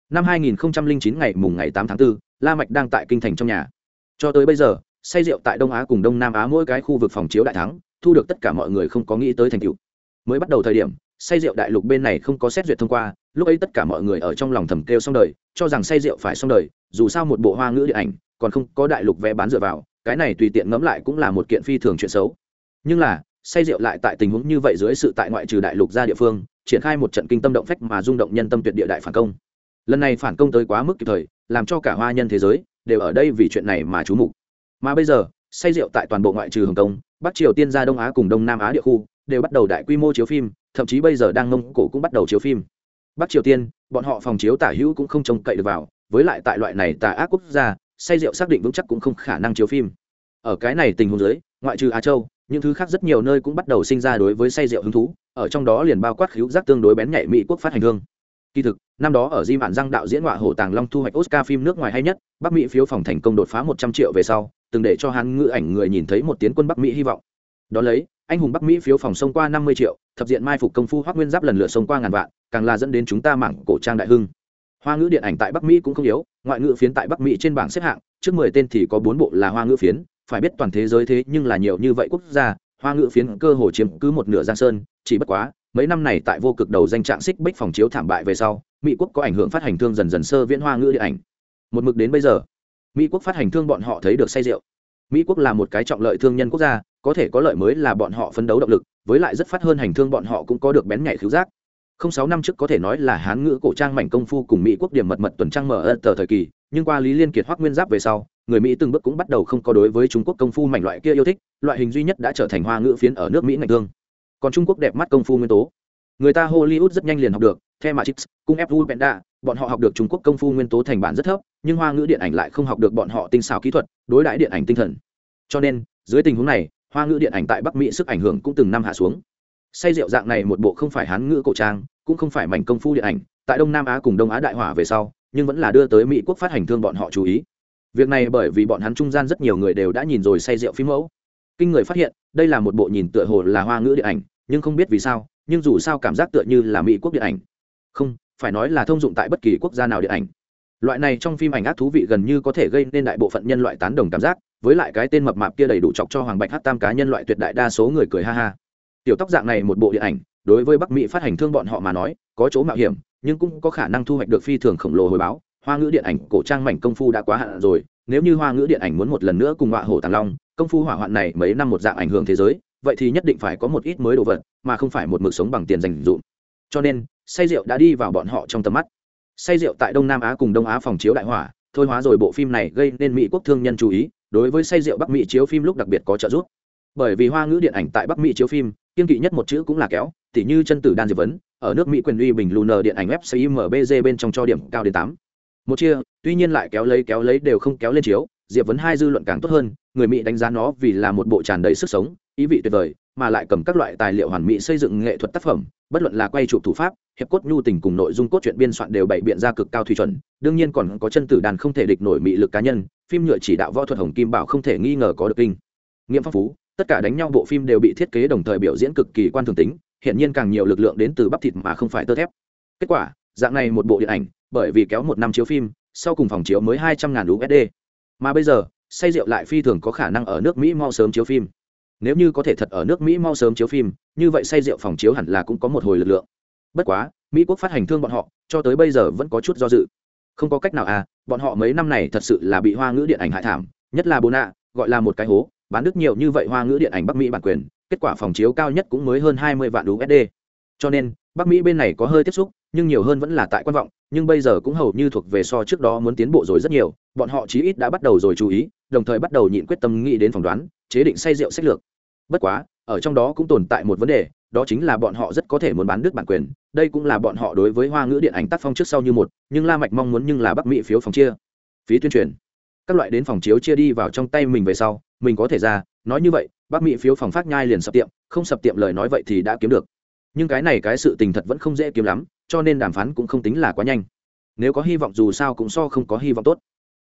Năm 2009 ngày mùng ngày 8 tháng 4, la mạch đang tại kinh thành trong nhà. Cho tới bây giờ say rượu tại đông á cùng đông nam á mỗi cái khu vực phòng chiếu đại thắng thu được tất cả mọi người không có nghĩ tới thành tựu. Mới bắt đầu thời điểm say rượu đại lục bên này không có xét duyệt thông qua lúc ấy tất cả mọi người ở trong lòng thầm kêu xong đời cho rằng say rượu phải xong đời dù sao một bộ hoa ngữ điện ảnh còn không có đại lục vé bán dựa vào, cái này tùy tiện ngẫm lại cũng là một kiện phi thường chuyện xấu. Nhưng là, say rượu lại tại tình huống như vậy dưới sự tại ngoại trừ đại lục ra địa phương, triển khai một trận kinh tâm động phách mà rung động nhân tâm tuyệt địa đại phản công. Lần này phản công tới quá mức kịp thời, làm cho cả hoa nhân thế giới đều ở đây vì chuyện này mà chú mục. Mà bây giờ, say rượu tại toàn bộ ngoại trừ hồng kông, bắc triều, tiên ra đông á cùng đông nam á địa khu đều bắt đầu đại quy mô chiếu phim, thậm chí bây giờ đang mông cổ cũng bắt đầu chiếu phim. Bắc triều tiên, bọn họ phòng chiếu tả hữu cũng không trông cậy được vào, với lại tại loại này tà ác quốc gia say rượu xác định vững chắc cũng không khả năng chiếu phim. Ở cái này tình huống dưới, ngoại trừ á châu, những thứ khác rất nhiều nơi cũng bắt đầu sinh ra đối với say rượu hứng thú, ở trong đó liền bao quát khíu giác tương đối bén nhạy mỹ quốc phát hành thương. Kỳ thực, năm đó ở di mạn răng đạo diễn họa hổ tàng long thu hoạch oscar phim nước ngoài hay nhất, bắc mỹ phiếu phòng thành công đột phá một trăm triệu về sau, từng để cho hắn ngự ảnh người nhìn thấy một tiến quân bắc mỹ hy vọng. Đón lấy, anh hùng bắc mỹ phiếu phòng xông qua năm mươi triệu, thập diện mai phục công phu hoác nguyên giáp lần lượt xông qua ngàn vạn, càng là dẫn đến chúng ta mảng cổ trang đại hưng hoa ngữ điện ảnh tại bắc mỹ cũng không yếu, ngoại ngữ phiến tại bắc mỹ trên bảng xếp hạng, trước mười tên thì có bốn bộ là hoa ngữ phiến, phải biết toàn thế giới thế nhưng là nhiều như vậy quốc gia, hoa ngữ phiến cơ hồ chiếm cứ một nửa giang sơn, chỉ bất quá, mấy năm này tại vô cực đầu danh trạng xích bích phòng chiếu thảm bại về sau, mỹ quốc có ảnh hưởng phát hành thương dần dần sơ viễn hoa ngữ điện ảnh. Một mực đến bây giờ, mỹ quốc phát hành thương bọn họ thấy được say rượu. Mỹ quốc là một cái trọng lợi thương nhân quốc gia, có thể có lợi mới là bọn họ phấn đấu động lực, với lại rất phát hơn hành thương bọn họ cũng có được bén nhạy khiếu giác không sáu năm trước có thể nói là hán ngữ cổ trang mảnh công phu cùng mỹ quốc điểm mật mật tuần trang mở ơ tờ thời kỳ, nhưng qua lý liên kiệt hoác nguyên giáp về sau, người mỹ từng bước cũng bắt đầu không có đối với trung quốc công phu mảnh loại kia yêu thích, loại hình duy nhất đã trở thành hoa ngữ phiến ở nước mỹ ngạch thương. Còn trung quốc đẹp mắt công phu nguyên tố. Người ta hollywood rất nhanh liền học được theo mà chips cung fu penda bọn họ học được trung quốc công phu nguyên tố thành bản rất thấp, nhưng hoa ngữ điện ảnh lại không học được bọn họ tinh xảo kỹ thuật, đối đãi điện ảnh tinh thần. Cho nên, dưới tình huống này, hoa ngữ điện ảnh tại bắc mỹ sức ảnh hưởng cũng từng năm hạ xuống say rượu dạng này một bộ không phải hán ngữ cổ trang, cũng không phải mảnh công phu điện ảnh, tại đông nam á cùng đông á đại hỏa về sau, nhưng vẫn là đưa tới mỹ quốc phát hành thương bọn họ chú ý. Việc này bởi vì bọn hắn trung gian rất nhiều người đều đã nhìn rồi say rượu phim mẫu. Kinh người phát hiện, đây là một bộ nhìn tựa hồ là hoa ngữ điện ảnh, nhưng không biết vì sao, nhưng dù sao cảm giác tựa như là mỹ quốc điện ảnh. Không, phải nói là thông dụng tại bất kỳ quốc gia nào điện ảnh. Loại này trong phim ảnh ác thú vị gần như có thể gây nên đại bộ phận nhân loại tán đồng cảm giác, với lại cái tên mập mạp kia đầy đủ chọc cho hoàng bạch hát tam cá nhân loại tuyệt đại đa số người cười ha ha tiểu tóc dạng này một bộ điện ảnh, đối với bắc mỹ phát hành thương bọn họ mà nói, có chỗ mạo hiểm, nhưng cũng có khả năng thu hoạch được phi thường khổng lồ hồi báo. Hoa ngữ điện ảnh cổ trang mảnh công phu đã quá hạn rồi, nếu như hoa ngữ điện ảnh muốn một lần nữa cùng họa hổ tàng long, công phu hỏa hoạn này mấy năm một dạng ảnh hưởng thế giới, vậy thì nhất định phải có một ít mới đồ vật, mà không phải một mực sống bằng tiền dành dụm cho nên, say rượu đã đi vào bọn họ trong tầm mắt. Say rượu tại đông nam á cùng đông á phòng chiếu đại hỏa, thôi hóa rồi bộ phim này gây nên mỹ quốc thương nhân chú ý, đối với say rượu bắc mỹ chiếu phim lúc đặc biệt có trợ giúp. Bởi vì hoa ngữ điện ảnh tại bắc mỹ chiếu phim kiên kỵ nhất một chữ cũng là kéo, tỉ như chân tử đan diệp vấn, ở nước mỹ quyền uy bình lunar điện ảnh fcimbg bên trong cho điểm cao đến tám. Một chia, tuy nhiên lại kéo lấy kéo lấy đều không kéo lên chiếu, diệp vấn hai dư luận càng tốt hơn, người mỹ đánh giá nó vì là một bộ tràn đầy sức sống, ý vị tuyệt vời, mà lại cầm các loại tài liệu hoàn mỹ xây dựng nghệ thuật tác phẩm, bất luận là quay chụp thủ pháp, hiệp cốt nhu tình cùng nội dung cốt truyện biên soạn đều bày biện ra cực cao thủy chuẩn, đương nhiên còn có chân tử đàn không thể địch nổi mị lực cá nhân, phim nhựa chỉ đạo võ thuật hồng kim bảo không thể nghi ngờ có được kinh. Nghiệm phong phú tất cả đánh nhau bộ phim đều bị thiết kế đồng thời biểu diễn cực kỳ quan thường tính hiện nhiên càng nhiều lực lượng đến từ bắp thịt mà không phải tơ thép. Kết quả, dạng này một bộ điện ảnh, bởi vì kéo một năm chiếu phim, sau cùng phòng chiếu mới hai trăm ngàn usd mà bây giờ, say rượu lại phi thường có khả năng ở nước mỹ mau sớm chiếu phim. Nếu như có thể thật ở nước mỹ mau sớm chiếu phim, như vậy say rượu phòng chiếu hẳn là cũng có một hồi lực lượng. Bất quá, mỹ quốc phát hành thương bọn họ, cho tới bây giờ vẫn có chút do dự. Không có cách nào à bọn họ mấy năm này thật sự là bị hoa ngữ điện ảnh hại thảm, nhất là bồ nạ gọi là một cái hố bán đứt nhiều như vậy hoa ngữ điện ảnh bắc mỹ bản quyền, kết quả phòng chiếu cao nhất cũng mới hơn hai mươi vạn usd cho nên, bắc mỹ bên này có hơi tiếp xúc, nhưng nhiều hơn vẫn là tại quan vọng, nhưng bây giờ cũng hầu như thuộc về so trước đó muốn tiến bộ rồi rất nhiều, bọn họ chí ít đã bắt đầu rồi chú ý, đồng thời bắt đầu nhịn quyết tâm nghĩ đến phỏng đoán, chế định say rượu sách lược. Bất quá, ở trong đó cũng tồn tại một vấn đề, đó chính là bọn họ rất có thể muốn bán đứt bản quyền, đây cũng là bọn họ đối với hoa ngữ điện ảnh tác phong trước sau như một, nhưng la mạch mong muốn nhưng là bắc mỹ phiếu phòng chia, phí tuyên truyền. Các loại đến phòng chiếu chia đi vào trong tay mình về sau mình có thể ra, nói như vậy bắc mỹ phiếu phòng phát nhai liền sập tiệm, không sập tiệm lời nói vậy thì đã kiếm được. Nhưng cái này cái sự tình thật vẫn không dễ kiếm lắm, cho nên đàm phán cũng không tính là quá nhanh. Nếu có hy vọng dù sao cũng so không có hy vọng tốt.